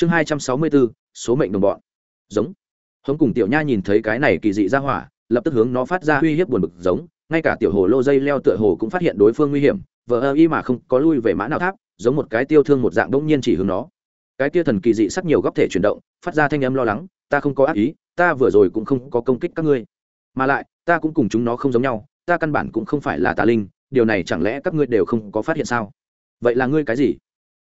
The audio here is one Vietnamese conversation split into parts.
chương hai trăm sáu mươi bốn số mệnh đồng bọn. Giống. Hống cùng tiểu nha nhìn thấy cái này kỳ dị ra hỏa, lập tức hướng nó phát ra uy hiếp buồn bực giống, ngay cả tiểu hồ lô dây leo tựa hồ cũng phát hiện đối phương nguy hiểm, vờ ơ y mà không có lui về mã nào tháp, giống một cái tiêu thương một dạng đông nhiên chỉ hướng nó. Cái tia thần kỳ dị sắc nhiều góc thể chuyển động, phát ra thanh âm lo lắng, ta không có ác ý, ta vừa rồi cũng không có công kích các ngươi. Mà lại, ta cũng cùng chúng nó không giống nhau, ta căn bản cũng không phải là tà linh, điều này chẳng lẽ các ngươi đều không có phát hiện sao? Vậy là ngươi cái gì?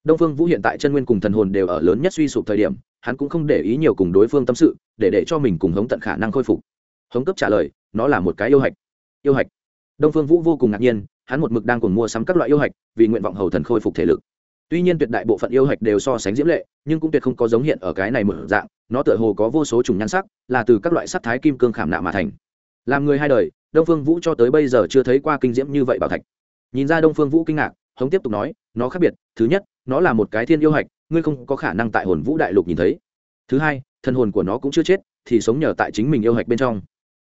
Đông phương vũ hiện tại chân nguyên cùng thần hồn đều ở lớn nhất suy sụp thời điểm, hắn cũng không để ý nhiều cùng đối phương tâm sự, để để cho mình cùng hống tận khả năng khôi phục. Hống cấp trả lời, nó là một cái yêu hạch. Yêu hạch? Đông phương vũ vô cùng ngạc nhiên, hắn một mực đang cùng mua sắm các loại yêu hạch, vì nguyện vọng hầu thần khôi phục thể lực. Tuy nhiên tuyệt đại bộ phận yêu hạch đều so sánh diễm lệ, nhưng cũng tuyệt không có giống hiện ở cái này mở dạng, nó tựa hồ có vô số chủng nhan sắc, là từ các loại sắc thái kim cương khảm nạ mà thành. Làm người hai đời, đông phương vũ cho tới bây giờ chưa thấy qua kinh diễm như vậy bảo thạch. Nhìn ra đông phương vũ kinh ngạc, hống tiếp tục nói, nó khác biệt, thứ nhất nó là một cái thiên yêu hạch, ngươi không có khả năng tại hồn vũ đại lục nhìn thấy. Thứ hai, thân hồn của nó cũng chưa chết, thì sống nhờ tại chính mình yêu hạch bên trong.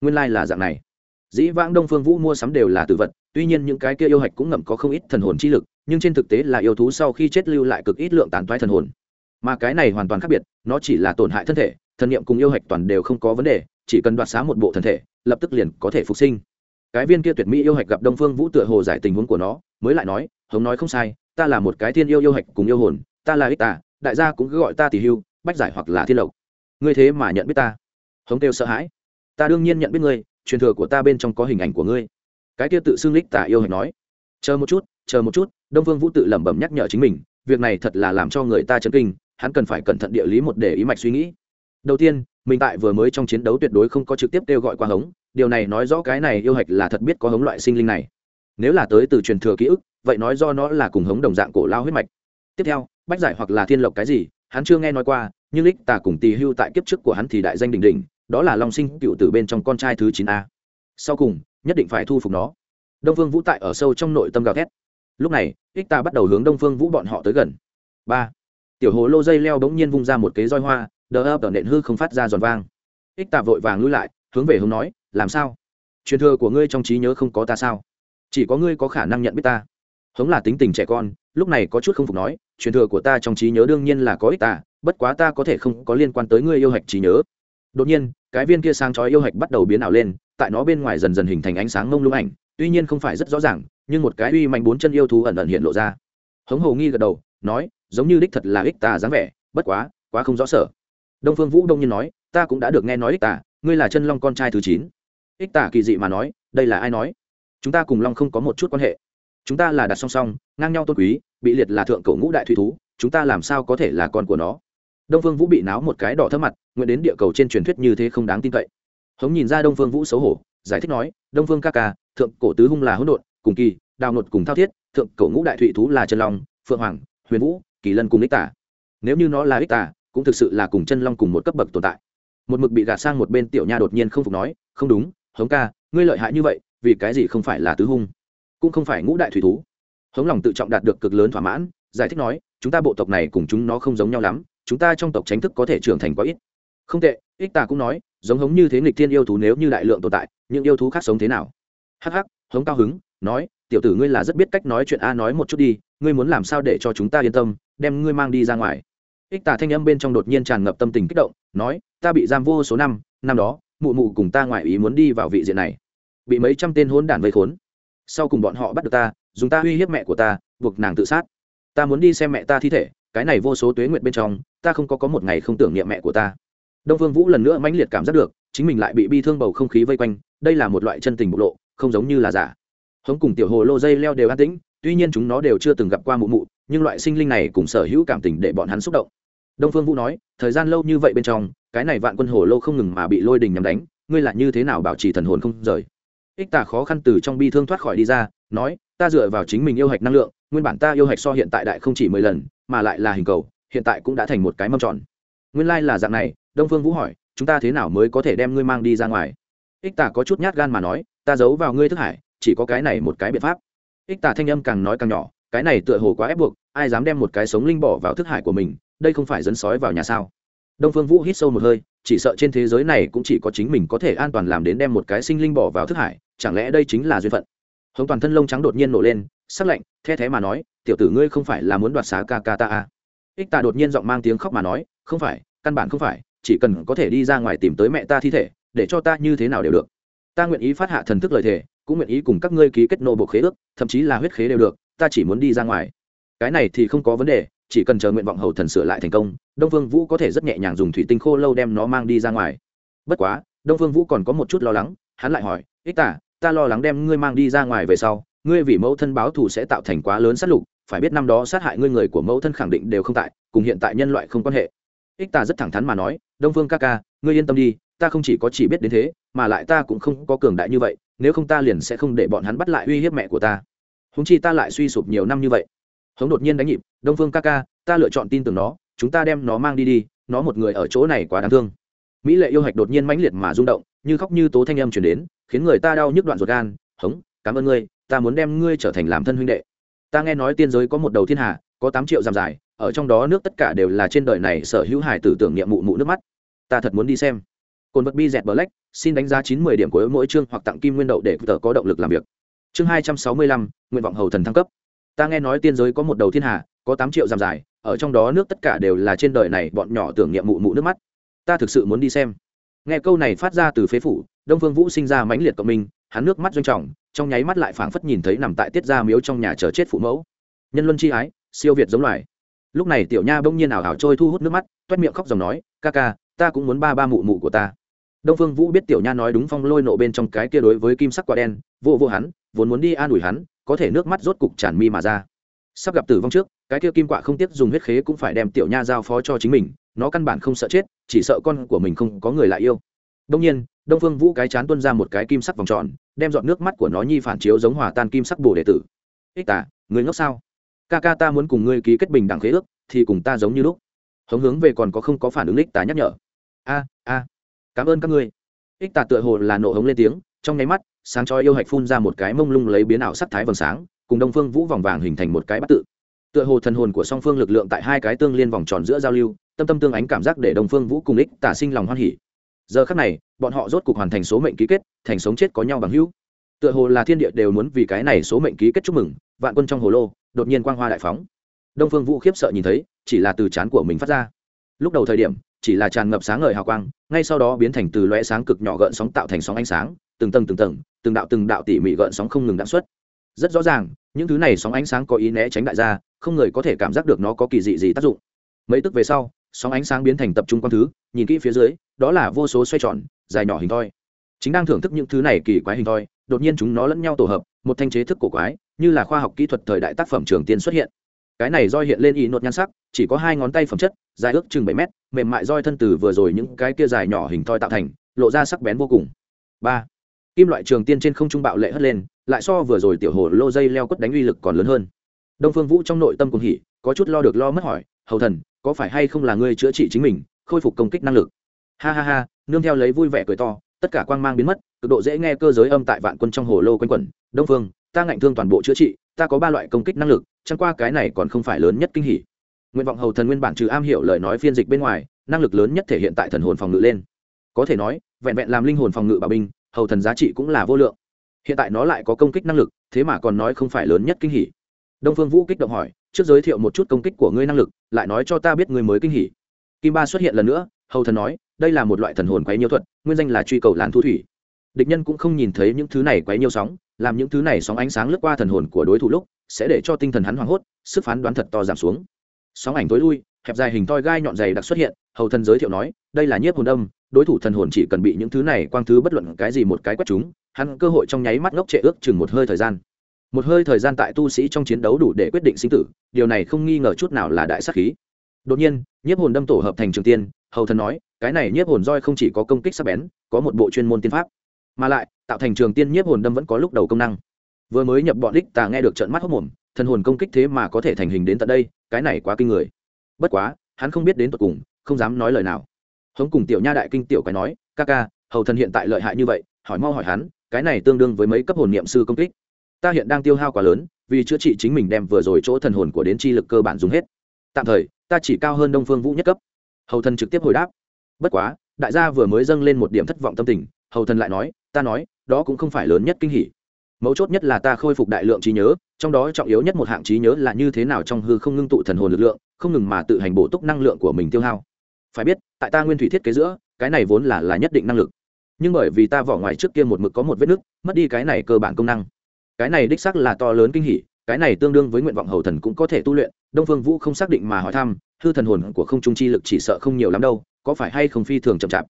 Nguyên lai là dạng này. Dĩ vãng đông phương vũ mua sắm đều là tự vật, tuy nhiên những cái kia yêu hạch cũng ngậm có không ít thần hồn chi lực, nhưng trên thực tế là yêu thú sau khi chết lưu lại cực ít lượng tàn toái thần hồn. Mà cái này hoàn toàn khác biệt, nó chỉ là tổn hại thân thể, thần niệm cùng yêu hạch toàn đều không có vấn đề, chỉ cần đoạt xá một bộ thần thể, lập tức liền có thể phục sinh. Cái viên kia tuyệt mỹ yêu hạch gặp đông phương vũ tựa hồ giải tình huống của nó, mới lại nói, hống nói không sai ta là một cái thiên yêu yêu hạch cùng yêu hồn, ta là ích tà đại gia cũng cứ gọi ta tỷ hưu, bách giải hoặc là thiên lộc. Ngươi thế mà nhận biết ta. Hống kêu sợ hãi. Ta đương nhiên nhận biết ngươi, truyền thừa của ta bên trong có hình ảnh của ngươi. Cái kia tự xưng lích tả yêu hạch nói. Chờ một chút, chờ một chút, đông vương vũ tự lẩm bẩm nhắc nhở chính mình, việc này thật là làm cho người ta chấn kinh, hắn cần phải cẩn thận địa lý một để ý mạch suy nghĩ. Đầu tiên, mình tại vừa mới trong chiến đấu tuyệt đối không có trực tiếp kêu gọi qua hống, điều này nói rõ cái này yêu hạch là thật biết có hống loại sinh linh này. Nếu là tới từ truyền thừa ký ức vậy nói do nó là cùng hống đồng dạng cổ lao huyết mạch. Tiếp theo, bách giải hoặc là thiên lộc cái gì, hắn chưa nghe nói qua, nhưng lích tà cùng tì hưu tại kiếp trước của hắn thì đại danh đỉnh đỉnh, đó là long sinh cựu từ bên trong con trai thứ chín a. Sau cùng, nhất định phải thu phục nó. Đông phương vũ tại ở sâu trong nội tâm gào thét. Lúc này ích ta bắt đầu hướng đông phương vũ bọn họ tới gần. Ba. Tiểu hồ lô dây leo bỗng nhiên vung ra một kế roi hoa, đờ ấp ở nện hư không phát ra giòn vang. Ích ta vội vàng lui lại, hướng về hướng nói, làm sao? Truyền thừa của ngươi trong trí nhớ không có ta sao? Chỉ có ngươi có khả năng nhận biết ta hống là tính tình trẻ con lúc này có chút không phục nói truyền thừa của ta trong trí nhớ đương nhiên là có ích ta bất quá ta có thể không có liên quan tới ngươi yêu hạch trí nhớ. Đột nhiên cái viên kia sáng chói yêu hạch bắt đầu biến ảo lên tại nó bên ngoài dần dần hình thành ánh sáng mông lung ảnh tuy nhiên không phải rất rõ ràng nhưng một cái uy mạnh bốn chân yêu thú ẩn ẩn hiện lộ ra. Hống hồ nghi gật đầu nói giống như đích thật là ích ta dáng vẻ bất quá quá không rõ sở. Đông phương vũ đông nhiên nói ta cũng đã được nghe nói ích ta, ngươi là chân long con trai thứ chín. Ích ta kỳ dị mà nói đây là ai nói? Chúng ta cùng long không có một chút quan hệ chúng ta là đặt song song, ngang nhau tôn quý, bị liệt là thượng cổ ngũ đại thủy thú, chúng ta làm sao có thể là con của nó? Đông phương vũ bị náo một cái đỏ thấp mặt, nguyện đến địa cầu trên truyền thuyết như thế không đáng tin cậy. Hống nhìn ra đông phương vũ xấu hổ, giải thích nói, đông phương ca ca, thượng cổ tứ hung là hỗn độn, cùng kỳ, đào nột cùng thao thiết, thượng cổ ngũ đại thụy thú là chân long, phượng hoàng, huyền vũ, kỳ lân cùng ích tả. Nếu như nó là ích tả, cũng thực sự là cùng chân long cùng một cấp bậc tồn tại. Một mực bị gạt sang một bên tiểu nha đột nhiên không phục nói, không đúng, hống ca, ngươi lợi hại như vậy, vì cái gì không phải là tứ hung? Cũng không phải ngũ đại thủy thú. Hống lòng tự trọng đạt được cực lớn thỏa mãn, giải thích nói, chúng ta bộ tộc này cùng chúng nó không giống nhau lắm, chúng ta trong tộc tránh thức có thể trưởng thành quá ít. Không tệ, ích ta cũng nói, giống hống như thế nghịch thiên yêu thú nếu như đại lượng tồn tại, những yêu thú khác sống thế nào? Hắc hắc, hống cao hứng, nói, tiểu tử ngươi là rất biết cách nói chuyện a, nói một chút đi, ngươi muốn làm sao để cho chúng ta yên tâm, đem ngươi mang đi ra ngoài. Ích tà thanh âm bên trong đột nhiên tràn ngập tâm tình kích động, nói, ta bị giam vô số năm năm đó, mụ mụ cùng ta ngoại ý muốn đi vào vị diện này, bị mấy trăm tên hôn đản vây khốn sau cùng bọn họ bắt được ta, dùng ta uy hiếp mẹ của ta, buộc nàng tự sát. Ta muốn đi xem mẹ ta thi thể, cái này vô số tuế nguyện bên trong, ta không có có một ngày không tưởng niệm mẹ của ta. Đông Phương vũ lần nữa mãnh liệt cảm giác được, chính mình lại bị bi thương bầu không khí vây quanh, đây là một loại chân tình bộc lộ, không giống như là giả. Hống cùng tiểu hồ lô dây leo đều an tĩnh, tuy nhiên chúng nó đều chưa từng gặp qua mụ mụ, nhưng loại sinh linh này cùng sở hữu cảm tình để bọn hắn xúc động. Đông phương vũ nói, thời gian lâu như vậy bên trong, cái này vạn quân hồ lô không ngừng mà bị lôi đình nhằm đánh, ngươi là như thế nào bảo trì thần hồn không rời? Ích tà khó khăn từ trong bi thương thoát khỏi đi ra, nói, ta dựa vào chính mình yêu hạch năng lượng, nguyên bản ta yêu hạch so hiện tại đại không chỉ mười lần, mà lại là hình cầu, hiện tại cũng đã thành một cái mâm tròn. Nguyên lai là dạng này, đông phương vũ hỏi, chúng ta thế nào mới có thể đem ngươi mang đi ra ngoài? Ích tà có chút nhát gan mà nói, ta giấu vào ngươi thức hải, chỉ có cái này một cái biện pháp. Ích tà thanh âm càng nói càng nhỏ, cái này tựa hồ quá ép buộc, ai dám đem một cái sống linh bỏ vào thức hải của mình, đây không phải dẫn sói vào nhà sao? Đông phương vũ hít sâu một hơi, chỉ sợ trên thế giới này cũng chỉ có chính mình có thể an toàn làm đến đem một cái sinh linh bỏ vào thức hải chẳng lẽ đây chính là duyên phận? Hống toàn thân lông trắng đột nhiên nổ lên, sắc lạnh, the thế mà nói, tiểu tử ngươi không phải là muốn đoạt xá ca ca ta à. ích ta đột nhiên giọng mang tiếng khóc mà nói, không phải, căn bản không phải, chỉ cần có thể đi ra ngoài tìm tới mẹ ta thi thể, để cho ta như thế nào đều được. Ta nguyện ý phát hạ thần thức lời thề, cũng nguyện ý cùng các ngươi ký kết nô bộ khế ước, thậm chí là huyết khế đều được, ta chỉ muốn đi ra ngoài. Cái này thì không có vấn đề, chỉ cần chờ nguyện vọng hầu thần sửa lại thành công, đông vương vũ có thể rất nhẹ nhàng dùng thủy tinh khô lâu đem nó mang đi ra ngoài. Bất quá, đông vương vũ còn có một chút lo lắng, hắn lại hỏi, ích tả ta lo lắng đem ngươi mang đi ra ngoài về sau, ngươi vì mẫu thân báo thù sẽ tạo thành quá lớn sát lục, phải biết năm đó sát hại ngươi người của mẫu thân khẳng định đều không tại, cùng hiện tại nhân loại không quan hệ. Ích ta rất thẳng thắn mà nói, đông phương ca ca, ngươi yên tâm đi, ta không chỉ có chỉ biết đến thế, mà lại ta cũng không có cường đại như vậy, nếu không ta liền sẽ không để bọn hắn bắt lại uy hiếp mẹ của ta. Húng chi ta lại suy sụp nhiều năm như vậy. Hống đột nhiên đánh nhịp, đông phương ca ca, ta lựa chọn tin tưởng nó, chúng ta đem nó mang đi đi, nó một người ở chỗ này quá đáng thương. Mỹ lệ yêu hạch đột nhiên mãnh liệt mà rung động, như khóc như tố thanh âm chuyển đến khiến người ta đau nhức đoạn ruột gan hống cảm ơn ngươi ta muốn đem ngươi trở thành làm thân huynh đệ. Ta nghe nói tiên giới có một đầu thiên hạ, có tám triệu dặm dài ở trong đó nước tất cả đều là trên đời này sở hữu hải tử tưởng niệm mụ mụ nước mắt. Ta thật muốn đi xem. Cồn vật bi dẹt black xin đánh giá chín mươi điểm của mỗi chương hoặc tặng kim nguyên đậu để tờ có động lực làm việc. Chương hai trăm sáu mươi lăm nguyện vọng hầu thần thăng cấp. Ta nghe nói tiên giới có một đầu thiên hạ, có tám triệu dặm dài ở trong đó nước tất cả đều là trên đời này bọn nhỏ tưởng niệm mụ mụ nước mắt. Ta thực sự muốn đi xem. Nghe câu này phát ra từ phế phủ đông phương vũ sinh ra mãnh liệt cộng minh, hắn nước mắt doanh trọng, trong nháy mắt lại phảng phất nhìn thấy nằm tại tiết gia miếu trong nhà chờ chết phụ mẫu. Nhân luân chi ái, siêu việt giống loài. Lúc này tiểu nha bỗng nhiên ảo ảo trôi thu hút nước mắt, toét miệng khóc dòng nói, ca ca, ta cũng muốn ba ba mụ mụ của ta. Đông phương vũ biết tiểu nha nói đúng phong lôi nộ bên trong cái kia đối với kim sắc quả đen, vô vô hắn, vốn muốn đi an ủi hắn, có thể nước mắt rốt cục tràn mi mà ra. Sắp gặp tử vong trước, cái kia kim quạ không tiếc dùng huyết khế cũng phải đem tiểu nha giao phó cho chính mình, nó căn bản không sợ chết, chỉ sợ con của mình không có người lại yêu. Đông nhiên đông phương vũ cái chán tuân ra một cái kim sắc vòng tròn, đem dọn nước mắt của nó nhi phản chiếu giống hòa tan kim sắc bồ đệ tử. Ích tả người ngốc sao? Ca ca ta muốn cùng ngươi ký kết bình đẳng khế ước, thì cùng ta giống như lúc. Hống hướng về còn có không có phản ứng ích tả nhắc nhở. A a, cảm ơn các ngươi. Ích tả tựa hồ là nộ hống lên tiếng, trong nháy mắt, sáng cho yêu hạch phun ra một cái mông lung lấy biến ảo sắc thái vầng sáng, cùng đông phương vũ vòng vàng hình thành một cái bắt tự. Tựa hồ thần hồn của song phương lực lượng tại hai cái tương liên vòng tròn giữa giao lưu, tâm tâm tương ánh cảm giác để đông phương vũ cùng ích tả sinh lòng hoan hỉ giờ khắc này, bọn họ rốt cuộc hoàn thành số mệnh ký kết, thành sống chết có nhau bằng hữu. Tựa hồ là thiên địa đều muốn vì cái này số mệnh ký kết chúc mừng, vạn quân trong hồ lô, đột nhiên quang hoa đại phóng. Đông phương vũ khiếp sợ nhìn thấy, chỉ là từ chán của mình phát ra. Lúc đầu thời điểm, chỉ là tràn ngập sáng ngời hào quang, ngay sau đó biến thành từ loe sáng cực nhỏ gợn sóng tạo thành sóng ánh sáng, từng tầng từng tầng, từng đạo từng đạo tỉ mỉ gợn sóng không ngừng đạn xuất. Rất rõ ràng, những thứ này sóng ánh sáng có ý né tránh đại gia, không người có thể cảm giác được nó có kỳ dị gì tác dụng. Mấy tức về sau, sóng ánh sáng biến thành tập trung quang thứ, nhìn kỹ phía dưới đó là vô số xoay tròn, dài nhỏ hình thoi. Chính đang thưởng thức những thứ này kỳ quái hình thoi, đột nhiên chúng nó lẫn nhau tổ hợp, một thanh chế thức cổ quái, như là khoa học kỹ thuật thời đại tác phẩm trường tiên xuất hiện. Cái này roi hiện lên y nốt nhan sắc, chỉ có hai ngón tay phẩm chất, dài ước chừng bảy mét, mềm mại roi thân từ vừa rồi những cái kia dài nhỏ hình thoi tạo thành, lộ ra sắc bén vô cùng. Ba. Kim loại trường tiên trên không trung bạo lệ hất lên, lại so vừa rồi tiểu hồ lô dây leo quất đánh uy lực còn lớn hơn. Đông phương vũ trong nội tâm cùng hỉ, có chút lo được lo mất hỏi, hầu thần, có phải hay không là ngươi chữa trị chính mình, khôi phục công kích năng lực? Ha ha ha, nương theo lấy vui vẻ cười to, tất cả quang mang biến mất, cực độ dễ nghe cơ giới âm tại vạn quân trong hồ lô quanh quẩn. Đông phương, ta ngạnh thương toàn bộ chữa trị, ta có ba loại công kích năng lực, chẳng qua cái này còn không phải lớn nhất kinh hỉ. Nguyện vọng hầu thần nguyên bản trừ am hiểu lời nói phiên dịch bên ngoài, năng lực lớn nhất thể hiện tại thần hồn phòng ngự lên. Có thể nói, vẹn vẹn làm linh hồn phòng ngự bảo binh, hầu thần giá trị cũng là vô lượng. Hiện tại nó lại có công kích năng lực, thế mà còn nói không phải lớn nhất kinh hỉ. Đông phương vũ kích động hỏi, trước giới thiệu một chút công kích của ngươi năng lực, lại nói cho ta biết ngươi mới kinh hỉ. Kim ba xuất hiện lần nữa, hầu thần nói đây là một loại thần hồn quấy nhiêu thuật, nguyên danh là truy cầu lán thu thủy. Địch nhân cũng không nhìn thấy những thứ này quấy nhiêu sóng, làm những thứ này sóng ánh sáng lướt qua thần hồn của đối thủ lúc, sẽ để cho tinh thần hắn hoảng hốt, sức phán đoán thật to giảm xuống. Sóng ảnh tối lui, hẹp dài hình toi gai nhọn dày đặc xuất hiện, hầu thần giới thiệu nói, đây là nhiếp hồn âm, đối thủ thần hồn chỉ cần bị những thứ này quang thứ bất luận cái gì một cái quét chúng, hắn cơ hội trong nháy mắt ngốc trệ ước chừng một hơi thời gian. Một hơi thời gian tại tu sĩ trong chiến đấu đủ để quyết định sinh tử, điều này không nghi ngờ chút nào là đại sắc khí. Đột nhiên, nhiếp hồn đâm tổ hợp thành trường tiên hầu thần nói, cái này nhiếp hồn roi không chỉ có công kích sắc bén, có một bộ chuyên môn tiên pháp. Mà lại, tạo thành trường tiên nhiếp hồn đâm vẫn có lúc đầu công năng. Vừa mới nhập bọn đích tà nghe được trận mắt hốc mồm, thần hồn công kích thế mà có thể thành hình đến tận đây, cái này quá kinh người. Bất quá, hắn không biết đến tận cùng, không dám nói lời nào. Hống cùng tiểu nha đại kinh tiểu cái nói, ca ca, hầu thần hiện tại lợi hại như vậy, hỏi mau hỏi hắn, cái này tương đương với mấy cấp hồn niệm sư công kích. Ta hiện đang tiêu hao quá lớn, vì chữa trị chính mình đem vừa rồi chỗ thần hồn của đến chi lực cơ bản dùng hết. Tạm thời, ta chỉ cao hơn đông phương vũ nhất cấp hầu thần trực tiếp hồi đáp. Bất quá, đại gia vừa mới dâng lên một điểm thất vọng tâm tình, hầu thần lại nói, ta nói, đó cũng không phải lớn nhất kinh hỉ. Mấu chốt nhất là ta khôi phục đại lượng trí nhớ, trong đó trọng yếu nhất một hạng trí nhớ là như thế nào trong hư không ngưng tụ thần hồn lực lượng, không ngừng mà tự hành bổ túc năng lượng của mình tiêu hao. Phải biết, tại ta nguyên thủy thiết kế giữa, cái này vốn là là nhất định năng lực. Nhưng bởi vì ta vỏ ngoài trước kia một mực có một vết nứt, mất đi cái này cơ bản công năng. Cái này đích xác là to lớn kinh hỉ, cái này tương đương với nguyện vọng hầu thần cũng có thể tu luyện, đông phương vũ không xác định mà hỏi thăm hư thần hồn của không trung chi lực chỉ sợ không nhiều lắm đâu, có phải hay không phi thường chậm chạp?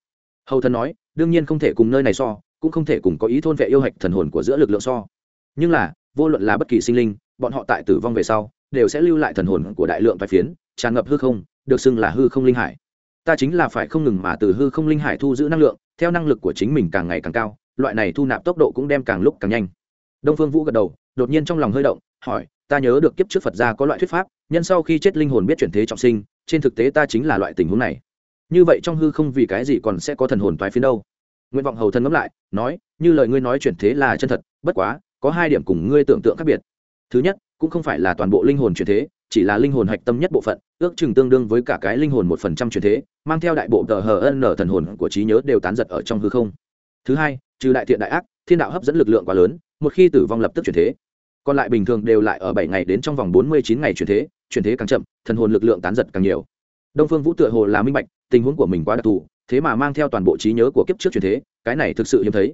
Hầu thần nói, đương nhiên không thể cùng nơi này so, cũng không thể cùng có ý thôn vệ yêu hạch thần hồn của giữa lực lượng so. Nhưng là, vô luận là bất kỳ sinh linh, bọn họ tại tử vong về sau, đều sẽ lưu lại thần hồn của đại lượng vài phiến, tràn ngập hư không, được xưng là hư không linh hải. Ta chính là phải không ngừng mà từ hư không linh hải thu giữ năng lượng, theo năng lực của chính mình càng ngày càng cao, loại này thu nạp tốc độ cũng đem càng lúc càng nhanh. Đông phương vũ gật đầu, đột nhiên trong lòng hơi động, hỏi ta nhớ được kiếp trước phật gia có loại thuyết pháp, nhân sau khi chết linh hồn biết chuyển thế trọng sinh, trên thực tế ta chính là loại tình huống này. Như vậy trong hư không vì cái gì còn sẽ có thần hồn toái phiến đâu? Nguyện vọng hầu thần ngẫm lại, nói, như lời ngươi nói chuyển thế là chân thật, bất quá, có hai điểm cùng ngươi tưởng tượng khác biệt. Thứ nhất, cũng không phải là toàn bộ linh hồn chuyển thế, chỉ là linh hồn hạch tâm nhất bộ phận, ước chừng tương đương với cả cái linh hồn một phần trăm chuyển thế, mang theo đại bộ tờ hờ ân nở thần hồn của trí nhớ đều tán giật ở trong hư không. Thứ hai, trừ đại thiện đại ác, thiên đạo hấp dẫn lực lượng quá lớn, một khi tử vong lập tức chuyển thế còn lại bình thường đều lại ở bảy ngày đến trong vòng bốn mươi chín ngày chuyển thế chuyển thế càng chậm, thần hồn lực lượng tán giật càng nhiều. Đông phương vũ tựa hồ là minh bạch, tình huống của mình quá đặc thù, thế mà mang theo toàn bộ trí nhớ của kiếp trước chuyển thế, cái này thực sự hiếm thấy.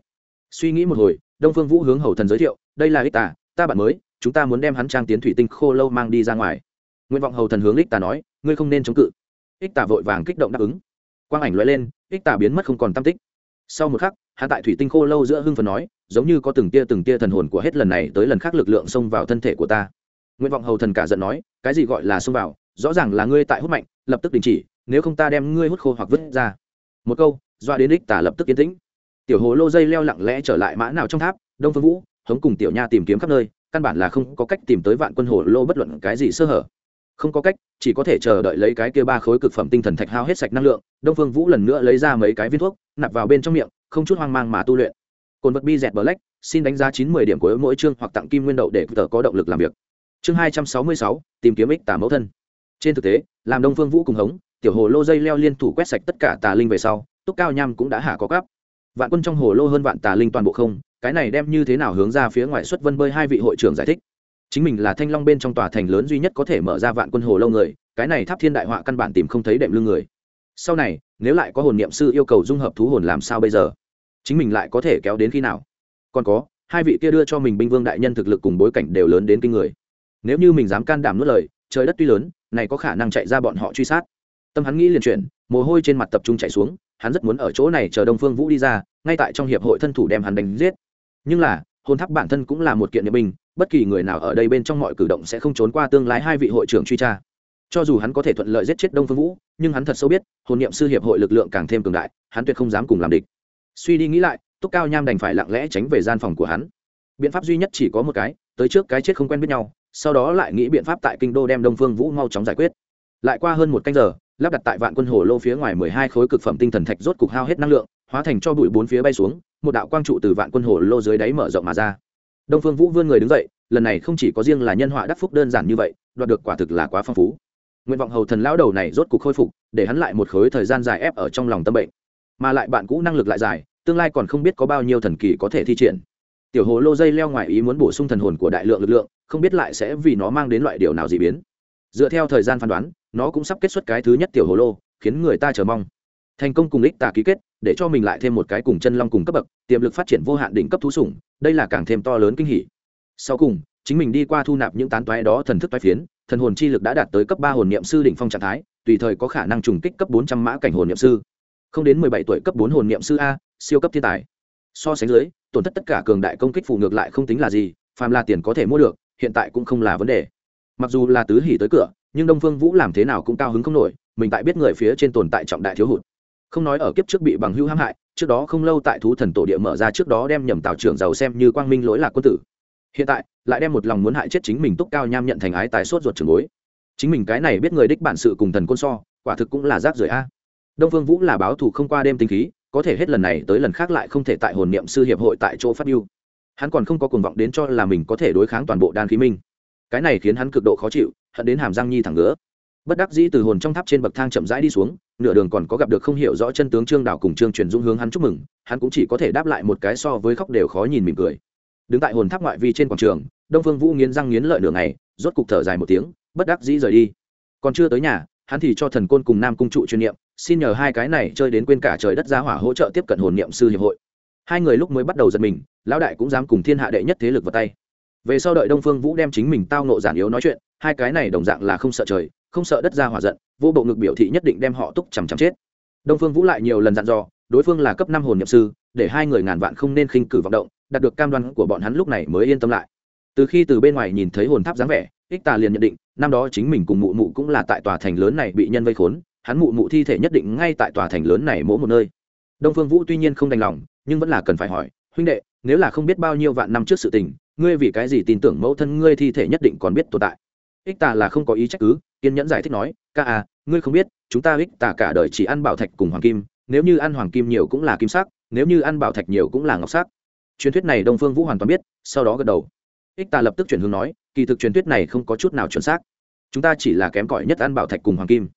Suy nghĩ một hồi, đông phương vũ hướng hầu thần giới thiệu, đây là ích tà, ta bạn mới, chúng ta muốn đem hắn trang tiến thủy tinh khô lâu mang đi ra ngoài. Nguyện vọng hầu thần hướng ích tà nói, ngươi không nên chống cự. Ích tà vội vàng kích động đáp ứng. Quang ảnh lóe lên, ích tà biến mất không còn tam tích sau một khắc hạ tại thủy tinh khô lâu giữa hưng phần nói, giống như có từng tia từng tia thần hồn của hết lần này tới lần khác lực lượng xông vào thân thể của ta. Nguyện vọng hầu thần cả giận nói, cái gì gọi là xông vào, rõ ràng là ngươi tại hút mạnh, lập tức đình chỉ, nếu không ta đem ngươi hút khô hoặc vứt ra. Một câu, doa đến đích tả lập tức yên tĩnh. Tiểu hồ lô dây leo lặng lẽ trở lại mã nào trong tháp, đông phương vũ, hống cùng tiểu nha tìm kiếm khắp nơi, căn bản là không có cách tìm tới vạn quân hồ lô bất luận cái gì sơ hở không có cách, chỉ có thể chờ đợi lấy cái kia ba khối cực phẩm tinh thần thạch hao hết sạch năng lượng, đông phương vũ lần nữa lấy ra mấy cái viên thuốc, nạp vào bên trong miệng, không chút hoang mang mà tu luyện. Cồn vật bi dẹt black, xin đánh giá chín mươi điểm của mỗi chương hoặc tặng kim nguyên đậu để tờ có động lực làm việc. Chương hai trăm sáu mươi sáu, tìm kiếm ích tả mẫu thân. Trên thực tế, làm đông phương vũ cùng hống, tiểu hồ lô dây leo liên thủ quét sạch tất cả tà linh về sau, túc cao nham cũng đã hạ có cắp. Vạn quân trong hồ lô hơn vạn tà linh toàn bộ không, cái này đem như thế nào hướng ra phía ngoài xuất vân bơi hai vị hội trưởng giải thích chính mình là thanh long bên trong tòa thành lớn duy nhất có thể mở ra vạn quân hồ lâu người, cái này tháp thiên đại họa căn bản tìm không thấy đệm lưng người. Sau này, nếu lại có hồn niệm sư yêu cầu dung hợp thú hồn làm sao bây giờ? Chính mình lại có thể kéo đến khi nào? Còn có, hai vị kia đưa cho mình binh vương đại nhân thực lực cùng bối cảnh đều lớn đến kinh người. Nếu như mình dám can đảm nuốt lời, trời đất tuy lớn, này có khả năng chạy ra bọn họ truy sát. Tâm hắn nghĩ liền chuyển, mồ hôi trên mặt tập trung chạy xuống, hắn rất muốn ở chỗ này chờ đông phương vũ đi ra, ngay tại trong hiệp hội thân thủ đem hắn đánh giết. Nhưng là hôn tháp bản thân cũng là một kiện niệm binh, bất kỳ người nào ở đây bên trong mọi cử động sẽ không trốn qua tương lai hai vị hội trưởng truy tra. Cho dù hắn có thể thuận lợi giết chết đông phương vũ, nhưng hắn thật sâu biết, hồn niệm sư hiệp hội lực lượng càng thêm cường đại, hắn tuyệt không dám cùng làm địch. Suy đi nghĩ lại, túc cao nham đành phải lặng lẽ tránh về gian phòng của hắn. Biện pháp duy nhất chỉ có một cái, tới trước cái chết không quen biết nhau, sau đó lại nghĩ biện pháp tại kinh đô đem đông phương vũ mau chóng giải quyết. Lại qua hơn một canh giờ, lắp đặt tại vạn quân hồ lô phía ngoài mười hai khối cực phẩm tinh thần thạch rốt cục hao hết năng lượng hóa thành cho bụi bốn phía bay xuống, một đạo quang trụ từ vạn quân hồ lô dưới đáy mở rộng mà ra. Đông phương vũ vươn người đứng dậy, lần này không chỉ có riêng là nhân họa đắc phúc đơn giản như vậy, đoạt được quả thực là quá phong phú. Nguyện vọng hầu thần lão đầu này rốt cục khôi phục, để hắn lại một khối thời gian dài ép ở trong lòng tâm bệnh. Mà lại bạn cũ năng lực lại dài, tương lai còn không biết có bao nhiêu thần kỳ có thể thi triển. Tiểu hồ lô dây leo ngoài ý muốn bổ sung thần hồn của đại lượng lực lượng, không biết lại sẽ vì nó mang đến loại điều nào dị biến. Dựa theo thời gian phán đoán, nó cũng sắp kết xuất cái thứ nhất tiểu hồ lô, khiến người ta chờ mong thành công cùng ích tà ký kết, để cho mình lại thêm một cái cùng chân long cùng cấp bậc, tiềm lực phát triển vô hạn đỉnh cấp thú sủng, đây là càng thêm to lớn kinh hỉ. Sau cùng, chính mình đi qua thu nạp những tán toái đó thần thức toái phiến, thần hồn chi lực đã đạt tới cấp ba hồn niệm sư đỉnh phong trạng thái, tùy thời có khả năng trùng kích cấp bốn trăm mã cảnh hồn niệm sư. Không đến mười bảy tuổi cấp bốn hồn niệm sư a, siêu cấp thiên tài. So sánh dưới, tổn thất tất cả cường đại công kích phù ngược lại không tính là gì, phàm là tiền có thể mua được, hiện tại cũng không là vấn đề. Mặc dù là tứ hỉ tới cửa, nhưng đông phương vũ làm thế nào cũng cao hứng không nổi, mình tại biết người phía trên tồn tại trọng đại thiếu hụt không nói ở kiếp trước bị bằng hữu hãm hại, trước đó không lâu tại thú thần tổ địa mở ra trước đó đem nhầm tào trưởng giàu xem như quang minh lỗi lạc quân tử. Hiện tại, lại đem một lòng muốn hại chết chính mình túc cao nham nhận thành ái tài sốt ruột trường bối. Chính mình cái này biết người đích bản sự cùng thần côn so, quả thực cũng là rác rưởi a. Đông phương vũ là báo thù không qua đêm tinh khí, có thể hết lần này tới lần khác lại không thể tại hồn niệm sư hiệp hội tại chỗ phát mưu hắn còn không có cuồng vọng đến cho là mình có thể đối kháng toàn bộ đan khí minh. Cái này khiến hắn cực độ khó chịu, hận đến hàm răng nhi thẳng ngứa bất đắc dĩ từ hồn trong tháp trên bậc thang chậm rãi đi xuống, nửa đường còn có gặp được không hiểu rõ chân tướng trương đảo cùng trương truyền dung hướng hắn chúc mừng, hắn cũng chỉ có thể đáp lại một cái so với khóc đều khó nhìn mỉm cười. Đứng tại hồn tháp ngoại vi trên quảng trường, đông phương vũ nghiến răng nghiến lợi nửa ngày, rốt cục thở dài một tiếng, bất đắc dĩ rời đi. Còn chưa tới nhà, hắn thì cho thần côn cùng nam cung trụ chuyên niệm, xin nhờ hai cái này chơi đến quên cả trời đất giá hỏa hỗ trợ tiếp cận hồn niệm sư hiệp hội. Hai người lúc mới bắt đầu giật mình, lão đại cũng dám cùng thiên hạ đệ nhất thế lực vào tay. Về sau đợi đông phương vũ đem chính mình tao nộ giản yếu nói chuyện, hai cái này đồng dạng là không sợ trời không sợ đất ra hỏa giận, vô bộ ngực biểu thị nhất định đem họ túc chằm chằm chết. Đông phương vũ lại nhiều lần dặn dò, đối phương là cấp năm hồn nhập sư, để hai người ngàn vạn không nên khinh cử vọng động, đạt được cam đoan của bọn hắn lúc này mới yên tâm lại. Từ khi từ bên ngoài nhìn thấy hồn tháp dáng vẻ, ích tà liền nhận định, năm đó chính mình cùng mụ mụ cũng là tại tòa thành lớn này bị nhân vây khốn, hắn mụ mụ thi thể nhất định ngay tại tòa thành lớn này mỗi một nơi. Đông phương vũ tuy nhiên không đành lòng, nhưng vẫn là cần phải hỏi, huynh đệ, nếu là không biết bao nhiêu vạn năm trước sự tình, ngươi vì cái gì tin tưởng mẫu thân ngươi thi thể nhất định còn biết tồn tại? Ích tà là không có ý trách cứ, kiên nhẫn giải thích nói, ca à ngươi không biết, chúng ta ích tà cả đời chỉ ăn bảo thạch cùng hoàng kim, nếu như ăn hoàng kim nhiều cũng là kim sắc, nếu như ăn bảo thạch nhiều cũng là ngọc sắc. Truyền thuyết này đông phương vũ hoàn toàn biết, sau đó gật đầu. Ích tà lập tức chuyển hướng nói, kỳ thực truyền thuyết này không có chút nào chuẩn xác. Chúng ta chỉ là kém cỏi nhất ăn bảo thạch cùng hoàng kim.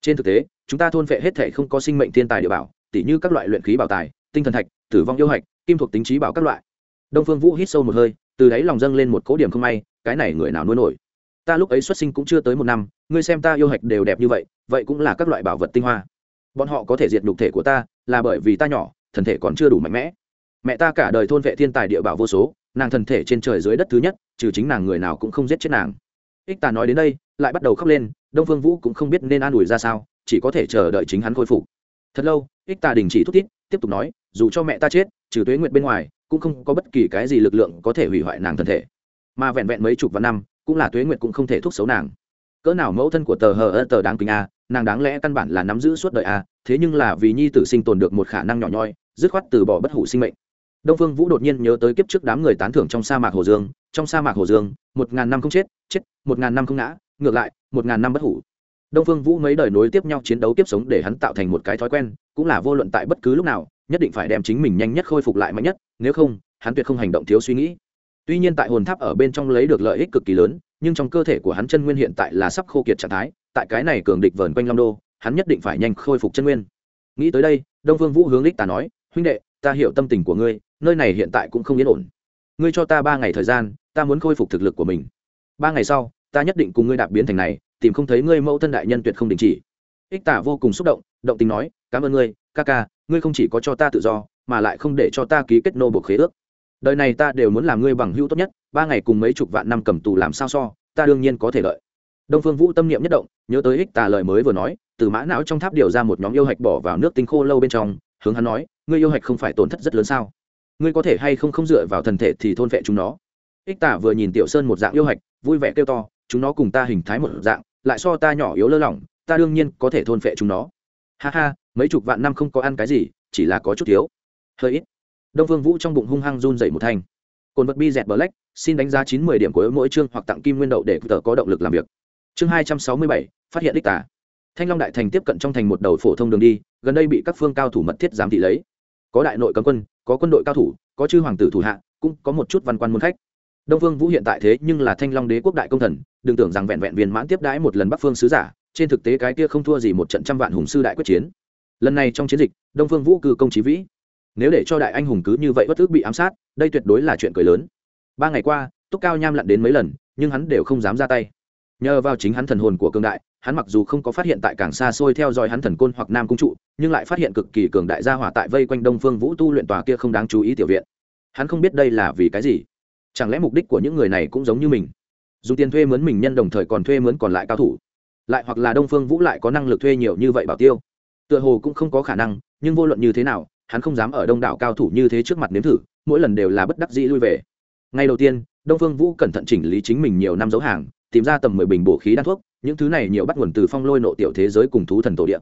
Trên thực tế, chúng ta thôn vệ hết thể không có sinh mệnh thiên tài địa bảo, tỉ như các loại luyện khí bảo tài, tinh thần thạch, tử vong yêu hạch, kim thuộc tính trí bảo các loại. Đông phương vũ hít sâu một hơi, từ đáy lòng dâng lên một cố điểm không may, cái này người nào nuôi nổi? Ta lúc ấy xuất sinh cũng chưa tới một năm, ngươi xem ta yêu hạch đều đẹp như vậy vậy cũng là các loại bảo vật tinh hoa. Bọn họ có thể diệt nhục thể của ta, là bởi vì ta nhỏ, thần thể còn chưa đủ mạnh mẽ. Mẹ ta cả đời thôn vệ thiên tài địa bảo vô số, nàng thần thể trên trời dưới đất thứ nhất, trừ chính nàng người nào cũng không giết chết nàng. Ích ta nói đến đây, lại bắt đầu khóc lên, đông phương vũ cũng không biết nên an ủi ra sao, chỉ có thể chờ đợi chính hắn khôi phục. Thật lâu, ích ta đình chỉ thúc thiết tiếp tục nói, dù cho mẹ ta chết, trừ tuế Nguyệt bên ngoài, cũng không có bất kỳ cái gì lực lượng có thể hủy hoại nàng thân thể. Mà vẹn vẹn mấy chục vạn năm cũng là tuế nguyệt cũng không thể thúc xấu nàng. Cỡ nào mẫu thân của tờ hờ ơ tờ đáng kính a nàng đáng lẽ căn bản là nắm giữ suốt đời a thế nhưng là vì nhi tử sinh tồn được một khả năng nhỏ nhoi, dứt khoát từ bỏ bất hủ sinh mệnh. Đông phương vũ đột nhiên nhớ tới kiếp trước đám người tán thưởng trong sa mạc hồ dương, trong sa mạc hồ dương, một ngàn năm không chết chết, một ngàn năm không ngã, ngược lại, một ngàn năm bất hủ. Đông phương vũ mấy đời nối tiếp nhau chiến đấu tiếp sống để hắn tạo thành một cái thói quen, cũng là vô luận tại bất cứ lúc nào, nhất định phải đem chính mình nhanh nhất khôi phục lại mạnh nhất, nếu không, hắn tuyệt không hành động thiếu suy nghĩ tuy nhiên tại hồn tháp ở bên trong lấy được lợi ích cực kỳ lớn, nhưng trong cơ thể của hắn chân nguyên hiện tại là sắp khô kiệt trạng thái, tại cái này cường địch vờn quanh long đô, hắn nhất định phải nhanh khôi phục chân nguyên. Nghĩ tới đây, đông Vương vũ hướng đích ta nói, huynh đệ, ta hiểu tâm tình của ngươi, nơi này hiện tại cũng không yên ổn. Ngươi cho ta ba ngày thời gian, ta muốn khôi phục thực lực của mình. Ba ngày sau, ta nhất định cùng ngươi đạp biến thành này, tìm không thấy ngươi mẫu thân đại nhân tuyệt không đình chỉ. Ích tả vô cùng xúc động động tình nói, cảm ơn ngươi, ca ca, ngươi không chỉ có cho ta tự do, mà lại không để cho ta ký kết nô buộc khế ước đời này ta đều muốn làm ngươi bằng hữu tốt nhất, ba ngày cùng mấy chục vạn năm cầm tù làm sao so, ta đương nhiên có thể lợi. Đông phương vũ tâm niệm nhất động, nhớ tới ích tà lời mới vừa nói, từ mã não trong tháp điều ra một nhóm yêu hạch bỏ vào nước tinh khô lâu bên trong, hướng hắn nói, ngươi yêu hạch không phải tổn thất rất lớn sao? Ngươi có thể hay không không dựa vào thần thể thì thôn vệ chúng nó? Ích tả vừa nhìn tiểu sơn một dạng yêu hạch, vui vẻ kêu to, chúng nó cùng ta hình thái một dạng, lại so ta nhỏ yếu lơ lỏng, ta đương nhiên có thể thôn phệ chúng nó. Ha ha, mấy chục vạn năm không có ăn cái gì, chỉ là có chút thiếu. Hơi ít đông vương vũ trong bụng hung hăng run dậy một thanh. Cồn vật bi dẹt black, xin đánh giá chín mươi điểm của mỗi chương hoặc tặng kim nguyên đậu để tờ có động lực làm việc. Chương hai trăm sáu mươi bảy, phát hiện đích tả thanh long đại thành tiếp cận trong thành một đầu phổ thông đường đi, gần đây bị các phương cao thủ mật thiết giám thị lấy. Có đại nội cấm quân, có quân đội cao thủ, có chư hoàng tử thủ hạ, cũng có một chút văn quan môn khách. Đông phương vũ hiện tại thế nhưng là thanh long đế quốc đại công thần, đừng tưởng rằng vẹn vẹn viên mãn tiếp đãi một lần bắc phương sứ giả, trên thực tế cái kia không thua gì một trận trăm vạn hùng sư đại quyết chiến. Lần này trong chiến dịch, đông phương vũ cư công trí vĩ nếu để cho đại anh hùng cứ như vậy bất ước bị ám sát, đây tuyệt đối là chuyện cười lớn. Ba ngày qua, túc cao nham lặn đến mấy lần, nhưng hắn đều không dám ra tay. Nhờ vào chính hắn thần hồn của cường đại, hắn mặc dù không có phát hiện tại càng xa xôi theo dõi hắn thần côn hoặc nam cung trụ, nhưng lại phát hiện cực kỳ cường đại gia hỏa tại vây quanh đông phương vũ tu luyện tòa kia không đáng chú ý tiểu viện. Hắn không biết đây là vì cái gì. Chẳng lẽ mục đích của những người này cũng giống như mình? Dùng tiền thuê mướn mình nhân đồng thời còn thuê mướn còn lại cao thủ, lại hoặc là đông phương vũ lại có năng lực thuê nhiều như vậy bảo tiêu. Tựa hồ cũng không có khả năng, nhưng vô luận như thế nào hắn không dám ở đông đảo cao thủ như thế trước mặt nếm thử, mỗi lần đều là bất đắc dĩ lui về. Ngay đầu tiên, đông phương vũ cẩn thận chỉnh lý chính mình nhiều năm dấu hàng, tìm ra tầm mười bình bổ khí đan thuốc, những thứ này nhiều bắt nguồn từ phong lôi nộ tiểu thế giới cùng thú thần tổ địa.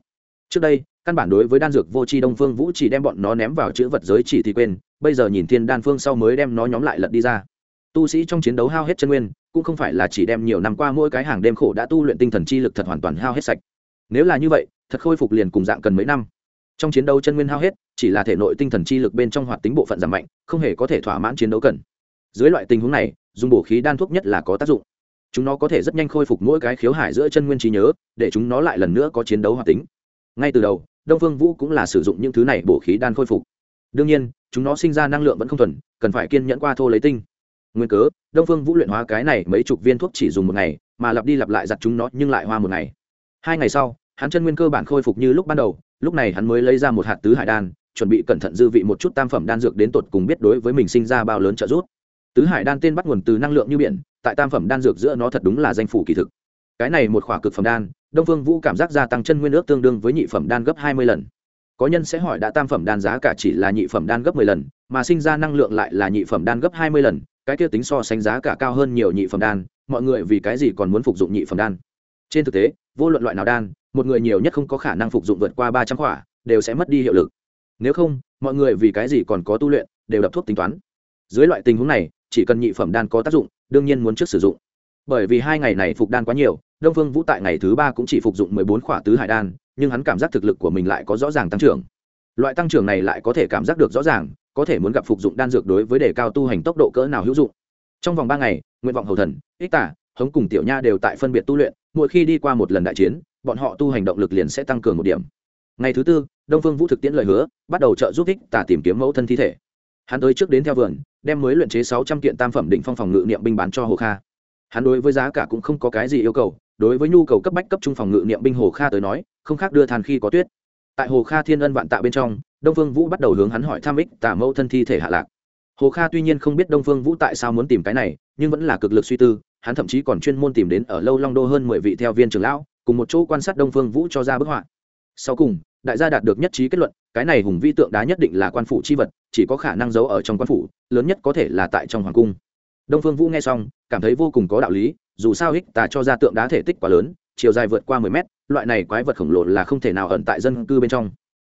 Trước đây, căn bản đối với đan dược vô tri đông phương vũ chỉ đem bọn nó ném vào chữ vật giới chỉ thì quên, bây giờ nhìn thiên đan phương sau mới đem nó nhóm lại lật đi ra. Tu sĩ trong chiến đấu hao hết chân nguyên, cũng không phải là chỉ đem nhiều năm qua mỗi cái hàng đêm khổ đã tu luyện tinh thần chi lực thật hoàn toàn hao hết sạch. Nếu là như vậy, thật khôi phục liền cùng dạng cần mấy năm trong chiến đấu chân nguyên hao hết, chỉ là thể nội tinh thần chi lực bên trong hoạt tính bộ phận giảm mạnh, không hề có thể thỏa mãn chiến đấu cần. Dưới loại tình huống này, dùng bổ khí đan thuốc nhất là có tác dụng. Chúng nó có thể rất nhanh khôi phục mỗi cái khiếu hải giữa chân nguyên trí nhớ, để chúng nó lại lần nữa có chiến đấu hoạt tính. Ngay từ đầu, đông phương vũ cũng là sử dụng những thứ này bổ khí đan khôi phục. Đương nhiên, chúng nó sinh ra năng lượng vẫn không thuần, cần phải kiên nhẫn qua thô lấy tinh. Nguyên cớ, đông phương vũ luyện hóa cái này mấy chục viên thuốc chỉ dùng một ngày, mà lặp đi lặp lại giặt chúng nó nhưng lại hoa một ngày. Hai ngày sau, hắn chân nguyên cơ bản khôi phục như lúc ban đầu lúc này hắn mới lấy ra một hạt tứ hải đan, chuẩn bị cẩn thận dư vị một chút tam phẩm đan dược đến tột cùng biết đối với mình sinh ra bao lớn trợ giúp. Tứ hải đan tên bắt nguồn từ năng lượng như biển, tại tam phẩm đan dược giữa nó thật đúng là danh phủ kỳ thực. Cái này một khỏa cực phẩm đan, đông phương vũ cảm giác gia tăng chân nguyên ước tương đương với nhị phẩm đan gấp hai mươi lần. Có nhân sẽ hỏi đã tam phẩm đan giá cả chỉ là nhị phẩm đan gấp mười lần, mà sinh ra năng lượng lại là nhị phẩm đan gấp hai mươi lần, cái kia tính so sánh giá cả cao hơn nhiều nhị phẩm đan, mọi người vì cái gì còn muốn phục dụng nhị phẩm đan? Trên thực tế, vô luận loại nào đan một người nhiều nhất không có khả năng phục dụng vượt qua ba trăm khỏa, đều sẽ mất đi hiệu lực. Nếu không, mọi người vì cái gì còn có tu luyện, đều đập thuốc tính toán. Dưới loại tình huống này, chỉ cần nhị phẩm đan có tác dụng, đương nhiên muốn trước sử dụng. Bởi vì hai ngày này phục đan quá nhiều, đông phương vũ tại ngày thứ ba cũng chỉ phục dụng mười bốn khỏa tứ hải đan, nhưng hắn cảm giác thực lực của mình lại có rõ ràng tăng trưởng. Loại tăng trưởng này lại có thể cảm giác được rõ ràng, có thể muốn gặp phục dụng đan dược đối với đề cao tu hành tốc độ cỡ nào hữu dụng. Trong vòng ba ngày, nguyện vọng hầu thần, ích tả, hống cùng tiểu nha đều tại phân biệt tu luyện, mỗi khi đi qua một lần đại chiến bọn họ tu hành động lực liền sẽ tăng cường một điểm. Ngày thứ tư, đông phương vũ thực tiễn lời hứa, bắt đầu trợ giúp ích tả tìm kiếm mẫu thân thi thể. Hắn tới trước đến theo vườn, đem mới luyện chế sáu trăm kiện tam phẩm định phong phòng ngự niệm binh bán cho hồ kha. Hắn đối với giá cả cũng không có cái gì yêu cầu, đối với nhu cầu cấp bách cấp trung phòng ngự niệm binh hồ kha tới nói, không khác đưa than khi có tuyết. Tại hồ kha thiên ân vạn tạ bên trong, đông phương vũ bắt đầu hướng hắn hỏi tham ích tả mẫu thân thi thể hạ lạc. Hồ kha tuy nhiên không biết đông phương vũ tại sao muốn tìm cái này, nhưng vẫn là cực lực suy tư, hắn thậm chí còn chuyên môn tìm đến ở lâu long đô hơn mười vị theo viên trưởng lão cùng một chỗ quan sát đông phương vũ cho ra bức họa. Sau cùng, đại gia đạt được nhất trí kết luận, cái này hùng vi tượng đá nhất định là quan phủ chi vật, chỉ có khả năng giấu ở trong quan phủ, lớn nhất có thể là tại trong hoàng cung. Đông phương vũ nghe xong, cảm thấy vô cùng có đạo lý, dù sao hích tà cho ra tượng đá thể tích quá lớn, chiều dài vượt qua mười mét, loại này quái vật khổng lồ là không thể nào ẩn tại dân cư bên trong.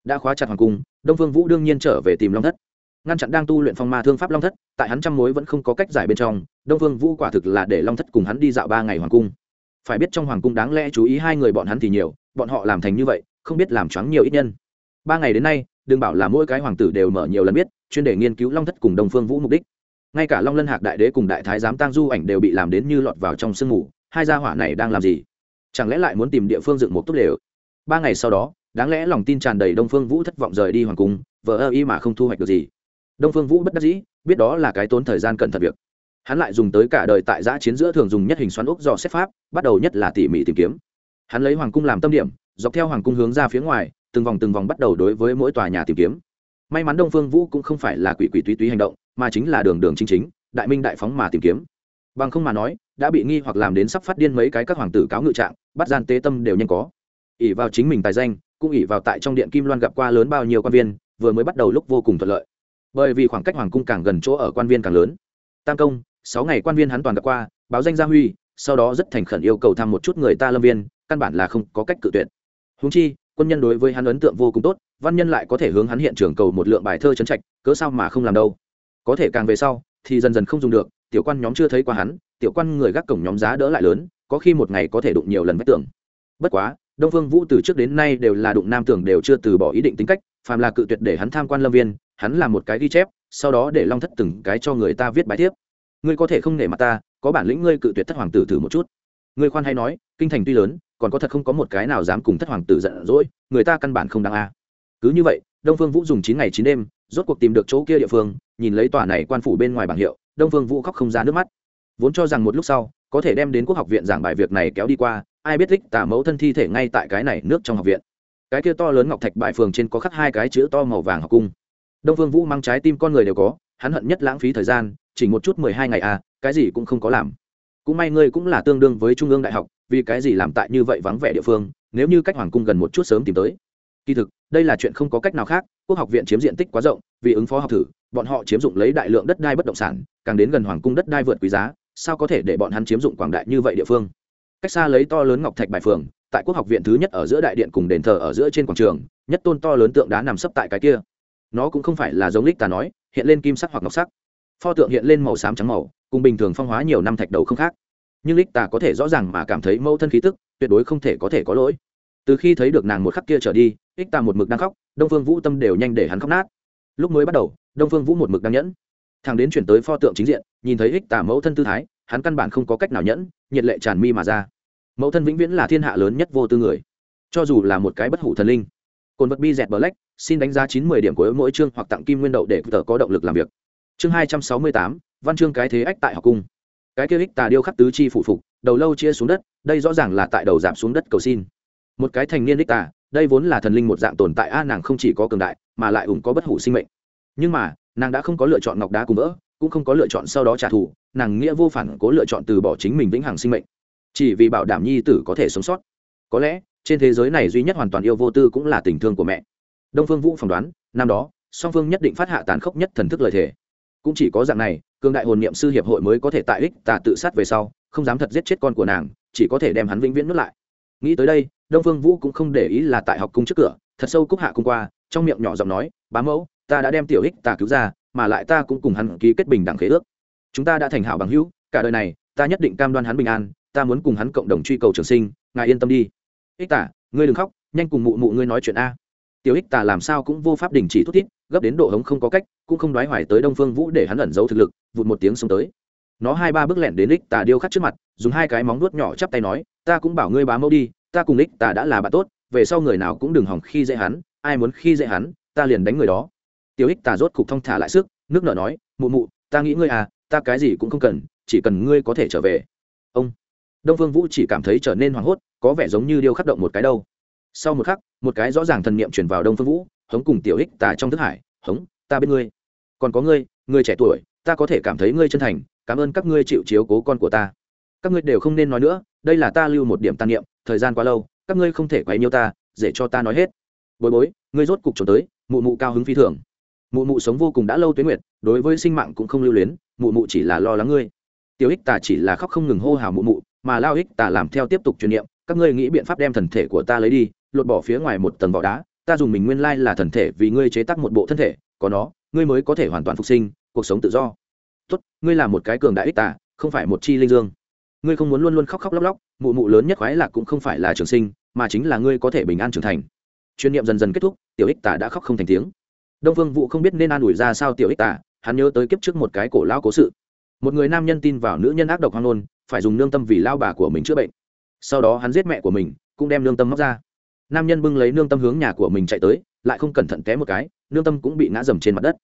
Đã khóa chặt hoàng cung, đông phương vũ đương nhiên trở về tìm long thất. Ngăn chặn đang tu luyện phong ma thương pháp long thất, tại hắn trăm mối vẫn không có cách giải bên trong, đông phương vũ quả thực là để long thất cùng hắn đi dạo ba ngày hoàng cung phải biết trong hoàng cung đáng lẽ chú ý hai người bọn hắn thì nhiều, bọn họ làm thành như vậy, không biết làm choáng nhiều ít nhân. Ba ngày đến nay, đừng bảo là mỗi cái hoàng tử đều mở nhiều lần biết, chuyên để nghiên cứu long thất cùng đông phương vũ mục đích. Ngay cả long lân hạc đại đế cùng đại thái giám tăng du ảnh đều bị làm đến như lọt vào trong sương mù, hai gia hỏa này đang làm gì? Chẳng lẽ lại muốn tìm địa phương dựng một túp lều? Ba ngày sau đó, đáng lẽ lòng tin tràn đầy đông phương vũ thất vọng rời đi hoàng cung, vờ ơ y mà không thu hoạch được gì. Đông phương vũ bất đắc dĩ, biết đó là cái tốn thời gian cẩn thận việc hắn lại dùng tới cả đời tại giã chiến giữa thường dùng nhất hình xoắn ốc dò xét pháp, bắt đầu nhất là tỉ mỉ tìm kiếm. Hắn lấy hoàng cung làm tâm điểm, dọc theo hoàng cung hướng ra phía ngoài, từng vòng từng vòng bắt đầu đối với mỗi tòa nhà tìm kiếm. May mắn đông phương vũ cũng không phải là quỷ quỷ túy túy hành động, mà chính là đường đường chính chính, đại minh đại phóng mà tìm kiếm. Bằng không mà nói, đã bị nghi hoặc làm đến sắp phát điên mấy cái các hoàng tử cáo ngự trạng, bắt gian tế tâm đều nhanh có. Ỉ vào chính mình tài danh, cũng ỉ vào tại trong điện kim loan gặp qua lớn bao nhiêu quan viên, vừa mới bắt đầu lúc vô cùng thuận lợi. Bởi vì khoảng cách hoàng cung càng gần chỗ ở quan viên càng lớn. Tam công sáu ngày quan viên hắn toàn gặp qua, báo danh gia huy, sau đó rất thành khẩn yêu cầu thăm một chút người ta lâm viên, căn bản là không có cách cự tuyệt. Húng chi, quân nhân đối với hắn ấn tượng vô cùng tốt, văn nhân lại có thể hướng hắn hiện trường cầu một lượng bài thơ trấn trạch, cớ sao mà không làm đâu. Có thể càng về sau, thì dần dần không dùng được, tiểu quan nhóm chưa thấy qua hắn, tiểu quan người gác cổng nhóm giá đỡ lại lớn, có khi một ngày có thể đụng nhiều lần vách tường. Bất quá, đông phương vũ từ trước đến nay đều là đụng nam tưởng đều chưa từ bỏ ý định tính cách, phàm là cự tuyệt để hắn tham quan lâm viên, hắn làm một cái ghi chép, sau đó để long thất từng cái cho người ta viết bài thiếp ngươi có thể không nể mặt ta, có bản lĩnh ngươi cự tuyệt thất hoàng tử thử một chút. Ngươi khoan hay nói, kinh thành tuy lớn, còn có thật không có một cái nào dám cùng thất hoàng tử giận dỗi, người ta căn bản không đáng a. Cứ như vậy, đông phương vũ dùng chín ngày chín đêm, rốt cuộc tìm được chỗ kia địa phương, nhìn lấy tòa này quan phủ bên ngoài bảng hiệu, đông phương vũ khóc không ra nước mắt. Vốn cho rằng một lúc sau, có thể đem đến quốc học viện giảng bài việc này kéo đi qua, ai biết thích tả mẫu thân thi thể ngay tại cái này nước trong học viện. Cái kia to lớn ngọc thạch bại phường trên có khắc hai cái chữ to màu vàng học cung. Đông phương vũ mang trái tim con người đều có, hắn hận nhất lãng phí thời gian chỉ một chút mười hai ngày à cái gì cũng không có làm. Cũng may ngươi cũng là tương đương với trung ương đại học, vì cái gì làm tại như vậy vắng vẻ địa phương, nếu như cách hoàng cung gần một chút sớm tìm tới. Kỳ thực, đây là chuyện không có cách nào khác, quốc học viện chiếm diện tích quá rộng, vì ứng phó học thử, bọn họ chiếm dụng lấy đại lượng đất đai bất động sản, càng đến gần hoàng cung đất đai vượt quý giá, sao có thể để bọn hắn chiếm dụng quảng đại như vậy địa phương? Cách xa lấy to lớn ngọc thạch bài phường, tại quốc học viện thứ nhất ở giữa đại điện cùng đền thờ ở giữa trên quảng trường, nhất tôn to lớn tượng đá nằm sấp tại cái kia. Nó cũng không phải là giống lích ta nói, hiện lên kim sắc hoặc ngọc sắc pho tượng hiện lên màu xám trắng màu, cùng bình thường phong hóa nhiều năm thạch đầu không khác. Nhưng lích tà có thể rõ ràng mà cảm thấy mẫu thân khí tức, tuyệt đối không thể có thể có lỗi. Từ khi thấy được nàng một khắc kia trở đi ích tà một mực đang khóc, đông phương vũ tâm đều nhanh để hắn khóc nát. Lúc mới bắt đầu, đông phương vũ một mực đang nhẫn. Thằng đến chuyển tới pho tượng chính diện, nhìn thấy ích tà mẫu thân tư thái, hắn căn bản không có cách nào nhẫn, nhiệt lệ tràn mi mà ra. Mẫu thân vĩnh viễn là thiên hạ lớn nhất vô tư người. Cho dù là một cái bất hủ thần linh cồn vật bi dẹt bờ lách xin đánh giá chín mươi điểm của mỗi chương hoặc tặng kim nguyên đậu để tờ có động lực làm việc chương hai trăm sáu mươi tám, văn chương cái thế ách tại học cung. Cái kia ích tà điêu khắc tứ chi phụ phục, đầu lâu chia xuống đất, đây rõ ràng là tại đầu giảm xuống đất cầu xin. Một cái thành niên đích tà, đây vốn là thần linh một dạng tồn tại a, nàng không chỉ có cường đại, mà lại ủng có bất hủ sinh mệnh. Nhưng mà, nàng đã không có lựa chọn ngọc đá cùng vỡ, cũng không có lựa chọn sau đó trả thù, nàng nghĩa vô phản cố lựa chọn từ bỏ chính mình vĩnh hằng sinh mệnh. Chỉ vì bảo đảm nhi tử có thể sống sót. Có lẽ, trên thế giới này duy nhất hoàn toàn yêu vô tư cũng là tình thương của mẹ. Đông phương vũ phỏng đoán, năm đó, song phương nhất định phát hạ tàn khốc nhất thần thức lời thề cũng chỉ có dạng này cương đại hồn niệm sư hiệp hội mới có thể tại ích tà tự sát về sau, không dám thật giết chết con của nàng, chỉ có thể đem hắn vĩnh viễn nuốt lại. Nghĩ tới đây, đông phương vũ cũng không để ý là tại học cung trước cửa, thật sâu cúc hạ cung qua, trong miệng nhỏ giọng nói, bá mẫu, ta đã đem tiểu ích tà cứu ra, mà lại ta cũng cùng hắn ký kết bình đẳng khế ước. Chúng ta đã thành hảo bằng hữu, cả đời này, ta nhất định cam đoan hắn bình an, ta muốn cùng hắn cộng đồng truy cầu trường sinh, ngài yên tâm đi. Ích tả ngươi đừng khóc, nhanh cùng mụ mụ ngươi nói chuyện a. Tiểu ích tả làm sao cũng vô pháp đình chỉ thút thít, gấp đến độ hống không có cách cũng không đoái hoài tới đông phương vũ để hắn ẩn giấu thực lực, vụt một tiếng xông tới. Nó hai ba bước lẹn đến ích tà điêu khắc trước mặt, dùng hai cái móng nuốt nhỏ chắp tay nói, ta cũng bảo ngươi bá mẫu đi, ta cùng ích tà đã là bạn tốt, về sau người nào cũng đừng hỏng khi dễ hắn, ai muốn khi dễ hắn, ta liền đánh người đó. Tiểu ích tà rốt cục thong thả lại sức, nước nở nói, mụ mụ, ta nghĩ ngươi à ta cái gì cũng không cần, chỉ cần ngươi có thể trở về. Ông. Đông phương vũ chỉ cảm thấy trở nên hoảng hốt, có vẻ giống như điêu khắc động một cái đâu. Sau một khắc, một cái rõ ràng thần niệm truyền vào đông phương vũ, hống cùng tiểu ích tà trong thức hải, hống, ta bên ngươi còn có ngươi ngươi trẻ tuổi, ta có thể cảm thấy ngươi chân thành, cảm ơn các ngươi chịu chiếu cố con của ta. Các ngươi đều không nên nói nữa, đây là ta lưu một điểm tàn niệm, thời gian quá lâu, các ngươi không thể quấy nhiêu ta, dễ cho ta nói hết. Bối bối, ngươi rốt cục trốn tới, mụ mụ cao hứng phi thường. Mụ mụ sống vô cùng đã lâu tuyến nguyệt, đối với sinh mạng cũng không lưu luyến, mụ mụ chỉ là lo lắng ngươi. Tiểu ích tà chỉ là khóc không ngừng hô hào mụ mụ, mà lao ích tà làm theo tiếp tục truyền niệm, các ngươi nghĩ biện pháp đem thần thể của ta lấy đi, lột bỏ phía ngoài một tầng vỏ đá, ta dùng mình nguyên lai là thần thể vì ngươi chế tác một bộ thân thể có nó, ngươi mới có thể hoàn toàn phục sinh, cuộc sống tự do. Tốt, ngươi là một cái cường đại ích tả không phải một chi linh dương. Ngươi không muốn luôn luôn khóc khóc lóc lóc, mụ mụ lớn nhất khoái lạc cũng không phải là trường sinh, mà chính là ngươi có thể bình an trưởng thành. Chuyên niệm dần dần kết thúc, tiểu ích tả đã khóc không thành tiếng. Đông vương vũ không biết nên an ủi ra sao tiểu ích tả hắn nhớ tới kiếp trước một cái cổ lao cố sự. Một người nam nhân tin vào nữ nhân ác độc hoang nôn phải dùng nương tâm vì lao bà của mình chữa bệnh. Sau đó hắn giết mẹ của mình, cũng đem nương tâm móc ra. Nam nhân bưng lấy nương tâm hướng nhà của mình chạy tới lại không cẩn thận té một cái, nương tâm cũng bị ngã dầm trên mặt đất.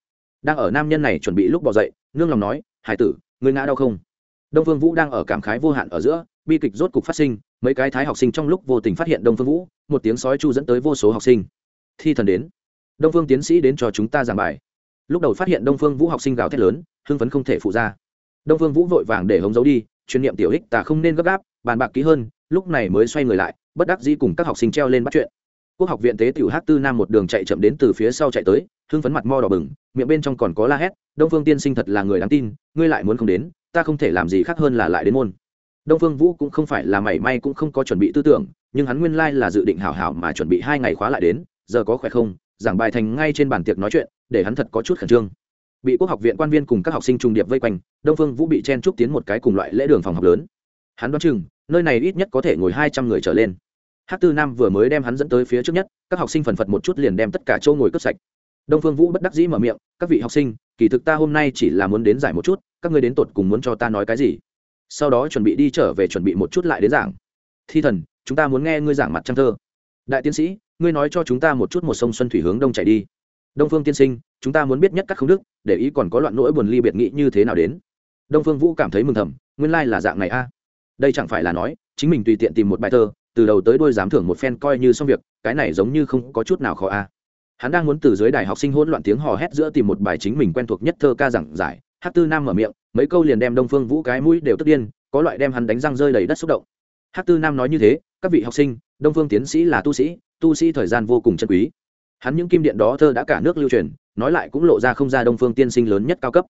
Đang ở nam nhân này chuẩn bị lúc bỏ dậy, nương lòng nói, hải tử người ngã đau không? Đông phương vũ đang ở cảm khái vô hạn ở giữa, bi kịch rốt cục phát sinh, mấy cái thái học sinh trong lúc vô tình phát hiện đông phương vũ, một tiếng sói chu dẫn tới vô số học sinh. Thi thần đến. Đông phương tiến sĩ đến cho chúng ta giảng bài. Lúc đầu phát hiện đông phương vũ học sinh gào thét lớn, hưng phấn không thể phụ ra. Đông phương vũ vội vàng để hống giấu đi, chuyên niệm tiểu ích tà không nên gấp gáp, bàn bạc kỹ hơn, lúc này mới xoay người lại, bất đắc dĩ cùng các học sinh treo lên bắt chuyện quốc học viện tế tiểu hát tư nam một đường chạy chậm đến từ phía sau chạy tới, hưng phấn mặt mo đỏ bừng, miệng bên trong còn có la hét, đông phương tiên sinh thật là người đáng tin, ngươi lại muốn không đến, ta không thể làm gì khác hơn là lại đến môn. Đông phương vũ cũng không phải là mảy may cũng không có chuẩn bị tư tưởng, nhưng hắn nguyên lai là dự định hảo hảo mà chuẩn bị hai ngày khóa lại đến, giờ có khỏe không, giảng bài thành ngay trên bàn tiệc nói chuyện, để hắn thật có chút khẩn trương. Bị quốc học viện quan viên cùng các học sinh trùng điệp vây quanh, đông phương vũ bị chen trúc tiến một cái cùng loại lễ đường phòng học lớn. Hắn đoán chừng, nơi này ít nhất có thể ngồi hai trăm người trở lên hát tư nam vừa mới đem hắn dẫn tới phía trước nhất, các học sinh phần phật một chút liền đem tất cả châu ngồi cướp sạch. Đông phương vũ bất đắc dĩ mở miệng, các vị học sinh, kỳ thực ta hôm nay chỉ là muốn đến giải một chút, các ngươi đến tột cùng muốn cho ta nói cái gì? Sau đó chuẩn bị đi trở về chuẩn bị một chút lại đến giảng. Thi thần, chúng ta muốn nghe ngươi giảng mặt trăng thơ. Đại tiến sĩ, ngươi nói cho chúng ta một chút một sông xuân thủy hướng đông chảy đi. Đông phương tiên sinh, chúng ta muốn biết nhất các không đức, để ý còn có loạn nỗi buồn ly biệt nghị như thế nào đến. Đông phương vũ cảm thấy mừng thầm, nguyên lai là dạng này a. Đây chẳng phải là nói, chính mình tùy tiện tìm một bài thơ từ đầu tới đôi dám thưởng một phen coi như xong việc, cái này giống như không có chút nào khó a. Hắn đang muốn từ dưới đài học sinh hỗn loạn tiếng hò hét giữa tìm một bài chính mình quen thuộc nhất thơ ca giảng giải, hát tư nam mở miệng, mấy câu liền đem đông phương vũ cái mũi đều tức điên, có loại đem hắn đánh răng rơi đầy đất xúc động. Hát tư nam nói như thế, các vị học sinh, đông phương tiến sĩ là tu sĩ tu sĩ thời gian vô cùng chân quý. Hắn những kim điện đó thơ đã cả nước lưu truyền, nói lại cũng lộ ra không ra đông phương tiên sinh lớn nhất cao cấp.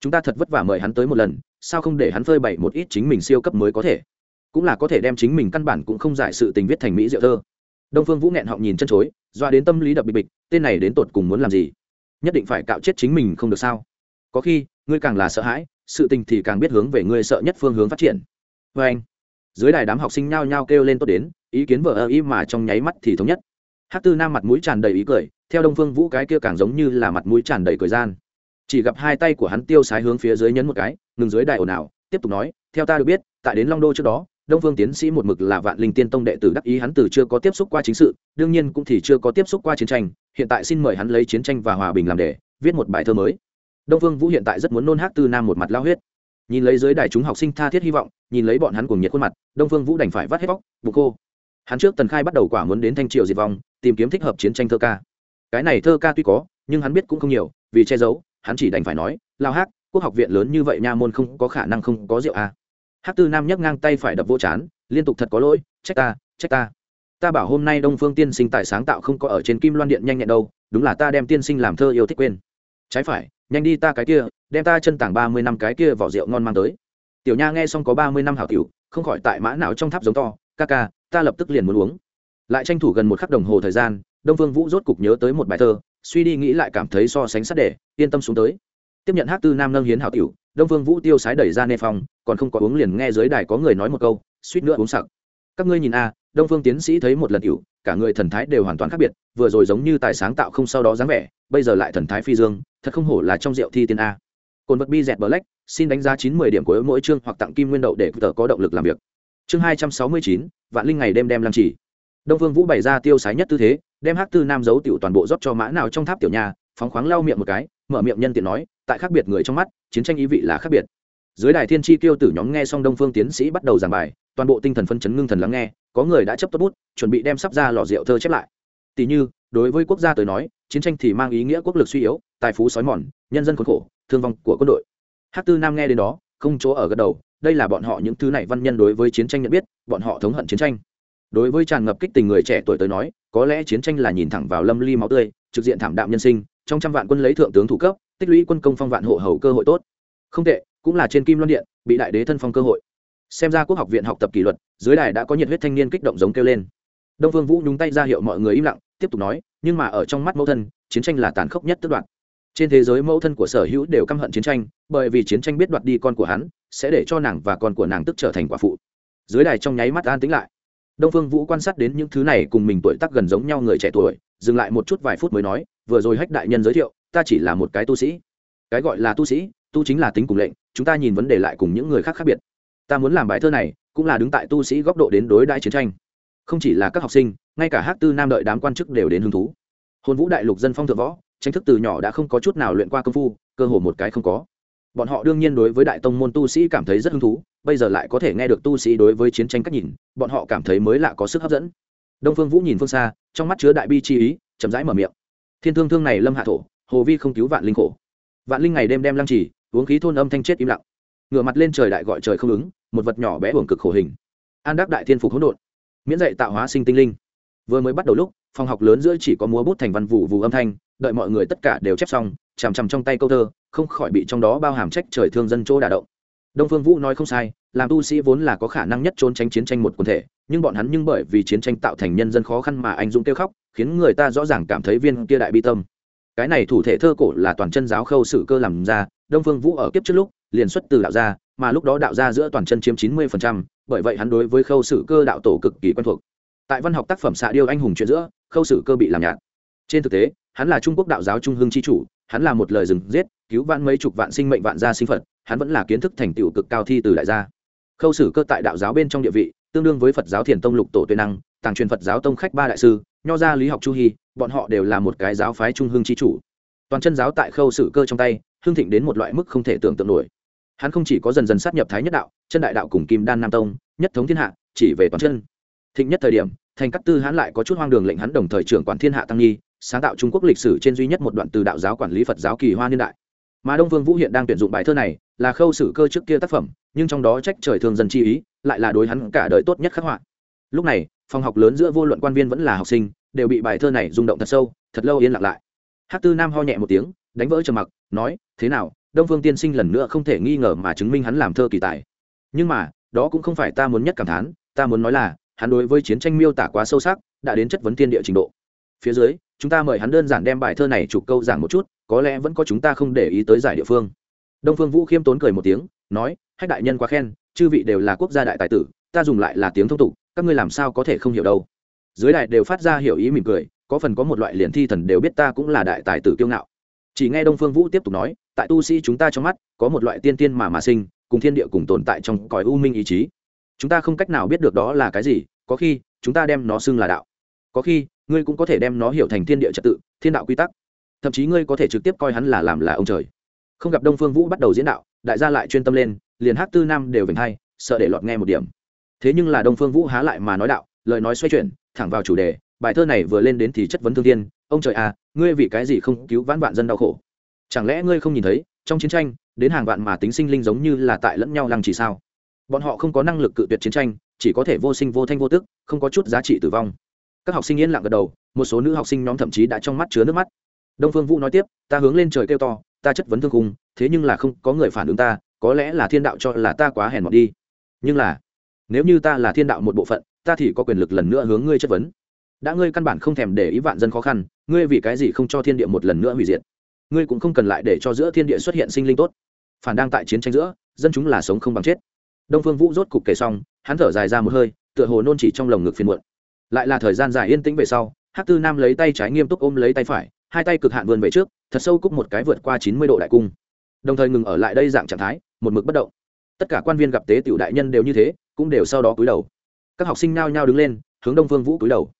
Chúng ta thật vất vả mời hắn tới một lần, sao không để hắn phơi bày một ít chính mình siêu cấp mới có thể? Cũng là có thể đem chính mình căn bản cũng không giải sự tình viết thành mỹ diệu thơ. Đông phương vũ nghẹn họng nhìn chân chối, doa đến tâm lý đập bịch bịch, tên này đến tột cùng muốn làm gì? Nhất định phải cạo chết chính mình không được sao? Có khi, ngươi càng là sợ hãi, sự tình thì càng biết hướng về ngươi sợ nhất phương hướng phát triển. Vê anh, dưới đài đám học sinh nhao nhao kêu lên tốt đến, ý kiến vợ ơ ý mà trong nháy mắt thì thống nhất. Hát tư nam mặt mũi tràn đầy ý cười, theo đông phương vũ cái kia càng giống như là mặt mũi tràn đầy cười gian. Chỉ gặp hai tay của hắn tiêu sái hướng phía dưới nhấn một cái, ngừng dưới đài ồn ào, tiếp tục nói, theo ta được biết, tại đến long đô trước đó đông phương tiến sĩ một mực là vạn linh tiên tông đệ tử đắc ý, hắn từ chưa có tiếp xúc qua chính sự, đương nhiên cũng thì chưa có tiếp xúc qua chiến tranh, hiện tại xin mời hắn lấy chiến tranh và hòa bình làm đề, viết một bài thơ mới. Đông phương vũ hiện tại rất muốn nôn hát tư nam một mặt lao huyết. Nhìn lấy dưới đài chúng học sinh tha thiết hy vọng, nhìn lấy bọn hắn cùng nhiệt khuôn mặt, đông phương vũ đành phải vắt hết bóc bụng cô hắn trước tần khai bắt đầu quả muốn đến thanh triều diệt vong, tìm kiếm thích hợp chiến tranh thơ ca. Cái này thơ ca tuy có, nhưng hắn biết cũng không nhiều, vì che giấu, hắn chỉ đành phải nói, lao hát quốc học viện lớn như vậy nha môn không có khả năng không có rượu à hát tư nam nhấc ngang tay phải đập vô chán liên tục thật có lỗi trách ta trách ta. Ta bảo hôm nay đông phương tiên sinh tại sáng tạo không có ở trên kim loan điện nhanh nhẹn đâu đúng là ta đem tiên sinh làm thơ yêu thích quên. Trái phải nhanh đi ta cái kia đem ta chân tảng ba mươi năm cái kia vỏ rượu ngon mang tới. Tiểu nha nghe xong có ba mươi năm hảo cửu, không khỏi tại mã não trong tháp giống to ca ca ta lập tức liền muốn uống. Lại tranh thủ gần một khắc đồng hồ thời gian đông phương vũ rốt cục nhớ tới một bài thơ suy đi nghĩ lại cảm thấy so sánh sát để yên tâm xuống tới. Tiếp nhận hát tư nam nâng hiến hảo cửu, đông phương vũ tiêu sái đẩy ra nê phòng còn không có uống liền nghe dưới đài có người nói một câu, suýt nữa uống sặc. Các ngươi nhìn a, đông phương tiến sĩ thấy một lần tiểu, cả người thần thái đều hoàn toàn khác biệt, vừa rồi giống như tài sáng tạo không sau đó dáng vẻ, bây giờ lại thần thái phi dương, thật không hổ là trong rượu thi tiên a. Cồn vật bi dẹt black, xin đánh giá chín mươi điểm của mỗi chương hoặc tặng kim nguyên đậu để tờ có động lực làm việc. Chương hai trăm sáu mươi chín, vạn linh ngày đêm đem làm chỉ đông phương vũ bày ra tiêu sái nhất tư thế, đem hát tư nam giấu tiểu toàn bộ rót cho mã nào trong tháp tiểu nhà, phóng khoáng lau miệng một cái, mở miệng nhân tiện nói, tại khác biệt người trong mắt, chiến tranh ý vị là khác biệt dưới đài thiên chi tiêu tử nhóm nghe xong đông phương tiến sĩ bắt đầu giảng bài, toàn bộ tinh thần phân chấn ngưng thần lắng nghe, có người đã chấp tốt bút, chuẩn bị đem sắp ra lò rượu thơ chép lại. Tỷ như, đối với quốc gia tới nói, chiến tranh thì mang ý nghĩa quốc lực suy yếu, tài phú sói mòn, nhân dân khốn khổ, thương vong của quân đội. Hát tư nam nghe đến đó, không chỗ ở gật đầu, đây là bọn họ những thứ này văn nhân đối với chiến tranh nhận biết, bọn họ thống hận chiến tranh. Đối với tràn ngập kích tình người trẻ tuổi tới nói, có lẽ chiến tranh là nhìn thẳng vào lâm ly máu tươi, trực diện thảm đạm nhân sinh, trong trăm vạn quân lấy thượng tướng thủ cấp, tích lũy quân công phong vạn hộ hầu cơ hội tốt. Không tệ cũng là trên kim loan điện, bị đại đế thân phong cơ hội. Xem ra quốc học viện học tập kỷ luật, dưới đài đã có nhiệt huyết thanh niên kích động giống kêu lên. Đông phương vũ nhúng tay ra hiệu mọi người im lặng, tiếp tục nói, nhưng mà ở trong mắt mẫu thân, chiến tranh là tàn khốc nhất tức đoạn trên thế giới mẫu thân của sở hữu đều căm hận chiến tranh, bởi vì chiến tranh biết đoạt đi con của hắn, sẽ để cho nàng và con của nàng tức trở thành quả phụ. Dưới đài trong nháy mắt an tĩnh lại. Đông phương vũ quan sát đến những thứ này cùng mình tuổi tác gần giống nhau người trẻ tuổi, dừng lại một chút vài phút mới nói, vừa rồi hách đại nhân giới thiệu, ta chỉ là một cái tu sĩ. Cái gọi là tu sĩ, tu chính là tính cùng lệnh chúng ta nhìn vấn đề lại cùng những người khác khác biệt. Ta muốn làm bài thơ này, cũng là đứng tại tu sĩ góc độ đến đối đãi chiến tranh. Không chỉ là các học sinh, ngay cả hát tư nam đợi đám quan chức đều đến hứng thú. Hôn vũ đại lục dân phong thượng võ, tranh thức từ nhỏ đã không có chút nào luyện qua công phu, cơ hồ một cái không có. Bọn họ đương nhiên đối với đại tông môn tu sĩ cảm thấy rất hứng thú, bây giờ lại có thể nghe được tu sĩ đối với chiến tranh cách nhìn, bọn họ cảm thấy mới lạ có sức hấp dẫn. Đông phương vũ nhìn phương xa, trong mắt chứa đại bi chi ý, chậm rãi mở miệng. Thiên thương thương này lâm hạ thổ, hồ vi không cứu vạn linh khổ. Vạn linh ngày đêm đem lăng trì uống khí thôn âm thanh chết im lặng. Ngửa mặt lên trời đại gọi trời không ứng, một vật nhỏ bé hưởng cực khổ hình. An đắc đại thiên phục hỗn độn, miễn dạy tạo hóa sinh tinh linh. Vừa mới bắt đầu lúc, phòng học lớn giữa chỉ có múa bút thành văn vụ vụ âm thanh, đợi mọi người tất cả đều chép xong, chằm chằm trong tay câu thơ, không khỏi bị trong đó bao hàm trách trời thương dân chỗ đả động. Đông phương vũ nói không sai, làm tu sĩ vốn là có khả năng nhất trốn tránh chiến tranh một quần thể, nhưng bọn hắn nhưng bởi vì chiến tranh tạo thành nhân dân khó khăn mà anh dũng kêu khóc, khiến người ta rõ ràng cảm thấy viên kia đại bi tâm cái này thủ thể thơ cổ là toàn chân giáo khâu sử cơ làm ra, đông phương vũ ở kiếp trước lúc, liền xuất từ đạo gia, mà lúc đó đạo gia giữa toàn chân chiếm chín mươi phần trăm, bởi vậy hắn đối với khâu sử cơ đạo tổ cực kỳ quen thuộc. Tại văn học tác phẩm xạ điêu anh hùng chuyện giữa, khâu sử cơ bị làm nhạt. Trên thực tế, hắn là trung quốc đạo giáo trung hương tri chủ, hắn là một lời rừng giết, cứu vãn mấy chục vạn sinh mệnh vạn gia sinh phật, hắn vẫn là kiến thức thành tựu cực cao thi từ đại gia. Khâu sử cơ tại đạo giáo bên trong địa vị, tương đương với phật giáo thiền tông lục tổ tuyên năng, tàng truyền phật giáo tông khách ba đại sư, nho gia lý học chu hy bọn họ đều là một cái giáo phái trung hương chi chủ. Toàn chân giáo tại khâu sử cơ trong tay hương thịnh đến một loại mức không thể tưởng tượng nổi. Hắn không chỉ có dần dần sát nhập thái nhất đạo, chân đại đạo cùng kim đan nam tông, nhất thống thiên hạ, chỉ về toàn chân. Thịnh nhất thời điểm, thành cát tư hắn lại có chút hoang đường lệnh hắn đồng thời trưởng quản thiên hạ tăng nghi, sáng tạo trung quốc lịch sử trên duy nhất một đoạn từ đạo giáo quản lý phật giáo kỳ hoa niên đại. Mà đông vương vũ hiện đang tuyển dụng bài thơ này, là khâu sử cơ trước kia tác phẩm, nhưng trong đó trách trời thường dân chi ý, lại là đối hắn cả đời tốt nhất khắc họa. Lúc này, phòng học lớn giữa vô luận quan viên vẫn là học sinh đều bị bài thơ này rung động thật sâu, thật lâu yên lặng lại. Hát tư nam ho nhẹ một tiếng, đánh vỡ trầm mặc, nói, thế nào, đông phương tiên sinh lần nữa không thể nghi ngờ mà chứng minh hắn làm thơ kỳ tài. Nhưng mà, đó cũng không phải ta muốn nhất cảm thán, ta muốn nói là, hắn đối với chiến tranh miêu tả quá sâu sắc, đã đến chất vấn thiên địa trình độ. Phía dưới, chúng ta mời hắn đơn giản đem bài thơ này chụp câu giảng một chút, có lẽ vẫn có chúng ta không để ý tới giải địa phương. Đông phương vũ khiêm tốn cười một tiếng, nói, hách đại nhân quá khen, chư vị đều là quốc gia đại tài tử, ta dùng lại là tiếng thông tục, các ngươi làm sao có thể không hiểu đâu dưới đại đều phát ra hiểu ý mỉm cười, có phần có một loại liền thi thần đều biết ta cũng là đại tài tử kiêu ngạo. Chỉ nghe đông phương vũ tiếp tục nói, tại tu sĩ chúng ta trong mắt, có một loại tiên tiên mà mà sinh, cùng thiên địa cùng tồn tại trong cõi u minh ý chí. Chúng ta không cách nào biết được đó là cái gì, có khi, chúng ta đem nó xưng là đạo. Có khi, ngươi cũng có thể đem nó hiểu thành thiên địa trật tự, thiên đạo quy tắc. Thậm chí ngươi có thể trực tiếp coi hắn là làm là ông trời. Không gặp đông phương vũ bắt đầu diễn đạo, đại gia lại chuyên tâm lên, liền hát tư nam đều vểnh hay sợ để lọt nghe một điểm. Thế nhưng là đông phương vũ há lại mà nói đạo, lời nói xoay chuyển thẳng vào chủ đề, bài thơ này vừa lên đến thì chất vấn thương thiên, ông trời à ngươi vì cái gì không cứu vãn vạn dân đau khổ? Chẳng lẽ ngươi không nhìn thấy, trong chiến tranh, đến hàng vạn mà tính sinh linh giống như là tại lẫn nhau lăng trì sao? Bọn họ không có năng lực cự tuyệt chiến tranh, chỉ có thể vô sinh vô thanh vô tức, không có chút giá trị tử vong. Các học sinh yên lặng gật đầu, một số nữ học sinh nhóm thậm chí đã trong mắt chứa nước mắt. Đông phương vũ nói tiếp, ta hướng lên trời kêu to, ta chất vấn thương cung thế nhưng là không có người phản ứng ta, có lẽ là thiên đạo cho là ta quá hèn mọt đi. Nhưng là, nếu như ta là thiên đạo một bộ phận ta thì có quyền lực lần nữa hướng ngươi chất vấn. Đã ngươi căn bản không thèm để ý vạn dân khó khăn, ngươi vì cái gì không cho thiên địa một lần nữa hủy diệt? Ngươi cũng không cần lại để cho giữa thiên địa xuất hiện sinh linh tốt. Phản đang tại chiến tranh giữa, dân chúng là sống không bằng chết. Đông phương vũ rốt cục kể xong, hắn thở dài ra một hơi, tựa hồ nôn chỉ trong lồng ngực phiền muộn. Lại là thời gian dài yên tĩnh về sau hát tư nam lấy tay trái nghiêm túc ôm lấy tay phải, hai tay cực hạn vươn về trước, thật sâu cúc một cái vượt qua chín mươi độ đại cung. Đồng thời ngừng ở lại đây dạng trạng thái, một mực bất động. Tất cả quan viên gặp tế tiểu đại nhân đều như thế, cũng đều sau đó cúi đầu các học sinh nao nhao đứng lên, hướng đông phương vũ cúi đầu.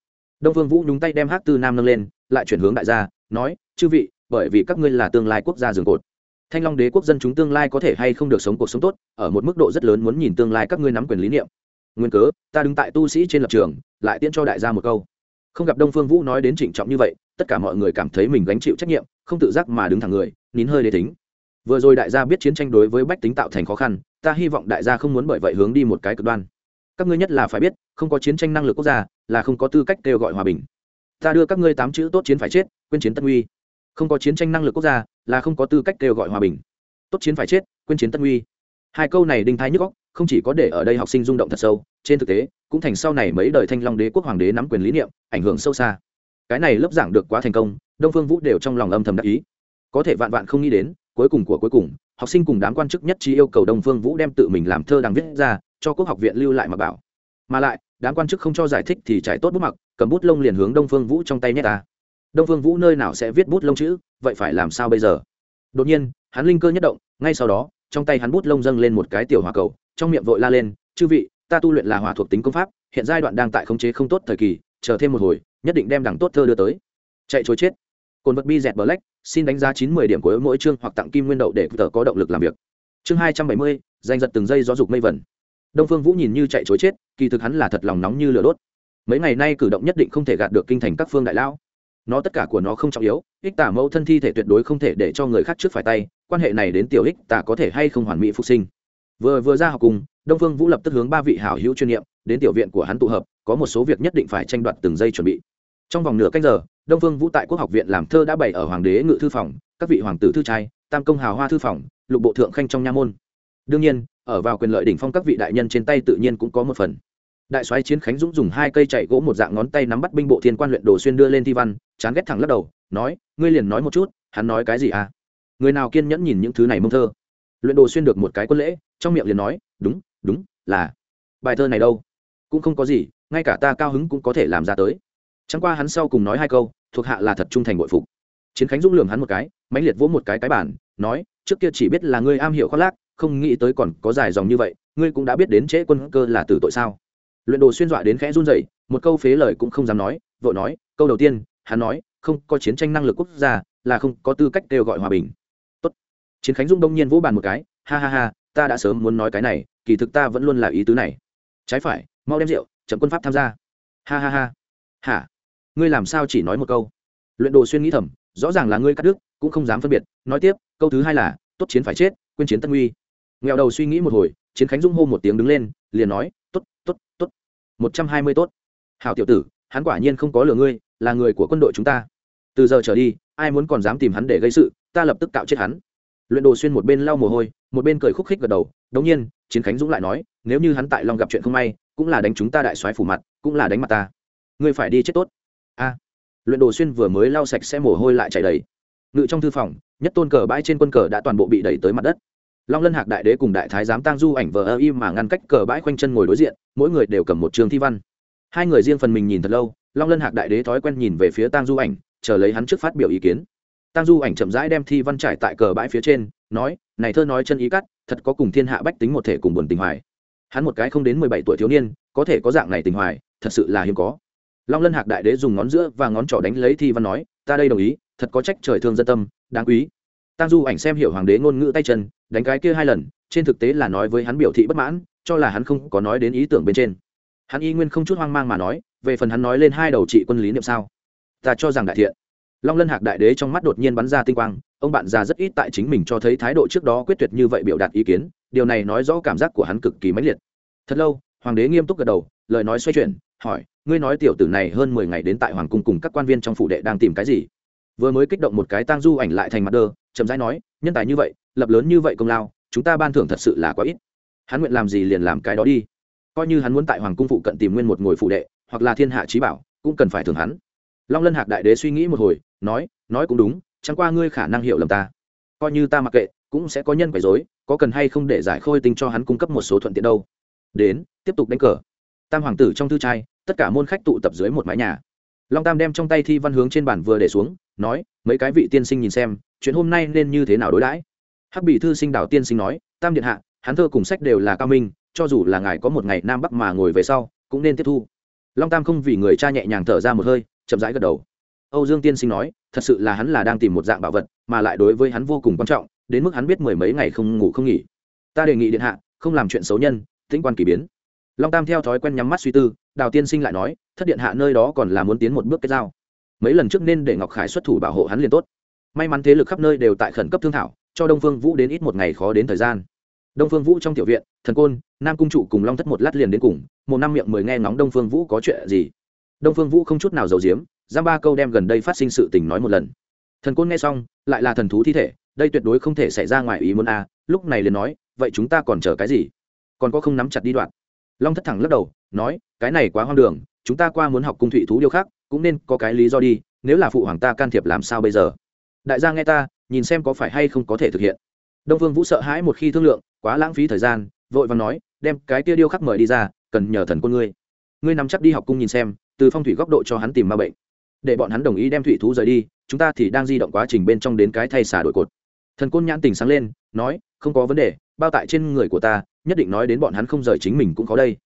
Đông phương vũ nhúng tay đem hát tư nam nâng lên, lại chuyển hướng đại gia, nói, chư vị, bởi vì các ngươi là tương lai quốc gia rừng cột. Thanh long đế quốc dân chúng tương lai có thể hay không được sống cuộc sống tốt, ở một mức độ rất lớn muốn nhìn tương lai các ngươi nắm quyền lý niệm. Nguyên cớ, ta đứng tại tu sĩ trên lập trường, lại tiễn cho đại gia một câu. Không gặp đông phương vũ nói đến trịnh trọng như vậy, tất cả mọi người cảm thấy mình gánh chịu trách nhiệm, không tự giác mà đứng thẳng người, nín hơi đế tính. Vừa rồi đại gia biết chiến tranh đối với bách tính tạo thành khó khăn, ta hy vọng đại gia không muốn bởi vậy hướng đi một cái cực đoan các ngươi nhất là phải biết, không có chiến tranh năng lực quốc gia, là không có tư cách kêu gọi hòa bình. Ta đưa các ngươi tám chữ tốt chiến phải chết, quên chiến tân uy. Không có chiến tranh năng lực quốc gia, là không có tư cách kêu gọi hòa bình. Tốt chiến phải chết, quên chiến tân uy. Hai câu này đinh thái nhức góc không chỉ có để ở đây học sinh rung động thật sâu, trên thực tế, cũng thành sau này mấy đời thanh long đế quốc hoàng đế nắm quyền lý niệm, ảnh hưởng sâu xa. Cái này lớp giảng được quá thành công, đông phương vũ đều trong lòng âm thầm đắc ý. Có thể vạn vạn không nghĩ đến, cuối cùng của cuối cùng, học sinh cùng đám quan chức nhất trí yêu cầu đông phương vũ đem tự mình làm thơ đang viết ra cho quốc học viện lưu lại mà bảo. Mà lại, đám quan chức không cho giải thích thì trải tốt bút mặc, cầm bút lông liền hướng đông phương vũ trong tay nhét ta. Đông phương vũ nơi nào sẽ viết bút lông chữ, vậy phải làm sao bây giờ? Đột nhiên, hắn linh cơ nhất động, ngay sau đó, trong tay hắn bút lông dâng lên một cái tiểu hỏa cầu, trong miệng vội la lên, chư vị, ta tu luyện là hỏa thuộc tính công pháp, hiện giai đoạn đang tại khống chế không tốt thời kỳ, chờ thêm một hồi, nhất định đem đẳng tốt thơ đưa tới. Chạy chối chết. Cồn vật bi dẹt black xin đánh giá chín mươi điểm của mỗi chương hoặc tặng kim nguyên đậu để tờ có động lực làm việc. Chương hai trăm bảy mươi, danh giật từng giây gió dục mây vẩn đông phương vũ nhìn như chạy chối chết, kỳ thực hắn là thật lòng nóng như lửa đốt. Mấy ngày nay cử động nhất định không thể gạt được kinh thành các phương đại lão. Nó tất cả của nó không trọng yếu, ích tả mẫu thân thi thể tuyệt đối không thể để cho người khác trước phải tay, quan hệ này đến tiểu ích tả có thể hay không hoàn mỹ phục sinh. Vừa vừa ra học cùng, đông phương vũ lập tức hướng ba vị hảo hữu chuyên nghiệp, đến tiểu viện của hắn tụ hợp, có một số việc nhất định phải tranh đoạt từng giây chuẩn bị. Trong vòng nửa canh giờ, đông phương vũ tại quốc học viện làm thơ đã bày ở hoàng đế ngự thư phòng, các vị hoàng tử thư trai, tam công hào hoa thư phòng, lục bộ thượng khanh trong nha môn. Đương nhiên ở vào quyền lợi đỉnh phong các vị đại nhân trên tay tự nhiên cũng có một phần. Đại soái chiến khánh dũng dùng hai cây chạy gỗ một dạng ngón tay nắm bắt binh bộ thiên quan luyện đồ xuyên đưa lên thi văn, chán ghét thẳng lắc đầu, nói, ngươi liền nói một chút, hắn nói cái gì à? Người nào kiên nhẫn nhìn những thứ này mông thơ? Luyện đồ xuyên được một cái quân lễ, trong miệng liền nói, đúng đúng, là. Bài thơ này đâu? Cũng không có gì, ngay cả ta cao hứng cũng có thể làm ra tới. Chẳng qua hắn sau cùng nói hai câu, thuộc hạ là thật trung thành bội phục. Chiến khánh dũng lường hắn một cái, mãnh liệt vỗ một cái cái bản nói, trước kia chỉ biết là ngươi am hiểu khoác lác không nghĩ tới còn có dài dòng như vậy, ngươi cũng đã biết đến trễ quân cơ là từ tội sao? Luyện đồ xuyên dọa đến khẽ run rẩy, một câu phế lời cũng không dám nói, vội nói, câu đầu tiên, hắn nói, không có chiến tranh năng lực quốc gia là không có tư cách kêu gọi hòa bình. Tốt. Chiến khánh dung đông nhiên vỗ bàn một cái, ha ha ha, ta đã sớm muốn nói cái này, kỳ thực ta vẫn luôn là ý tứ này. Trái phải, mau đem rượu, chậm quân pháp tham gia. Ha ha ha. Hả? Ngươi làm sao chỉ nói một câu? Luyện đồ xuyên nghĩ thầm, rõ ràng là ngươi cắt đứt, cũng không dám phân biệt, nói tiếp, câu thứ hai là, tốt chiến phải chết, quên chiến tân uy nghèo đầu suy nghĩ một hồi, chiến khánh dung hô một tiếng đứng lên, liền nói t ố t t ố t t ố t một trăm hai mươi tốt. Hảo tiểu tử, hắn quả nhiên không có lừa ngươi, là người của quân đội chúng ta. Từ giờ trở đi, ai muốn còn dám tìm hắn để gây sự, ta lập tức cạo chết hắn. Luyện đồ xuyên một bên lau mồ hôi, một bên cười khúc khích gật đầu. Đống nhiên, chiến khánh dũng lại nói, nếu như hắn tại long gặp chuyện không may, cũng là đánh chúng ta đại soái phủ mặt, cũng là đánh mặt ta. Ngươi phải đi chết tốt. A. À, luyện đồ xuyên vừa mới lau sạch sẽ mồ hôi lại chảy đầy. Ngự trong thư phòng, nhất tôn cờ bãi trên quân cờ đã toàn bộ bị đẩy tới mặt đất long lân hạc đại đế cùng đại thái giám tang du ảnh vờ ơ im mà ngăn cách cờ bãi khoanh chân ngồi đối diện, mỗi người đều cầm một trường thi văn. Hai người riêng phần mình nhìn thật lâu, long lân hạc đại đế thói quen nhìn về phía tang du ảnh, chờ lấy hắn trước phát biểu ý kiến. Tang du ảnh chậm rãi đem thi văn trải tại cờ bãi phía trên, nói, này thơ nói chân ý cắt, thật có cùng thiên hạ bách tính một thể cùng buồn tình hoài. Hắn một cái không đến mười bảy tuổi thiếu niên, có thể có dạng này tình hoài, thật sự là hiếm có. Long lân hạc đại đế dùng ngón giữa và ngón trỏ đánh lấy thi văn nói, ta đây đồng ý, thật có trách trời thương dân tâm, đáng quý tang du ảnh xem hiểu hoàng đế ngôn ngữ tay chân, đánh cái kia hai lần, trên thực tế là nói với hắn biểu thị bất mãn, cho là hắn không có nói đến ý tưởng bên trên. Hắn y nguyên không chút hoang mang mà nói, về phần hắn nói lên hai đầu trị quân lý niệm sao? Ta cho rằng đại thiện. Long lân hạc đại đế trong mắt đột nhiên bắn ra tinh quang, ông bạn già rất ít tại chính mình cho thấy thái độ trước đó quyết tuyệt như vậy biểu đạt ý kiến, điều này nói rõ cảm giác của hắn cực kỳ mãnh liệt. Thật lâu, hoàng đế nghiêm túc gật đầu, lời nói xoay chuyển, hỏi, ngươi nói tiểu tử này hơn mười ngày đến tại hoàng cung cùng các quan viên trong phủ đệ đang tìm cái gì? Vừa mới kích động một cái tang du ảnh lại thành mặt đơ, chậm rãi nói, nhân tài như vậy, lập lớn như vậy công lao, chúng ta ban thưởng thật sự là quá ít. Hắn nguyện làm gì liền làm cái đó đi. Coi như hắn muốn tại hoàng cung phụ cận tìm nguyên một ngồi phụ đệ, hoặc là thiên hạ trí bảo, cũng cần phải thưởng hắn. Long lân hạc đại đế suy nghĩ một hồi, nói nói cũng đúng, chẳng qua ngươi khả năng hiểu lầm ta. Coi như ta mặc kệ, cũng sẽ có nhân quấy dối có cần hay không để giải khôi tinh cho hắn cung cấp một số thuận tiện đâu. Đến, tiếp tục đánh cờ. Tam hoàng tử trong thư trai, tất cả môn khách tụ tập dưới một mái nhà. Long tam đem trong tay thi văn hướng trên bàn vừa để xuống nói, mấy cái vị tiên sinh nhìn xem, chuyện hôm nay nên như thế nào đối đãi? Hắc bị thư sinh đảo tiên sinh nói, tam điện hạ, hắn thơ cùng sách đều là cao minh, cho dù là ngài có một ngày nam bắc mà ngồi về sau, cũng nên tiếp thu. Long tam không vì người cha nhẹ nhàng thở ra một hơi, chậm rãi gật đầu. Âu dương tiên sinh nói, thật sự là hắn là đang tìm một dạng bảo vật, mà lại đối với hắn vô cùng quan trọng, đến mức hắn biết mười mấy ngày không ngủ không nghỉ. Ta đề nghị điện hạ, không làm chuyện xấu nhân, tĩnh quan kỳ biến. Long tam theo thói quen nhắm mắt suy tư đào tiên sinh lại nói, thất điện hạ nơi đó còn là muốn tiến một bước kết giao mấy lần trước nên để ngọc khải xuất thủ bảo hộ hắn liền tốt. May mắn thế lực khắp nơi đều tại khẩn cấp thương thảo, cho đông phương vũ đến ít một ngày khó đến thời gian. Đông phương vũ trong tiểu viện, thần côn, nam cung trụ cùng long thất một lát liền đến cùng, một năm miệng mười nghe ngóng đông phương vũ có chuyện gì. Đông phương vũ không chút nào giàu diếm giam ba câu đem gần đây phát sinh sự tình nói một lần. Thần côn nghe xong, lại là thần thú thi thể, đây tuyệt đối không thể xảy ra ngoài ý muốn a, lúc này liền nói, vậy chúng ta còn chờ cái gì? Còn có không nắm chặt đi đoạn. Long thất thẳng lắc đầu, nói, cái này quá hoang đường, chúng ta qua muốn học cung thụy thú điêu khác cũng nên có cái lý do đi, nếu là phụ hoàng ta can thiệp làm sao bây giờ? Đại gia nghe ta, nhìn xem có phải hay không có thể thực hiện. Đông phương vũ sợ hãi một khi thương lượng, quá lãng phí thời gian, vội vàng nói, đem cái kia điêu khắc mời đi ra, cần nhờ thần quân ngươi. Ngươi nắm chắc đi học cung nhìn xem, từ phong thủy góc độ cho hắn tìm ma bệnh. Để bọn hắn đồng ý đem thủy thú rời đi, chúng ta thì đang di động quá trình bên trong đến cái thay xả đổi cột. Thần côn nhãn tình sáng lên, nói, không có vấn đề, bao tại trên người của ta, nhất định nói đến bọn hắn không rời chính mình cũng có đây.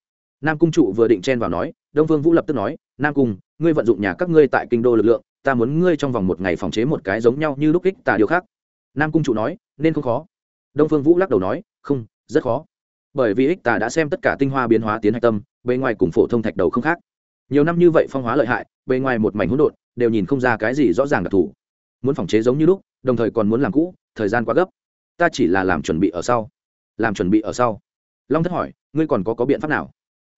Nam cung trụ vừa định chen vào nói, đông vương vũ lập tức nói, nam cung ngươi vận dụng nhà các ngươi tại kinh đô lực lượng, ta muốn ngươi trong vòng một ngày phòng chế một cái giống nhau như lúc kích tà điều khác. Nam cung trụ nói, nên không khó. Đông phương vũ lắc đầu nói, không, rất khó. Bởi vì ích tà đã xem tất cả tinh hoa biến hóa tiến hạch tâm, bề ngoài cùng phổ thông thạch đầu không khác. Nhiều năm như vậy phong hóa lợi hại, bề ngoài một mảnh hỗn độn, đều nhìn không ra cái gì rõ ràng đặc thù. Muốn phòng chế giống như lúc, đồng thời còn muốn làm cũ, thời gian quá gấp. Ta chỉ là làm chuẩn bị ở sau. Làm chuẩn bị ở sau? Long thất hỏi, ngươi còn có có biện pháp nào?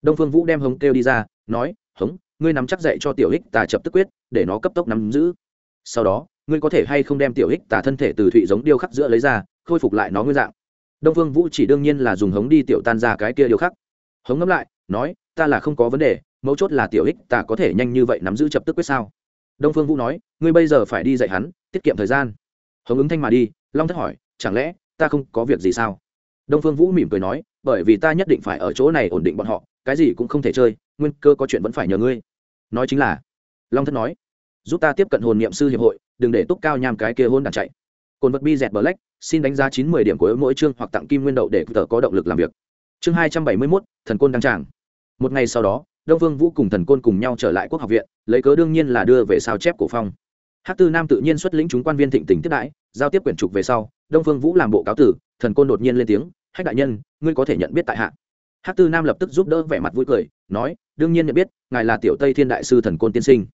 Đông phương vũ đem hống kêu đi ra, nói, hống ngươi nắm chắc dạy cho tiểu Hích tà chập tức quyết, để nó cấp tốc nắm giữ. Sau đó, ngươi có thể hay không đem tiểu Hích tà thân thể từ thụy giống điêu khắc giữa lấy ra, khôi phục lại nó nguyên dạng. Đông phương vũ chỉ đương nhiên là dùng hống đi tiểu tan ra cái kia điêu khắc. Hống ngẫm lại, nói, ta là không có vấn đề, mấu chốt là tiểu Hích tà có thể nhanh như vậy nắm giữ chập tức quyết sao? Đông phương vũ nói, ngươi bây giờ phải đi dạy hắn, tiết kiệm thời gian. Hống ứng thanh mà đi, long thất hỏi, chẳng lẽ ta không có việc gì sao? Đông phương vũ mỉm cười nói, bởi vì ta nhất định phải ở chỗ này ổn định bọn họ, cái gì cũng không thể chơi, nguyên cơ có chuyện vẫn phải nhờ ngươi nói chính là, long thất nói, giúp ta tiếp cận hồn niệm sư hiệp hội, đừng để túc cao nham cái kia hôn đàn chạy. Cồn vật bi dẹt black, xin đánh giá chín mươi điểm của mỗi chương hoặc tặng kim nguyên đậu để tờ có động lực làm việc. Chương hai trăm bảy mươi mốt, thần côn đăng tràng. Một ngày sau đó, đông vương vũ cùng thần côn cùng nhau trở lại quốc học viện, lấy cớ đương nhiên là đưa về sao chép cổ phong. Hát tư nam tự nhiên xuất lĩnh chúng quan viên thịnh tình tiếp đãi, giao tiếp quyển trục về sau, đông phương vũ làm bộ cáo tử, thần côn đột nhiên lên tiếng, hách đại nhân, ngươi có thể nhận biết tại hạ hát tư nam lập tức giúp đỡ vẻ mặt vui cười, nói, đương nhiên nhận biết, ngài là tiểu tây thiên đại sư thần côn tiên sinh.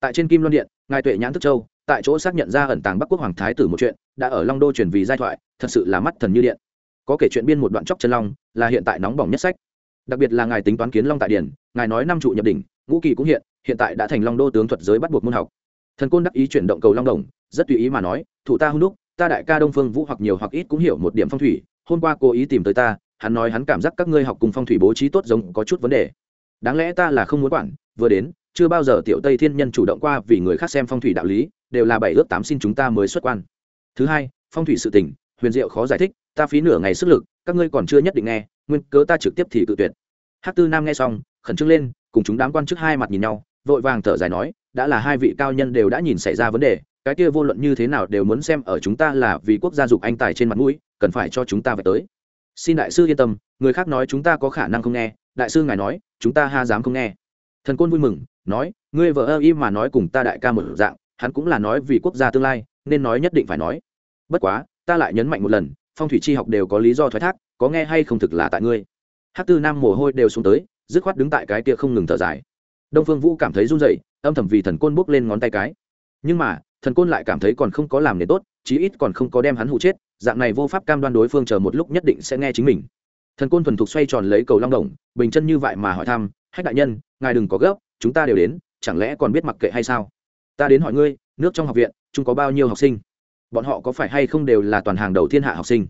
Tại trên kim loan điện, ngài tuệ nhãn thức châu, tại chỗ xác nhận ra ẩn tàng bắc quốc hoàng thái tử một chuyện, đã ở long đô truyền vì giai thoại, thật sự là mắt thần như điện. Có kể chuyện biên một đoạn chóc chân long, là hiện tại nóng bỏng nhất sách. Đặc biệt là ngài tính toán kiến long tại điển ngài nói năm trụ nhập đỉnh, ngũ kỳ cũng hiện hiện tại đã thành long đô tướng thuật giới bắt buộc môn học. Thần côn đắc ý chuyển động cầu long đồng, rất tùy ý mà nói, thủ ta hung đúc, ta đại ca đông phương vũ hoặc nhiều hoặc ít cũng hiểu một điểm phong thủy, hôm qua cố ý tìm tới ta hắn nói hắn cảm giác các ngươi học cùng phong thủy bố trí tốt giống có chút vấn đề. Đáng lẽ ta là không muốn quản, vừa đến, chưa bao giờ tiểu tây thiên nhân chủ động qua vì người khác xem phong thủy đạo lý, đều là bảy ước tám xin chúng ta mới xuất quan. Thứ hai, phong thủy sự tình, huyền diệu khó giải thích, ta phí nửa ngày sức lực, các ngươi còn chưa nhất định nghe, nguyên cớ ta trực tiếp thì tự tuyệt. Hát tư nam nghe xong, khẩn trương lên, cùng chúng đám quan chức hai mặt nhìn nhau, vội vàng thở dài nói, đã là hai vị cao nhân đều đã nhìn xảy ra vấn đề, cái kia vô luận như thế nào đều muốn xem ở chúng ta là vì quốc gia dục anh tài trên mặt mũi, cần phải cho chúng ta phải tới xin đại sư yên tâm, người khác nói chúng ta có khả năng không nghe, đại sư ngài nói, chúng ta ha dám không nghe. Thần côn vui mừng, nói, ngươi vợ ơ y mà nói cùng ta đại ca một dạng, hắn cũng là nói vì quốc gia tương lai, nên nói nhất định phải nói. Bất quá, ta lại nhấn mạnh một lần, phong thủy chi học đều có lý do thoái thác, có nghe hay không thực là tại ngươi. Hát tư nam mồ hôi đều xuống tới, dứt khoát đứng tại cái kia không ngừng thở dài. Đông phương vũ cảm thấy run rẩy, âm thầm vì thần côn bốc lên ngón tay cái. Nhưng mà, thần côn lại cảm thấy còn không có làm nền tốt, chí ít còn không có đem hắn hụ chết dạng này vô pháp cam đoan đối phương chờ một lúc nhất định sẽ nghe chính mình. Thần côn thuần thục xoay tròn lấy cầu long đồng, bình chân như vậy mà hỏi thăm, hách đại nhân, ngài đừng có gấp, chúng ta đều đến, chẳng lẽ còn biết mặc kệ hay sao? Ta đến hỏi ngươi, nước trong học viện, chúng có bao nhiêu học sinh? Bọn họ có phải hay không đều là toàn hàng đầu thiên hạ học sinh?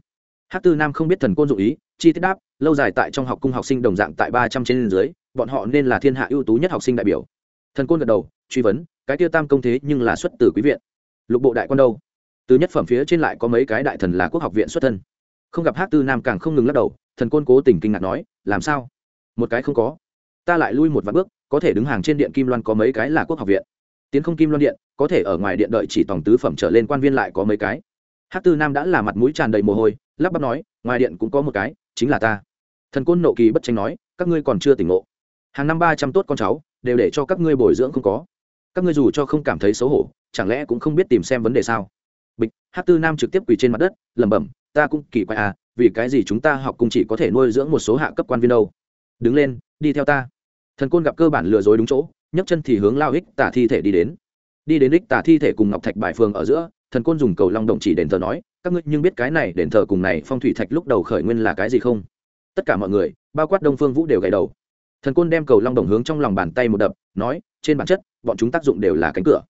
Hát tư nam không biết thần côn dụ ý, chi tiết đáp, lâu dài tại trong học cung học sinh đồng dạng tại ba trăm trên dưới, bọn họ nên là thiên hạ ưu tú nhất học sinh đại biểu. Thần côn gật đầu, truy vấn, cái tiêu tam công thế nhưng là xuất từ quý viện. Lục bộ đại quan đâu? Từ nhất phẩm phía trên lại có mấy cái đại thần là quốc học viện xuất thân. Không gặp hát tư nam càng không ngừng lắc đầu, thần côn cố tình kinh ngạc nói, làm sao? Một cái không có. Ta lại lui một vạn bước, có thể đứng hàng trên điện kim loan có mấy cái là quốc học viện. Tiến không kim loan điện, có thể ở ngoài điện đợi chỉ tổng tứ phẩm trở lên quan viên lại có mấy cái. Hát tư nam đã là mặt mũi tràn đầy mồ hôi, lắp bắp nói, ngoài điện cũng có một cái, chính là ta. Thần côn nộ kỳ bất tranh nói, các ngươi còn chưa tỉnh ngộ. Hàng năm ba trăm tốt con cháu, đều để cho các ngươi bồi dưỡng không có. Các ngươi dù cho không cảm thấy xấu hổ, chẳng lẽ cũng không biết tìm xem vấn đề sao? Hát tư nam trực tiếp quỳ trên mặt đất, lẩm bẩm, ta cũng kỳ quái à vì cái gì chúng ta học cùng chỉ có thể nuôi dưỡng một số hạ cấp quan viên đâu? Đứng lên, đi theo ta. Thần côn gặp cơ bản lừa dối đúng chỗ, nhấc chân thì hướng lao ích tả thi thể đi đến. Đi đến ích tả thi thể cùng ngọc thạch bài phương ở giữa, thần côn dùng cầu long động chỉ đền thờ nói, các ngươi nhưng biết cái này đền thờ cùng này phong thủy thạch lúc đầu khởi nguyên là cái gì không? Tất cả mọi người, bao quát đông phương vũ đều gãy đầu. Thần côn đem cầu long đồng hướng trong lòng bàn tay một đập, nói, trên bản chất, bọn chúng tác dụng đều là cánh cửa.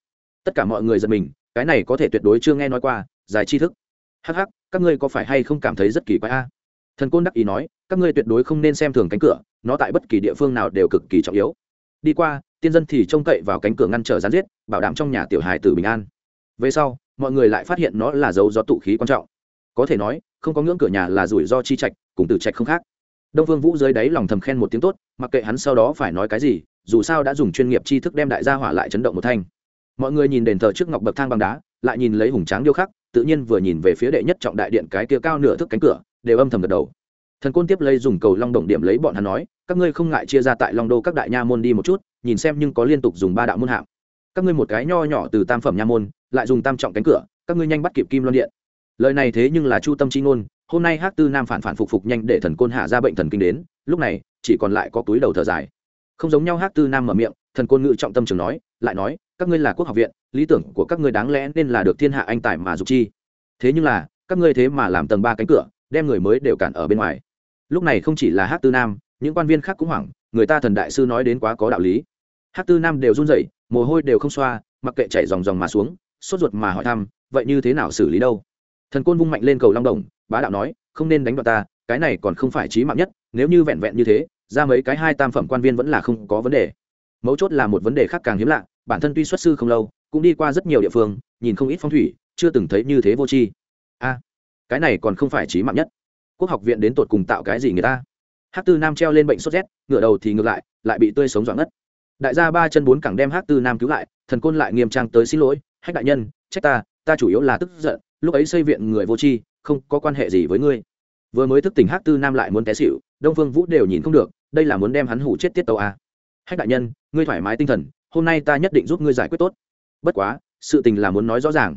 Tất cả mọi người giật mình, cái này có thể tuyệt đối chưa nghe nói qua dài tri thức. Hh các ngươi có phải hay không cảm thấy rất kỳ quái a? Thần côn đắc ý nói, các ngươi tuyệt đối không nên xem thường cánh cửa, nó tại bất kỳ địa phương nào đều cực kỳ trọng yếu. Đi qua, tiên dân thì trông cậy vào cánh cửa ngăn trở gián giết, bảo đảm trong nhà tiểu hài tử bình an. Về sau, mọi người lại phát hiện nó là dấu gió tụ khí quan trọng. Có thể nói, không có ngưỡng cửa nhà là rủi ro chi trạch, cùng tử trạch không khác. Đông vương vũ dưới đáy lòng thầm khen một tiếng tốt, mặc kệ hắn sau đó phải nói cái gì, dù sao đã dùng chuyên nghiệp tri thức đem đại gia hỏa lại chấn động một thanh mọi người nhìn đền thờ trước ngọc bậc thang bằng đá, lại nhìn lấy hùng tráng điêu khắc, tự nhiên vừa nhìn về phía đệ nhất trọng đại điện cái kia cao nửa thước cánh cửa, đều âm thầm gật đầu. Thần côn tiếp lấy dùng cầu long động điểm lấy bọn hắn nói, các ngươi không ngại chia ra tại long đô các đại nha môn đi một chút, nhìn xem nhưng có liên tục dùng ba đạo môn hạng. Các ngươi một cái nho nhỏ từ tam phẩm nha môn, lại dùng tam trọng cánh cửa, các ngươi nhanh bắt kịp kim loan điện. Lời này thế nhưng là chu tâm chi ngôn, hôm nay hát tư nam phản phản phục phục nhanh để thần côn hạ ra bệnh thần kinh đến, lúc này, chỉ còn lại có túi đầu thở dài. Không giống nhau hát tư nam mở miệng, thần côn ngự trọng tâm trường nói, lại nói các ngươi là quốc học viện, lý tưởng của các ngươi đáng lẽ nên là được thiên hạ anh tài mà dục chi. Thế nhưng là, các ngươi thế mà làm tầng ba cánh cửa, đem người mới đều cản ở bên ngoài. Lúc này không chỉ là hát tư nam, những quan viên khác cũng hoảng, người ta thần đại sư nói đến quá có đạo lý. Hát tư nam đều run rẩy, mồ hôi đều không xoa, mặc kệ chảy dòng dòng mà xuống, sốt ruột mà hỏi thăm, vậy như thế nào xử lý đâu? Thần côn vung mạnh lên cầu long đồng, bá đạo nói, không nên đánh đoạn ta, cái này còn không phải trí mạng nhất, nếu như vẹn vẹn như thế, ra mấy cái hai tam phẩm quan viên vẫn là không có vấn đề. Mấu chốt là một vấn đề khác càng hiếm lạ bản thân tuy xuất sư không lâu, cũng đi qua rất nhiều địa phương, nhìn không ít phong thủy, chưa từng thấy như thế vô tri. A, cái này còn không phải trí mạng nhất. Quốc học viện đến tột cùng tạo cái gì người ta? Hát tư nam treo lên bệnh sốt rét, ngửa đầu thì ngược lại lại bị tươi sống dọn ngất. Đại gia ba chân bốn cẳng đem hát tư nam cứu lại, thần côn lại nghiêm trang tới xin lỗi, hách đại nhân, trách ta ta chủ yếu là tức giận, lúc ấy xây viện người vô tri, không có quan hệ gì với ngươi. Vừa mới thức tỉnh hát tư nam lại muốn té xịu đông phương vũ đều nhìn không được, đây là muốn đem hắn hủ chết tiết tàu à. hách đại nhân, ngươi thoải mái tinh thần hôm nay ta nhất định giúp ngươi giải quyết tốt. Bất quá, sự tình là muốn nói rõ ràng.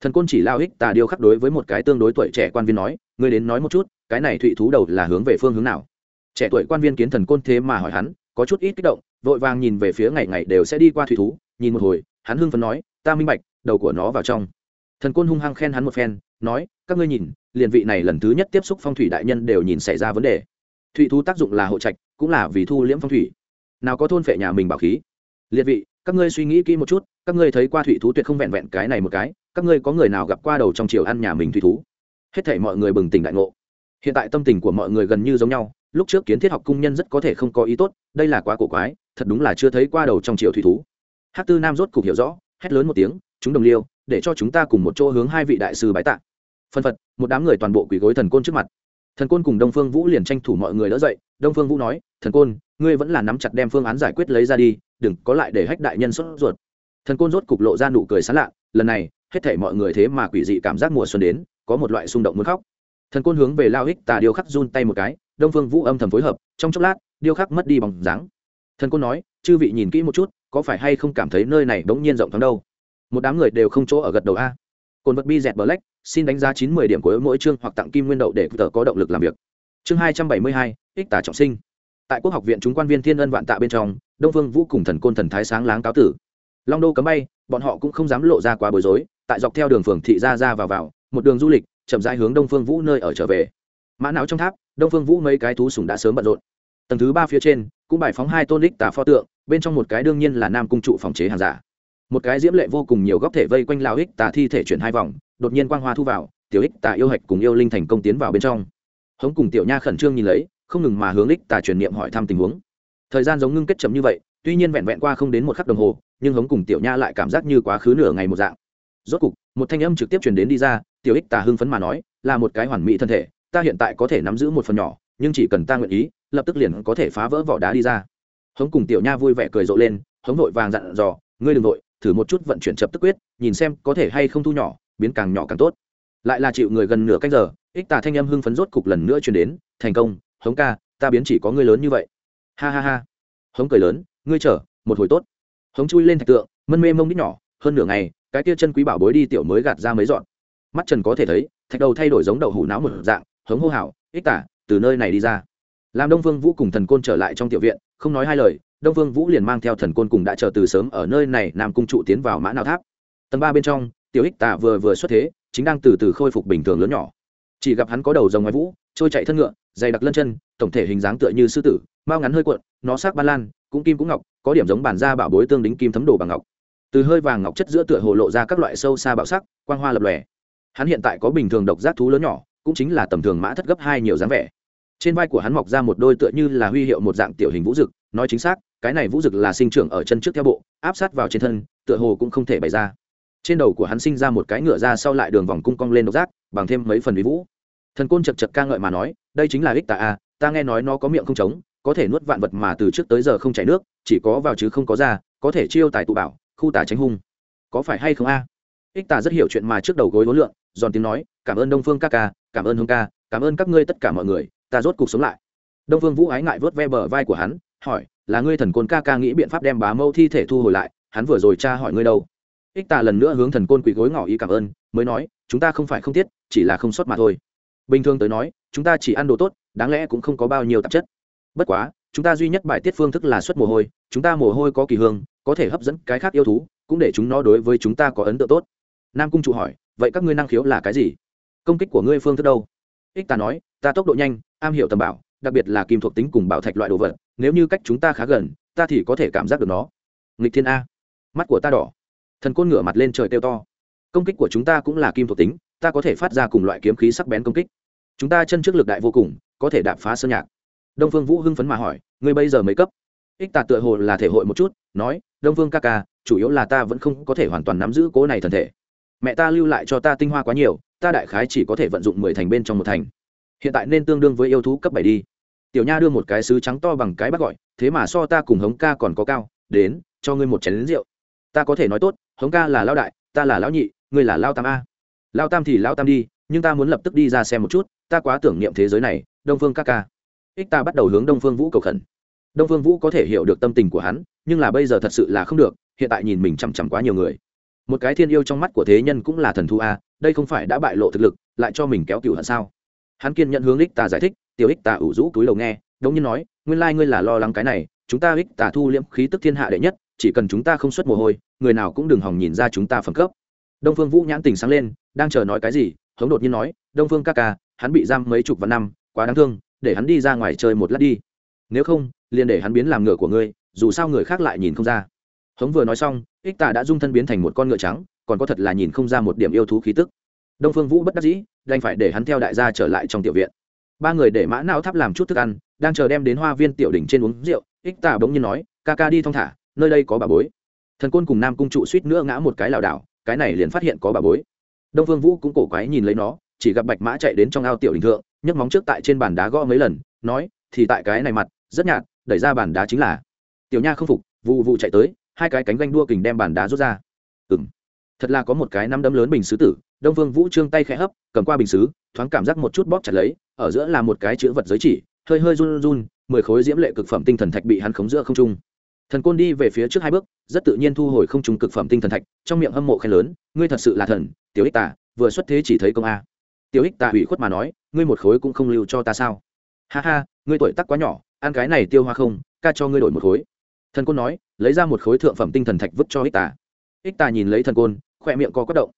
Thần côn chỉ lao hích tà điêu khắc đối với một cái tương đối tuổi trẻ quan viên nói, ngươi đến nói một chút, cái này thụy thú đầu là hướng về phương hướng nào? Trẻ tuổi quan viên kiến thần côn thế mà hỏi hắn, có chút ít kích động, vội vàng nhìn về phía ngày ngày đều sẽ đi qua thụy thú, nhìn một hồi, hắn hưng phấn nói, ta minh bạch, đầu của nó vào trong. Thần côn hung hăng khen hắn một phen, nói, các ngươi nhìn, liền vị này lần thứ nhất tiếp xúc phong thủy đại nhân đều nhìn xảy ra vấn đề. Thụy thú tác dụng là hộ trạch, cũng là vì thu liễm phong thủy. Nào có thôn phệ nhà mình bảo khí liệt vị, các ngươi suy nghĩ kỹ một chút, các ngươi thấy qua thủy thú tuyệt không vẹn vẹn cái này một cái, các ngươi có người nào gặp qua đầu trong chiều ăn nhà mình thủy thú? Hết thể mọi người bừng tỉnh đại ngộ. Hiện tại tâm tình của mọi người gần như giống nhau, lúc trước kiến thiết học cung nhân rất có thể không có ý tốt, đây là quá cổ quái, thật đúng là chưa thấy qua đầu trong chiều thủy thú. Hát tư nam rốt cục hiểu rõ, hét lớn một tiếng, chúng đồng liêu, để cho chúng ta cùng một chỗ hướng hai vị đại sư bái tạ. Phân phật, một đám người toàn bộ quỳ gối thần côn trước mặt. Thần côn cùng đông phương vũ liền tranh thủ mọi người đỡ dậy, đông phương vũ nói, thần côn, ngươi vẫn là nắm chặt đem phương án giải quyết lấy ra đi đừng có lại để hách đại nhân sốt ruột. Thần côn rốt cục lộ ra nụ cười sán lạ, lần này, hết thể mọi người thế mà quỷ dị cảm giác mùa xuân đến, có một loại xung động muốn khóc. Thần côn hướng về lao hích tà điêu khắc run tay một cái, đông phương vũ âm thầm phối hợp, trong chốc lát, điêu khắc mất đi bằng dáng. Thần côn nói, chư vị nhìn kỹ một chút, có phải hay không cảm thấy nơi này bỗng nhiên rộng thoáng đâu? Một đám người đều không chỗ ở gật đầu a. Cồn vật bi dẹt black, xin đánh giá chín mươi điểm của mỗi chương hoặc tặng kim nguyên đậu để tờ có động lực làm việc. Chương hai trăm bảy mươi hai ích tả trọng sinh tại quốc học viện chúng quan viên thiên ân vạn tạ bên trong, đông vương vũ cùng thần côn thần thái sáng láng cáo tử. Long đô cấm bay, bọn họ cũng không dám lộ ra quá bối rối, tại dọc theo đường phường thị ra ra vào vào, một đường du lịch, chậm rãi hướng đông phương vũ nơi ở trở về. Mã não trong tháp, đông phương vũ mấy cái thú sủng đã sớm bận rộn. Tầng thứ ba phía trên, cũng bài phóng hai tôn đích tà pho tượng, bên trong một cái đương nhiên là nam cung trụ phòng chế hàng giả. Một cái diễm lệ vô cùng nhiều góc thể vây quanh lao ích tà thi thể chuyển hai vòng, đột nhiên quang hoa thu vào, tiểu ích tà yêu hạch cùng yêu linh thành công tiến vào bên trong. Hống cùng tiểu nha khẩn trương nhìn lấy không ngừng mà hướng lích tà truyền niệm hỏi thăm tình huống. Thời gian giống ngưng kết chấm như vậy, tuy nhiên vẹn vẹn qua không đến một khắc đồng hồ, nhưng hống cùng tiểu nha lại cảm giác như quá khứ nửa ngày một dạng. Rốt cục, một thanh âm trực tiếp truyền đến đi ra, tiểu ích tà hưng phấn mà nói, là một cái hoàn mỹ thân thể, ta hiện tại có thể nắm giữ một phần nhỏ, nhưng chỉ cần ta nguyện ý, lập tức liền có thể phá vỡ vỏ đá đi ra. Hống cùng tiểu nha vui vẻ cười rộ lên, hống vội vàng dặn dò, ngươi đừng vội, thử một chút vận chuyển chập tức quyết, nhìn xem có thể hay không thu nhỏ, biến càng nhỏ càng tốt. Lại là chịu người gần nửa canh giờ, ích tà thanh âm hưng phấn rốt cục lần nữa truyền đến, thành công hống ca, ta biến chỉ có ngươi lớn như vậy. Ha ha ha. Hống cười lớn, ngươi chở một hồi tốt. Hống chui lên thạch tượng, mân mê mông đít nhỏ, hơn nửa ngày, cái kia chân quý bảo bối đi tiểu mới gạt ra mấy dọn. Mắt trần có thể thấy, thạch đầu thay đổi giống đậu hủ não một dạng, hống hô hào, ích tả, từ nơi này đi ra. Làm đông vương vũ cùng thần côn trở lại trong tiểu viện, không nói hai lời, đông vương vũ liền mang theo thần côn cùng đã chờ từ sớm ở nơi này nam cung trụ tiến vào mã nào tháp. Tầng ba bên trong, tiểu ích tả vừa vừa xuất thế, chính đang từ từ khôi phục bình thường lớn nhỏ. Chỉ gặp hắn có đầu rồng ngoài vũ, trôi chạy thân ngựa dày đặc lân chân, tổng thể hình dáng tựa như sư tử mao ngắn hơi cuộn, nó sắc ban lan, cũng kim cũng ngọc, có điểm giống bản da bảo bối tương đính kim thấm đồ bằng ngọc. Từ hơi vàng ngọc chất giữa tựa hồ lộ ra các loại sâu xa bạo sắc, quang hoa lập lòe. Hắn hiện tại có bình thường độc giác thú lớn nhỏ, cũng chính là tầm thường mã thất gấp hai nhiều dáng vẻ. Trên vai của hắn mọc ra một đôi tựa như là huy hiệu một dạng tiểu hình vũ dực, nói chính xác, cái này vũ dực là sinh trưởng ở chân trước theo bộ, áp sát vào trên thân, tựa hồ cũng không thể bày ra. Trên đầu của hắn sinh ra một cái ngựa ra sau lại đường vòng cung cong lên độc giác, bằng thêm mấy phần ví vũ. Thần côn chật chật ca ngợi mà nói đây chính là ích tà a, ta nghe nói nó có miệng không trống, có thể nuốt vạn vật mà từ trước tới giờ không chảy nước, chỉ có vào chứ không có ra, có thể chiêu tài tụ bảo, khu tà tránh hung. Có phải hay không a? Ích tà rất hiểu chuyện mà trước đầu gối vốn lượng, giòn tiếng nói, cảm ơn đông phương ca ca, cảm ơn Hương ca, cảm ơn các ngươi tất cả mọi người, ta rốt cuộc sống lại. Đông phương vũ ái ngại vớt ve bờ vai của hắn, hỏi, là ngươi thần côn ca ca nghĩ biện pháp đem bá mâu thi thể thu hồi lại, hắn vừa rồi cha hỏi ngươi đâu? Ích tà lần nữa hướng thần côn quỳ gối ngỏ ý cảm ơn, mới nói, chúng ta không phải không tiết, chỉ là không sót mà thôi. Bình thường tới nói chúng ta chỉ ăn đồ tốt, đáng lẽ cũng không có bao nhiêu tạp chất. Bất quá, chúng ta duy nhất bài tiết phương thức là xuất mồ hôi, chúng ta mồ hôi có kỳ hương, có thể hấp dẫn cái khác yêu thú, cũng để chúng nó đối với chúng ta có ấn tượng tốt. Nam cung chủ hỏi, vậy các ngươi năng khiếu là cái gì? Công kích của ngươi phương thức đâu? Ích ta nói, ta tốc độ nhanh, am hiểu tầm bảo, đặc biệt là kim thuộc tính cùng bảo thạch loại đồ vật, nếu như cách chúng ta khá gần, ta thì có thể cảm giác được nó. Nghịch thiên a, mắt của ta đỏ. Thần côn ngửa mặt lên trời kêu to. Công kích của chúng ta cũng là kim thuộc tính, ta có thể phát ra cùng loại kiếm khí sắc bén công kích chúng ta chân trước lực đại vô cùng, có thể đạp phá sơn nhạc. Đông phương vũ hưng phấn mà hỏi, ngươi bây giờ mấy cấp? Ích tà tựa hồ là thể hội một chút, nói, đông phương ca ca, chủ yếu là ta vẫn không có thể hoàn toàn nắm giữ cố này thần thể. Mẹ ta lưu lại cho ta tinh hoa quá nhiều, ta đại khái chỉ có thể vận dụng mười thành bên trong một thành. Hiện tại nên tương đương với yêu thú cấp bảy đi. Tiểu nha đưa một cái sứ trắng to bằng cái bắt gọi, thế mà so ta cùng hống ca còn có cao, đến, cho ngươi một chén lính rượu. Ta có thể nói tốt, hống ca là lao đại, ta là lão nhị, ngươi là lao tam a. Lao tam thì lao tam đi, nhưng ta muốn lập tức đi ra xem một chút ta quá tưởng niệm thế giới này, đông phương ca ca. Ích ta bắt đầu hướng đông phương vũ cầu khẩn. Đông phương vũ có thể hiểu được tâm tình của hắn, nhưng là bây giờ thật sự là không được, hiện tại nhìn mình chằm chằm quá nhiều người. Một cái thiên yêu trong mắt của thế nhân cũng là thần thu a, đây không phải đã bại lộ thực lực, lại cho mình kéo cựu hận sao? Hắn kiên nhận hướng ích ta giải thích, tiểu ích ta ủ rũ túi đầu nghe, đống như nói, nguyên lai ngươi là lo lắng cái này, chúng ta ích ta thu liễm khí tức thiên hạ đệ nhất, chỉ cần chúng ta không xuất mồ hôi, người nào cũng đừng hòng nhìn ra chúng ta phẩm cấp. Đông phương vũ nhãn tình sáng lên, đang chờ nói cái gì, hống đột nhiên nói, đông phương ca ca hắn bị giam mấy chục vạn năm, quá đáng thương, để hắn đi ra ngoài chơi một lát đi. Nếu không, liền để hắn biến làm ngựa của ngươi, dù sao người khác lại nhìn không ra. Hống vừa nói xong, ích tà đã dung thân biến thành một con ngựa trắng, còn có thật là nhìn không ra một điểm yêu thú khí tức. Đông phương vũ bất đắc dĩ, đành phải để hắn theo đại gia trở lại trong tiểu viện. Ba người để mã não tháp làm chút thức ăn, đang chờ đem đến hoa viên tiểu đỉnh trên uống rượu, ích tà bỗng nhiên nói, ca ca đi thong thả, nơi đây có bà bối. Thần côn cùng nam cung trụ suýt nữa ngã một cái lảo đảo, cái này liền phát hiện có bà bối. Đông phương vũ cũng cổ quái nhìn lấy nó chỉ gặp bạch mã chạy đến trong ao tiểu đình thượng, nhấc móng trước tại trên bàn đá gõ mấy lần, nói, thì tại cái này mặt, rất nhạt, đẩy ra bàn đá chính là. Tiểu nha không phục vụ vụ chạy tới, hai cái cánh ganh đua kình đem bàn đá rút ra. Ừ m thật là có một cái năm đấm lớn bình xứ tử, đông vương vũ trương tay khẽ hấp, cầm qua bình xứ, thoáng cảm giác một chút bóp chặt lấy, ở giữa là một cái chữ vật giới chỉ, hơi hơi run run, mười khối diễm lệ cực phẩm tinh thần thạch bị hắn khống giữa không trung. Thần côn đi về phía trước hai bước, rất tự nhiên thu hồi không trung cực phẩm tinh thần thạch, trong miệng hâm mộ khen lớn, ngươi thật sự là thần, tiểu ích tả vừa xuất thế chỉ thấy công a tiểu ích tạ ủy khuất mà nói, ngươi một khối cũng không lưu cho ta sao? Ha ha, ngươi tuổi tắc quá nhỏ, ăn cái này tiêu hoa không, ca cho ngươi đổi một khối. Thần côn nói, lấy ra một khối thượng phẩm tinh thần thạch vứt cho ích tà. Ích tà nhìn lấy thần côn khoe miệng co quất động.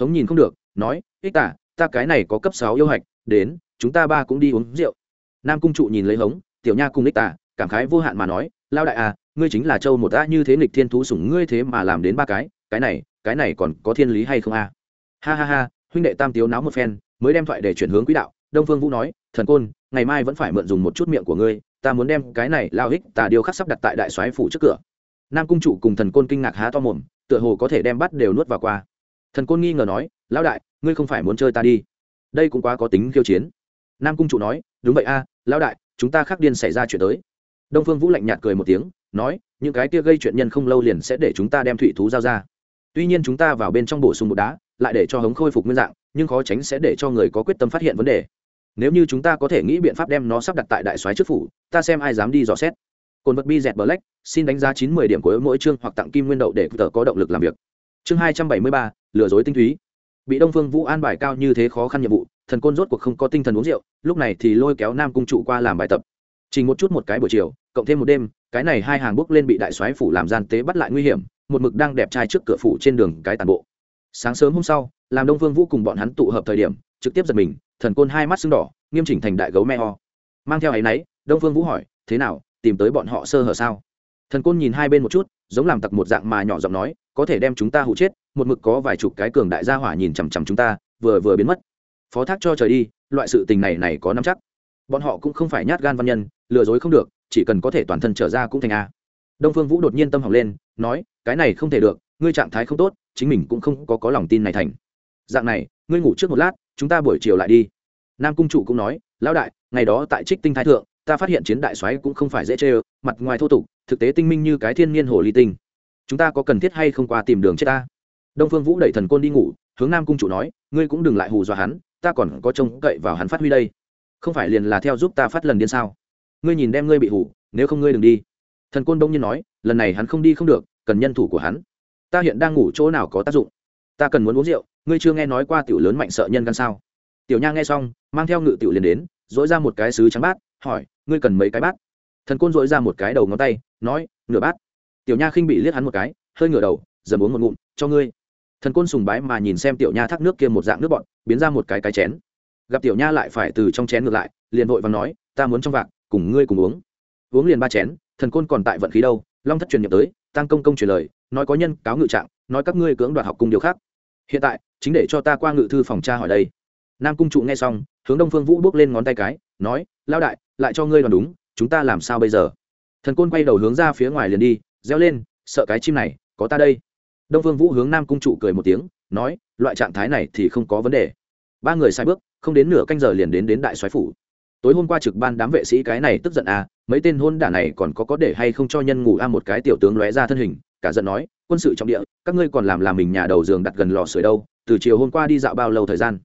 Hống nhìn không được, nói ích tà, ta cái này có cấp sáu yêu hạch, đến, chúng ta ba cũng đi uống rượu. Nam cung trụ nhìn lấy hống, tiểu nha cùng ích tà, cảm khái vô hạn mà nói lao đại à ngươi chính là châu một đã như thế nghịch thiên thú sủng, ngươi thế mà làm đến ba cái cái này cái này còn có thiên lý hay không à? ha ha ha, huynh đệ tam tiếu náo một phen mới đem thoại để chuyển hướng quỹ đạo, đông phương vũ nói, thần côn, ngày mai vẫn phải mượn dùng một chút miệng của ngươi, ta muốn đem cái này lao hích tà điêu khắc sắp đặt tại đại soái phủ trước cửa. Nam cung Chủ cùng thần côn kinh ngạc há to mồm, tựa hồ có thể đem bắt đều nuốt vào qua. Thần côn nghi ngờ nói, lão đại, ngươi không phải muốn chơi ta đi? Đây cũng quá có tính khiêu chiến. Nam cung Chủ nói, đúng vậy a, lão đại, chúng ta khắc điên xảy ra chuyện tới. Đông phương vũ lạnh nhạt cười một tiếng, nói, những cái kia gây chuyện nhân không lâu liền sẽ để chúng ta đem thủy thú giao ra. Tuy nhiên chúng ta vào bên trong bổ sung một đá, lại để cho hống khôi phục nguyên dạng nhưng khó tránh sẽ để cho người có quyết tâm phát hiện vấn đề. Nếu như chúng ta có thể nghĩ biện pháp đem nó sắp đặt tại đại soái trước phủ, ta xem ai dám đi dò xét. Cồn vật bi dẹt black, xin đánh giá chín mươi điểm của mỗi chương hoặc tặng kim nguyên đậu để tờ có động lực làm việc. Chương hai trăm bảy mươi ba, lừa dối tinh túy. Bị đông phương vũ an bài cao như thế khó khăn nhiệm vụ, thần côn rốt cuộc không có tinh thần uống rượu, lúc này thì lôi kéo nam cung trụ qua làm bài tập. Chỉ một chút một cái buổi chiều, cộng thêm một đêm, cái này hai hàng bước lên bị đại soái phủ làm gian tế bắt lại nguy hiểm, một mực đang đẹp trai trước cửa phủ trên đường cái tàn bộ. Sáng sớm hôm sau làm đông phương vũ cùng bọn hắn tụ hợp thời điểm, trực tiếp giật mình, thần côn hai mắt sưng đỏ, nghiêm chỉnh thành đại gấu me ho mang theo áy náy đông phương vũ hỏi, thế nào, tìm tới bọn họ sơ hở sao? Thần côn nhìn hai bên một chút, giống làm tặc một dạng mà nhỏ giọng nói, có thể đem chúng ta hụ chết, một mực có vài chục cái cường đại gia hỏa nhìn chằm chằm chúng ta, vừa vừa biến mất. Phó thác cho trời đi, loại sự tình này này có nắm chắc. Bọn họ cũng không phải nhát gan văn nhân, lừa dối không được, chỉ cần có thể toàn thân trở ra cũng thành a. Đông phương vũ đột nhiên tâm hỏng lên, nói, cái này không thể được, ngươi trạng thái không tốt, chính mình cũng không có có lòng tin này thành dạng này, ngươi ngủ trước một lát, chúng ta buổi chiều lại đi. Nam cung chủ cũng nói, lão đại, ngày đó tại trích tinh thái thượng, ta phát hiện chiến đại soái cũng không phải dễ chơi mặt ngoài thô tục, thực tế tinh minh như cái thiên niên hồ ly tinh. Chúng ta có cần thiết hay không qua tìm đường chết ta? Đông phương vũ đẩy thần côn đi ngủ, hướng nam cung chủ nói, ngươi cũng đừng lại hù dọa hắn, ta còn có trông cậy vào hắn phát huy đây. Không phải liền là theo giúp ta phát lần điên sao? Ngươi nhìn đem ngươi bị hủ nếu không ngươi đừng đi. Thần côn đông nhiên nói, lần này hắn không đi không được, cần nhân thủ của hắn. Ta hiện đang ngủ chỗ nào có tác dụng? Ta cần muốn uống rượu ngươi chưa nghe nói qua tiểu lớn mạnh sợ nhân gan sao? Tiểu nha nghe xong, mang theo ngự tiểu liền đến, dỗi ra một cái sứ trắng bát, hỏi, ngươi cần mấy cái bát? Thần côn dỗi ra một cái đầu ngón tay, nói, nửa bát. Tiểu nha khinh bị liếc hắn một cái, hơi ngửa đầu, dầm uống một ngụm, cho ngươi. Thần côn sùng bái mà nhìn xem tiểu nha thác nước kia một dạng nước bọn biến ra một cái cái chén. Gặp tiểu nha lại phải từ trong chén ngược lại, liền vội và nói, ta muốn trong vạc, cùng ngươi cùng uống. Uống liền ba chén, thần côn còn tại vận khí đâu, long thất truyền nhập tới, tăng công công truyền lời, nói có nhân cáo ngự trạng, nói các ngươi cưỡng đoạt học cung điều khác hiện tại, chính để cho ta qua ngự thư phòng tra hỏi đây. Nam cung trụ nghe xong, hướng đông phương vũ bước lên ngón tay cái, nói lao đại, lại cho ngươi đoán đúng, chúng ta làm sao bây giờ? Thần côn quay đầu hướng ra phía ngoài liền đi, reo lên, sợ cái chim này, có ta đây. Đông phương vũ hướng nam cung trụ cười một tiếng, nói, loại trạng thái này thì không có vấn đề. Ba người sai bước, không đến nửa canh giờ liền đến đến đại soái phủ. Tối hôm qua trực ban đám vệ sĩ cái này tức giận à mấy tên hôn đả này còn có có để hay không cho nhân ngủ a một cái tiểu tướng lóe ra thân hình cả giận nói, quân sự trọng địa, các ngươi còn làm làm mình nhà đầu giường đặt gần lò sưởi đâu, từ chiều hôm qua đi dạo bao lâu thời gian?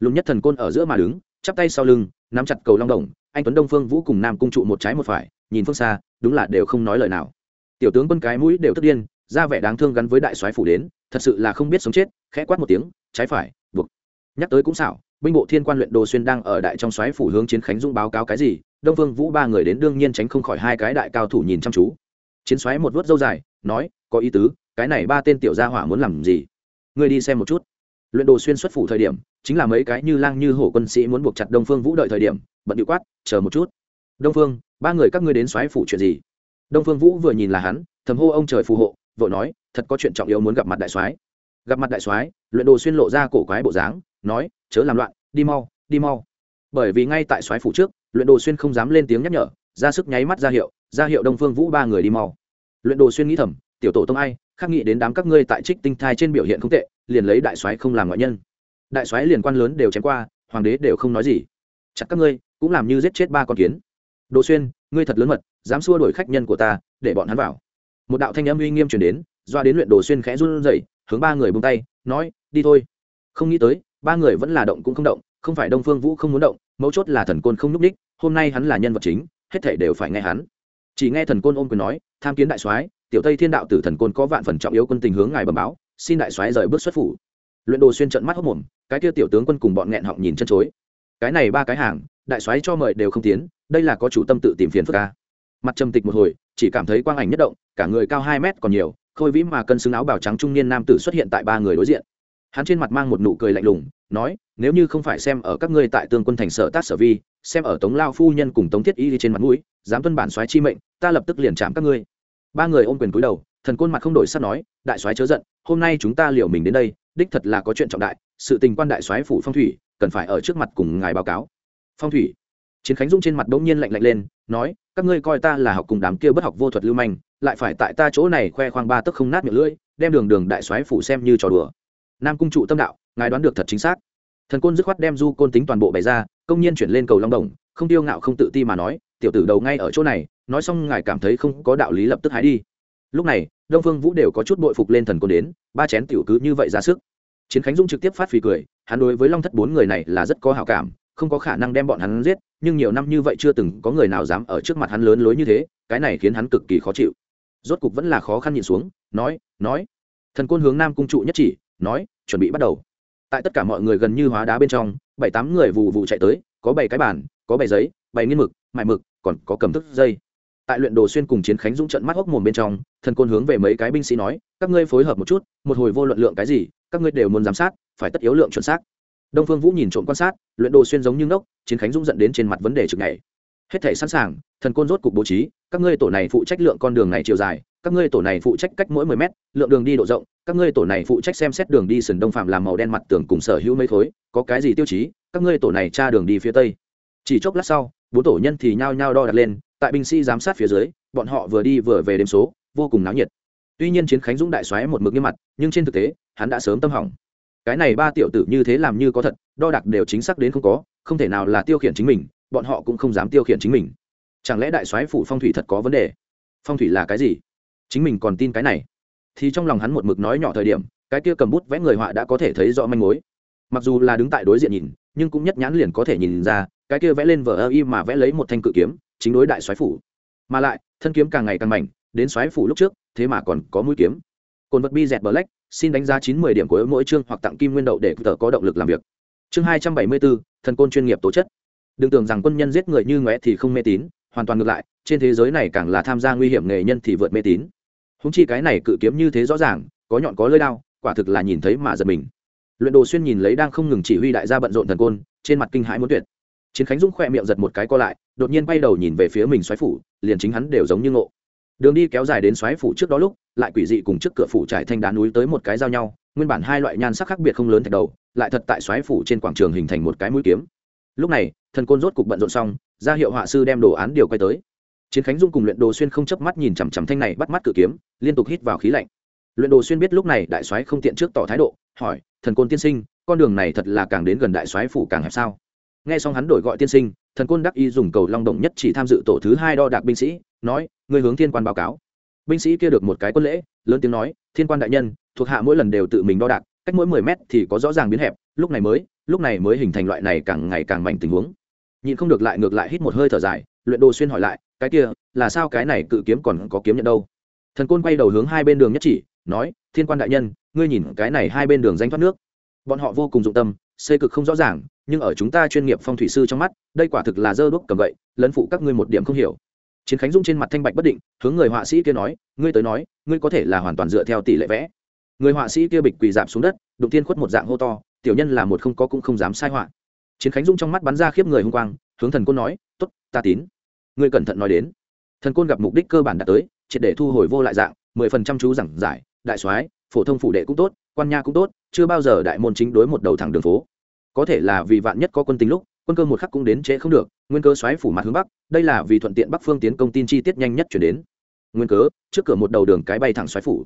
Lùng nhất thần côn ở giữa mà đứng, chắp tay sau lưng, nắm chặt cầu long đồng, anh tuấn đông phương vũ cùng nam cung trụ một trái một phải, nhìn phương xa, đúng là đều không nói lời nào. Tiểu tướng quân cái mũi đều tức điên, ra vẻ đáng thương gắn với đại soái phủ đến, thật sự là không biết sống chết, khẽ quát một tiếng, trái phải, buộc. Nhắc tới cũng xảo, binh bộ thiên quan luyện đồ xuyên đang ở đại trong soái phủ hướng chiến khánh dung báo cáo cái gì, đông phương vũ ba người đến đương nhiên tránh không khỏi hai cái đại cao thủ nhìn chăm chú. Chiến soái một vớt dâu dài, nói có ý tứ, cái này ba tên tiểu gia hỏa muốn làm gì? Ngươi đi xem một chút. Luyện đồ xuyên xuất phủ thời điểm, chính là mấy cái như lang như hổ quân sĩ muốn buộc chặt đông phương vũ đợi thời điểm, bận điệu quát, chờ một chút. Đông phương, ba người các ngươi đến xoáy phủ chuyện gì? Đông phương vũ vừa nhìn là hắn, thầm hô ông trời phù hộ, vội nói, thật có chuyện trọng yếu muốn gặp mặt đại soái. Gặp mặt đại soái, luyện đồ xuyên lộ ra cổ quái bộ dáng, nói, chớ làm loạn, đi mau đi mau. Bởi vì ngay tại soái phủ trước, luyện đồ xuyên không dám lên tiếng nhắc nhở, ra sức nháy mắt ra hiệu ra hiệu đông phương vũ ba người đi mau. Luyện đồ xuyên nghĩ thầm tiểu tổ tông ai khắc nghị đến đám các ngươi tại trích tinh thai trên biểu hiện không tệ, liền lấy đại soái không làm ngoại nhân. Đại soái liền quan lớn đều chém qua, hoàng đế đều không nói gì. Chặt các ngươi, cũng làm như giết chết ba con kiến. Đồ xuyên, ngươi thật lớn mật, dám xua đuổi khách nhân của ta, để bọn hắn vào. Một đạo thanh âm uy nghiêm chuyển đến, doa đến luyện đồ xuyên khẽ run rẩy, hướng ba người bung tay, nói, đi thôi. Không nghĩ tới, ba người vẫn là động cũng không động, không phải đông phương vũ không muốn động, mấu chốt là thần côn không nhúc ních, hôm nay hắn là nhân vật chính, hết thể đều phải nghe hắn. Chỉ nghe thần côn ôm quyền nói, tham kiến đại soái tiểu tây thiên đạo tử thần côn có vạn phần trọng yếu quân tình hướng ngài bẩm báo, xin đại soái rời bước xuất phủ. Luyện đồ xuyên trận mắt hốc mồm, cái kia tiểu tướng quân cùng bọn nghẹn họng nhìn chân chối. Cái này ba cái hàng, đại soái cho mời đều không tiến, đây là có chủ tâm tự tìm phiền phức ca mặt trầm tịch một hồi, chỉ cảm thấy quang ảnh nhất động, cả người cao hai mét còn nhiều, khôi vĩ mà cân xứng áo bào trắng trung niên nam tử xuất hiện tại ba người đối diện. Hắn trên mặt mang một nụ cười lạnh lùng, nói, nếu như không phải xem ở các ngươi tại tương quân thành sở tác sở vi, xem ở tống lao phu nhân cùng tống thiết y trên mặt mũi, dám tuân bản soái chi mệnh, ta lập tức liền chạm các ngươi ba người ôm quyền cúi đầu, thần côn mặt không đổi sắp nói, đại soái chớ giận, hôm nay chúng ta liều mình đến đây, đích thật là có chuyện trọng đại, sự tình quan đại soái phủ phong thủy, cần phải ở trước mặt cùng ngài báo cáo. Phong thủy. Chiến khánh dung trên mặt bỗng nhiên lạnh lạnh lên, nói, các ngươi coi ta là học cùng đám kia bất học vô thuật lưu manh, lại phải tại ta chỗ này khoe khoang ba tấc không nát miệng lưỡi, đem đường đường đại soái phủ xem như trò đùa. Nam cung trụ tâm đạo, ngài đoán được thật chính xác. Thần côn dứt khoát đem du côn tính toàn bộ bày ra, công nhiên chuyển lên cầu long đồng, không tiêu ngạo không tự ti mà nói tiểu tử đầu ngay ở chỗ này, nói xong ngài cảm thấy không có đạo lý lập tức hái đi. Lúc này, đông phương vũ đều có chút bội phục lên thần côn đến, ba chén tiểu cứ như vậy ra sức. Chiến khánh dung trực tiếp phát phì cười, hắn đối với long thất bốn người này là rất có hảo cảm, không có khả năng đem bọn hắn giết, nhưng nhiều năm như vậy chưa từng có người nào dám ở trước mặt hắn lớn lối như thế, cái này khiến hắn cực kỳ khó chịu. Rốt cục vẫn là khó khăn nhìn xuống, nói nói. Thần côn hướng nam cung trụ nhất chỉ, nói, chuẩn bị bắt đầu. Tại tất cả mọi người gần như hóa đá bên trong, bảy tám người vụ vụ chạy tới, có bảy cái bàn, có bảy giấy, bảy nghiên mực, mại mực còn có cầm thức dây. Tại luyện đồ xuyên cùng chiến khánh dũng trận mắt hốc mồm bên trong, thần côn hướng về mấy cái binh sĩ nói, các ngươi phối hợp một chút, một hồi vô luận lượng cái gì, các ngươi đều muốn giám sát, phải tất yếu lượng chuẩn xác. Đông phương vũ nhìn trộm quan sát, luyện đồ xuyên giống như ngốc, chiến khánh dũng dẫn đến trên mặt vấn đề trực này hết thể sẵn sàng, thần côn rốt cục bố trí, các ngươi tổ này phụ trách lượng con đường này chiều dài, các ngươi tổ này phụ trách cách mỗi mười mét, lượng đường đi độ rộng, các ngươi tổ này phụ trách xem xét đường đi sườn đông phạm làm màu đen mặt tường cùng sở hữu mấy khối, có cái gì tiêu chí, các ngươi tổ này tra đường đi phía tây. Chỉ chốc lát sau bốn tổ nhân thì nhao nhao đo đặt lên, tại binh sĩ giám sát phía dưới, bọn họ vừa đi vừa về đêm số, vô cùng náo nhiệt. Tuy nhiên chiến khánh dũng đại xoáy một mực nghiêm mặt, nhưng trên thực tế, hắn đã sớm tâm hỏng. Cái này ba tiểu tử như thế làm như có thật, đo đạc đều chính xác đến không có, không thể nào là tiêu khiển chính mình, bọn họ cũng không dám tiêu khiển chính mình. Chẳng lẽ đại soái phủ phong thủy thật có vấn đề? Phong thủy là cái gì? Chính mình còn tin cái này. Thì trong lòng hắn một mực nói nhỏ thời điểm, cái kia cầm bút vẽ người họa đã có thể thấy rõ manh mối. Mặc dù là đứng tại đối diện nhìn, nhưng cũng nhất nhãn liền có thể nhìn ra cái kia vẽ lên vở ơ y mà vẽ lấy một thanh cự kiếm, chính đối đại soái phủ. Mà lại, thân kiếm càng ngày càng mảnh, đến soái phủ lúc trước, thế mà còn có mũi kiếm. Cồn vật bi dẹt bờ lách xin đánh giá chín mươi điểm của mỗi chương hoặc tặng kim nguyên đậu để tờ có động lực làm việc. Chương hai trăm bảy mươi bốn thần côn chuyên nghiệp tố chất. Đừng tưởng rằng quân nhân giết người như ngoé thì không mê tín, hoàn toàn ngược lại, trên thế giới này càng là tham gia nguy hiểm nghề nhân thì vượt mê tín. Húng chi cái này cự kiếm như thế rõ ràng, có nhọn có lơi đao, quả thực là nhìn thấy mà giật mình. Luyện đồ xuyên nhìn lấy đang không ngừng chỉ huy đại gia bận rộn thần côn, trên mặt kinh hãi muốn tuyệt chiến khánh dũng khoe miệng giật một cái co lại, đột nhiên bay đầu nhìn về phía mình xoáy phủ, liền chính hắn đều giống như ngộ. Đường đi kéo dài đến xoáy phủ trước đó lúc, lại quỷ dị cùng trước cửa phủ trải thanh đá núi tới một cái giao nhau, nguyên bản hai loại nhan sắc khác biệt không lớn thạch đầu, lại thật tại xoáy phủ trên quảng trường hình thành một cái mũi kiếm. Lúc này, thần côn rốt cục bận rộn xong, ra hiệu họa sư đem đồ án điều quay tới. Chiến khánh dung cùng luyện đồ xuyên không chớp mắt nhìn chằm chằm thanh này, bắt mắt cự kiếm, liên tục hít vào khí lạnh. Luyện đồ xuyên biết lúc này đại soái không tiện trước tỏ thái độ, hỏi, thần côn tiên sinh, con đường này thật là càng đến gần đại soái phủ càng hẹp sao? Nghe xong hắn đổi gọi tiên sinh, thần côn đắc y dùng cầu long động nhất chỉ tham dự tổ thứ hai đo đạc binh sĩ, nói người hướng thiên quan báo cáo. Binh sĩ kia được một cái quân lễ, lớn tiếng nói, thiên quan đại nhân, thuộc hạ mỗi lần đều tự mình đo đạc, cách mỗi mười mét thì có rõ ràng biến hẹp, lúc này mới, lúc này mới hình thành loại này càng ngày càng mạnh tình huống. Nhịn không được lại ngược lại hít một hơi thở dài, luyện đồ xuyên hỏi lại, cái kia, là sao cái này cự kiếm còn có kiếm nhận đâu? Thần côn quay đầu hướng hai bên đường nhất chỉ, nói, thiên quan đại nhân, ngươi nhìn cái này hai bên đường danh thoát nước. Bọn họ vô cùng dụng tâm xây cực không rõ ràng, nhưng ở chúng ta chuyên nghiệp phong thủy sư trong mắt, đây quả thực là dơ đuốc cầm gậy, lấn phụ các ngươi một điểm không hiểu. Chiến khánh dung trên mặt thanh bạch bất định, hướng người họa sĩ kia nói, ngươi tới nói, ngươi có thể là hoàn toàn dựa theo tỷ lệ vẽ. Người họa sĩ kia bịch quỳ dạp xuống đất, đụng tiên khuất một dạng hô to, tiểu nhân là một không có cũng không dám sai họa. Chiến khánh dung trong mắt bắn ra khiếp người hung quang, hướng thần côn nói t ố t ta tín. Ngươi cẩn thận nói đến. Thần côn gặp mục đích cơ bản đạt tới, triệt để thu hồi vô lại dạng, mười phần trăm chú giảng giải, đại soái, phổ thông phủ đệ cũng tốt, quan nha cũng tốt chưa bao giờ đại môn chính đối một đầu thẳng đường phố. Có thể là vì vạn nhất có quân tính lúc, quân cơ một khắc cũng đến trễ không được, nguyên cơ xoáy phủ mặt hướng bắc, đây là vì thuận tiện bắc phương tiến công tin chi tiết nhanh nhất chuyển đến. Nguyên cớ trước cửa một đầu đường cái bay thẳng xoáy phủ.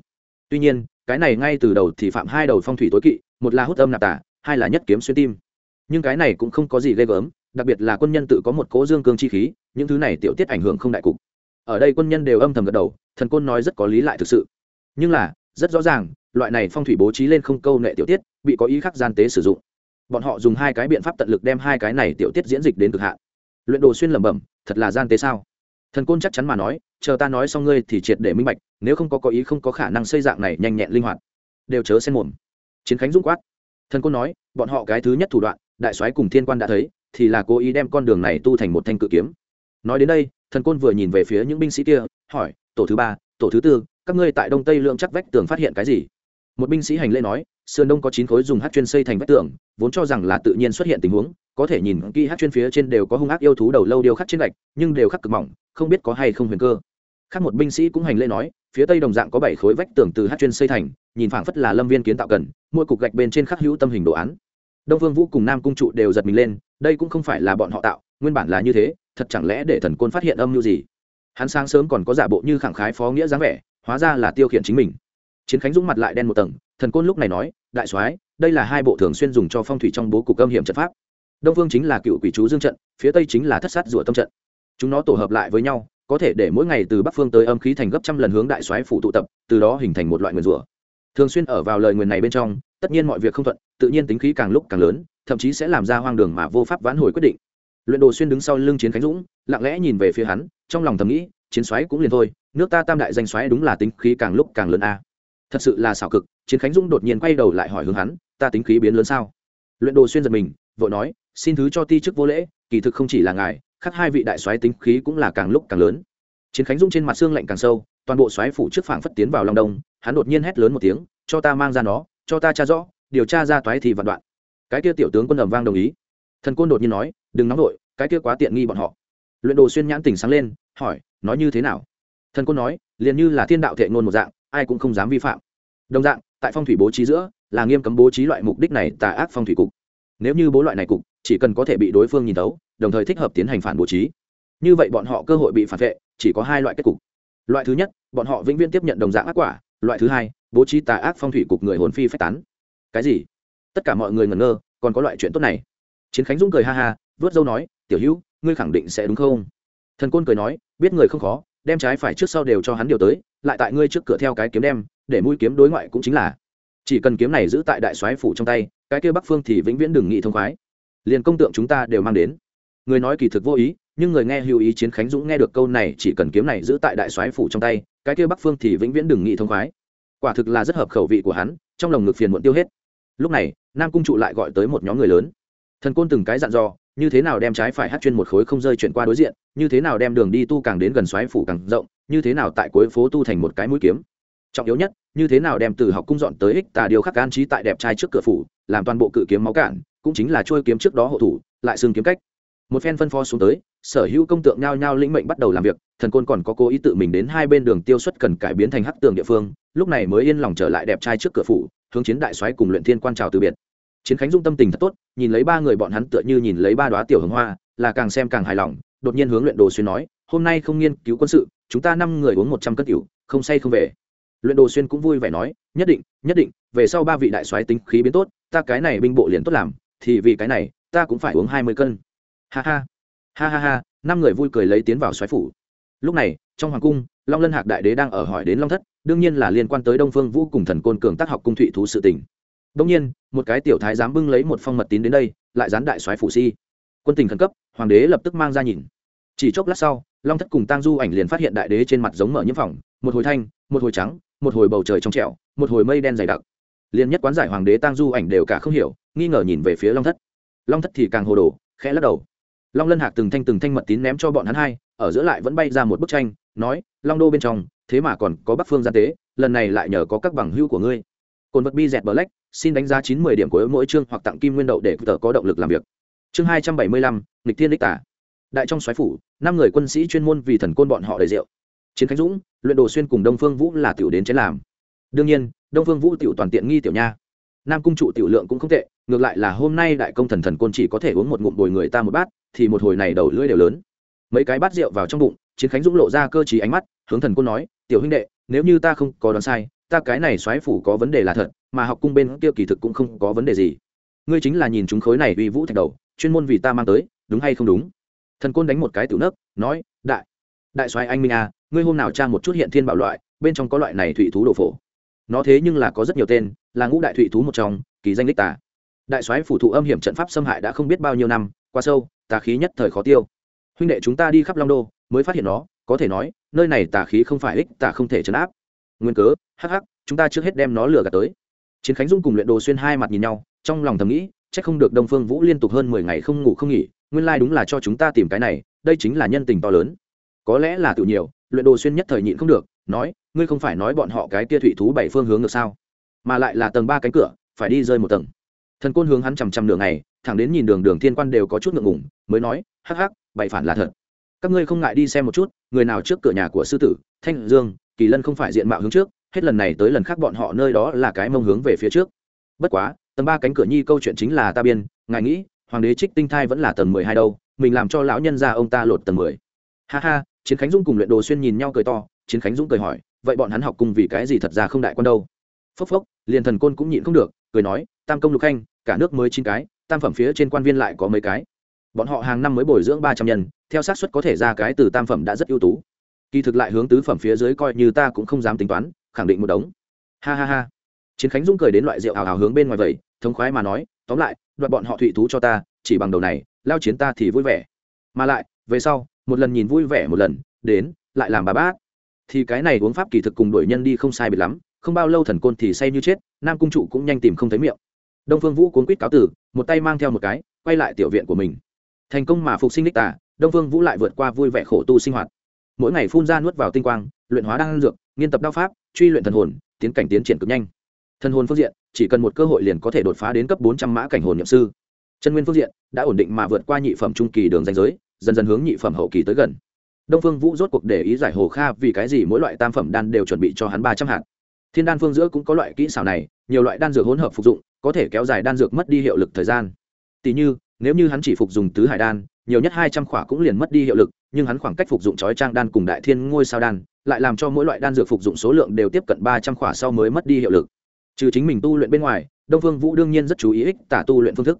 Tuy nhiên, cái này ngay từ đầu thì phạm hai đầu phong thủy tối kỵ, một là hút âm nạp tả hai là nhất kiếm xuyên tim. Nhưng cái này cũng không có gì ghê gớm, đặc biệt là quân nhân tự có một cố dương cương chi khí, những thứ này tiểu tiết ảnh hưởng không đại cục. Ở đây quân nhân đều âm thầm gật đầu, thần côn nói rất có lý lại thực sự. Nhưng là, rất rõ ràng loại này phong thủy bố trí lên không câu nệ tiểu tiết, bị có ý khác gian tế sử dụng. Bọn họ dùng hai cái biện pháp tận lực đem hai cái này tiểu tiết diễn dịch đến cực hạn. Luyện đồ xuyên lẩm bẩm, thật là gian tế sao? Thần côn chắc chắn mà nói, chờ ta nói xong ngươi thì triệt để minh bạch, nếu không có có ý không có khả năng xây dạng này nhanh nhẹn linh hoạt. Đều chớ xen mồm. Chiến khánh dũng quát. Thần côn nói, bọn họ cái thứ nhất thủ đoạn, đại soái cùng thiên quan đã thấy, thì là cố ý đem con đường này tu thành một thanh cự kiếm. Nói đến đây, thần côn vừa nhìn về phía những binh sĩ kia, hỏi, tổ thứ ba, tổ thứ tư, các ngươi tại đông tây lượng chắc vách tường phát hiện cái gì? Một binh sĩ hành lễ nói, sườn đông có chín khối dùng hát chuyên xây thành vách tường, vốn cho rằng là tự nhiên xuất hiện tình huống, có thể nhìn kỹ hát chuyên phía trên đều có hung ác yêu thú đầu lâu điêu khắc trên gạch, nhưng đều khắc cực mỏng, không biết có hay không huyền cơ. Khác một binh sĩ cũng hành lễ nói, phía tây đồng dạng có bảy khối vách tường từ hát chuyên xây thành, nhìn phảng phất là lâm viên kiến tạo cần, mỗi cục gạch bên trên khắc hữu tâm hình đồ án. Đông vương vũ cùng nam cung trụ đều giật mình lên, đây cũng không phải là bọn họ tạo, nguyên bản là như thế, thật chẳng lẽ để thần côn phát hiện âm mưu gì? Hắn sáng sớm còn có giả bộ như khẳng khái phó nghĩa dáng vẻ, hóa ra là tiêu khiển chính mình chiến khánh dũng mặt lại đen một tầng thần côn lúc này nói đại soái đây là hai bộ thường xuyên dùng cho phong thủy trong bố cục âm hiểm trận pháp đông phương chính là cựu quỷ chú dương trận phía tây chính là thất sát rùa tâm trận chúng nó tổ hợp lại với nhau có thể để mỗi ngày từ bắc phương tới âm khí thành gấp trăm lần hướng đại soái phủ tụ tập từ đó hình thành một loại nguyền rùa thường xuyên ở vào lời nguyền này bên trong tất nhiên mọi việc không thuận tự nhiên tính khí càng lúc càng lớn thậm chí sẽ làm ra hoang đường mà vô pháp vãn hồi quyết định luyện đồ xuyên đứng sau lưng chiến khánh dũng lặng lẽ nhìn về phía hắn trong lòng thầm nghĩ chiến Soái cũng liền thôi nước ta tam đại danh Soái đúng là tính khí càng lúc càng lớn a thật sự là xảo cực, chiến khánh dũng đột nhiên quay đầu lại hỏi hướng hắn, ta tính khí biến lớn sao? Luyện đồ xuyên giật mình, vội nói, xin thứ cho ti chức vô lễ, kỳ thực không chỉ là ngài, khác hai vị đại soái tính khí cũng là càng lúc càng lớn. Chiến khánh dũng trên mặt xương lạnh càng sâu, toàn bộ soái phủ trước phảng phất tiến vào long đông, hắn đột nhiên hét lớn một tiếng, cho ta mang ra nó, cho ta tra rõ, điều tra ra toái thì vạn đoạn. Cái kia tiểu tướng quân ầm vang đồng ý. Thần côn đột nhiên nói, đừng nóng vội, cái kia quá tiện nghi bọn họ. Luyện đồ xuyên nhãn tỉnh sáng lên, hỏi, nói như thế nào? Thần côn nói, liền như là thiên đạo thệ ngôn một dạng ai cũng không dám vi phạm. Đồng dạng, tại phong thủy bố trí giữa, là nghiêm cấm bố trí loại mục đích này tà ác phong thủy cục. Nếu như bố loại này cục, chỉ cần có thể bị đối phương nhìn tấu đồng thời thích hợp tiến hành phản bố trí. Như vậy bọn họ cơ hội bị phản vệ, chỉ có hai loại kết cục. Loại thứ nhất, bọn họ vĩnh viễn tiếp nhận đồng dạng ác quả. Loại thứ hai, bố trí tà ác phong thủy cục người hồn phi phách tán. Cái gì? Tất cả mọi người ngẩn ngơ, còn có loại chuyện tốt này. Chiến khánh dũng cười ha ha, vớt dâu nói, tiểu hữu, ngươi khẳng định sẽ đúng không? Thần côn cười nói, biết người không khó đem trái phải trước sau đều cho hắn điều tới, lại tại ngươi trước cửa theo cái kiếm đem, để mũi kiếm đối ngoại cũng chính là. Chỉ cần kiếm này giữ tại đại soái phủ trong tay, cái kia bắc phương thì vĩnh viễn đừng nghĩ thông khoái. Liền công tượng chúng ta đều mang đến. Người nói kỳ thực vô ý, nhưng người nghe hữu ý chiến khánh dũng nghe được câu này, chỉ cần kiếm này giữ tại đại soái phủ trong tay, cái kia bắc phương thì vĩnh viễn đừng nghĩ thông khoái. Quả thực là rất hợp khẩu vị của hắn, trong lòng ngực phiền muộn tiêu hết. Lúc này, nam cung trụ lại gọi tới một nhóm người lớn. Thần côn từng cái dặn dò như thế nào đem trái phải hát chuyên một khối không rơi chuyển qua đối diện, như thế nào đem đường đi tu càng đến gần xoáy phủ càng rộng, như thế nào tại cuối phố tu thành một cái mũi kiếm. Trọng yếu nhất, như thế nào đem từ học cung dọn tới ích tà điều khắc an trí tại đẹp trai trước cửa phủ, làm toàn bộ cự kiếm máu cản, cũng chính là trôi kiếm trước đó hộ thủ, lại xương kiếm cách. Một phen phân pho xuống tới, sở hữu công tượng nhao nhao lĩnh mệnh bắt đầu làm việc, thần côn còn có cố ý tự mình đến hai bên đường tiêu xuất cần cải biến thành hắc tường địa phương, lúc này mới yên lòng trở lại đẹp trai trước cửa phủ, hướng chiến đại soái cùng luyện thiên quan trào từ biệt chiến khánh dung tâm tình thật tốt, nhìn lấy ba người bọn hắn tựa như nhìn lấy ba đoá tiểu hồng hoa, là càng xem càng hài lòng, đột nhiên hướng luyện đồ xuyên nói, hôm nay không nghiên cứu quân sự, chúng ta năm người uống một trăm cân cửu không say không về. Luyện đồ xuyên cũng vui vẻ nói, nhất định nhất định, về sau ba vị đại soái tính khí biến tốt, ta cái này binh bộ liền tốt làm, thì vì cái này, ta cũng phải uống hai mươi cân. Ha ha ha ha ha, năm người vui cười lấy tiến vào xoáy phủ. Lúc này, trong hoàng cung, long lân hạc đại đế đang ở hỏi đến long thất, đương nhiên là liên quan tới đông phương vũ cùng thần côn cường tác học cung thụy thú sự tình đông nhiên, một cái tiểu thái dám bưng lấy một phong mật tín đến đây, lại dán đại soái phủ si. Quân tình khẩn cấp, hoàng đế lập tức mang ra nhìn. Chỉ chốc lát sau, long thất cùng tang du ảnh liền phát hiện đại đế trên mặt giống mở nhiễm phòng, một hồi thanh, một hồi trắng, một hồi bầu trời trong trẻo, một hồi mây đen dày đặc. Liên nhất quán giải hoàng đế tang du ảnh đều cả không hiểu, nghi ngờ nhìn về phía long thất. Long thất thì càng hồ đồ, khẽ lắc đầu. Long lân hạc từng thanh từng thanh mật tín ném cho bọn hắn hai, ở giữa lại vẫn bay ra một bức tranh, nói, long đô bên trong, thế mà còn có bắc phương gian tế, lần này lại nhờ có các bằng hữu của ngươi. Côn vật bi dẹt black xin đánh giá chín mươi điểm của mỗi chương hoặc tặng kim nguyên đậu để tờ có động lực làm việc. Chương hai trăm bảy mươi lăm lịch thiên đích tả đại trong xoáy phủ, năm người quân sĩ chuyên môn vì thần côn bọn họ đầy rượu. Chiến khánh dũng, luyện đồ xuyên cùng đông phương vũ là tiểu đến chế làm. Đương nhiên, đông phương vũ tiểu toàn tiện nghi tiểu nha. Nam cung trụ tiểu lượng cũng không tệ, ngược lại là hôm nay đại công thần thần côn chỉ có thể uống một ngụm bồi người ta một bát, thì một hồi này đầu lưỡi đều lớn. Mấy cái bát rượu vào trong bụng, chiến khánh dũng lộ ra cơ trí ánh mắt, hướng thần côn nói, tiểu huynh đệ, nếu như ta không có đoán sai ta cái này xoáy phủ có vấn đề là thật mà học cung bên kia kỳ thực cũng không có vấn đề gì. Ngươi chính là nhìn chúng khối này uy vũ thạch đầu chuyên môn vì ta mang tới đúng hay không đúng? Thần côn đánh một cái tiểu nấc nói đại đại xoáy anh minh a à, ngươi hôm nào tra một chút hiện thiên bảo loại bên trong có loại này thủy thú đồ phổ. Nó thế nhưng là có rất nhiều tên là ngũ đại thủy thú một trong kỳ danh đích tả đại soái phủ thụ âm hiểm trận pháp xâm hại đã không biết bao nhiêu năm qua sâu tà khí nhất thời khó tiêu. Huynh đệ chúng ta đi khắp long đô mới phát hiện nó có thể nói nơi này tà khí không phải ích tà không thể chấn áp nguyên cớ, hắc hắc, chúng ta trước hết đem nó lừa gạt tới. Chiến khánh dung cùng luyện đồ xuyên hai mặt nhìn nhau, trong lòng thầm nghĩ c h ắ c không được đông phương vũ liên tục hơn mười ngày không ngủ không nghỉ, nguyên lai、like、đúng là cho chúng ta tìm cái này, đây chính là nhân tình to lớn. Có lẽ là tự nhiều, luyện đồ xuyên nhất thời nhịn không được, nói, ngươi không phải nói bọn họ cái kia thủy thú bảy phương hướng được sao? Mà lại là tầng ba cánh cửa, phải đi rơi một tầng. Thần côn hướng hắn chằm chằm đường này thẳng đến nhìn đường đường thiên quan đều có chút ngượng ngủng mới nói, hắc hắc, bậy phản là thật. Các ngươi không ngại đi xem một chút, người nào trước cửa nhà của sư tử, thanh dương kỳ lân không phải diện mạo hướng trước, hết lần này tới lần khác bọn họ nơi đó là cái mông hướng về phía trước. Bất quá, tầng ba cánh cửa nhi câu chuyện chính là ta biên, ngài nghĩ, hoàng đế trích tinh thai vẫn là tầng mười hai đâu, mình làm cho lão nhân ra ông ta lột tầng mười. Ha ha, chiến khánh dũng cùng luyện đồ xuyên nhìn nhau cười to, chiến khánh dũng cười hỏi, vậy bọn hắn học cùng vì cái gì thật ra không đại quan đâu? Phốc phốc, liền thần côn cũng nhịn không được, cười nói, tam công lục khanh, cả nước mới chín cái, tam phẩm phía trên quan viên lại có mấy cái. Bọn họ hàng năm mới bồi dưỡng ba trăm nhân, theo sát suất có thể ra cái từ tam phẩm đã rất ưu tú kỳ thực lại hướng tứ phẩm phía dưới coi như ta cũng không dám tính toán, khẳng định một đống. Ha ha ha. Chiến khánh dũng cười đến loại rượu hào hào hướng bên ngoài vậy, thống khoái mà nói, tóm lại, đoạt bọn họ thụy thú cho ta, chỉ bằng đầu này, lao chiến ta thì vui vẻ. Mà lại, về sau, một lần nhìn vui vẻ một lần, đến, lại làm bà bát thì cái này uống pháp kỳ thực cùng đuổi nhân đi không sai biệt lắm, không bao lâu thần côn thì say như chết, nam cung trụ cũng nhanh tìm không thấy miệng. Đông phương vũ cuốn quýt cáo tử, một tay mang theo một cái, quay lại tiểu viện của mình. Thành công mà phục sinh đích tả đông phương vũ lại vượt qua vui vẻ khổ tu sinh hoạt mỗi ngày phun ra nuốt vào tinh quang, luyện hóa đan dược, nghiên tập đao pháp, truy luyện thần hồn, tiến cảnh tiến triển cực nhanh. Thần hồn phương diện, chỉ cần một cơ hội liền có thể đột phá đến cấp bốn trăm mã cảnh hồn nhậm sư. Chân nguyên phương diện, đã ổn định mà vượt qua nhị phẩm trung kỳ đường danh giới, dần dần hướng nhị phẩm hậu kỳ tới gần. Đông phương vũ rốt cuộc để ý giải hồ kha vì cái gì mỗi loại tam phẩm đan đều chuẩn bị cho hắn ba trăm hạt. Thiên đan phương giữa cũng có loại kỹ xảo này, nhiều loại đan dược hỗn hợp phục dụng, có thể kéo dài đan dược mất đi hiệu lực thời gian. Tỷ như nếu như hắn chỉ phục dùng tứ hải đan, nhiều nhất hai trăm khỏa cũng liền mất đi hiệu lực, nhưng hắn khoảng cách phục dụng chói trang đan cùng đại thiên ngôi sao đan, lại làm cho mỗi loại đan dược phục dụng số lượng đều tiếp cận ba trăm khỏa sau mới mất đi hiệu lực. Trừ chính mình tu luyện bên ngoài, đông phương vũ đương nhiên rất chú ý ích tả tu luyện phương thức.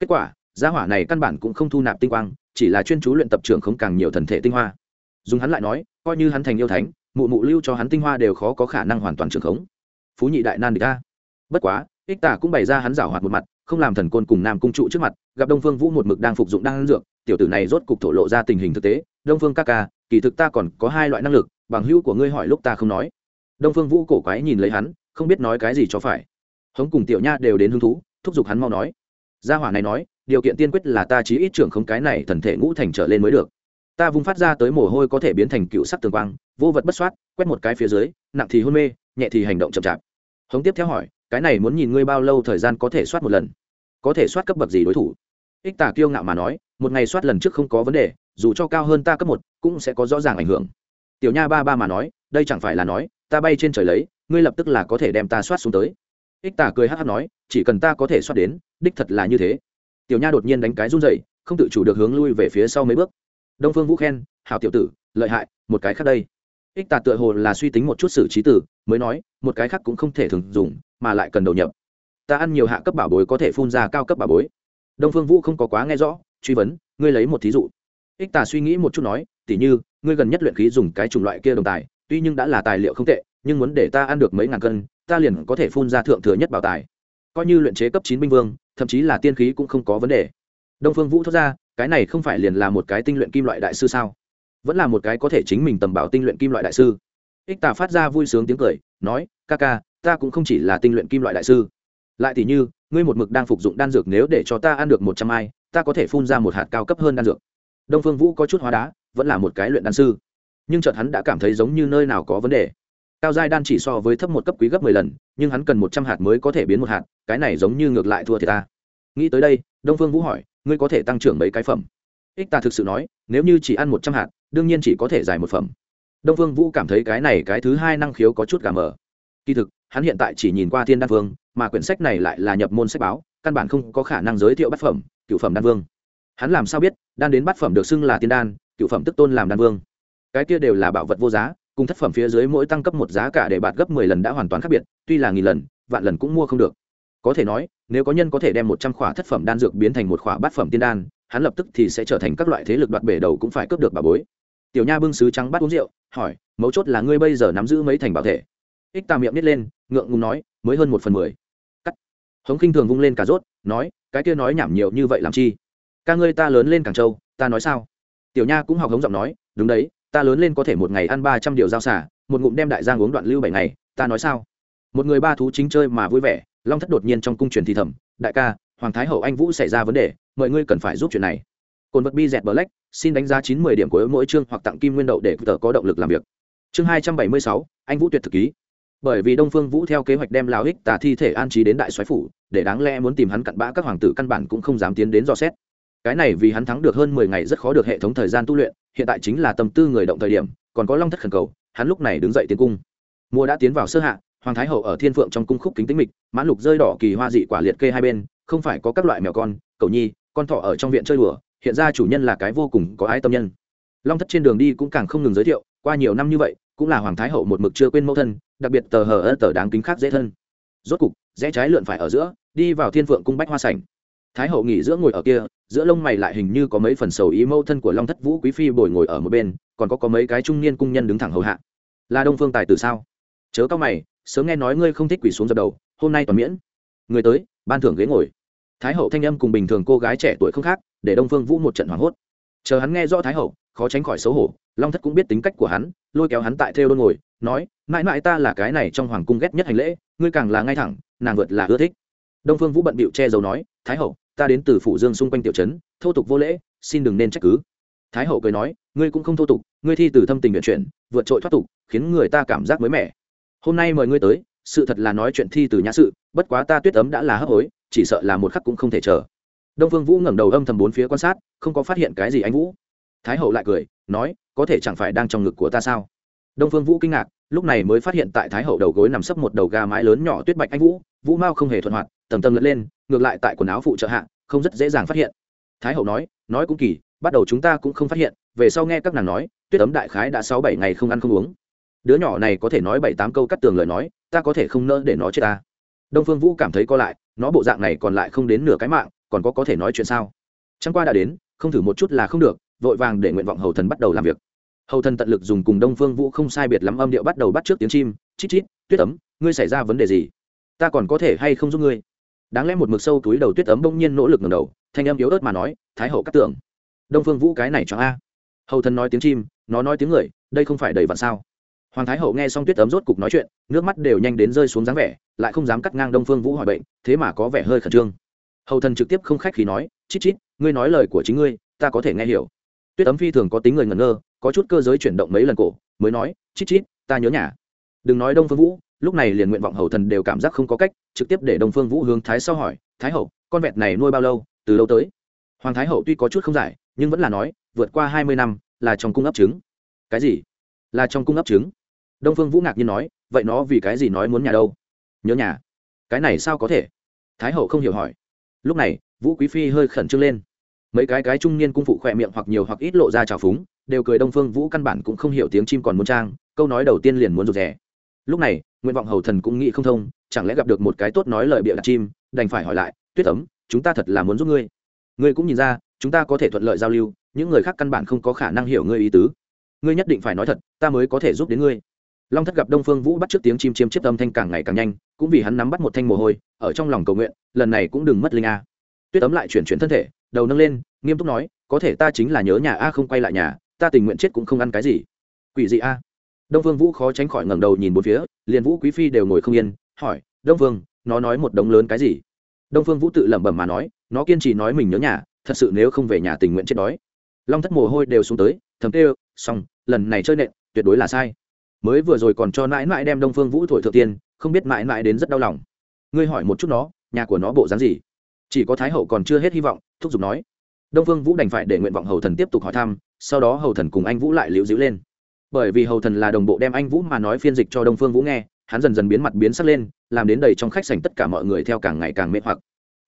Kết quả, gia hỏa này căn bản cũng không thu nạp tinh quang, chỉ là chuyên chú luyện tập trưởng không càng nhiều thần thể tinh hoa. Dùng hắn lại nói, coi như hắn thành yêu thánh, mụ mụ lưu cho hắn tinh hoa đều khó có khả năng hoàn toàn trưởng khống. Phú nhị đại nan địch ta bất quá, ích tả cũng bày ra hắn giảo hoạt một mặt không làm thần côn cùng nam cung trụ trước mặt, gặp đông phương vũ một mực đang phục dụng đang dược, tiểu tử này rốt cục thổ lộ ra tình hình thực tế. Đông phương ca ca, kỳ thực ta còn có hai loại năng lực, bằng hữu của ngươi hỏi lúc ta không nói. Đông phương vũ cổ quái nhìn lấy hắn, không biết nói cái gì cho phải. Hống cùng tiểu nha đều đến hứng thú, thúc giục hắn mau nói. Gia hỏa này nói, điều kiện tiên quyết là ta chí ít trưởng không cái này thần thể ngũ thành trở lên mới được. Ta vung phát ra tới mồ hôi có thể biến thành cựu sắc tường quang, vô vật bất soát, quét một cái phía dưới, nặng thì hôn mê, nhẹ thì hành động chậm chạp. Hống tiếp theo hỏi cái này muốn nhìn ngươi bao lâu thời gian có thể soát một lần. Có thể soát cấp bậc gì đối thủ? Ích tả kiêu ngạo mà nói, một ngày soát lần trước không có vấn đề, dù cho cao hơn ta cấp một, cũng sẽ có rõ ràng ảnh hưởng. Tiểu nha ba ba mà nói, đây chẳng phải là nói, ta bay trên trời lấy, ngươi lập tức là có thể đem ta soát xuống tới. Ích tả cười hát hát nói, chỉ cần ta có thể soát đến, đích thật là như thế. Tiểu nha đột nhiên đánh cái run dậy không tự chủ được hướng lui về phía sau mấy bước. Đông phương vũ khen hào tiểu tử, lợi hại, một cái khác đây. Ích tà tựa hồ là suy tính một chút xử trí tử mới nói, một cái khác cũng không thể thường dùng mà lại cần đầu nhập. Ta ăn nhiều hạ cấp bảo bối có thể phun ra cao cấp bảo bối. Đông phương vũ không có quá nghe rõ, truy vấn, ngươi lấy một thí dụ. Ích tà suy nghĩ một chút nói, tỉ như, ngươi gần nhất luyện khí dùng cái chủng loại kia đồng tài, tuy nhưng đã là tài liệu không tệ, nhưng muốn để ta ăn được mấy ngàn cân, ta liền có thể phun ra thượng thừa nhất bảo tài. Coi như luyện chế cấp chín binh vương, thậm chí là tiên khí cũng không có vấn đề. Đông phương vũ thốt ra, cái này không phải liền là một cái tinh luyện kim loại đại sư sao? Vẫn là một cái có thể chính mình tầm bảo tinh luyện kim loại đại sư. Ích tà phát ra vui sướng tiếng cười, nói, ca ca ta cũng không chỉ là tinh luyện kim loại đại sư. Lại thì như, ngươi một mực đang phục dụng đan dược nếu để cho ta ăn được một trăm ai, ta có thể phun ra một hạt cao cấp hơn đan dược. Đông phương vũ có chút hóa đá, vẫn là một cái luyện đan sư. Nhưng chợt hắn đã cảm thấy giống như nơi nào có vấn đề. Cao giai đan chỉ so với thấp một cấp quý gấp mười lần, nhưng hắn cần một trăm hạt mới có thể biến một hạt, cái này giống như ngược lại thua thì ta. Nghĩ tới đây, đông phương vũ hỏi, ngươi có thể tăng trưởng mấy cái phẩm? Ích ta thực sự nói, nếu như chỉ ăn một trăm hạt, đương nhiên chỉ có thể giải một phẩm. Đông phương vũ cảm thấy cái này cái thứ hai năng khiếu có chút gà mờ. Kỳ thực hắn hiện tại chỉ nhìn qua thiên đan vương, mà quyển sách này lại là nhập môn sách báo, căn bản không có khả năng giới thiệu bát phẩm, cựu phẩm đan vương. Hắn làm sao biết, đan đến bát phẩm được xưng là tiên đan, cựu phẩm tức tôn làm đan vương? Cái kia đều là bảo vật vô giá, cùng thất phẩm phía dưới mỗi tăng cấp một giá cả để bạt gấp mười lần đã hoàn toàn khác biệt, tuy là nghìn lần, vạn lần cũng mua không được. Có thể nói, nếu có nhân có thể đem một trăm khỏa thất phẩm đan dược biến thành một khỏa bát phẩm tiên đan, hắn lập tức thì sẽ trở thành các loại thế lực đoạt bể đầu cũng phải cướp được bà bối. Tiểu nha bưng sứ trắng bắt uống rượu, hỏi, mấu chốt là ngươi bây giờ nắm giữ mấy thành bảo thể? Ích tà miệng nít lên ngượng ngùng nói, mới hơn một phần mười. Cắt. Hống khinh thường vung lên cà rốt, nói, cái kia nói nhảm nhiều như vậy làm chi? Ca ngươi ta lớn lên càng trâu ta nói sao? Tiểu nha cũng học hống giọng nói, đúng đấy, ta lớn lên có thể một ngày ăn ba trăm điều giao xả một ngụm đem đại giang uống đoạn lưu bảy ngày, ta nói sao? Một người ba thú chính chơi mà vui vẻ, long thất đột nhiên trong cung truyền thì thầm, đại ca, hoàng thái hậu anh vũ xảy ra vấn đề, mọi ngươi cần phải giúp chuyện này. Cồn vật bi dẹt black, xin đánh giá chín mươi điểm của mỗi chương hoặc tặng kim nguyên đậu để tờ có động lực làm việc. Chương hai trăm bảy mươi sáu, anh vũ tuyệt thực ký bởi vì đông phương vũ theo kế hoạch đem lao ích tà thi thể an trí đến đại soái phủ, để đáng lẽ muốn tìm hắn cặn bã các hoàng tử căn bản cũng không dám tiến đến dò xét. Cái này vì hắn thắng được hơn mười ngày rất khó được hệ thống thời gian tu luyện, hiện tại chính là tâm tư người động thời điểm, còn có long thất khẩn cầu, hắn lúc này đứng dậy tiến cung. Mùa đã tiến vào sơ hạ, hoàng thái hậu ở thiên phượng trong cung khúc kính tĩnh mịch, mãn lục rơi đỏ kỳ hoa dị quả liệt kê hai bên, không phải có các loại mèo con cầu nhi, con thỏ ở trong viện chơi đùa, hiện ra chủ nhân là cái vô cùng có ái tâm nhân. Long thất trên đường đi cũng càng không ngừng giới thiệu, qua nhiều năm như vậy cũng là hoàng thái hậu một mực chưa quên mẫu thân, đặc biệt tờ hờ ơ tờ đáng kính khác dễ thân. Rốt cục, rẽ trái lượn phải ở giữa, đi vào thiên phượng cung bách hoa sảnh. Thái hậu nghỉ giữa ngồi ở kia, giữa lông mày lại hình như có mấy phần sầu ý mẫu thân của long thất vũ quý phi bồi ngồi ở một bên, còn có có mấy cái trung niên cung nhân đứng thẳng hầu hạ. Là đông phương tài từ sao? Chớ cao mày, sớm nghe nói ngươi không thích quỷ xuống dập đầu, hôm nay toàn miễn. Người tới, ban thưởng ghế ngồi. Thái hậu thanh âm cùng bình thường cô gái trẻ tuổi không khác, để đông phương vũ một trận hoảng hốt. Chờ hắn nghe rõ thái hậu, khó tránh khỏi xấu hổ, long thất cũng biết tính cách của hắn lôi kéo hắn tại theo đôn ngồi, nói, mãi mãi ta là cái này trong hoàng cung ghét nhất hành lễ, ngươi càng là ngay thẳng, nàng vượt là ưa thích. Đông phương vũ bận bịu che giấu nói, thái hậu, ta đến từ phủ dương xung quanh tiểu trấn, thô tục vô lễ, xin đừng nên trách cứ. Thái hậu cười nói, ngươi cũng không thô tục, ngươi thi từ thâm tình nguyện chuyển, vượt trội thoát tục, khiến người ta cảm giác mới mẻ. Hôm nay mời ngươi tới, sự thật là nói chuyện thi từ nhã sự, bất quá ta tuyết ấm đã là hấp hối, chỉ sợ là một khắc cũng không thể chờ. Đông phương vũ ngẩng đầu âm thầm bốn phía quan sát, không có phát hiện cái gì anh vũ. Thái hậu lại cười nói, có thể chẳng phải đang trong ngực của ta sao? Đông phương vũ kinh ngạc, lúc này mới phát hiện tại thái hậu đầu gối nằm sấp một đầu gà mái lớn nhỏ tuyết bạch anh vũ vũ mao không hề thuận hoạt tầm tầm lẫn lên, ngược lại tại quần áo phụ trợ hạ, không rất dễ dàng phát hiện. Thái hậu nói nói cũng kỳ, bắt đầu chúng ta cũng không phát hiện, về sau nghe các nàng nói, tuyết ấm đại khái đã sáu bảy ngày không ăn không uống. Đứa nhỏ này có thể nói bảy tám câu cắt tường lời nói, ta có thể không nỡ để nó chết ta. Đông phương vũ cảm thấy co lại, nó bộ dạng này còn lại không đến nửa cái mạng, còn có có thể nói chuyện sao? Chẳng qua đã đến, không thử một chút là không được vội vàng để nguyện vọng hầu thần bắt đầu làm việc. Hầu thần tận lực dùng cùng đông phương vũ không sai biệt lắm âm điệu bắt đầu bắt trước tiếng chim, chít chít, tuyết ấm, ngươi xảy ra vấn đề gì? Ta còn có thể hay không giúp ngươi? Đáng lẽ một mực sâu túi đầu tuyết ấm bỗng nhiên nỗ lực ngầm đầu, thanh âm yếu ớt mà nói, thái hậu cắt tưởng. Đông phương vũ cái này cho a. Hầu thần nói tiếng chim, nó nói tiếng người, đây không phải đầy vạn sao? Hoàng thái hậu nghe xong tuyết ấm rốt cục nói chuyện, nước mắt đều nhanh đến rơi xuống dáng vẻ, lại không dám cắt ngang đông phương vũ hỏi bệnh, thế mà có vẻ hơi khẩn trương. Hầu thần trực tiếp không khách khi nói, chít chít, ngươi nói lời của chính ngươi, ta có thể nghe hiểu tuyết ấm phi thường có tính người ngẩn ngơ, có chút cơ giới chuyển động mấy lần cổ, mới nói, chít chít, ta nhớ nhà. Đừng nói đông phương vũ, lúc này liền nguyện vọng hầu thần đều cảm giác không có cách, trực tiếp để đông phương vũ hướng thái sau hỏi, thái hậu, con vẹt này nuôi bao lâu, từ lâu tới? Hoàng thái hậu tuy có chút không giải, nhưng vẫn là nói, vượt qua hai mươi năm, là trong cung ấp trứng. Cái gì? Là trong cung ấp trứng. Đông phương vũ ngạc nhiên nói, vậy nó vì cái gì nói muốn nhà đâu? Nhớ nhà. Cái này sao có thể? Thái hậu không hiểu hỏi. Lúc này, vũ quý phi hơi khẩn trương lên mấy cái cái trung niên cung phụ khỏe miệng hoặc nhiều hoặc ít lộ ra trào phúng, đều cười đông phương vũ căn bản cũng không hiểu tiếng chim còn muốn trang, câu nói đầu tiên liền muốn rụt rè. Lúc này nguyện vọng hầu thần cũng nghĩ không thông, chẳng lẽ gặp được một cái tốt nói lời bịa đặt chim, đành phải hỏi lại, tuyết ấm, chúng ta thật là muốn giúp ngươi. Ngươi cũng nhìn ra, chúng ta có thể thuận lợi giao lưu, những người khác căn bản không có khả năng hiểu ngươi ý tứ. Ngươi nhất định phải nói thật, ta mới có thể giúp đến ngươi. Long thất gặp đông phương vũ bắt trước tiếng chim chiêm chiếc âm thanh càng ngày càng nhanh, cũng vì hắn nắm bắt một thanh mồ hôi, ở trong lòng cầu nguyện, lần này cũng đừng mất linh a tuyết ấm lại chuyển chuyển thân thể, đầu nâng lên, nghiêm túc nói, có thể ta chính là nhớ nhà a không quay lại nhà, ta tình nguyện chết cũng không ăn cái gì. Quỷ gì a. Đông vương vũ khó tránh khỏi ngẩng đầu nhìn bốn phía, liền vũ quý phi đều ngồi không yên, hỏi, đông vương, nó nói một đống lớn cái gì? Đông phương vũ tự lẩm bẩm mà nói, nó kiên trì nói mình nhớ nhà, thật sự nếu không về nhà tình nguyện chết đói. Long thất mồ hôi đều xuống tới, thầm tê xong, lần này chơi nện, tuyệt đối là sai. Mới vừa rồi còn cho mãi mãi đem đông phương vũ thổi thượng tiên, không biết mãi mãi đến rất đau lòng. Ngươi hỏi một chút nó, nhà của nó bộ dáng gì? Chỉ có thái hậu còn chưa hết hy vọng, thúc giục nói. Đông phương vũ đành phải để nguyện vọng hầu thần tiếp tục hỏi thăm, sau đó hầu thần cùng anh vũ lại liễu dĩu lên. Bởi vì hầu thần là đồng bộ đem anh vũ mà nói phiên dịch cho đông phương vũ nghe, hắn dần dần biến mặt biến sắc lên, làm đến đầy trong khách sành tất cả mọi người theo càng ngày càng mê hoặc.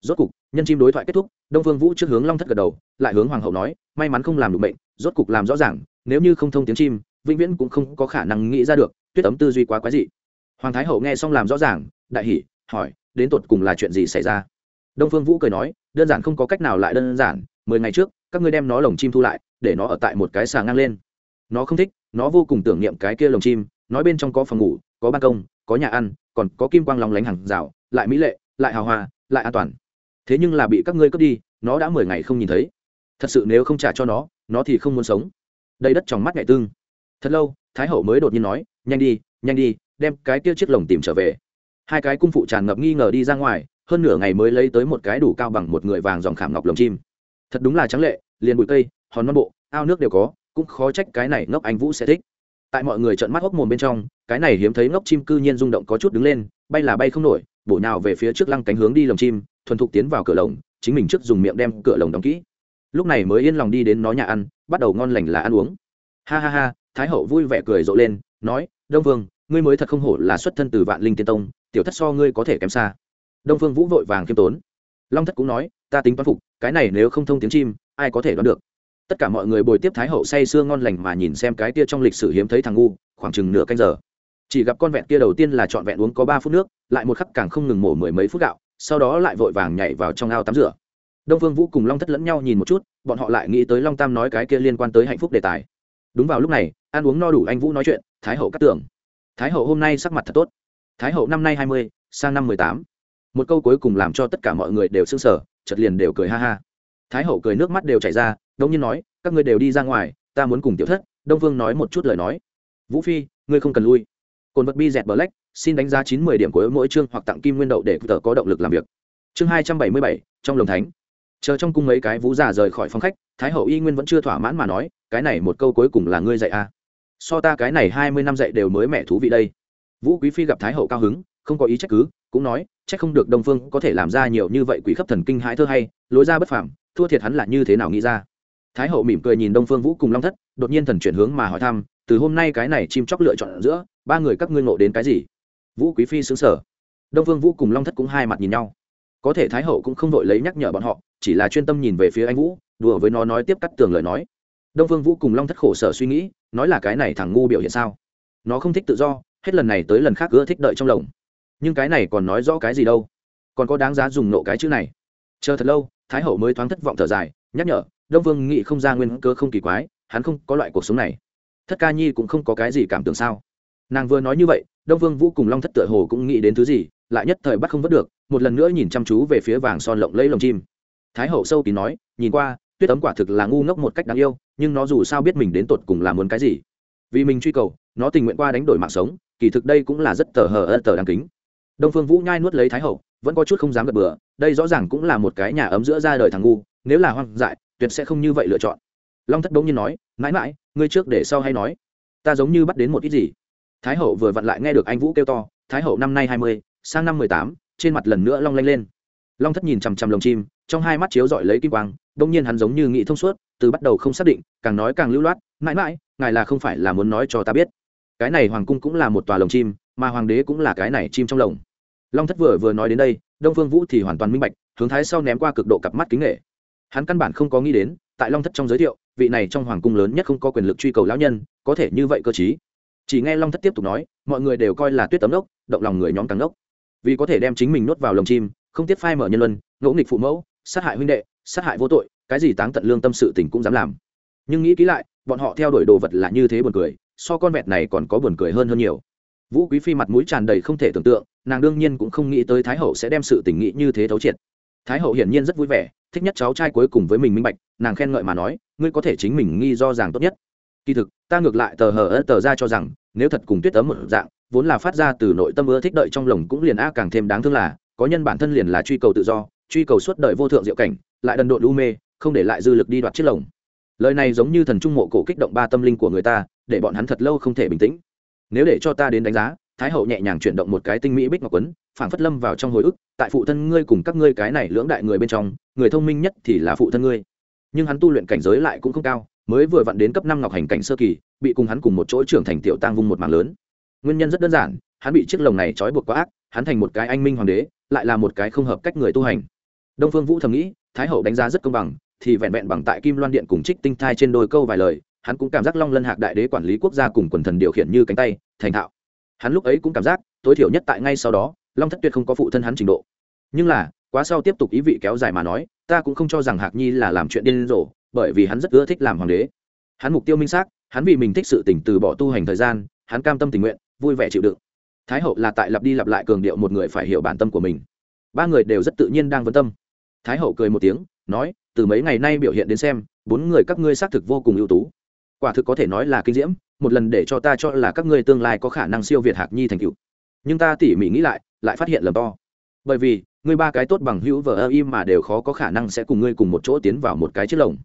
Rốt cục, nhân chim đối thoại kết thúc, đông phương vũ trước hướng long thất gật đầu, lại hướng hoàng hậu nói, may mắn không làm được bệnh, rốt cục làm rõ ràng, nếu như không thông tiếng chim, vĩnh viễn cũng không có khả năng nghĩ ra được, tuyết ấm tư duy quá quái dị. Hoàng thái hậu nghe xong làm rõ ràng, đại hỉ, hỏi, đến tột cùng là chuyện gì xảy ra? Đông phương vũ cười nói, đơn giản không có cách nào lại đơn giản, mười ngày trước, các ngươi đem nó lồng chim thu lại, để nó ở tại một cái xà ngang lên. Nó không thích, nó vô cùng tưởng niệm cái kia lồng chim, nói bên trong có phòng ngủ, có ban công, có nhà ăn, còn có kim quang lóng lánh hàng rào, lại mỹ lệ, lại hào hoa lại an toàn. Thế nhưng là bị các ngươi cướp đi, nó đã mười ngày không nhìn thấy. Thật sự nếu không trả cho nó nó thì không muốn sống. Đây đất trong mắt ngại tương thật lâu, thái hậu mới đột nhiên nói, nhanh đi nhanh đi, đem cái kia chiếc lồng tìm trở về. Hai cái cung phụ tràn ngập nghi ngờ đi ra ngoài hơn nửa ngày mới lấy tới một cái đủ cao bằng một người vàng dòng khảm ngọc lồng chim. Thật đúng là trắng lệ, liền bụi cây, hòn non bộ, ao nước đều có, cũng khó trách cái này ngốc anh vũ sẽ thích. Tại mọi người trợn mắt hốc mồm bên trong, cái này hiếm thấy ngốc chim cư nhiên rung động có chút đứng lên, bay là bay không nổi, bổ nhào về phía trước lăng cánh hướng đi lồng chim, thuần thục tiến vào cửa lồng, chính mình trước dùng miệng đem cửa lồng đóng kỹ. Lúc này mới yên lòng đi đến nó nhà ăn, bắt đầu ngon lành là ăn uống. Ha ha ha, thái hậu vui vẻ cười rộ lên, nói, đông vương, ngươi mới thật không hổ là xuất thân từ vạn linh tiên tông, tiểu thất so ngươi có thể kém xa đông phương vũ vội vàng khiêm tốn long thất cũng nói ta tính toán phục cái này nếu không thông tiếng chim ai có thể đoán được tất cả mọi người bồi tiếp thái hậu say sưa ngon lành mà nhìn xem cái kia trong lịch sử hiếm thấy thằng ngu khoảng chừng nửa canh giờ chỉ gặp con vẹn kia đầu tiên là trọn vẹn uống có ba phút nước lại một khắc càng không ngừng mổ mười mấy phút gạo sau đó lại vội vàng nhảy vào trong ao tắm rửa đông phương vũ cùng long thất lẫn nhau nhìn một chút bọn họ lại nghĩ tới long tam nói cái kia liên quan tới hạnh phúc đề tài đúng vào lúc này ăn uống no đủ anh vũ nói chuyện thái hậu cắt tưởng thái hậu hôm nay sắc mặt thật tốt thái hậu năm nay hai mươi sang năm mười tám một câu cuối cùng làm cho tất cả mọi người đều sững sờ, chật liền đều cười ha ha. Thái hậu cười nước mắt đều chảy ra đông nhiên nói các ngươi đều đi ra ngoài ta muốn cùng tiểu thất. Đông vương nói một chút lời nói. Vũ phi ngươi không cần lui. Cồn vật bi dẹt black xin đánh giá chín mươi điểm của mỗi chương hoặc tặng kim nguyên đậu để tờ có động lực làm việc. Chương hai trăm bảy mươi bảy trong lồng thánh. Chờ trong cung mấy cái vũ giả rời khỏi phòng khách thái hậu y nguyên vẫn chưa thỏa mãn mà nói cái này một câu cuối cùng là ngươi dạy à. so ta cái này hai mươi năm dạy đều mới mẹ thú vị đây. Vũ quý phi gặp thái hậu cao hứng không có ý trách cứ cũng nói, chắc không được đông phương có thể làm ra nhiều như vậy quỷ khắp thần kinh hãi thơ hay, lối ra bất phẳng thua thiệt hắn là như thế nào nghĩ ra? Thái hậu mỉm cười nhìn đông phương vũ cùng long thất, đột nhiên thần chuyển hướng mà hỏi thăm, từ hôm nay cái này chim chóc lựa chọn giữa, ba người các ngươi ngộ đến cái gì? Vũ quý phi xứng sở đông phương vũ cùng long thất cũng hai mặt nhìn nhau. Có thể thái hậu cũng không vội lấy nhắc nhở bọn họ, chỉ là chuyên tâm nhìn về phía anh vũ, đùa với nó nói tiếp cắt tường lời nói. Đông phương vũ cùng long thất khổ sở suy nghĩ, nói là cái này thằng ngu biểu hiện sao? Nó không thích tự do, hết lần này tới lần khác ưa thích đợi trong lồng nhưng cái này còn nói rõ cái gì đâu? Còn có đáng giá dùng nộ cái chữ này. Chờ thật lâu, thái hậu mới thoáng thất vọng thở dài, nhắc nhở, đông vương nghị không ra nguyên cơ không kỳ quái, hắn không có loại cuộc sống này. Thất ca nhi cũng không có cái gì cảm tưởng sao? Nàng vừa nói như vậy, đông vương vũ cùng long thất tựa hồ cũng nghĩ đến thứ gì, lại nhất thời bắt không vớt được, một lần nữa nhìn chăm chú về phía vàng son lộng lấy lồng chim. Thái hậu sâu kín nói, nhìn qua, tuyết ấm quả thực là ngu ngốc một cách đáng yêu, nhưng nó dù sao biết mình đến tột cùng là muốn cái gì. Vì mình truy cầu, nó tình nguyện qua đánh đổi mạng sống, kỳ thực đây cũng là rất tờ hờ ơ tờ đáng kính đông phương vũ nhai nuốt lấy thái hậu, vẫn có chút không dám gật bừa, đây rõ ràng cũng là một cái nhà ấm giữa ra đời thằng ngu, nếu là hoang dại, tuyệt sẽ không như vậy lựa chọn. Long thất đống nhiên nói, mãi mãi, ngươi trước để sau hay nói. Ta giống như bắt đến một ít gì. Thái hậu vừa vặn lại nghe được anh vũ kêu to, thái hậu năm nay hai mươi, sang năm mười tám, trên mặt lần nữa long lanh lên. Long thất nhìn chằm chằm lồng chim, trong hai mắt chiếu dọi lấy kim quang đông nhiên hắn giống như nghĩ thông suốt, từ bắt đầu không xác định, càng nói càng lưu loát, mãi mãi, ngài là không phải là muốn nói cho ta biết. Cái này hoàng cung cũng là một tòa lồng chim mà hoàng đế cũng là cái này chim trong lồng. Long thất vừa vừa nói đến đây, đông phương vũ thì hoàn toàn minh bạch, hướng thái sau ném qua cực độ cặp mắt kính nghệ hắn căn bản không có nghĩ đến, tại long thất trong giới thiệu, vị này trong hoàng cung lớn nhất không có quyền lực truy cầu lão nhân, có thể như vậy cơ chí chỉ nghe long thất tiếp tục nói, mọi người đều coi là tuyết tấm đốc, động lòng người nhóm càng đốc. Vì có thể đem chính mình nuốt vào lồng chim, không tiếp phai mở nhân luân ngẫu nghịch phụ mẫu, sát hại huynh đệ, sát hại vô tội, cái gì táng tận lương tâm sự tình cũng dám làm. Nhưng nghĩ kỹ lại, bọn họ theo đuổi đồ vật là như thế buồn cười, so con vẹt này còn có buồn cười hơn hơn nhiều vũ quý phi mặt mũi tràn đầy không thể tưởng tượng, nàng đương nhiên cũng không nghĩ tới thái hậu sẽ đem sự tình nghĩ như thế thấu triệt. Thái hậu hiển nhiên rất vui vẻ, thích nhất cháu trai cuối cùng với mình minh bạch, nàng khen ngợi mà nói, ngươi có thể chính mình nghi do rằng tốt nhất. Kỳ thực, ta ngược lại tờ hờ ớt tờ ra cho rằng, nếu thật cùng tuyết ấm một dạng, vốn là phát ra từ nội tâm ưa thích đợi trong lồng cũng liền a càng thêm đáng thương là, có nhân bản thân liền là truy cầu tự do, truy cầu suốt đời vô thượng diệu cảnh, lại đần độn u mê, không để lại dư lực đi đoạt chiếc lồng. Lời này giống như thần trung mộ cổ kích động ba tâm linh của người ta, để bọn hắn thật lâu không thể bình tĩnh nếu để cho ta đến đánh giá, thái hậu nhẹ nhàng chuyển động một cái tinh mỹ bích ngọc quấn, phảng phất lâm vào trong hồi ức, tại phụ thân ngươi cùng các ngươi cái này lưỡng đại người bên trong, người thông minh nhất thì là phụ thân ngươi. Nhưng hắn tu luyện cảnh giới lại cũng không cao, mới vừa vặn đến cấp năm ngọc hành cảnh sơ kỳ, bị cùng hắn cùng một chỗ trưởng thành tiểu tăng vung một mảng lớn. Nguyên nhân rất đơn giản, hắn bị chiếc lồng này trói buộc quá ác, hắn thành một cái anh minh hoàng đế, lại là một cái không hợp cách người tu hành. Đông phương vũ thầm nghĩ, thái hậu đánh giá rất công bằng, thì vẹn vẹn bằng tại kim loan điện cùng trích tinh thai trên đôi câu vài lời hắn cũng cảm giác long lân hạc đại đế quản lý quốc gia cùng quần thần điều khiển như cánh tay, thành thạo. Hắn lúc ấy cũng cảm giác, tối thiểu nhất tại ngay sau đó, long thất tuyệt không có phụ thân hắn trình độ. Nhưng là, quá sau tiếp tục ý vị kéo dài mà nói, ta cũng không cho rằng hạc nhi là làm chuyện điên rồ, bởi vì hắn rất ưa thích làm hoàng đế. Hắn mục tiêu minh xác, hắn vì mình thích sự tỉnh từ bỏ tu hành thời gian, hắn cam tâm tình nguyện, vui vẻ chịu đựng. Thái hậu là tại lặp đi lặp lại cường điệu một người phải hiểu bản tâm của mình. Ba người đều rất tự nhiên đang vấn tâm. Thái hậu cười một tiếng, nói, từ mấy ngày nay biểu hiện đến xem, bốn người các ngươi xác thực vô cùng ưu tú quả thực có thể nói là kinh diễm, một lần để cho ta cho là các ngươi tương lai có khả năng siêu việt hạc nhi thành cựu nhưng ta tỉ mỉ nghĩ lại lại phát hiện lầm to. Bởi vì, ngươi ba cái tốt bằng hữu vờ ơ im mà đều khó có khả năng sẽ cùng ngươi cùng một chỗ tiến vào một cái chiếc lồng.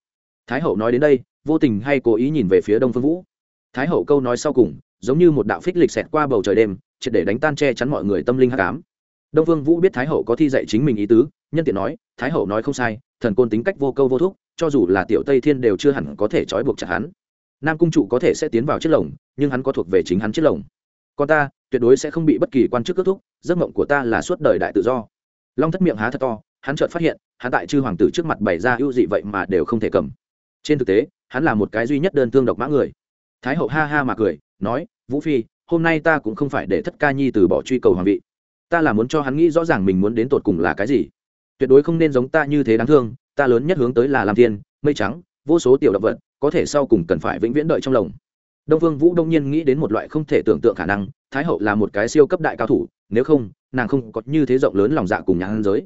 Thái hậu nói đến đây, vô tình hay cố ý nhìn về phía đông phương vũ. Thái hậu câu nói sau cùng, giống như một đạo phích lịch xẹt qua bầu trời đêm, triệt để đánh tan che chắn mọi người tâm linh hắc ám. Đông phương vũ biết thái hậu có thi dạy chính mình ý tứ, nhân tiện nói, thái hậu nói không sai, thần côn tính cách vô câu vô thúc, cho dù là tiểu tây thiên đều chưa hẳn có thể trói buộc chặt hắn nam cung trụ có thể sẽ tiến vào chiếc lồng, nhưng hắn có thuộc về chính hắn chiếc lồng. Còn ta, tuyệt đối sẽ không bị bất kỳ quan chức kết thúc, giấc mộng của ta là suốt đời đại tự do. Long thất miệng há thật to, hắn chợt phát hiện, hắn tại chư hoàng tử trước mặt bày ra ưu dị vậy mà đều không thể cầm. Trên thực tế, hắn là một cái duy nhất đơn thương độc mã người. Thái hậu ha ha mà cười, nói, vũ phi, hôm nay ta cũng không phải để thất ca nhi từ bỏ truy cầu hoàng vị. Ta là muốn cho hắn nghĩ rõ ràng mình muốn đến tột cùng là cái gì. Tuyệt đối không nên giống ta như thế đáng thương, ta lớn nhất hướng tới là làm thiên, mây trắng vô số tiểu động vật có thể sau cùng cần phải vĩnh viễn đợi trong lồng. Đông vương vũ đông nhiên nghĩ đến một loại không thể tưởng tượng khả năng, thái hậu là một cái siêu cấp đại cao thủ, nếu không, nàng không có như thế rộng lớn lòng dạ cùng nhà hân giới.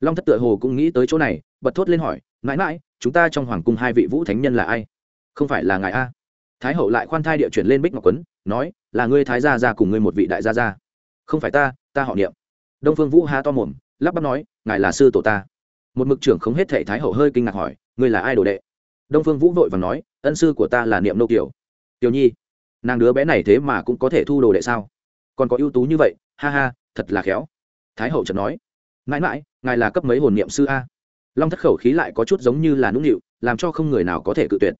Long thất tựa hồ cũng nghĩ tới chỗ này, bật thốt lên hỏi, mãi mãi, chúng ta trong hoàng cung hai vị vũ thánh nhân là ai? Không phải là ngài a. Thái hậu lại khoan thai địa chuyển lên bích ngọc quấn, nói, là ngươi thái gia gia cùng ngươi một vị đại gia gia. Không phải ta ta họ niệm. Đông phương vũ há to mồm, lắp bắp nói, ngài là sư tổ ta. Một mực trưởng không hết thể thái hậu hơi kinh ngạc hỏi, ngươi là ai đồ đệ? Đông phương vũ vội và nói, ân sư của ta là niệm nô kiều. Tiểu nhi, nàng đứa bé này thế mà cũng có thể thu đồ đệ sao? Còn có ưu tú như vậy, ha ha, thật là khéo. Thái hậu chợt nói, mãi mãi, ngài là cấp mấy hồn niệm sư a? Long thất khẩu khí lại có chút giống như là nũng nịu, làm cho không người nào có thể cự tuyệt.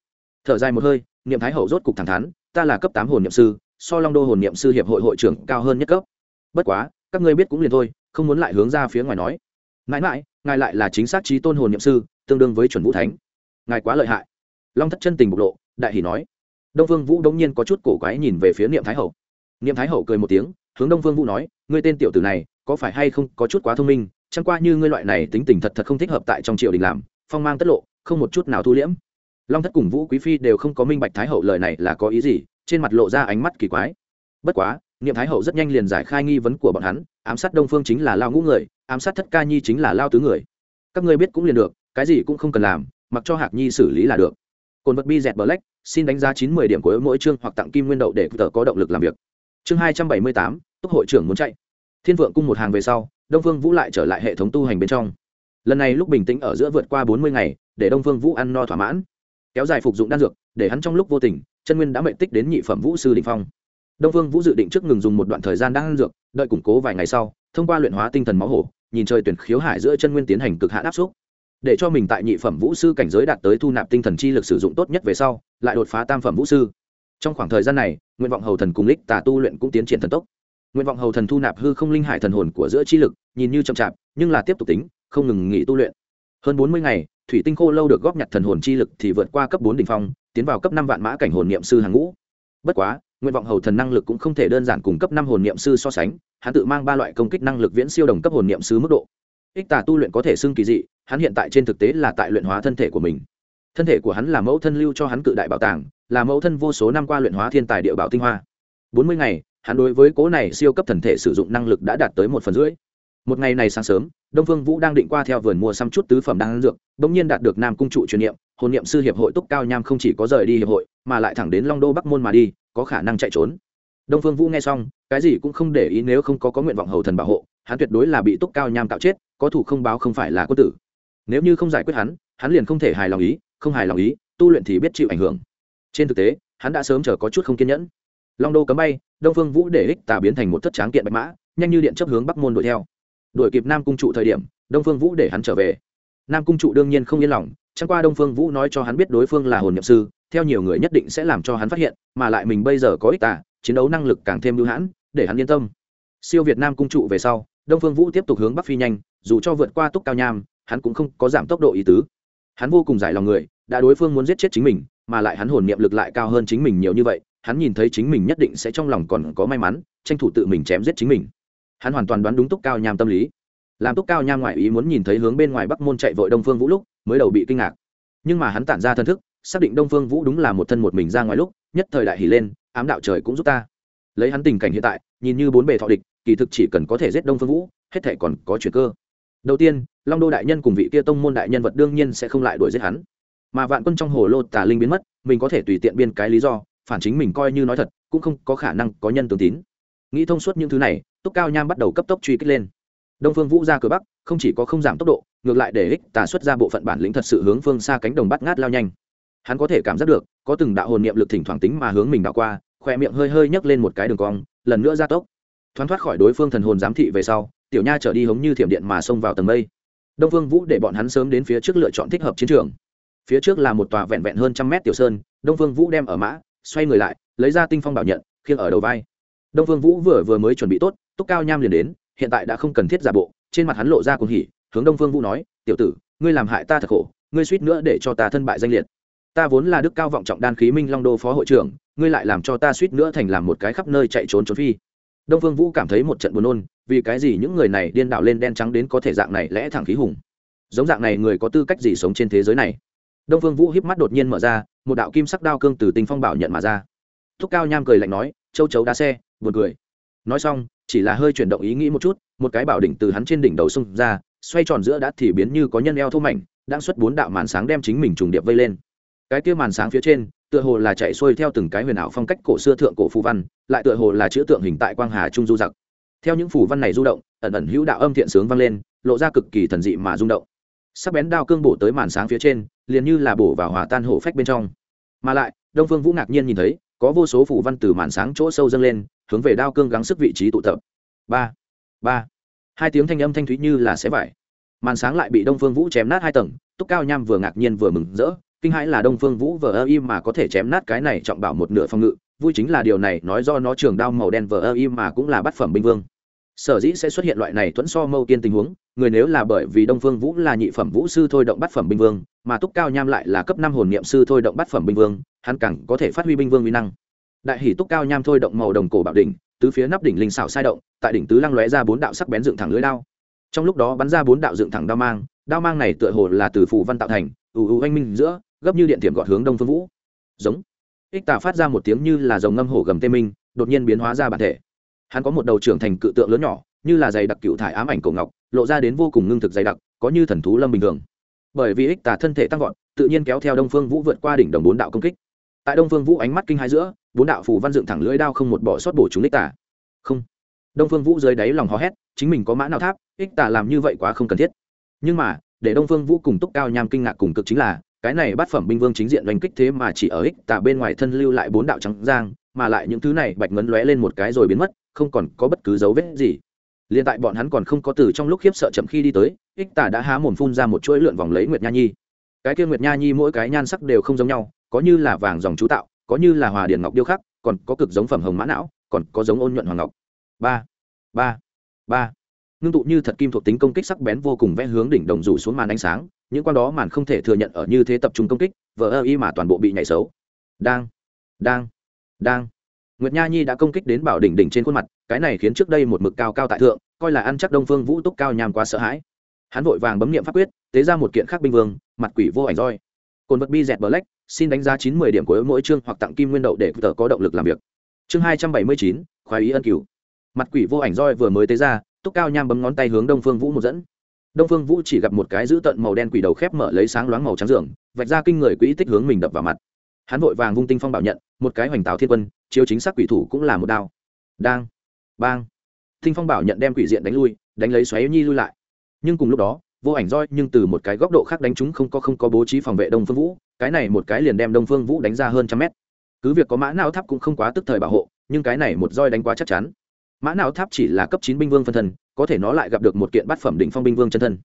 Thở dài một hơi, niệm thái hậu rốt cục thẳng thắn, ta là cấp tám hồn niệm sư, so long đô hồn niệm sư hiệp hội hội trưởng cao hơn nhất cấp. Bất quá, các ngươi biết cũng liền thôi, không muốn lại hướng ra phía ngoài nói. Mãi mãi, ngài lại là chính xác trí tôn hồn niệm sư, tương đương với chuẩn vũ thánh ngài quá lợi hại. Long thất chân tình bộc lộ, đại hỷ nói. Đông vương vũ đống nhiên có chút cổ quái nhìn về phía niệm thái hậu. Niệm thái hậu cười một tiếng, hướng đông vương vũ nói, ngươi tên tiểu tử này, có phải hay không có chút quá thông minh? Chẳng qua như ngươi loại này tính tình thật thật không thích hợp tại trong triều đình làm, phong mang tất lộ, không một chút nào thu liễm. Long thất cùng vũ quý phi đều không có minh bạch thái hậu lời này là có ý gì, trên mặt lộ ra ánh mắt kỳ quái. Bất quá, niệm thái hậu rất nhanh liền giải khai nghi vấn của bọn hắn, ám sát đông phương chính là lao ngũ người, ám sát thất ca nhi chính là lao tứ người. Các ngươi biết cũng liền được, cái gì cũng không cần làm mặc cho hạc nhi xử lý là được. Cồn vật bi dẹt black, xin đánh giá chín mươi điểm của mỗi chương hoặc tặng kim nguyên đậu để tờ có động lực làm việc. Chương hai trăm bảy mươi tám, túc hội trưởng muốn chạy. Thiên vượng cung một hàng về sau, đông phương vũ lại trở lại hệ thống tu hành bên trong. Lần này lúc bình tĩnh ở giữa vượt qua bốn mươi ngày, để đông phương vũ ăn no thỏa mãn. Kéo dài phục dụng đan dược, để hắn trong lúc vô tình, chân nguyên đã mệnh tích đến nhị phẩm vũ sư đình phong. Đông phương vũ dự định trước ngừng dùng một đoạn thời gian đan dược, đợi củng cố vài ngày sau, thông qua luyện hóa tinh thần máu hổ, nhìn trời tuyển khiếu hải giữa chân nguyên tiến hành cực hạn áp xúc để cho mình tại nhị phẩm vũ sư cảnh giới đạt tới thu nạp tinh thần chi lực sử dụng tốt nhất về sau, lại đột phá tam phẩm vũ sư. Trong khoảng thời gian này, nguyện vọng hầu thần cùng lích tà tu luyện cũng tiến triển thần tốc. Nguyện vọng hầu thần thu nạp hư không linh hải thần hồn của giữa chi lực, nhìn như chậm chạp, nhưng là tiếp tục tính, không ngừng nghỉ tu luyện. Hơn bốn mươi ngày, thủy tinh khô lâu được góp nhặt thần hồn chi lực thì vượt qua cấp bốn đ ỉ n h phong, tiến vào cấp năm vạn mã cảnh hồn niệm sư hàng ngũ. Bất quá, nguyện vọng hầu thần năng lực cũng không thể đơn giản cùng cấp năm hồn niệm sư so sánh, hắn tự mang ba loại công kích năng lực viễn siêu đồng cấp hồn niệm sư mức độ ích tà tu luyện có thể xưng kỳ dị, hắn hiện tại trên thực tế là tại luyện hóa thân thể của mình. Thân thể của hắn là mẫu thân lưu cho hắn cự đại bảo tàng, là mẫu thân vô số năm qua luyện hóa thiên tài địa bảo tinh hoa. Bốn mươi ngày, hắn đối với cố này siêu cấp thần thể sử dụng năng lực đã đạt tới một phần rưỡi. Một ngày này sáng sớm, đông phương vũ đang định qua theo vườn mua xăm chút tứ phẩm đang dược, bỗng nhiên đạt được nam cung trụ truyền niệm, hồn niệm sư hiệp hội túc cao nham không chỉ có rời đi hiệp hội, mà lại thẳng đến long đô bắc môn mà đi, có khả năng chạy trốn. Đông phương vũ nghe xong, cái gì cũng không để ý nếu không có có nguyện vọng hầu thần bảo hộ hắn tuyệt đối là bị túc cao nham tạo chết, có thủ không báo không phải là quân tử. Nếu như không giải quyết hắn hắn liền không thể hài lòng ý, không hài lòng ý, tu luyện thì biết chịu ảnh hưởng. Trên thực tế, hắn đã sớm chờ có chút không kiên nhẫn. Long đô cấm bay, đông phương vũ để ích tà biến thành một thất tráng kiện bạch mã, nhanh như điện chấp hướng bắc môn đuổi theo. Đuổi kịp nam cung trụ thời điểm, đông phương vũ để hắn trở về. Nam cung trụ đương nhiên không yên lòng, chẳng qua đông phương vũ nói cho hắn biết đối phương là hồn nhập sư, theo nhiều người nhất định sẽ làm cho hắn phát hiện, mà lại mình bây giờ có ích tà, chiến đấu năng lực càng thêm hữu hãn, để hắn yên tâm. Siêu việt nam cung trụ về sau đông phương vũ tiếp tục hướng bắc phi nhanh, dù cho vượt qua túc cao nham, hắn cũng không có giảm tốc độ ý tứ. Hắn vô cùng giải lòng người, đã đối phương muốn giết chết chính mình, mà lại hắn hồn niệm lực lại cao hơn chính mình nhiều như vậy, hắn nhìn thấy chính mình nhất định sẽ trong lòng còn có may mắn, tranh thủ tự mình chém giết chính mình. Hắn hoàn toàn đoán đúng túc cao nham tâm lý. Làm túc cao nham ngoại ý muốn nhìn thấy hướng bên ngoài bắc môn chạy vội đông phương vũ lúc, mới đầu bị kinh ngạc. Nhưng mà hắn tản ra thân thức, xác định đông phương vũ đúng là một thân một mình ra ngoài lúc, nhất thời đại hỉ lên, ám đạo trời cũng giúp ta. Lấy hắn tình cảnh hiện tại, nhìn như bốn bề thọ địch kỳ thực chỉ cần có thể giết đông phương vũ, hết thể còn có chuyện cơ. Đầu tiên, long đô đại nhân cùng vị kia tông môn đại nhân vật đương nhiên sẽ không lại đuổi giết hắn. Mà vạn quân trong hồ lô tà linh biến mất, mình có thể tùy tiện biên cái lý do, phản chính mình coi như nói thật, cũng không có khả năng có nhân tương tín. Nghĩ thông suốt những thứ này, túc cao nham bắt đầu cấp tốc truy kích lên. Đông phương vũ ra cửa bắc, không chỉ có không giảm tốc độ, ngược lại để ích tà xuất ra bộ phận bản lĩnh thật sự hướng phương xa cánh đồng bắt ngát lao nhanh. Hắn có thể cảm giác được, có từng đạo hồn niệm lực thỉnh thoảng tính mà hướng mình đạo qua, khoe miệng hơi hơi nhấc lên một cái đường cong, lần nữa ra tốc thoáng thoát khỏi đối phương thần hồn giám thị về sau, tiểu nha trở đi hống như thiểm điện mà xông vào tầng mây. Đông phương vũ để bọn hắn sớm đến phía trước lựa chọn thích hợp chiến trường. Phía trước là một tòa vẹn vẹn hơn trăm mét tiểu sơn, đông phương vũ đem ở mã, xoay người lại, lấy ra tinh phong bảo nhận, khiêng ở đầu vai. Đông phương vũ vừa vừa mới chuẩn bị tốt, túc cao nham liền đến, hiện tại đã không cần thiết giả bộ, trên mặt hắn lộ ra cùng hỉ, hướng đông phương vũ nói, tiểu tử, ngươi làm hại ta thật khổ, ngươi suýt nữa để cho ta thân bại danh liệt. Ta vốn là đức cao vọng trọng đan khí minh long đô phó hội trưởng, ngươi lại làm cho ta suýt nữa thành làm một cái khắp nơi chạy trốn trốn phi đông phương vũ cảm thấy một trận buồn nôn, vì cái gì những người này điên đạo lên đen trắng đến có thể dạng này lẽ thẳng khí hùng? Giống dạng này người có tư cách gì sống trên thế giới này? Đông phương vũ híp mắt đột nhiên mở ra, một đạo kim sắc đao cương từ tinh phong bảo nhận mà ra. Thúc cao nham cười lạnh nói, châu chấu đá xe, buồn cười. Nói xong, chỉ là hơi chuyển động ý nghĩ một chút, một cái bảo đỉnh từ hắn trên đỉnh đầu xông ra, xoay tròn giữa đã thì biến như có nhân eo thô mảnh, đang xuất bốn đạo màn sáng đem chính mình trùng điệp vây lên. Cái kia màn sáng phía trên tựa hồ là chạy xuôi theo từng cái huyền ảo phong cách cổ xưa thượng cổ phù văn, lại tựa hồ là chữ tượng hình tại quang hà trung du giặc. Theo những phù văn này du động, ẩn ẩn hữu đạo âm thiện sướng vang lên, lộ ra cực kỳ thần dị mà rung động. Sắc bén đao cương bổ tới màn sáng phía trên, liền như là bổ vào hòa tan hổ phách bên trong. Mà lại, đông phương vũ ngạc nhiên nhìn thấy, có vô số phù văn từ màn sáng chỗ sâu dâng lên, hướng về đao cương gắng sức vị trí tụ tập. Ba ba. Hai tiếng thanh âm thanh thúy như là xé vải. Màn sáng lại bị đông phương vũ chém nát hai tầng, túc cao nham vừa ngạc nhiên vừa mừng rỡ kinh hãi là đông phương vũ vờ ơ im mà có thể chém nát cái này trọng bảo một nửa phòng ngự. Vui chính là điều này, nói do nó trường đao màu đen vờ ơ im mà cũng là bát phẩm binh vương. Sở dĩ sẽ xuất hiện loại này thuẫn so mâu kiên tình huống, người nếu là bởi vì đông phương vũ là nhị phẩm vũ sư thôi động bát phẩm binh vương, mà túc cao nham lại là cấp năm hồn niệm sư thôi động bát phẩm binh vương, hắn càng có thể phát huy binh vương uy năng. Đại hỷ túc cao nham thôi động màu đồng cổ bảo đỉnh, tứ phía nắp đỉnh linh xảo sai động, tại đỉnh tứ lăng lóe ra bốn đạo sắc bén dựng thẳng lưới đao. Trong lúc đó bắn ra bốn đạo dựng thẳng đao mang đao mang này tựa hồ là từ phù văn tạo thành, ù ù anh minh giữa gấp như điện tiệm gọt hướng đông phương vũ. Giống. Ích tà phát ra một tiếng như là dòng ngâm hổ gầm tê minh, đột nhiên biến hóa ra bản thể. Hắn có một đầu trưởng thành cự tượng lớn nhỏ, như là dày đặc cựu thải ám ảnh cổ ngọc, lộ ra đến vô cùng ngưng thực dày đặc, có như thần thú lâm bình thường. Bởi vì ích tà thân thể tăng vọt, tự nhiên kéo theo đông phương vũ vượt qua đỉnh đồng bốn đạo công kích. Tại đông phương vũ ánh mắt kinh hai giữa, bốn đạo phù văn dựng thẳng lưỡi đao không một bỏ sót bổ chúng ích tà. Không. Đông phương vũ dưới đáy lòng hò hét, chính mình có mã nào tháp, ích tà làm như vậy quá không cần thiết. Nhưng mà, để đông phương vũ cùng túc cao nham kinh ngạc cùng cực chính là cái này bát phẩm binh vương chính diện đánh kích thế mà chỉ ở ích tà bên ngoài thân lưu lại bốn đạo trắng giang, mà lại những thứ này bạch ngấn lóe lên một cái rồi biến mất, không còn có bất cứ dấu vết gì. Liền tại bọn hắn còn không có từ trong lúc khiếp sợ chậm khi đi tới, ích tà đã há mồm phun ra một chuỗi lượn vòng lấy nguyệt nha nhi. Cái kia nguyệt nha nhi mỗi cái nhan sắc đều không giống nhau, có như là vàng dòng chú tạo, có như là hòa điền ngọc điêu khắc, còn có cực giống phẩm hồng mã não, còn có giống ôn nhuận hoàng ngọc. Ba ba ba. Ngưng tụ như thật kim thuộc tính công kích sắc bén vô cùng vẽ hướng đỉnh đồng rủ xuống màn ánh sáng những quan đó màn không thể thừa nhận ở như thế tập trung công kích, vờ ơ y mà toàn bộ bị nhảy xấu. Đang đang đang. Nguyệt nha nhi đã công kích đến bảo đỉnh đỉnh trên khuôn mặt, cái này khiến trước đây một mực cao cao tại thượng, coi là ăn chắc đông phương vũ túc cao nham quá sợ hãi. Hắn vội vàng bấm nghiệm pháp quyết, tế ra một kiện khác binh vương, mặt quỷ vô ảnh roi. Cồn vật bi dẹt bờ lách xin đánh giá chín mươi điểm của mỗi chương hoặc tặng kim nguyên đậu để tờ có động lực làm việc. Chương hai trăm bảy mươi chín, khoái ý ân cửu. Mặt quỷ vô ảnh roi vừa mới tế ra, túc cao nham bấm ngón tay hướng đông phương vũ một dẫn đông phương vũ chỉ gặp một cái giữ tận màu đen quỷ đầu khép mở lấy sáng loáng màu trắng giường, vạch ra kinh người quỹ tích hướng mình đập vào mặt. Hắn vội vàng vung tinh phong bảo nhận, một cái hoành tạo thiên quân, chiếu chính xác quỷ thủ cũng là một đao. Đang, bang. Tinh phong bảo nhận đem quỷ diện đánh lui, đánh lấy xoáy nhi lui lại. Nhưng cùng lúc đó, vô ảnh roi nhưng từ một cái góc độ khác đánh chúng không có không có bố trí phòng vệ đông phương vũ, cái này một cái liền đem đông phương vũ đánh ra hơn trăm mét. Cứ việc có mã não tháp cũng không quá tức thời bảo hộ, nhưng cái này một roi đánh quá chắc chắn. Mã não tháp chỉ là cấp chín binh vương phân thân có thể nó lại gặp được một kiện bát phẩm đỉnh phong binh vương chân thân.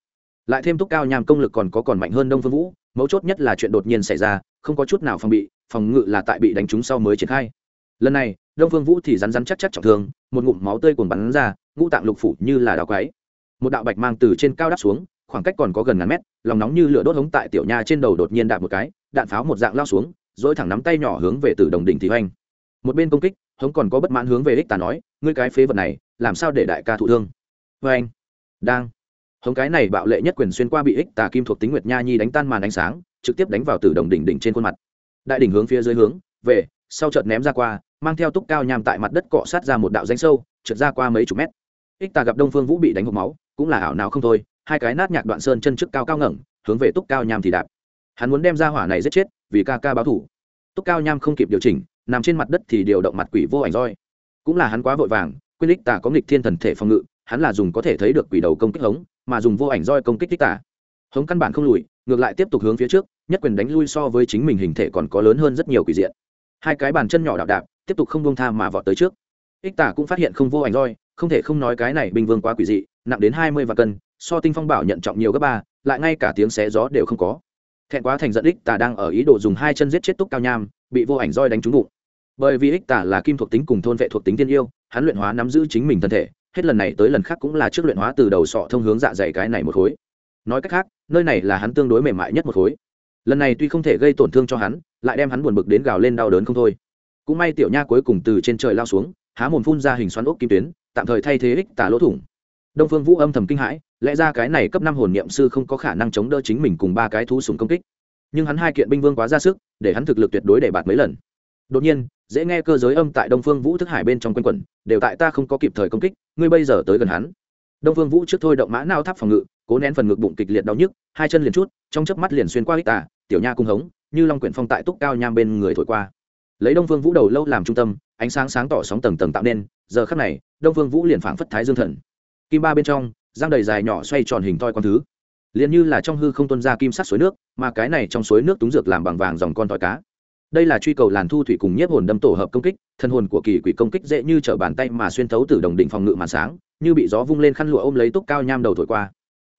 Lại thêm túc cao nham công lực còn có còn mạnh hơn đông phương vũ, mấu chốt nhất là chuyện đột nhiên xảy ra, không có chút nào phòng bị, phòng ngự là tại bị đánh trúng sau mới triển khai. Lần này, đông phương vũ thì rắn rắn chắc chắc trọng thương, một ngụm máu tươi cuồn bắn ra, ngũ tạng lục phủ như là đào quái. Một đạo bạch mang từ trên cao đáp xuống, khoảng cách còn có gần ngàn mét, lòng nóng như lửa đốt hống tại tiểu nha trên đầu đột nhiên đạn một cái, đạn pháo một dạng lao xuống dỗi thẳng nắm tay nhỏ hướng về từ đồng đỉnh thị hoành. Một bên công kích, hống còn có bất mãn hướng về ích tà nói, ngươi cái phế vật này, làm sao để đại ca thụ thương? Vê anh. Đang. Hống cái này bạo lệ nhất quyền xuyên qua bị ích tà kim thuộc tính nguyệt nha nhi đánh tan màn ánh sáng, trực tiếp đánh vào từ đồng đỉnh đỉnh trên khuôn mặt. Đại đỉnh hướng phía dưới hướng, về, sau chợt ném ra qua, mang theo túc cao nham tại mặt đất cọ sát ra một đạo danh sâu, trượt ra qua mấy chục mét. Ích tà gặp đông phương vũ bị đánh hộp máu, cũng là ảo nào không thôi, hai cái nát nhạc đoạn sơn chân trước cao cao ngẩng, hướng về túc cao nham thì đạp. Hắn muốn đem ra hỏa này giết chết, vì ca ca báo thủ. Túc cao nham không kịp điều chỉnh, nằm trên mặt đất thì điều động mặt quỷ vô ảnh roi. Cũng là hắn quá vội vàng quyết ích tà có nghịch thiên thần thể phòng ngự hắn là dùng có thể thấy được quỷ đầu công kích hống, mà dùng vô ảnh roi công kích tích tả. Hống căn bản không lùi, ngược lại tiếp tục hướng phía trước, nhất quyền đánh lui so với chính mình hình thể còn có lớn hơn rất nhiều quỷ diện. Hai cái bàn chân nhỏ đạp đạp, tiếp tục không bông tha mà vọt tới trước. Ích tả cũng phát hiện không vô ảnh roi, không thể không nói cái này bình vương quá quỷ dị, nặng đến hai mươi và cân, so tinh phong bảo nhận trọng nhiều gấp ba, lại ngay cả tiếng xé gió đều không có. Thẹn quá thành giận ích tả đang ở ý đồ dùng hai chân giết chết túc cao nham, bị vô ảnh roi đánh trúng bụng. Bởi vì ích tả là kim thuộc tính cùng thôn vệ thuộc tính tiên yêu, hắn luyện hóa nắm giữ chính mình thân thể hết lần này tới lần khác cũng là trước luyện hóa từ đầu sọ thông hướng dạ dày cái này một khối. Nói cách khác, nơi này là hắn tương đối mềm mại nhất một khối. Lần này tuy không thể gây tổn thương cho hắn, lại đem hắn buồn bực đến gào lên đau đớn không thôi. Cũng may tiểu nha cuối cùng từ trên trời lao xuống, há mồm phun ra hình xoắn ốc kim tuyến, tạm thời thay thế ích tả lỗ thủng. Đông phương vũ âm thầm kinh hãi, lẽ ra cái này cấp năm hồn niệm sư không có khả năng chống đỡ chính mình cùng ba cái thú súng công kích. Nhưng hắn hai kiện binh vương quá ra sức, để hắn thực lực tuyệt đối để bạt mấy lần đột nhiên, dễ nghe cơ giới âm tại đông phương vũ thức hải bên trong quanh quẩn, đều tại ta không có kịp thời công kích, ngươi bây giờ tới gần hắn. Đông phương vũ trước thôi động mã nao tháp phòng ngự, cố nén phần ngực bụng kịch liệt đau nhức, hai chân liền chút, trong chớp mắt liền xuyên qua hít tà, tiểu nha cung hống, như long quyển phong tại túc cao nham bên người thổi qua. Lấy đông phương vũ đầu lâu làm trung tâm, ánh sáng sáng tỏ sóng tầng tầng tạo nên, giờ khắc này, đông phương vũ liền phảng phất thái dương thần. Kim ba bên trong giang đầy dài nhỏ xoay tròn hình toi con thứ. Liền như là trong hư không tuân ra kim sắt suối nước, mà cái này trong suối nước túng dược làm bằng vàng dòng con tỏi cá đây là truy cầu làn thu thủy cùng nhiếp hồn đâm tổ hợp công kích, thân hồn của kỳ quỷ công kích dễ như trở bàn tay mà xuyên thấu từ đồng đỉnh phòng ngự màn sáng, như bị gió vung lên khăn lụa ôm lấy túc cao nham đầu thổi qua.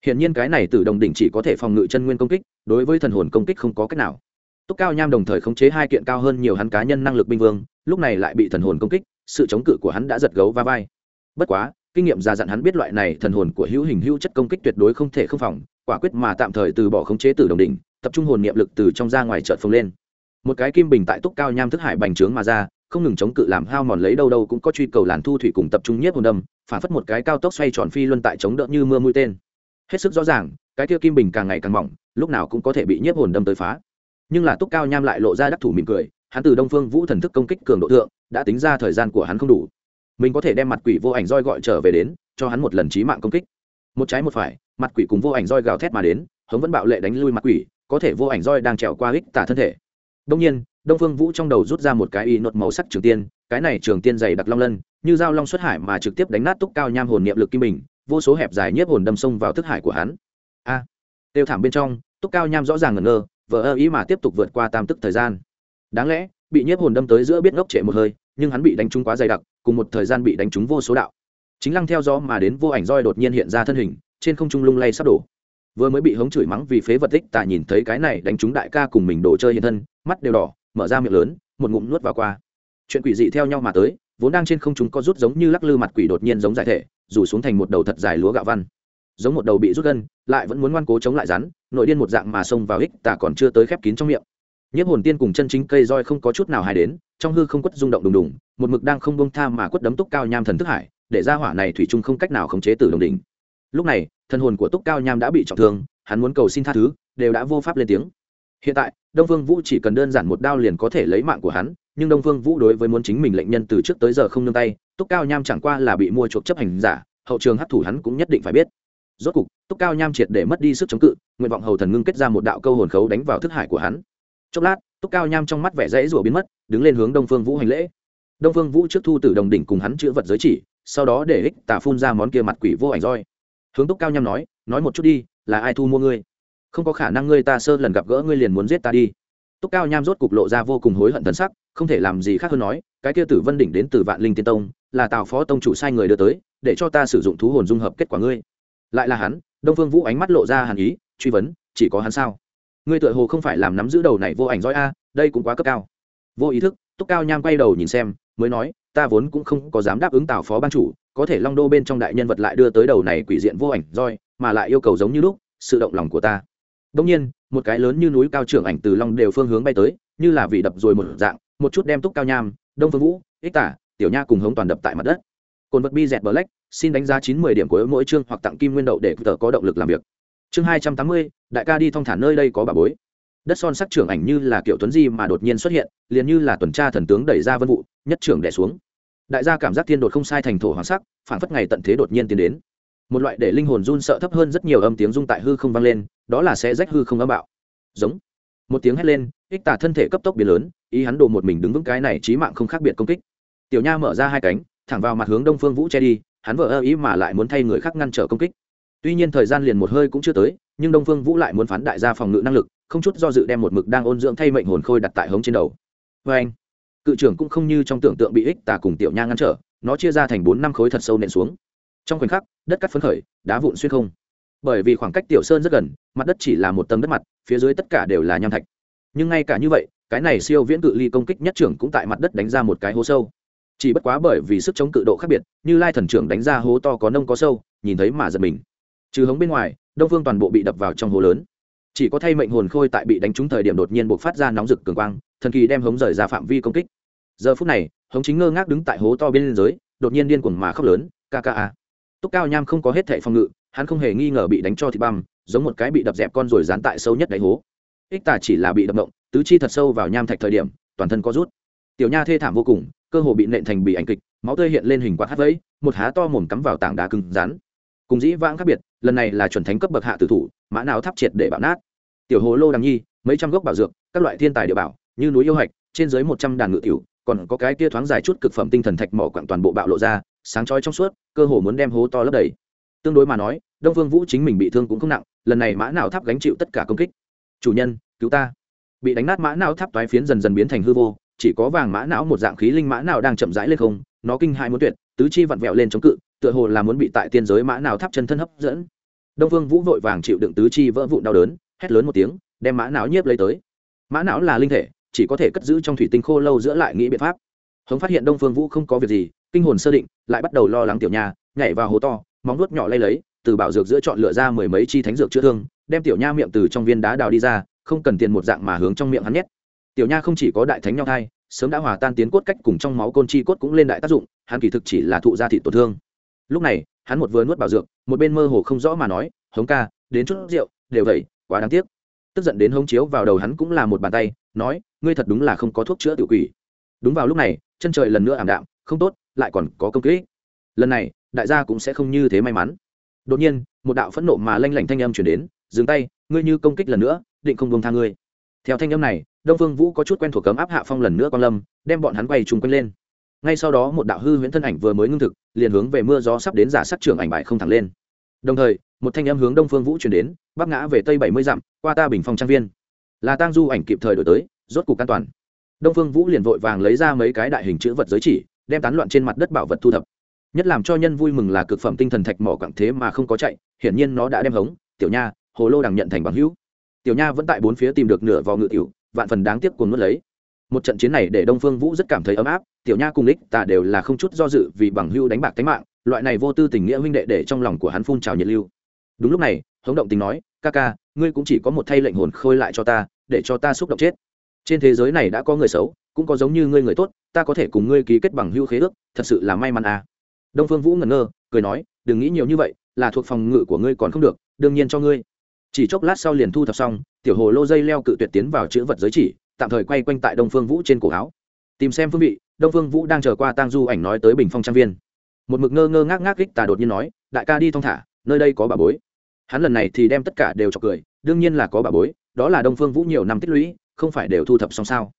Hiện nhiên cái này từ đồng đỉnh chỉ có thể phòng ngự chân nguyên công kích, đối với thần hồn công kích không có cách nào. Túc cao nham đồng thời khống chế hai kiện cao hơn nhiều hắn cá nhân năng lực binh vương, lúc này lại bị thần hồn công kích, sự chống cự của hắn đã giật gấu va vai. Bất quá, kinh nghiệm già dặn hắn biết loại này thần hồn của hữu hình hữu chất công kích tuyệt đối không thể không phòng, quả quyết mà tạm thời từ bỏ khống chế từ đồng đỉnh, tập trung hồn niệm lực từ trong ra ngoài chợt phồng lên một cái kim bình tại túc cao nham thức hải bành trướng mà ra, không ngừng chống cự làm hao mòn lấy đâu đâu cũng có truy cầu làn thu thủy cùng tập trung nhiếp hồn đâm, phản phất một cái cao tốc xoay tròn phi luân tại chống đỡ như mưa mũi tên. Hết sức rõ ràng, cái kia kim bình càng ngày càng mỏng, lúc nào cũng có thể bị nhiếp hồn đâm tới phá. Nhưng là túc cao nham lại lộ ra đắc thủ mỉm cười, hắn từ đông phương vũ thần thức công kích cường độ thượng, đã tính ra thời gian của hắn không đủ. Mình có thể đem mặt quỷ vô ảnh roi gọi trở về đến, cho hắn một lần trí mạng công kích. Một trái một phải, mặt quỷ cùng vô ảnh roi gào thét mà đến, hống vẫn bạo lệ đánh lui mặt quỷ, có thể vô ảnh roi đang trèo qua ích tả thân thể đông nhiên đông phương vũ trong đầu rút ra một cái y nốt màu sắc trường tiên cái này trường tiên dày đặc long lân như dao long xuất hải mà trực tiếp đánh nát túc cao nham hồn niệm lực kim bình vô số hẹp dài nhiếp hồn đâm sông vào thức hải của hắn. A! À, tiêu thảm bên trong túc cao nham rõ ràng ngẩn ngơ vờ ơ ý mà tiếp tục vượt qua tam tức thời gian. Đáng lẽ bị nhiếp hồn đâm tới giữa biết ngốc trệ một hơi nhưng hắn bị đánh trúng quá dày đặc cùng một thời gian bị đánh trúng vô số đạo. Chính lăng theo gió mà đến vô ảnh roi đột nhiên hiện ra thân hình trên không trung lung lay sắp đổ vừa mới bị hống chửi mắng vì phế vật tích tà nhìn thấy cái này đánh trúng đại ca cùng mình đồ chơi hiện thân, mắt đều đỏ, mở ra miệng lớn, một ngụm nuốt vào qua. Chuyện quỷ dị theo nhau mà tới, vốn đang trên không chúng có rút giống như lắc lư mặt quỷ đột nhiên giống giải thể rủ xuống thành một đầu thật dài lúa gạo văn. Giống một đầu bị rút gân, lại vẫn muốn ngoan cố chống lại rắn, nội điên một dạng mà xông vào ích tà còn chưa tới khép kín trong miệng. Nhiếp hồn tiên cùng chân chính cây roi không có chút nào hài đến, trong hư không quất rung động đùng đùng, một mực đang không bông tha mà quất đấm túc cao nham thần thức hải, để ra hỏa này thủy chung không cách nào khống chế từ đồng đỉnh. Lúc này thần hồn của túc cao nham đã bị trọng thương, hắn muốn cầu xin tha thứ, đều đã vô pháp lên tiếng. Hiện tại, đông phương vũ chỉ cần đơn giản một đao liền có thể lấy mạng của hắn, nhưng đông phương vũ đối với muốn chính mình lệnh nhân từ trước tới giờ không nương tay, túc cao nham chẳng qua là bị mua chuộc chấp hành giả, hậu trường hấp thủ hắn cũng nhất định phải biết. Rốt cục, túc cao nham triệt để mất đi sức chống cự, nguyện vọng hầu thần ngưng kết ra một đạo câu hồn khấu đánh vào thức hải của hắn. Chốc lát, túc cao nham trong mắt vẻ rẫy rủa biến mất, đứng lên hướng đông phương vũ hành lễ. Đông phương vũ trước thu từ đồng đỉnh cùng hắn chữa vật giới chỉ, sau đó để ích tả phun ra món kia mặt quỷ vô ảnh roi hướng túc cao nham nói nói một chút đi, là ai thu mua ngươi? Không có khả năng ngươi ta sơ lần gặp gỡ ngươi liền muốn giết ta đi. Túc cao nham rốt cục lộ ra vô cùng hối hận thân sắc, không thể làm gì khác hơn nói, cái kia tử vân đỉnh đến từ vạn linh tiên tông, là tào phó tông chủ sai người đưa tới, để cho ta sử dụng thú hồn dung hợp kết quả ngươi. Lại là hắn, đông phương vũ ánh mắt lộ ra hàn ý, truy vấn, chỉ có hắn sao? Ngươi tựa hồ không phải làm nắm giữ đầu này vô ảnh roi a, đây cũng quá cấp cao. Vô ý thức, túc cao nham quay đầu nhìn xem, mới nói, ta vốn cũng không có dám đáp ứng tào phó ban chủ có thể long đô bên trong đại nhân vật lại đưa tới đầu này quỷ diện vô ảnh roi, mà lại yêu cầu giống như lúc, sự động lòng của ta. Đông nhiên, một cái lớn như núi cao trưởng ảnh từ long đều phương hướng bay tới, như là vị đập rồi một dạng, một chút đem túc cao nham, đông phương vũ, ích tả, tiểu nha cùng hống toàn đập tại mặt đất. Cồn vật bi dẹt black, xin đánh giá chín mươi điểm của mỗi chương hoặc tặng kim nguyên đậu để tờ có động lực làm việc. Chương hai trăm tám mươi, đại ca đi thong thả nơi đây có bà bối. Đất son sắc trưởng ảnh như là kiểu tuấn di mà đột nhiên xuất hiện, liền như là tuần tra thần tướng đẩy ra vân vụ, nhất trưởng đẻ xuống đại gia cảm giác thiên đột không sai thành thổ hoàng sắc phản phất ngày tận thế đột nhiên tiến đến. Một loại để linh hồn run sợ thấp hơn rất nhiều âm tiếng rung tại hư không vang lên, đó là sẽ rách hư không âm bạo. Giống. Một tiếng hét lên, ích tả thân thể cấp tốc biến lớn, ý hắn đồ một mình đứng vững cái này trí mạng không khác biệt công kích. Tiểu nha mở ra hai cánh, thẳng vào mặt hướng đông phương vũ che đi, hắn vợ ơ ý mà lại muốn thay người khác ngăn trở công kích. Tuy nhiên thời gian liền một hơi cũng chưa tới, nhưng đông phương vũ lại muốn phán đại gia phòng ngự năng lực, không chút do dự đem một mực đang ôn dưỡng thay mệnh hồn khôi đặt tại hống trên đầu. Vê anh cự trưởng cũng không như trong tưởng tượng bị ích tà cùng tiểu nha ngăn trở, nó chia ra thành bốn năm khối thật sâu nện xuống. Trong khoảnh khắc, đất cắt phấn khởi, đá vụn xuyên không. Bởi vì khoảng cách tiểu sơn rất gần, mặt đất chỉ là một tầng đất mặt, phía dưới tất cả đều là nham thạch. Nhưng ngay cả như vậy, cái này siêu viễn cự ly công kích nhất trưởng cũng tại mặt đất đánh ra một cái hố sâu. Chỉ bất quá bởi vì sức chống cự độ khác biệt, như lai thần trưởng đánh ra hố to có nông có sâu, nhìn thấy mà giật mình. Trừ hống bên ngoài, đông phương toàn bộ bị đập vào trong hố lớn. Chỉ có thay mệnh hồn khôi tại bị đánh trúng thời điểm đột nhiên buộc phát ra nóng rực cường quang thần kỳ đem hống rời ra phạm vi công kích. Giờ phút này, hống chính ngơ ngác đứng tại hố to bên dưới, đột nhiên điên cuồng mà khóc lớn kka túc cao nham không có hết thệ phòng ngự, hắn không hề nghi ngờ bị đánh cho thịt băm, giống một cái bị đập dẹp con rồi dán tại sâu nhất đáy hố. Ích tà chỉ là bị đập động tứ chi thật sâu vào nham thạch thời điểm, toàn thân có rút. Tiểu nha thê thảm vô cùng, cơ hồ bị nện thành bị ảnh kịch, máu tươi hiện lên hình quạt hát vẫy, một há to mồm cắm vào tảng đá cứng rắn. Cùng dĩ vãng khác biệt, lần này là chuẩn thánh cấp bậc hạ tử thủ, mã nào tháp triệt để bạo nát. Tiểu hồ lô đằng nhi, mấy trăm gốc bảo dược, các loại thiên tài địa bảo như núi yêu hạch, trên dưới một trăm đàn ngự tiểu, còn có cái kia thoáng dài chút cực phẩm tinh thần thạch mỏ quặng toàn bộ bạo lộ ra, sáng chói trong suốt, cơ hồ muốn đem hố to lấp đầy. Tương đối mà nói, đông vương vũ chính mình bị thương cũng không nặng, lần này mã nào tháp gánh chịu tất cả công kích. Chủ nhân, cứu ta. Bị đánh nát mã não tháp toái phiến dần dần biến thành hư vô, chỉ có vàng mã não một dạng khí linh mã nào đang chậm rãi lên không, nó kinh hai muốn tuyệt, tứ chi vặn vẹo lên chống cự, tựa hồ là muốn bị tại tiên giới mã nào tháp chân thân hấp dẫn. Đông vương vũ vội vàng chịu đựng tứ chi vỡ vụn đau đớn, hét lớn một tiếng, đem mã não nhiếp lấy tới. Mã não là linh thể chỉ có thể cất giữ trong thủy tinh khô lâu giữa lại nghĩ biện pháp. Hống phát hiện đông phương vũ không có việc gì, kinh hồn sơ định, lại bắt đầu lo lắng tiểu nha, nhảy vào hố to, móng nuốt nhỏ lay lấy, từ bảo dược giữa chọn lựa ra mười mấy chi thánh dược chữa thương, đem tiểu nha miệng từ trong viên đá đào đi ra, không cần tiền một dạng mà hướng trong miệng hắn nhét. Tiểu nha không chỉ có đại thánh nhau thai, sớm đã hòa tan tiến cốt cách cùng trong máu côn chi cốt cũng lên đại tác dụng, hắn kỳ thực chỉ là thụ gia thị tổn thương. Lúc này, hắn một vừa nuốt bảo dược, một bên mơ hồ không rõ mà nói, hống ca, đến chút rượu, đều vậy, quá đáng tiếc tức giận đến hống chiếu vào đầu hắn cũng là một bàn tay, nói, ngươi thật đúng là không có thuốc chữa tự quỷ. Đúng vào lúc này, chân trời lần nữa ảm đạm, không tốt, lại còn có công kích. Lần này, đại gia cũng sẽ không như thế may mắn. Đột nhiên, một đạo phẫn nộ mà lanh lảnh thanh âm chuyển đến, dừng tay, ngươi như công kích lần nữa, định không buông tha ngươi. Theo thanh âm này, đông phương vũ có chút quen thuộc cấm áp hạ phong lần nữa quan lâm, đem bọn hắn quay trùng quanh lên. Ngay sau đó một đạo hư huyễn thân ảnh vừa mới ngưng thực, liền hướng về mưa gió sắp đến giả sắc trưởng ảnh bại không thẳng lên. Đồng thời một thanh âm hướng đông phương vũ chuyển đến, bắc ngã về tây bảy mươi dặm, qua ta bình phong trang viên. Là tang du ảnh kịp thời đổi tới, rốt cục an toàn. Đông phương vũ liền vội vàng lấy ra mấy cái đại hình chữ vật giới chỉ, đem tán loạn trên mặt đất bảo vật thu thập. Nhất làm cho nhân vui mừng là cực phẩm tinh thần thạch mỏ quặng thế mà không có chạy, hiển nhiên nó đã đem hống, tiểu nha, hồ lô đằng nhận thành bằng hữu. Tiểu nha vẫn tại bốn phía tìm được nửa vò ngự tiểu, vạn phần đáng tiếc cuồng nuốt lấy. Một trận chiến này để đông phương vũ rất cảm thấy ấm áp, tiểu nha cùng lích tà đều là không chút do dự vì bằng hưu đánh bạc tánh mạng, loại này vô tư tình nghĩa huynh đệ để trong lòng của hắn phun trào nhiệt lưu đúng lúc này, hống động tình nói, ca ca, ngươi cũng chỉ có một thay lệnh hồn khôi lại cho ta, để cho ta xúc động chết. Trên thế giới này đã có người xấu, cũng có giống như ngươi người tốt, ta có thể cùng ngươi ký kết bằng hưu khế ước, thật sự là may mắn à. Đông phương vũ ngẩn ngơ, cười nói, đừng nghĩ nhiều như vậy, là thuộc phòng ngự của ngươi còn không được, đương nhiên cho ngươi. Chỉ chốc lát sau liền thu thập xong, tiểu hồ lô dây leo cự tuyệt tiến vào chữ vật giới chỉ, tạm thời quay quanh tại đông phương vũ trên cổ áo. Tìm xem phương vị, đông phương vũ đang chờ qua tang du ảnh nói tới bình phong trang viên. Một mực ngơ ngơ ngác ngác kích tà đột nhiên nói, đại ca đi thong thả nơi đây có bà bối. Hắn lần này thì đem tất cả đều cho cười, đương nhiên là có bà bối, đó là đông phương vũ nhiều năm tích lũy, không phải đều thu thập xong sao?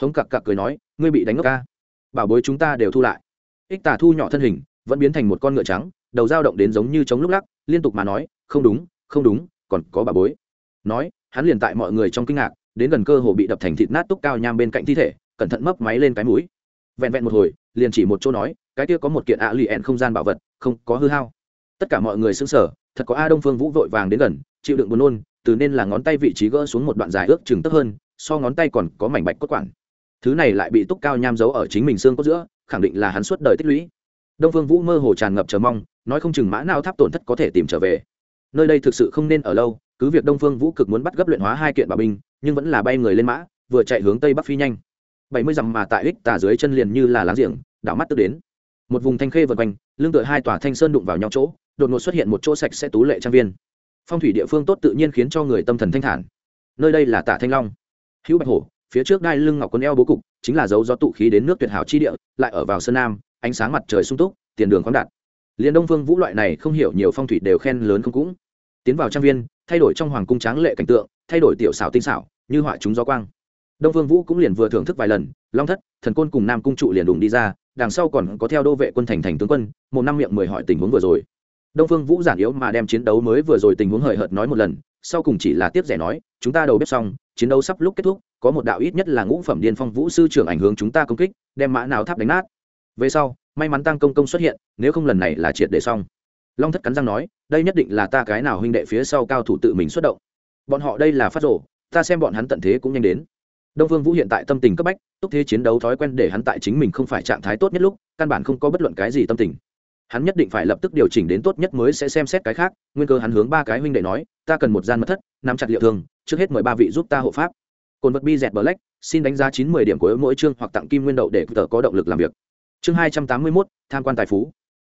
Hống cặc cặc cười nói, ngươi bị đánh ngốc ca. Bảo bối chúng ta đều thu lại. Ích tà thu nhỏ thân hình, vẫn biến thành một con ngựa trắng, đầu dao động đến giống như chống lúc lắc, liên tục mà nói, không đúng không đúng, còn có bà bối. Nói, hắn liền tại mọi người trong kinh ngạc, đến gần cơ hồ bị đập thành thịt nát túc cao nham bên cạnh thi thể, cẩn thận mấp máy lên cái mũi. Vẹn vẹn một hồi, liền chỉ một chỗ nói, cái kia có một kiện ạ lì ẹn không gian bảo vật, không có hư hao tất cả mọi người xứng sở thật có a đông phương vũ vội vàng đến gần, chịu đựng buồn nôn, từ nên là ngón tay vị trí gỡ xuống một đoạn dài ước chừng tấp hơn, so ngón tay còn có mảnh bạch cốt quản thứ này lại bị túc cao nham giấu ở chính mình xương cốt giữa, khẳng định là hắn suốt đời tích lũy. Đông phương vũ mơ hồ tràn ngập chờ mong, nói không chừng mã nào tháp tổn thất có thể tìm trở về. Nơi đây thực sự không nên ở lâu, cứ việc đông phương vũ cực muốn bắt gấp luyện hóa hai kiện bảo binh, nhưng vẫn là bay người lên mã, vừa chạy hướng tây bắc phi nhanh. Bảy mươi dặm mà tại ích tà dưới chân liền như là láng giềng, đảo mắt tức đến. Một vùng thanh khê vượt quanh, lưng tựa hai tòa thanh sơn đụng vào nhau chỗ đột ngột xuất hiện một chỗ sạch sẽ tú lệ trang viên. Phong thủy địa phương tốt tự nhiên khiến cho người tâm thần thanh thản. Nơi đây là tả thanh long. Hữu bạch hổ, phía trước đai lưng ngọc quân eo bố cục, chính là dấu gió tụ khí đến nước tuyệt hảo chi địa, lại ở vào sơn nam, ánh sáng mặt trời sung túc, tiền đường khoáng đạt. Liền đông phương vũ loại này không hiểu nhiều phong thủy đều khen lớn không cũng. Tiến vào trang viên, thay đổi trong hoàng cung tráng lệ cảnh tượng, thay đổi tiểu xảo tinh xảo, như họa chúng gió quang. Đông phương vũ cũng liền vừa thưởng thức vài lần, long thất, thần côn cùng nam cung trụ liền đùng đi ra, đằng sau còn có theo đô vệ quân thành thành tướng quân, một năm miệng mười hỏi tình huống vừa rồi đông phương vũ giản yếu mà đem chiến đấu mới vừa rồi tình huống hời hợt nói một lần, sau cùng chỉ là tiếp rẻ nói, chúng ta đầu bếp xong, chiến đấu sắp lúc kết thúc, có một đạo ít nhất là ngũ phẩm điên phong vũ sư trưởng ảnh hướng chúng ta công kích, đem mã nào tháp đánh nát. Về sau, may mắn tăng công công xuất hiện, nếu không lần này là triệt để xong. Long thất cắn răng nói, đây nhất định là ta cái nào huynh đệ phía sau cao thủ tự mình xuất động. Bọn họ đây là phát rổ ta xem bọn hắn tận thế cũng nhanh đến. Đông Phương vũ hiện tại tâm tình cấp bách, túc thế chiến đấu thói quen để hắn tại chính mình không phải trạng thái tốt nhất lúc, căn bản không có bất luận cái gì tâm tình hắn nhất định phải lập tức điều chỉnh đến tốt nhất mới sẽ xem xét cái khác, nguyên cơ hắn hướng ba cái huynh đệ nói, ta cần một gian mật thất, nắm chặt liệu thương, trước hết mời ba vị giúp ta hộ pháp. Cồn vật bi dẹt black, xin đánh giá chín mươi điểm của mỗi chương hoặc tặng kim nguyên đậu để tờ có động lực làm việc. Chương hai trăm tám mươi mốt, tham quan tài phú.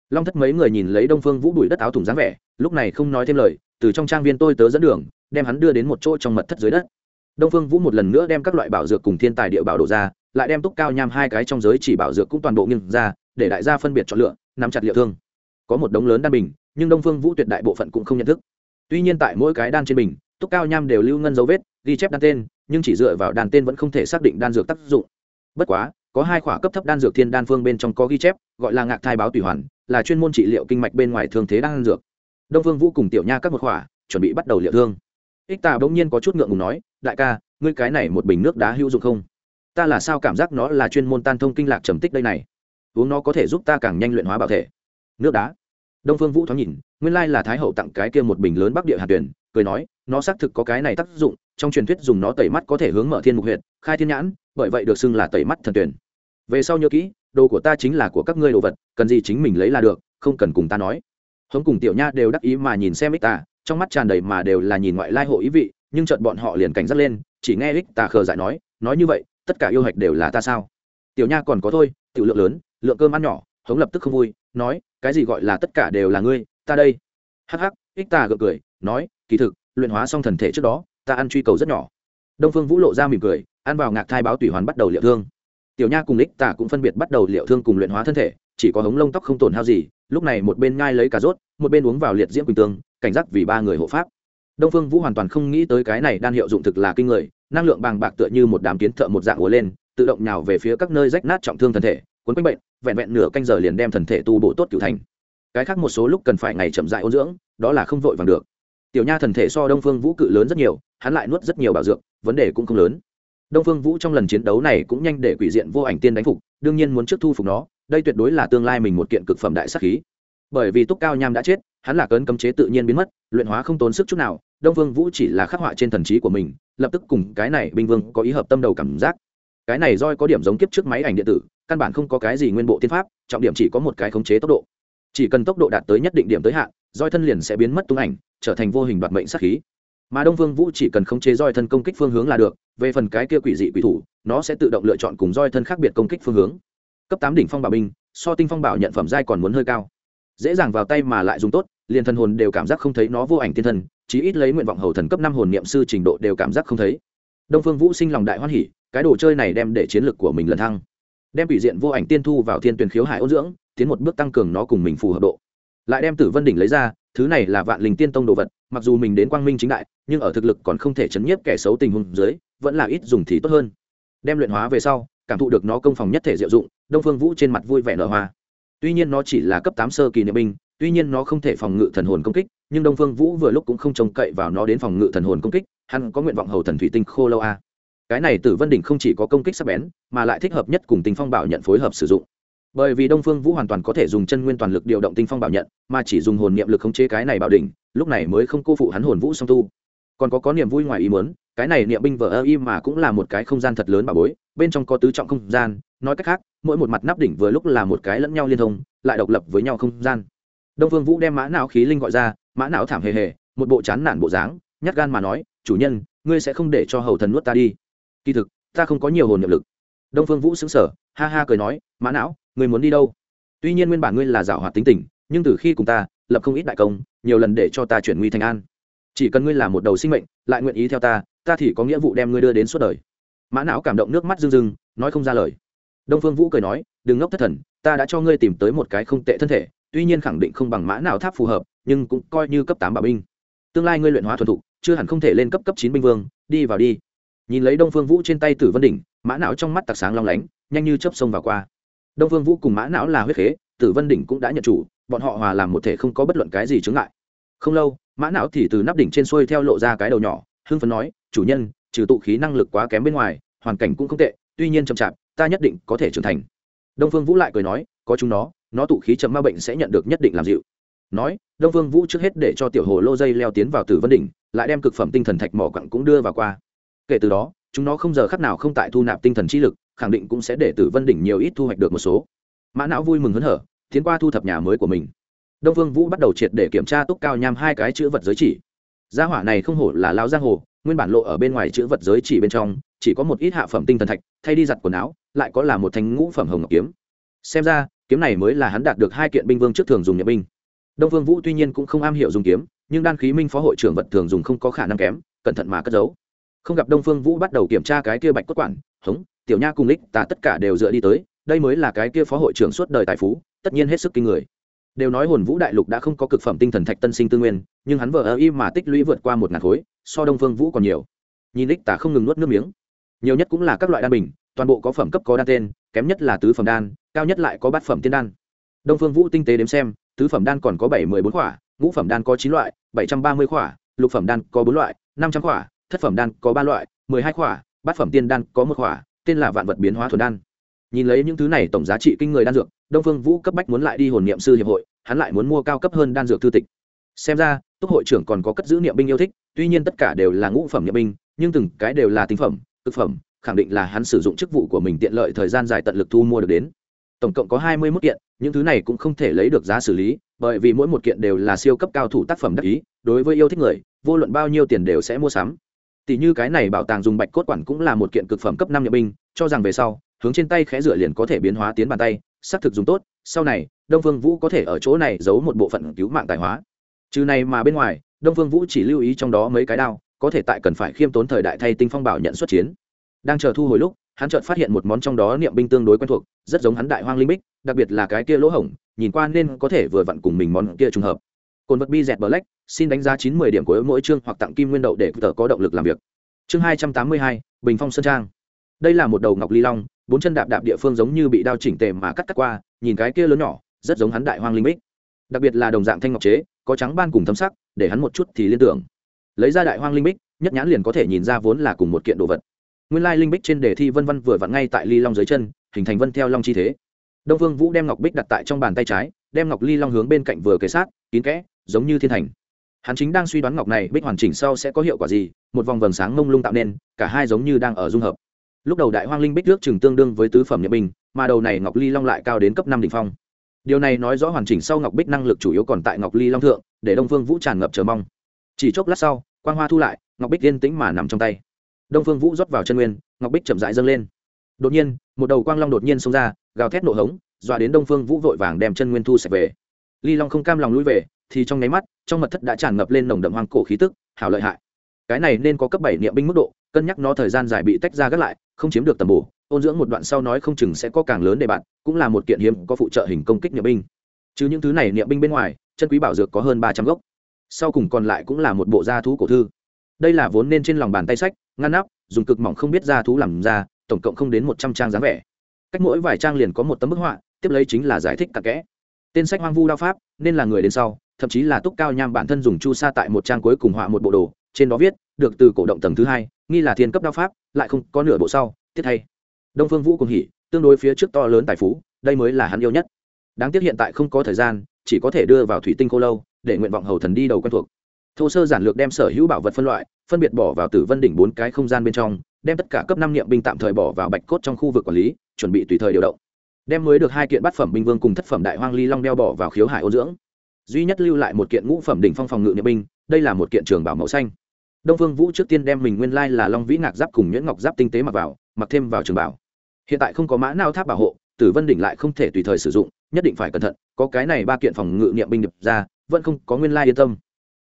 Long thất mấy người nhìn lấy đông phương vũ đuổi đất áo thủng dáng vẻ, lúc này không nói thêm lời, từ trong trang viên tôi tớ dẫn đường, đem hắn đưa đến một chỗ trong mật thất dưới đất. Đông phương vũ một lần nữa đem các loại bảo dược cùng thiên tài địa bảo đổ ra, lại đem túc cao nham hai cái trong giới chỉ bảo dược cũng toàn bộ nghiêng ra để đại gia phân biệt chọn lựa, nắm chặt liệu thương. Có một đống lớn đan bình, nhưng đông phương vũ tuyệt đại bộ phận cũng không nhận thức. Tuy nhiên tại mỗi cái đan trên bình, túc cao nham đều lưu ngân dấu vết, ghi chép đan tên, nhưng chỉ dựa vào đan tên vẫn không thể xác định đan dược tác dụng. Bất quá, có hai khỏa cấp thấp đan dược thiên đan phương bên trong có ghi chép, gọi là ngạc thai báo tùy hoàn, là chuyên môn trị liệu kinh mạch bên ngoài thương thế đan dược. Đông phương vũ cùng tiểu nha các một khỏa, chuẩn bị bắt đầu liệu thương. Ích tà bỗng nhiên có chút ngượng ngùng nói, đại ca, ngươi cái này một bình nước đá hữu dụng không? Ta là sao cảm giác nó là chuyên môn tan thông kinh lạc trầm tích đây này? Uống nó có thể giúp ta càng nhanh luyện hóa bảo thể. Nước đá. Đông phương vũ thoáng nhìn, nguyên lai là thái hậu tặng cái kia một bình lớn bắc địa hạt tuyển cười nói, nó xác thực có cái này tác dụng, trong truyền thuyết dùng nó tẩy mắt có thể hướng mở thiên mục huyện khai thiên nhãn, bởi vậy được xưng là tẩy mắt thần tuyển về sau nhớ kỹ, đồ của ta chính là của các ngươi đồ vật, cần gì chính mình lấy là được, không cần cùng ta nói. Hống cùng tiểu nha đều đắc ý mà nhìn xem ích tà, trong mắt tràn đầy mà đều là nhìn ngoại lai hộ ý vị, nhưng chợt bọn họ liền cảnh giác lên, chỉ nghe ích tà khờ dại nói nói như vậy, tất cả yêu hạch đều là ta sao? Tiểu nha còn có thôi, tiểu lượng lớn lượng cơm ăn nhỏ, hống lập tức không vui, nói, cái gì gọi là tất cả đều là ngươi, ta đây. Hắc hắc, ích ta gượng cười, nói, kỳ thực, luyện hóa xong thần thể trước đó, ta ăn truy cầu rất nhỏ. Đông phương vũ lộ ra mỉm cười, ăn vào ngạc thai báo tùy hoàn bắt đầu liệu thương. Tiểu nha cùng ích ta cũng phân biệt bắt đầu liệu thương cùng luyện hóa thân thể, chỉ có hống lông tóc không tổn hao gì, lúc này một bên ngai lấy cà rốt, một bên uống vào liệt diễm quỳnh tương, cảnh giác vì ba người hộ pháp. Đông phương vũ hoàn toàn không nghĩ tới cái này đan hiệu dụng thực là kinh người, năng lượng bàng bạc tựa như một đám kiến thợ một dạng ùa lên, tự động nhào về phía các nơi rách nát trọng thương thân thể quấn quanh bệnh, vẹn vẹn nửa canh giờ liền đem thần thể tu bổ tốt cửu thành. Cái khác một số lúc cần phải ngày chậm dại ôn dưỡng, đó là không vội vàng được. Tiểu nha thần thể so đông phương vũ cự lớn rất nhiều, hắn lại nuốt rất nhiều bảo dưỡng vấn đề cũng không lớn. Đông phương vũ trong lần chiến đấu này cũng nhanh để quỷ diện vô ảnh tiên đánh phục, đương nhiên muốn trước thu phục nó, đây tuyệt đối là tương lai mình một kiện cực phẩm đại sắc khí. Bởi vì túc cao nham đã chết, hắn là cơn cấm chế tự nhiên biến mất, luyện hóa không tốn sức chút nào, đông phương vũ chỉ là khắc họa trên thần trí của mình, lập tức cùng cái này binh vương có ý hợp tâm đầu cảm giác cái này roi có điểm giống kiếp trước máy ảnh điện tử, căn bản không có cái gì nguyên bộ tiên pháp, trọng điểm chỉ có một cái khống chế tốc độ. Chỉ cần tốc độ đạt tới nhất định điểm tới hạn, roi thân liền sẽ biến mất tung ảnh, trở thành vô hình đoạt mệnh sát khí. Mà đông vương vũ chỉ cần khống chế roi thân công kích phương hướng là được, về phần cái kia quỷ dị quỷ thủ, nó sẽ tự động lựa chọn cùng roi thân khác biệt công kích phương hướng. Cấp tám đỉnh phong bảo binh, so tinh phong bảo nhận phẩm giai còn muốn hơi cao. Dễ dàng vào tay mà lại dùng tốt, liền thần hồn đều cảm giác không thấy nó vô ảnh tiên thần, chí ít lấy nguyện vọng hầu thần cấp năm hồn niệm sư trình độ đều cảm giác không thấy. Đông phương vũ sinh lòng đại hoan hỉ cái đồ chơi này đem để chiến lược của mình lần thăng. Đem quỷ diện vô ảnh tiên thu vào thiên tuyển khiếu hải ôn dưỡng, tiến một bước tăng cường nó cùng mình phù hợp độ. Lại đem tử vân đỉnh lấy ra, thứ này là vạn linh tiên tông đồ vật, mặc dù mình đến quang minh chính đại, nhưng ở thực lực còn không thể chấn nhiếp kẻ xấu tình huống dưới, vẫn là ít dùng thì tốt hơn. Đem luyện hóa về sau, cảm thụ được nó công phòng nhất thể diệu dụng, đông phương vũ trên mặt vui vẻ nở hoa. Tuy nhiên nó chỉ là cấp tám sơ kỳ niệm binh, tuy nhiên nó không thể phòng ngự thần hồn công kích, nhưng đông phương vũ vừa lúc cũng không trông cậy vào nó đến phòng ngự thần hồn công kích, hắn có nguyện vọng hầu thần thủy tinh khô lâu a cái này tử vân đỉnh không chỉ có công kích sắc bén, mà lại thích hợp nhất cùng tinh phong bảo nhận phối hợp sử dụng. Bởi vì đông phương vũ hoàn toàn có thể dùng chân nguyên toàn lực điều động tinh phong bảo nhận, mà chỉ dùng hồn niệm lực khống chế cái này bảo đỉnh, lúc này mới không cô phụ hắn hồn vũ song tu. Còn có có niềm vui ngoài ý muốn, cái này niệm binh vỡ ơ y mà cũng là một cái không gian thật lớn bà bối, bên trong có tứ trọng không gian, nói cách khác, mỗi một mặt nắp đỉnh vừa lúc là một cái lẫn nhau liên thông, lại độc lập với nhau không gian. Đông phương vũ đem mã não khí linh gọi ra, mã não thảm hề hề, một bộ chán nản bộ dáng, nhát gan mà nói, chủ nhân, ngươi sẽ không để cho hầu thần nuốt ta đi kỳ thực, ta không có nhiều hồn niệm lực. Đông phương vũ xứng sở ha ha cười nói, mã não ngươi muốn đi đâu? Tuy nhiên nguyên bản ngươi là giảo hoạt tính tình, nhưng từ khi cùng ta lập không ít đại công, nhiều lần để cho ta chuyển nguy thành an. Chỉ cần ngươi là một đầu sinh mệnh, lại nguyện ý theo ta ta thì có nghĩa vụ đem ngươi đưa đến suốt đời. Mã não cảm động nước mắt rưng rưng, nói không ra lời. Đông phương vũ cười nói, đừng ngốc thất thần, ta đã cho ngươi tìm tới một cái không tệ thân thể, tuy nhiên khẳng định không bằng mã nào tháp phù hợp, nhưng cũng coi như cấp tám bảo binh. Tương lai ngươi luyện hóa thuần thục, chưa hẳn không thể lên cấp cấp chín binh vương, đi vào đi nhìn lấy đông phương vũ trên tay tử vân đỉnh, mã não trong mắt tặc sáng long lánh, nhanh như chớp sông vào qua. Đông phương vũ cùng mã não là huyết khế, tử vân đỉnh cũng đã nhận chủ, bọn họ hòa làm một thể không có bất luận cái gì chướng ngại. Không lâu, mã não thì từ nắp đỉnh trên xuôi theo lộ ra cái đầu nhỏ, hưng phấn nói, chủ nhân, trừ tụ khí năng lực quá kém bên ngoài, hoàn cảnh cũng không tệ, tuy nhiên chậm chạp, ta nhất định có thể trưởng thành. Đông phương vũ lại cười nói, có chúng nó nó tụ khí chậm ma bệnh sẽ nhận được nhất định làm dịu. Nói, đông phương vũ trước hết để cho tiểu hồ lô dây leo tiến vào tử vân đỉnh, lại đem cực phẩm tinh thần thạch mỏ quặng cũng đưa vào qua kể từ đó, chúng nó không giờ khắc nào không tại thu nạp tinh thần chi lực, khẳng định cũng sẽ để tử vân đỉnh nhiều ít thu hoạch được một số. Mã não vui mừng hớn hở, tiến qua thu thập nhà mới của mình. Đông phương vũ bắt đầu triệt để kiểm tra túc cao nham hai cái chữ vật giới chỉ. Gia hỏa này không hổ là lao giang hồ, nguyên bản lộ ở bên ngoài chữ vật giới chỉ bên trong, chỉ có một ít hạ phẩm tinh thần thạch, thay đi giặt quần áo, lại có là một thanh ngũ phẩm hồng ngọc kiếm. Xem ra, kiếm này mới là hắn đạt được hai kiện binh vương trước thường dùng nhập binh. Đông vương vũ tuy nhiên cũng không am hiểu dùng kiếm, nhưng đan khí minh phó hội trưởng vật thường dùng không có khả năng kém, cẩn thận mà cất giấu không gặp đông phương vũ bắt đầu kiểm tra cái kia bạch cốt quản, hống, tiểu nha cùng lích, ta tất cả đều dựa đi tới, đây mới là cái kia phó hội trưởng suốt đời tài phú, tất nhiên hết sức kinh người. Đều nói hồn vũ đại lục đã không có cực phẩm tinh thần thạch tân sinh tư nguyên, nhưng hắn vợ ơ y mà tích lũy vượt qua một ngàn khối, so đông phương vũ còn nhiều. Nhìn lích, ta không ngừng nuốt nước miếng. Nhiều nhất cũng là các loại đan bình, toàn bộ có phẩm cấp có đan tên, kém nhất là tứ phẩm đan, cao nhất lại có bát phẩm tiên đan. Đông phương vũ tinh tế đếm xem, tứ phẩm đan còn có bảy mươi bốn khỏa, ngũ phẩm đan có chín loại, bảy trăm ba mươi khỏa, lục phẩm đan có bốn loại, năm trăm khỏa thất phẩm đan có ba loại, mười hai khỏa, bát phẩm tiên đan có một khỏa, tên là vạn vật biến hóa thuần đan. Nhìn lấy những thứ này tổng giá trị kinh người đan dược, đông phương vũ cấp bách muốn lại đi hồn niệm sư hiệp hội, hắn lại muốn mua cao cấp hơn đan dược thư tịch. Xem ra, túc hội trưởng còn có cất giữ niệm binh yêu thích, tuy nhiên tất cả đều là ngũ phẩm niệm binh, nhưng từng cái đều là tinh phẩm thực phẩm, khẳng định là hắn sử dụng chức vụ của mình tiện lợi thời gian dài tận lực thu mua được đến. Tổng cộng có hai mươi mốt kiện, những thứ này cũng không thể lấy được giá xử lý, bởi vì mỗi một kiện đều là siêu cấp cao thủ tác phẩm đắc ý, đối với yêu thích người, vô luận bao nhiêu tiền đều sẽ mua sắm tỷ như cái này bảo tàng dùng bạch cốt quản cũng là một kiện cực phẩm cấp năm nhập binh, cho rằng về sau, hướng trên tay khẽ rửa liền có thể biến hóa tiến bàn tay, xác thực dùng tốt, sau này, đông phương vũ có thể ở chỗ này giấu một bộ phận cứu mạng tài hóa. Trừ này mà bên ngoài, đông phương vũ chỉ lưu ý trong đó mấy cái đao, có thể tại cần phải khiêm tốn thời đại thay tinh phong bảo nhận xuất chiến. Đang chờ thu hồi lúc, hắn chợt phát hiện một món trong đó niệm binh tương đối quen thuộc, rất giống hắn đại hoang linh bích, đặc biệt là cái kia lỗ hổng, nhìn qua nên có thể vừa vặn cùng mình món kia trùng hợp. Cồn vật bi dẹt black xin đánh giá chín mươi điểm của mỗi chương hoặc tặng kim nguyên đậu để tờ có động lực làm việc. Chương hai trăm tám mươi hai, bình phong sơn trang. Đây là một đầu ngọc ly long, bốn chân đạp đạp địa phương giống như bị đao chỉnh tề mà cắt cắt qua, nhìn cái kia lớn nhỏ, rất giống hắn đại hoang linh bích đặc biệt là đồng dạng thanh ngọc chế, có trắng ban cùng thấm sắc, để hắn một chút thì liên tưởng. Lấy ra đại hoang linh bích nhất nhãn liền có thể nhìn ra vốn là cùng một kiện đồ vật. Nguyên lai linh bích trên đề thi vân vân vừa vặn ngay tại ly long dưới chân, hình thành vân theo long chi thế. Đông vương vũ đem ngọc bích đặt tại trong bàn tay trái, đem ngọc ly long hướng bên cạnh vừa kế sát, kín kẽ, giống như thiên thành hắn chính đang suy đoán ngọc này bích hoàn chỉnh sau sẽ có hiệu quả gì, một vòng vầng sáng mông lung tạo nên, cả hai giống như đang ở dung hợp. Lúc đầu đại hoang linh bích nước chừng tương đương với tứ phẩm nhật bình, mà đầu này ngọc ly long lại cao đến cấp năm đỉnh phong. Điều này nói rõ hoàn chỉnh sau ngọc bích năng lực chủ yếu còn tại ngọc ly long thượng, để đông phương vũ tràn ngập chờ mong. Chỉ chốc lát sau, quang hoa thu lại, ngọc bích yên tĩnh mà nằm trong tay. Đông phương vũ rót vào chân nguyên, ngọc bích chậm rãi dâng lên. Đột nhiên, một đầu quang long đột nhiên xông ra, gào thét nổ hống, dọa đến đông phương vũ vội vàng đem chân nguyên thu sạch về. Ly long không cam lòng lui về thì trong nháy mắt, trong mật thất đã tràn ngập lên nồng đậm hoang cổ khí tức hảo lợi hại. Cái này nên có cấp bảy niệm binh mức độ, cân nhắc nó thời gian dài bị tách ra gác lại, không chiếm được tầm bổ. Ôn dưỡng một đoạn sau nói không chừng sẽ có càng lớn để bạn cũng là một kiện hiếm có phụ trợ hình công kích niệm binh. Chứ những thứ này niệm binh bên ngoài, chân quý bảo dược có hơn ba trăm gốc. Sau cùng còn lại cũng là một bộ gia thú cổ thư. Đây là vốn nên trên lòng bàn tay sách, ngăn nắp, dùng cực mỏng không biết gia thú làm ra, tổng cộng không đến một trăm trang dáng vẻ. Cách mỗi vài trang liền có một tấm bức họa, tiếp lấy chính là giải thích cặn kẽ. Tên sách hoang vu đao pháp, nên là người đến sau thậm chí là túc cao nham bản thân dùng chu sa tại một trang cuối cùng họa một bộ đồ, trên đó viết, được từ cổ động tầng thứ hai, nghi là thiên cấp đao pháp, lại không có nửa bộ sau tiếp thay đông phương vũ cùng hỉ, tương đối phía trước to lớn tài phú, đây mới là hắn yêu nhất. Đáng tiếc hiện tại không có thời gian, chỉ có thể đưa vào thủy tinh cô lâu, để nguyện vọng hầu thần đi đầu quen thuộc. Thô sơ giản lược đem sở hữu bảo vật phân loại, phân biệt bỏ vào tử vân đỉnh bốn cái không gian bên trong, đem tất cả cấp năm niệm binh tạm thời bỏ vào bạch cốt trong khu vực quản lý, chuẩn bị tùy thời điều động. Đem mới được hai kiện bát phẩm binh vương cùng thất phẩm đại hoang ly long đeo bỏ vào khiếu hải ô dưỡng duy nhất lưu lại một kiện ngũ phẩm đỉnh phong phòng ngự niệm binh, đây là một kiện trường bảo mẫu xanh. Đông phương vũ trước tiên đem mình nguyên lai là long vĩ ngạc giáp cùng nhuyễn ngọc giáp tinh tế mặc vào, mặc thêm vào trường bảo. Hiện tại không có mã nào tháp bảo hộ, tử vân đỉnh lại không thể tùy thời sử dụng, nhất định phải cẩn thận, có cái này ba kiện phòng ngự niệm binh đập ra, vẫn không có nguyên lai yên tâm.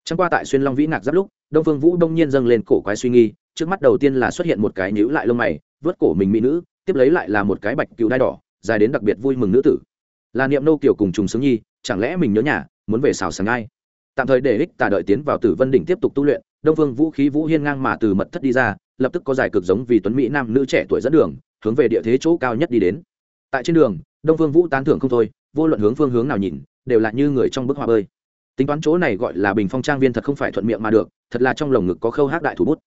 Chẳng qua tại xuyên long vĩ ngạc giáp lúc, đông phương vũ đông nhiên dâng lên cổ quái suy nghi, trước mắt đầu tiên là xuất hiện một cái nhíu lại lông mày, vớt cổ mình mỹ nữ, tiếp lấy lại là một cái bạch cựu đai đỏ, dài đến đặc biệt vui mừng nữ tử. Là niệm nô tiểu cùng trùng sướng nhi chẳng lẽ mình nhớ nhà, muốn về xào sáng ai? Tạm thời để ích tà đợi tiến vào tử vân đỉnh tiếp tục tu luyện, đông phương vũ khí vũ hiên ngang mà từ mật thất đi ra, lập tức có giải cực giống vì tuấn mỹ nam nữ trẻ tuổi dẫn đường, hướng về địa thế chỗ cao nhất đi đến. Tại trên đường, đông phương vũ tán thưởng không thôi, vô luận hướng phương hướng nào nhìn, đều là như người trong bức họa bơi. Tính toán chỗ này gọi là bình phong trang viên thật không phải thuận miệng mà được, thật là trong lồng ngực có khâu hát đại thủ bút.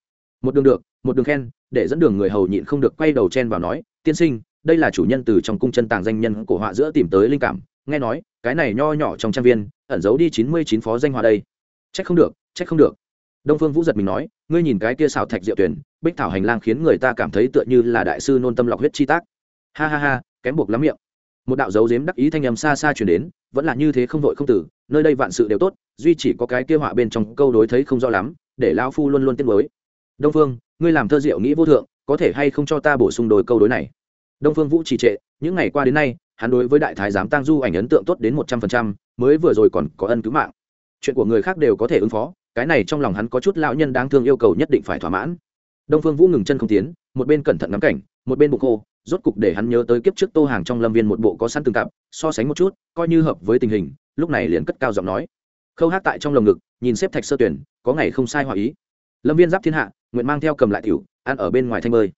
Một đường được, một đường khen, để dẫn đường người hầu nhịn không được quay đầu chen vào nói, tiên sinh, đây là chủ nhân từ trong cung chân tàng danh nhân của họa giữa tìm tới linh cảm, nghe nói cái này nho nhỏ trong trang viên, ẩn giấu đi chín mươi chín phó danh họa đây. Trách không được, trách không được. Đông phương vũ giật mình nói, ngươi nhìn cái kia xào thạch diệu tuyển, bích thảo hành lang khiến người ta cảm thấy tựa như là đại sư nôn tâm lọc huyết chi tác. Ha ha ha, kém buộc lắm miệng. Một đạo dấu dếm đắc ý thanh âm xa xa chuyển đến, vẫn là như thế không vội không tử, nơi đây vạn sự đều tốt, duy chỉ có cái kia họa bên trong câu đối thấy không rõ lắm, để lão phu luôn luôn tiếc mới đông phương, ngươi làm thơ diệu nghĩ vô thượng, có thể hay không cho ta bổ sung đôi câu đối này? Đông phương vũ trì trệ, những ngày qua đến nay hắn đối với đại thái giám tăng du ảnh ấn tượng tốt đến một trăm phần trăm, mới vừa rồi còn có ân cứu mạng. Chuyện của người khác đều có thể ứng phó, cái này trong lòng hắn có chút lão nhân đáng thương yêu cầu nhất định phải thỏa mãn. Đông phương vũ ngừng chân không tiến, một bên cẩn thận ngắm cảnh, một bên bụng khô, rốt cục để hắn nhớ tới kiếp trước tô hàng trong lâm viên một bộ có săn từng cặp, so sánh một chút, coi như hợp với tình hình, lúc này liền cất cao giọng nói. Khâu hát tại trong lồng ngực, nhìn xếp thạch sơ tuyển, có ngày không sai hòa ý. Lâm viên giáp thiên hạ, nguyện mang theo cầm lại tiểu, ăn ở bên ngoài thanh bơi.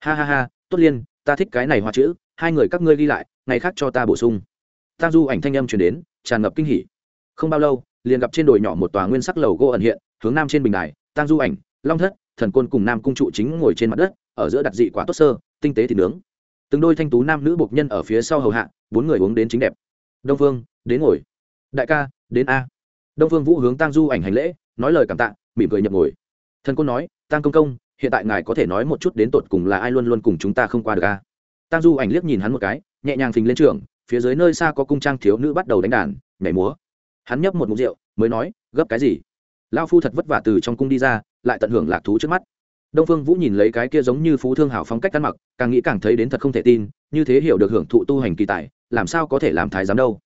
Ha ha ha, tốt liên ta thích cái này hoa chữ, hai người các ngươi ghi lại, ngày khác cho ta bổ sung. Tăng du ảnh thanh âm chuyển đến, tràn ngập kinh hỉ. Không bao lâu, liền gặp trên đồi nhỏ một tòa nguyên sắc lầu gỗ ẩn hiện, hướng nam trên bình đài tăng du ảnh, long thất, thần côn cùng nam cung trụ chính ngồi trên mặt đất, ở giữa đặt dị quả tốt sơ, tinh tế thì nướng. Từng đôi thanh tú nam nữ bộc nhân ở phía sau hầu hạ, bốn người uống đến chính đẹp. Đông phương, đến ngồi. Đại ca, đến a. Đông phương vũ hướng tăng du ảnh hành lễ, nói lời cảm tạ, mỉm cười nhập ngồi. Thần côn nói tăng công công hiện tại ngài có thể nói một chút đến tột cùng là ai luôn luôn cùng chúng ta không qua được à? a tăng du ảnh liếc nhìn hắn một cái, nhẹ nhàng phình lên trường, phía dưới nơi xa có cung trang thiếu nữ bắt đầu đánh đàn, nhảy múa. Hắn nhấp một mục rượu, mới nói, gấp cái gì? Lao phu thật vất vả từ trong cung đi ra, lại tận hưởng lạc thú trước mắt. Đông phương vũ nhìn lấy cái kia giống như phú thương hảo phong cách ăn mặc, càng nghĩ càng thấy đến thật không thể tin, như thế hiểu được hưởng thụ tu hành kỳ tài, làm sao có thể làm thái giám đâu.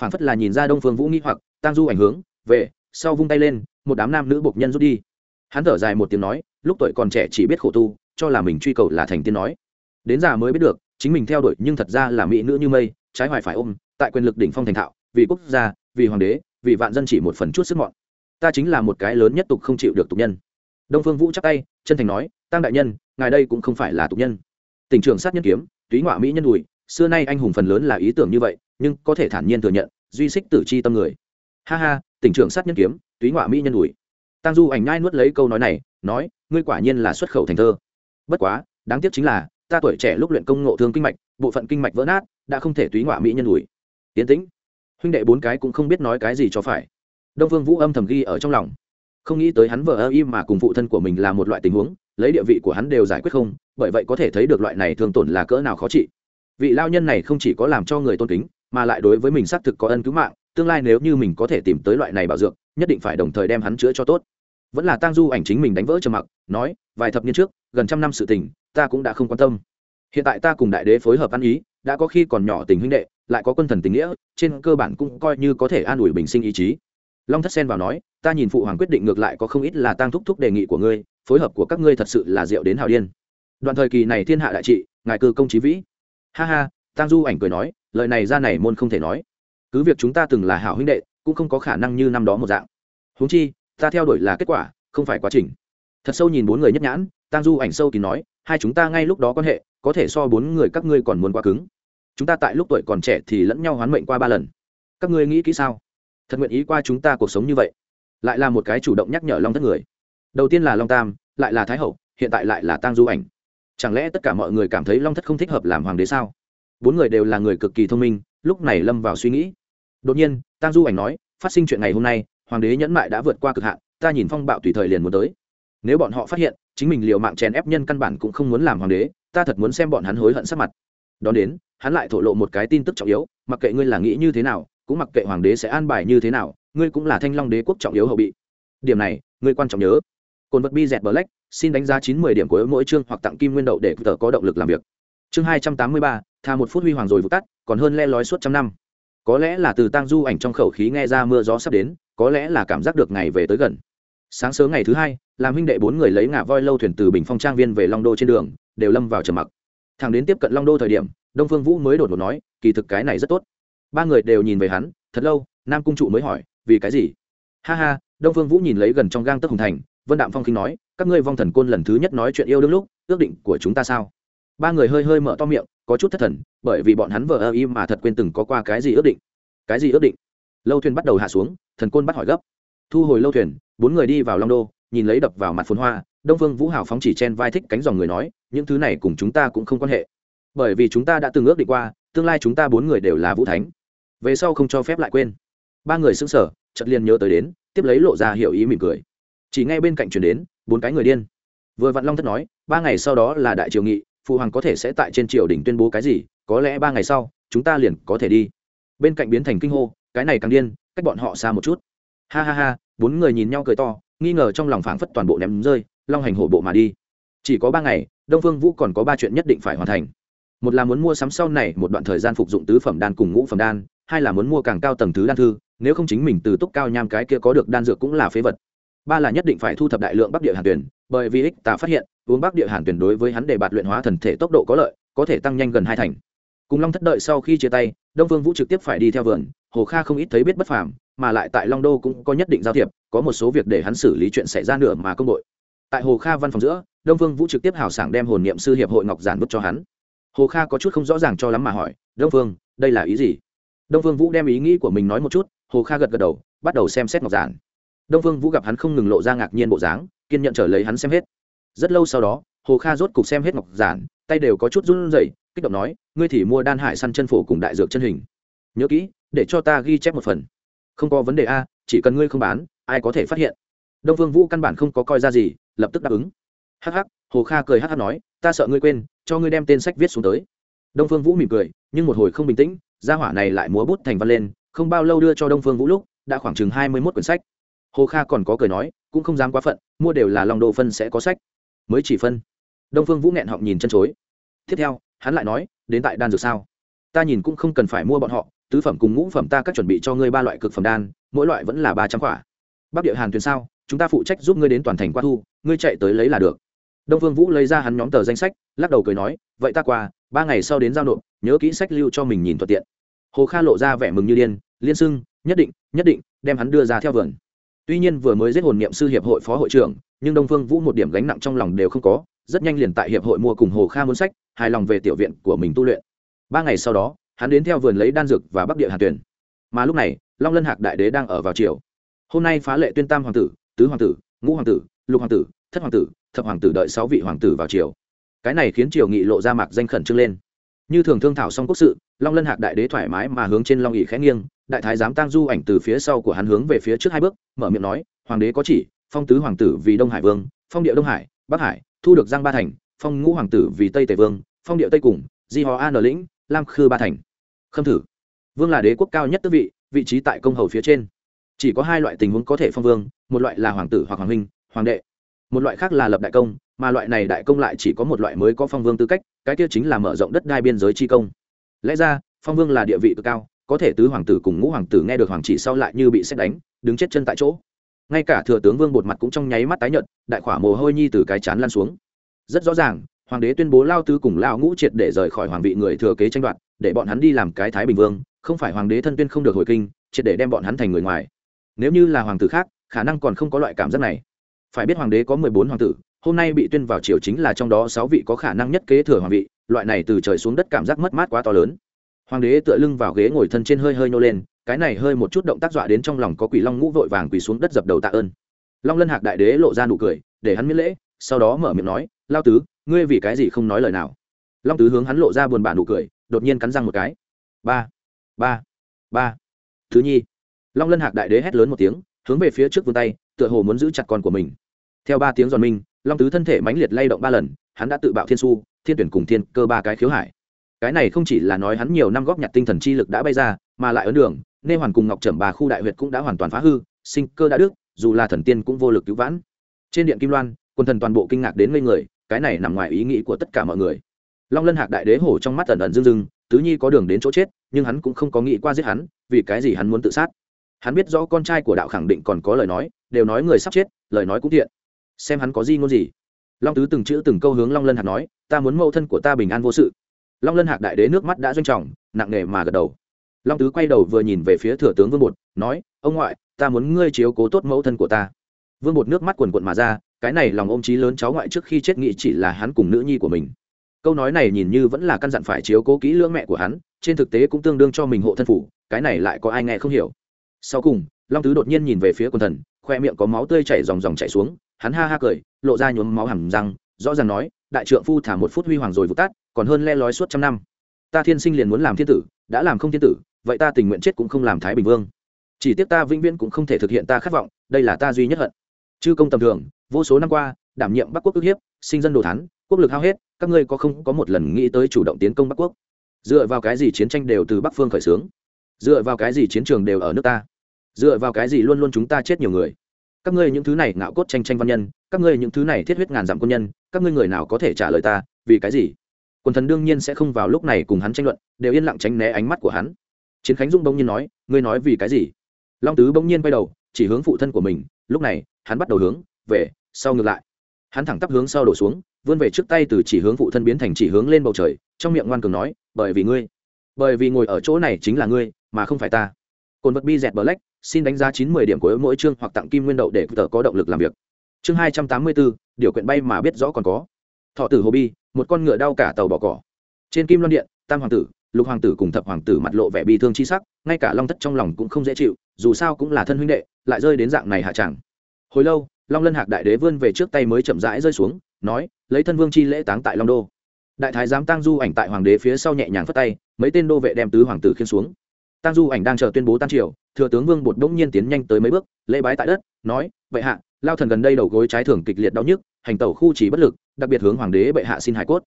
Phản phất là nhìn ra đông phương vũ nghĩ hoặc tăng du ảnh hướng, về, sau vung tay lên, một đám nam nữ bộc nhân rút đi hắn thở dài một tiếng nói, lúc tuổi còn trẻ chỉ biết khổ tu, cho là mình truy cầu là thành tiên nói. Đến già mới biết được, chính mình theo đuổi nhưng thật ra là mỹ nữ như mây, trái hoài phải ôm, tại quyền lực đỉnh phong thành thạo, vì quốc gia, vì hoàng đế, vì vạn dân chỉ một phần chút sức mọn. Ta chính là một cái lớn nhất tục không chịu được tục nhân. Đông phương vũ chắc tay, chân thành nói tăng đại nhân, ngài đây cũng không phải là tục nhân. Tỉnh trưởng sát nhân kiếm, túy ngoạ mỹ nhân đùi, xưa nay anh hùng phần lớn là ý tưởng như vậy, nhưng có thể thản nhiên thừa nhận, duy xích tử chi tâm người. Ha ha, tỉnh trưởng sát nhân kiếm, túy ngoạ mỹ nhân đùi tăng du ảnh nhai nuốt lấy câu nói này, nói, ngươi quả nhiên là xuất khẩu thành thơ. Bất quá, đáng tiếc chính là, ta tuổi trẻ lúc luyện công ngộ thương kinh mạch, bộ phận kinh mạch vỡ nát, đã không thể túy ngoại mỹ nhân ủi tiến tĩnh, huynh đệ bốn cái cũng không biết nói cái gì cho phải. Đông phương vũ âm thầm ghi ở trong lòng. Không nghĩ tới hắn vợ ơ im mà cùng phụ thân của mình là một loại tình huống, lấy địa vị của hắn đều giải quyết không, bởi vậy có thể thấy được loại này thường tổn là cỡ nào khó trị. Vị lao nhân này không chỉ có làm cho người tôn kính, mà lại đối với mình xác thực có ân cứu mạng, tương lai nếu như mình có thể tìm tới loại này bảo dược, nhất định phải đồng thời đem hắn chữa cho tốt vẫn là tang du ảnh chính mình đánh vỡ trầm mặc, nói, vài thập niên trước, gần trăm năm sự tình, ta cũng đã không quan tâm. Hiện tại ta cùng đại đế phối hợp ăn ý, đã có khi còn nhỏ tình huynh đệ, lại có quân thần tình nghĩa, trên cơ bản cũng coi như có thể an ủi bình sinh ý chí. Long thất sen vào nói, ta nhìn phụ hoàng quyết định ngược lại có không ít là tăng thúc thúc đề nghị của ngươi, phối hợp của các ngươi thật sự là diệu đến hào điên. Đoạn thời kỳ này thiên hạ đại trị, ngài cư công trí vĩ. Ha ha tăng du ảnh cười nói, lời này ra này môn không thể nói. Cứ việc chúng ta từng là hảo huynh đệ, cũng không có khả năng như năm đó một dạng. Huống chi ta theo đuổi là kết quả, không phải quá trình. Thật sâu nhìn bốn người nhất nhãn tăng du ảnh sâu thì nói, hai chúng ta ngay lúc đó quan hệ, có thể so bốn người các ngươi còn muốn quá cứng. Chúng ta tại lúc tuổi còn trẻ thì lẫn nhau hoán mệnh qua ba lần. Các ngươi nghĩ kỹ sao? Thật nguyện ý qua chúng ta cuộc sống như vậy? Lại là một cái chủ động nhắc nhở long thất người. Đầu tiên là long tam, lại là thái hậu, hiện tại lại là tang du ảnh. Chẳng lẽ tất cả mọi người cảm thấy long thất không thích hợp làm hoàng đế sao? Bốn người đều là người cực kỳ thông minh, lúc này lâm vào suy nghĩ. Đột nhiên, tang du ảnh nói, phát sinh chuyện ngày hôm nay hoàng đế nhẫn mại đã vượt qua cực hạn, ta nhìn phong bạo tùy thời liền muốn tới. Nếu bọn họ phát hiện, chính mình liều mạng chèn ép nhân căn bản cũng không muốn làm hoàng đế, ta thật muốn xem bọn hắn hối hận sắc mặt. Đón đến, hắn lại thổ lộ một cái tin tức trọng yếu, mặc kệ ngươi là nghĩ như thế nào, cũng mặc kệ hoàng đế sẽ an bài như thế nào, ngươi cũng là thanh long đế quốc trọng yếu hậu bị. Điểm này, ngươi quan trọng nhớ. Cồn vật bi dẹt black, xin đánh giá chín mươi điểm của mỗi chương hoặc tặng kim nguyên đậu để tờ có động lực làm việc. Chương hai trăm tám mươi ba thà một phút huy hoàng rồi vụt tắt, còn hơn le lói suốt trăm năm có lẽ là từ tang du ảnh trong khẩu khí nghe ra mưa gió sắp đến, có lẽ là cảm giác được ngày về tới gần. Sáng sớm ngày thứ hai, làm huynh đệ bốn người lấy ngà voi lâu thuyền từ bình phong trang viên về long đô trên đường, đều lâm vào trầm mặc. Thằng đến tiếp cận long đô thời điểm, đông phương vũ mới đột ngột nói, kỳ thực cái này rất tốt. Ba người đều nhìn về hắn, thật lâu, nam cung trụ mới hỏi, vì cái gì? Ha ha, đông phương vũ nhìn lấy gần trong gang tấc hùng thành, vân đạm phong khinh nói, các ngươi vong thần côn lần thứ nhất nói chuyện yêu đương lúc, ước định của chúng ta sao? Ba người hơi hơi mở to miệng có chút thất thần, bởi vì bọn hắn vờ ơ im mà thật quên từng có qua cái gì ước định. Cái gì ước định? Lâu thuyền bắt đầu hạ xuống, thần côn bắt hỏi gấp. Thu hồi lâu thuyền, bốn người đi vào long đô, nhìn lấy đập vào mặt phồn hoa, đông phương vũ hào phóng chỉ chen vai thích cánh dòng người nói, những thứ này cùng chúng ta cũng không quan hệ. Bởi vì chúng ta đã từng ước định qua, tương lai chúng ta bốn người đều là vũ thánh. Về sau không cho phép lại quên. Ba người xứng sở chợt liền nhớ tới đến, tiếp lấy lộ ra hiểu ý mỉm cười. Chỉ ngay bên cạnh chuyển đến, bốn cái người điên. Vừa vạn long thất nói, ba ngày sau đó là đại triều nghị phụ hoàng có thể sẽ tại trên triều đình tuyên bố cái gì, có lẽ ba ngày sau, chúng ta liền có thể đi. Bên cạnh biến thành kinh hô, cái này càng điên, cách bọn họ xa một chút. Ha ha ha, bốn người nhìn nhau cười to, nghi ngờ trong lòng phảng phất toàn bộ ném rơi, long hành hổ bộ mà đi. Chỉ có ba ngày, đông phương vũ còn có ba chuyện nhất định phải hoàn thành. Một là muốn mua sắm sau này một đoạn thời gian phục dụng tứ phẩm đan cùng ngũ phẩm đan, hai là muốn mua càng cao tầng thứ đan thư, nếu không chính mình từ túc cao nham cái kia có được đan dược cũng là phế vật. Ba là nhất định phải thu thập đại lượng bắc địa hàn tuyển bởi vì ích tạ phát hiện, uống bắc địa hàn tuyển đối với hắn để bạt luyện hóa thần thể tốc độ có lợi, có thể tăng nhanh gần hai thành. Cùng long thất đợi sau khi chia tay, đông vương vũ trực tiếp phải đi theo vườn, hồ kha không ít thấy biết bất phàm, mà lại tại long đô cũng có nhất định giao thiệp, có một số việc để hắn xử lý chuyện xảy ra nửa mà công đội tại hồ kha văn phòng giữa, đông vương vũ trực tiếp hào sảng đem hồn niệm sư hiệp hội ngọc giản bút cho hắn. Hồ kha có chút không rõ ràng cho lắm mà hỏi, đông vương, đây là ý gì? Đông vương vũ đem ý nghĩ của mình nói một chút, hồ kha gật gật đầu, bắt đầu xem xét ngọc giản đông phương vũ gặp hắn không ngừng lộ ra ngạc nhiên bộ dáng, kiên nhận trở lấy hắn xem hết. Rất lâu sau đó, hồ kha rốt cục xem hết ngọc giản, tay đều có chút run rẩy, kích động nói, ngươi thì mua đan hải săn chân phổ cùng đại dược chân hình. Nhớ kỹ, để cho ta ghi chép một phần. Không có vấn đề a, chỉ cần ngươi không bán, ai có thể phát hiện. Đông phương vũ căn bản không có coi ra gì, lập tức đáp ứng. Hh hồ kha cười hh nói, ta sợ ngươi quên, cho ngươi đem tên sách viết xuống tới. Đông phương vũ mỉm cười, nhưng một hồi không bình tĩnh, gia hỏa này lại múa bút thành văn lên, không bao lâu đưa cho đông phương vũ lúc, đã khoảng chừng hai mươi mốt quyển sách hồ kha còn có cười nói, cũng không dám quá phận, mua đều là lòng đồ phân sẽ có sách. Mới chỉ phân. Đông phương vũ nghẹn họng nhìn chân chối. Tiếp theo, hắn lại nói, đến tại đan dược sao? Ta nhìn cũng không cần phải mua bọn họ, tứ phẩm cùng ngũ phẩm ta các chuẩn bị cho ngươi ba loại cực phẩm đan, mỗi loại vẫn là ba trăm quả. Bắc địa hàn tuyền sao? Chúng ta phụ trách giúp ngươi đến toàn thành qua thu, ngươi chạy tới lấy là được. Đông phương vũ lấy ra hắn nhóm tờ danh sách, lắc đầu cười nói, vậy ta qua, ba ngày sau đến giao nộp, nhớ kỹ sách lưu cho mình nhìn thuận tiện. Hồ kha lộ ra vẻ mừng như điên, liên xưng, nhất định nhất định, đem hắn đưa ra theo vườn tuy nhiên vừa mới giết hồn niệm sư hiệp hội phó hội trưởng, nhưng đông phương vũ một điểm gánh nặng trong lòng đều không có, rất nhanh liền tại hiệp hội mua cùng hồ kha muốn sách, hài lòng về tiểu viện của mình tu luyện. Ba ngày sau đó, hắn đến theo vườn lấy đan dược và bắc địa hàn tuyển. Mà lúc này, long lân hạc đại đế đang ở vào triều. Hôm nay phá lệ tuyên tam hoàng tử, tứ hoàng tử, ngũ hoàng tử, lục hoàng tử, thất hoàng tử, thập hoàng tử đợi sáu vị hoàng tử vào triều. Cái này khiến triều nghị lộ ra mạc danh khẩn trương lên như thường thương thảo xong quốc sự, long lân hạc đại đế thoải mái mà hướng trên long ỉ khẽ nghiêng, đại thái giám tăng du ảnh từ phía sau của hắn hướng về phía trước hai bước, mở miệng nói, hoàng đế có chỉ, phong tứ hoàng tử vì đông hải vương, phong địa đông hải, bắc hải, thu được giang ba thành, phong ngũ hoàng tử vì tây tề vương, phong địa tây cùng, di hò an lĩnh, lam khư ba thành. Khâm thử. Vương là đế quốc cao nhất tước vị vị trí tại công hầu phía trên. Chỉ có hai loại tình huống có thể phong vương, một loại là hoàng tử hoặc hoàng huynh, hoàng đệ, một loại khác là lập đại công mà loại này đại công lại chỉ có một loại mới có phong vương tư cách, cái kia chính là mở rộng đất đai biên giới chi công. Lẽ ra, phong vương là địa vị cực cao, có thể tứ hoàng tử cùng ngũ hoàng tử nghe được hoàng chỉ sau lại như bị xét đánh, đứng chết chân tại chỗ. Ngay cả thừa tướng vương bột mặt cũng trong nháy mắt tái nhợt, đại khỏa mồ hôi nhi từ cái chán lan xuống. Rất rõ ràng, hoàng đế tuyên bố lao tứ cùng lao ngũ triệt để rời khỏi hoàng vị người thừa kế tranh đoạt, để bọn hắn đi làm cái thái bình vương, không phải hoàng đế thân tuyên không được hồi kinh, triệt để đem bọn hắn thành người ngoài. Nếu như là hoàng tử khác, khả năng còn không có loại cảm giác này. Phải biết hoàng đế có mười bốn hoàng tử hôm nay bị tuyên vào triều chính là trong đó sáu vị có khả năng nhất kế thừa hoàng vị, loại này từ trời xuống đất cảm giác mất mát quá to lớn. Hoàng đế tựa lưng vào ghế ngồi thân trên hơi hơi nô lên, cái này hơi một chút động tác dọa đến trong lòng có quỷ long ngũ vội vàng quỳ xuống đất dập đầu tạ ơn. Long lân hạc đại đế lộ ra nụ cười, để hắn miễn lễ, sau đó mở miệng nói, lao tứ, ngươi vì cái gì không nói lời nào? Long tứ hướng hắn lộ ra buồn bã nụ cười, đột nhiên cắn răng một cái. Ba ba ba, thứ nhi. Long lân hạc đại đế hét lớn một tiếng, hướng về phía trước vươn tay, tựa hồ muốn giữ chặt con của mình. Theo ba tiếng giòn minh long tứ thân thể mãnh liệt lay động ba lần, hắn đã tự bạo thiên su, thiên tuyển cùng thiên cơ ba cái khiếu hải. Cái này không chỉ là nói hắn nhiều năm góp nhặt tinh thần chi lực đã bay ra, mà lại ấn đường nên hoàn cùng ngọc trầm bà khu đại huyệt cũng đã hoàn toàn phá hư, sinh cơ đã đức dù là thần tiên cũng vô lực cứu vãn. Trên điện kim loan, quân thần toàn bộ kinh ngạc đến ngây người, cái này nằm ngoài ý nghĩ của tất cả mọi người. Long lân hạc đại đế hổ trong mắt ẩn ẩn dưng dưng tứ nhi có đường đến chỗ chết, nhưng hắn cũng không có nghĩ qua giết hắn, vì cái gì hắn muốn tự sát. Hắn biết rõ con trai của đạo khẳng định còn có lời nói, đều nói người sắp chết, lời nói cũng thiện xem hắn có gì ngôn gì. Long tứ từng chữ từng câu hướng long lân hạc nói, ta muốn mẫu thân của ta bình an vô sự. Long lân hạc đại đế nước mắt đã doanh trọng, nặng nề mà gật đầu. Long tứ quay đầu vừa nhìn về phía thừa tướng vương bột, nói, ông ngoại, ta muốn ngươi chiếu cố tốt mẫu thân của ta. Vương bột nước mắt quần quận mà ra, cái này lòng ông trí lớn cháu ngoại trước khi chết nghĩ chỉ là hắn cùng nữ nhi của mình. Câu nói này nhìn như vẫn là căn dặn phải chiếu cố kỹ lưỡng mẹ của hắn, trên thực tế cũng tương đương cho mình hộ thân phủ, cái này lại có ai nghe không hiểu. Sau cùng, long tứ đột nhiên nhìn về phía quần thần, khoe miệng có máu tươi chảy dòng dòng chảy xuống hắn ha ha cười, lộ ra nhuốm máu hẳn răng, rõ ràng nói, đại trượng phu thả một phút huy hoàng rồi vụt tắt, còn hơn le lói suốt trăm năm. Ta thiên sinh liền muốn làm thiên tử, đã làm không thiên tử, vậy ta tình nguyện chết cũng không làm thái bình vương. Chỉ tiếc ta vĩnh viễn cũng không thể thực hiện ta khát vọng, đây là ta duy nhất hận. Chư công tầm thường, vô số năm qua, đảm nhiệm bắc quốc ức hiếp, sinh dân đồ thán, quốc lực hao hết, các ngươi có không có một lần nghĩ tới chủ động tiến công bắc quốc? Dựa vào cái gì chiến tranh đều từ bắc phương khởi xướng? Dựa vào cái gì chiến trường đều ở nước ta? Dựa vào cái gì luôn luôn chúng ta chết nhiều người? Các ngươi những thứ này ngạo cốt tranh tranh văn nhân, các ngươi những thứ này thiết huyết ngàn dặm quân nhân, các ngươi người nào có thể trả lời ta, vì cái gì? Quần thần đương nhiên sẽ không vào lúc này cùng hắn tranh luận, đều yên lặng tránh né ánh mắt của hắn. Chiến khánh dung bỗng nhiên nói, ngươi nói vì cái gì? Long tứ bỗng nhiên quay đầu, chỉ hướng phụ thân của mình, lúc này, hắn bắt đầu hướng về sau ngược lại. Hắn thẳng tắp hướng sau đổ xuống, vươn về trước tay từ chỉ hướng phụ thân biến thành chỉ hướng lên bầu trời, trong miệng ngoan cường nói, bởi vì ngươi, bởi vì ngồi ở chỗ này chính là ngươi, mà không phải ta. Cồn vật bi dẹt black xin đánh giá chín mươi điểm của mỗi chương hoặc tặng kim nguyên đậu để tờ có động lực làm việc. Chương hai trăm tám mươi bốn, điều quyện bay mà biết rõ còn có. Thọ tử hồ bi, một con ngựa đau cả tàu bỏ cỏ. Trên kim loan điện, tam hoàng tử, lục hoàng tử cùng thập hoàng tử mặt lộ vẻ bi thương chi sắc, ngay cả long thất trong lòng cũng không dễ chịu, dù sao cũng là thân huynh đệ, lại rơi đến dạng này hạ chẳng. Hồi lâu, long lân hạc đại đế vươn về trước tay mới chậm rãi rơi xuống, nói, lấy thân vương chi lễ táng tại long đô. Đại thái giám tăng du ảnh tại hoàng đế phía sau nhẹ nhàng phất tay, mấy tên đô vệ đem tứ hoàng tử khiên xuống. Tang du ảnh đang chờ tuyên bố tan triều, thừa tướng vương bột đống nhiên tiến nhanh tới mấy bước, lễ bái tại đất, nói, "Bệ hạ, lao thần gần đây đầu gối trái thường kịch liệt đau nhức, hành tẩu khu chỉ bất lực, đặc biệt hướng hoàng đế bệ hạ xin hải cốt.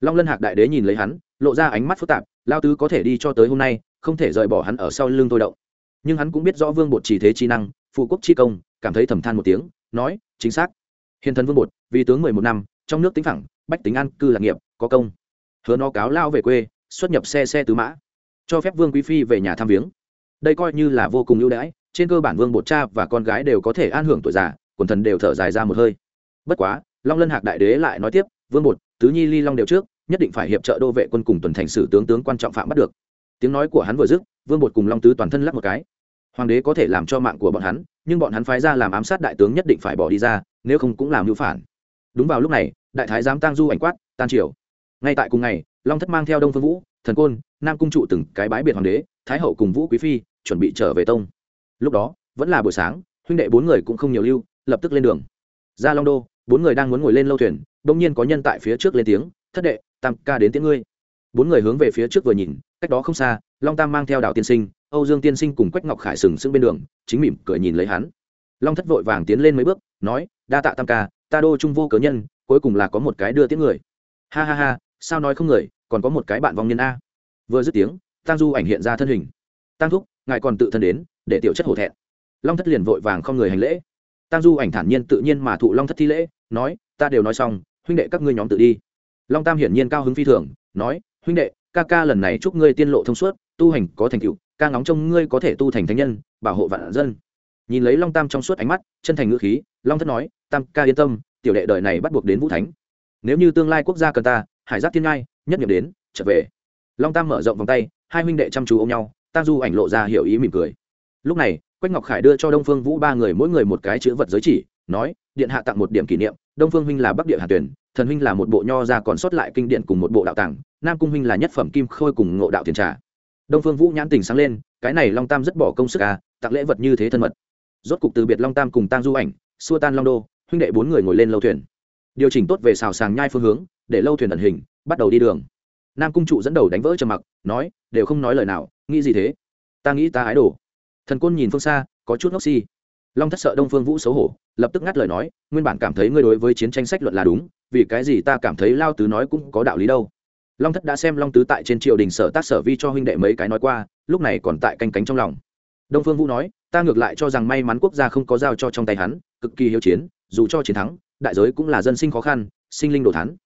Long lân hạc đại đế nhìn lấy hắn, lộ ra ánh mắt phức tạp, lao tứ có thể đi cho tới hôm nay, không thể rời bỏ hắn ở sau lưng tôi động. Nhưng hắn cũng biết rõ vương bột chỉ thế chi năng, phụ quốc chi công, cảm thấy thầm than một tiếng, nói, chính xác. Hiền thần vương bột, vì tướng mười một năm, trong nước tính phẳng, bách tính an cư lạc nghiệp, có công. Hứa nó cáo lao về quê, xuất nhập xe xe tứ mã cho phép vương quý phi về nhà thăm viếng. Đây coi như là vô cùng ưu đãi, trên cơ bản vương bột cha và con gái đều có thể an hưởng tuổi già, quần thần đều thở dài ra một hơi. Bất quá, long lân hạc đại đế lại nói tiếp, vương bột, tứ nhi ly long đều trước, nhất định phải hiệp trợ đô vệ quân cùng tuần thành sử tướng tướng quan trọng phạm bắt được. Tiếng nói của hắn vừa dứt, vương bột cùng long tứ toàn thân lắp một cái. Hoàng đế có thể làm cho mạng của bọn hắn, nhưng bọn hắn phái ra làm ám sát đại tướng nhất định phải bỏ đi ra, nếu không cũng làm hữu phản. Đúng vào lúc này, đại thái giám tang du ảnh quát tan triều. Ngay tại cùng ngày, long thất mang theo đông phương vũ thần côn, nam cung trụ từng cái bái biệt hoàng đế, thái hậu cùng vũ quý phi, chuẩn bị trở về tông. Lúc đó, vẫn là buổi sáng, huynh đệ bốn người cũng không nhiều lưu, lập tức lên đường. Ra long đô, bốn người đang muốn ngồi lên lâu thuyền, đông nhiên có nhân tại phía trước lên tiếng, thất đệ, tam ca đến tiếng ngươi. Bốn người hướng về phía trước vừa nhìn, cách đó không xa, long tam mang theo đảo tiên sinh, âu dương tiên sinh cùng quách ngọc khải sừng sững bên đường, chính mỉm cười nhìn lấy hắn. Long thất vội vàng tiến lên mấy bước, nói, đa tạ tam ca, ta đô trung vô cớ nhân, cuối cùng là có một cái đưa tiếng người. Ha ha ha sao nói không người, còn có một cái bạn vong nhân a. Vừa dứt tiếng tăng du ảnh hiện ra thân hình. Tăng thúc, ngài còn tự thân đến, để tiểu chất hổ thẹn. Long thất liền vội vàng không người hành lễ. Tăng du ảnh thản nhiên tự nhiên mà thụ long thất thi lễ, nói, ta đều nói xong, huynh đệ các ngươi nhóm tự đi. Long tam hiển nhiên cao hứng phi thường, nói, huynh đệ, ca ca lần này chúc ngươi tiên lộ thông suốt, tu hành có thành tựu, ca ngóng trông ngươi có thể tu thành thánh nhân, bảo hộ vạn dân. Nhìn lấy long tam trong suốt ánh mắt, chân thành ngữ khí, long thất nói, tam ca yên tâm, tiểu đệ đời này bắt buộc đến vũ thánh. Nếu như tương lai quốc gia cần ta hải giác thiên ngai, nhất nghiệm đến, trở về. Long tam mở rộng vòng tay, hai huynh đệ chăm chú ôm nhau tăng du ảnh lộ ra hiểu ý mỉm cười. Lúc này, quách ngọc khải đưa cho đông phương vũ ba người mỗi người một cái chữ vật giới chỉ, nói, điện hạ tặng một điểm kỷ niệm, đông phương huynh là bắc địa hà tuyển thần huynh là một bộ nho ra còn sót lại kinh điện cùng một bộ đạo tàng, nam cung huynh là nhất phẩm kim khôi cùng ngộ đạo tiền trà. Đông phương vũ nhãn tình sáng lên, cái này long tam rất bỏ công sức à tặng lễ vật như thế thân mật. Rốt cục từ biệt long tam cùng tang du ảnh, xua tan long đô, huynh đệ bốn người ngồi lên lâu thuyền. Điều chỉnh tốt về xào sàng nhai phương hướng để lâu thuyền ẩn hình, bắt đầu đi đường. Nam cung trụ dẫn đầu đánh vỡ trầm mặc, nói, đều không nói lời nào, nghĩ gì thế? Ta nghĩ ta ái đồ. Thần côn nhìn phương xa, có chút ngốc si. Long thất sợ đông phương vũ xấu hổ, lập tức ngắt lời nói, nguyên bản cảm thấy ngươi đối với chiến tranh sách luận là đúng, vì cái gì ta cảm thấy lao tứ nói cũng có đạo lý đâu? Long thất đã xem long tứ tại trên triều đình sở tác sở vi cho huynh đệ mấy cái nói qua, lúc này còn tại canh cánh trong lòng. Đông phương vũ nói, ta ngược lại cho rằng may mắn quốc gia không có giao cho trong tay hắn, cực kỳ hiếu chiến, dù cho chiến thắng, đại giới cũng là dân sinh khó khăn, sinh linh đồ thắn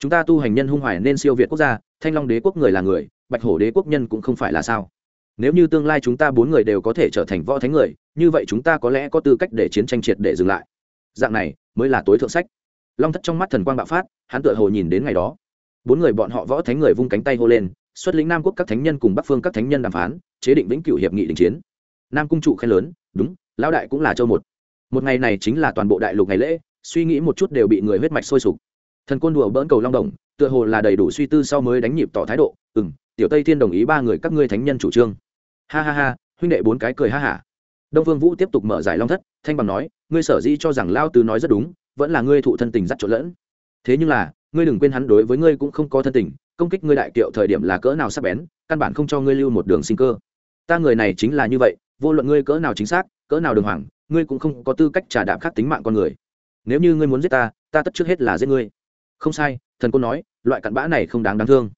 chúng ta tu hành nhân hung hoài nên siêu việt quốc gia, thanh long đế quốc người là người, bạch hổ đế quốc nhân cũng không phải là sao? Nếu như tương lai chúng ta bốn người đều có thể trở thành võ thánh người, như vậy chúng ta có lẽ có tư cách để chiến tranh triệt để dừng lại. Dạng này mới là tối thượng sách. Long thất trong mắt thần quang bạo phát, hắn tựa hồ nhìn đến ngày đó. Bốn người bọn họ võ thánh người vung cánh tay hô lên, xuất lĩnh nam quốc các thánh nhân cùng bắc phương các thánh nhân đàm phán, chế định vĩnh cửu hiệp nghị đình chiến. Nam cung trụ khen lớn, đúng, lão đại cũng là châu một. Một ngày này chính là toàn bộ đại lục ngày lễ, suy nghĩ một chút đều bị người huyết mạch sôi sục thần côn đùa bỡn cầu long đồng, tựa hồ là đầy đủ suy tư sau mới đánh nhịp tỏ thái độ ừ m tiểu tây thiên đồng ý ba người các ngươi thánh nhân chủ trương. Ha ha ha, huynh đệ bốn cái cười ha hả. Đông vương vũ tiếp tục mở giải long thất, thanh bằng nói, ngươi sở dĩ cho rằng lao tứ nói rất đúng, vẫn là ngươi thụ thân tình dắt trộn lẫn. Thế nhưng là, ngươi đừng quên hắn đối với ngươi cũng không có thân tình, công kích ngươi đại kiệu thời điểm là cỡ nào sắp bén, căn bản không cho ngươi lưu một đường sinh cơ. Ta người này chính là như vậy, vô luận ngươi cỡ nào chính xác, cỡ nào đường hoàng, ngươi cũng không có tư cách trả đạm khắc tính mạng con người. Nếu như ngươi muốn giết ta ta tất trước hết là giết ngươi không sai, thần cô nói, loại cặn bã này không đáng đáng thương.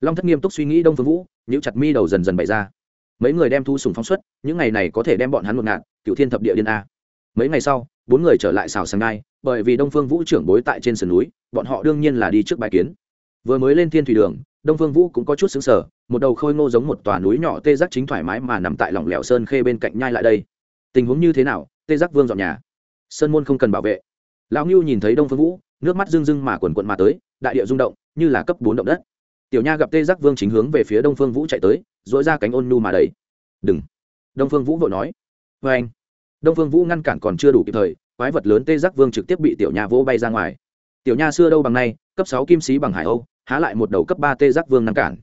Long thất nghiêm túc suy nghĩ đông phương vũ nhữ chặt mi đầu dần dần bày ra. Mấy người đem thu sùng phóng xuất, những ngày này có thể đem bọn hắn một ngạn cựu thiên thập địa điên a. Mấy ngày sau, bốn người trở lại xào sàng ngai, bởi vì đông phương vũ trưởng bối tại trên sườn núi, bọn họ đương nhiên là đi trước bài kiến. Vừa mới lên thiên thủy đường, đông phương vũ cũng có chút xứng sở một đầu khôi ngô giống một tòa núi nhỏ tê giác chính thoải mái mà nằm tại lỏng lẻo sơn khê bên cạnh nhai lại đây. Tình huống như thế nào, tê giác vương dọn nhà? Sơn môn không cần bảo vệ. Lão ngưu nhìn thấy đông phương vũ nước mắt rưng rưng mà quần quận mà tới, đại địa rung động, như là cấp bốn động đất. Tiểu nha gặp tê giác vương chính hướng về phía đông phương vũ chạy tới dỗi ra cánh ôn nu mà đầy đừng. Đông phương vũ vội nói. Vê anh. Đông phương vũ ngăn cản còn chưa đủ kịp thời, quái vật lớn tê giác vương trực tiếp bị tiểu nha vỗ bay ra ngoài. Tiểu nha xưa đâu bằng nay, cấp sáu kim sĩ bằng hải âu, há lại một đầu cấp ba tê giác vương ngăn cản.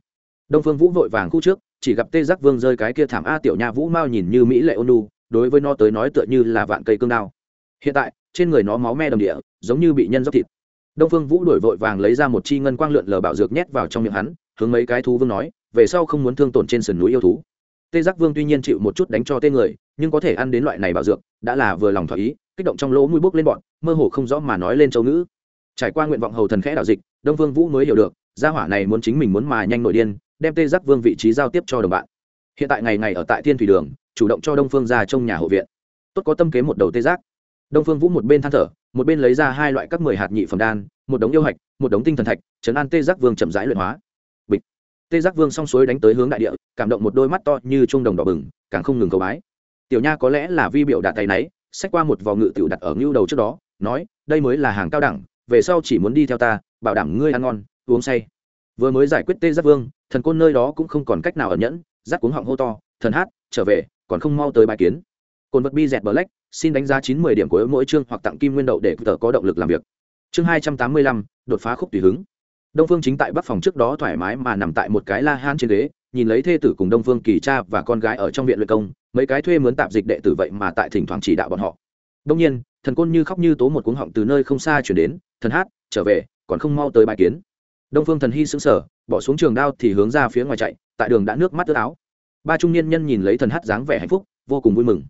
Đông phương vũ vội vàng khu trước, chỉ gặp tê giác vương rơi cái kia thảm a tiểu nha vũ mao nhìn như mỹ lệ ôn nu đối với nó tới nói tựa như là vạn cây cương đao hiện tại, trên người nó máu me đầm địa, giống như bị nhân dốc thịt. Đông phương vũ đổi vội vàng lấy ra một chi ngân quang lượn lờ bảo dược nhét vào trong miệng hắn, hướng mấy cái thú vương nói, về sau không muốn thương tổn trên sườn núi yêu thú. Tê giác vương tuy nhiên chịu một chút đánh cho tên người, nhưng có thể ăn đến loại này bảo dược, đã là vừa lòng thỏa ý, kích động trong lỗ mũi bốc lên bọn, mơ hồ không rõ mà nói lên châu ngữ. Trải qua nguyện vọng hầu thần khẽ đảo dịch, đông vương vũ mới hiểu được, gia hỏa này muốn chính mình muốn mà nhanh nội điên, đem tê giác vương vị trí giao tiếp cho đồng bạn. Hiện tại ngày ngày ở tại thiên thủy đường, chủ động cho đông phương ra trong nhà hộ viện. Tốt có tâm kế một đầu tê giác đông phương vũ một bên than thở, một bên lấy ra hai loại các mười hạt nhị phẩm đan, một đống yêu hạch, một đống tinh thần thạch, chấn an tê giác vương chậm rãi luyện hóa. Bịch. Tê giác vương song suối đánh tới hướng đại địa, cảm động một đôi mắt to như trung đồng đỏ bừng, càng không ngừng cầu bái. Tiểu nha có lẽ là vi biểu đạt tay náy, xách qua một vò ngự tiểu đặt ở ngưu đầu trước đó, nói, đây mới là hàng cao đẳng, về sau chỉ muốn đi theo ta, bảo đảm ngươi ăn ngon, uống say. Vừa mới giải quyết tê giác vương, thần côn nơi đó cũng không còn cách nào ẩn nhẫn rác cuống họng hô to, thần hát, trở về, còn không mau tới bài kiến cồn vật bi dẹt bờ lách xin đánh giá chín mươi điểm của mỗi chương hoặc tặng kim nguyên đậu để tờ có động lực làm việc. Chương hai trăm tám mươi lăm, đột phá khúc tùy hứng. Đông phương chính tại bắc phòng trước đó thoải mái mà nằm tại một cái la han trên ghế, nhìn lấy thê tử cùng đông phương kỳ cha và con gái ở trong viện luyện công, mấy cái thuê mướn tạp dịch đệ tử vậy mà tại thỉnh thoảng chỉ đạo bọn họ. Đông nhiên, thần côn như khóc như tố một cuống họng từ nơi không xa chuyển đến, thần hát, trở về, còn không mau tới bài kiến. Đông phương thần hy xứng sở bỏ xuống trường đao thì hướng ra phía ngoài chạy, tại đường đã nước mắt ướt áo. Ba trung niên nhân nhìn lấy thần hát dáng vẻ hạnh phúc, vô cùng vui mừng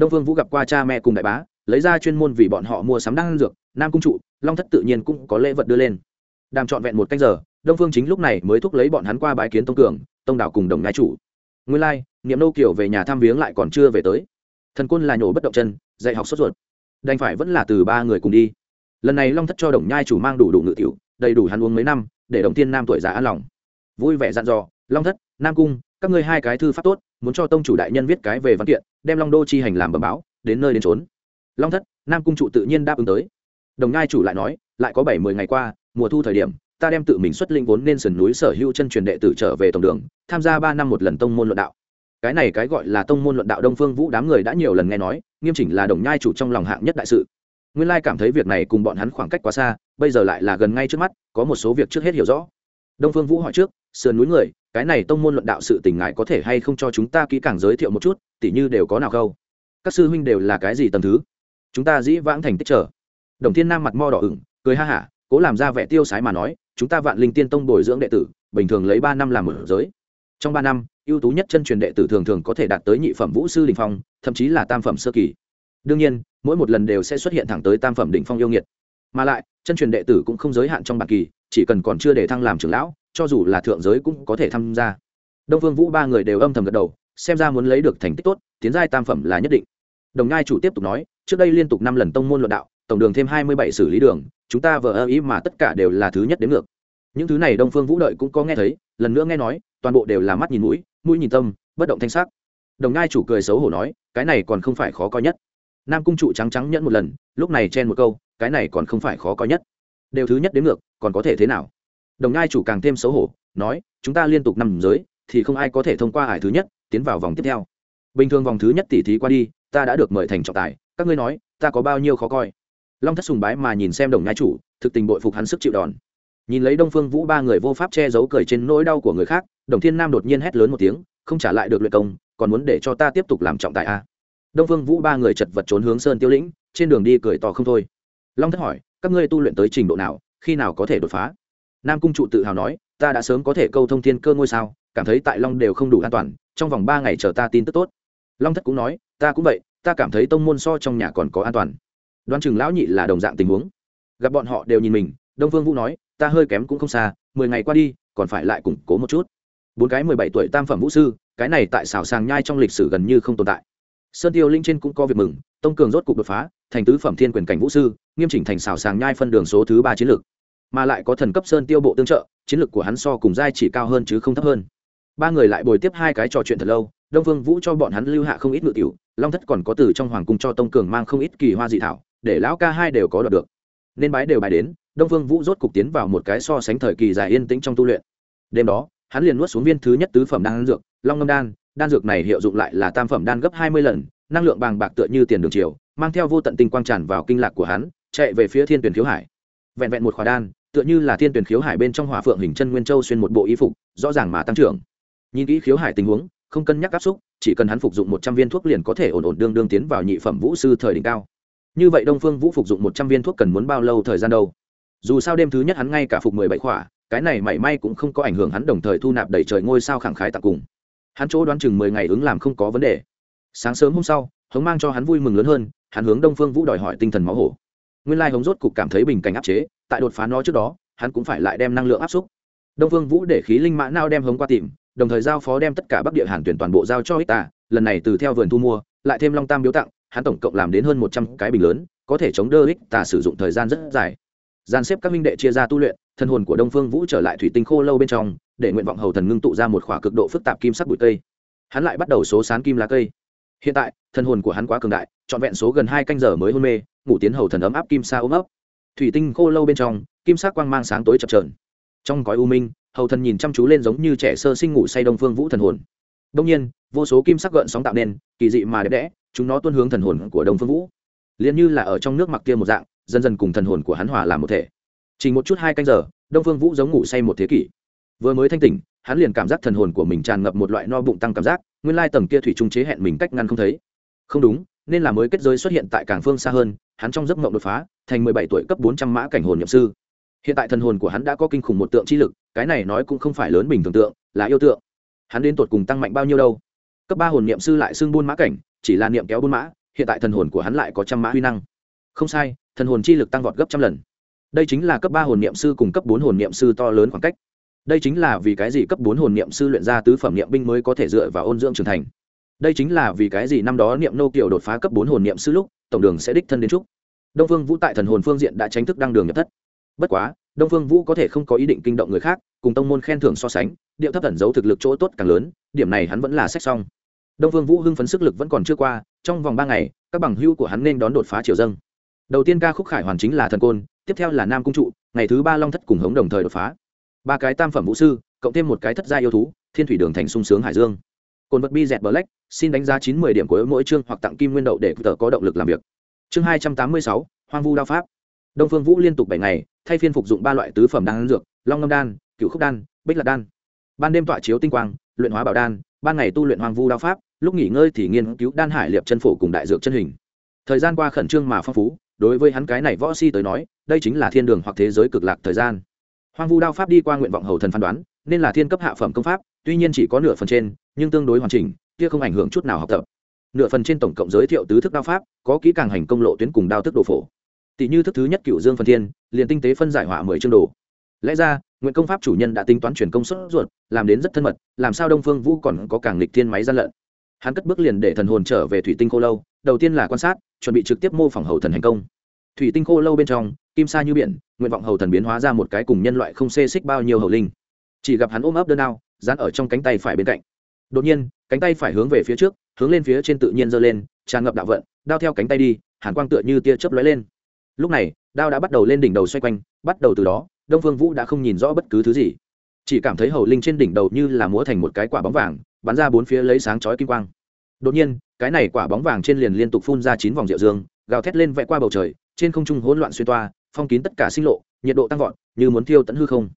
đông phương vũ gặp qua cha mẹ cùng đại bá, lấy ra chuyên môn vì bọn họ mua sắm đan dược, nam cung trụ, long thất tự nhiên cũng có lễ vật đưa lên. Đàm trọn vẹn một canh giờ, đông phương chính lúc này mới thúc lấy bọn hắn qua bái kiến tông cường, tông đảo cùng đồng ngai chủ. Nguyên lai, niệm nô kiểu về nhà thăm viếng lại còn chưa về tới. Thần quân là nhổ bất động chân, dạy học sốt ruột. Đành phải vẫn là từ ba người cùng đi. Lần này long thất cho đồng nhai chủ mang đủ đủ ngự tiểu, đầy đủ hắn uống mấy năm, để đồng tiên nam tuổi già an lòng. Vui vẻ dặn dò, long thất, nam cung, các ngươi hai cái thư pháp tốt muốn cho tông chủ đại nhân viết cái về văn kiện, đem long đô chi hành làm bẩm báo, đến nơi đến trốn long thất, nam cung trụ tự nhiên đáp ứng tới. Đồng ngai chủ lại nói, lại có bảy mươi ngày qua, mùa thu thời điểm, ta đem tự mình xuất linh vốn nên sườn núi sở hữu chân truyền đệ tử trở về tổng đường, tham gia ba năm một lần tông môn luận đạo. Cái này cái gọi là tông môn luận đạo đông phương vũ đám người đã nhiều lần nghe nói, nghiêm chỉnh là đồng nhai chủ trong lòng hạng nhất đại sự. Nguyên lai cảm thấy việc này cùng bọn hắn khoảng cách quá xa, bây giờ lại là gần ngay trước mắt, có một số việc trước hết hiểu rõ đông phương vũ hỏi trước, sườn núi người, cái này tông môn luận đạo sự tình ngại có thể hay không cho chúng ta kỹ càng giới thiệu một chút, tỉ như đều có nào khâu các sư huynh đều là cái gì tầm thứ? Chúng ta dĩ vãng thành tích trở đồng thiên nam mặt mo đỏ ửng, cười ha hả, cố làm ra vẻ tiêu sái mà nói, chúng ta vạn linh tiên tông bồi dưỡng đệ tử, bình thường lấy ba năm làm mở giới. Trong ba năm, ưu tú nhất chân truyền đệ tử thường thường có thể đạt tới nhị phẩm vũ sư đình phong, thậm chí là tam phẩm sơ kỳ. Đương nhiên, mỗi một lần đều sẽ xuất hiện thẳng tới tam phẩm đỉnh phong yêu nghiệt. Mà lại, chân truyền đệ tử cũng không giới hạn trong bản kỳ chỉ cần còn chưa để thăng làm trưởng lão, cho dù là thượng giới cũng có thể tham gia. Đông vương vũ ba người đều âm thầm gật đầu, xem ra muốn lấy được thành tích tốt, tiến giai tam phẩm là nhất định. Đồng ngai chủ tiếp tục nói, trước đây liên tục năm lần tông môn luận đạo, tổng đường thêm hai mươi bảy xử lý đường, chúng ta vờ ơ ý mà tất cả đều là thứ nhất đến ngược. Những thứ này đông phương vũ đợi cũng có nghe thấy, lần nữa nghe nói, toàn bộ đều là mắt nhìn mũi mũi nhìn tâm, bất động thanh sắc. Đồng ngai chủ cười xấu hổ nói, cái này còn không phải khó coi nhất. Nam cung trụ trắng trắng nhẫn một lần, lúc này chen một câu, cái này còn không phải khó coi nhất đều thứ nhất đến ngược, còn có thể thế nào? Đồng nai chủ càng thêm xấu hổ, nói, chúng ta liên tục nằm giới, thì không ai có thể thông qua hải thứ nhất, tiến vào vòng tiếp theo. Bình thường vòng thứ nhất tỉ thí qua đi, ta đã được mời thành trọng tài, các ngươi nói, ta có bao nhiêu khó coi? Long thất sùng bái mà nhìn xem đồng nai chủ, thực tình bội phục hắn sức chịu đòn. Nhìn lấy đông phương vũ ba người vô pháp che giấu cười trên nỗi đau của người khác, đồng thiên nam đột nhiên hét lớn một tiếng, không trả lại được luyện công, còn muốn để cho ta tiếp tục làm trọng tài a đông phương vũ ba người chật vật trốn hướng sơn tiêu lĩnh, trên đường đi cười to không thôi. Long thất hỏi các ngươi tu luyện tới trình độ nào, khi nào có thể đột phá? Nam cung trụ tự hào nói, ta đã sớm có thể câu thông thiên cơ ngôi sao, cảm thấy tại long đều không đủ an toàn, trong vòng ba ngày chờ ta tin tức tốt. Long thất cũng nói, ta cũng vậy, ta cảm thấy tông môn so trong nhà còn có an toàn. Đoan chừng lão nhị là đồng dạng tình huống. Gặp bọn họ đều nhìn mình, đông vương vũ nói, ta hơi kém cũng không xa, mười ngày qua đi, còn phải lại củng cố một chút. Bốn cái mười bảy tuổi tam phẩm vũ sư, cái này tại xảo sàng nhai trong lịch sử gần như không tồn tại. Sơn tiêu linh trên cũng có việc mừng, tông cường rốt cục đột phá, thành tứ phẩm thiên quyền cảnh vũ sư nghiêm chỉnh thành xảo sàng nhai phân đường số thứ ba chiến lược, mà lại có thần cấp sơn tiêu bộ tương trợ, chiến lược của hắn so cùng giai chỉ cao hơn chứ không thấp hơn. Ba người lại bồi tiếp hai cái trò chuyện thật lâu, đông vương vũ cho bọn hắn lưu hạ không ít ngự tiểu, long thất còn có từ trong hoàng cung cho tông cường mang không ít kỳ hoa dị thảo, để lão ca hai đều có đoạt được. Nên bái đều bài đến, đông vương vũ rốt cục tiến vào một cái so sánh thời kỳ dài yên tĩnh trong tu luyện. Đêm đó, hắn liền nuốt xuống viên thứ nhất tứ phẩm đan dược, long ngâm đan đan dược này hiệu dụng lại là tam phẩm đan gấp hai mươi lần, năng lượng bàng bạc tựa như tiền đường chiều mang theo vô tận tinh quang tràn vào kinh lạc của hắn chạy về phía thiên tuyển khiếu hải. Vẹn vẹn một khóa đan, tựa như là thiên tuyển khiếu hải bên trong hỏa phượng hình chân nguyên châu xuyên một bộ y phục, rõ ràng mà tăng trưởng. Nhìn kỹ khiếu hải tình huống, không cân nhắc áp xúc, chỉ cần hắn phục dụng một trăm viên thuốc liền có thể ổn ổn đương đương tiến vào nhị phẩm vũ sư thời đỉnh cao. Như vậy đông phương vũ phục dụng một trăm viên thuốc cần muốn bao lâu thời gian đâu? Dù sao đêm thứ nhất hắn ngay cả phục mười bảy khỏa, cái này mảy may cũng không có ảnh hưởng hắn đồng thời thu nạp đầy trời ngôi sao khẳng khái tặng cùng. Hắn chỗ đoán chừng mười ngày ứng làm không có vấn đề. Sáng sớm hôm sau, hống mang cho hắn vui mừng lớn hơn, hắn hướng đông phương vũ đòi hỏi tinh thần máu hổ nguyên lai hống rốt cục cảm thấy bình cảnh áp chế, tại đột phá nó trước đó, hắn cũng phải lại đem năng lượng áp xúc. Đông phương vũ để khí linh mã nao đem hống qua tìm, đồng thời giao phó đem tất cả bắc địa hàn tuyển toàn bộ giao cho ích ta lần này từ theo vườn thu mua, lại thêm long tam biếu tặng, hắn tổng cộng làm đến hơn một trăm cái bình lớn, có thể chống đỡ ích ta sử dụng thời gian rất dài. Gian xếp các minh đệ chia ra tu luyện, thân hồn của đông phương vũ trở lại thủy tinh khô lâu bên trong, để nguyện vọng hầu thần ngưng tụ ra một khỏa cực độ phức tạp kim sắc bụi cây. Hắn lại bắt đầu số sán kim lá cây hiện tại thân hồn của hắn quá cường đại, trọn vẹn số gần hai canh giờ mới hôn mê, ngủ tiến hầu thần ấm áp kim sa ôm ấp. Thủy tinh khô lâu bên trong, kim sắc quang mang sáng tối chập trờn trong cõi u minh, hầu thần nhìn chăm chú lên giống như trẻ sơ sinh ngủ say đông phương vũ thần hồn. Đông nhiên, vô số kim sắc gợn sóng tạo nên, kỳ dị mà đẹp đẽ, chúng nó tuân hướng thần hồn của đông phương vũ. Liền như là ở trong nước mặc kia một dạng, dần dần cùng thần hồn của hắn hòa làm một thể. Chỉ một chút hai canh giờ, đông phương vũ giống ngủ say một thế kỷ. Vừa mới thanh tỉnh, hắn liền cảm giác thần hồn của mình tràn ngập một loại no bụng tăng cảm giác nguyên lai tầng kia thủy trung chế hẹn mình cách ngăn không thấy. Không đúng, nên là mới kết giới xuất hiện tại cảng phương xa hơn, hắn trong giấc mộng đột phá, thành mười bảy tuổi cấp bốn trăm mã cảnh hồn nhậm sư. Hiện tại thần hồn của hắn đã có kinh khủng một tượng chi lực, cái này nói cũng không phải lớn bình thường tượng, là yêu tượng. Hắn đến tột cùng tăng mạnh bao nhiêu đâu? Cấp ba hồn niệm sư lại xưng buôn mã cảnh, chỉ là niệm kéo buôn mã, hiện tại thần hồn của hắn lại có trăm mã huy năng. Không sai, thần hồn chi lực tăng vọt gấp trăm lần. Đây chính là cấp ba hồn niệm sư cùng cấp bốn hồn niệm sư to lớn khoảng cách đây chính là vì cái gì cấp bốn hồn niệm sư luyện ra tứ phẩm niệm binh mới có thể dựa vào ôn dưỡng trưởng thành? Đây chính là vì cái gì năm đó niệm nô kiều đột phá cấp bốn hồn niệm sư lúc, tổng đường sẽ đích thân đến trúc. Đông phương vũ tại thần hồn phương diện đã tránh thức đăng đường nhập thất. Bất quá, đông phương vũ có thể không có ý định kinh động người khác, cùng tông môn khen thưởng so sánh, điệu thấp ẩn giấu thực lực chỗ tốt càng lớn, điểm này hắn vẫn là sách xong. Đông phương vũ hưng phấn sức lực vẫn còn chưa qua, trong vòng ba ngày, các bằng hưu của hắn nên đón đột phá triều dâng. Đầu tiên ca khúc khải hoàn chính là thần côn, tiếp theo là nam cung trụ, ngày thứ ba long thất cùng hống đồng thời đột phá ba cái tam phẩm vũ sư, cộng thêm một cái thất gia yêu thú, thiên thủy đường thành sung sướng hải dương. Cồn vật bi dẹt black, xin đánh giá chín mươi điểm của mỗi chương hoặc tặng kim nguyên đậu để tờ có động lực làm việc. Chương hai trăm tám mươi sáu, hoang vu đao pháp. Đông phương vũ liên tục bảy ngày, thay phiên phục dụng ba loại tứ phẩm đan dược, long ngâm đan, cựu khúc đan, bích lạc đan. Ban đêm tọa chiếu tinh quang, luyện hóa bảo đan, ban ngày tu luyện hoang vu đao pháp, lúc nghỉ ngơi thì nghiên cứu đan hải liệp chân phổ cùng đại dược chân hình. Thời gian qua khẩn trương mà phong phú, đối với hắn cái này võ si tới nói, đây chính là thiên đường hoặc thế giới cực lạc thời gian hoang vu đao pháp đi qua nguyện vọng hầu thần phán đoán, nên là thiên cấp hạ phẩm công pháp, tuy nhiên chỉ có nửa phần trên, nhưng tương đối hoàn chỉnh, kia không ảnh hưởng chút nào học tập. Nửa phần trên tổng cộng giới thiệu tứ thức đao pháp, có kỹ càng hành công lộ tuyến cùng đao thức đồ phổ. Tỷ như thức thứ nhất cựu dương phần thiên, liền tinh tế phân giải hỏa mười chương đồ. Lẽ ra, nguyện công pháp chủ nhân đã tính toán truyền công suất ruột, làm đến rất thân mật, làm sao đông phương vũ còn có càng lịch thiên máy gian lận. Hắn cất bước liền để thần hồn trở về thủy tinh khô lâu, đầu tiên là quan sát, chuẩn bị trực tiếp mô phỏng hầu thần hành công thủy tinh khô lâu bên trong, kim sa như biển, nguyện vọng hầu thần biến hóa ra một cái cùng nhân loại không xê xích bao nhiêu hầu linh. Chỉ gặp hắn ôm ấp đơn đao, dán ở trong cánh tay phải bên cạnh. Đột nhiên, cánh tay phải hướng về phía trước, hướng lên phía trên tự nhiên giơ lên, tràn ngập đạo vận, đao theo cánh tay đi, hàn quang tựa như tia chớp lóe lên. Lúc này, đao đã bắt đầu lên đỉnh đầu xoay quanh, bắt đầu từ đó, đông phương vũ đã không nhìn rõ bất cứ thứ gì. Chỉ cảm thấy hầu linh trên đỉnh đầu như là múa thành một cái quả bóng vàng, bắn ra bốn phía lấy sáng chói kim quang. Đột nhiên, cái này quả bóng vàng trên liền liên tục phun ra chín vòng rượu dương, gào thét lên vẽ qua bầu trời trên không trung hỗn loạn xuyên toa, phong kín tất cả sinh lộ, nhiệt độ tăng vọt, như muốn thiêu tận hư không.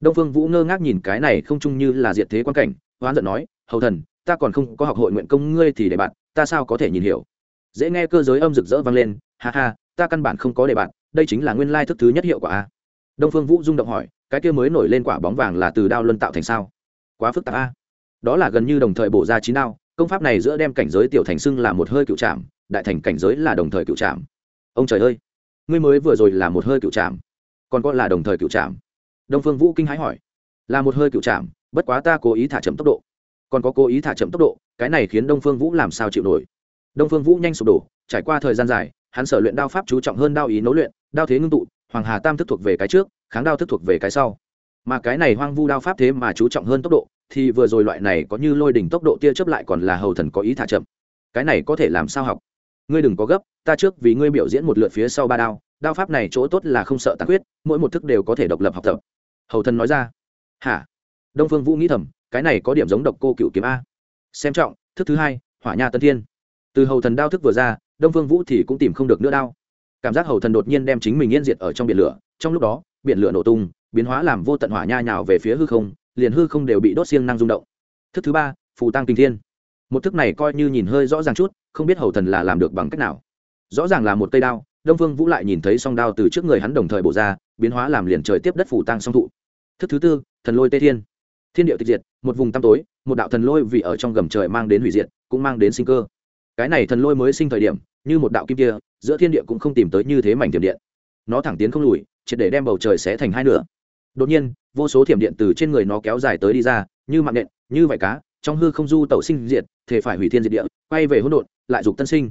Đông phương vũ ngơ ngác nhìn cái này không trung như là diệt thế quan cảnh, hoán giận nói, hầu thần, ta còn không có học hội nguyện công ngươi thì để bạn, ta sao có thể nhìn hiểu? Dễ nghe cơ giới âm rực rỡ vang lên, ha ha, ta căn bản không có để bạn, đây chính là nguyên lai thức thứ nhất hiệu quả a. Đông phương vũ rung động hỏi, cái kia mới nổi lên quả bóng vàng là từ đao luân tạo thành sao? Quá phức tạp a. Đó là gần như đồng thời bổ ra chín đao, công pháp này giữa đem cảnh giới tiểu thành xưng là một hơi cựu trạm đại thành cảnh giới là đồng thời cựu trạm ông trời ơi! Ngươi mới vừa rồi là một hơi cựu trạm còn có là đồng thời cựu trạm đông phương vũ kinh hãi hỏi. Là một hơi cựu trạm bất quá ta cố ý thả chậm tốc độ. Còn có cố ý thả chậm tốc độ, cái này khiến đông phương vũ làm sao chịu nổi? Đông phương vũ nhanh sụp đổ, trải qua thời gian dài, hắn sở luyện đao pháp chú trọng hơn đao ý nấu luyện, đao thế ngưng tụ, hoàng hà tam thức thuộc về cái trước, kháng đao thức thuộc về cái sau. Mà cái này hoang vu đao pháp thế mà chú trọng hơn tốc độ, thì vừa rồi loại này có như lôi đỉnh tốc độ tia chớp lại còn là hầu thần có ý thả chậm. Cái này có thể làm sao học? Ngươi đừng có gấp, ta trước vì ngươi biểu diễn một lượt phía sau ba đao đao pháp này chỗ tốt là không sợ tàn quyết mỗi một thức đều có thể độc lập học tập. Hầu thần nói ra. Hả? Đông phương vũ nghĩ thầm, cái này có điểm giống độc cô cựu kiếm a. Xem trọng, thức thứ hai, hỏa nha tân thiên. Từ hầu thần đao thức vừa ra, đông phương vũ thì cũng tìm không được nữa đao. Cảm giác hầu thần đột nhiên đem chính mình yên diệt ở trong biển lửa, trong lúc đó, biển lửa nổ tung, biến hóa làm vô tận hỏa nha nhào về phía hư không, liền hư không đều bị đốt siêng năng rung động. Thức thứ ba, phù tăng kinh thiên một thức này coi như nhìn hơi rõ ràng chút, không biết hầu thần là làm được bằng cách nào. Rõ ràng là một cây đao, đông vương vũ lại nhìn thấy song đao từ trước người hắn đồng thời bổ ra, biến hóa làm liền trời tiếp đất phủ tăng song thụ. Thức thứ tư, thần lôi tê thiên. Thiên điệu tịch diệt, một vùng tăm tối, một đạo thần lôi vì ở trong gầm trời mang đến hủy diệt, cũng mang đến sinh cơ. Cái này thần lôi mới sinh thời điểm, như một đạo kim kia, giữa thiên địa cũng không tìm tới như thế mảnh tiềm điện. Nó thẳng tiến không lùi, triệt để đem bầu trời xé thành hai nửa. Đột nhiên, vô số thiểm điện từ trên người nó kéo dài tới đi ra, như mạng nện, như vải cá trong hư không du tẩu sinh diệt, thể phải hủy thiên diệt địa, quay về hỗn độn, lại dục tân sinh.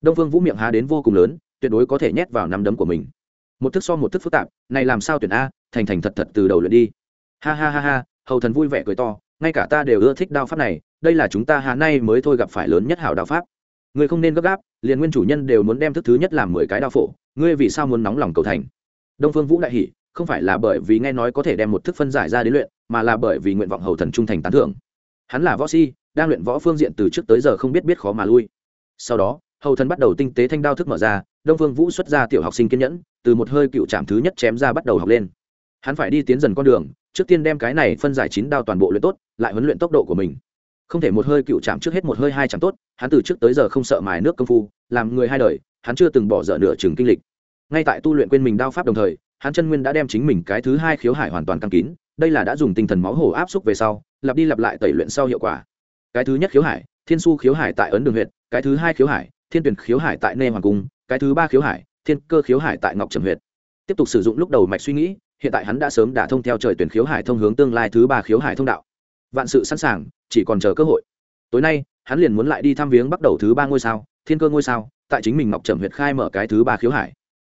Đông vương vũ miệng há đến vô cùng lớn, tuyệt đối có thể nhét vào nắm đấm của mình. Một thức so một thức phức tạp, này làm sao tuyển a, thành thành thật thật từ đầu luyện đi. Ha ha ha ha, hầu thần vui vẻ cười to, ngay cả ta đều ưa thích đao pháp này, đây là chúng ta hà nay mới thôi gặp phải lớn nhất hảo đao pháp. Ngươi không nên gấp gáp, liền nguyên chủ nhân đều muốn đem thức thứ nhất làm mười cái đao phổ, ngươi vì sao muốn nóng lòng cầu thành? Đông phương vũ đại hỉ, không phải là bởi vì nghe nói có thể đem một thức phân giải ra đến luyện, mà là bởi vì nguyện vọng hầu thần trung thành tán thưởng hắn là võ si, đang luyện võ phương diện từ trước tới giờ không biết biết khó mà lui. Sau đó, hầu thần bắt đầu tinh tế thanh đao thức mở ra, đông phương vũ xuất ra tiểu học sinh kiên nhẫn, từ một hơi cựu trạm thứ nhất chém ra bắt đầu học lên. Hắn phải đi tiến dần con đường, trước tiên đem cái này phân giải chín đao toàn bộ luyện tốt, lại huấn luyện tốc độ của mình. Không thể một hơi cựu chạm trước hết một hơi hai chạm tốt, hắn từ trước tới giờ không sợ mài nước công phu, làm người hai đời, hắn chưa từng bỏ dở nửa chừng kinh lịch. Ngay tại tu luyện quên mình đao pháp đồng thời, hắn chân nguyên đã đem chính mình cái thứ hai khiếu hải hoàn toàn căng kín, đây là đã dùng tinh thần máu hổ áp xúc về sau lặp đi lặp lại tẩy luyện sau hiệu quả. Cái thứ nhất khiếu hải, thiên su khiếu hải tại ấn đường huyện cái thứ hai khiếu hải, thiên tuyển khiếu hải tại nê hoàng cung, cái thứ ba khiếu hải, thiên cơ khiếu hải tại ngọc trầm huyện tiếp tục sử dụng lúc đầu mạch suy nghĩ, hiện tại hắn đã sớm đả thông theo trời tuyển khiếu hải thông hướng tương lai thứ ba khiếu hải thông đạo. Vạn sự sẵn sàng, chỉ còn chờ cơ hội. Tối nay, hắn liền muốn lại đi thăm viếng bắt đầu thứ ba ngôi sao, thiên cơ ngôi sao, tại chính mình ngọc trầm huyệt khai mở cái thứ ba khiếu hải.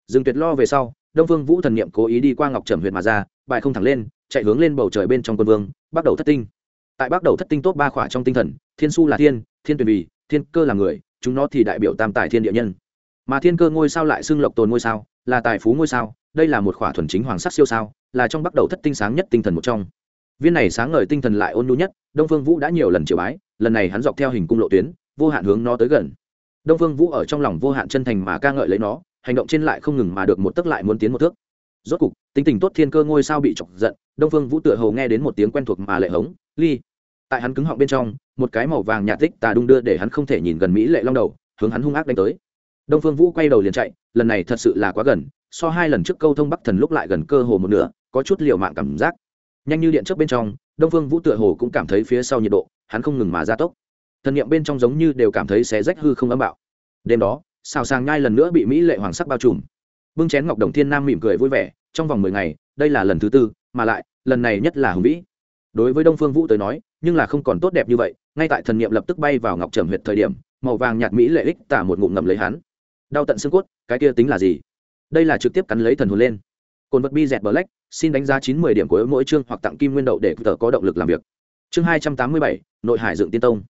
Dừng tuyệt lo về sau, đông vương vũ thần niệm cố ý đi qua ngọc trầm huyệt mà ra, bài không thẳng lên chạy hướng lên bầu trời bên trong quân vương, bắt đầu thất tinh. Tại bắt đầu thất tinh tốt ba khỏa trong tinh thần, thiên su là thiên thiên tuyển vì, thiên cơ là người, chúng nó thì đại biểu tam tài thiên địa nhân. Mà thiên cơ ngôi sao lại xưng lộc tồn ngôi sao, là tài phú ngôi sao, đây là một khỏa thuần chính hoàng sắc siêu sao, là trong bắt đầu thất tinh sáng nhất tinh thần một trong. Viên này sáng ngời tinh thần lại ôn nhu nhất, đông phương vũ đã nhiều lần triều bái, lần này hắn dọc theo hình cung lộ tuyến, vô hạn hướng nó tới gần. Đông phương vũ ở trong lòng vô hạn chân thành mà ca ngợi lấy nó, hành động trên lại không ngừng mà được một tấc lại muốn tiến một thước rốt cục, tính tình tốt thiên cơ ngôi sao bị chọc giận, đông phương vũ tựa hầu nghe đến một tiếng quen thuộc mà lệ hống, ly. Tại hắn cứng họng bên trong, một cái màu vàng nhạt tích tà đung đưa để hắn không thể nhìn gần mỹ lệ long đầu, hướng hắn hung ác đánh tới. Đông phương vũ quay đầu liền chạy, lần này thật sự là quá gần, so hai lần trước câu thông bắc thần lúc lại gần cơ hồ một nửa, có chút liều mạng cảm giác. Nhanh như điện trước bên trong, đông phương vũ tựa hồ cũng cảm thấy phía sau nhiệt độ, hắn không ngừng mà gia tốc. Thần niệm bên trong giống như đều cảm thấy xé rách hư không ấm bạo. Đêm đó, xào sàng nhai lần nữa bị mỹ lệ hoàng sắc bao trùm bưng chén ngọc đồng thiên nam mỉm cười vui vẻ, trong vòng mười ngày, đây là lần thứ tư, mà lại, lần này nhất là hùng vĩ. Đối với đông phương vũ tới nói, nhưng là không còn tốt đẹp như vậy, ngay tại thần niệm lập tức bay vào ngọc trầm huyệt thời điểm, màu vàng nhạt mỹ lệ ích tả một ngụm ngầm lấy hắn. Đau tận xương cốt, cái kia tính là gì? Đây là trực tiếp cắn lấy thần hồn lên. Cồn vật bi dẹt bờ lách xin đánh giá chín mươi điểm của mỗi chương hoặc tặng kim nguyên đậu để tờ có động lực làm việc. Chương hai trăm tám mươi bảy, nội hải dựng tiên tông.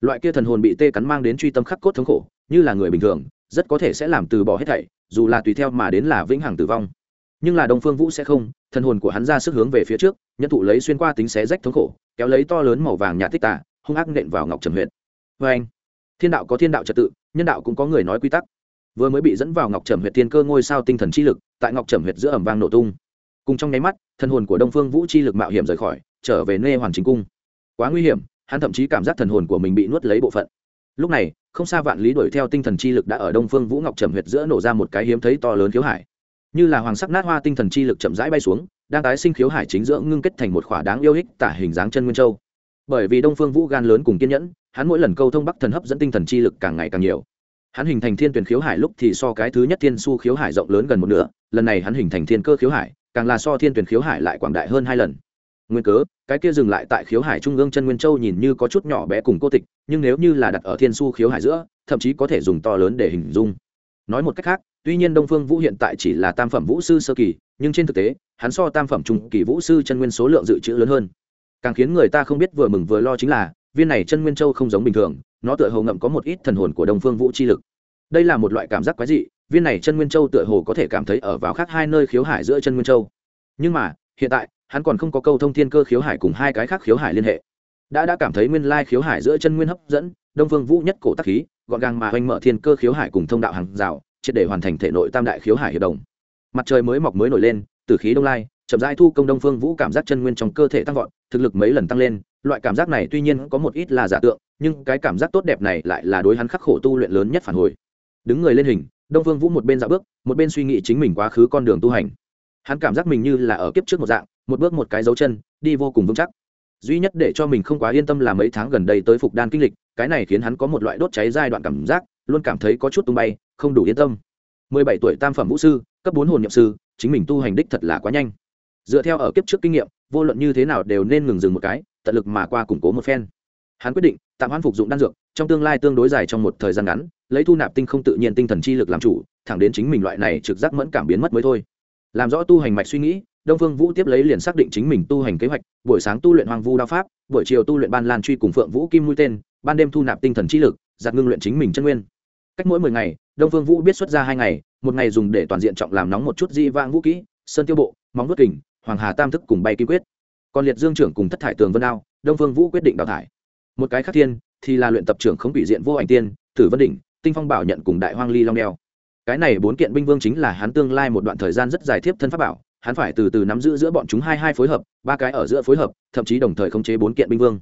Loại kia thần hồn bị tê cắn mang đến truy tâm khắc cốt thống khổ, như là người bình thường rất có thể sẽ làm từ bỏ hết thảy, dù là tùy theo mà đến là vĩnh hằng tử vong. Nhưng là đông phương vũ sẽ không, thần hồn của hắn ra sức hướng về phía trước nhân thụ lấy xuyên qua tính xé rách thống khổ, kéo lấy to lớn màu vàng nhạt tích tả hung ác nện vào ngọc trầm huyện vê anh, thiên đạo có thiên đạo trật tự, nhân đạo cũng có người nói quy tắc. Vừa mới bị dẫn vào ngọc trầm huyệt tiên cơ ngôi sao tinh thần chi lực, tại ngọc trầm huyệt giữa ẩm vang nổ tung. Cùng trong nháy mắt, thần hồn của đông phương vũ chi lực mạo hiểm rời khỏi, trở về nê hoàn chính cung. Quá nguy hiểm, hắn thậm chí cảm giác thần hồn của mình bị nuốt lấy bộ phận lúc này không xa vạn lý đuổi theo tinh thần chi lực đã ở đông phương vũ ngọc trầm huyệt giữa nổ ra một cái hiếm thấy to lớn khiếu hải. Như là hoàng sắc nát hoa tinh thần chi lực chậm rãi bay xuống đang tái sinh khiếu hải chính giữa ngưng kết thành một khỏa đáng yêu hích, tả hình dáng chân nguyên châu. Bởi vì đông phương vũ gan lớn cùng kiên nhẫn hắn mỗi lần câu thông bắc thần hấp dẫn tinh thần chi lực càng ngày càng nhiều. Hắn hình thành thiên tuyển khiếu hải lúc thì so cái thứ nhất thiên su khiếu hải rộng lớn gần một nửa lần này hắn hình thành thiên cơ khiếu hải càng là so thiên tuyển khiếu hải lại quảng đại hơn hai lần. Nguyên cớ cái kia dừng lại tại khiếu hải trung ương chân nguyên châu nhìn như có chút nhỏ bé cùng cô tịch nhưng nếu như là đặt ở thiên su khiếu hải giữa, thậm chí có thể dùng to lớn để hình dung. Nói một cách khác, tuy nhiên đông phương vũ hiện tại chỉ là tam phẩm vũ sư sơ kỳ, nhưng trên thực tế, hắn so tam phẩm trung kỳ vũ sư chân nguyên số lượng dự trữ lớn hơn. Càng khiến người ta không biết vừa mừng vừa lo chính là, viên này chân nguyên châu không giống bình thường, nó tựa hồ ngậm có một ít thần hồn của đông phương vũ chi lực. Đây là một loại cảm giác quái dị, viên này chân nguyên châu tựa hồ có thể cảm thấy ở vào khác hai nơi khiếu hải giữa chân nguyên châu. Nhưng mà, hiện tại, hắn còn không có câu thông thiên cơ khiếu hải cùng hai cái khác khiếu hải liên hệ đã đã cảm thấy nguyên lai khiếu hải giữa chân nguyên hấp dẫn, đông phương vũ nhất cổ tắc khí, gọn gàng mà hoành mở thiên cơ khiếu hải cùng thông đạo hàng rào, triệt để hoàn thành thể nội tam đại khiếu hải hiệp đồng. Mặt trời mới mọc mới nổi lên từ khí đông lai, chậm rãi thu công đông phương vũ cảm giác chân nguyên trong cơ thể tăng vọt, thực lực mấy lần tăng lên, loại cảm giác này tuy nhiên có một ít là giả tượng, nhưng cái cảm giác tốt đẹp này lại là đối hắn khắc khổ tu luyện lớn nhất phản hồi. Đứng người lên hình, đông phương vũ một bên dạo bước, một bên suy nghĩ chính mình quá khứ con đường tu hành. Hắn cảm giác mình như là ở kiếp trước một dạng, một bước một cái dấu chân, đi vô cùng vững chắc duy nhất để cho mình không quá yên tâm là mấy tháng gần đây tới phục đan kinh lịch, cái này khiến hắn có một loại đốt cháy giai đoạn cảm giác, luôn cảm thấy có chút tung bay, không đủ yên tâm. 17 tuổi tam phẩm vũ sư, cấp bốn hồn nhậm sư, chính mình tu hành đích thật là quá nhanh. Dựa theo ở kiếp trước kinh nghiệm, vô luận như thế nào đều nên ngừng dừng một cái, tận lực mà qua củng cố một phen. Hắn quyết định tạm hoãn phục dụng đan dược, trong tương lai tương đối dài trong một thời gian ngắn, lấy thu nạp tinh không tự nhiên tinh thần chi lực làm chủ, thẳng đến chính mình loại này trực giác mẫn cảm biến mất mới thôi. Làm rõ tu hành mạch suy nghĩ đông phương vũ tiếp lấy liền xác định chính mình tu hành kế hoạch, buổi sáng tu luyện hoàng vu đao pháp, buổi chiều tu luyện ban lan truy cùng phượng vũ kim mũi tên, ban đêm thu nạp tinh thần chi lực, giặt ngưng luyện chính mình chân nguyên. Cách mỗi mười ngày, đông phương vũ biết xuất ra hai ngày, một ngày dùng để toàn diện trọng làm nóng một chút di vang vũ kỹ, sơn tiêu bộ, móng vuốt kình, hoàng hà tam thức cùng bay kim quyết. Còn liệt dương trưởng cùng thất thải tường vân đao, đông phương vũ quyết định đào thải. Một cái khác thiên, thì là luyện tập trưởng không bị diện vô ảnh tiên, tử vân đỉnh, tinh phong bảo nhận cùng đại hoang ly long đeo. Cái này bốn kiện binh vương chính là hắn tương lai một đoạn thời gian rất dài thiếp thân pháp bảo hắn phải từ từ nắm giữ giữa bọn chúng hai hai phối hợp, ba cái ở giữa phối hợp, thậm chí đồng thời khống chế bốn kiện binh vương.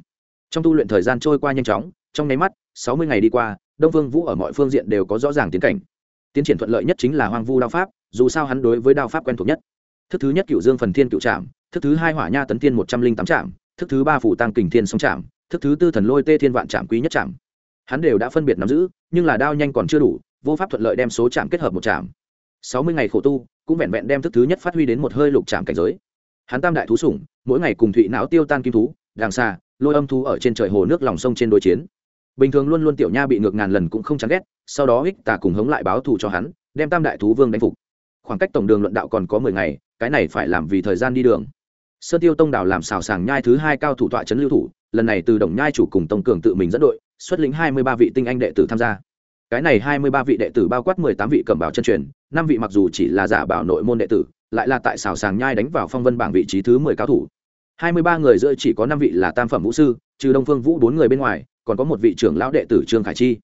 Trong tu luyện thời gian trôi qua nhanh chóng, trong nháy mắt, sáu mươi ngày đi qua, đông vương vũ ở mọi phương diện đều có rõ ràng tiến cảnh. Tiến triển thuận lợi nhất chính là hoang vu đao pháp, dù sao hắn đối với đao pháp quen thuộc nhất. Thức thứ nhất cựu dương phần thiên cựu trạm thức thứ hai hỏa nha tấn thiên một trăm linh tám trạm thức thứ ba phủ tăng kình thiên song trạm thức thứ tư thần lôi tê thiên vạn trạm quý nhất trạm hắn đều đã phân biệt nắm giữ, nhưng là đao nhanh còn chưa đủ, vô pháp thuận lợi đem số trạm kết hợp một trạm sáu mươi ngày khổ tu cũng vẹn vẹn đem thức thứ nhất phát huy đến một hơi lục trạm cảnh giới. Hắn tam đại thú sủng, mỗi ngày cùng thụy não tiêu tan kim thú, đàng xa lôi âm thú ở trên trời hồ nước lòng sông trên đối chiến. Bình thường luôn luôn tiểu nha bị ngược ngàn lần cũng không chán ghét, sau đó ích tà cùng hống lại báo thù cho hắn, đem tam đại thú vương đánh phục. Khoảng cách tổng đường luận đạo còn có mười ngày, cái này phải làm vì thời gian đi đường. Sơn tiêu tông đảo làm xào sàng nhai thứ hai cao thủ tọa trấn lưu thủ, lần này từ đồng nhai chủ cùng tông cường tự mình dẫn đội, xuất lĩnh hai mươi ba vị tinh anh đệ tử tham gia. Cái này hai mươi ba vị đệ tử bao quát mười tám vị cầm bảo chân truyền năm vị mặc dù chỉ là giả bảo nội môn đệ tử, lại là tại xào sàng nhai đánh vào phong vân bảng vị trí thứ mười cao thủ. Hai mươi ba người giữa chỉ có năm vị là tam phẩm vũ sư, trừ đông phương vũ bốn người bên ngoài, còn có một vị trưởng lão đệ tử trương khải chi.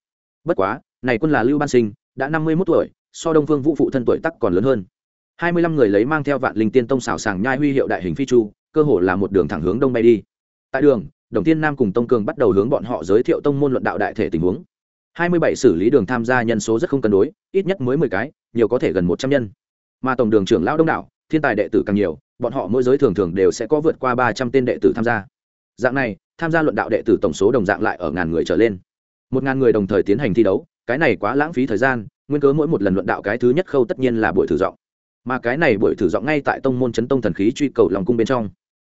Bất quá, này quân là lưu ban sinh, đã năm mươi mốt tuổi, so đông phương vũ phụ thân tuổi tắc còn lớn hơn. Hai mươi lăm người lấy mang theo vạn linh tiên tông xảo sàng nhai huy hiệu đại hình phi chu, cơ hồ là một đường thẳng hướng đông bay đi. Tại đường, đồng tiên nam cùng tông cường bắt đầu hướng bọn họ giới thiệu tông môn luận đạo đại thể tình huống hai mươi bảy xử lý đường tham gia nhân số rất không cân đối, ít nhất mới mười cái, nhiều có thể gần một trăm nhân. Mà tổng đường trưởng lão đông đảo, thiên tài đệ tử càng nhiều, bọn họ mỗi giới thường thường đều sẽ có vượt qua ba trăm tên đệ tử tham gia. Dạng này, tham gia luận đạo đệ tử tổng số đồng dạng lại ở ngàn người trở lên. Một ngàn người đồng thời tiến hành thi đấu, cái này quá lãng phí thời gian, nguyên cớ mỗi một lần luận đạo cái thứ nhất khâu tất nhiên là buổi thử giọng. Mà cái này buổi thử giọng ngay tại tông môn chấn tông thần khí truy cầu long cung bên trong.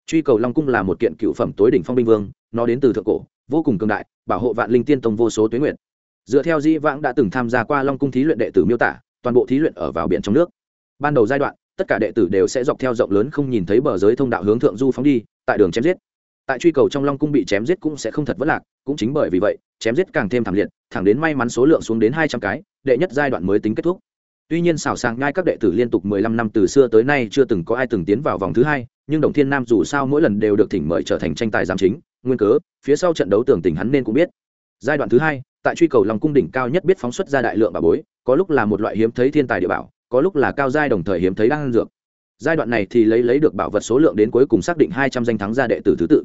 Truy cầu long cung là một kiện cựu phẩm tối đỉnh phong binh vương, nó đến từ thượng cổ, vô cùng cường đại, bảo hộ vạn linh tiên tông vô số tuyến nguyện dựa theo di vãng đã từng tham gia qua long cung thí luyện đệ tử miêu tả, toàn bộ thí luyện ở vào biển trong nước. Ban đầu giai đoạn, tất cả đệ tử đều sẽ dọc theo rộng lớn không nhìn thấy bờ giới thông đạo hướng thượng du phóng đi, tại đường chém giết. Tại truy cầu trong long cung bị chém giết cũng sẽ không thật vất lạc, cũng chính bởi vì vậy, chém giết càng thêm thảm liệt, thẳng đến may mắn số lượng xuống đến hai trăm cái, đệ nhất giai đoạn mới tính kết thúc. Tuy nhiên xảo sàng ngai các đệ tử liên tục mười lăm năm từ xưa tới nay chưa từng có ai từng tiến vào vòng thứ hai, nhưng đồng thiên nam dù sao mỗi lần đều được thỉnh mời trở thành tranh tài giám chính, nguyên cớ, phía sau trận đấu tưởng tình hắn nên cũng biết. Giai đoạn thứ hai tại truy cầu lòng cung đỉnh cao nhất biết phóng xuất ra đại lượng bà bối, có lúc là một loại hiếm thấy thiên tài địa bảo, có lúc là cao giai đồng thời hiếm thấy đang dược. Giai đoạn này thì lấy lấy được bảo vật số lượng đến cuối cùng xác định hai trăm danh thắng gia đệ tử thứ tự.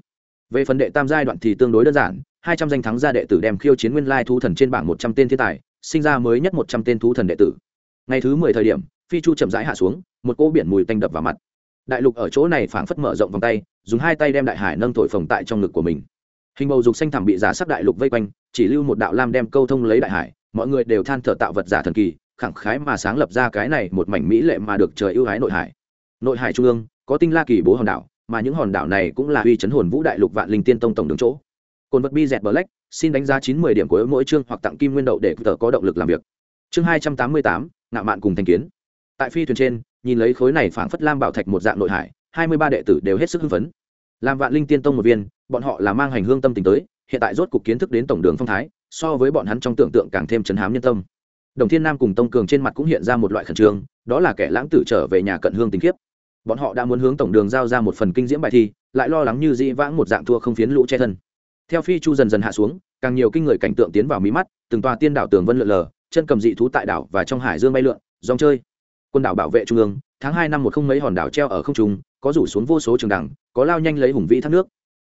Về phần đệ tam giai đoạn thì tương đối đơn giản, hai trăm danh thắng gia đệ tử đem khiêu chiến nguyên lai thú thần trên bảng một trăm tên thiên tài, sinh ra mới nhất một trăm tên thú thần đệ tử. Ngày thứ mười thời điểm, phi chu chậm rãi hạ xuống, một cỗ biển mùi tanh đập vào mặt. Đại lục ở chỗ này phảng phất mở rộng vòng tay, dùng hai tay đem đại hải nâng thổi phồng tại trong ngực của mình. Hình bầu dục xanh thẳm bị giả sắc đại lục vây quanh chỉ lưu một đạo lam đem câu thông lấy đại hải, mọi người đều than thở tạo vật giả thần kỳ, khẳng khái mà sáng lập ra cái này một mảnh mỹ lệ mà được trời ưu ái nội hải. Nội hải trung ương, có tinh la kỳ bố hòn đảo, mà những hòn đảo này cũng là uy chấn hồn vũ đại lục vạn linh tiên tông tổng đứng chỗ. Cồn vật bi dẹt black, xin đánh giá chín mươi điểm của mỗi chương hoặc tặng kim nguyên đậu để tờ có động lực làm việc. Chương hai trăm tám mươi tám, ngạo mạn cùng thành kiến. Tại phi thuyền trên, nhìn lấy khối này phảng phất lam bảo thạch một dạng nội hải, hai mươi ba đệ tử đều hết sức hưng phấn. Làm vạn linh tiên tông một viên, bọn họ là mang hành hương tâm tình tới hiện tại rốt cục kiến thức đến tổng đường phong thái, so với bọn hắn trong tưởng tượng càng thêm chấn hám nhân tâm. Đồng thiên nam cùng tông cường trên mặt cũng hiện ra một loại khẩn trương, đó là kẻ lãng tử trở về nhà cận hương tình kiếp. Bọn họ đã muốn hướng tổng đường giao ra một phần kinh diễm bài thi, lại lo lắng như dĩ vãng một dạng thua không phiến lũ che thân. Theo phi chu dần dần hạ xuống, càng nhiều kinh người cảnh tượng tiến vào mí mắt, từng tòa tiên đảo tường vân lượn lờ, chân cầm dị thú tại đảo và trong hải dương bay lượn, dòng chơi. Quân đảo bảo vệ trung ương, tháng hai năm một không mấy hòn đảo treo ở không trung, có rủ xuống vô số trường đẳng, có lao nhanh lấy hùng vĩ thác nước.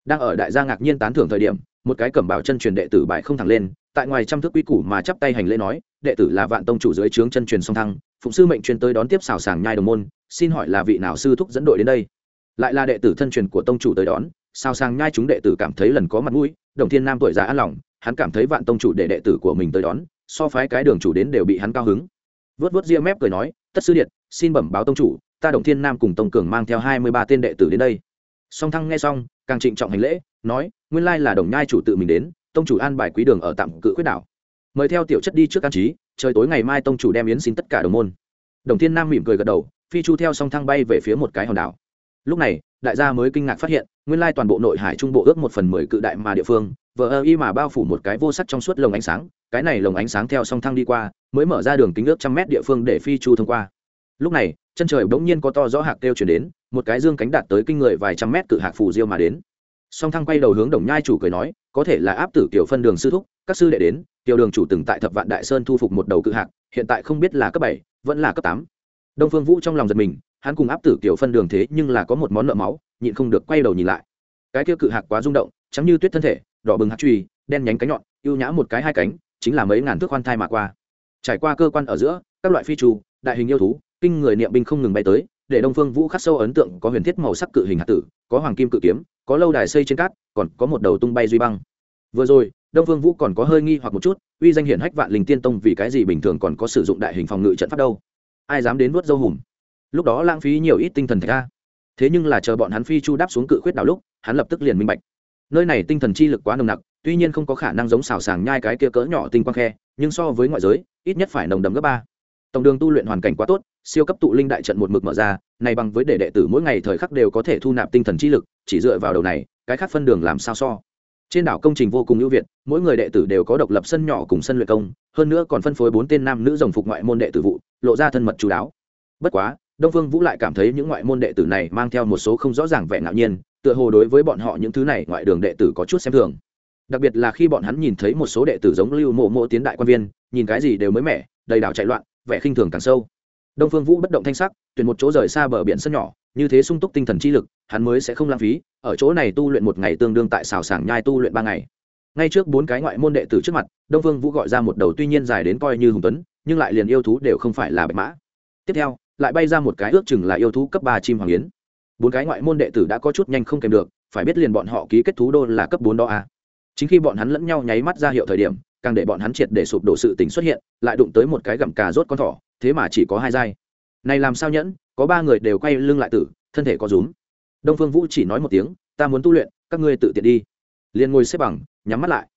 Đang ở đại gia ngạc nhiên tán thưởng thời điểm một cái cẩm bảo chân truyền đệ tử bài không thẳng lên, tại ngoài trăm thước quy củ mà chắp tay hành lễ nói, đệ tử là vạn tông chủ dưới trướng chân truyền song thăng, phụng sư mệnh truyền tới đón tiếp xào sàng nhai đồng môn, xin hỏi là vị nào sư thúc dẫn đội đến đây? Lại là đệ tử thân truyền của tông chủ tới đón, xào sàng nhai chúng đệ tử cảm thấy lần có mặt mũi, đồng thiên nam tuổi già an lòng, hắn cảm thấy vạn tông chủ để đệ tử của mình tới đón, so phái cái đường chủ đến đều bị hắn cao hứng. Vớt vớt ria mép cười nói, tất sư điện, xin bẩm báo tông chủ, ta đồng thiên nam cùng tông cường mang theo hai mươi ba tên đệ tử đến đây. Song thăng nghe xong, càng trịnh trọng hành lễ nói, nguyên lai là đồng nhai chủ tự mình đến, tông chủ an bài quý đường ở tạm cự quyết đảo. Mời theo tiểu chất đi trước an trí, trời tối ngày mai tông chủ đem yến xin tất cả đồng môn. Đồng thiên nam mỉm cười gật đầu, phi chu theo song thang bay về phía một cái hòn đảo. Lúc này, đại gia mới kinh ngạc phát hiện, nguyên lai toàn bộ nội hải trung bộ ước một phần mười cự đại mà địa phương, vờ ơ y mà bao phủ một cái vô sắc trong suốt lồng ánh sáng, cái này lồng ánh sáng theo song thang đi qua, mới mở ra đường kính ước trăm mét địa phương để phi chu thông qua. Lúc này, chân trời bỗng nhiên có to rõ hạc kêu chuyển đến, một cái dương cánh đạt tới kinh người vài trăm mét cự hạc phù diêu mà đến song thăng quay đầu hướng đồng nhai chủ cười nói, có thể là áp tử kiểu phân đường sư thúc, các sư đệ đến tiểu đường chủ từng tại thập vạn đại sơn thu phục một đầu cự hạc, hiện tại không biết là cấp bảy, vẫn là cấp tám. Đông phương vũ trong lòng giật mình, hắn cùng áp tử kiểu phân đường thế nhưng là có một món nợ máu, nhịn không được quay đầu nhìn lại. Cái kia cự hạc quá rung động, trắng như tuyết thân thể, đỏ bừng hạt truy, đen nhánh cánh nhọn, ưu nhã một cái hai cánh, chính là mấy ngàn thước khoan thai mà qua. Trải qua cơ quan ở giữa, các loại phi trù, đại hình yêu thú, kinh người niệm binh không ngừng bay tới để đông phương vũ khắc sâu ấn tượng có huyền thiết màu sắc cự hình hạt tử, có hoàng kim cự kiếm, có lâu đài xây trên cát, còn có một đầu tung bay duy băng. Vừa rồi, đông phương vũ còn có hơi nghi hoặc một chút, uy danh hiển hách vạn linh tiên tông vì cái gì bình thường còn có sử dụng đại hình phòng ngự trận pháp đâu? Ai dám đến vớt dâu hùm? Lúc đó lãng phí nhiều ít tinh thần thạch ra thế nhưng là chờ bọn hắn phi chu đáp xuống cự khuyết đảo lúc, hắn lập tức liền minh bạch. Nơi này tinh thần chi lực quá nồng nặc, tuy nhiên không có khả năng giống xào sàng nhai cái kia cỡ nhỏ tinh quang khe, nhưng so với ngoại giới, ít nhất phải nồng đầm gấp ba. Tổng đường tu luyện hoàn cảnh quá tốt siêu cấp tụ linh đại trận một mực mở ra, này bằng với để đệ tử mỗi ngày thời khắc đều có thể thu nạp tinh thần chi lực, chỉ dựa vào đầu này, cái khác phân đường làm sao so. Trên đảo công trình vô cùng ưu việt, mỗi người đệ tử đều có độc lập sân nhỏ cùng sân luyện công, hơn nữa còn phân phối bốn tên nam nữ dòng phục ngoại môn đệ tử vụ, lộ ra thân mật chú đáo. Bất quá, đông phương vũ lại cảm thấy những ngoại môn đệ tử này mang theo một số không rõ ràng vẻ ngạo nhiên, tựa hồ đối với bọn họ những thứ này ngoại đường đệ tử có chút xem thường. Đặc biệt là khi bọn hắn nhìn thấy một số đệ tử giống lưu mộ mộ tiến đại quan viên, nhìn cái gì đều mới mẻ, đầy đảo chạy loạn, vẻ khinh thường càng sâu đông phương vũ bất động thanh sắc, tuyển một chỗ rời xa bờ biển sân nhỏ, như thế sung túc tinh thần chi lực, hắn mới sẽ không lãng phí, ở chỗ này tu luyện một ngày tương đương tại xào sảng nhai tu luyện ba ngày. Ngay trước bốn cái ngoại môn đệ tử trước mặt, đông phương vũ gọi ra một đầu tuy nhiên dài đến coi như hùng tuấn, nhưng lại liền yêu thú đều không phải là bạch mã. Tiếp theo, lại bay ra một cái ước chừng là yêu thú cấp ba chim hoàng yến. Bốn cái ngoại môn đệ tử đã có chút nhanh không kèm được, phải biết liền bọn họ ký kết thú đô là cấp bốn đó a à. chính khi bọn hắn lẫn nhau nháy mắt ra hiệu thời điểm, càng để bọn hắn triệt để sụp đổ sự tình xuất hiện, lại đụng tới một cái gặm cà rốt con thỏ thế mà chỉ có hai giai. Này làm sao nhẫn, có ba người đều quay lưng lại tử, thân thể có rúm. Đông phương vũ chỉ nói một tiếng, ta muốn tu luyện, các ngươi tự tiện đi. Liền ngồi xếp bằng, nhắm mắt lại.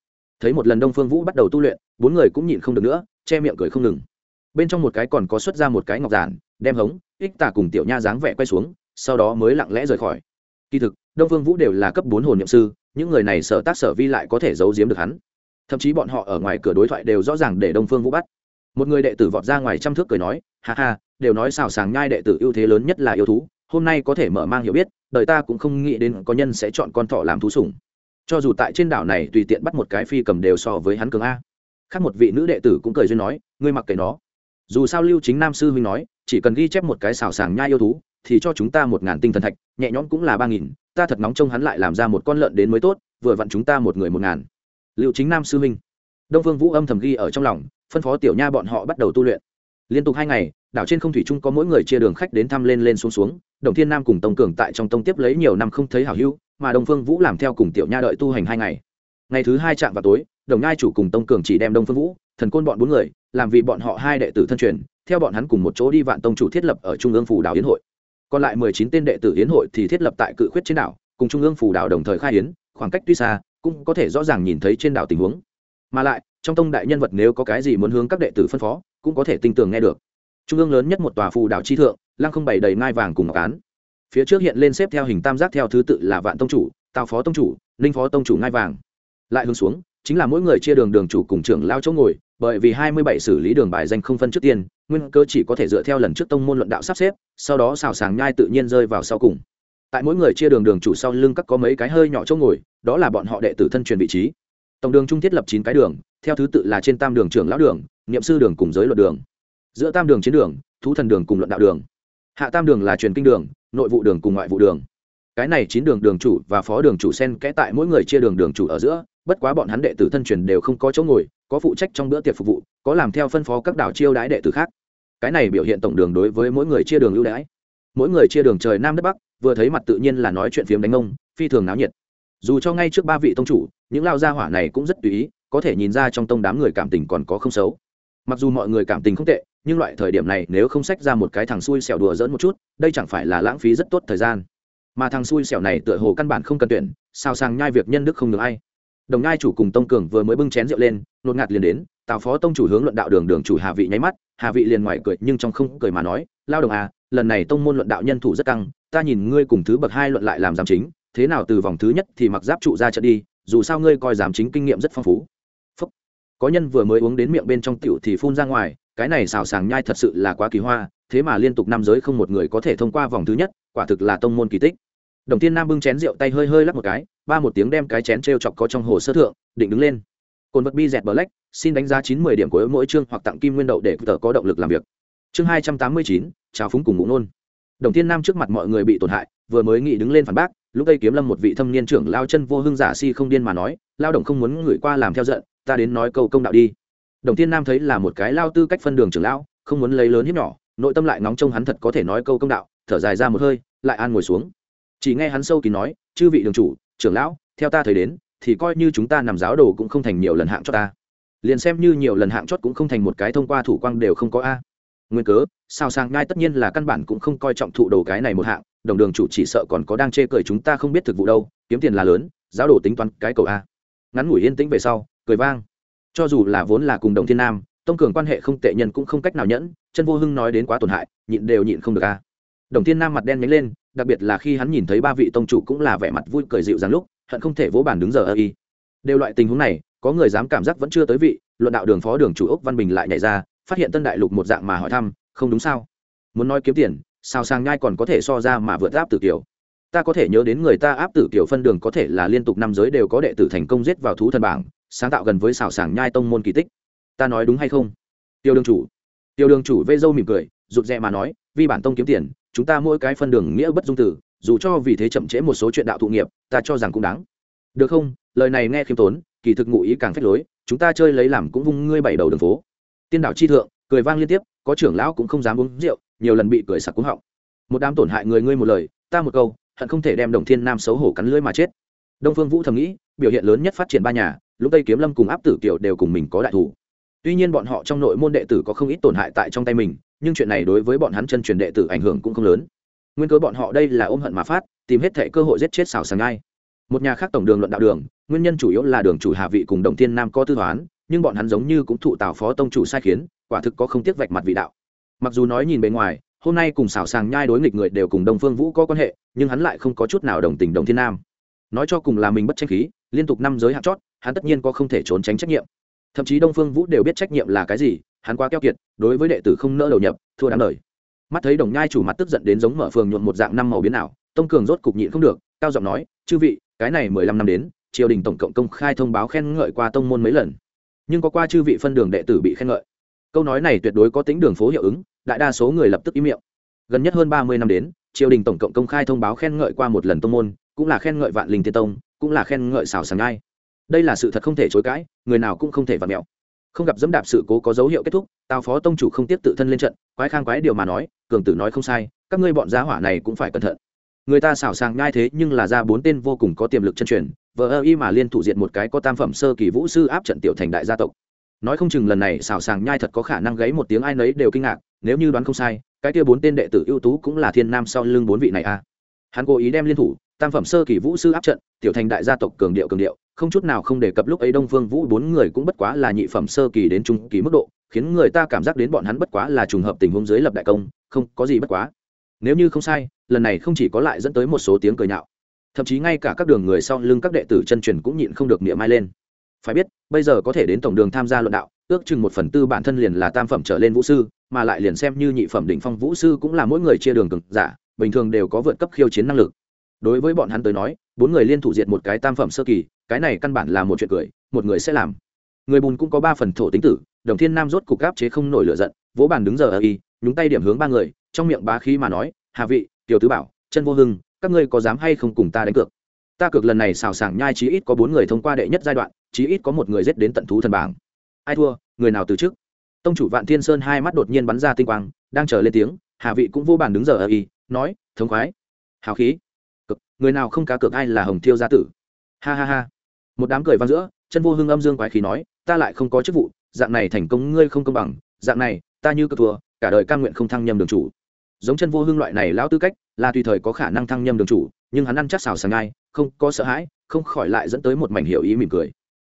Thấy một lần đông phương vũ bắt đầu tu luyện, bốn người cũng nhịn không được nữa, che miệng cười không ngừng. Bên trong một cái còn có xuất ra một cái ngọc giản, đem hống, ích tả cùng tiểu nha dáng vẻ quay xuống, sau đó mới lặng lẽ rời khỏi. Kỳ thực, đông phương vũ đều là cấp bốn hồn niệm sư, những người này sở tác sở vi lại có thể giấu giếm được hắn. Thậm chí bọn họ ở ngoài cửa đối thoại đều rõ ràng để đông phương vũ bắt một người đệ tử vọt ra ngoài trăm thước cười nói ha ha đều nói xào sàng nhai đệ tử ưu thế lớn nhất là yêu thú hôm nay có thể mở mang hiểu biết đời ta cũng không nghĩ đến có nhân sẽ chọn con thỏ làm thú sủng. Cho dù tại trên đảo này tùy tiện bắt một cái phi cầm đều so với hắn cường a. Khác một vị nữ đệ tử cũng cười duyên nói ngươi mặc kệ nó. Dù sao lưu chính nam sư huynh nói chỉ cần ghi chép một cái xào sàng nhai yêu thú thì cho chúng ta một ngàn tinh thần thạch nhẹ nhõm cũng là ba nghìn ta thật nóng trông hắn lại làm ra một con lợn đến mới tốt vừa vặn chúng ta một người một ngàn. Liệu chính nam sư huynh, đông phương vũ âm thầm ghi ở trong lòng phân phó tiểu nha bọn họ bắt đầu tu luyện. Liên tục hai ngày, đảo trên không thủy trung có mỗi người chia đường khách đến thăm lên lên xuống xuống, đồng thiên nam cùng tông cường tại trong tông tiếp lấy nhiều năm không thấy hảo hữu, mà Đồng phương vũ làm theo cùng tiểu nha đợi tu hành hai ngày. Ngày thứ hai chạm vào tối, đồng ngai chủ cùng tông cường chỉ đem đông phương vũ, thần côn bọn bốn người, làm vì bọn họ hai đệ tử thân truyền, theo bọn hắn cùng một chỗ đi vạn tông chủ thiết lập ở trung ương phủ đảo yến hội. Còn lại mười chín tên đệ tử yến hội thì thiết lập tại cự khuyết trên đảo, cùng trung ương phủ đảo đồng thời khai yến, khoảng cách tuy xa, cũng có thể rõ ràng nhìn thấy trên đảo tình huống. Mà lại trong tông đại nhân vật nếu có cái gì muốn hướng các đệ tử phân phó, cũng có thể tinh tường nghe được. Trung ương lớn nhất một tòa phù đảo chi thượng, lăng không bày đầy ngai vàng cùng ngọc án. Phía trước hiện lên xếp theo hình tam giác theo thứ tự là vạn tông chủ, tào phó tông chủ, ninh phó tông chủ ngai vàng. Lại hướng xuống, chính là mỗi người chia đường đường chủ cùng trưởng lao chỗ ngồi, bởi vì hai mươi bảy xử lý đường bài danh không phân trước tiên, nguyên cơ chỉ có thể dựa theo lần trước tông môn luận đạo sắp xếp, sau đó xào sàng nhai tự nhiên rơi vào sau cùng. Tại mỗi người chia đường đường chủ sau lưng các có mấy cái hơi nhỏ chỗ ngồi, đó là bọn họ đệ tử thân truyền vị trí tổng đường trung thiết lập chín cái đường, theo thứ tự là trên tam đường trưởng lão đường, niệm sư đường cùng giới luật đường. Giữa tam đường chiến đường, thú thần đường cùng luận đạo đường. Hạ tam đường là truyền kinh đường, nội vụ đường cùng ngoại vụ đường. Cái này chín đường đường chủ và phó đường chủ sen kẽ tại mỗi người chia đường đường chủ ở giữa, bất quá bọn hắn đệ tử thân truyền đều không có chỗ ngồi, có phụ trách trong bữa tiệc phục vụ, có làm theo phân phó các đảo chiêu đãi đệ tử khác. Cái này biểu hiện tổng đường đối với mỗi người chia đường ưu đãi. Mỗi người chia đường trời nam đất bắc, vừa thấy mặt tự nhiên là nói chuyện phiếm đánh ông, phi thường náo nhiệt. Dù cho ngay trước ba vị tông chủ những lao gia hỏa này cũng rất tùy ý, có thể nhìn ra trong tông đám người cảm tình còn có không xấu. Mặc dù mọi người cảm tình không tệ, nhưng loại thời điểm này nếu không sách ra một cái thằng xui xẻo đùa dỡn một chút, đây chẳng phải là lãng phí rất tốt thời gian. Mà thằng xui xẻo này tựa hồ căn bản không cần tuyển, sao sang nhai việc nhân đức không được ai. Đồng ngai chủ cùng tông cường vừa mới bưng chén rượu lên, nột ngạt liền đến, tào phó tông chủ hướng luận đạo đường đường chủ hà vị nháy mắt, hà vị liền ngoài cười nhưng trong không cười mà nói, lao đồng à lần này tông môn luận đạo nhân thủ rất căng, ta nhìn ngươi cùng thứ bậc hai luận lại làm giám chính, thế nào từ vòng thứ nhất thì mặc giáp trụ ra trận đi dù sao ngươi coi giám chính kinh nghiệm rất phong phú. Phúc. có nhân vừa mới uống đến miệng bên trong tiểu thì phun ra ngoài, cái này xào sàng nhai thật sự là quá kỳ hoa, thế mà liên tục năm giới không một người có thể thông qua vòng thứ nhất, quả thực là tông môn kỳ tích. Đồng tiên nam bưng chén rượu tay hơi hơi lắc một cái, ba một tiếng đem cái chén t r e o chọc có trong hồ sơ thượng, định đứng lên. Cồn vật bi dẹt bờ lách xin đánh giá chín mươi điểm của mỗi chương hoặc tặng kim nguyên đậu để tờ có động lực làm việc. Chương hai trăm tám mươi chín, chào phúng cùng ngụ nôn đồng tiên nam trước mặt mọi người bị tổn hại, vừa mới nghĩ đứng lên phản bác lúc đây kiếm lâm một vị thâm niên trưởng lao chân vô hương giả si không điên mà nói, lao động không muốn người qua làm theo giận, ta đến nói câu công đạo đi. Đồng tiên nam thấy là một cái lao tư cách phân đường trưởng lão, không muốn lấy lớn hiếp nhỏ, nội tâm lại nóng trông hắn thật có thể nói câu công đạo, thở dài ra một hơi, lại an ngồi xuống. Chỉ nghe hắn sâu kín nói, chư vị đường chủ, trưởng lão, theo ta thấy đến, thì coi như chúng ta nằm giáo đồ cũng không thành nhiều lần hạng cho ta. Liền xem như nhiều lần hạng chót cũng không thành một cái thông qua thủ quang đều không có a. Nguyên cớ, sao sang ngai tất nhiên là căn bản cũng không coi trọng thụ đồ cái này một hạng đồng đường chủ chỉ sợ còn có đang chê cười chúng ta không biết thực vụ đâu, kiếm tiền là lớn, giáo đồ tính toán cái cầu a. Ngắn ngủi yên tĩnh về sau, cười vang. Cho dù là vốn là cùng đồng thiên nam, tông cường quan hệ không tệ nhân cũng không cách nào nhẫn, chân vô hưng nói đến quá tổn hại, nhịn đều nhịn không được a. Đồng thiên nam mặt đen nhánh lên, đặc biệt là khi hắn nhìn thấy ba vị tông chủ cũng là vẻ mặt vui cười dịu dàng lúc, hận không thể vỗ bàn đứng giờ ơ y. Đều loại tình huống này, có người dám cảm giác vẫn chưa tới vị, luận đạo đường phó đường chủ ốc văn bình lại nhảy ra, phát hiện tân đại lục một dạng mà hỏi thăm, không đúng sao? Muốn nói kiếm tiền sao sang nhai còn có thể so ra mà vượt áp tử kiểu ta có thể nhớ đến người ta áp tử kiểu phân đường có thể là liên tục năm giới đều có đệ tử thành công giết vào thú thần bảng, sáng tạo gần với xào sàng nhai tông môn kỳ tích. Ta nói đúng hay không? Tiêu đường chủ. Tiêu đường chủ vây dâu mỉm cười, rụt rè mà nói vì bản tông kiếm tiền, chúng ta mỗi cái phân đường nghĩa bất dung tử, dù cho vì thế chậm trễ một số chuyện đạo thụ nghiệp, ta cho rằng cũng đáng. Được không? Lời này nghe khiêm tốn, kỳ thực ngụ ý càng phách lối, chúng ta chơi lấy làm cũng vung ngươi bảy đầu đường phố. Tiên đảo chi thượng, cười vang liên tiếp có trưởng lão cũng không dám uống rượu, nhiều lần bị cười sặc cúng họng. Một đám tổn hại người ngươi một lời, ta một câu, hận không thể đem đồng thiên nam xấu hổ cắn lưỡi mà chết. Đông phương vũ thầm nghĩ, biểu hiện lớn nhất phát triển ba nhà, lúc tây kiếm lâm cùng áp tử kiều đều cùng mình có đại thủ. Tuy nhiên bọn họ trong nội môn đệ tử có không ít tổn hại tại trong tay mình, nhưng chuyện này đối với bọn hắn chân truyền đệ tử ảnh hưởng cũng không lớn. Nguyên cớ bọn họ đây là ôm hận mà phát, tìm hết thệ cơ hội giết chết xào sàng ngay một nhà khác tổng đường luận đạo đường, nguyên nhân chủ yếu là đường chủ hạ vị cùng đồng thiên nam có tư toán, nhưng bọn hắn giống như cũng thụ tào phó tông chủ sai khiến quả thực có không tiếc vạch mặt vị đạo. Mặc dù nói nhìn bề ngoài, hôm nay cùng xảo sàng nhai đối nghịch người đều cùng đồng phương vũ có quan hệ, nhưng hắn lại không có chút nào đồng tình đồng thiên nam. Nói cho cùng là mình bất tranh khí, liên tục năm giới hạt chót, hắn tất nhiên có không thể trốn tránh trách nhiệm. Thậm chí đông phương vũ đều biết trách nhiệm là cái gì, hắn quá keo kiệt, đối với đệ tử không nỡ đầu nhập, thua đáng lời mắt thấy đồng nhai chủ mặt tức giận đến giống mở phường nhuộm một dạng năm màu biến ảo, tông cường rốt cục nhịn không được, cao giọng nói, chư vị, cái này mười lăm năm đến, triều đình tổng cộng công khai thông báo khen ngợi qua tông môn mấy lần. Nhưng có qua chư vị phân đường đệ tử bị khen ngợi câu nói này tuyệt đối có tính đường phố hiệu ứng, đại đa số người lập tức im miệng. Gần nhất hơn ba mươi năm đến, triều đình tổng cộng công khai thông báo khen ngợi qua một lần tông môn, cũng là khen ngợi vạn linh tiên tông, cũng là khen ngợi xào sàng ngai. Đây là sự thật không thể chối cãi, người nào cũng không thể vặt mẹo. Không gặp dẫm đạp sự cố có dấu hiệu kết thúc, tào phó tông chủ không tiếp tự thân lên trận, quái khang quái điều mà nói, cường tử nói không sai, các ngươi bọn giá hỏa này cũng phải cẩn thận. Người ta xảo sàng ngai thế nhưng là ra bốn tên vô cùng có tiềm lực chân truyền, vờ ơ y mà liên thủ diệt một cái có tam phẩm sơ kỳ vũ sư áp trận tiểu thành đại gia tộc nói không chừng lần này xảo sàng nhai thật có khả năng gáy một tiếng ai nấy đều kinh ngạc, nếu như đoán không sai, cái kia bốn tên đệ tử ưu tú cũng là thiên nam sau lưng bốn vị này a à. hắn cố ý đem liên thủ, tam phẩm sơ kỳ vũ sư áp trận, tiểu thành đại gia tộc cường điệu cường điệu, không chút nào không đề cập lúc ấy đông phương vũ bốn người cũng bất quá là nhị phẩm sơ kỳ đến trung kỳ mức độ, khiến người ta cảm giác đến bọn hắn bất quá là trùng hợp tình huống dưới lập đại công, không có gì bất quá nếu như không sai, lần này không chỉ có lại dẫn tới một số tiếng cười nhạo, thậm chí ngay cả các đường người sau lưng các đệ tử chân truyền cũng nhịn không được niệm mai lên phải biết, bây giờ có thể đến tổng đường tham gia luận đạo, ước chừng một phần tư bản thân liền là tam phẩm trở lên vũ sư, mà lại liền xem như nhị phẩm đỉnh phong vũ sư cũng là mỗi người chia đường cực giả, bình thường đều có vượt cấp khiêu chiến năng lực. Đối với bọn hắn tới nói, bốn người liên thủ diệt một cái tam phẩm sơ kỳ, cái này căn bản là một chuyện cười, một người sẽ làm. Người bùn cũng có ba phần thổ tính tử, đồng thiên nam rốt cục áp chế không nổi lửa giận, vỗ bàn đứng giờ ở y, nhúng tay điểm hướng ba người, trong miệng bá khí mà nói, hà vị, tiểu tứ bảo, chân vô hưng, các ngươi có dám hay không cùng ta đánh cược? Ta cược lần này xào sảng nhai chí ít có bốn người thông qua đệ nhất giai đoạn, chí ít có một người giết đến tận thú thần bảng. Ai thua, người nào từ chức? tông chủ vạn thiên sơn hai mắt đột nhiên bắn ra tinh quang, đang chờ lên tiếng, hà vị cũng vô bàn đứng giờ ở y, nói, thống khoái, hào khí. Cực người nào không cá cược ai là hồng thiêu gia tử. Ha ha ha. Một đám cười vang giữa, chân vô hưng âm dương quái khí nói, ta lại không có chức vụ, dạng này thành công ngươi không công bằng, dạng này, ta như cược thua, cả đời cam nguyện không thăng nhầm đường chủ. Giống chân vô hưng loại này lão tư cách, là tùy thời có khả năng thăng nhầm đường chủ nhưng hắn ăn chắc xào sàng ngai, không có sợ hãi, không khỏi lại dẫn tới một mảnh hiểu ý mỉm cười.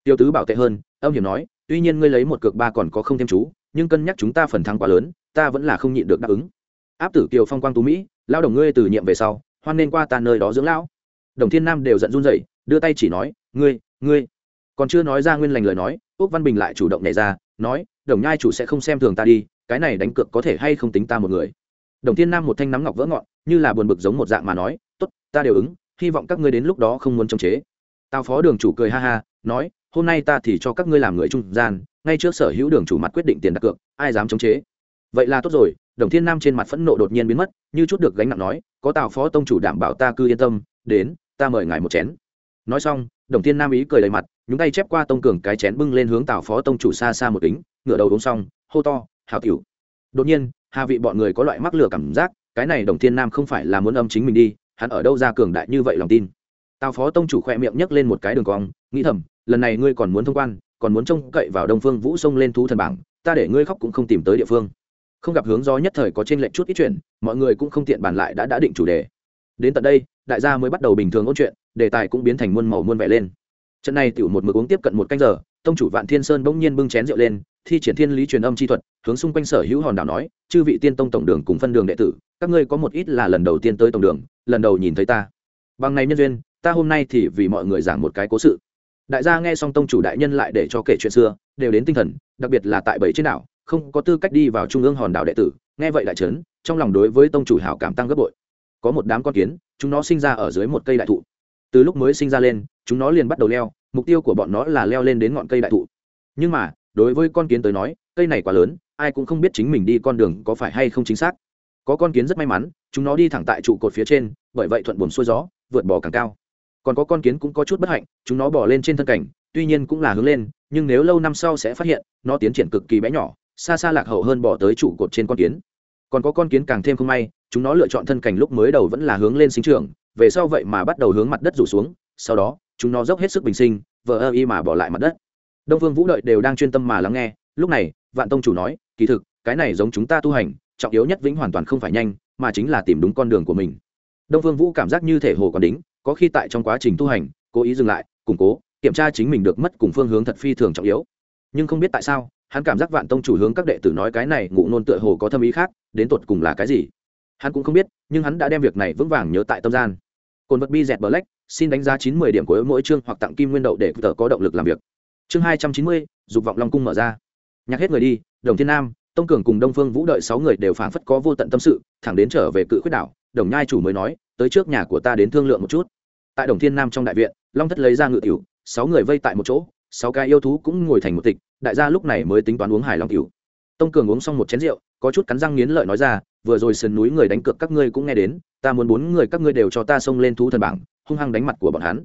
Tiêu tứ bảo tệ hơn, âm hiểm nói, tuy nhiên ngươi lấy một cược ba còn có không thêm chú, nhưng cân nhắc chúng ta phần thắng quá lớn, ta vẫn là không nhịn được đáp ứng. Áp tử kiều phong quang tú mỹ, lao đồng ngươi từ nhiệm về sau, hoan nên qua ta nơi đó dưỡng lão. Đồng thiên nam đều giận run rẩy, đưa tay chỉ nói, ngươi ngươi. Còn chưa nói ra nguyên lành lời nói, úc văn bình lại chủ động nhảy ra, nói, đồng nhai chủ sẽ không xem thường ta đi, cái này đánh cược có thể hay không tính ta một người. Đồng thiên nam một thanh nắm ngọc vỡ ngọn, như là buồn bực giống một dạng mà nói ta đều ứng, hy vọng các ngươi đến lúc đó không muốn chống chế. Tào phó đường chủ cười ha ha, nói, hôm nay ta thì cho các ngươi làm người trung gian, ngay trước sở hữu đường chủ mặt quyết định tiền đặt cược, ai dám chống chế? Vậy là tốt rồi, đồng thiên nam trên mặt phẫn nộ đột nhiên biến mất, như chút được gánh nặng nói, có tào phó tông chủ đảm bảo ta cứ yên tâm, đến, ta mời ngài một chén. Nói xong, đồng thiên nam ý cười đầy mặt, nhúng tay chép qua tông cường cái chén bưng lên hướng tào phó tông chủ xa xa một kính, ngửa đầu uống xong, hô to hào tiểu. Đột nhiên, hà vị bọn người có loại mắc lửa cảm giác, cái này đồng thiên nam không phải là muốn âm chính mình đi hắn ở đâu ra cường đại như vậy lòng tin? Tào phó tông chủ khoe miệng nhấc lên một cái đường cong, nghĩ thầm, lần này ngươi còn muốn thông quan, còn muốn trông cậy vào đông phương vũ sông lên thú thần bảng, ta để ngươi khóc cũng không tìm tới địa phương. Không gặp hướng gió nhất thời có trên lệnh chút ít chuyện, mọi người cũng không tiện bàn lại đã đã định chủ đề. Đến tận đây, đại gia mới bắt đầu bình thường ôn chuyện, đề tài cũng biến thành muôn màu muôn vẻ lên. Trận này tiểu một mực uống tiếp cận một canh giờ, tông chủ vạn thiên sơn bỗng nhiên bưng chén rượu lên, thi triển thiên lý truyền âm chi thuật, hướng xung quanh sở hữu hòn đảo nói, chư vị tiên tông tổng đường cùng phân đường đệ tử các ngươi có một ít là lần đầu tiên tới tổng đường, lần đầu nhìn thấy ta. Bằng này nhân duyên, ta hôm nay thì vì mọi người giảng một cái cố sự. Đại gia nghe xong tông chủ đại nhân lại để cho kể chuyện xưa, đều đến tinh thần, đặc biệt là tại bảy trên đảo, không có tư cách đi vào trung ương hòn đảo đệ tử. Nghe vậy đại trấn, trong lòng đối với tông chủ hảo cảm tăng gấp bội. Có một đám con kiến, chúng nó sinh ra ở dưới một cây đại thụ. Từ lúc mới sinh ra lên, chúng nó liền bắt đầu leo, mục tiêu của bọn nó là leo lên đến ngọn cây đại thụ. Nhưng mà, đối với con kiến tới nói, cây này quá lớn, ai cũng không biết chính mình đi con đường có phải hay không chính xác có con kiến rất may mắn, chúng nó đi thẳng tại trụ cột phía trên, bởi vậy thuận buồm xuôi gió, vượt bò càng cao. Còn có con kiến cũng có chút bất hạnh, chúng nó bỏ lên trên thân cảnh, tuy nhiên cũng là hướng lên, nhưng nếu lâu năm sau sẽ phát hiện, nó tiến triển cực kỳ bé nhỏ, xa xa lạc hậu hơn bỏ tới trụ cột trên con kiến. Còn có con kiến càng thêm không may, chúng nó lựa chọn thân cảnh lúc mới đầu vẫn là hướng lên sinh trường về sau vậy mà bắt đầu hướng mặt đất rủ xuống, sau đó, chúng nó dốc hết sức bình sinh, vờ ơ y mà bỏ lại mặt đất. Đông phương vũ đợi đều đang chuyên tâm mà lắng nghe, lúc này, vạn tông chủ nói, kỳ thực, cái này giống chúng ta tu hành trọng yếu nhất vĩnh hoàn toàn không phải nhanh, mà chính là tìm đúng con đường của mình. Đông phương vũ cảm giác như thể hồ còn đính, có khi tại trong quá trình tu hành, cố ý dừng lại, củng cố, kiểm tra chính mình được mất cùng phương hướng thật phi thường trọng yếu. Nhưng không biết tại sao, hắn cảm giác vạn tông chủ hướng các đệ tử nói cái này ngụ nôn tựa hồ có thâm ý khác, đến tột cùng là cái gì? Hắn cũng không biết, nhưng hắn đã đem việc này vững vàng nhớ tại tâm gian. Cồn vật bi dẹt black, xin đánh giá chín mươi điểm của mỗi chương hoặc tặng kim nguyên đậu để tờ có động lực làm việc. Chương hai trăm chín mươi, dục vọng long cung mở ra. Nhắc hết người đi, đồng thiên nam tông cường cùng đông phương vũ đợi sáu người đều phảng phất có vô tận tâm sự, thẳng đến trở về cự khuyết đảo, đồng nhai chủ mới nói, tới trước nhà của ta đến thương lượng một chút. Tại đồng thiên nam trong đại viện, long thất lấy ra ngự tiểu, sáu người vây tại một chỗ, sáu cái yêu thú cũng ngồi thành một tịch, đại gia lúc này mới tính toán uống hài long tiểu. Tông cường uống xong một chén rượu, có chút cắn răng nghiến lợi nói ra, vừa rồi sườn núi người đánh cược các ngươi cũng nghe đến, ta muốn bốn người các ngươi đều cho ta xông lên thú thần bảng, hung hăng đánh mặt của bọn hắn.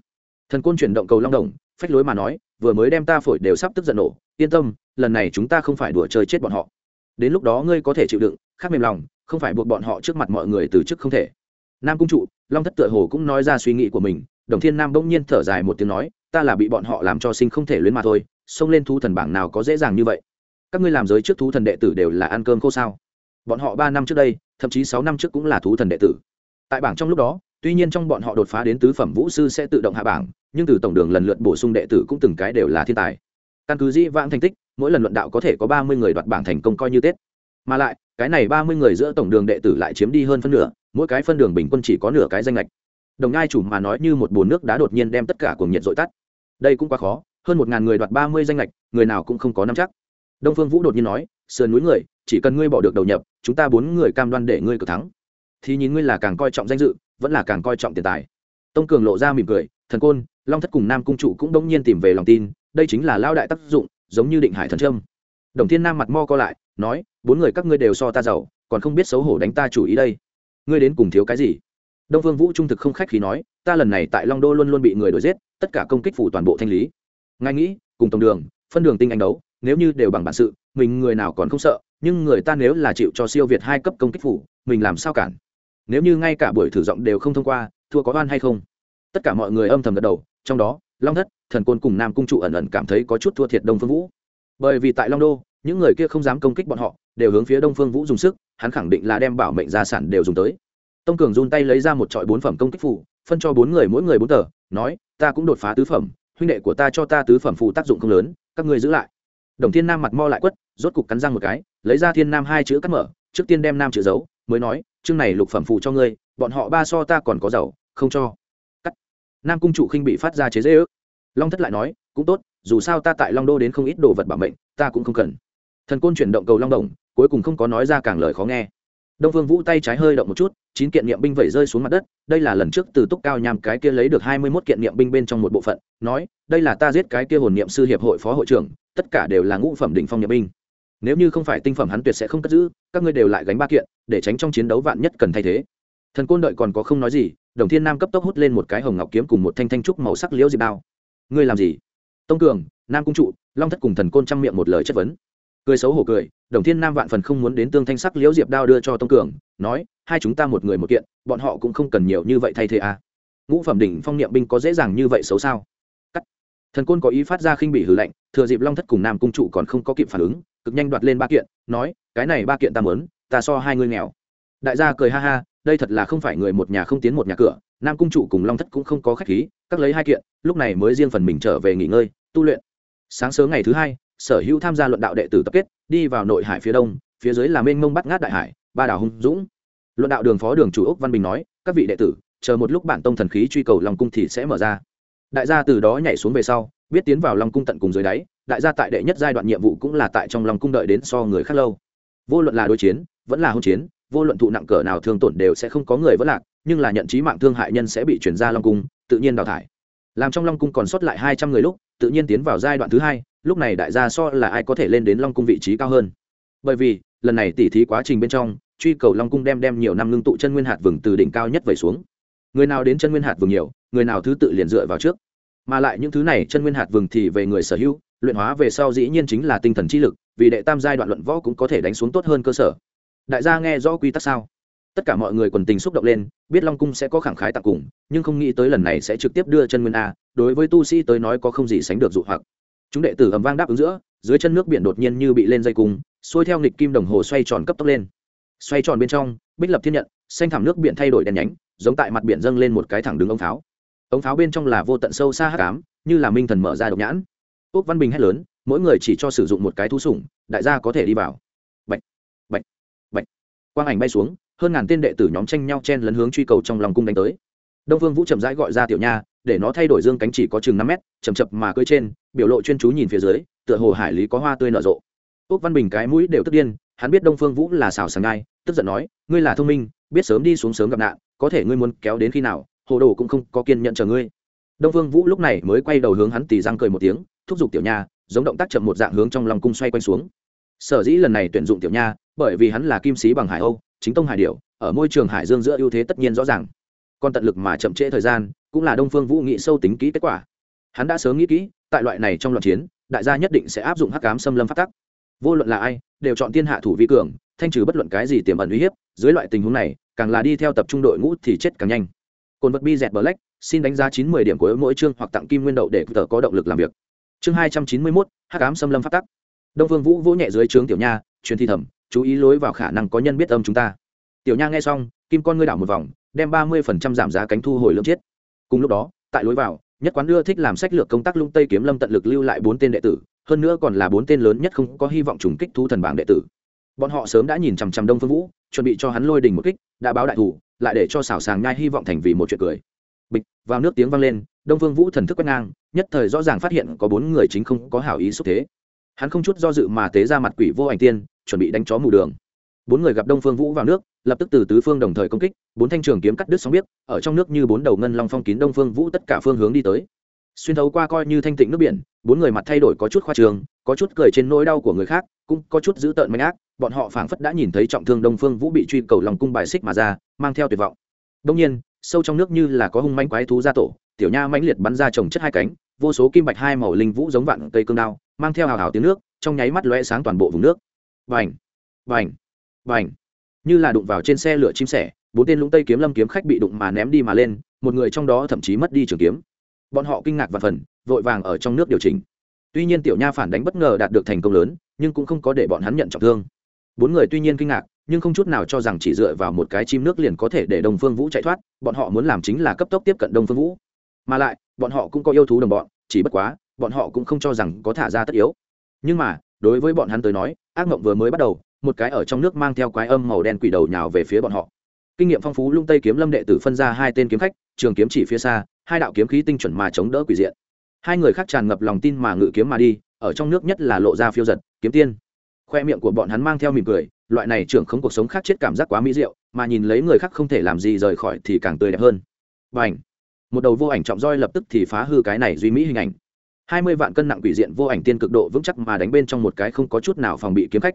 Thần côn chuyển động cầu long đồng, phách lối mà nói, vừa mới đem ta phổi đều sắp tức giận nổ, yên tâm, lần này chúng ta không phải đùa chơi chết bọn họ đến lúc đó ngươi có thể chịu đựng, khác mềm lòng, không phải buộc bọn họ trước mặt mọi người từ chức không thể. Nam cung trụ, long thất tựa hồ cũng nói ra suy nghĩ của mình, đồng thiên nam bỗng nhiên thở dài một tiếng nói, ta là bị bọn họ làm cho sinh không thể luyến mà thôi, xông lên thú thần bảng nào có dễ dàng như vậy? Các ngươi làm giới trước thú thần đệ tử đều là ăn cơm khô sao? Bọn họ ba năm trước đây, thậm chí sáu năm trước cũng là thú thần đệ tử. Tại bảng trong lúc đó, tuy nhiên trong bọn họ đột phá đến tứ phẩm vũ sư sẽ tự động hạ bảng, nhưng từ tổng đường lần lượt bổ sung đệ tử cũng từng cái đều là thiên tài. Căn cứ dĩ vãng thành tích mỗi lần luận đạo có thể có ba mươi người đoạt bảng thành công coi như tết. Mà lại, cái này ba mươi người giữa tổng đường đệ tử lại chiếm đi hơn phân nửa, mỗi cái phân đường bình quân chỉ có nửa cái danh lệch đồng ngai chủ mà nói như một bồn nước đá đột nhiên đem tất cả cuồng nhiệt dội tắt. Đây cũng quá khó, hơn một ngàn người đoạt ba mươi danh lệch người nào cũng không có năm chắc. Đông phương vũ đột nhiên nói, sườn núi người, chỉ cần ngươi bỏ được đầu nhập, chúng ta bốn người cam đoan để ngươi cực thắng. Thì nhìn ngươi là càng coi trọng danh dự, vẫn là càng coi trọng tiền tài. Tông cường lộ ra mỉm cười, thần côn, long thất cùng nam cung trụ cũng đống nhiên tìm về lòng tin, đây chính là lao đại tác dụng giống như định hải thần trâm. Đồng thiên nam mặt mo co lại, nói, bốn người các ngươi đều so ta giàu, còn không biết xấu hổ đánh ta chủ ý đây. Ngươi đến cùng thiếu cái gì? Đông phương vũ trung thực không khách khí nói, ta lần này tại long đô luôn luôn bị người đuổi giết, tất cả công kích phủ toàn bộ thanh lý. Ngay nghĩ, cùng tổng đường, phân đường tinh anh đấu, nếu như đều bằng bản sự, mình người nào còn không sợ, nhưng người ta nếu là chịu cho siêu việt hai cấp công kích phủ, mình làm sao cản? Nếu như ngay cả buổi thử giọng đều không thông qua, thua có oan hay không? Tất cả mọi người âm thầm gật đầu, trong đó, long thất thần côn cùng nam cung trụ ẩn ẩn cảm thấy có chút thua thiệt đông phương vũ. Bởi vì tại long đô, những người kia không dám công kích bọn họ, đều hướng phía đông phương vũ dùng sức, hắn khẳng định là đem bảo mệnh gia sản đều dùng tới. Tông cường run tay lấy ra một trọi bốn phẩm công kích phủ phân cho bốn người mỗi người bốn tờ, nói, ta cũng đột phá tứ phẩm, huynh đệ của ta cho ta tứ phẩm phù tác dụng không lớn, các ngươi giữ lại. Đồng thiên nam mặt mo lại quất, rốt cục cắn răng một cái, lấy ra thiên nam hai chữ cắt mở, trước tiên đem nam chữ giấu, mới nói, chương này lục phẩm phù cho ngươi, bọn họ ba so ta còn có giàu, không cho. Cắt. Nam cung chủ khinh bị phát ra chế dễ ước long thất lại nói, cũng tốt, dù sao ta tại long đô đến không ít đồ vật bảo mệnh, ta cũng không cần. Thần côn chuyển động cầu long đồng, cuối cùng không có nói ra càng lời khó nghe. Đông phương vũ tay trái hơi động một chút, chín kiện niệm binh vẩy rơi xuống mặt đất, đây là lần trước từ túc cao nham cái kia lấy được hai mươi mốt kiện niệm binh bên trong một bộ phận, nói, đây là ta giết cái kia hồn niệm sư hiệp hội phó hội trưởng, tất cả đều là ngũ phẩm đỉnh phong niệm binh. Nếu như không phải tinh phẩm hắn tuyệt sẽ không cất giữ, các ngươi đều lại gánh ba kiện, để tránh trong chiến đấu vạn nhất cần thay thế. Thần côn đợi còn có không nói gì, đồng thiên nam cấp tốc hút lên một cái hồng ngọc kiếm cùng một thanh thanh trúc màu sắc liễu diệp bao ngươi làm gì? Tông cường, nam cung trụ, long thất cùng thần côn trang miệng một lời chất vấn. Cười xấu hổ cười, đồng thiên nam vạn phần không muốn đến tương thanh sắc liễu diệp đao đưa cho tông cường, nói, hai chúng ta một người một kiện, bọn họ cũng không cần nhiều như vậy thay thế à. ngũ phẩm đỉnh phong niệm binh có dễ dàng như vậy xấu sao? Cắt. Thần côn có ý phát ra khinh bị hử lạnh, thừa dịp long thất cùng nam cung trụ còn không có kịp phản ứng, cực nhanh đoạt lên ba kiện, nói, cái này ba kiện ta mớn ta so hai người nghèo. Đại gia cười ha ha, đây thật là không phải người một nhà không tiến một nhà cửa nam cung trụ cùng long thất cũng không có khách khí cắt lấy hai kiện, lúc này mới riêng phần mình trở về nghỉ ngơi, tu luyện. Sáng sớm ngày thứ hai, sở hữu tham gia luận đạo đệ tử tập kết, đi vào nội hải phía đông, phía dưới là mênh mông bắt ngát đại hải, ba đảo hung dũng. Luận đạo đường phó đường chủ ốc văn bình nói, các vị đệ tử, chờ một lúc bản tông thần khí truy cầu long cung thì sẽ mở ra. Đại gia từ đó nhảy xuống về sau, biết tiến vào long cung tận cùng dưới đáy, đại gia tại đệ nhất giai đoạn nhiệm vụ cũng là tại trong long cung đợi đến so người khác lâu. Vô luận là đối chiến, vẫn là hôn chiến vô luận thụ nặng cỡ nào thương tổn đều sẽ không có người vỡ lạc, nhưng là nhận trí mạng thương hại nhân sẽ bị chuyển ra long cung, tự nhiên đào thải. Làm trong long cung còn sót lại hai trăm người lúc, tự nhiên tiến vào giai đoạn thứ hai, lúc này đại gia so là ai có thể lên đến long cung vị trí cao hơn. Bởi vì, lần này tỉ thí quá trình bên trong, truy cầu long cung đem đem nhiều năm ngưng tụ chân nguyên hạt vừng từ đỉnh cao nhất về xuống. Người nào đến chân nguyên hạt vừng nhiều, người nào thứ tự liền dựa vào trước. Mà lại những thứ này chân nguyên hạt vừng thì về người sở hữu, luyện hóa về sau dĩ nhiên chính là tinh thần chi lực, vì đệ tam giai đoạn luận võ cũng có thể đánh xuống tốt hơn cơ sở đại gia nghe rõ quy tắc sao? Tất cả mọi người quần tình xúc động lên, biết long cung sẽ có khẳng khái tặng cùng, nhưng không nghĩ tới lần này sẽ trực tiếp đưa chân nguyên a, đối với tu sĩ tới nói có không gì sánh được dụ hoặc. Chúng đệ tử ầm vang đáp ứng giữa, dưới chân nước biển đột nhiên như bị lên dây cung, xuôi theo nghịch kim đồng hồ xoay tròn cấp tốc lên. Xoay tròn bên trong, bích lập thiên nhận, xanh thảm nước biển thay đổi đèn nhánh, giống tại mặt biển dâng lên một cái thẳng đứng ống pháo. Ống pháo bên trong là vô tận sâu xa hắc ám, như là minh thần mở ra độc nhãn. Úc văn bình hét lớn, mỗi người chỉ cho sử dụng một cái thú sủng, đại gia có thể đi vào quang ảnh bay xuống, hơn ngàn tên đệ tử nhóm tranh nhau chen lấn hướng truy cầu trong lòng cung đánh tới. Đông vương vũ chậm rãi gọi ra tiểu nha, để nó thay đổi dương cánh chỉ có chừng năm mét chầm chập mà cơi trên, biểu lộ chuyên chú nhìn phía dưới, tựa hồ hải lý có hoa tươi nở rộ. Úc văn bình cái mũi đều tức điên, hắn biết đông phương vũ là xào sàng ngai, tức giận nói, ngươi là thông minh, biết sớm đi xuống sớm gặp nạn, có thể ngươi muốn kéo đến khi nào, hồ đồ cũng không có kiên nhận chờ ngươi. Đông phương vũ lúc này mới quay đầu hướng hắn tì răng cười một tiếng, thúc giục tiểu nha, giống động tác chậm một dạng hướng trong lòng cung xoay quanh xuống. Sở dĩ lần này tuyển dụng tiểu nha bởi vì hắn là kim sĩ bằng hải âu, chính tông hải điệu ở môi trường hải dương giữa ưu thế tất nhiên rõ ràng. Còn tận lực mà chậm trễ thời gian, cũng là đông phương vũ nghĩ sâu tính kỹ kết quả. Hắn đã sớm nghĩ kỹ, tại loại này trong loạt chiến, đại gia nhất định sẽ áp dụng hắc cám xâm lâm phát tắc. Vô luận là ai, đều chọn tiên hạ thủ vi cường, thanh trừ bất luận cái gì tiềm ẩn uy hiếp, dưới loại tình huống này, càng là đi theo tập trung đội ngũ thì chết càng nhanh. Cồn vật bi dẹt black, xin đánh giá chín mươi điểm của mỗi chương hoặc tặng kim nguyên đậu để tờ có động lực làm việc. Chương hai trăm chín mươi mốt, hắc ám xâm lâm phát tắc. Đông phương vũ vỗ nhẹ dưới trướng tiểu nha, truyền thi thẩm chú ý lối vào khả năng có nhân biết âm chúng ta. Tiểu nha nghe xong, kim con ngươi đảo một vòng, đem ba mươi phần trăm giảm giá cánh thu hồi lượng chiết cùng lúc đó, tại lối vào, nhất quán ưa thích làm sách lược công tác lung tây kiếm lâm tận lực lưu lại bốn tên đệ tử, hơn nữa còn là bốn tên lớn nhất không có hy vọng trùng kích thu thần bảng đệ tử. Bọn họ sớm đã nhìn chằm chằm đông phương vũ, chuẩn bị cho hắn lôi đình một kích, đã báo đại thủ, lại để cho xảo sàng nhai hy vọng thành vì một chuyện cười. Bịch, vào nước tiếng vang lên, đông phương vũ thần thức quét ngang, nhất thời rõ ràng phát hiện có bốn người chính không có hảo ý xúc thế. Hắn không chút do dự mà tế ra mặt quỷ vô ảnh tiên chuẩn bị đánh chó mù đường. Bốn người gặp đông phương vũ vào nước, lập tức từ tứ phương đồng thời công kích, bốn thanh trường kiếm cắt đứt sóng biết ở trong nước như bốn đầu ngân long phong kín đông phương vũ tất cả phương hướng đi tới. Xuyên thấu qua coi như thanh tịnh nước biển, bốn người mặt thay đổi có chút khoa trường, có chút cười trên nỗi đau của người khác, cũng có chút dữ tợn mạnh ác, bọn họ phảng phất đã nhìn thấy trọng thương đông phương vũ bị truy cầu lòng cung bài xích mà ra, mang theo tuyệt vọng. Đông nhiên, sâu trong nước như là có hung manh quái thú ra tổ, tiểu nha mãnh liệt bắn ra trồng chất hai cánh, vô số kim bạch hai màu linh vũ giống vạn cây cương đao, mang theo hào hào tiếng nước, trong nháy mắt lóe sáng toàn bộ vùng nước vành vành vành như là đụng vào trên xe lửa chim sẻ, bốn tên lũng tây kiếm lâm kiếm khách bị đụng mà ném đi mà lên, một người trong đó thậm chí mất đi trường kiếm. Bọn họ kinh ngạc và phần, vội vàng ở trong nước điều chỉnh. Tuy nhiên tiểu nha phản đánh bất ngờ đạt được thành công lớn, nhưng cũng không có để bọn hắn nhận trọng thương. Bốn người tuy nhiên kinh ngạc, nhưng không chút nào cho rằng chỉ dựa vào một cái chim nước liền có thể để đông phương vũ chạy thoát, bọn họ muốn làm chính là cấp tốc tiếp cận đông phương vũ. Mà lại, bọn họ cũng có yêu thú đồng bọn, chỉ bất quá, bọn họ cũng không cho rằng có thả ra tất yếu. Nhưng mà đối với bọn hắn tới nói, ác mộng vừa mới bắt đầu, một cái ở trong nước mang theo quái âm màu đen quỷ đầu nhào về phía bọn họ. Kinh nghiệm phong phú lung tây kiếm lâm đệ tử phân ra hai tên kiếm khách, trường kiếm chỉ phía xa, hai đạo kiếm khí tinh chuẩn mà chống đỡ quỷ diện. Hai người khác tràn ngập lòng tin mà ngự kiếm mà đi, ở trong nước nhất là lộ ra phiêu giật, kiếm tiên. Khoe miệng của bọn hắn mang theo mỉm cười, loại này trưởng không cuộc sống khác chết cảm giác quá mỹ diệu, mà nhìn lấy người khác không thể làm gì rời khỏi thì càng tươi đẹp hơn. Và ảnh một đầu vô ảnh trọng roi lập tức thì phá hư cái này duy mỹ hình ảnh hai mươi vạn cân nặng quỷ diện vô ảnh tiên cực độ vững chắc mà đánh bên trong một cái không có chút nào phòng bị kiếm khách.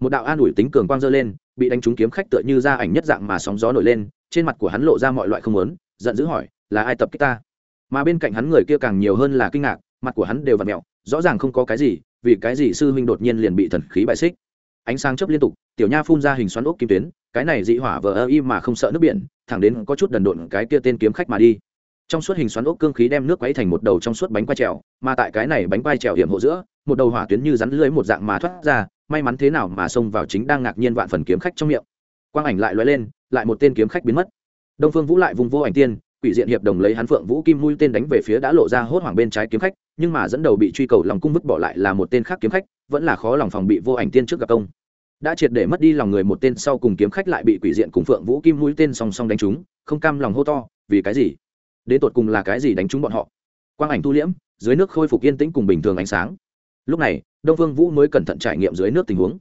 Một đạo an ủi tính cường quang dơ lên, bị đánh trúng kiếm khách tựa như ra ảnh nhất dạng mà sóng gió nổi lên, trên mặt của hắn lộ ra mọi loại không lớn giận dữ hỏi, là ai tập kích ta? Mà bên cạnh hắn người kia càng nhiều hơn là kinh ngạc, mặt của hắn đều vặt mẹo rõ ràng không có cái gì, vì cái gì sư huynh đột nhiên liền bị thần khí bại xích. Ánh sáng chớp liên tục, tiểu nha phun ra hình xoắn ốc kim tuyến, cái này dị hỏa vờ ơ y mà không sợ nước biển, thẳng đến có chút đần độn cái kia tên kiếm khách mà đi trong suốt hình xoắn ốc cương khí đem nước quấy thành một đầu trong suốt bánh quai trèo, mà tại cái này bánh quai trèo hiểm hộ giữa, một đầu hỏa tuyến như rắn lưới một dạng mà thoát ra, may mắn thế nào mà xông vào chính đang ngạc nhiên vạn phần kiếm khách trong miệng. Quang ảnh lại lóe lên, lại một tên kiếm khách biến mất. Đông phương vũ lại vùng vô ảnh tiên, quỷ diện hiệp đồng lấy hắn phượng vũ kim mũi tên đánh về phía đã lộ ra hốt hoảng bên trái kiếm khách, nhưng mà dẫn đầu bị truy cầu lòng cung vứt bỏ lại là một tên khác kiếm khách, vẫn là khó lòng phòng bị vô ảnh tiên trước gặp công. Đã triệt để mất đi lòng người một tên sau cùng kiếm khách lại bị quỷ diện cùng phượng vũ kim mũi tên song song đánh trúng, không cam lòng hô to, vì cái gì? Đến tột cùng là cái gì đánh trúng bọn họ? Quang ảnh tu liễm, dưới nước khôi phục yên tĩnh cùng bình thường ánh sáng. Lúc này, đông phương vũ mới cẩn thận trải nghiệm dưới nước tình huống.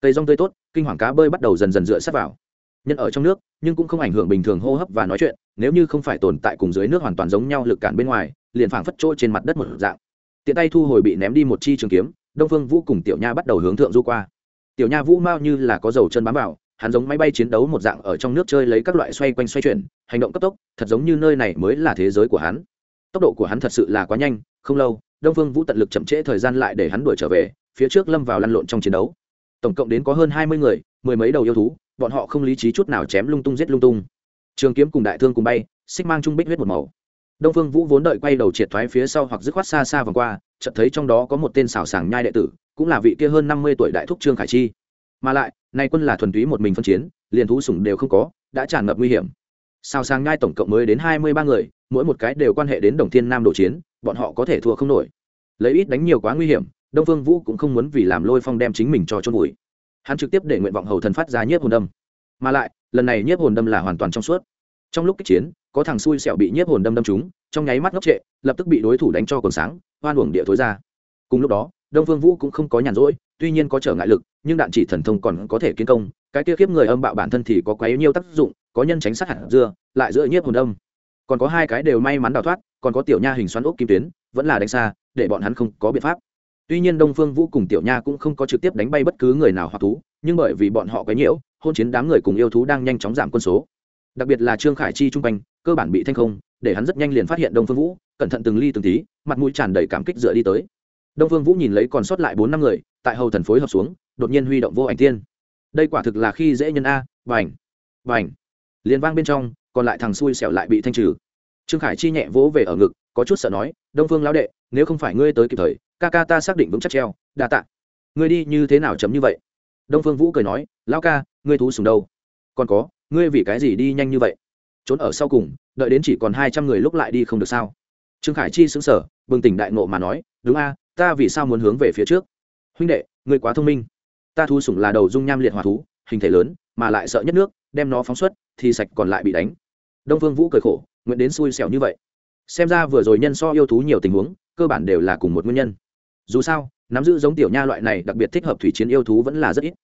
Cây rong tươi tốt, kinh hoàng cá bơi bắt đầu dần dần dựa sát vào. Nhân ở trong nước, nhưng cũng không ảnh hưởng bình thường hô hấp và nói chuyện, nếu như không phải tồn tại cùng dưới nước hoàn toàn giống nhau lực cản bên ngoài, liền phảng phất trôi trên mặt đất một dạng. Tiện tay thu hồi bị ném đi một chi trường kiếm, đông phương vũ cùng tiểu nha bắt đầu hướng thượng du qua. Tiểu nha vũ mao như là có dầu chân bám vào hắn giống máy bay chiến đấu một dạng ở trong nước chơi lấy các loại xoay quanh xoay chuyển, hành động cấp tốc, thật giống như nơi này mới là thế giới của hắn. Tốc độ của hắn thật sự là quá nhanh, không lâu, đông phương vũ tận lực chậm trễ thời gian lại để hắn đuổi trở về, phía trước lâm vào lăn lộn trong chiến đấu. Tổng cộng đến có hơn hai mươi người, mười mấy đầu yêu thú, bọn họ không lý trí chút nào chém lung tung giết lung tung. Trường kiếm cùng đại thương cùng bay, xích mang trung bích huyết một màu. Đông phương vũ vốn đợi quay đầu triệt thoái phía sau hoặc dứt khoát xa xa vòng qua, chợt thấy trong đó có một tên xảo sàng nhai đệ tử, cũng là vị kia hơn năm mươi tuổi đại thúc trương khải chi mà lại, nay quân là thuần túy một mình phân chiến, liền thú sủng đều không có, đã tràn ngập nguy hiểm. Sao sang ngai tổng cộng mới đến hai mươi ba người, mỗi một cái đều quan hệ đến đồng thiên nam đồ chiến, bọn họ có thể thua không nổi. Lấy ít đánh nhiều quá nguy hiểm, đông phương vũ cũng không muốn vì làm lôi phong đem chính mình cho chôn vùi. Hắn trực tiếp để nguyện vọng hầu thần phát ra nhiếp hồn đâm. Mà lại, lần này nhiếp hồn đâm là hoàn toàn trong suốt. Trong lúc kích chiến, có thằng xui xẹo bị nhiếp hồn đâm đâm trúng, trong nháy mắt ngốc trệ, lập tức bị đối thủ đánh cho còn sáng hoan uổng địa thối ra. Cùng lúc đó, đông phương vũ cũng không có nhàn rỗi, tuy nhiên có trở ngại lực nhưng đạn chỉ thần thông còn có thể kiến công, cái kia kiếp người âm bạo bản thân thì có quá yếu nhiều tác dụng, có nhân tránh sát hạt dưa, lại giữa nhiếp hồn âm. Còn có hai cái đều may mắn đào thoát, còn có tiểu nha hình xoắn ốc kim tuyến, vẫn là đánh xa, để bọn hắn không có biện pháp. Tuy nhiên đông phương vũ cùng tiểu nha cũng không có trực tiếp đánh bay bất cứ người nào hoặc thú, nhưng bởi vì bọn họ quấy nhiễu hôn chiến đám người cùng yêu thú đang nhanh chóng giảm quân số. Đặc biệt là trương khải chi trung quanh, cơ bản bị thanh không, để hắn rất nhanh liền phát hiện đông phương vũ, cẩn thận từng ly từng tí, mặt mũi tràn đầy cảm kích dựa đi tới đông phương vũ nhìn lấy còn sót lại bốn năm người, tại hầu thần phối hợp xuống, đột nhiên huy động vô ảnh tiên. Đây quả thực là khi dễ nhân a vành vành liền vang bên trong, còn lại thằng xui xẻo lại bị thanh trừ. Trương khải chi nhẹ vỗ về ở ngực, có chút sợ nói, đông phương lão đệ, nếu không phải ngươi tới kịp thời, ca ca ta xác định vững chắc treo, đa tạ. Ngươi đi như thế nào chấm như vậy? Đông phương vũ cười nói, lão ca, ngươi thú sùng đâu? Còn có, ngươi vì cái gì đi nhanh như vậy? Trốn ở sau cùng, đợi đến chỉ còn hai trăm người lúc lại đi không được sao? Trương khải chi xứng sở bừng tỉnh đại ngộ mà nói, đúng a ta vì sao muốn hướng về phía trước? Huynh đệ, ngươi quá thông minh. Ta thu sủng là đầu dung nham liệt hòa thú, hình thể lớn, mà lại sợ nhất nước, đem nó phóng xuất, thì sạch còn lại bị đánh. Đông phương vũ cười khổ, nguyện đến xui xẻo như vậy. Xem ra vừa rồi nhân so yêu thú nhiều tình huống, cơ bản đều là cùng một nguyên nhân. Dù sao, nắm giữ giống tiểu nha loại này đặc biệt thích hợp thủy chiến yêu thú vẫn là rất ít.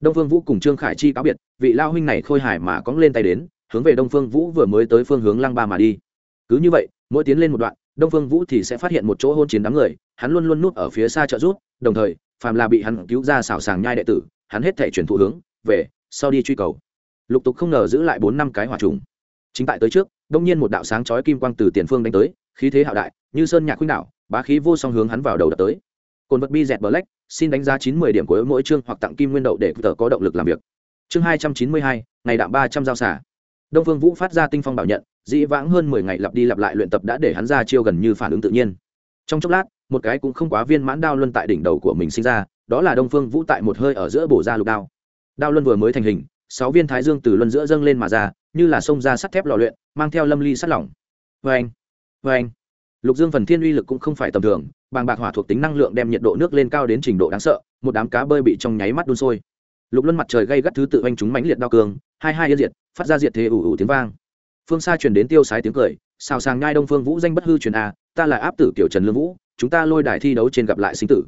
Đông phương vũ cùng trương khải chi cáo biệt, vị lao huynh này khôi hài mà cóng lên tay đến, hướng về đông phương vũ vừa mới tới phương hướng lăng ba mà đi. Cứ như vậy, mỗi tiến lên một đoạn đông phương vũ thì sẽ phát hiện một chỗ hôn chiến đám người, hắn luôn luôn núp ở phía xa trợ giúp, đồng thời, phàm là bị hắn cứu ra xảo sàng nhai đệ tử, hắn hết thể chuyển thụ hướng, về, sau đi truy cầu. Lục tục không ngờ giữ lại bốn năm cái hỏa trùng. Chính tại tới trước, đông nhiên một đạo sáng chói kim quang từ tiền phương đánh tới, khí thế hạo đại, như sơn nhạc khuynh đạo bá khí vô song hướng hắn vào đầu đập tới. Cồn vật bi dẹt black, xin đánh giá chín mươi điểm của mỗi chương hoặc tặng kim nguyên đậu để tờ có động lực làm việc. Chương hai trăm chín mươi hai, ngày đạm ba trăm giao xả. Đông phương vũ phát ra tinh phong bảo nhận dĩ vãng hơn mười ngày lặp đi lặp lại luyện tập đã để hắn ra chiêu gần như phản ứng tự nhiên. Trong chốc lát, một cái cũng không quá viên mãn đao luân tại đỉnh đầu của mình sinh ra, đó là đông phương vũ tại một hơi ở giữa bổ ra lục đao. Đao luân vừa mới thành hình, sáu viên thái dương từ luân giữa dâng lên mà ra, như là sông ra sắt thép lò luyện, mang theo lâm ly sắt lỏng. Vê anh vê anh lục dương phần thiên uy lực cũng không phải tầm thường, bàng bạc hỏa thuộc tính năng lượng đem nhiệt độ nước lên cao đến trình độ đáng sợ, một đám cá bơi bị trong nháy mắt đun sôi. Lục luân mặt trời gây gắt thứ tự oanh chúng mãnh liệt đao cường, hai hai yên diệt, phát ra diệt thế ủ ủ tiếng vang phương xa truyền đến tiêu sái tiếng cười xào sàng nhai đông phương vũ danh bất hư truyền a ta là áp tử kiểu trần lương vũ chúng ta lôi đài thi đấu trên gặp lại sinh tử.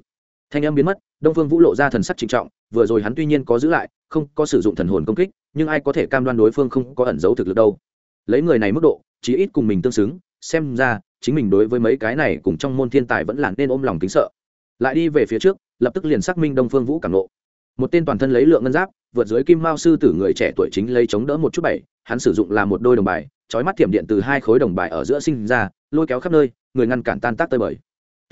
Thanh âm biến mất đông phương vũ lộ ra thần sắc trịnh trọng vừa rồi hắn tuy nhiên có giữ lại không có sử dụng thần hồn công kích nhưng ai có thể cam đoan đối phương không có ẩn giấu thực lực đâu. Lấy người này mức độ chí ít cùng mình tương xứng xem ra chính mình đối với mấy cái này cùng trong môn thiên tài vẫn là nên ôm lòng kính sợ. Lại đi về phía trước lập tức liền xác minh đông phương vũ cảm lộ, một tên toàn thân lấy lượng ngân giáp vượt dưới kim mao sư tử người trẻ tuổi chính lấy chống đỡ một chút bảy, hắn sử dụng là một đôi đồng bài trói mắt thiểm điện từ hai khối đồng bài ở giữa sinh ra, lôi kéo khắp nơi, người ngăn cản tan tác tơi bời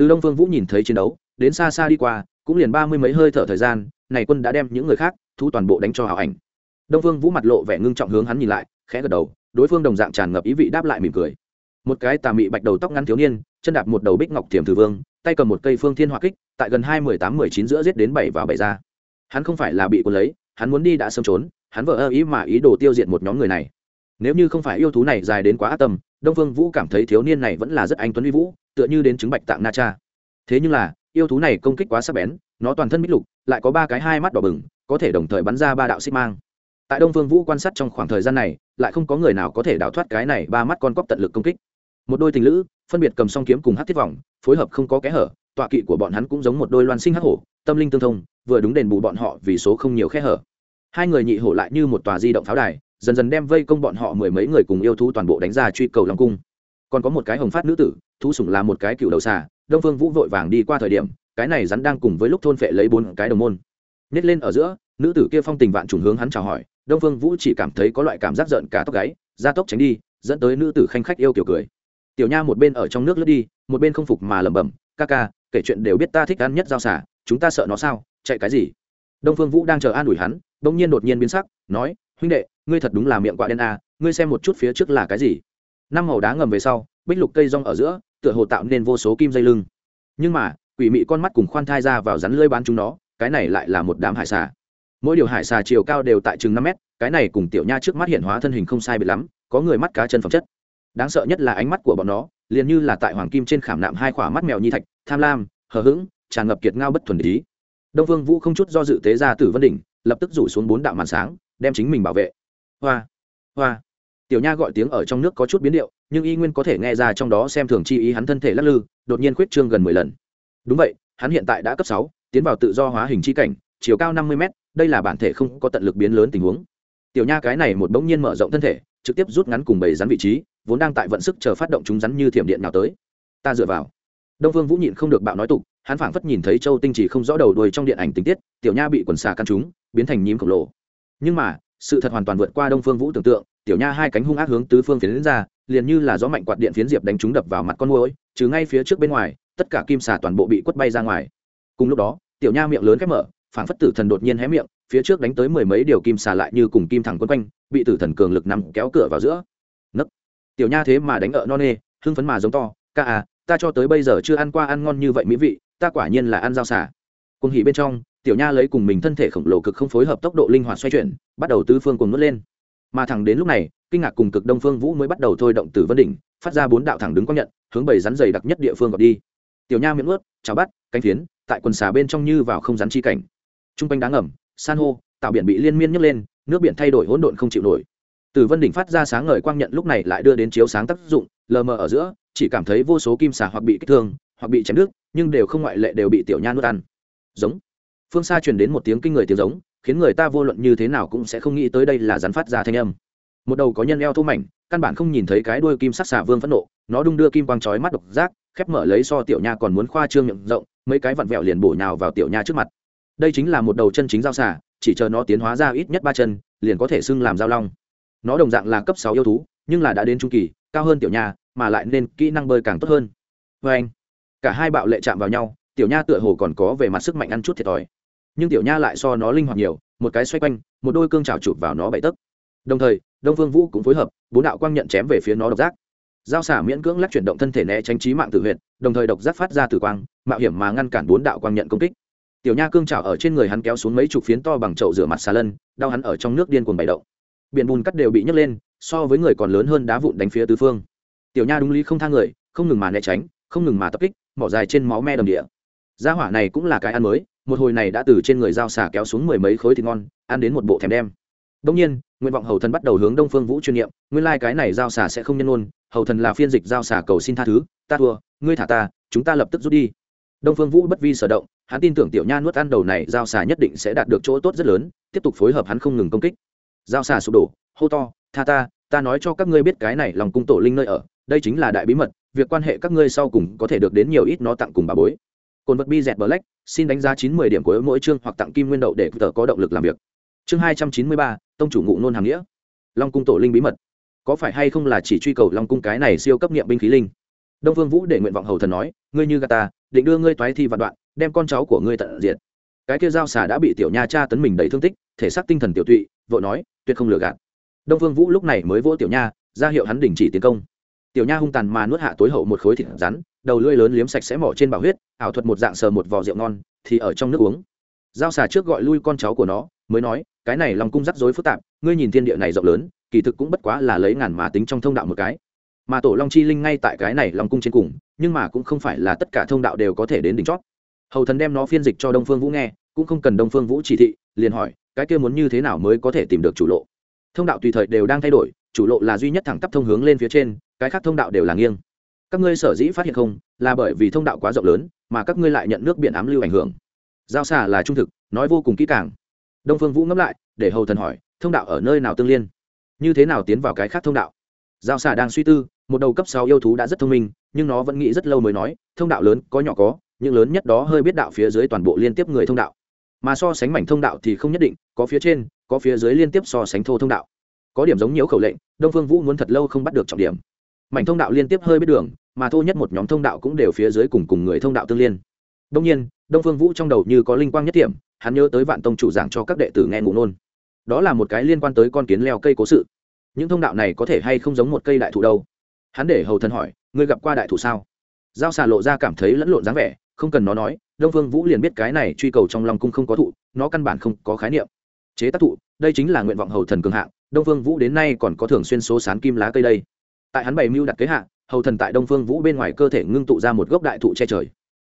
từ đông phương vũ nhìn thấy chiến đấu, đến xa xa đi qua, cũng liền ba mươi mấy hơi thở thời gian, này quân đã đem những người khác thu toàn bộ đánh cho hào ảnh. Đông phương vũ mặt lộ vẻ ngưng trọng hướng hắn nhìn lại, khẽ gật đầu, đối phương đồng dạng tràn ngập ý vị đáp lại mỉm cười. Một cái tà mị bạch đầu tóc ngắn thiếu niên, chân đạp một đầu bích ngọc thiềm thử vương, tay cầm một cây phương thiên hỏa kích, tại gần hai mười tám mười chín giữa giết đến bảy và bảy ra. Hắn không phải là bị quân lấy hắn muốn đi đã sớm trốn, hắn vợ ơ ý mà ý đồ tiêu diệt một nhóm người này. Nếu như không phải yêu thú này dài đến quá ác tâm, đông phương vũ cảm thấy thiếu niên này vẫn là rất anh tuấn uy vũ, tựa như đến chứng bạch tạng na cha. Thế nhưng là, yêu thú này công kích quá sắc bén, nó toàn thân bích lục, lại có ba cái hai mắt đỏ bừng, có thể đồng thời bắn ra ba đạo xích mang. Tại đông phương vũ quan sát trong khoảng thời gian này, lại không có người nào có thể đào thoát cái này ba mắt con cóc tận lực công kích. Một đôi tình lữ, phân biệt cầm song kiếm cùng hát thiết vòng, phối hợp không có kẽ hở, tọa kỵ của bọn hắn cũng giống một đôi loan sinh hắc hổ, tâm linh tương thông, vừa đúng đền bù bọn họ vì số không nhiều kẽ hở hai người nhị hổ lại như một tòa di động pháo đài, dần dần đem vây công bọn họ mười mấy người cùng yêu thú toàn bộ đánh ra truy cầu long cung. Còn có một cái hồng phát nữ tử, thú sủng là một cái cựu đầu xà, đông phương vũ vội vàng đi qua thời điểm, cái này rắn đang cùng với lúc thôn phệ lấy bốn cái đồng môn. Nhét lên ở giữa, nữ tử kia phong tình vạn trùng hướng hắn chào hỏi, đông phương vũ chỉ cảm thấy có loại cảm giác giận cả tóc gáy, ra tốc tránh đi, dẫn tới nữ tử khanh khách yêu kiểu cười. Tiểu nha một bên ở trong nước lướt đi, một bên không phục mà lẩm bẩm, ca ca, kể chuyện đều biết ta thích ăn nhất giao xả chúng ta sợ nó sao, chạy cái gì? Đông phương vũ đang chờ an ủi hắn bỗng nhiên đột nhiên biến sắc nói huynh đệ ngươi thật đúng là miệng quạ đen à, ngươi xem một chút phía trước là cái gì? Năm màu đá ngầm về sau bích lục cây rong ở giữa tựa hồ tạo nên vô số kim dây lưng. Nhưng mà quỷ mị con mắt cùng khoan thai ra vào rắn lưỡi bán chúng nó cái này lại là một đám hải xà. Mỗi điều hải xà chiều cao đều tại chừng năm mét cái này cùng tiểu nha trước mắt hiện hóa thân hình không sai biệt lắm có người mắt cá chân phẩm chất. Đáng sợ nhất là ánh mắt của bọn nó liền như là tại hoàng kim trên khảm nạm hai khỏa mắt mèo nhi thạch tham lam hờ hững tràn ngập kiệt ngao bất thuần ý. Đông vương vũ không chút do dự tế ra tử vân đỉnh lập tức rủ xuống bốn đạo màn sáng, đem chính mình bảo vệ. Hoa hoa. Tiểu nha gọi tiếng ở trong nước có chút biến điệu, nhưng y nguyên có thể nghe ra trong đó xem thường chi ý hắn thân thể lắc lư, đột nhiên khuyết trương gần mười lần. Đúng vậy, hắn hiện tại đã cấp sáu, tiến vào tự do hóa hình chi cảnh, chiều cao năm mươi m đây là bản thể không có tận lực biến lớn tình huống. Tiểu nha cái này một bỗng nhiên mở rộng thân thể, trực tiếp rút ngắn cùng bầy rắn vị trí, vốn đang tại vận sức chờ phát động chúng rắn như thiểm điện nào tới. Ta dựa vào. Đông vương vũ nhịn không được bạo nói tục, hắn phảng phất nhìn thấy châu tinh chỉ không rõ đầu đuôi trong điện ảnh tình tiết, tiểu nha bị quần xà căn chúng biến thành nhím khổng lồ. Nhưng mà, sự thật hoàn toàn vượt qua đông phương vũ tưởng tượng, tiểu nha hai cánh hung ác hướng tứ phương phiến ra, liền như là gió mạnh quạt điện phiến diệp đánh trúng đập vào mặt con môi chứ ngay phía trước bên ngoài, tất cả kim xà toàn bộ bị quất bay ra ngoài. Cùng lúc đó, tiểu nha miệng lớn khép mở phản phất tử thần đột nhiên hé miệng, phía trước đánh tới mười mấy điều kim xà lại như cùng kim thẳng quấn quanh, bị tử thần cường lực nằm kéo cửa vào giữa. Nấc. Tiểu nha thế mà đánh ở non nê, hưng phấn mà giống to, ca à ta cho tới bây giờ chưa ăn qua ăn ngon như vậy mỹ vị, ta quả nhiên là ăn rau xà cùng hỉ bên trong, tiểu nha lấy cùng mình thân thể khổng lồ cực không phối hợp tốc độ linh hoạt xoay chuyển, bắt đầu tứ phương cùng nuốt lên. Mà thẳng đến lúc này, kinh ngạc cùng cực đông phương vũ mới bắt đầu thôi động từ vân đỉnh, phát ra bốn đạo thẳng đứng quang nhận, hướng bảy rắn dày đặc nhất địa phương gọt đi. Tiểu nha miệng ướt cháo bắt, cánh phiến, tại quần xà bên trong như vào không rắn chi cảnh. T r u n g quanh đá ngầm, san hô, tạo biển bị liên miên nhấc lên, nước biển thay đổi hỗn độn không chịu nổi. Từ vân đỉnh phát ra sáng ngời quang nhận lúc này lại đưa đến chiếu sáng tác dụng, lờ mờ ở giữa, chỉ cảm thấy vô số kim xà hoặc bị kích thương, hoặc bị chém nước nhưng đều không ngoại lệ đều bị tiểu nha nuốt ăn giống. Phương xa truyền đến một tiếng kinh người tiếng giống, khiến người ta vô luận như thế nào cũng sẽ không nghĩ tới đây là rắn phát ra thanh âm. Một đầu có nhân eo thô mảnh, căn bản không nhìn thấy cái đuôi kim sắc xà vương phẫn nộ, nó đung đưa kim quang chói mắt độc giác, khép mở lấy so tiểu nha còn muốn khoa trương miệng rộng, mấy cái vặn vẹo liền bổ nhào vào tiểu nha trước mặt. Đây chính là một đầu chân chính dao xà, chỉ chờ nó tiến hóa ra ít nhất ba chân, liền có thể xưng làm dao long. Nó đồng dạng là cấp sáu yêu thú, nhưng là đã đến trung kỳ, cao hơn tiểu nha, mà lại nên kỹ năng bơi càng tốt hơn. Vê anh cả hai bạo lệ chạm vào nhau tiểu nha tựa hồ còn có về mặt sức mạnh ăn chút thiệt thòi. Nhưng tiểu nha lại so nó linh hoạt nhiều, một cái xoay quanh, một đôi cương trào chụp vào nó bậy tấc. Đồng thời, đông phương vũ cũng phối hợp, bốn đạo quang nhận chém về phía nó độc giác. Giao xả miễn cưỡng lắc chuyển động thân thể né tránh trí mạng tử huyệt, đồng thời độc giác phát ra tử quang, mạo hiểm mà ngăn cản bốn đạo quang nhận công kích. Tiểu nha cương trào ở trên người hắn kéo xuống mấy chục phiến to bằng chậu rửa mặt xà lân, đau hắn ở trong nước điên cuồng bày động. Biển bùn cắt đều bị nhấc lên, so với người còn lớn hơn đá vụn đánh phía tứ phương. Tiểu nha đúng lý không thang người, không ngừng mà né tránh, không ngừng mà tập kích, mỏ dài trên máu me đầm địa gia hỏa này cũng là cái ăn mới, một hồi này đã từ trên người dao xà kéo xuống mười mấy khối thịt ngon, ăn đến một bộ thèm đem. Đông nhiên, nguyện vọng hầu thần bắt đầu hướng đông phương vũ chuyên nghiệm nguyên lai、like、cái này giao xà sẽ không nhân ôn hầu thần là phiên dịch giao xà cầu xin tha thứ, ta thua, ngươi thả ta, chúng ta lập tức rút đi. Đông phương vũ bất vi sở động, hắn tin tưởng tiểu nha nuốt ăn đầu này giao xà nhất định sẽ đạt được chỗ tốt rất lớn, tiếp tục phối hợp hắn không ngừng công kích. Giao xà sụp đổ, hô to, tha ta ta nói cho các ngươi biết cái này lòng cung tổ linh nơi ở, đây chính là đại bí mật, việc quan hệ các ngươi sau cùng có thể được đến nhiều ít nó tặng cùng bà bối cồn vật bi dẹt black xin đánh giá chín mươi điểm của mỗi chương hoặc tặng kim nguyên đậu để tờ có động lực làm việc. Chương hai trăm chín mươi ba tông chủ ngụ nôn hàng nghĩa. Long cung tổ linh bí mật. Có phải hay không là chỉ truy cầu long cung cái này siêu cấp nghiệm binh khí linh? Đông phương vũ để nguyện vọng hầu thần nói ngươi như gata, định đưa ngươi toái thi vạn đoạn đem con cháu của ngươi tận diệt. Cái kia giao xà đã bị tiểu nha cha tấn mình đầy thương tích thể xác tinh thần tiểu tụy vội nói tuyệt không lừa gạt. Đông phương vũ lúc này mới vỗ tiểu nha ra hiệu hắn đình chỉ tiến công. Tiểu nha hung tàn mà nuốt hạ tối hậu một khối thịt rắn đầu lưỡi lớn liếm sạch sẽ mỏ trên bảo huyết, ảo thuật một dạng sờ một vò rượu ngon, thì ở trong nước uống. Giao xà trước gọi lui con cháu của nó, mới nói, cái này lòng cung rắc rối phức tạp, ngươi nhìn thiên địa này rộng lớn, kỳ thực cũng bất quá là lấy ngàn mà tính trong thông đạo một cái. Mà tổ long chi linh ngay tại cái này lòng cung trên cùng, nhưng mà cũng không phải là tất cả thông đạo đều có thể đến đỉnh chót. Hầu thần đem nó phiên dịch cho đông phương vũ nghe, cũng không cần đông phương vũ chỉ thị, liền hỏi, cái kia muốn như thế nào mới có thể tìm được chủ lộ? Thông đạo tùy thời đều đang thay đổi, chủ lộ là duy nhất thẳng tắp thông hướng lên phía trên, cái khác thông đạo đều là nghiêng các ngươi sở dĩ phát hiện không, là bởi vì thông đạo quá rộng lớn, mà các ngươi lại nhận nước biển ám lưu ảnh hưởng. Giao xà là trung thực, nói vô cùng kỹ càng. Đông phương vũ ngẫm lại, để hầu thần hỏi, thông đạo ở nơi nào tương liên? Như thế nào tiến vào cái khác thông đạo? Giao xà đang suy tư, một đầu cấp sáu yêu thú đã rất thông minh, nhưng nó vẫn nghĩ rất lâu mới nói, thông đạo lớn, có nhỏ có, nhưng lớn nhất đó hơi biết đạo phía dưới toàn bộ liên tiếp người thông đạo. Mà so sánh mảnh thông đạo thì không nhất định, có phía trên, có phía dưới liên tiếp so sánh thô thông đạo. Có điểm giống nhiễu khẩu lệnh, đông phương vũ muốn thật lâu không bắt được trọng điểm. Mảnh thông đạo liên tiếp hơi biết đường mà thô nhất một nhóm thông đạo cũng đều phía dưới cùng cùng người thông đạo tương liên. Đông nhiên, đông phương vũ trong đầu như có linh quang nhất điểm hắn nhớ tới vạn tông chủ giảng cho các đệ tử nghe ngủ nôn đó là một cái liên quan tới con kiến leo cây cố sự. Những thông đạo này có thể hay không giống một cây đại thụ đâu? Hắn để hầu thân hỏi, ngươi gặp qua đại thụ sao? Giao xà lộ ra cảm thấy lẫn lộn dáng vẻ, không cần nó nói, đông phương vũ liền biết cái này truy cầu trong lòng cung không có thụ, nó căn bản không có khái niệm. Chế tác thụ, đây chính là nguyện vọng hầu thần cường hạng, đông phương vũ đến nay còn có thường xuyên số sán kim lá cây đây. Tại hắn bày mưu đặt kế hạ hầu thần tại đông phương vũ bên ngoài cơ thể ngưng tụ ra một gốc đại thụ che trời.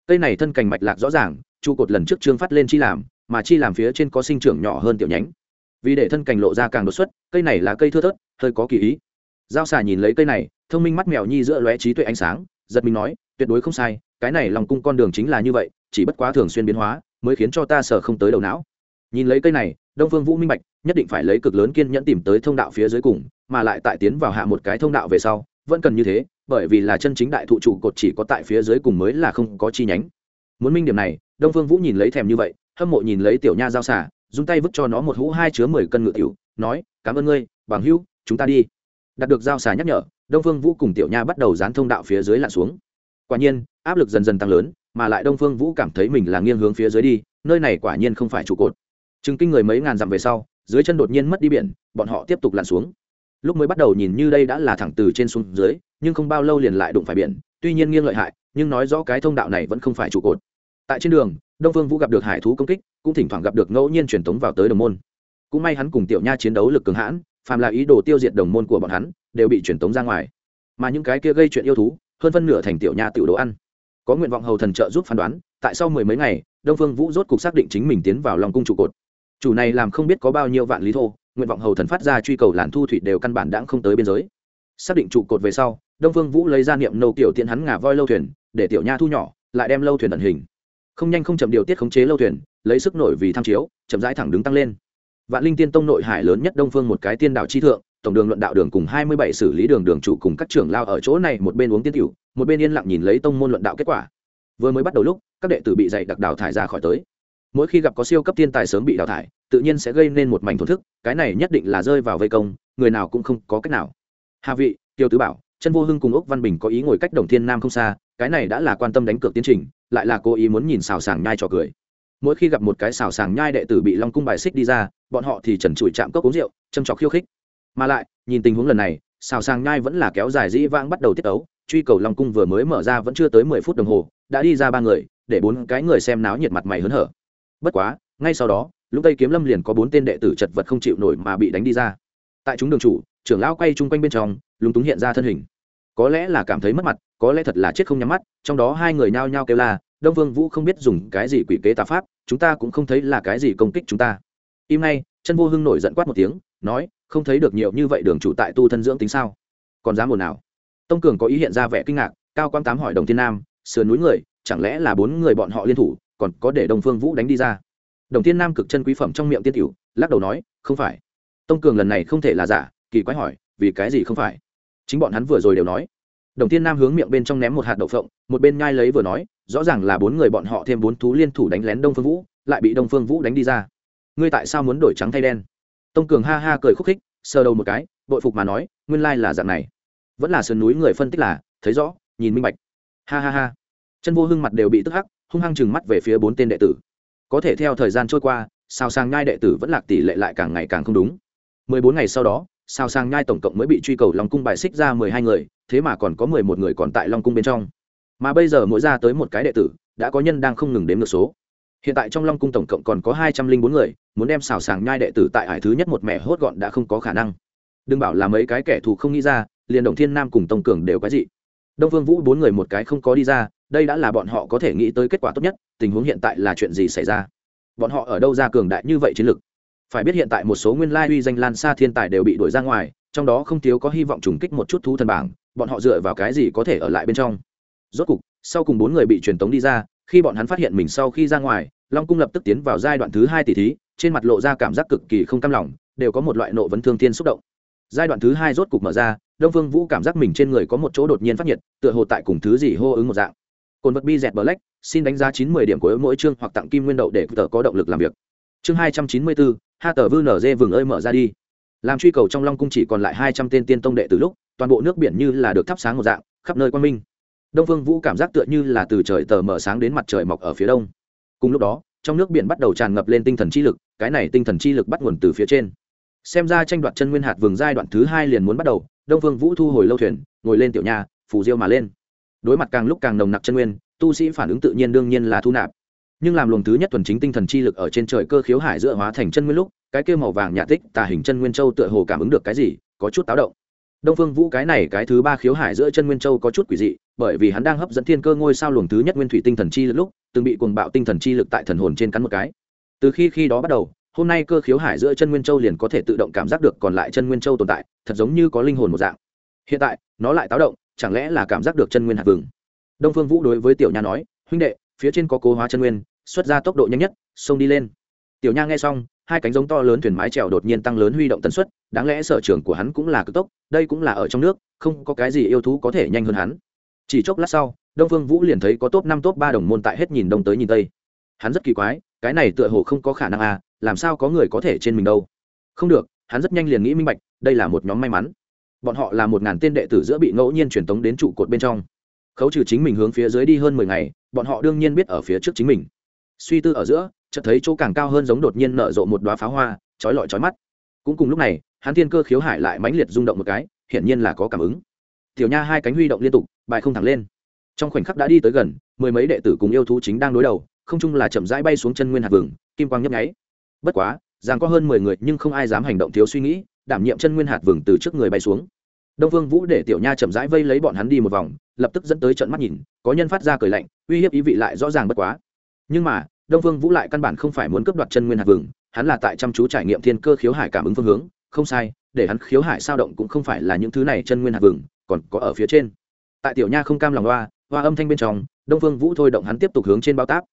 Cây này thân cành mạch lạc rõ ràng, trụ cột lần trước trương phát lên chi làm, mà chi làm phía trên có sinh trưởng nhỏ hơn tiểu nhánh. Vì để thân cành lộ ra càng đột xuất, cây này là cây thưa thớt, hơi có kỳ ý. Giao xà nhìn lấy cây này, thông minh mắt mèo nhi giữa lóe trí tuệ ánh sáng, giật mình nói, tuyệt đối không sai, cái này lòng cung con đường chính là như vậy, chỉ bất quá thường xuyên biến hóa, mới khiến cho ta sợ không tới đầu não. Nhìn lấy cây này, đông phương vũ minh bạch, nhất định phải lấy cực lớn kiên nhẫn tìm tới thông đạo phía dưới cùng, mà lại tại tiến vào hạ một cái thông đạo về sau, vẫn cần như thế bởi vì là chân chính đại thụ trụ cột chỉ có tại phía dưới cùng mới là không có chi nhánh. Muốn minh điểm này, đông phương vũ nhìn lấy thèm như vậy, hâm mộ nhìn lấy tiểu nha giao xả dùng tay vứt cho nó một hũ hai chứa mười cân ngự tiểu, nói, cảm ơn ngươi, bằng hữu, chúng ta đi. Đạt được giao xà nhắc nhở, đông phương vũ cùng tiểu nha bắt đầu dán thông đạo phía dưới lặn xuống. Quả nhiên, áp lực dần dần tăng lớn, mà lại đông phương vũ cảm thấy mình là nghiêng hướng phía dưới đi, nơi này quả nhiên không phải trụ cột. Chứng kinh người mấy ngàn dặm về sau, dưới chân đột nhiên mất đi biển, bọn họ tiếp tục lặn xuống. Lúc mới bắt đầu nhìn như đây đã là thẳng từ trên xuống dưới nhưng không bao lâu liền lại đụng phải biển, tuy nhiên nghiêng lợi hại, nhưng nói rõ cái thông đạo này vẫn không phải trụ cột. Tại trên đường, đông phương vũ gặp được hải thú công kích, cũng thỉnh thoảng gặp được ngẫu nhiên truyền tống vào tới đồng môn. Cũng may hắn cùng tiểu nha chiến đấu lực cường hãn, phàm là ý đồ tiêu diệt đồng môn của bọn hắn, đều bị truyền tống ra ngoài. Mà những cái kia gây chuyện yêu thú, hơn phân nửa thành tiểu nha tiểu đồ ăn. Có nguyện vọng hầu thần trợ giúp phán đoán, tại sau mười mấy ngày, đông phương vũ rốt cục xác định chính mình tiến vào lòng cung trụ cột. Chủ này làm không biết có bao nhiêu vạn lý thô, nguyện vọng hầu thần phát ra truy cầu làn thu thủy đều căn bản đã không tới biên giới. Xác định trụ cột về sau đông phương vũ lấy ra niệm nâu tiểu tiện hắn ngả voi lâu thuyền, để tiểu nha thu nhỏ, lại đem lâu thuyền ẩn hình. Không nhanh không chậm điều tiết khống chế lâu thuyền, lấy sức nổi vì tham chiếu, chậm rãi thẳng đứng tăng lên. Vạn linh tiên tông nội hải lớn nhất đông phương một cái tiên đạo chi thượng, tổng đường luận đạo đường cùng hai mươi bảy xử lý đường đường chủ cùng các trưởng lao ở chỗ này một bên uống tiên tiểu, một bên yên lặng nhìn lấy tông môn luận đạo kết quả. Vừa mới bắt đầu lúc, các đệ tử bị dạy đặc đào thải ra khỏi tới. Mỗi khi gặp có siêu cấp thiên tài sớm bị đào thải, tự nhiên sẽ gây nên một mảnh thổn thức, cái này nhất định là rơi vào vây công, người nào cũng không có cách nào. Hà vị, tiêu tứ bảo chân vô hưng cùng ốc văn bình có ý ngồi cách đồng thiên nam không xa, cái này đã là quan tâm đánh cược tiến trình, lại là cố ý muốn nhìn xào sàng nhai trò cười. Mỗi khi gặp một cái xào sàng nhai đệ tử bị long cung bài xích đi ra, bọn họ thì trần trụi chạm cốc uống rượu, châm trọc khiêu khích. Mà lại, nhìn tình huống lần này, xào sàng nhai vẫn là kéo dài dĩ vãng bắt đầu tiết ấu truy cầu long cung vừa mới mở ra vẫn chưa tới mười phút đồng hồ, đã đi ra ba người, để bốn cái người xem náo nhiệt mặt mày hớn hở. Bất quá, ngay sau đó, lúc tây kiếm lâm liền có bốn tên đệ tử chật vật không chịu nổi mà bị đánh đi ra. Tại chúng đường chủ trưởng lão quay chung quanh bên trong, lúng túng hiện ra thân hình. Có lẽ là cảm thấy mất mặt, có lẽ thật là chết không nhắm mắt, trong đó hai người nhao nhao kêu la, đông vương vũ không biết dùng cái gì quỷ kế tà pháp, chúng ta cũng không thấy là cái gì công kích chúng ta. Im ngay, chân vô hưng nổi giận quát một tiếng, nói, không thấy được nhiều như vậy đường chủ tại tu thân dưỡng tính sao? Còn dám buồn nào tông cường có ý hiện ra vẻ kinh ngạc, cao quang tám hỏi đồng thiên nam, sườn núi người, chẳng lẽ là bốn người bọn họ liên thủ, còn có để đồng phương vũ đánh đi ra? Đồng thiên nam cực chân quý phẩm trong miệng tiên tiểu, lắc đầu nói, không phải. Tông cường lần này không thể là giả kỳ quái hỏi, vì cái gì không phải? Chính bọn hắn vừa rồi đều nói. Đồng thiên nam hướng miệng bên trong ném một hạt đậu phộng, một bên nhai lấy vừa nói, rõ ràng là bốn người bọn họ thêm bốn thú liên thủ đánh lén đông phương vũ, lại bị đông phương vũ đánh đi ra. Ngươi tại sao muốn đổi trắng thay đen? Tông cường ha ha cười khúc khích, sờ đầu một cái, bội phục mà nói, nguyên lai là dạng này. Vẫn là sườn núi người phân tích là, thấy rõ, nhìn minh bạch. Ha ha ha. Chân vô hưng mặt đều bị tức hắc, hung hăng chừng mắt về phía bốn tên đệ tử. Có thể theo thời gian trôi qua, sao sang nhai đệ tử vẫn lạc tỷ lệ lại càng ngày càng không đúng. Mười bốn ngày sau đó sao sang nhai tổng cộng mới bị truy cầu long cung bài xích ra mười hai người, thế mà còn có mười một người còn tại long cung bên trong. Mà bây giờ mỗi ra tới một cái đệ tử, đã có nhân đang không ngừng đếm ngược số. Hiện tại trong long cung tổng cộng còn có hai trăm linh bốn người, muốn đem xào sàng nhai đệ tử tại hải thứ nhất một mẹ hốt gọn đã không có khả năng. Đừng bảo là mấy cái kẻ thù không nghĩ ra, liền đồng thiên nam cùng tông cường đều cái gì đông phương vũ bốn người một cái không có đi ra, đây đã là bọn họ có thể nghĩ tới kết quả tốt nhất, tình huống hiện tại là chuyện gì xảy ra? Bọn họ ở đâu ra cường đại như vậy chiến lược phải biết hiện tại một số nguyên lai uy danh lan xa thiên tài đều bị đuổi ra ngoài trong đó không thiếu có hy vọng trùng kích một chút thú thần bảng bọn họ dựa vào cái gì có thể ở lại bên trong. Rốt cục sau cùng bốn người bị truyền tống đi ra khi bọn hắn phát hiện mình sau khi ra ngoài long cung lập tức tiến vào giai đoạn thứ hai tỷ thí trên mặt lộ ra cảm giác cực kỳ không cam lòng đều có một loại nộ vấn thương thiên xúc động. Giai đoạn thứ hai rốt cục mở ra đông phương vũ cảm giác mình trên người có một chỗ đột nhiên phát nhiệt tựa hồ tại cùng thứ gì hô ứng một dạng. Cồn vật bi dẹt bờ lách, xin đánh giá chín mươi điểm của mỗi chương hoặc tặng kim nguyên đậu để tờ có động lực làm việc chương hai trăm chín mươi bốn ha tờ vư nở dê vừng ơi mở ra đi. Làm truy cầu trong long cung chỉ còn lại hai trăm tên tiên tông đệ từ lúc, toàn bộ nước biển như là được thắp sáng một dạng, khắp nơi quan minh. Đông phương vũ cảm giác tựa như là từ trời tờ mở sáng đến mặt trời mọc ở phía đông. Cùng lúc đó, trong nước biển bắt đầu tràn ngập lên tinh thần chi lực, cái này tinh thần chi lực bắt nguồn từ phía trên. Xem ra tranh đoạt chân nguyên hạt vừng giai đoạn thứ hai liền muốn bắt đầu, đông phương vũ thu hồi lâu thuyền, ngồi lên tiểu nhà phủ diêu mà lên. Đối mặt càng lúc càng nồng nặc chân nguyên, tu sĩ phản ứng tự nhiên đương nhiên là thu nạp nhưng làm luồng thứ nhất thuần chính tinh thần chi lực ở trên trời cơ khiếu hải giữa hóa thành chân nguyên lúc, cái kêu màu vàng nhạt tích tà hình chân nguyên châu tựa hồ cảm ứng được cái gì, có chút táo động. Đông phương vũ cái này cái thứ ba khiếu hải giữa chân nguyên châu có chút quỷ dị, bởi vì hắn đang hấp dẫn thiên cơ ngôi sao luồng thứ nhất nguyên thủy tinh thần chi lực lúc, từng bị cuồng bạo tinh thần chi lực tại thần hồn trên cắn một cái. Từ khi khi đó bắt đầu, hôm nay cơ khiếu hải giữa chân nguyên châu liền có thể tự động cảm giác được còn lại chân nguyên châu tồn tại, thật giống như có linh hồn một dạng. Hiện tại, nó lại táo động, chẳng lẽ là cảm giác được chân nguyên hạt vừng? Đông phương vũ đối với tiểu nha nói, huynh đệ, phía trên có cố hóa chân nguyên xuất ra tốc độ nhanh nhất, xông đi lên. Tiểu nha nghe xong, hai cánh giống to lớn thuyền mái trèo đột nhiên tăng lớn huy động tần suất, đáng lẽ sở trường của hắn cũng là cực tốc, đây cũng là ở trong nước, không có cái gì yêu thú có thể nhanh hơn hắn. Chỉ chốc lát sau, đông phương vũ liền thấy có top năm, top ba đồng môn tại hết nhìn đông tới nhìn tây. Hắn rất kỳ quái, cái này tựa hồ không có khả năng à làm sao có người có thể trên mình đâu. Không được, hắn rất nhanh liền nghĩ minh bạch, đây là một nhóm may mắn. Bọn họ là một ngàn tên đệ tử giữa bị ngẫu nhiên truyền tống đến trụ cột bên trong. Khấu trừ chính mình hướng phía dưới đi hơn mười ngày, bọn họ đương nhiên biết ở phía trước chính mình suy tư ở giữa, chợt thấy chỗ càng cao hơn giống đột nhiên nở rộ một đoá pháo hoa trói lọi trói mắt. Cũng cùng lúc này, hắn thiên cơ khiếu hải lại mãnh liệt rung động một cái, hiển nhiên là có cảm ứng. Tiểu nha hai cánh huy động liên tục, bài không thẳng lên. Trong khoảnh khắc đã đi tới gần, mười mấy đệ tử cùng yêu thú chính đang đối đầu, không chung là chậm rãi bay xuống chân nguyên hạt vừng, kim quang nhấp nháy. Bất quá, rằng có hơn mười người nhưng không ai dám hành động thiếu suy nghĩ, đảm nhiệm chân nguyên hạt vừng từ trước người bay xuống. Đông vương vũ để tiểu nha chậm rãi vây lấy bọn hắn đi một vòng, lập tức dẫn tới trận mắt nhìn, có nhân phát ra cười lạnh, uy hiếp ý vị lại rõ ràng bất quá nhưng mà đông vương vũ lại căn bản không phải muốn cướp đoạt chân nguyên hạt vừng hắn là tại chăm chú trải nghiệm thiên cơ khiếu hải cảm ứng phương hướng không sai để hắn khiếu hải sao động cũng không phải là những thứ này chân nguyên hạt vừng còn có ở phía trên. Tại tiểu nha không cam lòng loa, hoa âm thanh bên trong đông phương vũ thôi động hắn tiếp tục hướng trên bao táp.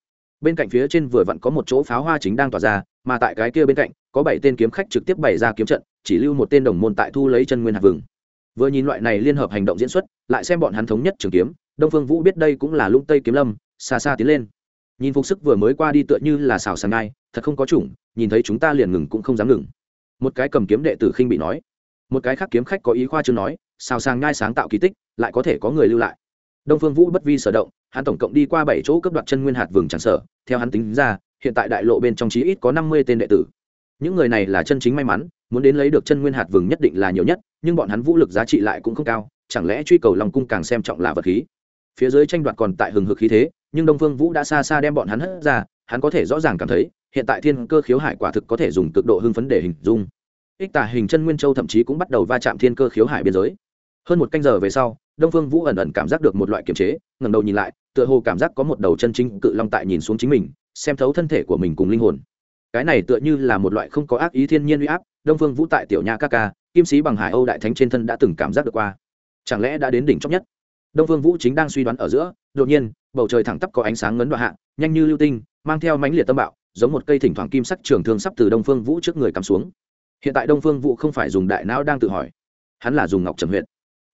Bên cạnh phía trên vừa vặn có một chỗ pháo hoa chính đang tỏa ra mà tại cái kia bên cạnh có bảy tên kiếm khách trực tiếp bày ra kiếm trận chỉ lưu một tên đồng môn tại thu lấy chân nguyên hạt vừng. Vừa nhìn loại này liên hợp hành động diễn xuất lại xem bọn hắn thống nhất trường kiếm đông phương vũ biết đây cũng là lũng tây kiếm lâm xa xa tiến lên nhìn phục sức vừa mới qua đi tựa như là xào sàn ngai, thật không có chủng, nhìn thấy chúng ta liền ngừng cũng không dám ngừng. Một cái cầm kiếm đệ tử khinh bị nói. Một cái khác kiếm khách có ý khoa chưa nói, xào sàng ngai sáng tạo kỳ tích, lại có thể có người lưu lại. Đông phương vũ bất vi sở động, hắn tổng cộng đi qua bảy chỗ cấp đoạt chân nguyên hạt vừng tràn sở theo hắn tính ra, hiện tại đại lộ bên trong chí ít có năm mươi tên đệ tử. Những người này là chân chính may mắn, muốn đến lấy được chân nguyên hạt vừng nhất định là nhiều nhất, nhưng bọn hắn vũ lực giá trị lại cũng không cao, chẳng lẽ truy cầu lòng cung càng xem trọng là vật khí? Phía dưới tranh đoạt còn tại hừng hực khí thế nhưng đông phương vũ đã xa xa đem bọn hắn hất ra, hắn có thể rõ ràng cảm thấy, hiện tại thiên cơ khiếu hải quả thực có thể dùng cực độ hưng phấn để hình dung. Ích tả hình chân nguyên châu thậm chí cũng bắt đầu va chạm thiên cơ khiếu hải biên giới. Hơn một canh giờ về sau, đông phương vũ ẩn ẩn cảm giác được một loại kiềm chế, ngẩng đầu nhìn lại, tựa hồ cảm giác có một đầu chân chính cự long tại nhìn xuống chính mình, xem thấu thân thể của mình cùng linh hồn. Cái này tựa như là một loại không có ác ý thiên nhiên uy áp, đông phương vũ tại tiểu nha ca ca, kim sĩ bằng hải âu đại thánh trên thân đã từng cảm giác được qua. Chẳng lẽ đã đến đỉnh chót nhất? Đông phương vũ chính đang suy đoán ở giữa, đột nhiên, bầu trời thẳng tắp có ánh sáng ngấn đoạn hạ, nhanh như lưu tinh, mang theo mãnh liệt tâm bạo, giống một cây thỉnh thoảng kim sắc trường thương sắp từ đông phương vũ trước người cắm xuống. Hiện tại đông phương vũ không phải dùng đại não đang tự hỏi, hắn là dùng ngọc trầm huyện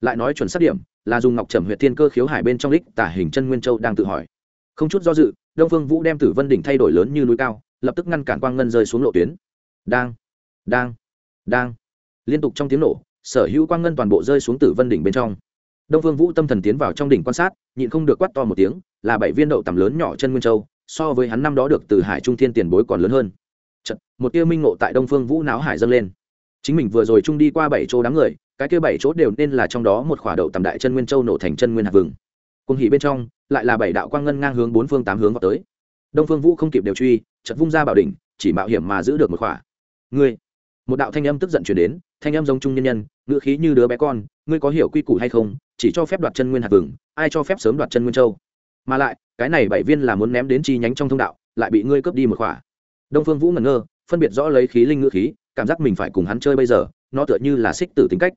lại nói chuẩn xác điểm, là dùng ngọc trầm huyện thiên cơ khiếu hải bên trong lích tả hình chân nguyên châu đang tự hỏi. Không chút do dự, đông phương vũ đem tử vân đỉnh thay đổi lớn như núi cao, lập tức ngăn cản quang ngân rơi xuống lộ tuyến. Đang đang đang. Liên tục trong tiếng nổ, sở hữu quang ngân toàn bộ rơi xuống tử vân đỉnh bên trong đông phương vũ tâm thần tiến vào trong đỉnh quan sát nhịn không được quát to một tiếng là bảy viên đậu tầm lớn nhỏ chân nguyên châu so với hắn năm đó được từ hải trung thiên tiền bối còn lớn hơn. Chật, một tia minh ngộ tại đông phương vũ não hải dâng lên. Chính mình vừa rồi trung đi qua bảy chỗ đám người cái kia bảy chỗ đều nên là trong đó một khỏa đậu tầm đại chân nguyên châu nổ thành chân nguyên hạt vừng. Cùng hỉ bên trong lại là bảy đạo quang ngân ngang hướng bốn phương tám hướng vào tới. Đông phương vũ không kịp đều truy chật vung ra bảo đỉnh chỉ mạo hiểm mà giữ được một khỏa. Ngươi! Một đạo thanh âm tức giận chuyển đến thanh âm giống trung nhân nhân ngữ khí như đứa bé con ngươi có hiểu quy củ hay không? Chỉ cho phép đoạt chân nguyên hạt vừng, ai cho phép sớm đoạt chân nguyên châu. Mà lại, cái này bảy viên là muốn ném đến chi nhánh trong thông đạo, lại bị ngươi cướp đi một khỏa. Đông phương vũ ngẩn ngơ, phân biệt rõ lấy khí linh ngữ khí, cảm giác mình phải cùng hắn chơi bây giờ, nó tựa như là xích tử tính cách.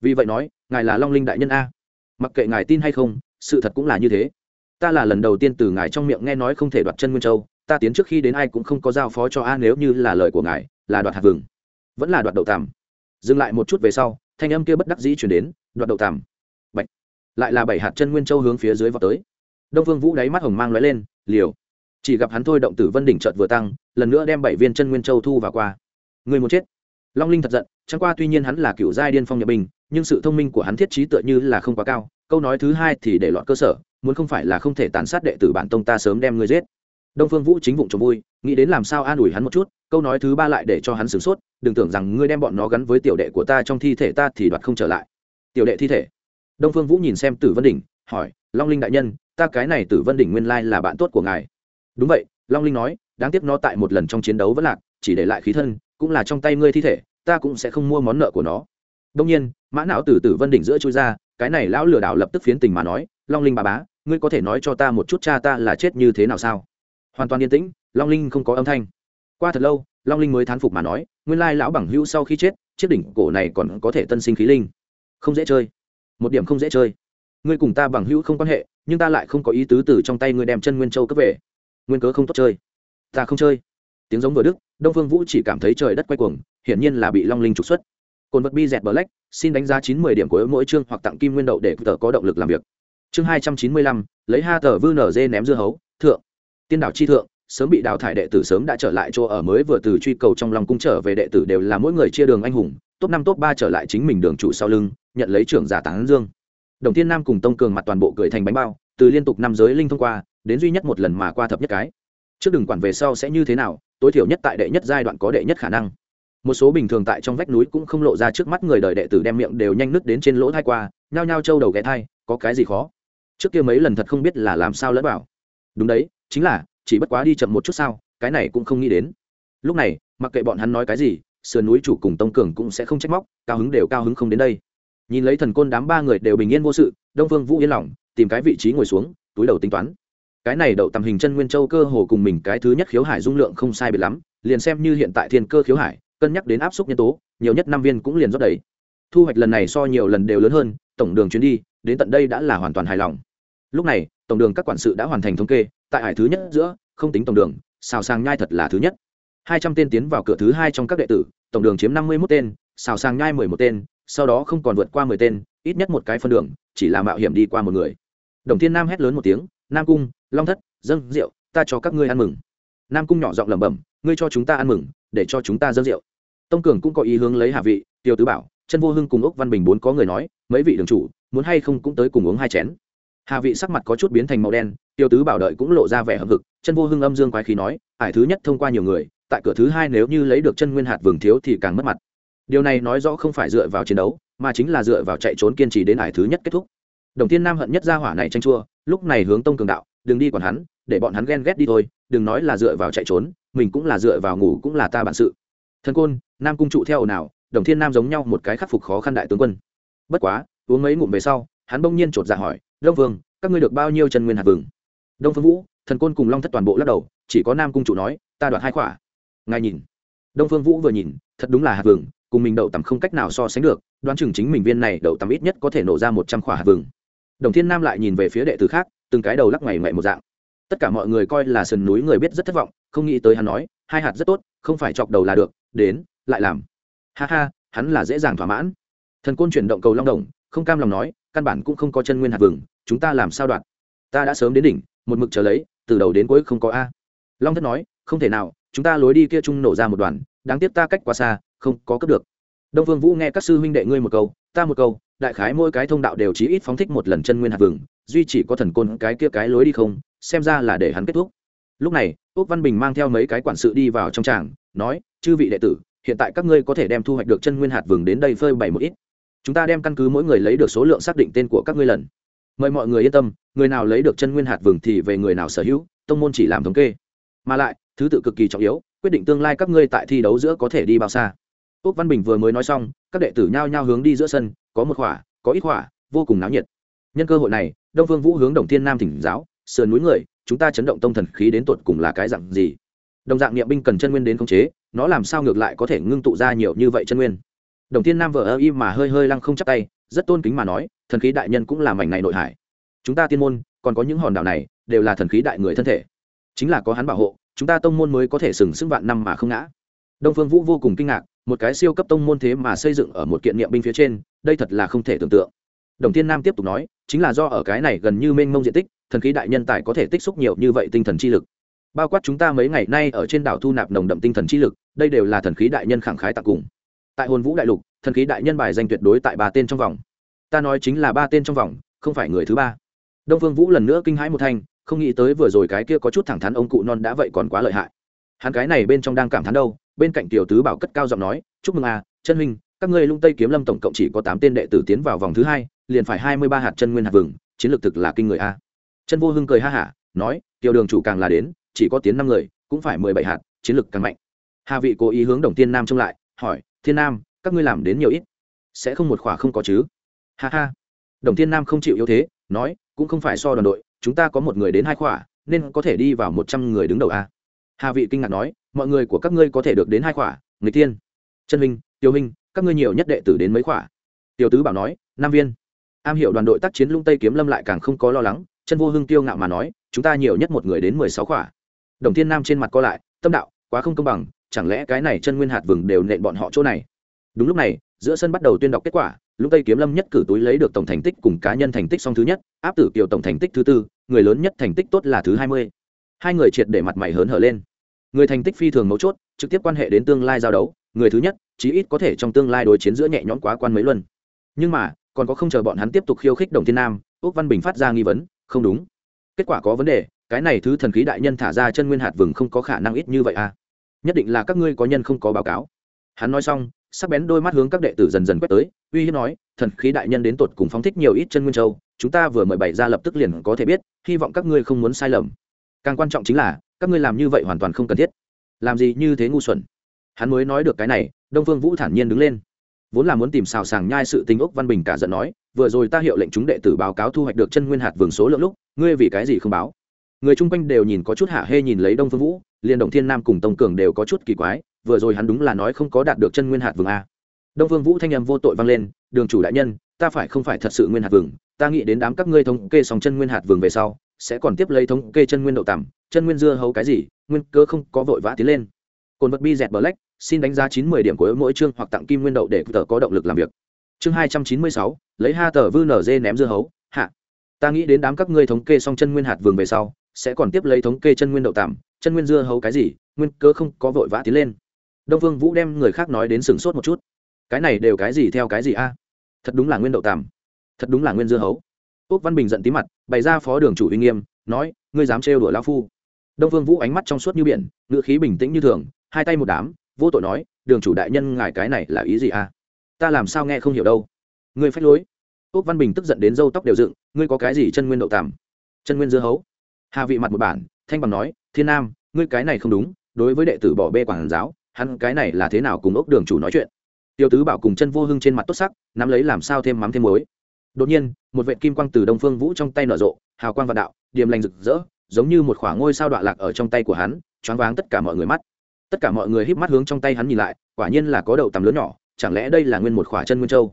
Vì vậy nói, ngài là long linh đại nhân a. Mặc kệ ngài tin hay không, sự thật cũng là như thế. Ta là lần đầu tiên từ ngài trong miệng nghe nói không thể đoạt chân nguyên châu, ta tiến trước khi đến ai cũng không có giao phó cho a nếu như là lời của ngài, là đoạt hạt vừng. Vẫn là đoạt đậu tằm. Dừng lại một chút về sau, thanh âm kia bất đắc dĩ chuyển đến, đoạt đậu tằm lại là bảy hạt chân nguyên châu hướng phía dưới vào tới. Đông phương vũ đáy mắt hồng mang lóe lên, liều, chỉ gặp hắn thôi động tử vân đỉnh trợt vừa tăng, lần nữa đem bảy viên chân nguyên châu thu vào qua. Người một chết. Long linh thật giận, chẳng qua tuy nhiên hắn là cựu giai điên phong nhập bình, nhưng sự thông minh của hắn thiết trí tựa như là không quá cao, câu nói thứ hai thì để loạn cơ sở, muốn không phải là không thể tàn sát đệ tử bản tông ta sớm đem ngươi giết. Đông phương vũ chính vụng trộm vui, nghĩ đến làm sao an ủi hắn một chút, câu nói thứ ba lại để cho hắn sửng sốt, đừng tưởng rằng ngươi đem bọn nó gắn với tiểu đệ của ta trong thi thể ta thì đoạt không trở lại. Tiểu đệ thi thể? Đông phương vũ nhìn xem tử vân đỉnh, hỏi, long linh đại nhân, ta cái này tử vân đỉnh nguyên lai là bạn tốt của ngài. Đúng vậy, long linh nói, đáng tiếc nó tại một lần trong chiến đấu vẫn lạc, chỉ để lại khí thân, cũng là trong tay ngươi thi thể, ta cũng sẽ không mua món nợ của nó. Đông nhiên, mã não từ tử vân đỉnh giữa chui ra, cái này lão lừa đảo lập tức phiến tình mà nói, long linh bà bá, ngươi có thể nói cho ta một chút cha ta là chết như thế nào sao? Hoàn toàn yên tĩnh, long linh không có âm thanh. Qua thật lâu, long linh mới thán phục mà nói, nguyên lai lão bằng hữu sau khi chết, chiếc đỉnh cổ này còn có thể tân sinh khí linh. Không dễ chơi một điểm không dễ chơi. Ngươi cùng ta bằng hữu không quan hệ, nhưng ta lại không có ý tứ từ trong tay ngươi đem chân nguyên châu cấp về. Nguyên cớ không tốt chơi. Ta không chơi. Tiếng giống vừa đức đông phương vũ chỉ cảm thấy trời đất quay cuồng, hiển nhiên là bị long linh trục xuất. Cồn vật bi dẹt black xin đánh giá chín mươi điểm của mỗi chương hoặc tặng kim nguyên đậu để tờ có động lực làm việc. Chương hai trăm chín mươi lăm, lấy ha tờ vư nở dê ném dưa hấu, thượng. Tiên đảo chi thượng, sớm bị đào thải đệ tử sớm đã trở lại chỗ ở mới vừa từ truy cầu trong lòng cung trở về đệ tử đều là mỗi người chia đường anh hùng, top năm, top ba trở lại chính mình đường chủ sau lưng nhận lấy trưởng giả tán dương. Đồng thiên nam cùng tông cường mặt toàn bộ cười thành bánh bao, từ liên tục năm giới linh thông qua, đến duy nhất một lần mà qua thập nhất cái. Trước đừng quản về sau sẽ như thế nào, tối thiểu nhất tại đệ nhất giai đoạn có đệ nhất khả năng. Một số bình thường tại trong vách núi cũng không lộ ra trước mắt người đời đệ tử đem miệng đều nhanh nứt đến trên lỗ thai qua, nhao nhao trâu đầu ghé thai, có cái gì khó? Trước kia mấy lần thật không biết là làm sao lẫn vào. Đúng đấy, chính là, chỉ bất quá đi chậm một chút sao, cái này cũng không nghĩ đến. Lúc này, mặc kệ bọn hắn nói cái gì, sườn núi chủ cùng tông cường cũng sẽ không trách móc, cao hứng đều cao hứng không đến đây nhìn lấy thần côn đám ba người đều bình yên vô sự, đông phương vũ yên lòng, tìm cái vị trí ngồi xuống, túi đầu tính toán. Cái này đậu tầm hình chân nguyên châu cơ hồ cùng mình cái thứ nhất khiếu hải dung lượng không sai biệt lắm, liền xem như hiện tại thiên cơ khiếu hải, cân nhắc đến áp suất nhân tố, nhiều nhất năm viên cũng liền rót đầy. Thu hoạch lần này so nhiều lần đều lớn hơn, tổng đường chuyến đi, đến tận đây đã là hoàn toàn hài lòng. Lúc này, tổng đường các quản sự đã hoàn thành thống kê, tại hải thứ nhất giữa, không tính tổng đường, xào sang nhai thật là thứ nhất. Hai trăm tên tiến vào cửa thứ hai trong các đệ tử, tổng đường chiếm năm mươi mốt tên, xào sang nhai mười một tên sau đó không còn vượt qua mười tên, ít nhất một cái phân đường, chỉ là mạo hiểm đi qua một người. Đồng thiên nam hét lớn một tiếng, nam cung, long thất, dâng rượu, ta cho các ngươi ăn mừng. Nam cung nhỏ giọng lẩm bẩm, ngươi cho chúng ta ăn mừng, để cho chúng ta dâng rượu. Tông cường cũng có ý hướng lấy hạ vị, tiêu tứ bảo, chân vô hưng cùng ốc văn bình bốn có người nói, mấy vị đường chủ, muốn hay không cũng tới cùng uống hai chén. Hà vị sắc mặt có chút biến thành màu đen, tiêu tứ bảo đợi cũng lộ ra vẻ hậm hực, chân vô hưng âm dương quái khí nói, ải thứ nhất thông qua nhiều người, tại cửa thứ hai nếu như lấy được chân nguyên hạt vừng thiếu thì càng mất mặt điều này nói rõ không phải dựa vào chiến đấu, mà chính là dựa vào chạy trốn kiên trì đến ải thứ nhất kết thúc. Đồng thiên nam hận nhất ra hỏa này tranh chua, lúc này hướng tông cường đạo, đừng đi còn hắn, để bọn hắn ghen ghét đi thôi, đừng nói là dựa vào chạy trốn, mình cũng là dựa vào ngủ cũng là ta bản sự. Thần côn, nam cung trụ theo ồn ào, đồng thiên nam giống nhau một cái khắc phục khó khăn đại tướng quân. Bất quá, uống mấy ngụm về sau, hắn bỗng nhiên chột dạ hỏi, đông vương, các ngươi được bao nhiêu chân nguyên hạt vừng? Đông phương vũ, thần côn cùng long thất toàn bộ lắc đầu, chỉ có nam cung trụ nói, ta đoạt hai khỏa ngài nhìn. Đông phương vũ vừa nhìn, thật đúng là hạt vừng cùng mình đậu tầm không cách nào so sánh được, đoán chừng chính mình viên này đậu tầm ít nhất có thể nổ ra một trăm khỏa hạt vừng. Đồng thiên nam lại nhìn về phía đệ tử khác, từng cái đầu lắc ngày ngoại một dạng. Tất cả mọi người coi là sườn núi người biết rất thất vọng, không nghĩ tới hắn nói, hai hạt rất tốt, không phải chọc đầu là được, đến, lại làm. Ha ha, hắn là dễ dàng thỏa mãn. Thần côn chuyển động cầu long đồng, không cam lòng nói, căn bản cũng không có chân nguyên hạt vừng, chúng ta làm sao đoạt? Ta đã sớm đến đỉnh, một mực chờ lấy, từ đầu đến cuối không có a. Long thất nói, không thể nào, chúng ta lối đi kia chung nổ ra một đoàn, đáng tiếc ta cách quá xa không có cấp được. Đông vương vũ nghe các sư huynh đệ ngươi một câu, ta một câu, đại khái mỗi cái thông đạo đều chí ít phóng thích một lần chân nguyên hạt vừng, duy chỉ có thần côn cái kia cái lối đi không, xem ra là để hắn kết thúc. Lúc này, úc văn bình mang theo mấy cái quản sự đi vào trong tràng, nói, chư vị đệ tử, hiện tại các ngươi có thể đem thu hoạch được chân nguyên hạt vừng đến đây phơi bày một ít. Chúng ta đem căn cứ mỗi người lấy được số lượng xác định tên của các ngươi lần. Mời mọi người yên tâm, người nào lấy được chân nguyên hạt vừng thì về người nào sở hữu, tông môn chỉ làm thống kê. Mà lại, thứ tự cực kỳ trọng yếu, quyết định tương lai các ngươi tại thi đấu giữa có thể đi bao xa úc văn bình vừa mới nói xong, các đệ tử nhao nhao hướng đi giữa sân, có một khỏa, có ít khỏa, vô cùng náo nhiệt. Nhân cơ hội này, đông phương vũ hướng đồng thiên nam thỉnh giáo, sườn núi người, chúng ta chấn động tông thần khí đến tột cùng là cái dạng gì? Đồng dạng niệm binh cần chân nguyên đến khống chế, nó làm sao ngược lại có thể ngưng tụ ra nhiều như vậy chân nguyên? Đồng thiên nam vợ ơ mà hơi hơi lăng không chắc tay, rất tôn kính mà nói, thần khí đại nhân cũng là mảnh này nội hải. Chúng ta tiên môn, còn có những hòn đảo này, đều là thần khí đại người thân thể. Chính là có hắn bảo hộ, chúng ta tông môn mới có thể sừng sững vạn năm mà không ngã. Đông phương vũ vô cùng kinh ngạc một cái siêu cấp tông môn thế mà xây dựng ở một kiện niệm binh phía trên, đây thật là không thể tưởng tượng. Đồng thiên nam tiếp tục nói, chính là do ở cái này gần như mênh mông diện tích, thần khí đại nhân tài có thể tích xúc nhiều như vậy tinh thần chi lực. Bao quát chúng ta mấy ngày nay ở trên đảo thu nạp nồng đậm tinh thần chi lực, đây đều là thần khí đại nhân khẳng khái tặng cùng. Tại hồn vũ đại lục, thần khí đại nhân bài danh tuyệt đối tại ba tên trong vòng. Ta nói chính là ba tên trong vòng, không phải người thứ ba. Đông phương vũ lần nữa kinh hãi một thanh, không nghĩ tới vừa rồi cái kia có chút thẳng thắn ông cụ non đã vậy còn quá lợi hại. Hắn cái này bên trong đang cảm thán đâu bên cạnh tiểu tứ bảo cất cao giọng nói, chúc mừng à chân huynh, các ngươi lung tây kiếm lâm tổng cộng chỉ có tám tên đệ tử tiến vào vòng thứ hai, liền phải hai mươi ba hạt chân nguyên hạt vừng, chiến lược thực là kinh người a. Chân vô hưng cười ha hả, nói, tiểu đường chủ càng là đến, chỉ có tiến năm người, cũng phải mười bảy hạt, chiến lược càng mạnh. Hà vị cố ý hướng đồng tiên nam trông lại, hỏi, thiên nam, các ngươi làm đến nhiều ít? Sẽ không một khỏa không có chứ? Ha ha. Đồng thiên nam không chịu yếu thế, nói, cũng không phải so đoàn đội, chúng ta có một người đến hai khỏa, nên có thể đi vào một trăm người đứng đầu a. Hà vị kinh ngạc nói mọi người của các ngươi có thể được đến hai khỏa người tiên chân huynh, tiêu huynh, các ngươi nhiều nhất đệ tử đến mấy khỏa. Tiểu tứ bảo nói, nam viên. Am hiểu đoàn đội tác chiến lung tây kiếm lâm lại càng không có lo lắng, chân vô hưng tiêu ngạo mà nói, chúng ta nhiều nhất một người đến mười sáu khỏa. Đồng thiên nam trên mặt co lại, tâm đạo, quá không công bằng, chẳng lẽ cái này chân nguyên hạt vừng đều nện bọn họ chỗ này? Đúng lúc này, giữa sân bắt đầu tuyên đọc kết quả lúc tây kiếm lâm nhất cử túi lấy được tổng thành tích cùng cá nhân thành tích song thứ nhất, áp tử kiều tổng thành tích thứ tư, người lớn nhất thành tích tốt là thứ hai mươi. Hai người triệt để mặt mày hớn hở lên người thành tích phi thường mấu chốt, trực tiếp quan hệ đến tương lai giao đấu, người thứ nhất, chí ít có thể trong tương lai đối chiến giữa nhẹ nhõm quá quan mấy luân. Nhưng mà, còn có không chờ bọn hắn tiếp tục khiêu khích đồng thiên nam, úc văn bình phát ra nghi vấn, không đúng. Kết quả có vấn đề, cái này thứ thần khí đại nhân thả ra chân nguyên hạt vừng không có khả năng ít như vậy à. Nhất định là các ngươi có nhân không có báo cáo. Hắn nói xong, sắc bén đôi mắt hướng các đệ tử dần dần quét tới, uy hiếp nói, thần khí đại nhân đến tột cùng phóng thích nhiều ít chân nguyên châu, chúng ta vừa mời bày ra lập tức liền có thể biết, hy vọng các ngươi không muốn sai lầm. Càng quan trọng chính là các ngươi làm như vậy hoàn toàn không cần thiết. Làm gì như thế ngu xuẩn. Hắn mới nói được cái này, đông phương vũ thản nhiên đứng lên. Vốn là muốn tìm xào sàng nhai sự tình ốc văn bình cả giận nói, vừa rồi ta hiệu lệnh chúng đệ tử báo cáo thu hoạch được chân nguyên hạt vườn số lượng lúc, ngươi vì cái gì không báo? Người chung quanh đều nhìn có chút hạ hê nhìn lấy đông phương vũ, liền động thiên nam cùng tông cường đều có chút kỳ quái, vừa rồi hắn đúng là nói không có đạt được chân nguyên hạt vườn a. Đông phương vũ thanh âm vô tội vang lên, đường chủ đại nhân, ta phải không phải thật sự nguyên hạt vườn, ta nghĩ đến đám các ngươi thống kê xong chân nguyên hạt vườn về sau sẽ còn tiếp lấy thống kê chân nguyên đậu tằm, chân nguyên dưa hấu cái gì, nguyên cơ không có vội vã tiến lên. Cồn vật bi dẹt black, xin đánh giá chín mươi điểm của mỗi chương hoặc tặng kim nguyên đậu để tờ có động lực làm việc. Chương hai trăm chín mươi sáu, lấy hai tờ vư nở dê ném dưa hấu, hạ. Ta nghĩ đến đám các ngươi thống kê xong chân nguyên hạt vườn về sau, sẽ còn tiếp lấy thống kê chân nguyên đậu tằm, chân nguyên dưa hấu cái gì, nguyên cơ không có vội vã tiến lên. Đông vương vũ đem người khác nói đến sừng sốt một chút. Cái này đều cái gì theo cái gì a? Thật đúng là nguyên đậu tằm. Thật đúng là nguyên dưa hấu úc văn bình giận tí mặt, bày ra phó đường chủ uy nghiêm, nói, ngươi dám trêu đuổi lão phu? Đông phương vũ ánh mắt trong suốt như biển ngựa khí bình tĩnh như thường, hai tay một đám, vô tội nói, đường chủ đại nhân ngài cái này là ý gì à? Ta làm sao nghe không hiểu đâu. Ngươi phách lối. Úc văn bình tức giận đến râu tóc đều dựng, ngươi có cái gì chân nguyên đậu tạm? chân nguyên dưa hấu. Hà vị mặt một bản, thanh bằng nói, thiên nam, ngươi cái này không đúng, đối với đệ tử bỏ bê quảng giáo, hắn cái này là thế nào cùng ốc đường chủ nói chuyện? Tiêu tứ bảo cùng chân vô hưng trên mặt tốt sắc, nắm lấy làm sao thêm mắm thêm muối đột nhiên, một vệ kim quang từ đông phương vũ trong tay nở rộ, hào quang vạn đạo, điềm lành rực rỡ, giống như một khoảng ngôi sao đoạn lạc ở trong tay của hắn, choáng váng tất cả mọi người mắt. Tất cả mọi người híp mắt hướng trong tay hắn nhìn lại, quả nhiên là có đầu tầm lớn nhỏ, chẳng lẽ đây là nguyên một khỏa chân nguyên châu?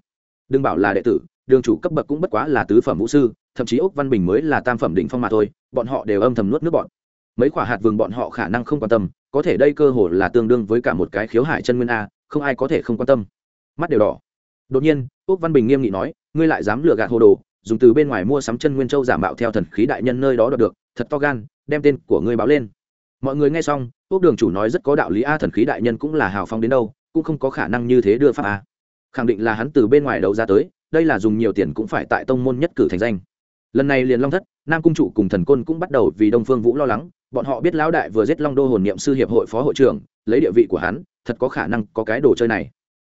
Đừng bảo là đệ tử, đường chủ cấp bậc cũng bất quá là tứ phẩm vũ sư, thậm chí ốc văn bình mới là tam phẩm đỉnh phong mà thôi, bọn họ đều âm thầm nuốt nước bọn. Mấy quả hạt vừng bọn họ khả năng không quan tâm, có thể đây cơ hồ là tương đương với cả một cái khiếu hải chân nguyên a, không ai có thể không quan tâm. Mắt đều đỏ. Đột nhiên ốc văn bình nghiêm nghị nói ngươi lại dám lừa gạt hồ đồ, dùng từ bên ngoài mua sắm chân nguyên châu giả mạo theo thần khí đại nhân nơi đó đọc được, thật to gan, đem tên của ngươi báo lên. Mọi người nghe xong ốc đường chủ nói rất có đạo lý, a, thần khí đại nhân cũng là hào phong đến đâu, cũng không có khả năng như thế đưa pháp, a. Khẳng định là hắn từ bên ngoài đầu ra tới, đây là dùng nhiều tiền cũng phải tại tông môn nhất cử thành danh. Lần này liền long thất, nam cung trụ cùng thần côn cũng bắt đầu vì đông phương vũ lo lắng, bọn họ biết lão đại vừa giết long đô hồn niệm sư hiệp hội phó hội trưởng, lấy địa vị của hắn, thật có khả năng có cái đồ chơi này.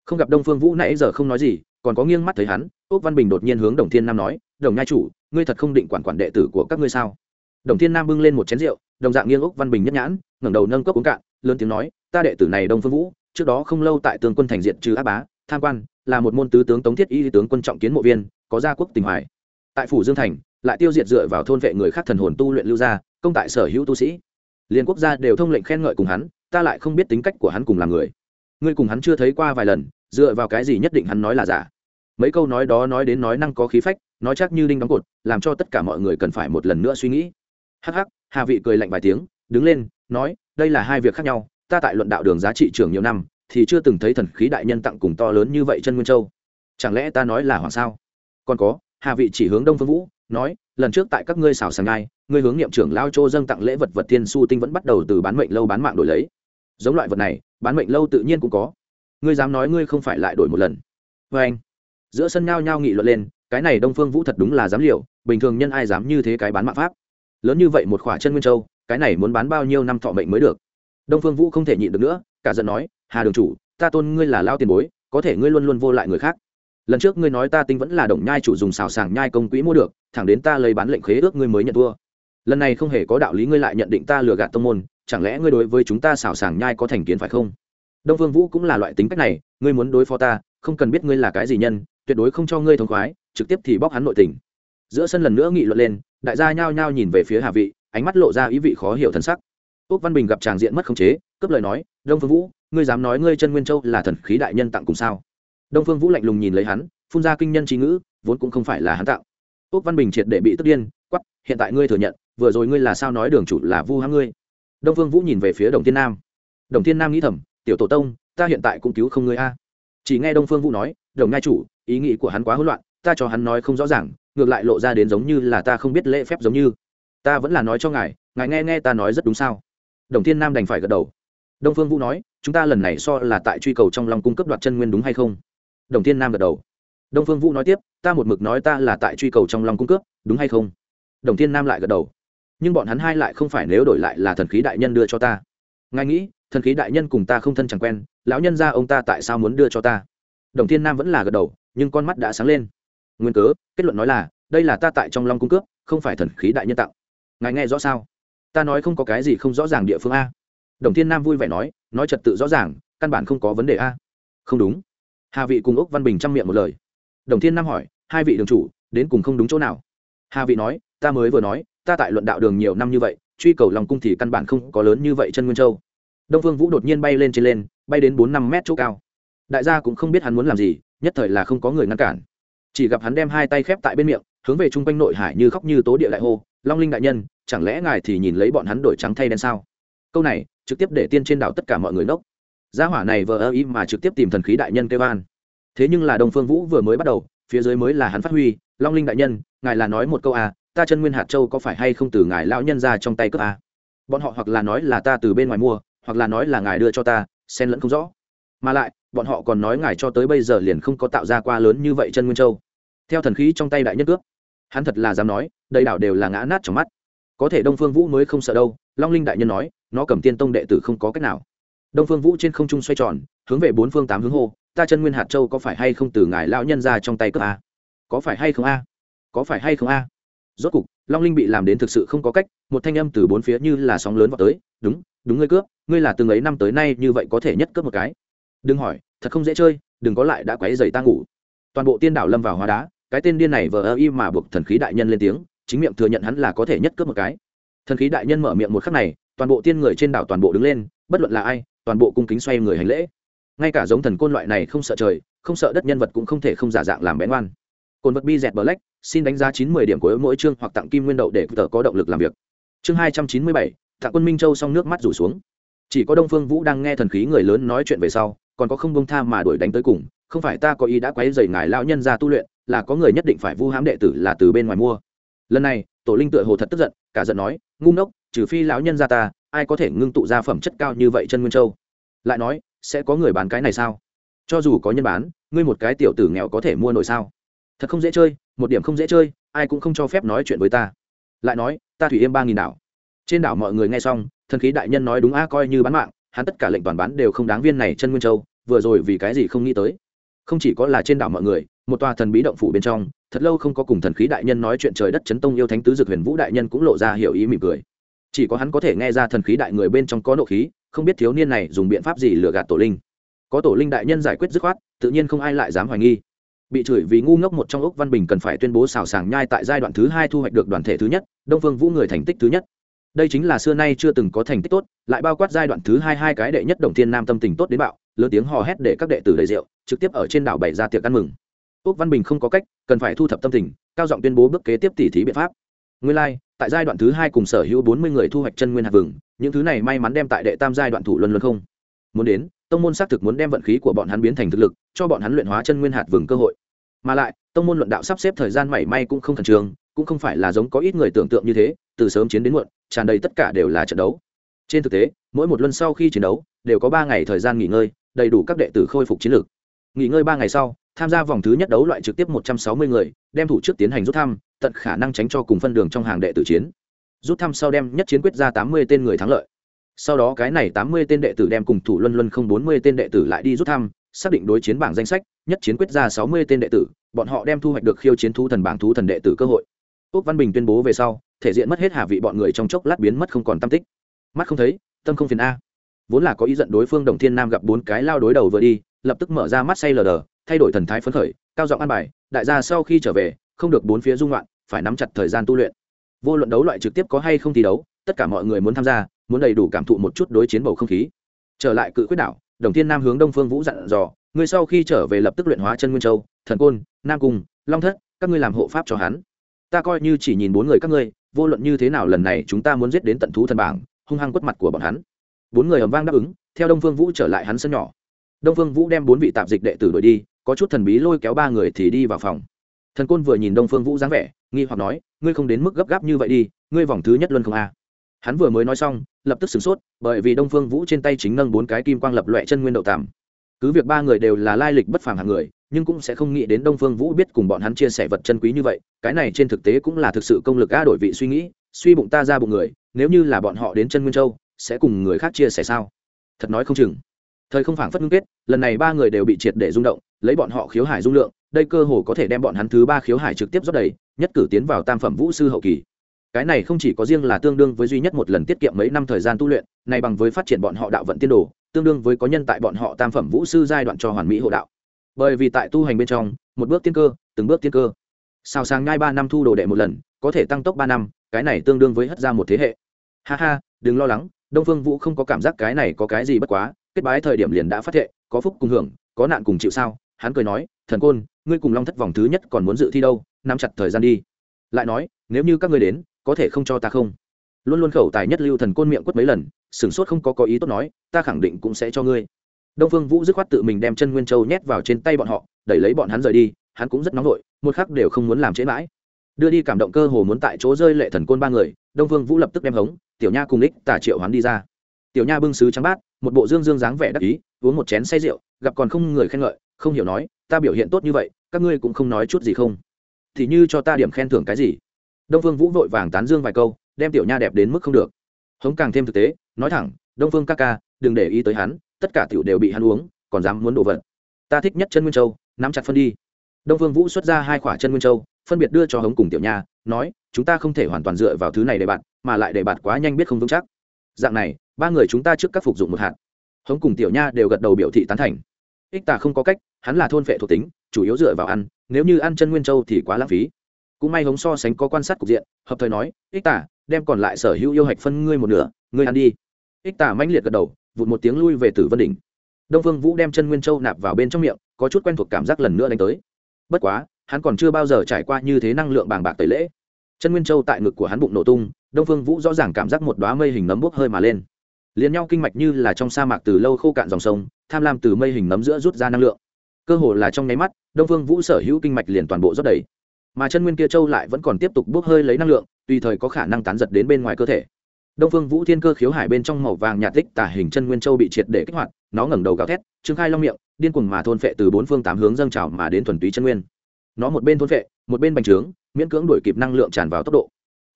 Không gặp đông phương vũ nãy giờ không nói gì còn có nghiêng mắt thấy hắn ốc văn bình đột nhiên hướng đồng thiên nam nói, đồng nhai chủ, ngươi thật không định quản quản đệ tử của các ngươi sao? Đồng thiên nam bưng lên một chén rượu, đồng dạng nghiêng ốc văn bình nhất nhãn, ngẩng đầu nâng cốc uống cạn, lớn tiếng nói, ta đệ tử này đông phương vũ, trước đó không lâu tại tướng quân thành diện trừ áp bá, tham quan, là một môn tứ tướng tống thiết y tướng quân trọng kiến mộ viên, có gia quốc tình hoài. Tại phủ dương thành, lại tiêu diệt dựa vào thôn vệ người khác thần hồn tu luyện lưu gia, công tại sở hữu tu sĩ. Liên quốc gia đều thông lệnh khen ngợi cùng hắn, ta lại không biết tính cách của hắn cùng là người. Ngươi cùng hắn chưa thấy qua vài lần, dựa vào cái gì nhất định hắn nói là giả? Mấy câu nói đó nói đến nói năng có khí phách nói chắc như đinh đóng cột, làm cho tất cả mọi người cần phải một lần nữa suy nghĩ. Hắc hắc, hà vị cười lạnh vài tiếng, đứng lên, nói, đây là hai việc khác nhau, ta tại luận đạo đường giá trị trường nhiều năm, thì chưa từng thấy thần khí đại nhân tặng cùng to lớn như vậy chân nguyên châu. Chẳng lẽ ta nói là hoàng sao? Còn có, hà vị chỉ hướng đông phương vũ, nói, lần trước tại các ngươi xảo sàng ngai ngươi hướng niệm trưởng lao châu dâng tặng lễ vật vật thiên su tinh vẫn bắt đầu từ bán mệnh lâu bán mạng đổi lấy. Giống loại vật này, bán mệnh lâu tự nhiên cũng có. Ngươi dám nói ngươi không phải lại đổi một lần. Vê anh giữa sân nhao nhao nghị luận lên, cái này đông phương vũ thật đúng là dám liều, bình thường nhân ai dám như thế cái bán mạng pháp. Lớn như vậy một khỏa chân nguyên châu, cái này muốn bán bao nhiêu năm thọ mệnh mới được? Đông phương vũ không thể nhịn được nữa, cả giận nói, hà đường chủ, ta tôn ngươi là lao tiền bối, có thể ngươi luôn luôn vô lại người khác. Lần trước ngươi nói ta tinh vẫn là đồng nhai chủ dùng xào sàng nhai công quỹ mua được, thẳng đến ta lấy bán lệnh khế ước ngươi mới nhận thua. Lần này không hề có đạo lý ngươi lại nhận định ta lừa gạt tông môn, chẳng lẽ ngươi đối với chúng ta xào sàng nhai có thành kiến phải không? Đông Phương vũ cũng là loại tính cách này, ngươi muốn đối phó ta, không cần biết ngươi là cái gì nhân tuyệt đối không cho ngươi thông khoái, trực tiếp thì bóc hắn nội tình. Giữa sân lần nữa nghị luận lên, đại gia nhao nhao nhìn về phía hà vị, ánh mắt lộ ra ý vị khó hiểu thân sắc. Úc văn bình gặp tràng diện mất khống chế, cướp lời nói, đông phương vũ, ngươi dám nói ngươi chân nguyên châu là thần khí đại nhân tặng cùng sao? Đông phương vũ lạnh lùng nhìn lấy hắn, phun ra kinh nhân trí ngữ, vốn cũng không phải là hắn tạo. úc văn bình triệt để bị tức điên quắp hiện tại ngươi thừa nhận, vừa rồi ngươi là sao nói đường chủ là vu hãm ngươi? Đông phương vũ nhìn về phía đồng thiên nam. Đồng thiên nam nghĩ thầm, tiểu tổ tông, ta hiện tại cũng cứu không ngươi a. Chỉ nghe đông phương vũ nói, đồng ngai chủ ý nghĩ của hắn quá hỗn loạn, ta cho hắn nói không rõ ràng, ngược lại lộ ra đến giống như là ta không biết lễ phép giống như. Ta vẫn là nói cho ngài ngài nghe nghe ta nói rất đúng sao? Đồng thiên nam đành phải gật đầu. Đông phương vũ nói, chúng ta lần này so là tại truy cầu trong lòng cung cấp đoạt chân nguyên đúng hay không? Đồng thiên nam gật đầu. Đông phương vũ nói tiếp, ta một mực nói ta là tại truy cầu trong lòng cung cấp, đúng hay không? Đồng thiên nam lại gật đầu. Nhưng bọn hắn hai lại không phải nếu đổi lại là thần khí đại nhân đưa cho ta. Ngài nghĩ, thần khí đại nhân cùng ta không thân chẳng quen, lão nhân ra ông ta tại sao muốn đưa cho ta? Đồng thiên nam vẫn là gật đầu nhưng con mắt đã sáng lên. Nguyên cớ, kết luận nói là, đây là ta tại trong long cung cướp, không phải thần khí đại nhân tặng ngài nghe rõ sao? Ta nói không có cái gì không rõ ràng địa phương a. Đồng thiên nam vui vẻ nói nói trật tự rõ ràng, căn bản không có vấn đề a. Không đúng. Hà vị cùng úc văn bình chăm miệng một lời. Đồng thiên nam hỏi, hai vị đường chủ, đến cùng không đúng chỗ nào? Hà vị nói, ta mới vừa nói, ta tại luận đạo đường nhiều năm như vậy, truy cầu lòng cung thì căn bản không có lớn như vậy chân nguyên châu. Đông phương vũ đột nhiên bay lên trên lên, bay đến bốn năm mét chỗ cao. Đại gia cũng không biết hắn muốn làm gì nhất thời là không có người ngăn cản. Chỉ gặp hắn đem hai tay khép tại bên miệng, hướng về chung quanh nội hải như khóc như tố địa đại hô, long linh đại nhân, chẳng lẽ ngài thì nhìn lấy bọn hắn đổi trắng thay đen sao? Câu này, trực tiếp để tiên trên đảo tất cả mọi người nốc gia hỏa này vờ ơ ý mà trực tiếp tìm thần khí đại nhân kêu an. Thế nhưng là đông phương vũ vừa mới bắt đầu, phía dưới mới là hắn phát huy, long linh đại nhân, ngài là nói một câu à ta chân nguyên hạt châu có phải hay không từ ngài lão nhân ra trong tay cướp à? bọn họ hoặc là nói là ta từ bên ngoài mua, hoặc là nói là ngài đưa cho ta, xen lẫn không rõ. Mà lại bọn họ còn nói ngài cho tới bây giờ liền không có tạo ra qua lớn như vậy chân nguyên châu. Theo thần khí trong tay đại nhất cướp, hắn thật là dám nói, đầy đảo đều là ngã nát trong mắt. Có thể đông phương vũ mới không sợ đâu, long linh đại nhân nói, nó cầm tiên tông đệ tử không có cách nào. Đông phương vũ trên không trung xoay tròn, hướng về bốn phương tám hướng hô, ta chân nguyên hạt châu có phải hay không từ ngài lão nhân ra trong tay cướp a có phải hay không a có phải hay không a rốt cục, long linh bị làm đến thực sự không có cách, một thanh âm từ bốn phía như là sóng lớn vào tới, đúng đúng ngươi cướp, ngươi là từng ấy năm tới nay như vậy có thể nhất cướp một cái đừng hỏi, thật không dễ chơi, đừng có lại đã quấy dày ta ngủ. Toàn bộ tiên đảo lâm vào hóa đá, cái tên điên này vờ ơ y mà buộc thần khí đại nhân lên tiếng, chính miệng thừa nhận hắn là có thể nhất cướp một cái. Thần khí đại nhân mở miệng một khắc này, toàn bộ tiên người trên đảo toàn bộ đứng lên, bất luận là ai, toàn bộ cung kính xoay người hành lễ. Ngay cả giống thần côn loại này không sợ trời, không sợ đất nhân vật cũng không thể không giả dạng làm bén ngoan cồn vật bi dẹt black, xin đánh giá chín mươi điểm của mỗi chương hoặc tặng kim nguyên đậu để tờ có động lực làm việc. Chương hai trăm chín mươi bảy, tặng quân minh châu xong nước mắt rủ xuống. Chỉ có đông phương vũ đang nghe thần khí người lớn nói chuyện về sau còn có không bông tha mà đuổi đánh tới cùng, không phải ta có ý đã quấy dày ngài lão nhân ra tu luyện, là có người nhất định phải vu hãm đệ tử là từ bên ngoài mua. Lần này, tổ linh tựa hồ thật tức giận, cả giận nói, ngu ngốc, trừ phi lão nhân ra ta, ai có thể ngưng tụ ra phẩm chất cao như vậy chân nguyên châu? Lại nói, sẽ có người bán cái này sao? Cho dù có nhân bán, ngươi một cái tiểu tử nghèo có thể mua nổi sao? Thật không dễ chơi, một điểm không dễ chơi, ai cũng không cho phép nói chuyện với ta. Lại nói, ta thủy yêm ba nghìn đảo. Trên đảo mọi người nghe xong, thần khí đại nhân nói đúng a, coi như bán mạng hắn tất cả lệnh toàn bán đều không đáng viên này chân nguyên châu, vừa rồi vì cái gì không nghĩ tới. Không chỉ có là trên đảo mọi người, một tòa thần bí động phủ bên trong, thật lâu không có cùng thần khí đại nhân nói chuyện trời đất chấn tông yêu thánh tứ dược huyền vũ đại nhân cũng lộ ra hiểu ý mỉm cười. Chỉ có hắn có thể nghe ra thần khí đại người bên trong có nộ khí, không biết thiếu niên này dùng biện pháp gì lừa gạt tổ linh. Có tổ linh đại nhân giải quyết dứt khoát, tự nhiên không ai lại dám hoài nghi. Bị chửi vì ngu ngốc một trong ốc văn bình cần phải tuyên bố xào sàng nhai tại giai đoạn thứ hai thu hoạch được đoàn thể thứ nhất, đông phương vũ người thành tích thứ nhất đây chính là xưa nay chưa từng có thành tích tốt lại bao quát giai đoạn thứ hai hai cái đệ nhất đồng thiên nam tâm tình tốt đến bạo lớn tiếng hò hét để các đệ tử đầy rượu trực tiếp ở trên đảo bày ra tiệc ăn mừng. Úc văn bình không có cách cần phải thu thập tâm tình cao giọng tuyên bố bước kế tiếp tỉ thí biện pháp. Nguyên lai、like, tại giai đoạn thứ hai cùng sở hữu bốn mươi người thu hoạch chân nguyên hạt vừng những thứ này may mắn đem tại đệ tam giai đoạn thủ luân luân không. Muốn đến tông môn xác thực muốn đem vận khí của bọn hắn biến thành thực lực cho bọn hắn luyện hóa chân nguyên hạt vừng cơ hội. Mà lại tông môn luận đạo sắp xếp thời gian mảy may cũng không khẩn trương cũng không phải là giống có ít người tưởng tượng như thế từ sớm chiến đến muộn tràn đầy tất cả đều là trận đấu. Trên thực tế, mỗi một luân sau khi chiến đấu, đều có ba ngày thời gian nghỉ ngơi, đầy đủ các đệ tử khôi phục chiến lược. Nghỉ ngơi ba ngày sau, tham gia vòng thứ nhất đấu loại trực tiếp một trăm sáu mươi người, đem thủ trước tiến hành rút thăm, tận khả năng tránh cho cùng phân đường trong hàng đệ tử chiến. Rút thăm sau đem nhất chiến quyết ra tám mươi tên người thắng lợi. Sau đó cái này tám mươi tên đệ tử đem cùng thủ luân luân không bốn mươi tên đệ tử lại đi rút thăm, xác định đối chiến bảng danh sách, nhất chiến quyết ra sáu mươi tên đệ tử, bọn họ đem thu hoạch được khiêu chiến thú thần bảng thú thần đệ tử cơ hội úc văn bình tuyên bố về sau, thể diện mất hết hạ vị bọn người trong chốc lát biến mất không còn tâm tích. Mắt không thấy, tâm không phiền a. Vốn là có ý giận đối phương đồng thiên nam gặp bốn cái lao đối đầu vừa đi, lập tức mở ra mắt say lờ đờ, thay đổi thần thái phấn khởi, cao giọng ăn bài, đại gia sau khi trở về, không được bốn phía dung loạn, phải nắm chặt thời gian tu luyện. Vô luận đấu loại trực tiếp có hay không thi đấu, tất cả mọi người muốn tham gia, muốn đầy đủ cảm thụ một chút đối chiến bầu không khí. Trở lại cự quyết đảo, đồng thiên nam hướng đông phương vũ dặn dò, ngươi sau khi trở về lập tức luyện hóa chân nguyên châu, thần côn, nam cung, long thất, các ngươi làm hộ pháp cho hắn ta coi như chỉ nhìn bốn người các ngươi, vô luận như thế nào lần này chúng ta muốn giết đến tận thú thần bảng, hung hăng quất mặt của bọn hắn. Bốn người ầm vang đáp ứng, theo đông phương vũ trở lại hắn sân nhỏ. Đông phương vũ đem bốn vị tạp dịch đệ tử đuổi đi, có chút thần bí lôi kéo ba người thì đi vào phòng. Thần côn vừa nhìn đông phương vũ dáng vẻ, nghi hoặc nói, ngươi không đến mức gấp gáp như vậy đi, ngươi vòng thứ nhất luân không a? Hắn vừa mới nói xong, lập tức sửng sốt, bởi vì đông phương vũ trên tay chính nâng bốn cái kim quang lập loẹ chân nguyên đậu tàm cứ việc ba người đều là lai lịch bất phàm hàng người, nhưng cũng sẽ không nghĩ đến đông phương vũ biết cùng bọn hắn chia sẻ vật chân quý như vậy, cái này trên thực tế cũng là thực sự công lực a đổi vị suy nghĩ, suy bụng ta ra bụng người, nếu như là bọn họ đến chân nguyên châu, sẽ cùng người khác chia sẻ sao? Thật nói không chừng. Thời không phảng phất ngưng kết, lần này ba người đều bị triệt để rung động, lấy bọn họ khiếu hải dung lượng, đây cơ hồ có thể đem bọn hắn thứ ba khiếu hải trực tiếp rót đầy, nhất cử tiến vào tam phẩm vũ sư hậu kỳ. Cái này không chỉ có riêng là tương đương với duy nhất một lần tiết kiệm mấy năm thời gian tu luyện, này bằng với phát triển bọn họ đạo vận tiên đồ tương đương với có nhân tại bọn họ tam phẩm vũ sư giai đoạn cho hoàn mỹ hộ đạo. Bởi vì tại tu hành bên trong, một bước tiên cơ, từng bước tiên cơ. Sao sáng ngay ba năm thu đồ đệ một lần, có thể tăng tốc ba năm, cái này tương đương với hất ra một thế hệ. Ha ha, đừng lo lắng, đông phương vũ không có cảm giác cái này có cái gì bất quá, kết bái thời điểm liền đã phát thệ, có phúc cùng hưởng, có nạn cùng chịu sao, hắn cười nói, thần côn, ngươi cùng long thất vòng thứ nhất còn muốn dự thi đâu, nắm chặt thời gian đi. Lại nói, nếu như các ngươi đến, có thể không cho ta không? Luôn luôn khẩu tài nhất lưu thần côn miệng quất mấy lần sửng sốt không có có ý tốt nói, ta khẳng định cũng sẽ cho ngươi. Đông phương vũ dứt khoát tự mình đem chân nguyên châu nhét vào trên tay bọn họ, đẩy lấy bọn hắn rời đi, hắn cũng rất nóng vội một khắc đều không muốn làm trễ mãi. Đưa đi cảm động cơ hồ muốn tại chỗ rơi lệ thần côn ba người, đông phương vũ lập tức đem hống, tiểu nha cùng ích tả triệu hắn đi ra. Tiểu nha bưng sứ trắng bát, một bộ dương dương dáng vẻ đắc ý, uống một chén say rượu, gặp còn không người khen ngợi, không hiểu nói, ta biểu hiện tốt như vậy, các ngươi cũng không nói chút gì không? Thì như cho ta điểm khen thưởng cái gì? Đông phương vũ vội vàng tán dương vài câu, đem tiểu nha đẹp đến mức không được. Hống càng thêm thực tế nói thẳng, đông phương ca ca, đừng để ý tới hắn, tất cả tiểu đều bị hắn uống, còn dám muốn đổ vật. Ta thích nhất chân nguyên châu, nắm chặt phân đi. Đông phương vũ xuất ra hai quả chân nguyên châu, phân biệt đưa cho hống cùng tiểu nha, nói, chúng ta không thể hoàn toàn dựa vào thứ này để bạn, mà lại để bạn quá nhanh biết không vững chắc. Dạng này, ba người chúng ta trước các phục dụng một hạt. Hống cùng tiểu nha đều gật đầu biểu thị tán thành. Ích tà không có cách, hắn là thôn vệ thuộc tính, chủ yếu dựa vào ăn, nếu như ăn chân nguyên châu thì quá lãng phí. Cũng may hống so sánh có quan sát cục diện, hợp thời nói, ích tà đem còn lại sở hữu yêu hạch phân ngươi một nửa, ngươi ăn đi ích tà mãnh liệt gật đầu, vụt một tiếng lui về tử vân đỉnh. Đông phương vũ đem chân nguyên châu nạp vào bên trong miệng, có chút quen thuộc cảm giác lần nữa đánh tới. Bất quá, hắn còn chưa bao giờ trải qua như thế năng lượng bàng bạc tẩy lễ. Chân nguyên châu tại ngực của hắn bụng nổ tung, đông phương vũ rõ ràng cảm giác một đoá mây hình nấm bốc hơi mà lên. Liền nhau kinh mạch như là trong sa mạc từ lâu khô cạn dòng sông, tham lam từ mây hình nấm giữa rút ra năng lượng. Cơ hồ là trong nháy mắt, đông phương vũ sở hữu kinh mạch liền toàn bộ rót đầy. Mà chân nguyên kia châu lại vẫn còn tiếp tục bốc hơi lấy năng lượng, tùy thời có khả năng tán giật đến bên ngoài cơ thể đông phương vũ thiên cơ khiếu hải bên trong màu vàng nhạt tích tả hình chân nguyên châu bị triệt để kích hoạt, nó ngẩng đầu gào thét, trương khai long miệng, điên cuồng mà thôn phệ từ bốn phương tám hướng dâng trào mà đến thuần túy chân nguyên. Nó một bên thôn phệ, một bên bành trướng, miễn cưỡng đuổi kịp năng lượng tràn vào tốc độ.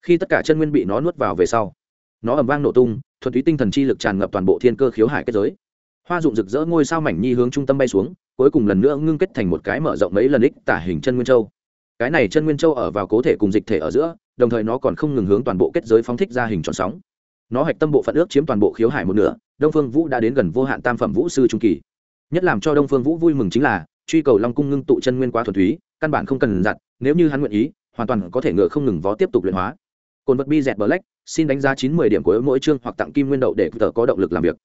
Khi tất cả chân nguyên bị nó nuốt vào về sau, nó ầm vang nổ tung, thuần túy tinh thần chi lực tràn ngập toàn bộ thiên cơ khiếu hải kết giới. Hoa dụng rực rỡ ngôi sao mảnh nhi hướng trung tâm bay xuống, cuối cùng lần nữa ngưng kết thành một cái mở rộng mấy lần ích tả hình chân nguyên châu. Cái này chân nguyên châu ở vào cố thể cùng dịch thể ở giữa, đồng thời nó còn không ngừng hướng toàn bộ kết giới phóng thích ra hình tròn sóng nó hạch tâm bộ phận ước chiếm toàn bộ khiếu hải một nửa, đông phương vũ đã đến gần vô hạn tam phẩm vũ sư trung kỳ. Nhất làm cho đông phương vũ vui mừng chính là, truy cầu long cung ngưng tụ chân nguyên quá thuần túy, căn bản không cần dặn nếu như hắn nguyện ý, hoàn toàn có thể ngựa không ngừng vó tiếp tục luyện hóa. Cồn vật bi dẹt black, xin đánh giá chín mươi điểm của mỗi chương hoặc tặng kim nguyên đậu để tờ có động lực làm việc.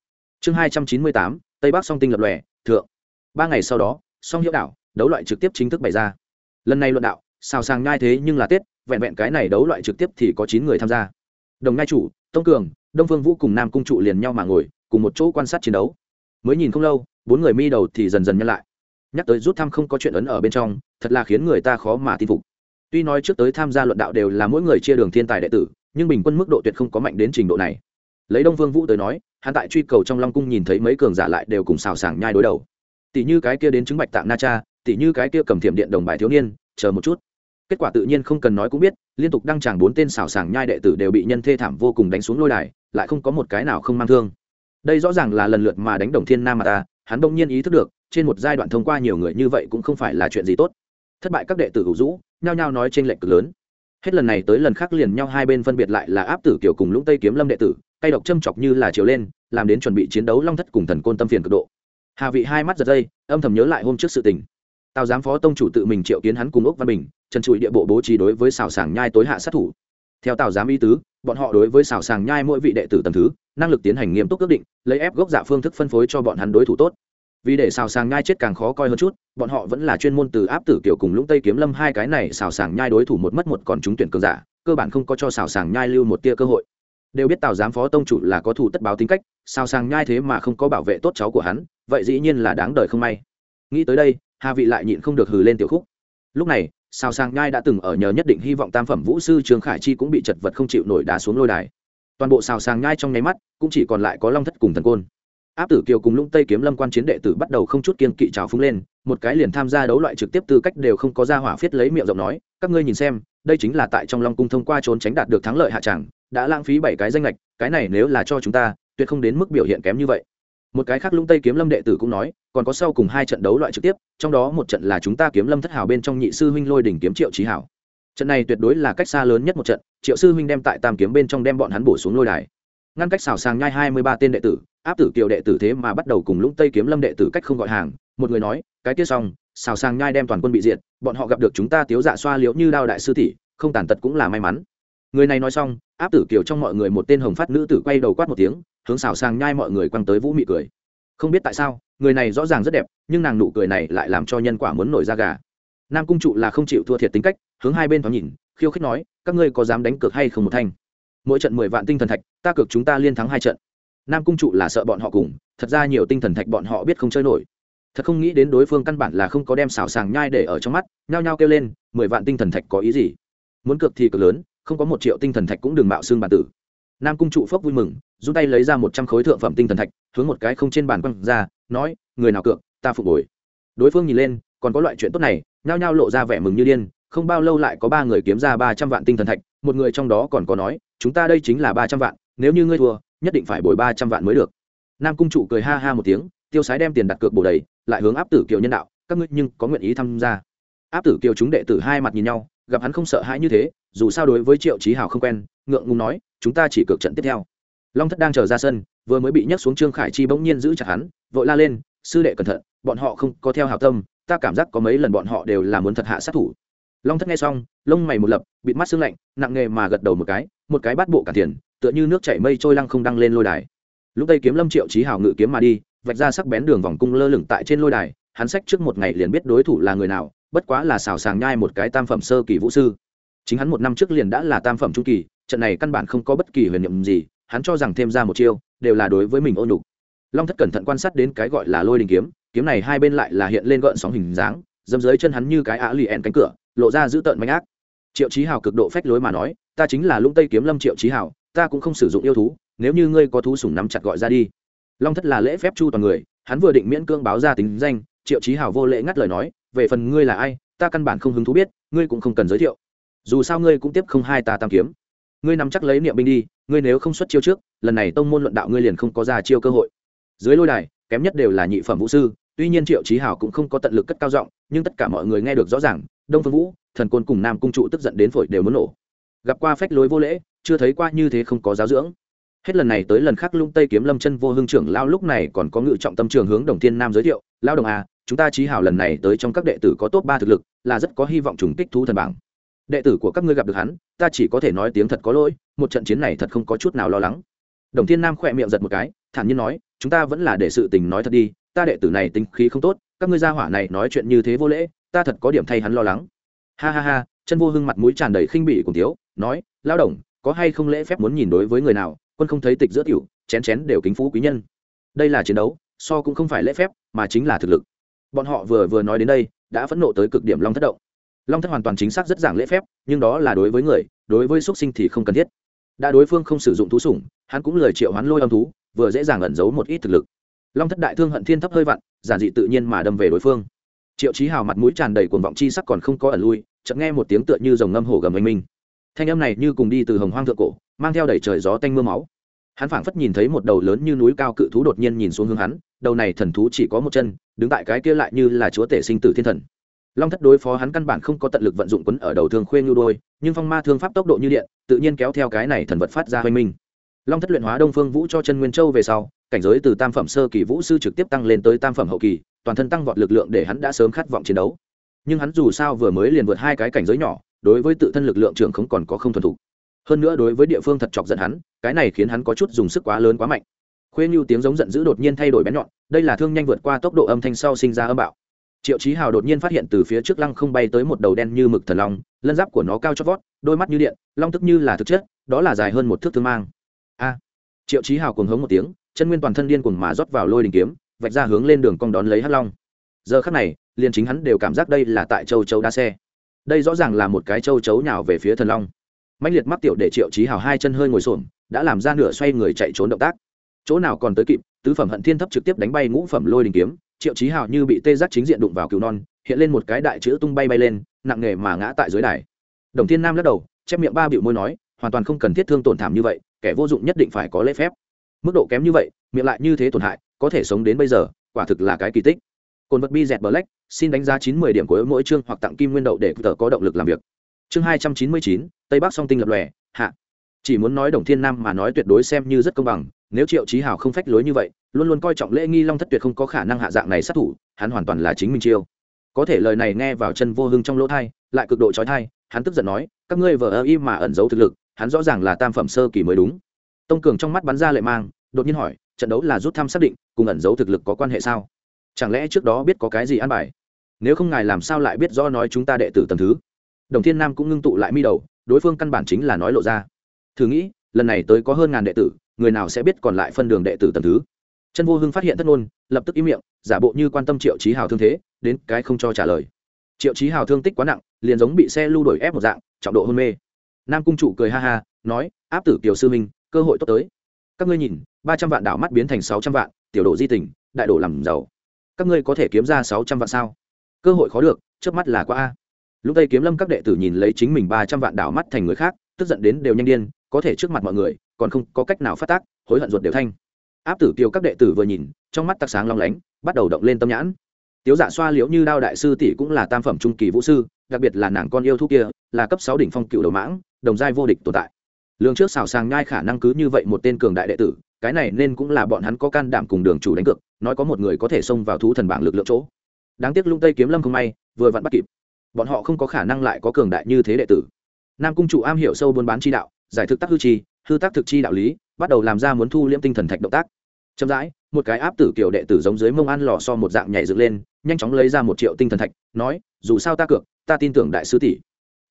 Chương hai trăm chín mươi tám, tây bắc song tinh lập lòe, thượng. Ba ngày sau đó, song hiệu đảo, đấu loại trực tiếp chính thức bày ra. Lần này luận đạo, xào sàng nhai thế nhưng là tết, vẹn vẹn cái này đấu loại trực tiếp thì có chín người tham gia đồng ngai chủ, tông cường, đông phương vũ cùng nam cung trụ liền nhau mà ngồi, cùng một chỗ quan sát chiến đấu. Mới nhìn không lâu, bốn người mi đầu thì dần dần nhân lại. Nhắc tới rút thăm không có chuyện ấn ở bên trong, thật là khiến người ta khó mà tin phục. Tuy nói trước tới tham gia luận đạo đều là mỗi người chia đường thiên tài đệ tử, nhưng bình quân mức độ tuyệt không có mạnh đến trình độ này. Lấy đông vương vũ tới nói, hắn tại truy cầu trong long cung nhìn thấy mấy cường giả lại đều cùng xào sàng nhai đối đầu. Tỷ như cái kia đến chứng bạch tạng na cha, tỷ như cái kia cầm thiểm điện đồng bài thiếu niên, chờ một chút. Kết quả tự nhiên không cần nói cũng biết liên tục đăng tràng bốn tên xào sàng nhai đệ tử đều bị nhân thê thảm vô cùng đánh xuống lôi đài, lại không có một cái nào không mang thương. Đây rõ ràng là lần lượt mà đánh đồng thiên nam mà ta, hắn đông nhiên ý thức được, trên một giai đoạn thông qua nhiều người như vậy cũng không phải là chuyện gì tốt. Thất bại các đệ tử hữu dũ, nhao nhao nói trên lệnh cực lớn. Hết lần này tới lần khác liền nhau hai bên phân biệt lại là áp tử kiểu cùng lũng tây kiếm lâm đệ tử tay độc châm chọc như là chiều lên, làm đến chuẩn bị chiến đấu long thất cùng thần côn tâm phiền cực độ. Hà vị hai mắt giật dây, âm thầm nhớ lại hôm trước sự tình tào giám phó tông chủ tự mình triệu kiến hắn cùng ốc văn bình, trần trụi địa bộ bố trí đối với xào sàng nhai tối hạ sát thủ. theo tào giám y tứ, bọn họ đối với xào sàng nhai mỗi vị đệ tử tầm thứ, năng lực tiến hành nghiêm túc ước định, lấy ép gốc giả phương thức phân phối cho bọn hắn đối thủ tốt. vì để xào sàng nhai chết càng khó coi hơn chút, bọn họ vẫn là chuyên môn từ áp tử kiểu cùng lũng tây kiếm lâm hai cái này xào sàng nhai đối thủ một mất một còn trúng tuyển cường giả, cơ bản không có cho xào sàng nhai lưu một tia cơ hội. đều biết tào giám phó tông chủ là có thủ tất báo tính cách, xào sàng nhai thế mà không có bảo vệ tốt cháu của hắn, vậy dĩ nhiên là đáng đời không may. nghĩ tới đây hà vị lại nhịn không được hừ lên tiểu khúc. Lúc này xào sàng nhai đã từng ở nhờ nhất định hy vọng tam phẩm vũ sư trương khải chi cũng bị chật vật không chịu nổi đá xuống lôi đài. Toàn bộ xào sàng nhai trong nháy mắt, cũng chỉ còn lại có long thất cùng thần côn. Áp tử kiều cùng lũng tây kiếm lâm quan chiến đệ tử bắt đầu không chút kiên kỵ trào phúng lên, một cái liền tham gia đấu loại trực tiếp tư cách đều không có ra hỏa phiết lấy miệng rộng nói, các ngươi nhìn xem, đây chính là tại trong long cung thông qua trốn tránh đạt được thắng lợi hạ tràng, đã lãng phí bảy cái danh lệch cái này nếu là cho chúng ta, tuyệt không đến mức biểu hiện kém như vậy một cái khác lũng tây kiếm lâm đệ tử cũng nói, còn có sau cùng hai trận đấu loại trực tiếp, trong đó một trận là chúng ta kiếm lâm thất hào bên trong nhị sư huynh lôi đỉnh kiếm triệu trí hảo. Trận này tuyệt đối là cách xa lớn nhất một trận, triệu sư huynh đem tại tam kiếm bên trong đem bọn hắn bổ xuống lôi đài. Ngăn cách xào sàng nhai hai mươi ba tên đệ tử, áp tử kiều đệ tử thế mà bắt đầu cùng lũng tây kiếm lâm đệ tử cách không gọi hàng, một người nói, cái tiết xong, xào sàng nhai đem toàn quân bị diệt, bọn họ gặp được chúng ta tiếu dạ xoa liễu như đao đại sư tỷ, không tàn tật cũng là may mắn. Người này nói xong áp tử kiều trong mọi người một tên hồng phát nữ tử quay đầu quát một tiếng, hướng xào sang nhai mọi người quăng tới vũ mị cười. Không biết tại sao, người này rõ ràng rất đẹp, nhưng nàng nụ cười này lại làm cho nhân quả muốn nổi ra gà. Nam cung trụ là không chịu thua thiệt tính cách, hướng hai bên thoáng nhìn, khiêu khích nói, các ngươi có dám đánh cược hay không một thanh? Mỗi trận mười vạn tinh thần thạch, ta cược chúng ta liên thắng hai trận. Nam cung trụ là sợ bọn họ cùng, thật ra nhiều tinh thần thạch bọn họ biết không chơi nổi. Thật không nghĩ đến đối phương căn bản là không có đem xào sàng nhai để ở trong mắt, nhao nhao kêu lên, mười vạn tinh thần thạch có ý gì? Muốn cược thì cực lớn không có một triệu tinh thần thạch cũng đừng mạo xương bản tử. Nam cung trụ phốc vui mừng, rút tay lấy ra một trăm khối thượng phẩm tinh thần thạch, hướng một cái không trên bàn quăng ra, nói, người nào cược, ta phục hồi. Đối phương nhìn lên, còn có loại chuyện tốt này, nhao nhao lộ ra vẻ mừng như điên, không bao lâu lại có ba người kiếm ra ba trăm vạn tinh thần thạch, một người trong đó còn có nói, chúng ta đây chính là ba trăm vạn, nếu như ngươi thua, nhất định phải bồi ba trăm vạn mới được. Nam cung trụ cười ha ha một tiếng, tiêu sái đem tiền đặt cược bổ đầy, lại hướng áp tử kiều nhân đạo, các ngươi nhưng có nguyện ý tham gia? Áp tử kiều chúng đệ tử hai mặt nhìn nhau, gặp hắn không sợ hãi như thế dù sao đối với triệu trí hào không quen, ngượng ngùng nói, chúng ta chỉ cược trận tiếp theo. Long thất đang chờ ra sân, vừa mới bị nhấc xuống trương khải chi bỗng nhiên giữ chặt hắn, vội la lên, sư đệ cẩn thận, bọn họ không có theo hào tâm, ta cảm giác có mấy lần bọn họ đều là muốn thật hạ sát thủ. Long thất nghe xong, lông mày một lập, bịt mắt xương lạnh, nặng nghề mà gật đầu một cái một cái bắt bộ cả tiền, tựa như nước chảy mây trôi lăng không đăng lên lôi đài. Lúc đây kiếm lâm triệu trí hào ngự kiếm mà đi, vạch ra sắc bén đường vòng cung lơ lửng tại trên lôi đài, hắn sách trước một ngày liền biết đối thủ là người nào, bất quá là xào sàng nhai một cái tam phẩm sơ kỳ vũ sư chính hắn một năm trước liền đã là tam phẩm trung kỳ, trận này căn bản không có bất kỳ huyền nhiệm gì, hắn cho rằng thêm ra một chiêu, đều là đối với mình ô nhục. Long thất cẩn thận quan sát đến cái gọi là lôi đình kiếm kiếm này hai bên lại là hiện lên gợn sóng hình dáng dâm dưới chân hắn như cái á lì ẹn cánh cửa, lộ ra dữ tợn manh ác. Triệu trí hào cực độ phách lối mà nói, ta chính là lũng tây kiếm lâm triệu trí hào, ta cũng không sử dụng yêu thú, nếu như ngươi có thú sủng nắm chặt gọi ra đi. Long thất là lễ phép chu toàn người, hắn vừa định miễn cương báo ra tính danh, triệu trí hào vô lễ ngắt lời nói, về phần ngươi là ai, ta căn bản không hứng thú biết, ngươi cũng không cần giới thiệu dù sao ngươi cũng tiếp không hai ta tam kiếm. Ngươi nắm chắc lấy niệm binh đi, ngươi nếu không xuất chiêu trước, lần này tông môn luận đạo ngươi liền không có ra chiêu cơ hội. Dưới lôi đài, kém nhất đều là nhị phẩm vũ sư, tuy nhiên triệu trí hảo cũng không có tận lực cất cao giọng, nhưng tất cả mọi người nghe được rõ ràng, đông phương vũ, thần côn cùng nam cung trụ tức giận đến phổi đều muốn nổ. Gặp qua phách lối vô lễ, chưa thấy qua như thế không có giáo dưỡng. Hết lần này tới lần khác lung tây kiếm lâm chân vô hương trưởng lao lúc này còn có ngự trọng tâm trường hướng đồng thiên nam giới thiệu, lao đồng à chúng ta trí hảo lần này tới trong các đệ tử có top ba thực lực, là rất có hy vọng trùng kích thú thần bảng đệ tử của các ngươi gặp được hắn ta chỉ có thể nói tiếng thật có lỗi một trận chiến này thật không có chút nào lo lắng. Đồng thiên nam khỏe miệng giật một cái thản nhiên nói chúng ta vẫn là để sự tình nói thật đi ta đệ tử này tính khí không tốt các ngươi gia hỏa này nói chuyện như thế vô lễ ta thật có điểm thay hắn lo lắng. Ha ha ha chân vô hưng mặt mũi tràn đầy khinh bỉ cùng thiếu, nói lao động có hay không lễ phép muốn nhìn đối với người nào quân không thấy tịch giữa tiểu chén chén đều kính phú quý nhân. Đây là chiến đấu so cũng không phải lễ phép mà chính là thực lực. Bọn họ vừa vừa nói đến đây đã phẫn nộ tới cực điểm long thất động long thất hoàn toàn chính xác rất giảng lễ phép, nhưng đó là đối với người, đối với xuất sinh thì không cần thiết. Đã đối phương không sử dụng thú sủng, hắn cũng lời triệu hắn lôi âm thú, vừa dễ dàng ẩn giấu một ít thực lực. Long thất đại thương hận thiên thấp hơi vặn giản dị tự nhiên mà đâm về đối phương. Triệu chí hào mặt mũi tràn đầy cuồng vọng chi sắc còn không có ẩn lui, chợt nghe một tiếng tựa như dòng ngâm hổ gầm oanh minh. Thanh âm này như cùng đi từ hồng hoang thượng cổ, mang theo đầy trời gió tanh mưa máu. Hắn phảng phất nhìn thấy một đầu lớn như núi cao cự thú đột nhiên nhìn xuống hướng hắn, đầu này thần thú chỉ có một chân, đứng tại cái kia lại như là chúa tể sinh tử thiên thần long thất đối phó hắn căn bản không có tận lực vận dụng quấn ở đầu thương khuê nhu đôi, nhưng phong ma thương pháp tốc độ như điện, tự nhiên kéo theo cái này thần vật phát ra hoành minh. Long thất luyện hóa đông phương vũ cho chân nguyên châu về sau, cảnh giới từ tam phẩm sơ kỳ vũ sư trực tiếp tăng lên tới tam phẩm hậu kỳ, toàn thân tăng vọt lực lượng để hắn đã sớm khát vọng chiến đấu. Nhưng hắn dù sao vừa mới liền vượt hai cái cảnh giới nhỏ, đối với tự thân lực lượng trưởng không còn có không thuần thục. Hơn nữa đối với địa phương thật chọc giận hắn, cái này khiến hắn có chút dùng sức quá lớn quá mạnh. Khuê như tiếng giống giận dữ đột nhiên thay đổi bén nhọn, đây là thương nhanh vượt qua tốc độ âm thanh sau sinh ra âm bạo triệu chí hào đột nhiên phát hiện từ phía trước lăng không bay tới một đầu đen như mực thần long, lân giáp của nó cao chót vót, đôi mắt như điện, long tức như là thực chất, đó là dài hơn một thước thương mang. A! Triệu chí hào cuồng hống một tiếng, chân nguyên toàn thân điên cuồng mà rót vào lôi đình kiếm, vạch ra hướng lên đường cong đón lấy hắc long. Giờ khắc này, liền chính hắn đều cảm giác đây là tại châu châu đa xe. Đây rõ ràng là một cái châu chấu nhào về phía thần long. Mạnh liệt mắc tiểu để triệu chí hào hai chân hơi ngồi xổm, đã làm ra nửa xoay người chạy trốn động tác. Chỗ nào còn tới kịp, tứ phẩm hận thiên thấp trực tiếp đánh bay ngũ phẩm lôi đình kiếm triệu chí hào như bị tê giác chính diện đụng vào cừu non, hiện lên một cái đại chữ tung bay bay lên, nặng nghề mà ngã tại dưới đài. Đồng thiên nam lắc đầu, chép miệng ba bịu môi nói, hoàn toàn không cần thiết thương tổn thảm như vậy, kẻ vô dụng nhất định phải có lễ phép. Mức độ kém như vậy, miệng lại như thế tổn hại, có thể sống đến bây giờ, quả thực là cái kỳ tích. Cồn vật bi dẹt black, xin đánh giá chín mươi điểm của mỗi chương hoặc tặng kim nguyên đậu để tờ có động lực làm việc. Chương hai trăm chín mươi chín, tây bắc song tinh lập lòe, hạ. Chỉ muốn nói đồng thiên nam mà nói tuyệt đối xem như rất công bằng nếu triệu trí hào không phách lối như vậy, luôn luôn coi trọng lễ nghi long thất tuyệt không có khả năng hạ dạng này sát thủ, hắn hoàn toàn là chính mình chiêu. Có thể lời này nghe vào chân vô hưng trong lỗ thai, lại cực độ trói thai hắn tức giận nói, các ngươi vờ ơ y mà ẩn giấu thực lực, hắn rõ ràng là tam phẩm sơ kỳ mới đúng. Tông cường trong mắt bắn ra lệ mang, đột nhiên hỏi, trận đấu là rút thăm xác định, cùng ẩn giấu thực lực có quan hệ sao? Chẳng lẽ trước đó biết có cái gì ăn bài? Nếu không ngài làm sao lại biết do nói chúng ta đệ tử tầm thứ? Đồng thiên nam cũng ngưng tụ lại mi đầu, đối phương căn bản chính là nói lộ ra. Thử nghĩ, lần này tới có hơn ngàn đệ tử người nào sẽ biết còn lại phân đường đệ tử tầm thứ. Chân vô hưng phát hiện thất ngôn lập tức im miệng, giả bộ như quan tâm triệu trí hào thương thế, đến cái không cho trả lời. Triệu trí hào thương tích quá nặng, liền giống bị xe lưu đổi ép một dạng, trọng độ hôn mê. Nam cung chủ cười ha ha, nói, áp tử kiều sư minh cơ hội tốt tới. Các ngươi nhìn, ba trăm vạn đảo mắt biến thành sáu trăm vạn, tiểu độ di tình, đại độ làm giàu. Các ngươi có thể kiếm ra sáu trăm vạn sao? Cơ hội khó được trước mắt là quá a. Lúc tây kiếm lâm các đệ tử nhìn lấy chính mình ba trăm vạn đảo mắt thành người khác, tức giận đến đều nhanh điên, có thể trước mặt mọi người còn không có cách nào phát tác, hối hận ruột đều thanh. Áp tử kiều các đệ tử vừa nhìn, trong mắt tặc sáng long lánh, bắt đầu động lên tâm nhãn. Tiếu giả xoa liễu như đao đại sư tỷ cũng là tam phẩm trung kỳ vũ sư, đặc biệt là nàng con yêu thú kia, là cấp sáu đỉnh phong cựu đầu mãng, đồng giai vô địch tồn tại. Lương trước xào sàng nhai khả năng cứ như vậy một tên cường đại đệ tử, cái này nên cũng là bọn hắn có can đảm cùng đường chủ đánh cược, nói có một người có thể xông vào thú thần bảng lực lượng chỗ. Đáng tiếc lung tây kiếm lâm không may, vừa vặn bắt kịp. Bọn họ không có khả năng lại có cường đại như thế đệ tử. Nam cung chủ am hiểu sâu buôn bán chi đạo, giải thực tác hư chi hư tác thực chi đạo lý, bắt đầu làm ra muốn thu liễm tinh thần thạch động tác. Chậm rãi, một cái áp tử kiểu đệ tử giống dưới mông ăn lò so một dạng nhảy dựng lên, nhanh chóng lấy ra một triệu tinh thần thạch, nói, dù sao ta cược, ta tin tưởng đại sứ tỷ.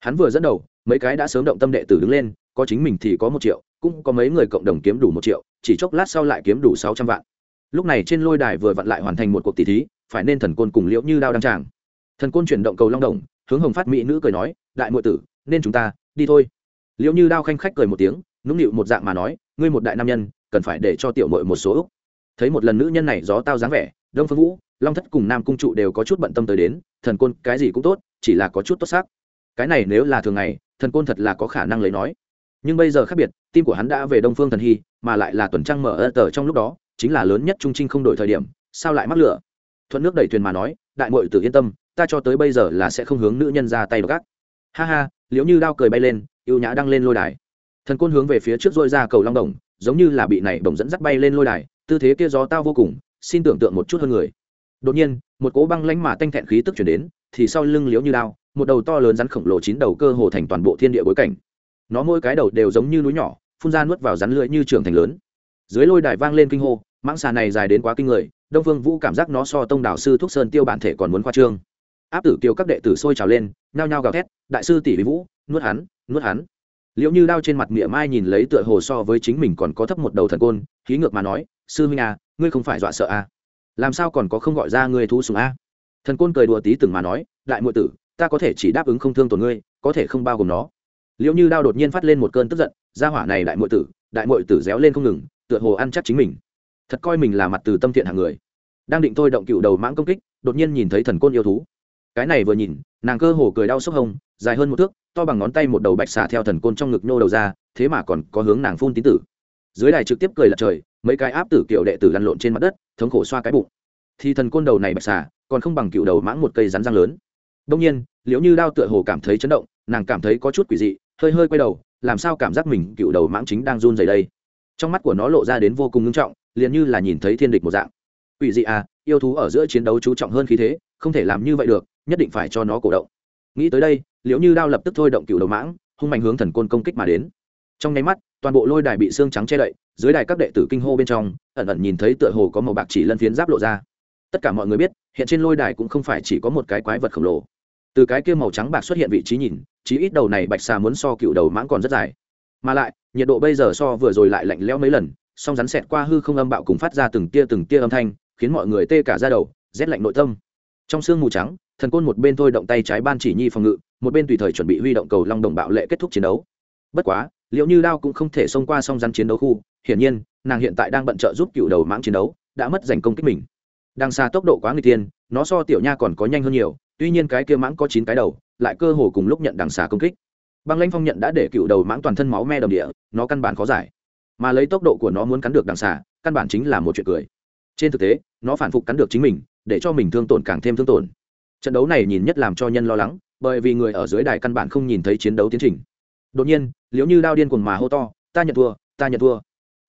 Hắn vừa dẫn đầu, mấy cái đã sớm động tâm đệ tử đứng lên, có chính mình thì có một triệu, cũng có mấy người cộng đồng kiếm đủ một triệu, chỉ chốc lát sau lại kiếm đủ sáu trăm vạn. Lúc này trên lôi đài vừa vặn lại hoàn thành một cuộc tỷ thí, phải nên thần côn cùng liễu như đao đăng tràng. Thần côn chuyển động cầu long đồng, hướng hồng phát mỹ nữ cười nói, đại muội tử, nên chúng ta đi thôi. Liễu như đao khanh khách cười một tiếng nũng nịu một dạng mà nói, ngươi một đại nam nhân, cần phải để cho tiểu mội một số úc thấy một lần nữ nhân này gió tao dáng vẻ, đông phương vũ, long thất cùng nam cung trụ đều có chút bận tâm tới đến, thần côn cái gì cũng tốt, chỉ là có chút tốt xác. Cái này nếu là thường ngày, thần côn thật là có khả năng lấy nói. Nhưng bây giờ khác biệt, tim của hắn đã về đông phương thần hy, mà lại là tuần trăng mở ơ tờ trong lúc đó, chính là lớn nhất trung trinh không đổi thời điểm, sao lại mắc lửa? Thuận nước đẩy thuyền mà nói, đại mội tự yên tâm, ta cho tới bây giờ là sẽ không hướng nữ nhân ra tay gác. Ha ha liếu như đao cười bay lên y ê u nhã đăng lên lôi đài thần côn hướng về phía trước dôi ra cầu long đồng, giống như là bị này đồng dẫn dắt bay lên lôi đài, tư thế kia gió tao vô cùng, xin tưởng tượng một chút hơn người. Đột nhiên, một cỗ băng lánh mà tanh thẹn khí tức chuyển đến, thì sau lưng liếu như đao, một đầu to lớn rắn khổng lồ chín đầu cơ hồ thành toàn bộ thiên địa bối cảnh. Nó mỗi cái đầu đều giống như núi nhỏ, phun ra nuốt vào rắn lưỡi như trường thành lớn. Dưới lôi đài vang lên kinh hô, mãng xà này dài đến quá kinh người, đông phương vũ cảm giác nó so tông đạo sư thúc sơn tiêu bản thể còn muốn khoa trương. Áp tử kiều các đệ tử sôi trào lên, nhao nhao gào thét, đại sư tỷ vũ, nuốt hắn nuốt hắn liệu như đao trên mặt miệng mai nhìn lấy tựa hồ so với chính mình còn có thấp một đầu thần côn, khí ngược mà nói, sư huynh à ngươi không phải dọa sợ à? Làm sao còn có không gọi ra ngươi thú sùng a à? thần côn cười đùa tí từng mà nói, đại muội tử, ta có thể chỉ đáp ứng không thương tổn ngươi, có thể không bao gồm nó. Liệu như đao đột nhiên phát lên một cơn tức giận ra hỏa này đại muội tử, đại muội tử réo lên không ngừng, tựa hồ ăn chắc chính mình. Thật coi mình là mặt từ tâm thiện hàng người. Đang định thôi động cựu đầu mãng công kích, đột nhiên nhìn thấy thần côn yêu thú. Cái này vừa nhìn nàng cơ hồ cười đau sốc hông, dài hơn một thước, to bằng ngón tay một đầu bạch xà theo thần côn trong ngực nhô đầu ra, thế mà còn có hướng nàng phun tín tử. Dưới đài trực tiếp cười lật trời, mấy cái áp tử kiểu đệ tử lăn lộn trên mặt đất, thống khổ xoa cái bụng. Thì thần côn đầu này bạch xà, còn không bằng cựu đầu mãng một cây rắn răng lớn. Đông nhiên liễu như đao tựa hồ cảm thấy chấn động, nàng cảm thấy có chút quỷ dị, hơi hơi quay đầu, làm sao cảm giác mình cựu đầu mãng chính đang run dày đây? Trong mắt của nó lộ ra đến vô cùng ngưng trọng, liền như là nhìn thấy thiên địch một dạng. Quỷ dị à yêu thú ở giữa chiến đấu chú trọng hơn khí thế, không thể làm như vậy được nhất định phải cho nó cổ động. Nghĩ tới đây, liễu như đao lập tức thôi động cựu đầu mãng, hung mạnh hướng thần côn công kích mà đến. Trong nháy mắt, toàn bộ lôi đài bị xương trắng che đậy, dưới đài các đệ tử kinh hô bên trong, ẩn ẩn nhìn thấy tựa hồ có màu bạc chỉ lân phiến giáp lộ ra. Tất cả mọi người biết, hiện trên lôi đài cũng không phải chỉ có một cái quái vật khổng lồ. Từ cái kia màu trắng bạc xuất hiện vị trí nhìn, chí ít đầu này bạch xà muốn so cựu đầu mãng còn rất dài. Mà lại, nhiệt độ bây giờ so vừa rồi lại lạnh lẽo mấy lần, song rắn xẹt qua hư không âm bạo cùng phát ra từng tia từng tia âm thanh, khiến mọi người tê cả ra đầu, rét lạnh nội tâm. Trong sương mù trắng thần côn một bên thôi động tay trái ban chỉ nhi phòng ngự, một bên tùy thời chuẩn bị huy động cầu long đồng bạo lệ kết thúc chiến đấu. Bất quá liệu như đao cũng không thể xông qua song rắn chiến đấu khu, hiển nhiên, nàng hiện tại đang bận trợ giúp cựu đầu mãng chiến đấu, đã mất giành công kích mình. Đang xa tốc độ quá người tiên nó so tiểu nha còn có nhanh hơn nhiều, tuy nhiên cái kia mãng có chín cái đầu, lại cơ hồ cùng lúc nhận đằng xà công kích. Băng lanh phong nhận đã để cựu đầu mãng toàn thân máu me đầm địa, nó căn bản khó giải. Mà lấy tốc độ của nó muốn cắn được đằng xà căn bản chính là một chuyện cười. Trên thực tế, nó phản phục cắn được chính mình, để cho mình thương tổn càng thêm thương tổn trận đấu này nhìn nhất làm cho nhân lo lắng, bởi vì người ở dưới đài căn bản không nhìn thấy chiến đấu tiến trình. Đột nhiên liếu như đao điên cuồng mà hô to, ta nhận thua, ta nhận thua.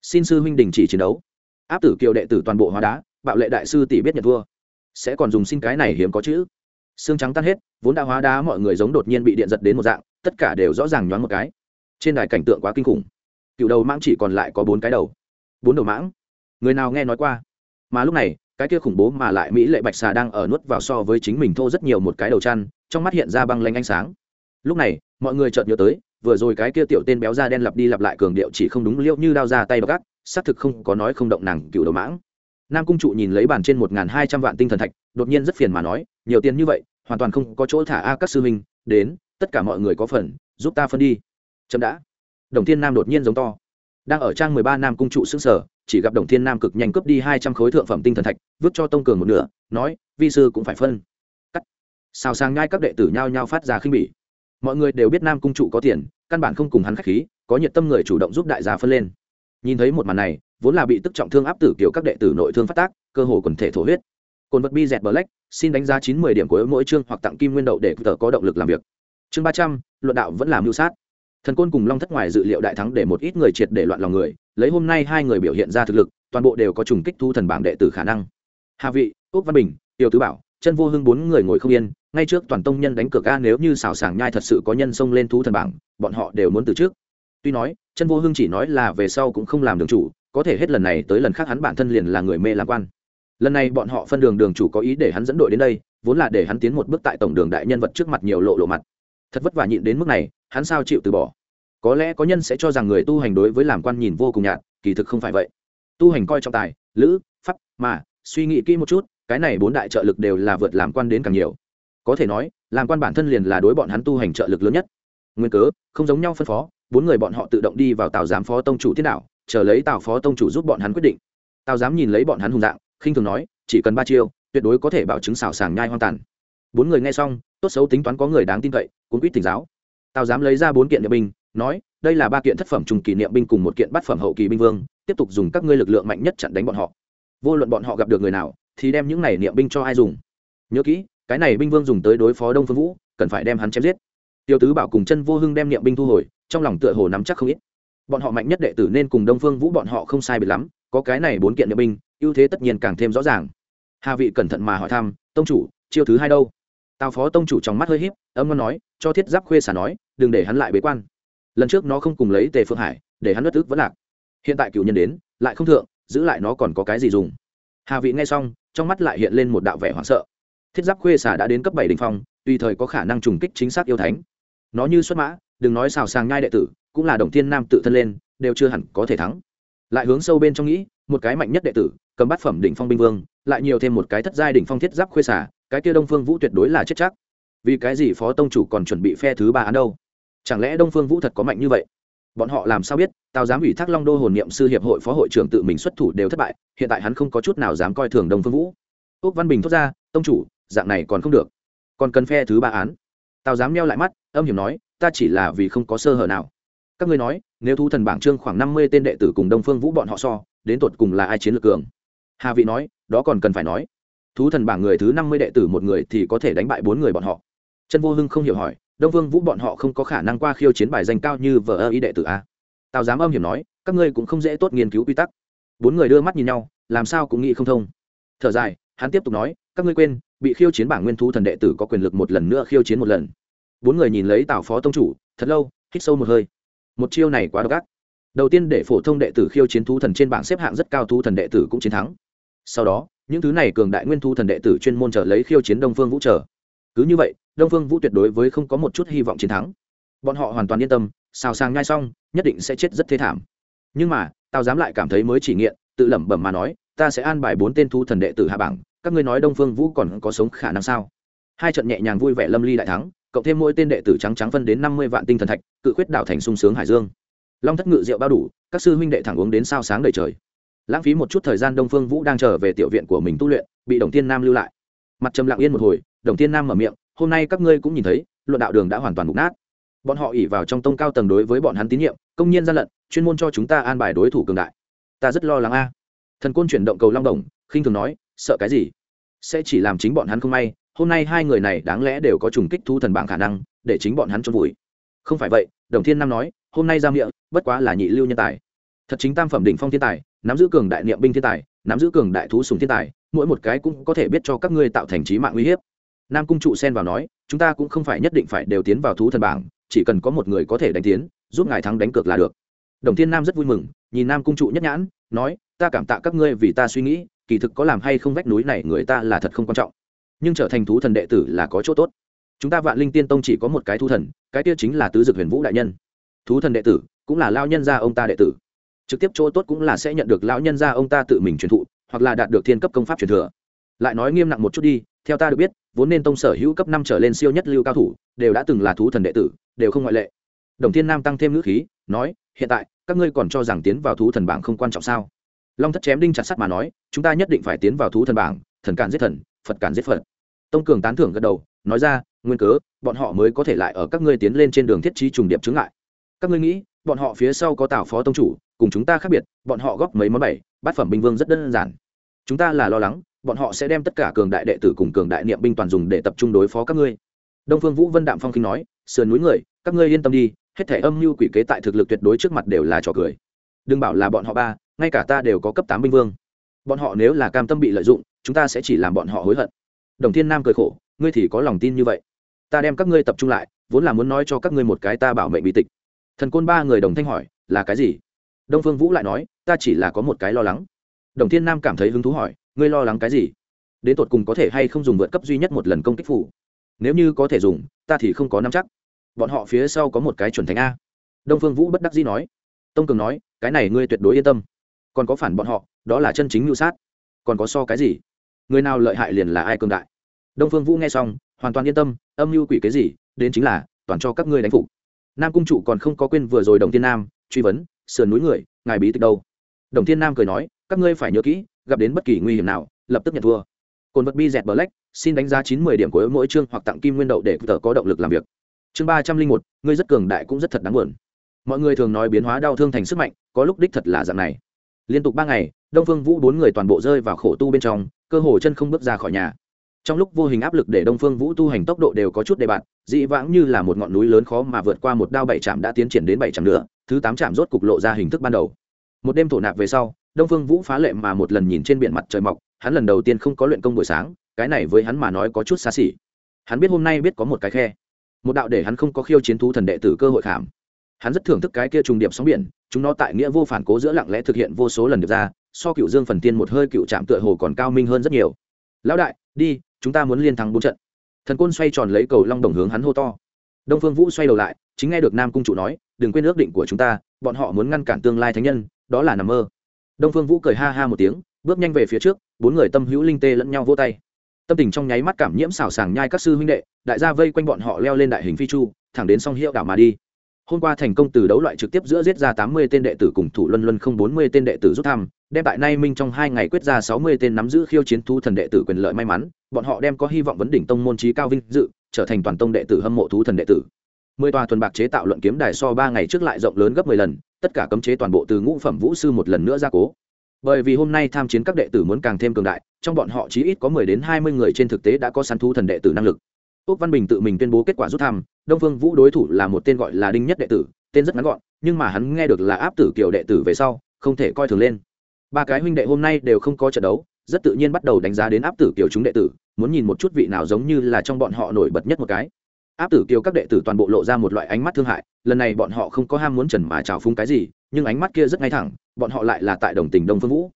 Xin sư huynh đình chỉ chiến đấu. Áp tử kiều đệ tử toàn bộ hóa đá, bạo lệ đại sư tỷ biết nhận thua. Sẽ còn dùng xin cái này hiếm có chữ. Xương trắng tan hết, vốn đã hóa đá mọi người giống đột nhiên bị điện giật đến một dạng, tất cả đều rõ ràng nhoáng một cái. Trên đài cảnh tượng quá kinh khủng. Cựu đầu mãng chỉ còn lại có bốn cái đầu. Bốn đầu mãng. Người nào nghe nói qua? Mà lúc này cái kia khủng bố mà lại mỹ lệ bạch xà đang ở nuốt vào so với chính mình thô rất nhiều một cái đầu chăn, trong mắt hiện ra băng lanh ánh sáng. Lúc này, mọi người chợt nhớ tới, vừa rồi cái kia tiểu tên béo da đen lặp đi lặp lại cường điệu chỉ không đúng liệu như đao ra tay bọc gác, xác thực không có nói không động nàng cựu đầu mãng. Nam cung trụ nhìn lấy bàn trên một hai trăm vạn tinh thần thạch, đột nhiên rất phiền mà nói, nhiều tiền như vậy, hoàn toàn không có chỗ thả a các sư huynh, đến, tất cả mọi người có phần, giúp ta phân đi. Chậm đã. Đồng thiên nam đột nhiên giống to đang ở trang mười ba nam cung trụ xứng sở, chỉ gặp đồng thiên nam cực nhanh cướp đi hai trăm khối thượng phẩm tinh thần thạch, vứt cho tông cường một nửa, nói, vi sư cũng phải phân. Cắt. Xào sang ngay các đệ tử nhao nhao phát ra khinh bỉ. Mọi người đều biết nam cung trụ có tiền, căn bản không cùng hắn khách khí, có nhiệt tâm người chủ động giúp đại gia phân lên. Nhìn thấy một màn này, vốn là bị tức trọng thương áp tử kiểu các đệ tử nội thương phát tác, cơ hồ quần thể thổ huyết. Cồn vật bi dẹt black, xin đánh giá chín mươi điểm của mỗi chương hoặc tặng kim nguyên đậu để tờ có động lực làm việc. Chương ba trăm, luận đạo vẫn làm mưu sát thần côn cùng long thất ngoài dự liệu đại thắng để một ít người triệt để loạn lòng người, lấy hôm nay hai người biểu hiện ra thực lực, toàn bộ đều có trùng kích thu thần bảng đệ tử khả năng. Hà vị, úc văn bình tiêu tứ bảo, chân vô hưng bốn người ngồi không yên, ngay trước toàn tông nhân đánh cược a, nếu như xào sàng nhai thật sự có nhân xông lên thú thần bảng, bọn họ đều muốn từ trước. Tuy nói, chân vô hưng chỉ nói là về sau cũng không làm đường chủ, có thể hết lần này tới lần khác hắn bản thân liền là người mê làm quan. Lần này bọn họ phân đường đường chủ có ý để hắn dẫn đội đến đây, vốn là để hắn tiến một bước tại tổng đường đại nhân vật trước mặt nhiều lộ lộ mặt. Thật vất vả nhịn đến mức này hắn sao chịu từ bỏ? Có lẽ có nhân sẽ cho rằng người tu hành đối với làm quan nhìn vô cùng nhạt, kỳ thực không phải vậy. Tu hành coi trọng tài, lữ, pháp, mà, suy nghĩ kỹ một chút, cái này bốn đại trợ lực đều là vượt làm quan đến càng nhiều. Có thể nói, làm quan bản thân liền là đối bọn hắn tu hành trợ lực lớn nhất. Nguyên cớ, không giống nhau phân phó, bốn người bọn họ tự động đi vào tàu giám phó tông chủ tiết đạo, chờ lấy tàu phó tông chủ giúp bọn hắn quyết định. Tàu giám nhìn lấy bọn hắn hùng dạng, khinh thường nói, chỉ cần ba chiêu, tuyệt đối có thể bảo chứng xào sàng nhai hoang tàn. Bốn người nghe xong, tốt xấu tính toán có người đáng tin cậy cũng quýt tỉnh giáo tào dám lấy ra bốn kiện niệm binh, nói, đây là ba kiện thất phẩm trùng kỷ niệm binh cùng một kiện bát phẩm hậu kỳ binh vương, tiếp tục dùng các ngươi lực lượng mạnh nhất chặn đánh bọn họ. Vô luận bọn họ gặp được người nào, thì đem những này niệm binh cho ai dùng. Nhớ kỹ, cái này binh vương dùng tới đối phó đông phương vũ, cần phải đem hắn chém giết. Tiêu tứ bảo cùng chân vô hưng đem niệm binh thu hồi, trong lòng tựa hồ nắm chắc không ít. Bọn họ mạnh nhất đệ tử nên cùng đông phương vũ bọn họ không sai biệt lắm, có cái này bốn kiện niệm binh, ưu thế tất nhiên càng thêm rõ ràng. Hà vị cẩn thận mà hỏi thăm, tông chủ, chiêu thứ hai đâu? Tào phó tông chủ trong mắt hơi h í p âm ngon nói cho thiết giáp khuê xả nói, đừng để hắn lại bế quan. Lần trước nó không cùng lấy tề phương hải, để hắn bất tức vẫn lạc. Hiện tại cựu nhân đến, lại không thượng, giữ lại nó còn có cái gì dùng? Hà vị nghe xong, trong mắt lại hiện lên một đạo vẻ hoảng sợ. Thiết giáp khuê xả đã đến cấp bảy đình phong, tùy thời có khả năng trùng kích chính xác yêu thánh. Nó như xuất mã, đừng nói xào sàng nhai đệ tử, cũng là đồng thiên nam tự thân lên, đều chưa hẳn có thể thắng. Lại hướng sâu bên trong nghĩ, một cái mạnh nhất đệ tử, cầm bát phẩm đỉnh phong binh vương, lại nhiều thêm một cái thất giai đỉnh phong thiết giáp khuê xả cái kia đông phương vũ tuyệt đối là chết chắc vì cái gì phó tông chủ còn chuẩn bị phe thứ ba án đâu? Chẳng lẽ đông phương vũ thật có mạnh như vậy? Bọn họ làm sao biết? Tào giám ủy thác long đô hồn niệm sư hiệp hội phó hội trưởng tự mình xuất thủ đều thất bại, hiện tại hắn không có chút nào dám coi thường đông phương vũ. Úc văn bình thốt ra, tông chủ, dạng này còn không được. Còn cần phe thứ ba án? Tào giám neo lại mắt, âm hiểm nói, ta chỉ là vì không có sơ hở nào. Các ngươi nói, nếu thu thần bảng trương khoảng năm mươi tên đệ tử cùng đông phương vũ bọn họ so, đến tột cùng là ai chiến lược cường? Hà vị nói, đó còn cần phải nói. Thú thần bảng người thứ năm mươi đệ tử một người thì có thể đánh bại bốn người bọn họ trân vô hưng không hiểu hỏi, đông vương vũ bọn họ không có khả năng qua khiêu chiến bài danh cao như vợ ơ ý đệ tử a? Tào dám âm hiểm nói, các ngươi cũng không dễ tốt nghiên cứu quy tắc. Bốn người đưa mắt nhìn nhau, làm sao cũng nghĩ không thông. Thở dài, hắn tiếp tục nói, các ngươi quên, bị khiêu chiến bảng nguyên thú thần đệ tử có quyền lực một lần nữa khiêu chiến một lần. Bốn người nhìn lấy tào phó tông chủ, thật lâu, hít sâu một hơi. Một chiêu này quá độc ác. Đầu tiên để phổ thông đệ tử khiêu chiến thú thần trên bảng xếp hạng rất cao, thú thần đệ tử cũng chiến thắng. Sau đó, những thứ này cường đại nguyên thú thần đệ tử chuyên môn trở lấy khiêu chiến đông phương vũ trở cứ như vậy đông phương vũ tuyệt đối với không có một chút hy vọng chiến thắng. Bọn họ hoàn toàn yên tâm, xào sang ngay xong, nhất định sẽ chết rất thê thảm. Nhưng mà, tao dám lại cảm thấy mới chỉ nghiện, tự lẩm bẩm mà nói, ta sẽ an bài bốn tên thu thần đệ tử hạ bảng, các ngươi nói đông phương vũ còn có sống khả năng sao? Hai trận nhẹ nhàng vui vẻ lâm ly đại thắng, cộng thêm mỗi tên đệ tử trắng trắng phân đến năm mươi vạn tinh thần thạch, cự khuyết đảo thành sung sướng hải dương. Long thất ngự rượu bao đủ, các sư huynh đệ thẳng uống đến sao sáng đầy trời. Lãng phí một chút thời gian đông phương vũ đang trở về tiểu viện của mình tu luyện, bị đồng tiên nam lưu lại. Mặt trầm lặng yên một hồi, đồng tiên nam mở miệng hôm nay các ngươi cũng nhìn thấy, luận đạo đường đã hoàn toàn mục nát. Bọn họ ỉ vào trong tông cao tầng đối với bọn hắn tín nhiệm, công nhiên gian lận, chuyên môn cho chúng ta an bài đối thủ cường đại. Ta rất lo lắng a. Thần côn chuyển động cầu long đồng, khinh thường nói, sợ cái gì? Sẽ chỉ làm chính bọn hắn không may, hôm nay hai người này đáng lẽ đều có trùng kích thu thần bảng khả năng, để chính bọn hắn trôn vùi. Không phải vậy, đồng thiên nam nói, hôm nay giam miệng, bất quá là nhị lưu nhân tài. Thật chính tam phẩm đỉnh phong thiên tài, nắm giữ cường đại niệm binh thiên tài, nắm giữ cường đại thú sùng thiên tài, mỗi một cái cũng có thể biết cho các ngươi tạo thành trí mạng uy hiếp nam cung trụ xen vào nói, chúng ta cũng không phải nhất định phải đều tiến vào thú thần bảng, chỉ cần có một người có thể đánh tiến, giúp ngài thắng đánh cược là được. Đồng thiên nam rất vui mừng, nhìn nam cung trụ nhất nhãn, nói, ta cảm tạ các ngươi vì ta suy nghĩ, kỳ thực có làm hay không vách núi này người ta là thật không quan trọng. Nhưng trở thành thú thần đệ tử là có chỗ tốt. Chúng ta vạn linh tiên tông chỉ có một cái thú thần, cái kia chính là tứ dực huyền vũ đại nhân. Thú thần đệ tử, cũng là lao nhân gia ông ta đệ tử. Trực tiếp chỗ tốt cũng là sẽ nhận được lão nhân gia ông ta tự mình truyền thụ, hoặc là đạt được thiên cấp công pháp truyền thừa. Lại nói nghiêm nặng một chút đi, theo ta được biết vốn nên tông sở hữu cấp năm trở lên siêu nhất lưu cao thủ, đều đã từng là thú thần đệ tử, đều không ngoại lệ. Đồng thiên nam tăng thêm ngữ khí, nói, hiện tại, các ngươi còn cho rằng tiến vào thú thần bảng không quan trọng sao? Long thất chém đinh chặt sắt mà nói, chúng ta nhất định phải tiến vào thú thần bảng, thần cản giết thần, phật cản giết phật. Tông cường tán thưởng gật đầu, nói ra, nguyên cớ, bọn họ mới có thể lại ở các ngươi tiến lên trên đường thiết trí trùng điệp chứng lại các ngươi nghĩ, bọn họ phía sau có tào phó tông chủ, cùng chúng ta khác biệt, bọn họ góp mấy món bảy, bát phẩm binh vương rất đơn giản. Chúng ta là lo lắng bọn họ sẽ đem tất cả cường đại đệ tử cùng cường đại niệm binh toàn dùng để tập trung đối phó các ngươi. Đông phương vũ vân đạm phong khinh nói, sườn núi người, các ngươi yên tâm đi, hết thể âm mưu quỷ kế tại thực lực tuyệt đối trước mặt đều là trò cười. Đừng bảo là bọn họ ba, ngay cả ta đều có cấp tám binh vương. Bọn họ nếu là cam tâm bị lợi dụng, chúng ta sẽ chỉ làm bọn họ hối hận. Đồng thiên nam cười khổ, ngươi thì có lòng tin như vậy. Ta đem các ngươi tập trung lại, vốn là muốn nói cho các ngươi một cái ta bảo mệnh bị tịch. Thần côn ba người đồng thanh hỏi, là cái gì? Đông phương vũ lại nói, ta chỉ là có một cái lo lắng. Đồng thiên nam cảm thấy hứng thú hỏi ngươi lo lắng cái gì? Đến tột cùng có thể hay không dùng vượt cấp duy nhất một lần công kích phủ nếu như có thể dùng, ta thì không có nắm chắc. Bọn họ phía sau có một cái chuẩn thánh a. Đông phương vũ bất đắc dĩ nói. Tông cường nói, cái này ngươi tuyệt đối yên tâm. Còn có phản bọn họ, đó là chân chính mưu sát. Còn có so cái gì? Người nào lợi hại liền là ai cường đại? Đông phương vũ nghe xong, hoàn toàn yên tâm, âm mưu quỷ cái gì, đến chính là, toàn cho các ngươi đánh phục. Nam cung trụ còn không có quên vừa rồi đồng thiên nam, truy vấn, sườn núi người, ngài bí tịch đâu? Đồng thiên nam cười nói, các ngươi phải nhớ kỹ gặp đến bất kỳ nguy hiểm nào, lập tức nhận thua. Cồn vật bi dẹt black, xin đánh giá chín mươi điểm của mỗi chương hoặc tặng kim nguyên đậu để tờ có động lực làm việc. Chương ba trăm linh một, ngươi rất cường đại cũng rất thật đáng buồn. Mọi người thường nói biến hóa đau thương thành sức mạnh, có lúc đích thật là dạng này. Liên tục ba ngày, đông phương vũ bốn người toàn bộ rơi vào khổ tu bên trong, cơ hồ chân không bước ra khỏi nhà. Trong lúc vô hình áp lực để đông phương vũ tu hành tốc độ đều có chút đề bạt, dị vãng như là một ngọn núi lớn khó mà vượt qua một đao bảy trạm đã tiến triển đến bảy trạm nữa, thứ tám trạm rốt cục lộ ra hình thức ban đầu. Một đêm thổ nạp về sau đông phương vũ phá lệ mà một lần nhìn trên biển mặt trời mọc, hắn lần đầu tiên không có luyện công buổi sáng, cái này với hắn mà nói có chút xa xỉ. Hắn biết hôm nay biết có một cái khe, một đạo để hắn không có khiêu chiến thú thần đệ tử cơ hội khảm. Hắn rất thưởng thức cái kia trùng điệp sóng biển, chúng nó tại nghĩa vô phản cố giữa lặng lẽ thực hiện vô số lần được ra, so cựu dương phần tiên một hơi cựu trạm tựa hồ còn cao minh hơn rất nhiều. Lão đại, đi, chúng ta muốn liên thắng bốn trận. Thần côn xoay tròn lấy cầu long đồng hướng hắn hô to. Đông phương vũ xoay đầu lại, chính nghe được nam cung chủ nói, đừng quên ước định của chúng ta, bọn họ muốn ngăn cản tương lai thánh nhân, đó là nằm mơ đông phương vũ cười ha ha một tiếng, bước nhanh về phía trước, bốn người tâm hữu linh tê lẫn nhau vô tay. Tâm tình trong nháy mắt cảm nhiễm xào sàng nhai các sư huynh đệ, đại gia vây quanh bọn họ leo lên đại hình phi chu, thẳng đến song hiệu đảo mà đi. Hôm qua thành công từ đấu loại trực tiếp giữa giết ra tám mươi tên đệ tử cùng thủ luân luân không bốn mươi tên đệ tử rút thăm, đem tại nay minh trong hai ngày quyết ra sáu mươi tên nắm giữ khiêu chiến thu thần đệ tử quyền lợi may mắn, bọn họ đem có hy vọng vấn đỉnh tông môn trí cao vinh dự, trở thành toàn tông đệ tử hâm mộ thú thần đệ tử. Mười tòa thuần bạc chế tạo luận kiếm đài so ba ngày trước lại rộng lớn gấp mười lần tất cả cấm chế toàn bộ từ ngũ phẩm vũ sư một lần nữa ra cố. Bởi vì hôm nay tham chiến các đệ tử muốn càng thêm cường đại, trong bọn họ chí ít có mười đến hai mươi người trên thực tế đã có săn thú thần đệ tử năng lực. Úc văn bình tự mình tuyên bố kết quả rút thăm, đông phương vũ đối thủ là một tên gọi là đinh nhất đệ tử, tên rất ngắn gọn, nhưng mà hắn nghe được là áp tử kiều đệ tử về sau, không thể coi thường lên. Ba cái huynh đệ hôm nay đều không có trận đấu, rất tự nhiên bắt đầu đánh giá đến áp tử kiều chúng đệ tử, muốn nhìn một chút vị nào giống như là trong bọn họ nổi bật nhất một cái áp tử kiều các đệ tử toàn bộ lộ ra một loại ánh mắt thương hại, lần này bọn họ không có ham muốn trần mà trào phúng cái gì, nhưng ánh mắt kia rất ngay thẳng, bọn họ lại là tại đồng tình đông phương vũ.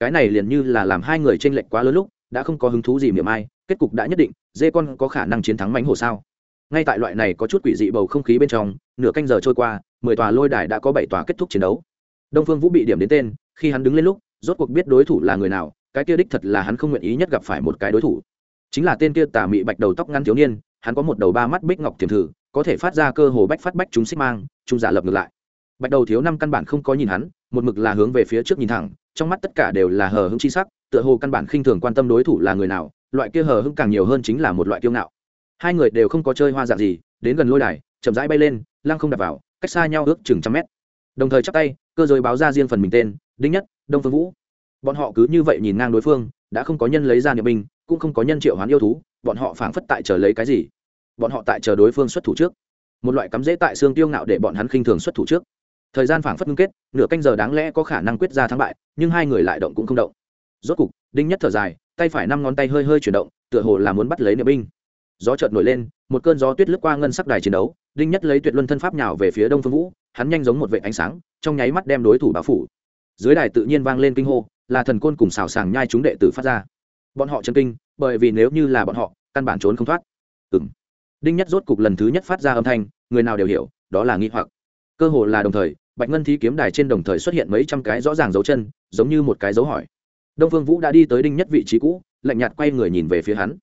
Cái này liền như là làm hai người t r ê n lệch quá lớn lúc, đã không có hứng thú gì miệng ai, kết cục đã nhất định, dê con có khả năng chiến thắng mánh hồ sao? Ngay tại loại này có chút quỷ dị bầu không khí bên trong, nửa canh giờ trôi qua, mười tòa lôi đài đã có bảy tòa kết thúc chiến đấu. Đông phương vũ bị điểm đến tên, khi hắn đứng lên lúc, rốt cuộc biết đối thủ là người nào, cái kia đích thật là hắn không nguyện ý nhất gặp phải một cái đối thủ. Chính là tên kia tà mị bạch đầu tóc ngắn thiếu niên hắn có một đầu ba mắt bích ngọc tiềm thử, có thể phát ra cơ hồ bách phát bách chúng xích mang trung giả lập ngược lại. Bạch đầu thiếu năm căn bản không có nhìn hắn, một mực là hướng về phía trước nhìn thẳng, trong mắt tất cả đều là hờ hững chi sắc, tựa hồ căn bản khinh thường quan tâm đối thủ là người nào, loại kia hờ hững càng nhiều hơn chính là một loại kiêu ngạo. Hai người đều không có chơi hoa dạng gì, đến gần lôi đài, chậm rãi bay lên, lăng không đặt vào, cách xa nhau ước chừng trăm mét. Đồng thời chắp tay, cơ giới báo ra riêng phần mình tên, đinh nhất, đông phương vũ. Bọn họ cứ như vậy nhìn ngang đối phương, đã không có nhân lấy ra niệm binh, cũng không có nhân triệu hoán yêu thú bọn họ phảng phất tại chờ lấy cái gì? Bọn họ tại chờ đối phương xuất thủ trước. Một loại cắm dễ tại xương tiêu ngạo để bọn hắn khinh thường xuất thủ trước. Thời gian phảng phất ngưng kết, nửa canh giờ đáng lẽ có khả năng quyết ra thắng bại, nhưng hai người lại động cũng không động. Rốt cục, đinh nhất thở dài, tay phải năm ngón tay hơi hơi chuyển động, tựa hồ là muốn bắt lấy niệm binh. Gió chợt nổi lên, một cơn gió tuyết lướt qua ngân sắc đài chiến đấu, đinh nhất lấy tuyệt luân thân pháp nhào về phía đông phương vũ, hắn nhanh giống một vệ ánh sáng, trong nháy mắt đem đối thủ bao phủ. Dưới đài tự nhiên vang lên kinh hô, là thần côn cùng xào sàng nhai chúng đệ tử phát ra bọn họ chân kinh, bởi vì nếu như là bọn họ, căn bản trốn không thoát. Ừ m đinh nhất rốt cục lần thứ nhất phát ra âm thanh, người nào đều hiểu, đó là nghi hoặc. Cơ hồ là đồng thời, bạch ngân thi kiếm đài trên đồng thời xuất hiện mấy trăm cái rõ ràng dấu chân, giống như một cái dấu hỏi. Đông phương vũ đã đi tới đinh nhất vị trí cũ, lạnh nhạt quay người nhìn về phía hắn.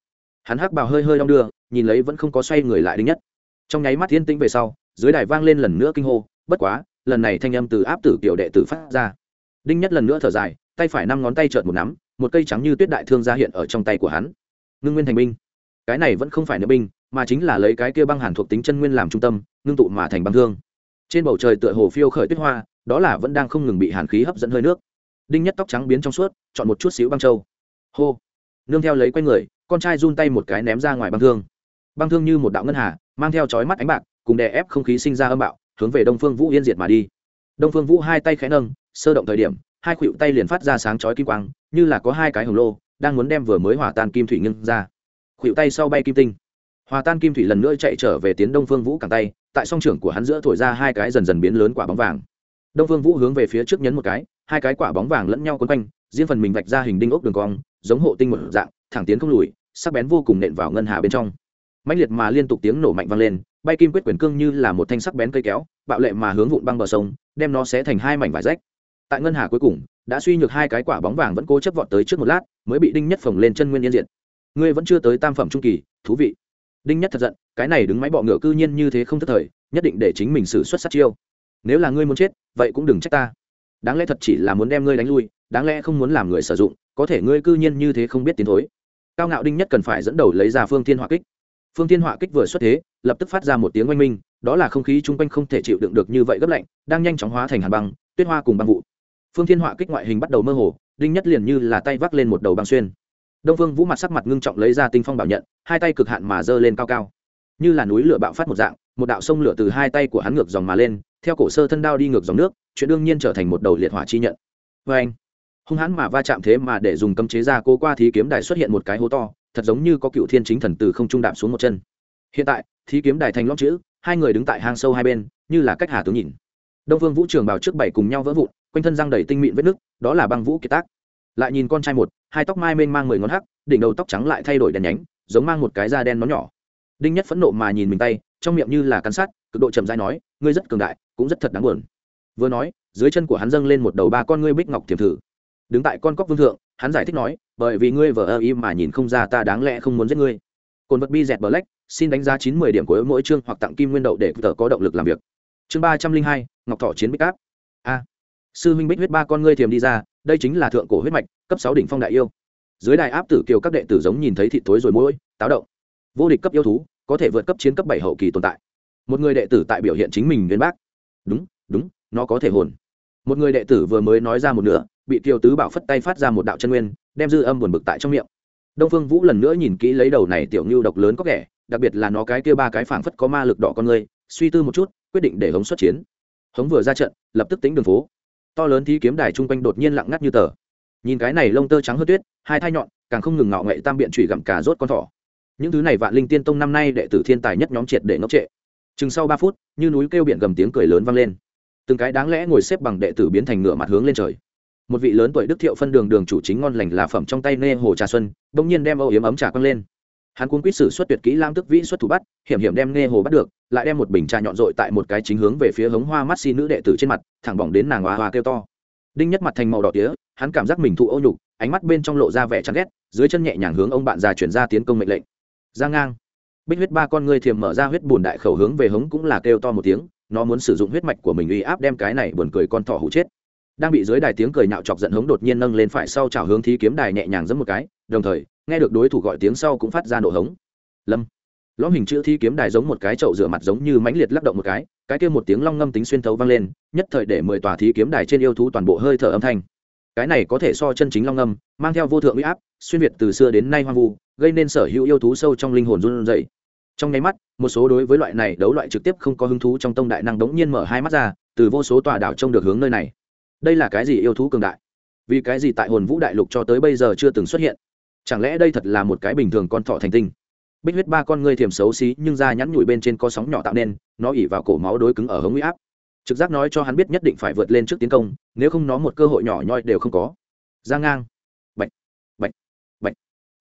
Hắn hắc bào hơi hơi đong đưa, nhìn lấy vẫn không có xoay người lại đinh nhất. Trong nháy mắt thiên tĩnh về sau, dưới đài vang lên lần nữa kinh hô, bất quá, lần này thanh âm từ áp tử kiểu đệ tử phát ra. Đinh nhất lần nữa thở dài, tay phải năm ngón tay trợn một nắm một cây trắng như tuyết đại thương ra hiện ở trong tay của hắn. Ngưng nguyên thành binh. Cái này vẫn không phải nữ binh, mà chính là lấy cái kia băng hàn thuộc tính chân nguyên làm trung tâm, ngưng tụ mà thành băng thương. Trên bầu trời tựa hồ phiêu khởi tuyết hoa, đó là vẫn đang không ngừng bị hàn khí hấp dẫn hơi nước. Đinh nhất tóc trắng biến trong suốt, chọn một chút xíu băng châu. Hô. Nương theo lấy quay người, con trai run tay một cái ném ra ngoài băng thương. Băng thương như một đạo ngân hà, mang theo chói mắt ánh bạc, cùng đè ép không khí sinh ra âm bạo, hướng về đông phương vũ yên diệt mà đi. Đông phương vũ hai tay khẽ nâng, sơ động thời điểm hai khuỷu tay liền phát ra sáng chói kim quang, như là có hai cái hồng lô, đang muốn đem vừa mới hòa tan kim thủy ngưng ra. Khuỷu tay sau bay kim tinh. Hòa tan kim thủy lần nữa chạy trở về tiến đông phương vũ cẳng tay, tại song trưởng của hắn giữa thổi ra hai cái dần dần biến lớn quả bóng vàng. Đông phương vũ hướng về phía trước nhấn một cái, hai cái quả bóng vàng lẫn nhau quấn quanh, riêng phần mình vạch ra hình đinh ốc đường cong, giống hộ tinh một dạng, thẳng tiến không lùi, sắc bén vô cùng nện vào ngân hà bên trong. Mãnh liệt mà liên tục tiếng nổ mạnh vang lên, bay kim quyết quyền cương như là một thanh sắc bén cây kéo, bạo lệ mà hướng vụn băng bờ sông, đem nó xé thành hai mảnh vải rách tại ngân hà cuối cùng, đã suy nhược hai cái quả bóng vàng vẫn cố chấp vọt tới trước một lát, mới bị đinh nhất phồng lên chân nguyên yên diện ngươi vẫn chưa tới tam phẩm trung kỳ, thú vị. Đinh nhất thật giận, cái này đứng máy bọ ngựa cư nhiên như thế không thất thời, nhất định để chính mình xử xuất sát chiêu. Nếu là ngươi muốn chết, vậy cũng đừng trách ta. Đáng lẽ thật chỉ là muốn đem ngươi đánh lui, đáng lẽ không muốn làm người sử dụng, có thể ngươi cư nhiên như thế không biết tiến thối. Cao ngạo đinh nhất cần phải dẫn đầu lấy ra phương thiên hỏa kích. Phương thiên hỏa kích vừa xuất thế, lập tức phát ra một tiếng oanh minh, đó là không khí chung quanh không thể chịu đựng được như vậy gấp lạnh, đang nhanh chóng hóa thành hàn băng, tuyết hoa cùng băng vụ phương thiên họa kích ngoại hình bắt đầu mơ hồ, đinh nhất liền như là tay vác lên một đầu băng xuyên. Đông phương vũ mặt sắc mặt ngưng trọng lấy ra tinh phong bảo nhận, hai tay cực hạn mà giơ lên cao cao. Như là núi lửa bạo phát một dạng, một đạo sông lửa từ hai tay của hắn ngược dòng mà lên, theo cổ sơ thân đao đi ngược dòng nước, chuyện đương nhiên trở thành một đầu liệt hỏa chi nhận. Vê anh, hung hãn mà va chạm thế mà để dùng cấm chế ra cố qua thí kiếm đài xuất hiện một cái hố to, thật giống như có cựu thiên chính thần từ không trung đạp xuống một chân. Hiện tại, thí kiếm đài thành lõm chữ, hai người đứng tại hang sâu hai bên, như là cách hà tướng nhìn. Đông phương vũ trường bảo trước bảy cùng nhau vỡ vụn quanh thân răng đầy tinh mịn vết nước, đó là băng vũ kiệt tác. Lại nhìn con trai một, hai tóc mai mênh mang mười ngón hắc, đỉnh đầu tóc trắng lại thay đổi đèn nhánh, giống mang một cái da đen nó nhỏ. Đinh nhất phẫn nộ mà nhìn mình tay, trong miệng như là cắn sắt, cực độ chậm rãi nói, ngươi rất cường đại, cũng rất thật đáng buồn. Vừa nói, dưới chân của hắn dâng lên một đầu ba con ngươi bích ngọc thiềm thử. Đứng tại con cóc vương thượng, hắn giải thích nói, bởi vì ngươi vừa ơ im mà nhìn không ra ta đáng lẽ không muốn giết ngươi. Cồn vật bi dẹt black, xin đánh giá chín mươi điểm của mỗi chương hoặc tặng kim nguyên đậu để tờ có động lực làm việc. Chương ba trăm linh hai, ngọc thọ chiến bích áp. A sư huynh bích huyết ba con ngươi thiềm đi ra, đây chính là thượng cổ huyết mạch, cấp sáu đỉnh phong đại yêu. Dưới đài áp tử kiều các đệ tử giống nhìn thấy thịt tối rồi mũi táo động. Vô địch cấp yêu thú, có thể vượt cấp chiến cấp bảy hậu kỳ tồn tại. Một người đệ tử tại biểu hiện chính mình viên bác. Đúng đúng, nó có thể hồn. Một người đệ tử vừa mới nói ra một nửa, bị kiều tứ bảo phất tay phát ra một đạo chân nguyên, đem dư âm buồn bực tại trong miệng. Đông phương vũ lần nữa nhìn kỹ lấy đầu này tiểu ngưu độc lớn có kẻ đặc biệt là nó cái kia ba cái phảng phất có ma lực đỏ con người suy tư một chút, quyết định để hống xuất chiến. Hống vừa ra trận, lập tức tính đường phố to lớn thí kiếm đài chung quanh đột nhiên lặng ngắt như tờ. Nhìn cái này lông tơ trắng hơn tuyết, hai thai nhọn, càng không ngừng ngạo nghệ tam biện trụy gặm cả rốt con thỏ. Những thứ này vạn linh tiên tông năm nay đệ tử thiên tài nhất nhóm triệt để ngốc trệ. Chừng sau ba phút, như núi kêu biển gầm tiếng cười lớn vang lên. Từng cái đáng lẽ ngồi xếp bằng đệ tử biến thành ngựa mặt hướng lên trời. Một vị lớn tuổi đức thiệu phân đường đường chủ chính ngon lành là phẩm trong tay nê hồ trà xuân, bỗng nhiên đem âu yếm ấm trà quăng lên hắn cuốn quýt sử xuất tuyệt kỹ lam tức vĩ xuất thủ bắt, hiểm hiểm đem nghe hồ bắt được, lại đem một bình trà nhọn dội tại một cái chính hướng về phía hống hoa mắt xi nữ đệ tử trên mặt, thẳng bỏng đến nàng hoa hoa kêu to. Đinh nhất mặt thành màu đỏ tía, hắn cảm giác mình thụ ô nhục, ánh mắt bên trong lộ ra vẻ chán ghét, dưới chân nhẹ nhàng hướng ông bạn già chuyển ra tiến công mệnh lệnh. Ra ngang. Bích huyết ba con ngươi thiềm mở ra huyết bùn đại khẩu hướng về hống cũng là kêu to một tiếng, nó muốn sử dụng huyết mạch của mình uy áp đem cái này buồn cười con thỏ hụ chết. Đang bị dưới đài tiếng cười nhạo chọc giận hống đột nhiên nâng lên phải sau chảo hướng thí kiếm đài nhẹ nhàng giẫm một cái, đồng thời nghe được đối thủ gọi tiếng sau cũng phát ra nổ hống. Lâm. Lõm hình chữ thi kiếm đài giống một cái chậu rửa mặt giống như mãnh liệt lắc động một cái cái kia một tiếng long ngâm tính xuyên thấu vang lên, nhất thời để mười tòa thí kiếm đài trên yêu thú toàn bộ hơi thở âm thanh. Cái này có thể so chân chính long ngâm, mang theo vô thượng uy áp, xuyên việt từ xưa đến nay hoang vu, gây nên sở hữu yêu thú sâu trong linh hồn run rẩy. Trong nháy mắt, một số đối với loại này đấu loại trực tiếp không có hứng thú trong tông đại năng đống nhiên mở hai mắt ra, từ vô số tòa đảo trông được hướng nơi này. Đây là cái gì yêu thú cường đại? Vì cái gì tại hồn vũ đại lục cho tới bây giờ chưa từng xuất hiện? Chẳng lẽ đây thật là một cái bình thường con thọ thành tinh? Bích huyết ba con ngươi thiềm xấu xí nhưng da nhắn nhủi bên trên có sóng nhỏ tạo nên, nó ỉ vào cổ máu đối cứng ở hống huy áp. Trực giác nói cho hắn biết nhất định phải vượt lên trước tiến công, nếu không nó một cơ hội nhỏ nhoi đều không có. Ra ngang. Bệnh bệnh bệnh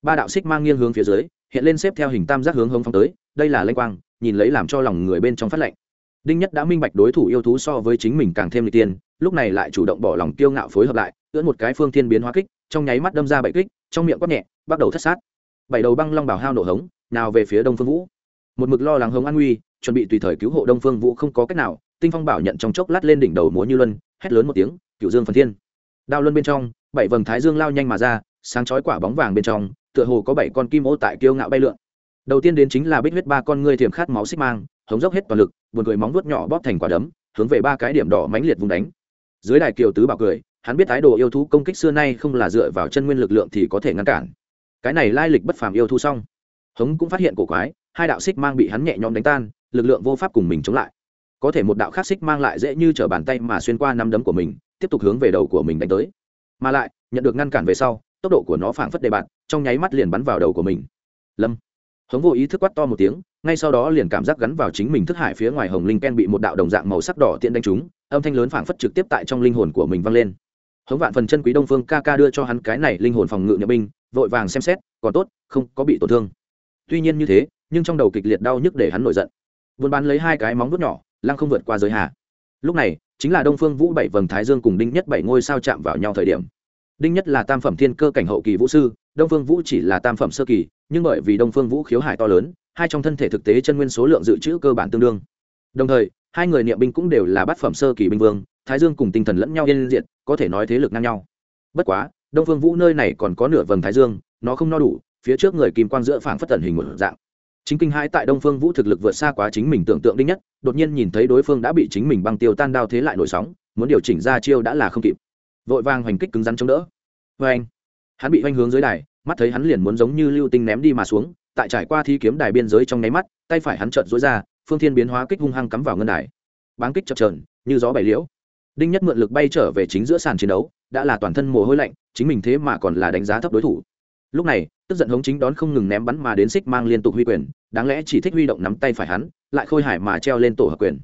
ba đạo xích mang nghiêng hướng phía dưới, hiện lên xếp theo hình tam giác hướng hống phóng tới, đây là lênh quang, nhìn lấy làm cho lòng người bên trong phát lệnh đinh nhất đã minh bạch đối thủ yêu thú so với chính mình càng thêm lịch tiên lúc này lại chủ động bỏ lòng kiêu ngạo phối hợp lại, ưỡn một cái phương thiên biến hóa kích, trong nháy mắt đâm ra bậy kích, trong miệng quát nhẹ bắt đầu thất sát. Bảy đầu băng long bảo hao nổ hống, nào về phía đông phương vũ. Một mực lo lắng hống an nguy, chuẩn bị tùy thời cứu hộ đông phương vũ không có cách nào, tinh phong bảo nhận trong chốc lát lên đỉnh đầu múa như luân, hét lớn một tiếng cựu dương phần thiên. Đao luân bên trong, bảy vầng thái dương lao nhanh mà ra, sáng chói quả bóng vàng bên trong, tựa hồ có bảy con kim ô tại kiêu ngạo bay lượn. Đầu tiên đến chính là bích huyết ba con ngươi thiềm khát máu xích mang, hống dốc hết toàn lực, buồn cười móng vuốt nhỏ bóp thành quả đấm, hướng về ba cái điểm đỏ mãnh liệt vùng đánh. Dưới đài kiều tứ bảo cười, hắn biết thái đồ yêu thú công kích xưa nay không là dựa vào chân nguyên lực lượng thì có thể ngăn cản cái này lai lịch bất phàm yêu thu xong. Hống cũng phát hiện cổ quái, hai đạo xích mang bị hắn nhẹ nhõm đánh tan, lực lượng vô pháp cùng mình chống lại. Có thể một đạo khác xích mang lại dễ như t bàn tay mà xuyên qua năm đấm của mình, tiếp tục hướng về đầu của mình đánh tới. Mà lại, nhận được ngăn cản về sau, tốc độ của nó phảng phất đề bạt, trong nháy mắt liền bắn vào đầu của mình. Lâm. Hống vô ý thức quát to một tiếng, ngay sau đó liền cảm giác gắn vào chính mình thức hải phía ngoài hồng linh ken bị một đạo đồng dạng màu sắc đỏ tiện đánh trúng, âm thanh lớn phảng phất trực tiếp tại trong linh hồn của mình vang lên hống vạn phần chân quý đông phương ca ca đưa cho hắn cái này linh hồn phòng ngự nhập binh, vội vàng xem xét, còn tốt, không có bị tổn thương. Tuy nhiên như thế, nhưng trong đầu kịch liệt đau nhức để hắn nổi giận. Buôn bán lấy hai cái móng vuốt nhỏ, lăng không vượt qua giới hà. Lúc này, chính là đông phương vũ bảy vầng thái dương cùng đinh nhất bảy ngôi sao chạm vào nhau thời điểm. Đinh nhất là tam phẩm thiên cơ cảnh hậu kỳ vũ sư, đông phương vũ chỉ là tam phẩm sơ kỳ, nhưng bởi vì đông phương vũ khiếu hải to lớn, hai trong thân thể thực tế chân nguyên số lượng dự trữ cơ bản tương đương. Đồng thời, hai người niệm binh cũng đều là bát phẩm sơ kỳ binh vương, thái dương cùng tinh thần lẫn nhau yên diện có thể nói thế lực ngang nhau. Bất quá, đông phương vũ nơi này còn có nửa vầng thái dương, nó không no đủ, phía trước người kim quang giữa phảng phất tần hình một dạng. Chính kinh hãi tại đông phương vũ thực lực vượt xa quá chính mình tưởng tượng đinh nhất, đột nhiên nhìn thấy đối phương đã bị chính mình băng tiêu tan đao thế lại nổi sóng, muốn điều chỉnh ra chiêu đã là không kịp. Vội vàng hoành kích cứng rắn chống đỡ. Vê anh hắn bị hoành hướng dưới đài, mắt thấy hắn liền muốn giống như lưu tinh ném đi mà xuống, tại trải qua thi kiếm đài biên giới trong nháy mắt, tay phải hắn trợn rối ra, phương thiên biến hóa kích hung hăng cắm vào ngân đài. Báng kích chập trờn như gió bảy liễu đinh nhất mượn lực bay trở về chính giữa sàn chiến đấu, đã là toàn thân mồ hôi lạnh, chính mình thế mà còn là đánh giá thấp đối thủ. Lúc này, tức giận hống chính đón không ngừng ném bắn mà đến xích mang liên tục huy quyền, đáng lẽ chỉ thích huy động nắm tay phải hắn, lại khôi hải mà treo lên tổ hợp quyền.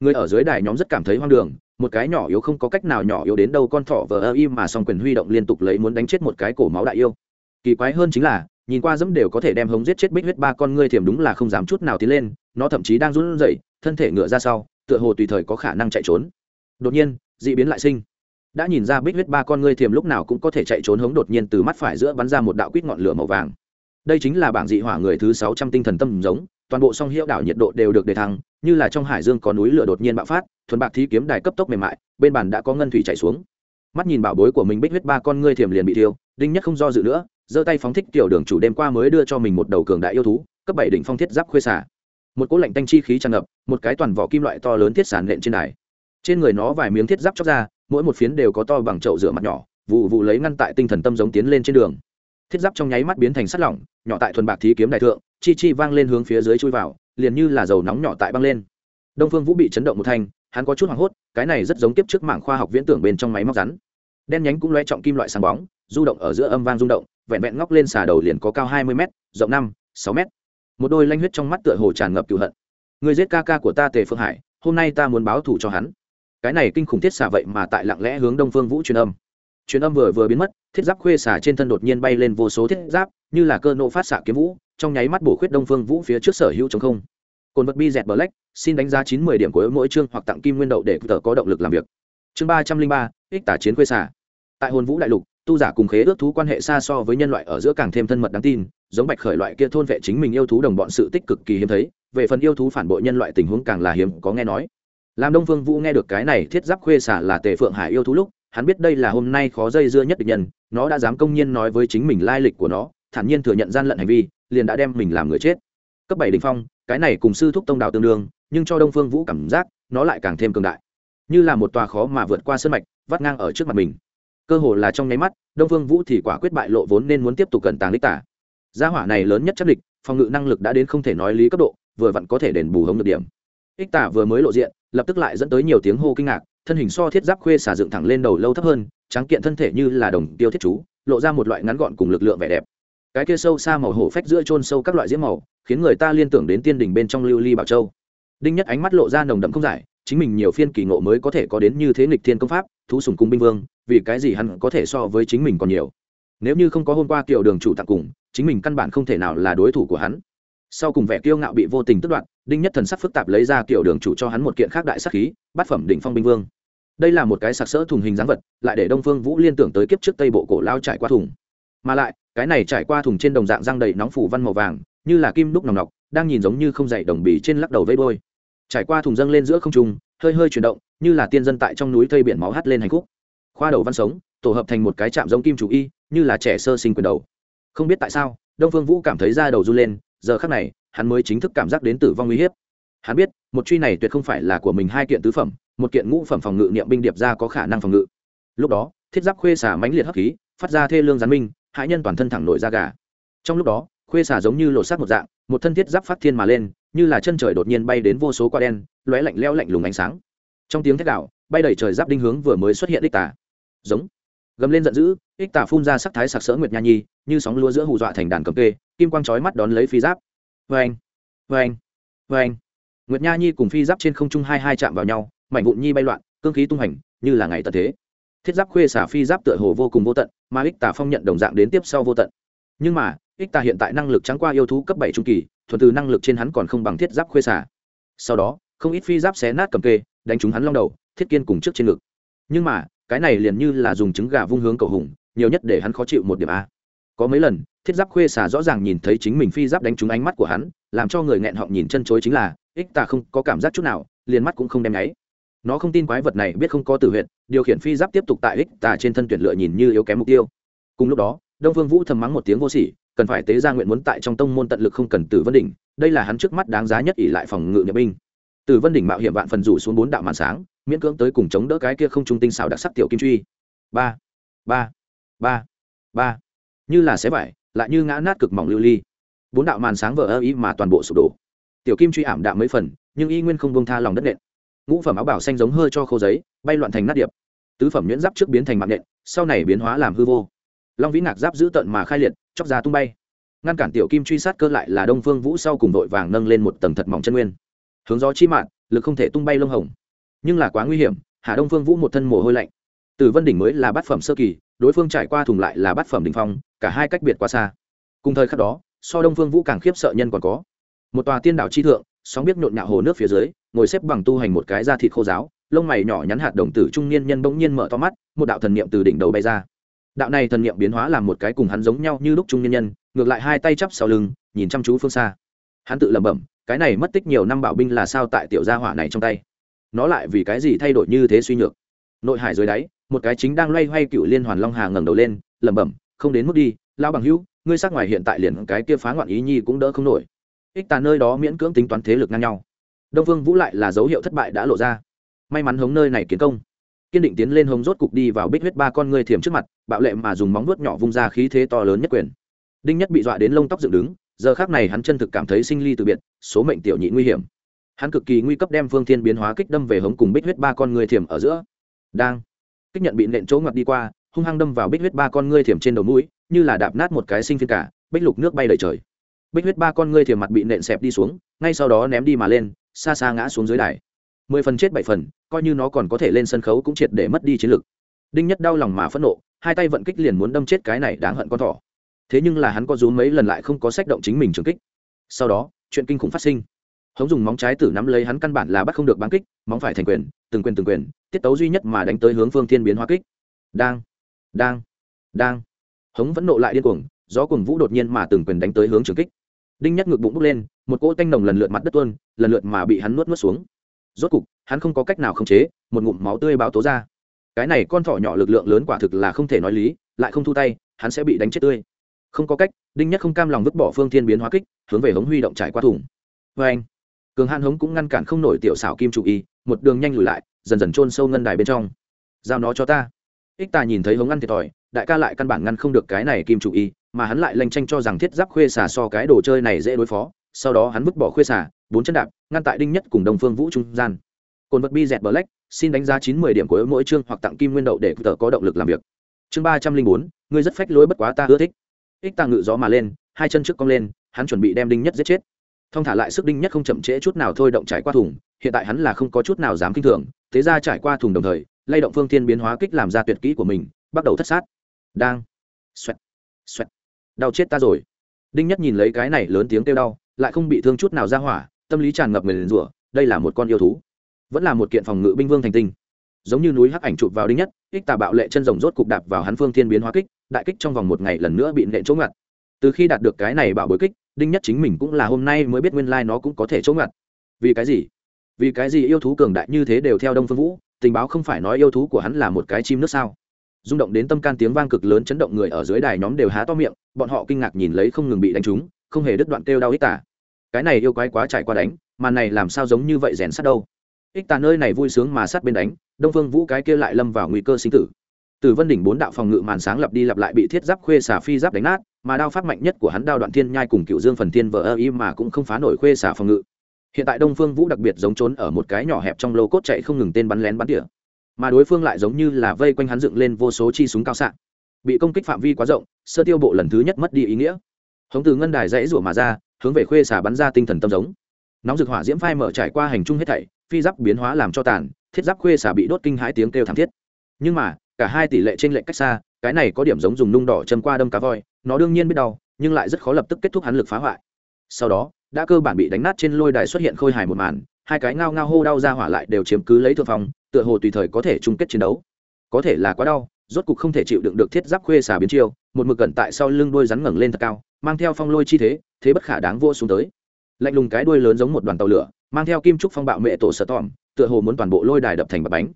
Người ở dưới đài nhóm rất cảm thấy hoang đường, một cái nhỏ yếu không có cách nào nhỏ yếu đến đâu con thỏ vờ ơ im mà song quyền huy động liên tục lấy muốn đánh chết một cái cổ máu đại yêu. Kỳ quái hơn chính là, nhìn qua dẫm đều có thể đem hống giết chết bích huyết ba con ngươi thiềm đúng là không dám chút nào tiến lên, nó thậm chí đang run rẩy, thân thể ngựa ra sau, tựa hồ tùy thời có khả năng chạy trốn đột nhiên, d ị biến lại sinh. Đã nhìn ra bích huyết ba con ngươi thiềm lúc nào cũng có thể chạy trốn hống đột nhiên từ mắt phải giữa bắn ra một đạo quýt ngọn lửa màu vàng. Đây chính là bảng dị hỏa người thứ sáu trăm tinh thần tâm giống, toàn bộ song hiệu đảo nhiệt độ đều được đề thăng, như là trong hải dương có núi lửa đột nhiên bạo phát, thuần bạc thí kiếm đài cấp tốc mềm mại, bên bàn đã có ngân thủy chảy xuống. Mắt nhìn bảo bối của mình bích huyết ba con ngươi thiềm liền bị thiêu, đinh nhất không do dự nữa, giơ tay phóng thích tiểu đường chủ đêm qua mới đưa cho mình một đầu cường đại yêu thú, cấp bảy đỉnh phong thiết giáp khuê xả. Một cỗ lạnh tanh chi khí tràn ngập, một cái toàn vỏ kim loại to lớn thiết sản nện trên đài trên người nó vài miếng thiết giáp chóc ra, mỗi một phiến đều có to bằng chậu rửa mặt nhỏ vụ vụ lấy ngăn tại tinh thần tâm giống tiến lên trên đường. Thiết giáp trong nháy mắt biến thành sắt lỏng, nhỏ tại thuần bạc thí kiếm đại thượng, chi chi vang lên hướng phía dưới chui vào, liền như là dầu nóng nhỏ tại băng lên. Đông phương vũ bị chấn động một thanh, hắn có chút hoảng hốt, cái này rất giống tiếp trước mảng khoa học viễn tưởng bên trong máy móc rắn. Đen nhánh cũng loe trọng kim loại sáng bóng, du động ở giữa âm vang rung động, vẹn vẹn ngóc lên xà đầu liền có cao hai mươi m rộng năm, sáu m một đôi lanh huyết trong mắt tựa hồ tràn ngập cựu hận. Người giết ca ca của ta tề phương hải, hôm nay ta muốn báo thù cho hắn cái này kinh khủng thiết xả vậy mà tại lặng lẽ hướng đông phương vũ truyền âm. Truyền âm vừa vừa biến mất, thiết giáp khuê xả trên thân đột nhiên bay lên vô số thiết giáp, như là cơ nộ phát xạ kiếm vũ, trong nháy mắt bổ khuyết đông phương vũ phía trước sở hữu chống không. Cồn vật bi dẹt black, xin đánh giá chín mươi điểm của mỗi chương hoặc tặng kim nguyên đậu để tờ có động lực làm việc. Chương ba trăm linh ba, ích tả chiến khuê xả. Tại hồn vũ đại lục, tu giả cùng khế ước thú quan hệ xa so với nhân loại ở giữa càng thêm thân mật đáng tin, giống bạch khởi loại kia thôn vệ chính mình yêu thú đồng bọn sự tích cực kỳ hiếm thấy, về phần yêu thú phản bội nhân loại tình huống càng là hiếm có nghe nói làm đông phương vũ nghe được cái này thiết giáp khuê xả là tề phượng hải yêu thú lúc, hắn biết đây là hôm nay khó dây dưa nhất địch nhân, nó đã dám công nhiên nói với chính mình lai lịch của nó, thản nhiên thừa nhận gian lận hành vi, liền đã đem mình làm người chết. Cấp bảy đình phong, cái này cùng sư thúc tông đào tương đương, nhưng cho đông phương vũ cảm giác, nó lại càng thêm cường đại. Như là một tòa khó mà vượt qua sân mạch, vắt ngang ở trước mặt mình. Cơ hồ là trong nháy mắt, đông phương vũ thì quả quyết bại lộ vốn nên muốn tiếp tục cẩn tàng đích tả. Gia hỏa này lớn nhất chắc địch, phòng ngự năng lực đã đến không thể nói lý cấp độ, vừa vặn có thể đền bù hống được điểm ích tả vừa mới lộ diện, lập tức lại dẫn tới nhiều tiếng hô kinh ngạc, thân hình so thiết giáp khuê xả dựng thẳng lên đầu lâu thấp hơn trắng kiện thân thể như là đồng tiêu thiết chú, lộ ra một loại ngắn gọn cùng lực lượng vẻ đẹp. Cái kia sâu xa màu hổ phách giữa trôn sâu các loại diễm màu, khiến người ta liên tưởng đến tiên đình bên trong lưu ly bảo châu. Đinh nhất ánh mắt lộ ra nồng đậm không giải, chính mình nhiều phiên kỳ ngộ mới có thể có đến như thế nghịch thiên công pháp, thú sùng cung binh vương, vì cái gì hắn có thể so với chính mình còn nhiều? Nếu như không có hôm qua kiểu đường chủ tặng cùng, chính mình căn bản không thể nào là đối thủ của hắn. Sau cùng vẻ kiêu ngạo bị vô tình tức đoạn đinh nhất thần sắc phức tạp lấy ra kiểu đường chủ cho hắn một kiện khác đại sắc khí, bát phẩm đỉnh phong binh vương. Đây là một cái sặc sỡ thùng hình dáng vật, lại để đông phương vũ liên tưởng tới kiếp trước tây bộ cổ lao trải qua thùng. Mà lại, cái này trải qua thùng trên đồng dạng răng đầy nóng phủ văn màu vàng, như là kim đúc nòng nọc, đang nhìn giống như không dậy đồng bì trên lắc đầu vây đôi trải qua thùng dâng lên giữa không trung, hơi hơi chuyển động, như là tiên dân tại trong núi thây biển máu hắt lên hành khúc. Khoa đầu văn sống, tổ hợp thành một cái chạm giống kim chủ y, như là trẻ sơ sinh quyền đầu. Không biết tại sao, đông phương vũ cảm thấy da đầu run lên, giờ khác này hắn mới chính thức cảm giác đến tử vong uy hiếp. Hắn biết, một truy này tuyệt không phải là của mình hai kiện tứ phẩm, một kiện ngũ phẩm phòng ngự niệm binh điệp ra có khả năng phòng ngự. Lúc đó, thiết giáp khuê xả mãnh liệt hấp khí, phát ra thê lương gián minh hại nhân toàn thân thẳng nổi da gà. Trong lúc đó, khuê xả giống như lột xác một dạng, một thân thiết giáp phát thiên mà lên, như là chân trời đột nhiên bay đến vô số quả đen, lóe lạnh leo lạnh lùng ánh sáng. Trong tiếng thét đạo bay đầy trời giáp đinh hướng vừa mới xuất hiện đích tả giống. Gầm lên giận dữ, ích tả phun ra sắc thái sặc sỡ nguyệt nha nhi, như sóng lúa giữa hù dọa thành đàn cầm kê, kim quang chói mắt đón lấy phi giáp vê anh vê anh vê anh nguyệt nha nhi cùng phi giáp trên không trung hai hai chạm vào nhau, mảnh vụn nhi bay loạn, cương khí tung hành, như là ngày tận thế. Thiết giáp khuê xả phi giáp tựa hồ vô cùng vô tận, mà ích tả phong nhận đồng dạng đến tiếp sau vô tận. Nhưng mà, ích tả hiện tại năng lực trắng qua yêu thú cấp bảy trung kỳ, thuần từ năng lực trên hắn còn không bằng thiết giáp khuê xả. Sau đó, không ít phi giáp xé nát cầm kê, đánh trúng hắn long đầu, thiết kiên cùng trước trên ngực. Nhưng mà, cái này liền như là dùng trứng gà vung hướng cầu hùng, nhiều nhất để hắn khó chịu một điểm a có mấy lần, thiết giáp khuê xả rõ ràng nhìn thấy chính mình phi giáp đánh trúng ánh mắt của hắn, làm cho người nghẹn họng nhìn chân chối chính là, ích tà không có cảm giác chút nào, liền mắt cũng không đem nháy. Nó không tin quái vật này biết không có tử huyện điều khiển phi giáp tiếp tục tại ích tà trên thân tuyển lựa nhìn như yếu kém mục tiêu. Cùng lúc đó, đông phương vũ thầm mắng một tiếng vô sỉ, cần phải tế ra nguyện muốn tại trong tông môn tận lực không cần tử vân đỉnh, đây là hắn trước mắt đáng giá nhất ỷ lại phòng ngự nhập binh. Tử vân đỉnh mạo hiểm vạn phần rủ xuống bốn đạo màn sáng, miễn cưỡng tới cùng chống đỡ cái kia không trung tinh xảo đặc sắc tiểu kim truy. Ba ba ba ba như là xé vải, lại như ngã nát cực mỏng lưu ly. Bốn đạo màn sáng vỡ ơ ý mà toàn bộ sụp đổ. Tiểu kim truy ảm đạm mấy phần, nhưng y nguyên không bông tha lòng đất nện. Ngũ phẩm áo bảo xanh giống hơi cho khô giấy, bay loạn thành nát điệp. Tứ phẩm nhuyễn giáp trước biến thành mạng nện, sau này biến hóa làm hư vô. Long vĩ ngạc giáp giữ tận mà khai liệt, chóc ra tung bay. Ngăn cản tiểu kim truy sát cơ lại là đông phương vũ sau cùng vội vàng nâng lên một tầng thật mỏng chân nguyên. Hướng gió chi mạn, lực không thể tung bay lông hồng. Nhưng là quá nguy hiểm hà đông phương vũ một thân mồ hôi lạnh. Từ vân đỉnh mới là bát phẩm sơ kỳ, đối phương trải qua thùng lại là bát phẩm đỉnh phong cả hai cách biệt quá xa. Cùng thời khắc đó, so đông phương vũ càng khiếp sợ nhân còn có. Một tòa tiên đảo chi thượng, sóng biết nhộn nhạo hồ nước phía dưới, ngồi xếp bằng tu hành một cái da thịt khô giáo, lông mày nhỏ nhắn hạt đồng tử trung niên nhân bỗng nhiên mở to mắt, một đạo thần niệm từ đỉnh đầu bay ra. Đạo này thần niệm biến hóa làm một cái cùng hắn giống nhau như lúc trung niên nhân, ngược lại hai tay chắp sau lưng, nhìn chăm chú phương xa. Hắn tự lẩm bẩm, cái này mất tích nhiều năm bảo binh là sao tại tiểu gia hỏa này trong tay? Nó lại vì cái gì thay đổi như thế suy nhược? Nội hải dưới đáy, một cái chính đang loay hoay cựu liên hoàn long hà ngẩng đầu lên, lẩm bẩm không đến mức đi lao bằng hữu, ngươi sắc ngoài hiện tại liền cái kia phá ngoạn ý nhi cũng đỡ không nổi. Ích tà nơi đó miễn cưỡng tính toán thế lực ngang nhau. Đông phương vũ lại là dấu hiệu thất bại đã lộ ra. May mắn hống nơi này kiến công. Kiên định tiến lên hống rốt cục đi vào bích huyết ba con ngươi thiềm trước mặt, bạo lệ mà dùng móng vuốt nhỏ vung ra khí thế to lớn nhất quyền. Đinh nhất bị dọa đến lông tóc dựng đứng, giờ khác này hắn chân thực cảm thấy sinh ly từ biệt, số mệnh tiểu nhị nguy hiểm. Hắn cực kỳ nguy cấp đem phương thiên biến hóa kích đâm về hống cùng bích huyết ba con người thiềm ở giữa. Đang. Kích nhận bị nện chỗ ngoặt đi qua hung hăng đâm vào bích huyết ba con ngươi thiểm trên đầu mũi, như là đạp nát một cái sinh phiên cả, bích lục nước bay đầy trời. Bích huyết ba con ngươi thiểm mặt bị nện xẹp đi xuống, ngay sau đó ném đi mà lên, xa xa ngã xuống dưới đài. Mười phần chết bảy phần, coi như nó còn có thể lên sân khấu cũng triệt để mất đi chiến lực. Đinh nhất đau lòng mà phẫn nộ, hai tay vận kích liền muốn đâm chết cái này đáng hận con thỏ. Thế nhưng là hắn có rú mấy lần lại không có sách động chính mình trường kích. Sau đó, chuyện kinh khủng phát sinh. Hống dùng móng trái tử nắm lấy hắn căn bản là bắt không được bán kích, móng phải thành quyền, từng quyền từng quyền, tiết tấu duy nhất mà đánh tới hướng phương thiên biến hóa kích. Đang đang đang. Hống vẫn nộ lại điên cuồng, gió cùng vũ đột nhiên mà từng quyền đánh tới hướng trường kích. Đinh nhất ngực bụng bốc lên, một cỗ tanh nồng lần lượt mặt đất tuôn, lần lượt mà bị hắn nuốt nuốt xuống. Rốt cục, hắn không có cách nào khống chế, một ngụm máu tươi báo tố ra. Cái này con thỏ nhỏ lực lượng lớn quả thực là không thể nói lý, lại không thu tay, hắn sẽ bị đánh chết tươi. Không có cách, đinh nhất không cam lòng vứt bỏ phương thiên biến hóa kích, hướng về hống huy động trải qua thủng. Vê anh, cường hạn hống cũng ngăn cản không nổi tiểu xảo kim chủ y, một đường nhanh lùi lại, dần dần chôn sâu ngân đài bên trong. Giao nó cho ta ích ta nhìn thấy hống ăn thiệt thòi, đại ca lại căn bản ngăn không được cái này kim chủ y, mà hắn lại lanh tranh cho rằng thiết giáp khuê xà so cái đồ chơi này dễ đối phó. Sau đó hắn vứt bỏ khuê xà, bốn chân đạp, ngăn tại đinh nhất cùng đồng phương vũ trung gian. Cồn vật bi dẹt black, xin đánh giá chín mươi điểm của mỗi chương hoặc tặng kim nguyên đậu để tờ có động lực làm việc. Chương ba trăm linh bốn, ngươi rất phách lối bất quá ta ưa thích. Ích ta ngự gió mà lên, hai chân trước cong lên, hắn chuẩn bị đem đinh nhất giết chết. Thông thả lại sức đinh nhất không chậm trễ chút nào thôi động trải qua thùng, hiện tại hắn là không có chút nào dám kinh thường, thế ra trải qua thùng đồng thời lay động phương thiên biến hóa kích làm ra tuyệt kỹ của mình, bắt đầu thất sát. Đang. Xoẹt. Xoẹt. Đau chết ta rồi. Đinh nhất nhìn lấy cái này lớn tiếng kêu đau, lại không bị thương chút nào ra hỏa, tâm lý tràn ngập người liền rủa, đây là một con yêu thú. Vẫn là một kiện phòng ngự binh vương thành tinh. Giống như núi hắc ảnh chụp vào đinh nhất, ích tà bạo lệ chân rồng rốt cục đạp vào hắn phương thiên biến hóa kích, đại kích trong vòng một ngày lần nữa bị nện chỗ ngặt. Từ khi đạt được cái này bạo bối kích, đinh nhất chính mình cũng là hôm nay mới biết nguyên lai nó cũng có thể chỗ ngặt. Vì cái gì? Vì cái gì yêu thú cường đại như thế đều theo đông phương vũ? Tình báo không phải nói yêu thú của hắn là một cái chim nước sao? Rung động đến tâm can tiếng vang cực lớn chấn động người ở dưới đài nhóm đều há to miệng, bọn họ kinh ngạc nhìn lấy không ngừng bị đánh trúng, không hề đứt đoạn kêu đau ích tả. Cái này yêu quái quá trải qua đánh, mà này làm sao giống như vậy rèn sát đâu? Ích tả nơi này vui sướng mà sát bên đánh, đông phương vũ cái kia lại lâm vào nguy cơ sinh tử. Từ vân đỉnh bốn đạo phòng ngự màn sáng lặp đi lặp lại bị thiết giáp khuê xả phi giáp đánh nát, mà đao pháp mạnh nhất của hắn đao đoạn thiên nhai cùng cựu dương phần thiên vợ ơ y mà cũng không phá nổi khuê xả phòng ngự hiện tại đông phương vũ đặc biệt giống trốn ở một cái nhỏ hẹp trong lô cốt chạy không ngừng tên bắn lén bắn tỉa. Mà đối phương lại giống như là vây quanh hắn dựng lên vô số chi súng cao xạ. Bị công kích phạm vi quá rộng, sơ tiêu bộ lần thứ nhất mất đi ý nghĩa. Hống từ ngân đài dãy rủa mà ra, hướng về khuê xả bắn ra tinh thần tâm giống. Nóng rực hỏa diễm phai mở trải qua hành trung hết thảy, phi giáp biến hóa làm cho tàn, thiết giáp khuê xả bị đốt kinh hãi tiếng kêu thảm thiết. Nhưng mà, cả hai tỷ lệ trên lệnh cách xa, cái này có điểm giống dùng nung đỏ châm qua đâm cá voi, nó đương nhiên biết đau, nhưng lại rất khó lập tức kết thúc hắn lực phá hoại. Sau đó đã cơ bản bị đánh nát trên lôi đài xuất hiện khôi hài một màn, hai cái ngao ngao hô đau ra hỏa lại đều chiếm cứ lấy thượng phong, tựa hồ tùy thời có thể chung kết chiến đấu. Có thể là quá đau, rốt cục không thể chịu đựng được thiết giáp khuê xà biến chiêu, một mực cẩn tại sau lưng đuôi rắn ngẩng lên thật cao, mang theo phong lôi chi thế thế bất khả đáng vô xuống tới. Lạnh lùng cái đuôi lớn giống một đoàn tàu lửa, mang theo kim trúc phong bạo mẹ tổ sở tỏm tựa hồ muốn toàn bộ lôi đài đập thành bạc bánh.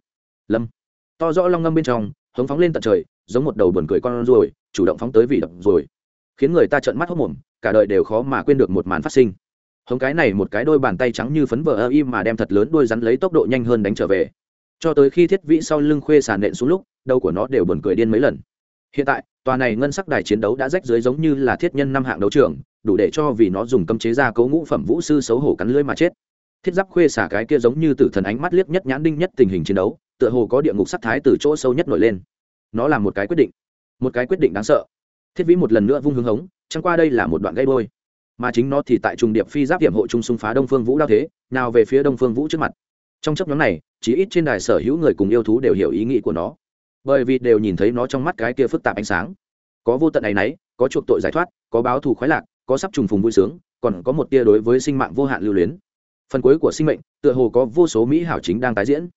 Lâm. To rõ long ngâm bên trong, hống phóng lên tận trời, giống một đầu buồn cười con ruồi, chủ động phóng tới vị đập rồi khiến người ta trợn mắt hốc mồm, cả đời đều khó mà quên được một màn phát sinh hống cái này một cái đôi bàn tay trắng như phấn vờ ơ im mà đem thật lớn đôi rắn lấy tốc độ nhanh hơn đánh trở về. Cho tới khi thiết vĩ sau lưng khuê sàn nện xuống lúc, đầu của nó đều buồn cười điên mấy lần. Hiện tại, tòa này ngân sắc đài chiến đấu đã rách dưới giống như là thiết nhân năm hạng đấu trường, đủ để cho vì nó dùng cấm chế ra cấu ngũ phẩm vũ sư xấu hổ cắn lưỡi mà chết. Thiết giáp khuê xả cái kia giống như tử thần ánh mắt liếc nhất nhãn đinh nhất tình hình chiến đấu, tựa hồ có địa ngục sắc thái từ chỗ sâu nhất nổi lên. Nó là một cái quyết định. Một cái quyết định đáng sợ. Thiết vĩ một lần nữa vung hướng hống, chẳng qua đây là một đoạn gây bôi mà chính nó thì tại trùng điệp phi giáp hiểm hộ trung xung phá đông phương vũ đao thế, nào về phía đông phương vũ trước mặt. Trong chấp nhóm này chỉ ít trên đài sở hữu người cùng yêu thú đều hiểu ý nghĩ của nó. Bởi vì đều nhìn thấy nó trong mắt cái kia phức tạp ánh sáng. Có vô tận này nấy có chuộc tội giải thoát, có báo thù khoái lạc, có sắp trùng phùng vui sướng, còn có một tia đối với sinh mạng vô hạn lưu luyến. Phần cuối của sinh mệnh, tựa hồ có vô số mỹ hảo chính đang tái diễn.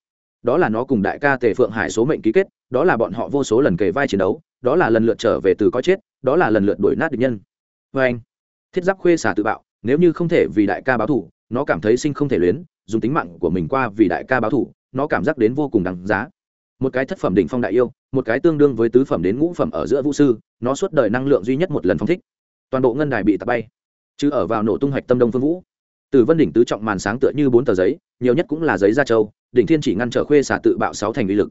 Đó là nó cùng đại ca tề phượng hải số mệnh ký kết, đó là bọn họ vô số lần kề vai chiến đấu, đó là lần lượt trở về từ có chết, đó là lần lượt đuổi nát địch nhân. Vê anh thiết giáp khuê xả tự bạo, nếu như không thể vì đại ca báo thủ nó cảm thấy sinh không thể luyến, dùng tính mạng của mình qua vì đại ca báo thủ nó cảm giác đến vô cùng đáng giá. Một cái thất phẩm đỉnh phong đại yêu, một cái tương đương với tứ phẩm đến ngũ phẩm ở giữa vũ sư, nó suốt đời năng lượng duy nhất một lần phong thích. Toàn bộ ngân đài bị tạt bay. Chứ ở vào nổ tung hạch tâm đông phương vũ. Từ vân đỉnh tứ trọng màn sáng tựa như bốn tờ giấy, nhiều nhất cũng là giấy da trâu, đỉnh thiên chỉ ngăn trở khuê xả tự bạo sáu thành uy lực.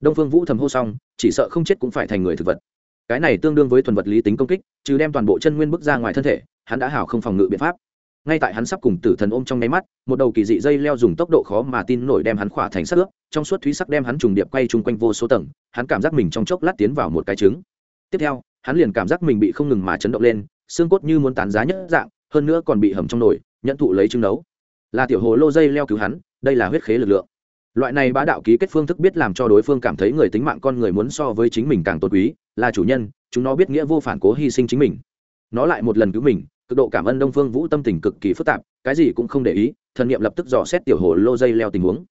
Đông phương vũ thầm hô xong, chỉ sợ không chết cũng phải thành người thực vật cái này tương đương với thuần vật lý tính công kích chứ đem toàn bộ chân nguyên bước ra ngoài thân thể, hắn đã hảo không phòng ngự biện pháp. Ngay tại hắn sắp cùng tử thần ôm trong nháy mắt, một đầu kỳ dị dây leo dùng tốc độ khó mà tin nổi đem hắn khỏa thành sắc ướp, trong suốt thúy sắc đem hắn trùng điệp quay chung quanh vô số tầng, hắn cảm giác mình trong chốc lát tiến vào một cái trứng. Tiếp theo, hắn liền cảm giác mình bị không ngừng mà chấn động lên, xương cốt như muốn tán giá nhất dạng, hơn nữa còn bị hầm trong nồi, nhận thụ lấy trứng nấu. Là tiểu hồ lô dây leo cứu hắn, đây là huyết khế lực lượng. Loại này bá đạo ký kết phương thức biết làm cho đối phương cảm thấy người tính mạng con người muốn so với chính mình càng tốt quý là chủ nhân, chúng nó biết nghĩa vô phản cố hy sinh chính mình. Nó lại một lần cứu mình, cực độ cảm ơn đông phương vũ tâm tình cực kỳ phức tạp, cái gì cũng không để ý, thần nghiệm lập tức dò xét tiểu hồ lô dây leo tình huống.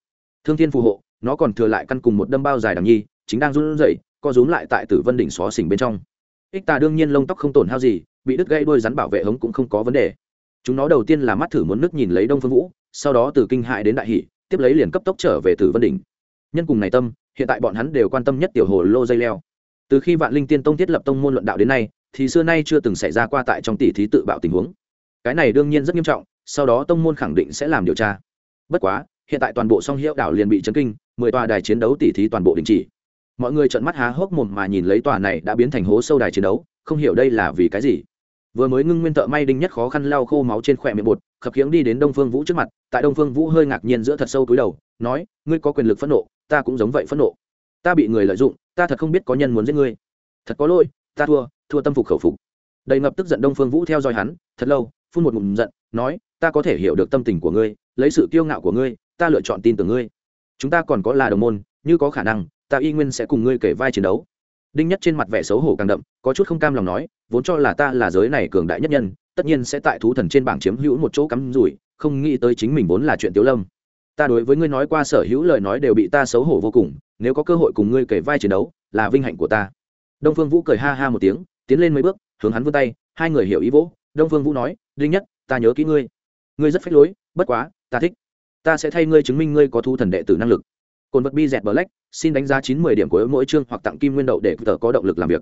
Thương thiên phù hộ, nó còn thừa lại căn cùng một đâm bao dài đằng nhi, chính đang run rẩy, co rúm lại tại tử vân đỉnh xó xỉnh bên trong. Ích tà đương nhiên lông tóc không tổn hao gì, bị đứt gãy đuôi rắn bảo vệ hống cũng không có vấn đề. Chúng nó đầu tiên là mắt thử muốn nước nhìn lấy đông phương vũ, sau đó từ kinh hại đến đại hỷ tiếp lấy liền cấp tốc trở về tử vân đỉnh. Nhân cùng này tâm, hiện tại bọn hắn đều quan tâm nhất tiểu hồ lô dây leo từ khi vạn linh tiên tông thiết lập tông môn luận đạo đến nay, thì xưa nay chưa từng xảy ra qua tại trong tỷ thí tự bạo tình huống. Cái này đương nhiên rất nghiêm trọng, sau đó tông môn khẳng định sẽ làm điều tra. Bất quá, hiện tại toàn bộ song hiệu đảo liền bị chấn kinh, mười tòa đài chiến đấu tỷ thí toàn bộ đình chỉ. Mọi người trợn mắt há hốc mồm mà nhìn lấy tòa này đã biến thành hố sâu đài chiến đấu, không hiểu đây là vì cái gì. Vừa mới ngưng nguyên thợ may đinh nhất khó khăn lau khô máu trên khỏe miệng bột, khập khiễng đi đến đông phương vũ trước mặt, tại đông phương vũ hơi ngạc nhiên giữa thật sâu túi đầu, nói, ngươi có quyền lực phẫn nộ, ta cũng giống vậy phẫn nộ ta bị người lợi dụng, ta thật không biết có nhân muốn giết ngươi. Thật có lỗi, ta thua thua tâm phục khẩu phục. Đầy ngập tức giận đông phương vũ theo dõi hắn, thật lâu, phun một ngụm giận, nói, ta có thể hiểu được tâm tình của ngươi, lấy sự kiêu ngạo của ngươi, ta lựa chọn tin tưởng ngươi. Chúng ta còn có là đồng môn, như có khả năng, ta y nguyên sẽ cùng ngươi kể vai chiến đấu. Đinh nhất trên mặt vẻ xấu hổ càng đậm, có chút không cam lòng nói, vốn cho là ta là giới này cường đại nhất nhân, tất nhiên sẽ tại thú thần trên bảng chiếm hữu một chỗ cắm rủi, không nghĩ tới chính mình vốn là chuyện tiếu lâm ta đối với ngươi nói qua sở hữu lời nói đều bị ta xấu hổ vô cùng, nếu có cơ hội cùng ngươi kể vai chiến đấu, là vinh hạnh của ta. Đông phương vũ cười ha ha một tiếng, tiến lên mấy bước, hướng hắn vươn tay, hai người hiểu ý vỗ. Đông phương vũ nói, đinh nhất, ta nhớ kỹ ngươi. Ngươi rất phách lối, bất quá, ta thích. Ta sẽ thay ngươi chứng minh ngươi có thu thần đệ tử năng lực. Cồn vật bi dẹt black, xin đánh giá chín mươi điểm của mỗi chương hoặc tặng kim nguyên đậu để tờ có động lực làm việc.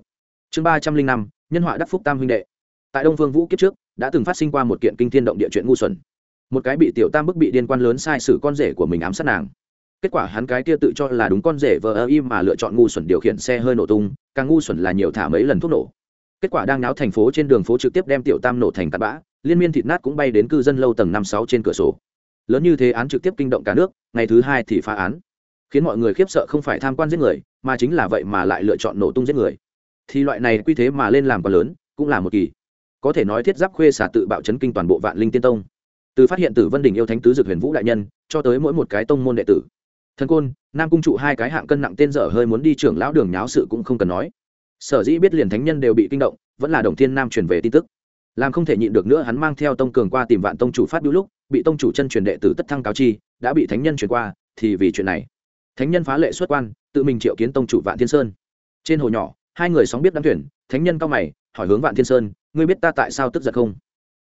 Chương ba trăm linh năm, nhân họa đắc phúc tam huynh đệ. Tại đông phương vũ kiếp trước, đã từng phát sinh qua một kiện kinh thiên động địa chuyện ngu xuẩn một cái bị tiểu tam bức bị điên quan lớn sai sử con rể của mình ám sát nàng. Kết quả hắn cái kia tự cho là đúng con rể vờ ơ im mà lựa chọn ngu xuẩn điều khiển xe hơi nổ tung, càng ngu xuẩn là nhiều thả mấy lần thuốc nổ. Kết quả đang náo thành phố trên đường phố trực tiếp đem tiểu tam nổ thành tạt bã, liên miên thịt nát cũng bay đến cư dân lâu tầng năm sáu trên cửa sổ. Lớn như thế án trực tiếp kinh động cả nước, ngày thứ hai thì phá án. Khiến mọi người khiếp sợ không phải tham quan giết người, mà chính là vậy mà lại lựa chọn nổ tung giết người. Thì loại này quy thế mà lên làm còn lớn, cũng là một kỳ. Có thể nói thiết giáp khuê xả tự bạo chấn kinh toàn bộ vạn linh tiên tông từ phát hiện tử vân đình yêu thánh tứ dược huyền vũ đại nhân, cho tới mỗi một cái tông môn đệ tử. Thần côn, nam cung trụ hai cái hạng cân nặng tên dở hơi muốn đi trưởng lão đường nháo sự cũng không cần nói. Sở dĩ biết liền thánh nhân đều bị kinh động, vẫn là đồng thiên nam truyền về tin tức. Làm không thể nhịn được nữa, hắn mang theo tông cường qua tìm vạn tông chủ phát biểu lúc, bị tông chủ chân truyền đệ tử tất thăng cáo chi, đã bị thánh nhân truyền qua, thì vì chuyện này. Thánh nhân phá lệ xuất quan, tự mình triệu kiến tông chủ vạn thiên sơn. Trên hồ nhỏ, hai người sóng biết đám thuyền, thánh nhân cao mày, hỏi hướng vạn thiên sơn, ngươi biết ta tại sao tức giận không?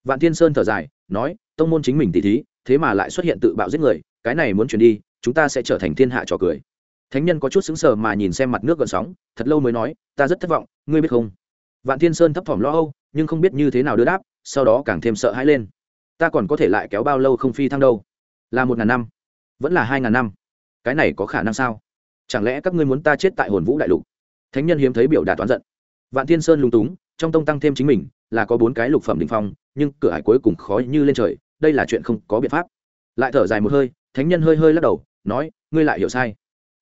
Vạn thiên sơn thở dài, nói, tông môn chính mình tỷ thí, thế mà lại xuất hiện tự bạo giết người, cái này muốn chuyển đi, chúng ta sẽ trở thành thiên hạ trò cười. Thánh nhân có chút sững sờ mà nhìn xem mặt nước gợn sóng, thật lâu mới nói, ta rất thất vọng, ngươi biết không? Vạn thiên sơn thấp thỏm lo âu, nhưng không biết như thế nào đưa đáp, sau đó càng thêm sợ hãi lên. Ta còn có thể lại kéo bao lâu không phi thăng đâu? Là một ngàn năm, vẫn là hai ngàn năm. Cái này có khả năng sao? Chẳng lẽ các ngươi muốn ta chết tại hồn vũ đại lục? Thánh nhân hiếm thấy biểu đạt toán giận. Vạn thiên sơn lúng túng, trong tông tăng thêm chính mình, là có bốn cái lục phẩm đỉnh phong nhưng cửa hải cuối cùng khó như lên trời, đây là chuyện không có biện pháp. Lại thở dài một hơi, thánh nhân hơi hơi lắc đầu, nói, ngươi lại hiểu sai.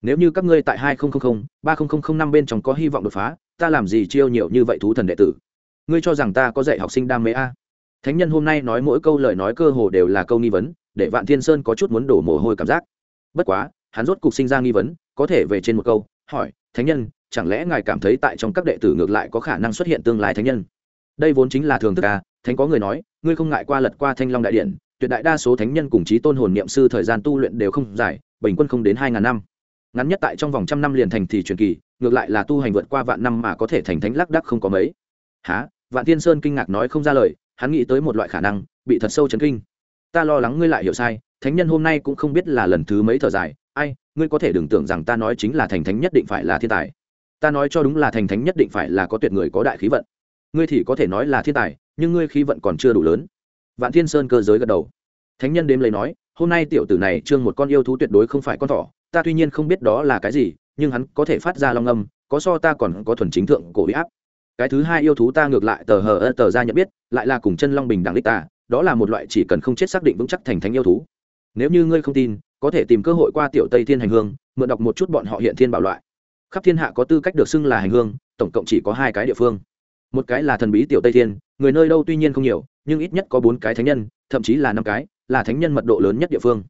Nếu như các ngươi tại hai nghìn ba nghìn năm bên trong có hy vọng đột phá, ta làm gì chiêu nhiều như vậy thú thần đệ tử? Ngươi cho rằng ta có dạy học sinh đam mê a? Thánh nhân hôm nay nói mỗi câu lời nói cơ hồ đều là câu nghi vấn, để vạn thiên sơn có chút muốn đổ mồ hôi cảm giác. Bất quá, hắn rốt cục sinh ra nghi vấn, có thể về trên một câu, hỏi, thánh nhân, chẳng lẽ ngài cảm thấy tại trong các đệ tử ngược lại có khả năng xuất hiện tương lai thánh nhân? Đây vốn chính là thường thức à thánh có người nói, ngươi không ngại qua lật qua thanh long đại điện, tuyệt đại đa số thánh nhân cùng chí tôn hồn niệm sư thời gian tu luyện đều không dài, bình quân không đến hai ngàn năm. Ngắn nhất tại trong vòng trăm năm liền thành thì truyền kỳ, ngược lại là tu hành vượt qua vạn năm mà có thể thành thánh lác đắc không có mấy. Há vạn thiên sơn kinh ngạc nói không ra lời, hắn nghĩ tới một loại khả năng, bị thật sâu chấn kinh. Ta lo lắng ngươi lại hiểu sai, thánh nhân hôm nay cũng không biết là lần thứ mấy thở dài, ai, ngươi có thể đừng tưởng rằng ta nói chính là thành thánh nhất định phải là thiên tài. Ta nói cho đúng là thành thánh nhất định phải là có tuyệt người có đại khí vận. Ngươi thì có thể nói là thiên tài nhưng ngươi khí vận còn chưa đủ lớn. Vạn thiên sơn cơ giới gật đầu. Thánh nhân đếm lấy nói, hôm nay tiểu tử này trương một con yêu thú tuyệt đối không phải con thỏ, ta tuy nhiên không biết đó là cái gì, nhưng hắn có thể phát ra long âm, có so ta còn có thuần chính thượng cổ huy áp. Cái thứ hai yêu thú ta ngược lại tờ hờ ơ tờ ra nhận biết, lại là cùng chân long bình đẳng đích ta, đó là một loại chỉ cần không chết xác định vững chắc thành thánh yêu thú. Nếu như ngươi không tin, có thể tìm cơ hội qua tiểu tây thiên hành hương, mượn đọc một chút bọn họ hiện thiên bảo loại. Khắp thiên hạ có tư cách được xưng là hành hương, tổng cộng chỉ có hai cái địa phương một cái là thần bí tiểu tây thiên, người nơi đâu tuy nhiên không nhiều, nhưng ít nhất có bốn cái thánh nhân, thậm chí là năm cái, là thánh nhân mật độ lớn nhất địa phương.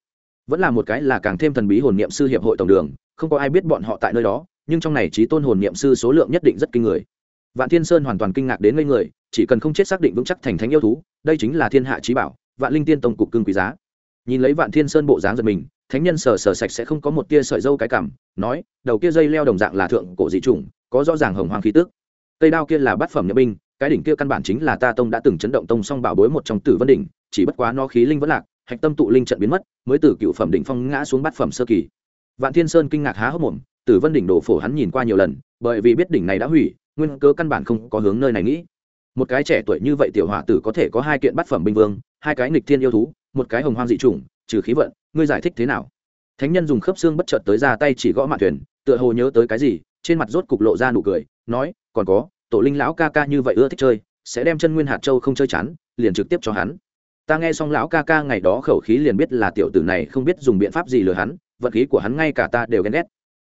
Vẫn là một cái là càng thêm thần bí hồn niệm sư hiệp hội tổng đường, không có ai biết bọn họ tại nơi đó, nhưng trong này trí tôn hồn niệm sư số lượng nhất định rất kinh người. Vạn thiên sơn hoàn toàn kinh ngạc đến ngây người, chỉ cần không chết xác định vững chắc thành thánh yêu thú, đây chính là thiên hạ trí bảo, vạn linh tiên tông cục cưng quý giá. Nhìn lấy vạn thiên sơn bộ dáng giật mình, thánh nhân sờ sờ sạch sẽ không có một tia sợi dâu cái cảm, nói, đầu kia dây leo đồng dạng là thượng cổ dị chủng, có rõ ràng hồng hoàng khí tức cây đao kia là bát phẩm nhập binh, cái đỉnh kia căn bản chính là ta tông đã từng chấn động tông song bảo bối một trong tử vân đỉnh, chỉ bất quá nó khí linh vẫn lạc, hạch tâm tụ linh trận biến mất, mới từ cựu phẩm đỉnh phong ngã xuống bát phẩm sơ kỳ. Vạn thiên sơn kinh ngạc há hốc mồm, tử vân đỉnh đổ phổ hắn nhìn qua nhiều lần, bởi vì biết đỉnh này đã hủy, nguyên cơ căn bản không có hướng nơi này nghĩ. Một cái trẻ tuổi như vậy tiểu hòa tử có thể có hai kiện bát phẩm binh vương, hai cái nghịch thiên yêu thú, một cái hồng hoang dị chủng, trừ khí vận, ngươi giải thích thế nào? Thánh nhân dùng khớp xương bất chợt tới ra tay chỉ gõ mạn thuyền, tựa hồ nhớ tới cái gì, trên mặt rốt cục lộ ra nụ cười, nói còn có, tổ linh lão ca ca như vậy ưa thích chơi, sẽ đem chân nguyên hạt châu không chơi chán, liền trực tiếp cho hắn. Ta nghe xong lão ca ca ngày đó khẩu khí liền biết là tiểu tử này không biết dùng biện pháp gì lừa hắn vật khí của hắn ngay cả ta đều ghen ghét.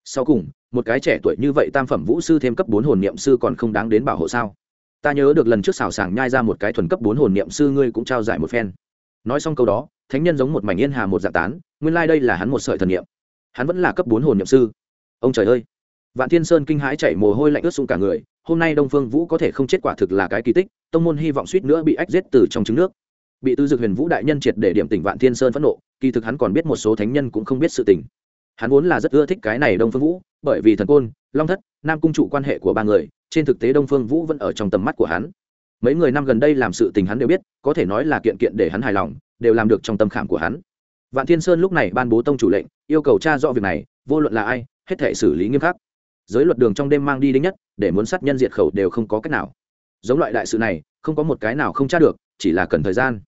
Sau cùng, một cái trẻ tuổi như vậy tam phẩm vũ sư thêm cấp bốn hồn niệm sư còn không đáng đến bảo hộ sao? Ta nhớ được lần trước xào sàng nhai ra một cái thuần cấp bốn hồn niệm sư ngươi cũng trao giải một phen. Nói xong câu đó, thánh nhân giống một mảnh yên hà một dạ tán, nguyên lai、like、đây là hắn một sợi thần niệm. Hắn vẫn là cấp bốn hồn niệm sư. Ông trời ơi! Vạn thiên sơn kinh hãi chảy mồ hôi lạnh ướt xuống cả người, hôm nay đông phương vũ có thể không chết quả thực là cái kỳ tích, tông môn hy vọng suýt nữa bị ách giết từ trong trứng nước. Bị tư Dực huyền vũ đại nhân triệt để điểm tỉnh vạn thiên sơn phẫn nộ, kỳ thực hắn còn biết một số thánh nhân cũng không biết sự tình. Hắn vốn là rất ưa thích cái này đông phương vũ, bởi vì thần côn, long thất, nam cung trụ quan hệ của ba người, trên thực tế đông phương vũ vẫn ở trong tầm mắt của hắn. Mấy người năm gần đây làm sự tình hắn đều biết, có thể nói là kiện kiện để hắn hài lòng, đều làm được trong tâm khảm của hắn. Vạn thiên sơn lúc này ban bố tông chủ lệnh, yêu cầu tra rõ việc này, vô luận là ai, hết thể xử lý nghiêm khắc giới luật đường trong đêm mang đi đinh nhất, để muốn sát nhân diệt khẩu đều không có cách nào. Giống loại đại sự này, không có một cái nào không tra được, chỉ là cần thời gian.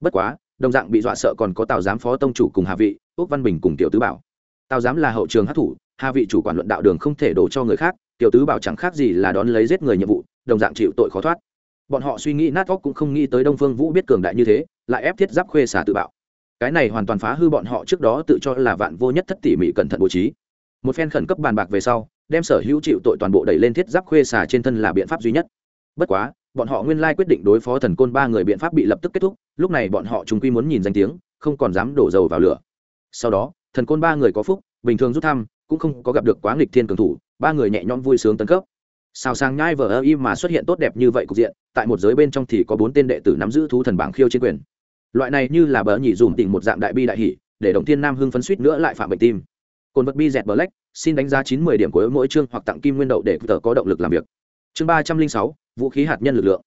Bất quá, đồng dạng bị dọa sợ còn có tào giám phó tông chủ cùng hà vị, úc văn bình cùng tiểu tứ bảo. Tào giám là hậu trường hát thủ, hà vị chủ quản luận đạo đường không thể đổ cho người khác, tiểu tứ bảo chẳng khác gì là đón lấy giết người nhiệm vụ, đồng dạng chịu tội khó thoát. Bọn họ suy nghĩ nát óc cũng không nghĩ tới đông phương vũ biết cường đại như thế, lại ép thiết giáp khuê xả tự bạo. Cái này hoàn toàn phá hư bọn họ trước đó tự cho là vạn vô nhất thất tỉ mỉ cẩn thận bố trí. Một phen khẩn cấp bàn bạc về sau đem sở hữu chịu tội toàn bộ đẩy lên thiết giáp khuê xà trên thân là biện pháp duy nhất. Bất quá, bọn họ nguyên lai quyết định đối phó thần côn ba người biện pháp bị lập tức kết thúc, lúc này bọn họ chúng quy muốn nhìn danh tiếng, không còn dám đổ dầu vào lửa. Sau đó, thần côn ba người có phúc, bình thường rút thăm, cũng không có gặp được quá nghịch thiên cường thủ, ba người nhẹ nhõm vui sướng tấn cấp. Sao sang nhai vờ ơ y mà xuất hiện tốt đẹp như vậy cục diện, tại một giới bên trong thì có bốn tên đệ tử nắm giữ thú thần bảng khiêu chiến quyền. Loại này như là bờ nhị dùm tỉnh một dạng đại bi đại hỷ để động thiên nam hưng phấn suýt nữa lại phạm bệnh tim. Cồn vật bi dẹt bờ lách xin đánh giá chín mươi điểm của mỗi chương hoặc tặng kim nguyên đậu để tờ có động lực làm việc. Chương ba trăm linh sáu, vũ khí hạt nhân lực lượng.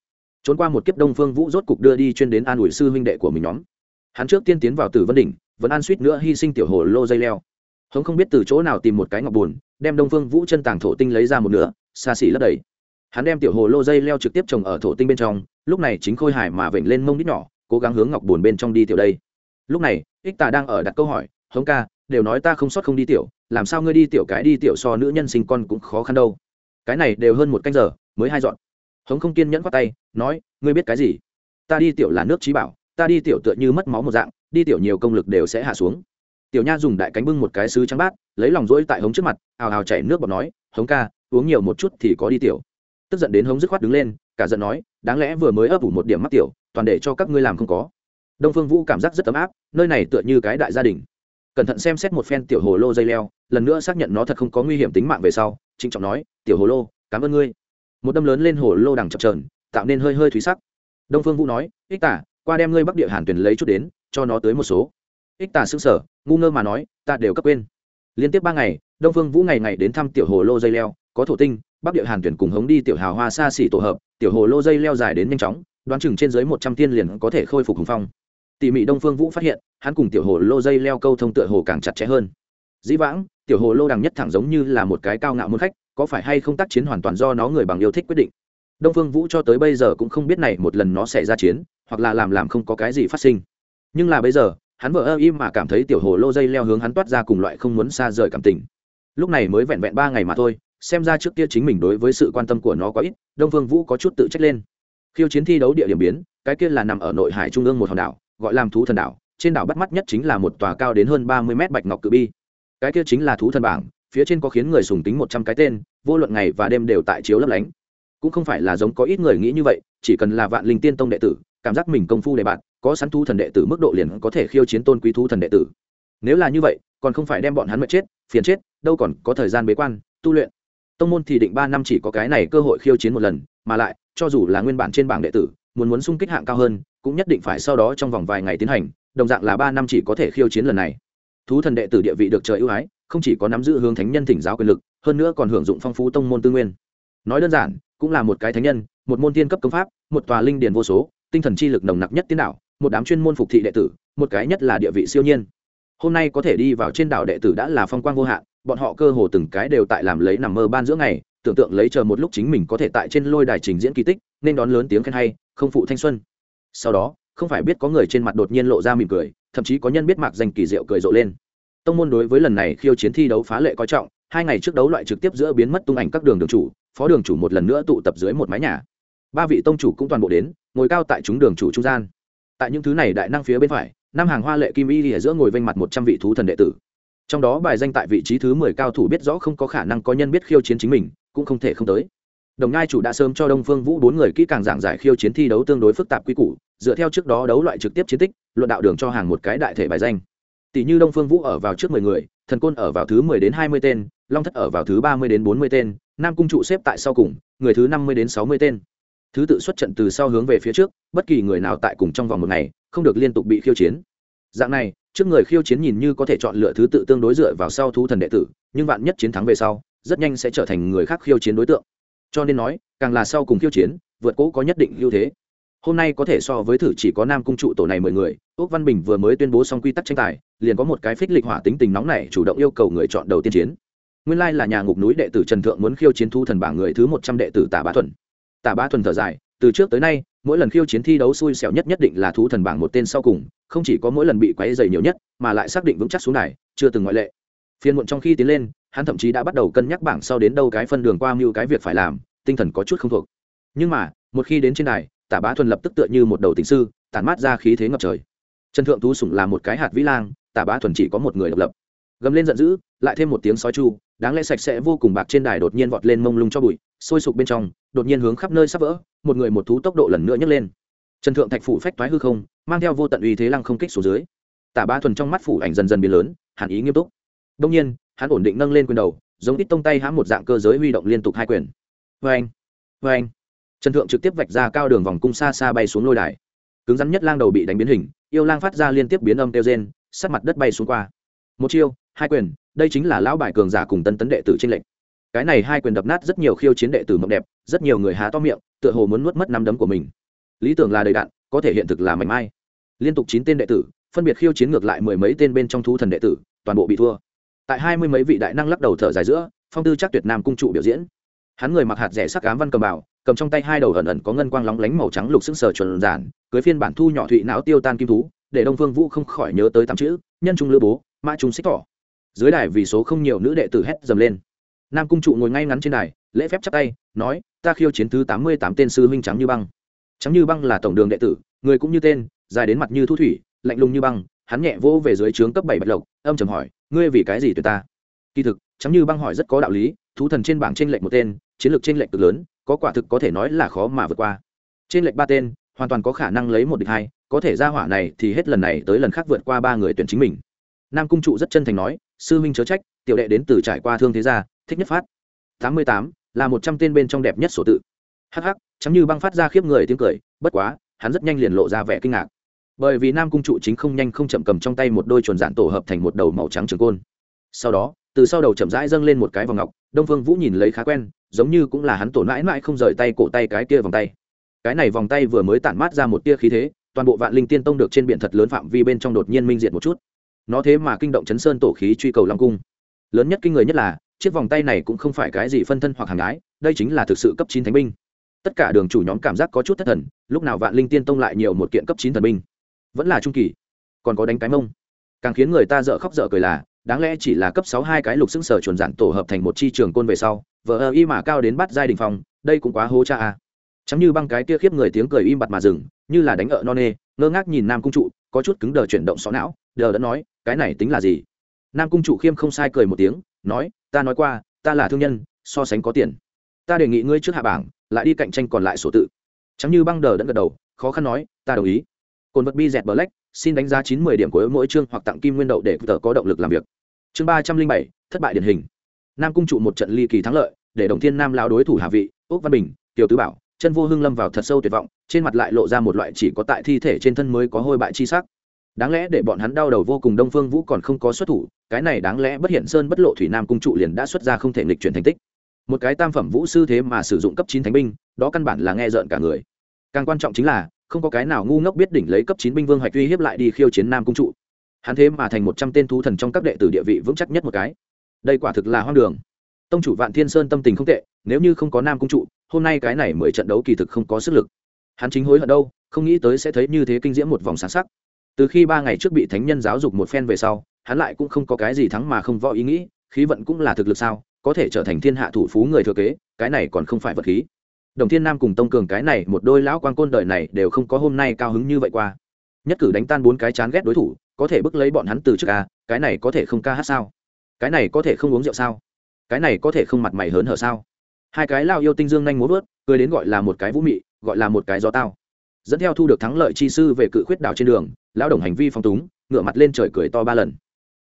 Trốn qua một kiếp đông phương vũ rốt cục đưa đi chuyên đến an ủi sư huynh đệ của mình nhóm. Hắn trước tiên tiến vào tử vân đỉnh, vẫn an suýt nữa hy sinh tiểu hồ lô dây leo. Hắn không biết từ chỗ nào tìm một cái ngọc buồn đem đông phương vũ chân tàng thổ tinh lấy ra một nửa, xa xỉ lấp đầy. Hắn đem tiểu hồ lô dây leo trực tiếp trồng ở thổ tinh bên trong, lúc này chính khôi hải mà vểnh lên mông đít nhỏ, cố gắng hướng ngọc buồn bên trong đi tiểu đây. Lúc này, ích tà đang ở đặt câu hỏi, hống ca đều nói ta không sót không đi tiểu, làm sao ngươi đi tiểu cái đi tiểu so nữ nhân sinh con cũng khó khăn đâu. Cái này đều hơn một canh giờ, mới hai dọn. Hống không kiên nhẫn khoát tay, nói, ngươi biết cái gì? Ta đi tiểu là nước trí bảo, ta đi tiểu tựa như mất máu một dạng, đi tiểu nhiều công lực đều sẽ hạ xuống. Tiểu nha dùng đại cánh bưng một cái sứ trắng bát, lấy lòng rỗi tại hống trước mặt, ào ào chảy nước bọt nói, hống ca, uống nhiều một chút thì có đi tiểu. Tức giận đến hống dứt khoát đứng lên, cả giận nói, đáng lẽ vừa mới ấp ủ một điểm mắc tiểu, toàn để cho các ngươi làm không có. Đông phương vũ cảm giác rất ấm áp, nơi này tựa như cái đại gia đình cẩn thận xem xét một phen tiểu hồ lô dây leo, lần nữa xác nhận nó thật không có nguy hiểm tính mạng về sau, trịnh trọng nói, tiểu hồ lô, cảm ơn ngươi. Một đâm lớn lên hồ lô đằng chập trờn tạo nên hơi hơi thúy sắc. Đông phương vũ nói, ích tả, qua đem ngươi bắc địa hàn tuyển lấy chút đến, cho nó tới một số. Ích tả xương sở ngu ngơ mà nói, ta đều cấp quên. Liên tiếp ba ngày, đông phương vũ ngày ngày đến thăm tiểu hồ lô dây leo, có thổ tinh, bắc địa hàn tuyển cùng hống đi tiểu hào hoa xa xỉ tổ hợp, tiểu hồ lô dây leo dài đến nhanh chóng, đoán chừng trên dưới một trăm tiên liền có thể khôi phục hùng phong tỉ mỉ đông phương vũ phát hiện, hắn cùng tiểu hồ lô dây leo câu thông tựa hồ càng chặt chẽ hơn. Dĩ vãng, tiểu hồ lô đằng nhất thẳng giống như là một cái cao ngạo muốn khách, có phải hay không tác chiến hoàn toàn do nó người bằng yêu thích quyết định. Đông phương vũ cho tới bây giờ cũng không biết này một lần nó sẽ ra chiến, hoặc là làm làm không có cái gì phát sinh. Nhưng là bây giờ, hắn vợ ơ im mà cảm thấy tiểu hồ lô dây leo hướng hắn toát ra cùng loại không muốn xa rời cảm tình. Lúc này mới vẹn vẹn ba ngày mà thôi, xem ra trước kia chính mình đối với sự quan tâm của nó có ít, đông phương vũ có chút tự trách lên. Khiêu chiến thi đấu địa điểm biến, cái kia là nằm ở nội hải trung ương một hòn đảo gọi làm thú thần đảo, trên đảo bắt mắt nhất chính là một tòa cao đến hơn ba mươi mét bạch ngọc cự bi. Cái kia chính là thú thần bảng, phía trên có khiến người sùng tính một trăm cái tên, vô luận ngày và đêm đều tại chiếu lấp lánh. Cũng không phải là giống có ít người nghĩ như vậy, chỉ cần là vạn linh tiên tông đệ tử, cảm giác mình công phu đề bạn có sẵn thú thần đệ tử mức độ liền có thể khiêu chiến tôn quý thú thần đệ tử. Nếu là như vậy, còn không phải đem bọn hắn mệt chết, phiền chết, đâu còn có thời gian bế quan, tu luyện. Tông môn thì định ba năm chỉ có cái này cơ hội khiêu chiến một lần, mà lại, cho dù là nguyên bản trên bảng đệ tử muốn muốn xung kích hạng cao hơn, cũng nhất định phải sau đó trong vòng vài ngày tiến hành, đồng dạng là ba năm chỉ có thể khiêu chiến lần này. Thú thần đệ tử địa vị được trời ưu ái, không chỉ có nắm giữ hướng thánh nhân thỉnh giáo quyền lực, hơn nữa còn hưởng dụng phong phú tông môn tư nguyên. Nói đơn giản, cũng là một cái thánh nhân, một môn tiên cấp công pháp, một tòa linh điền vô số, tinh thần chi lực nồng nặc nhất tiến đạo, một đám chuyên môn phục thị đệ tử, một cái nhất là địa vị siêu nhiên. Hôm nay có thể đi vào trên đảo đệ tử đã là phong quang vô hạn, bọn họ cơ hồ từng cái đều tại làm lấy nằm mơ ban giữa ngày, tưởng tượng lấy chờ một lúc chính mình có thể tại trên lôi đài trình diễn kỳ tích, nên đón lớn tiếng khen hay không phụ thanh xuân. Sau đó, không phải biết có người trên mặt đột nhiên lộ ra mỉm cười, thậm chí có nhân biết mạc danh kỳ diệu cười rộ lên. Tông môn đối với lần này khiêu chiến thi đấu phá lệ coi trọng, hai ngày trước đấu loại trực tiếp giữa biến mất tung ảnh các đường đường chủ, phó đường chủ một lần nữa tụ tập dưới một mái nhà. Ba vị tông chủ cũng toàn bộ đến, ngồi cao tại chúng đường chủ trung gian. Tại những thứ này đại năng phía bên phải, năm hàng hoa lệ kim y ở giữa ngồi vênh mặt một trăm vị thú thần đệ tử. Trong đó bài danh tại vị trí thứ mười cao thủ biết rõ không có khả năng có nhân biết khiêu chiến chính mình, cũng không thể không tới đồng Nai chủ đã sớm cho đông phương vũ bốn người kỹ càng giảng giải khiêu chiến thi đấu tương đối phức tạp quy củ, dựa theo trước đó đấu loại trực tiếp chiến tích, luận đạo đường cho hàng một cái đại thể bài danh. Tỷ như đông phương vũ ở vào trước mười người, thần côn ở vào thứ mười đến hai mươi tên, long thất ở vào thứ ba mươi đến bốn mươi tên, nam cung trụ xếp tại sau cùng, người thứ năm mươi đến sáu mươi tên. Thứ tự xuất trận từ sau hướng về phía trước, bất kỳ người nào tại cùng trong vòng một ngày, không được liên tục bị khiêu chiến. Dạng này, trước người khiêu chiến nhìn như có thể chọn lựa thứ tự tương đối dựa vào sau thú thần đệ tử, nhưng bạn nhất chiến thắng về sau, rất nhanh sẽ trở thành người khác khiêu chiến đối tượng cho nên nói càng là sau cùng khiêu chiến vượt cũ có nhất định ưu thế. Hôm nay có thể so với thử chỉ có nam cung trụ tổ này mười người ốc văn bình vừa mới tuyên bố xong quy tắc tranh tài liền có một cái phích lịch hỏa tính tình nóng này chủ động yêu cầu người chọn đầu tiên chiến. Nguyên lai là nhà ngục núi đệ tử trần thượng muốn khiêu chiến thu thần bảng người thứ một trăm đệ tử tả bá thuần. Tả bá thuần thở dài từ trước tới nay mỗi lần khiêu chiến thi đấu xui xẻo nhất nhất định là thú thần bảng một tên sau cùng không chỉ có mỗi lần bị quấy dày nhiều nhất mà lại xác định vững chắc xuống này, chưa từng ngoại lệ. Phiên muộn trong khi tiến lên hắn thậm chí đã bắt đầu cân nhắc bảng sau đến đâu cái phân đường qua mưu cái việc phải làm, tinh thần có chút không thuộc. Nhưng mà, một khi đến trên đài, tả bá thuần lập tức tựa như một đầu tình sư, tản mát ra khí thế ngập trời. Trần thượng thú sủng là một cái hạt vĩ lang, tả bá thuần chỉ có một người độc lập. Gầm lên giận dữ, lại thêm một tiếng sói chu, đáng lẽ sạch sẽ vô cùng bạc trên đài đột nhiên vọt lên mông lung cho bụi, sôi sục bên trong, đột nhiên hướng khắp nơi sắp vỡ, một người một thú tốc độ lần nữa nhấc lên. Trần thượng thạch phủ phách thoái hư không, mang theo vô tận uy thế lăng không kích xuống dưới. Tả ba thuần trong mắt phủ ảnh dần dần biến lớn, hàn ý nghiêm túc. Đông nhiên hắn ổn định nâng lên quyền đầu, giống ít tông tay hãm một dạng cơ giới huy động liên tục hai quyền. Vê anh vê anh. Trần thượng trực tiếp vạch ra cao đường vòng cung xa xa bay xuống lôi đài. Cứng rắn nhất lang đầu bị đánh biến hình, yêu lang phát ra liên tiếp biến âm kêu gen sát mặt đất bay xuống qua. Một chiêu, hai quyền, đây chính là lão bài cường giả cùng tân tấn đệ tử tranh lệnh cái này hai quyền đập nát rất nhiều khiêu chiến đệ tử mộng đẹp, rất nhiều người há to miệng, tựa hồ muốn nuốt mất năm đấm của mình. Lý tưởng là đầy đạn, có thể hiện thực là mảnh mai. Liên tục chín tên đệ tử, phân biệt khiêu chiến ngược lại mười mấy tên bên trong thú thần đệ tử, toàn bộ bị thua tại hai mươi mấy vị đại năng lắc đầu thở dài giữa, phong tư chắc tuyệt nam cung trụ biểu diễn. Hắn người mặc hạt rẻ sắc cám văn cầm bảo cầm trong tay hai đầu ẩn ẩn có ngân quang lóng lánh màu trắng lục xứng sờ chuẩn giản, cưới phiên bản thu nhỏ thụy não tiêu tan kim thú, để đông phương vũ không khỏi nhớ tới tám chữ, nhân trung lữ bố, mã trung xích thỏ dưới đài vì số không nhiều nữ đệ tử hét dầm lên. Nam cung trụ ngồi ngay ngắn trên đài, lễ phép chắp tay, nói, ta khiêu chiến thứ tám mươi tám tên sư huynh trắng như băng. Trắng như băng là tổng đường đệ tử, người cũng như tên, dài đến mặt như thu thủy, lạnh lùng như băng hắn nhẹ vỗ về dưới trướng cấp bảy bạch lộc, âm trầm hỏi, ngươi vì cái gì tuyệt ta? Kỳ thực, chấm như băng hỏi rất có đạo lý, thú thần trên bảng trên lệch một tên, chiến lược trên lệch cực lớn, có quả thực có thể nói là khó mà vượt qua. Trên lệch ba tên, hoàn toàn có khả năng lấy một địch hai, có thể ra hỏa này thì hết lần này tới lần khác vượt qua ba người tuyển chính mình. Nam cung trụ rất chân thành nói, sư minh chớ trách, tiểu đệ đến từ trải qua thương thế gia, thích nhất phát. Tám mươi tám, là một trăm tên bên trong đẹp nhất sổ tự. Hắc hắc, chấm như băng phát ra khiếp người tiếng cười, bất quá, hắn rất nhanh liền lộ ra vẻ kinh ngạc bởi vì nam cung trụ chính không nhanh không chậm cầm trong tay một đôi chuồn dạn tổ hợp thành một đầu màu trắng trường côn. Sau đó, từ sau đầu chậm rãi dâng lên một cái vòng ngọc, đông phương vũ nhìn lấy khá quen, giống như cũng là hắn tổ mãi mãi không rời tay cổ tay cái kia vòng tay. Cái này vòng tay vừa mới tản mát ra một tia khí thế, toàn bộ vạn linh tiên tông được trên biển thật lớn phạm vi bên trong đột nhiên minh diệt một chút. Nó thế mà kinh động chấn sơn tổ khí truy cầu long cung. Lớn nhất kinh người nhất là, chiếc vòng tay này cũng không phải cái gì phân thân hoặc hàng ái, đây chính là thực sự cấp chín thánh binh. Tất cả đường chủ nhóm cảm giác có chút thất thần, lúc nào vạn linh tiên tông lại nhiều một kiện cấp chín thần binh vẫn là trung kỳ. Còn có đánh cái mông. Càng khiến người ta dở khóc dở cười là, đáng lẽ chỉ là cấp sáu hai cái lục xưng sở chuẩn giản tổ hợp thành một chi trường côn về sau vợ ơ y mà cao đến bắt giai đình phòng đây cũng quá hố cha à. chẳng như băng cái kia khiếp người tiếng cười im bặt mà dừng, như là đánh ợ non nê, ngơ ngác nhìn nam cung trụ, có chút cứng đờ chuyển động xó não, đờ đã nói, cái này tính là gì? Nam cung trụ khiêm không sai cười một tiếng, nói, ta nói qua, ta là thương nhân, so sánh có tiền. Ta đề nghị ngươi trước hạ bảng, lại đi cạnh tranh còn lại sổ tự. Chẳng như băng đờ đẫn gật đầu, khó khăn nói, ta đồng ý cồn vật bi dẹt black, xin đánh giá chín mươi điểm của mỗi chương hoặc tặng kim nguyên đậu để tờ có động lực làm việc. Chương ba trăm linh bảy, thất bại điển hình. Nam cung trụ một trận ly kỳ thắng lợi, để đồng thiên nam lao đối thủ hạ vị, úc văn bình tiểu tứ bảo chân vô hưng lâm vào thật sâu tuyệt vọng, trên mặt lại lộ ra một loại chỉ có tại thi thể trên thân mới có hôi bại chi sắc. Đáng lẽ để bọn hắn đau đầu vô cùng đông phương vũ còn không có xuất thủ, cái này đáng lẽ bất hiện sơn bất lộ thủy nam cung trụ liền đã xuất ra không thể nghịch chuyển thành tích. Một cái tam phẩm vũ sư thế mà sử dụng cấp chín thánh binh, đó căn bản là nghe rợn cả người. Càng quan trọng chính là không có cái nào ngu ngốc biết đỉnh lấy cấp chín binh vương hoạch uy hiếp lại đi khiêu chiến nam cung trụ. Hắn thế mà thành một trăm tên thú thần trong các đệ tử địa vị vững chắc nhất một cái. Đây quả thực là hoang đường. Tông chủ vạn thiên sơn tâm tình không tệ, nếu như không có nam cung trụ, hôm nay cái này mười trận đấu kỳ thực không có sức lực. Hắn chính hối hận đâu, không nghĩ tới sẽ thấy như thế kinh diễm một vòng sáng sắc. Từ khi ba ngày trước bị thánh nhân giáo dục một phen về sau, hắn lại cũng không có cái gì thắng mà không võ ý nghĩ, khí vận cũng là thực lực sao, có thể trở thành thiên hạ thủ phú người thừa kế, cái này còn không phải vật khí đồng thiên nam cùng tông cường cái này một đôi lão quan côn đời này đều không có hôm nay cao hứng như vậy qua. Nhất cử đánh tan bốn cái chán ghét đối thủ, có thể bức lấy bọn hắn từ trước ca cái này có thể không ca hát sao? Cái này có thể không uống rượu sao? Cái này có thể không mặt mày hớn hở sao? Hai cái lao yêu tinh dương nhanh muốn vớt cười đến gọi là một cái vũ mị, gọi là một cái gió tao. Dẫn theo thu được thắng lợi chi sư về cự khuyết đảo trên đường, lão đồng hành vi phong túng ngựa mặt lên trời cười to ba lần.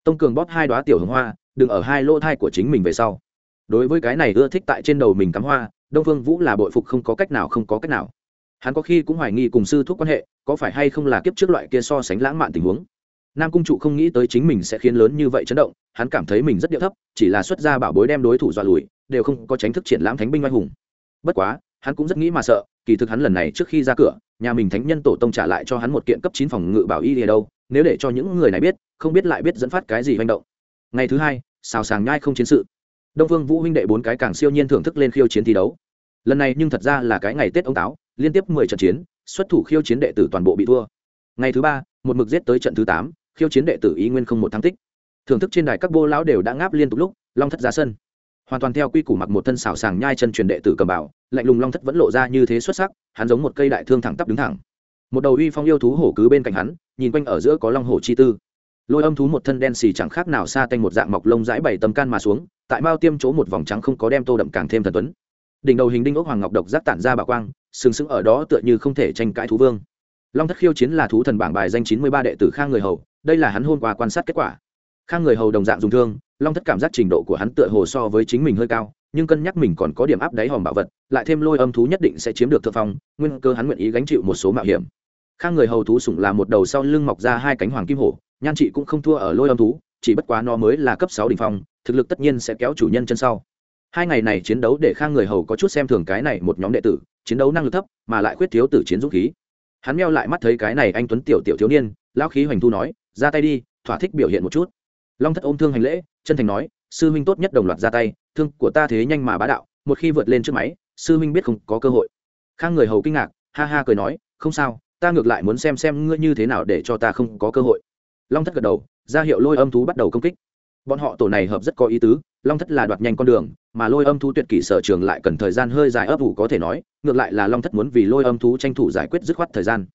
Tông cường bóp hai đoá tiểu hồng hoa, đừng ở hai lỗ thai của chính mình về sau đối với cái này ưa thích tại trên đầu mình cắm hoa, đông phương vũ là bội phục không có cách nào không có cách nào. Hắn có khi cũng hoài nghi cùng sư thuốc quan hệ, có phải hay không là kiếp trước loại kia so sánh lãng mạn tình huống. Nam cung trụ không nghĩ tới chính mình sẽ khiến lớn như vậy chấn động, hắn cảm thấy mình rất điệu thấp, chỉ là xuất gia bảo bối đem đối thủ dọa lùi, đều không có tránh thức triển lãm thánh binh oai hùng. Bất quá, hắn cũng rất nghĩ mà sợ, kỳ thực hắn lần này trước khi ra cửa, nhà mình thánh nhân tổ tông trả lại cho hắn một kiện cấp chín phòng ngự bảo y ở đâu, nếu để cho những người này biết, không biết lại biết dẫn phát cái gì manh động. Ngày thứ hai, xào sàng nhai không chiến sự đông vương vũ huynh đệ bốn cái càng siêu nhiên thưởng thức lên khiêu chiến thi đấu. Lần này nhưng thật ra là cái ngày tết ông táo, liên tiếp mười trận chiến, xuất thủ khiêu chiến đệ tử toàn bộ bị thua. Ngày thứ ba, một mực giết tới trận thứ tám, khiêu chiến đệ tử ý nguyên không một thắng tích. Thưởng thức trên đài các bô lão đều đã ngáp liên tục lúc, long thất ra sân. Hoàn toàn theo quy củ mặc một thân xảo sàng nhai chân truyền đệ tử cầm bảo, lạnh lùng long thất vẫn lộ ra như thế xuất sắc, hắn giống một cây đại thương thẳng tắp đứng thẳng. Một đầu uy phong yêu thú hổ cứ bên cạnh hắn, nhìn quanh ở giữa có long hổ chi tư. Lôi âm thú một thân đen xì chẳng khác nào xa tanh một dạng mọc lông dãi bảy tầm can mà xuống tại mao tiêm chỗ một vòng trắng không có đem tô đậm càng thêm thần tuấn. Đỉnh đầu hình đinh ốc hoàng ngọc độc giác tản ra bà quang, sừng sững ở đó tựa như không thể tranh cãi thú vương. Long thất khiêu chiến là thú thần bảng bài danh chín mươi ba đệ tử khang người hầu, đây là hắn hôm qua quan sát kết quả. Khang người hầu đồng dạng dùng thương, long thất cảm giác trình độ của hắn tựa hồ so với chính mình hơi cao, nhưng cân nhắc mình còn có điểm áp đáy hòm bảo vật, lại thêm lôi âm thú nhất định sẽ chiếm được thượng phong, nguyên cơ hắn nguyện ý gánh chịu một số mạo hiểm. Khang người hầu thú sủng là một đầu sau lưng mọc ra hai cánh hoàng kim hổ, nhan trị cũng không thua ở lôi âm thú chỉ bất quá nó mới là cấp sáu đỉnh phong, thực lực tất nhiên sẽ kéo chủ nhân chân sau. Hai ngày này chiến đấu để khang người hầu có chút xem thường cái này một nhóm đệ tử, chiến đấu năng lực thấp, mà lại khuyết thiếu tử chiến dũng khí. Hắn meo lại mắt thấy cái này anh tuấn tiểu tiểu thiếu niên, lão khí hoành thu nói, ra tay đi, thỏa thích biểu hiện một chút. Long thất ôm thương hành lễ, chân thành nói, sư huynh tốt nhất đồng loạt ra tay, thương của ta thế nhanh mà bá đạo, một khi vượt lên trước máy, sư huynh biết không có cơ hội. Khang người hầu kinh ngạc, ha ha cười nói, không sao, ta ngược lại muốn xem xem ngươi như thế nào để cho ta không có cơ hội long thất gật đầu, ra hiệu lôi âm thú bắt đầu công kích. Bọn họ tổ này hợp rất có ý tứ, long thất là đoạt nhanh con đường, mà lôi âm thú tuyệt kỷ sở trường lại cần thời gian hơi dài ấp ủ có thể nói, ngược lại là long thất muốn vì lôi âm thú tranh thủ giải quyết dứt khoát thời gian.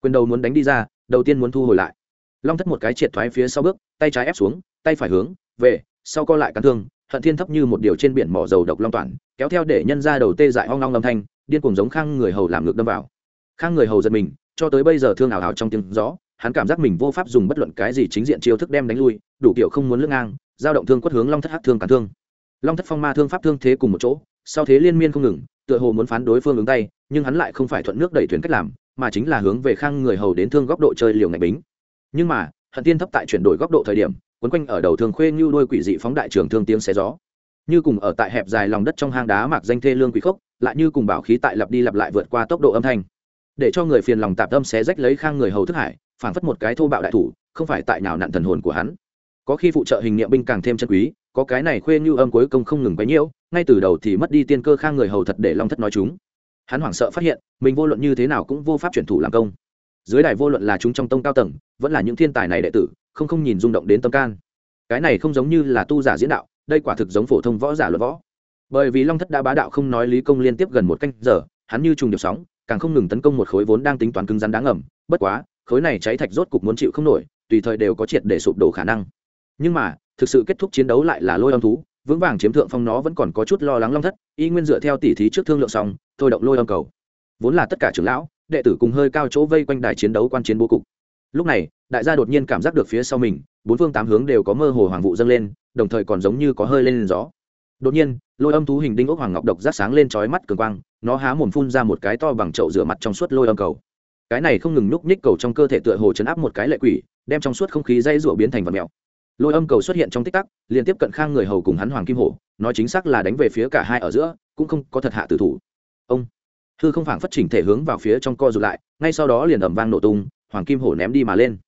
Quyền đầu muốn đánh đi ra, đầu tiên muốn thu hồi lại. Long thất một cái triệt thoái phía sau bước, tay trái ép xuống, tay phải hướng, về, sau co lại cắn thương, hận thiên thấp như một điều trên biển mỏ dầu độc long toàn, kéo theo để nhân ra đầu tê dại hoang long âm thanh, điên cuồng giống khang người hầu làm ngược đâm vào. Khang người hầu giật mình, cho tới bây giờ thương ảo ảo trong tiếng gió hắn cảm giác mình vô pháp dùng bất luận cái gì chính diện chiêu thức đem đánh lui, đủ kiểu không muốn lưng ngang giao động thương quất hướng long thất hát thương cản thương. Long thất phong ma thương pháp thương thế cùng một chỗ, sau thế liên miên không ngừng, tựa hồ muốn phán đối phương ứng tay, nhưng hắn lại không phải thuận nước đẩy thuyền cách làm, mà chính là hướng về khang người hầu đến thương góc độ chơi liều ngạch bính. Nhưng mà, hận tiên thấp tại chuyển đổi góc độ thời điểm, quấn quanh ở đầu thương khuê như đôi quỷ dị phóng đại trường thương tiếng xé gió. Như cùng ở tại hẹp dài lòng đất trong hang đá mạc danh thê lương quỷ khốc, lại như cùng bảo khí tại lặp đi lặp lại vượt qua tốc độ âm thanh để cho người phiền lòng tạp tâm xé rách lấy khang người hầu thức hải, phảng phất một cái thô bạo đại thủ, không phải tại nào nặn thần hồn của hắn. Có khi phụ trợ hình niệm binh càng thêm chân quý, có cái này khuê như âm cuối công không ngừng quấy nhiễu, ngay từ đầu thì mất đi tiên cơ khang người hầu thật để long thất nói chúng. Hắn hoảng sợ phát hiện, mình vô luận như thế nào cũng vô pháp chuyển thủ làm công. Dưới đài vô luận là chúng trong tông cao tầng, vẫn là những thiên tài này đệ tử, không không nhìn rung động đến tâm can. Cái này không giống như là tu giả diễn đạo, đây quả thực giống phổ thông võ giả luật võ. Bởi vì long thất đã bá đạo không nói lý công liên tiếp gần một canh giờ, hắn như trùng điệp sóng càng không ngừng tấn công một khối vốn đang tính toán cứng rắn đáng ẩm bất quá, khối này cháy thạch rốt cục muốn chịu không nổi, tùy thời đều có triệt để sụp đổ khả năng. Nhưng mà, thực sự kết thúc chiến đấu lại là lôi âm thú, vững vàng chiếm thượng phong nó vẫn còn có chút lo lắng long thất, y nguyên dựa theo tỉ thí trước thương lượng xong, thôi động lôi âm cầu. Vốn là tất cả trưởng lão, đệ tử cùng hơi cao chỗ vây quanh đài chiến đấu quan chiến bố cục. Lúc này, đại gia đột nhiên cảm giác được phía sau mình, bốn phương tám hướng đều có mơ hồ hoàng vụ dâng lên, đồng thời còn giống như có hơi lên gió. Đột nhiên, lôi âm thú hình đinh ốc hoàng ngọc độc rát sáng lên trói mắt cường quang nó há mồm phun ra một cái to bằng chậu rửa mặt trong suốt lôi âm cầu. Cái này không ngừng nhúc nhích cầu trong cơ thể tựa hồ chấn áp một cái lệ quỷ, đem trong suốt không khí dây rủa biến thành vật mèo. Lôi âm cầu xuất hiện trong tích tắc, liên tiếp cận khang người hầu cùng hắn hoàng kim hổ, nói chính xác là đánh về phía cả hai ở giữa, cũng không có thật hạ tử thủ. Ông, hư không phảng phất chỉnh thể hướng vào phía trong co rụt lại, ngay sau đó liền ẩm vang nổ tung, hoàng kim hổ ném đi mà lên.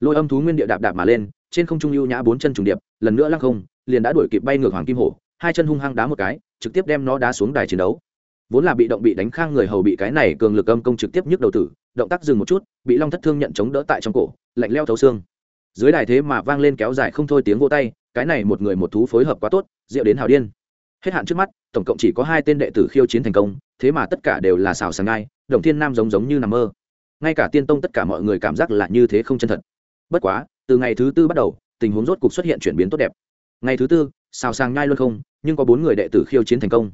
Lôi âm thú nguyên địa đạp đạp mà lên, trên không trung ưu nhã bốn chân trùng điệp, lần nữa lăng không, liền đã đuổi kịp bay ngược hoàng kim hổ, hai chân hung hăng đá một cái, trực tiếp đem nó đá xuống đài chiến đấu vốn là bị động bị đánh khang người hầu bị cái này cường lực âm công trực tiếp nhức đầu tử, động tác dừng một chút, bị long thất thương nhận chống đỡ tại trong cổ, lạnh leo thấu xương. Dưới đài thế mà vang lên kéo dài không thôi tiếng vô tay, cái này một người một thú phối hợp quá tốt, rượu đến hào điên. Hết hạn trước mắt, tổng cộng chỉ có hai tên đệ tử khiêu chiến thành công, thế mà tất cả đều là xào sàng ngai, đồng thiên nam giống giống như nằm mơ. Ngay cả tiên tông tất cả mọi người cảm giác là như thế không chân thật. Bất quá, từ ngày thứ tư bắt đầu, tình huống rốt cục xuất hiện chuyển biến tốt đẹp. Ngày thứ tư, xào sàng ngai luôn không, nhưng có bốn người đệ tử khiêu chiến thành công.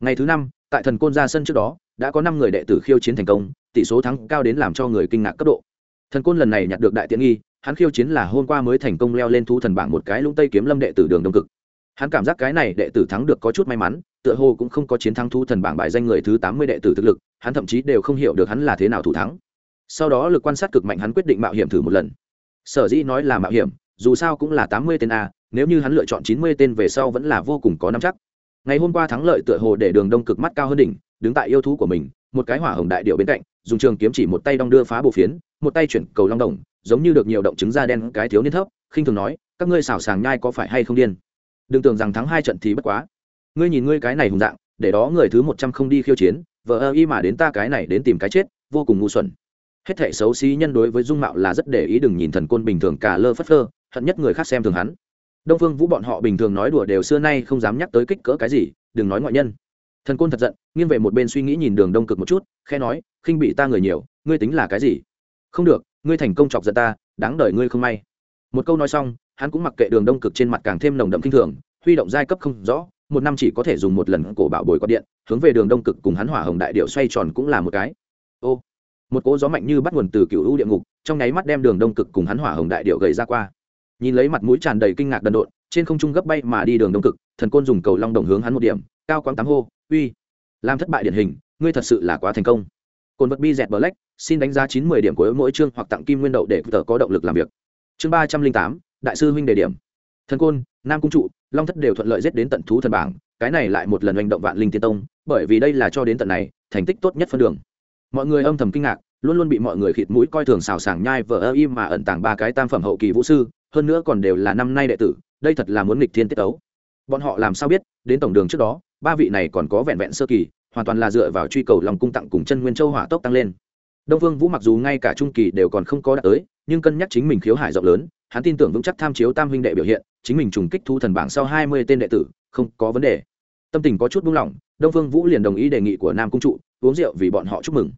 Ngày thứ năm tại thần côn ra sân trước đó, đã có năm người đệ tử khiêu chiến thành công, tỷ số thắng cao đến làm cho người kinh ngạc cấp độ. Thần côn lần này nhặt được đại tiện nghi, hắn khiêu chiến là hôm qua mới thành công leo lên thú thần bảng một cái lũng tây kiếm lâm đệ tử đường đông cực. Hắn cảm giác cái này đệ tử thắng được có chút may mắn, tựa hồ cũng không có chiến thắng thú thần bảng bài danh người thứ tám mươi đệ tử thực lực, hắn thậm chí đều không hiểu được hắn là thế nào thủ thắng. Sau đó lực quan sát cực mạnh hắn quyết định mạo hiểm thử một lần. Sở dĩ nói là mạo hiểm, dù sao cũng là tám mươi tên a, nếu như hắn lựa chọn chín mươi tên về sau vẫn là vô cùng có năm chắc ngày hôm qua thắng lợi tựa hồ để đường đông cực mắt cao hơn đỉnh, đứng tại yêu thú của mình, một cái hỏa hồng đại điệu bên cạnh, dùng trường kiếm chỉ một tay đong đưa phá bộ phiến, một tay chuyển cầu long đồng, giống như được nhiều động chứng da đen cái thiếu niên thấp, khinh thường nói, các ngươi xảo sàng nhai có phải hay không điên? Đừng tưởng rằng thắng hai trận thì bất quá. Ngươi nhìn ngươi cái này hùng dạng, để đó người thứ một trăm không đi khiêu chiến vợ ơ y mà đến ta cái này đến tìm cái chết, vô cùng ngu xuẩn. Hết thể xấu xí nhân đối với dung mạo là rất để ý, đừng nhìn thần côn bình thường cả lơ phất phơ, hận nhất người khác xem thường hắn đông phương vũ bọn họ bình thường nói đùa đều xưa nay không dám nhắc tới kích cỡ cái gì, đừng nói ngoại nhân. Thần côn thật giận, nghiêng về một bên suy nghĩ nhìn đường đông cực một chút khe nói, khinh bị ta người nhiều, ngươi tính là cái gì? Không được, ngươi thành công chọc giận ta, đáng đời ngươi không may. Một câu nói xong, hắn cũng mặc kệ đường đông cực trên mặt càng thêm nồng đậm kinh thường, huy động giai cấp không rõ, một năm chỉ có thể dùng một lần cổ bảo bồi quạt điện, hướng về đường đông cực cùng hắn hỏa hồng đại điệu xoay tròn cũng là một cái. Ô, một cỗ gió mạnh như bắt nguồn từ cựu u địa ngục, trong nháy mắt đem đường đông cực cùng hắn hỏa hồng đại điệu gầy ra qua nhìn lấy mặt mũi tràn đầy kinh ngạc đần độn, trên không trung gấp bay mà đi đường đông cực, thần côn dùng cầu long đồng hướng hắn một điểm, cao quang tám hô, uy, làm thất bại điển hình, ngươi thật sự là quá thành công. Cồn vật bi dẹt bờ lách xin đánh giá chín mươi điểm của mỗi chương hoặc tặng kim nguyên đậu để tờ có động lực làm việc. Chương ba trăm linh tám, đại sư huynh đề điểm. Thần côn, nam cung trụ, long thất đều thuận lợi giết đến tận thú thần bảng, cái này lại một lần hành động vạn linh tiên tông, bởi vì đây là cho đến tận này, thành tích tốt nhất phân đường. Mọi người âm thầm kinh ngạc luôn luôn bị mọi người khịt mũi coi thường xào sàng nhai vờ ơ im mà ẩn tàng ba cái tam phẩm hậu kỳ vũ sư, hơn nữa còn đều là năm nay đệ tử, đây thật là muốn nghịch thiên tiết ấu bọn họ làm sao biết, đến tổng đường trước đó, ba vị này còn có vẹn vẹn sơ kỳ, hoàn toàn là dựa vào truy cầu lòng cung tặng cùng chân nguyên châu hỏa tốc tăng lên. Đông phương vũ mặc dù ngay cả trung kỳ đều còn không có đạt tới, nhưng cân nhắc chính mình khiếu hải rộng lớn, hắn tin tưởng vững chắc tham chiếu tam huynh đệ biểu hiện, chính mình trùng kích thu thần bảng sau hai mươi tên đệ tử, không có vấn đề. Tâm tình có chút buông lỏng, đông phương vũ liền đồng ý đề nghị của nam cung trụ, uống rượu vì bọn họ chúc mừng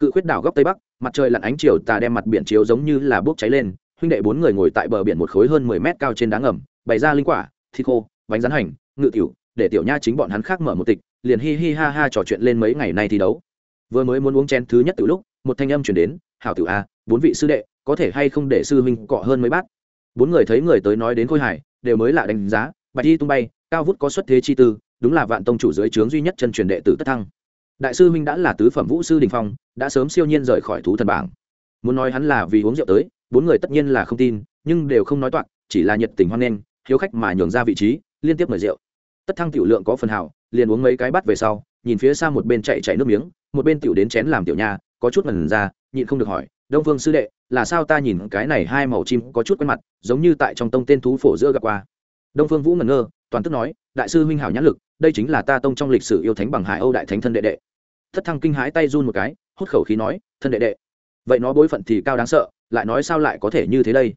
cự khuyết đảo góc tây bắc, mặt trời lặn ánh chiều tà đem mặt biển chiếu giống như là bốc cháy lên, huynh đệ bốn người ngồi tại bờ biển một khối hơn mười mét cao trên đá ngầm, bày ra linh quả, thịt khô, bánh rán hành, ngự tiểu, để tiểu nha chính bọn hắn khác mở một tịch, liền hi hi ha ha trò chuyện lên mấy ngày nay thi đấu. Vừa mới muốn uống chén thứ nhất từ lúc, một thanh âm chuyển đến, hảo tiểu a, bốn vị sư đệ, có thể hay không để sư huynh cọ hơn mấy bát? Bốn người thấy người tới nói đến khôi hải đều mới lạ đánh giá, bạch y tung bay, cao vút có xuất thế chi tư, đúng là vạn tông chủ dưới trướng duy nhất chân truyền đệ tử tất thăng đại sư huynh đã là tứ phẩm vũ sư đình phong, đã sớm siêu nhiên rời khỏi thú thần bảng. Muốn nói hắn là vì uống rượu tới, bốn người tất nhiên là không tin, nhưng đều không nói toạc, chỉ là nhiệt tình hoan nghênh, hiếu khách mà nhường ra vị trí, liên tiếp mời rượu. Tất thăng tiểu lượng có phần hảo, liền uống mấy cái bắt về sau, nhìn phía xa một bên chạy chạy nước miếng, một bên tiểu đến chén làm tiểu nha có chút ngần ra, nhịn không được hỏi, đông phương sư đệ, là sao ta nhìn cái này hai màu chim có chút quen mặt, giống như tại trong tông tên thú phổ giữa gặp qua? Đông phương vũ ngẩn ngơ, toàn tức nói, đại sư huynh hảo nhãn lực, đây chính là ta tông trong lịch sử yêu thánh bằng hải âu đại thánh thân đệ đệ thất thăng kinh hãi tay run một cái, hút khẩu khí nói, thân đệ đệ, vậy nó bối phận thì cao đáng sợ, lại nói sao lại có thể như thế đây?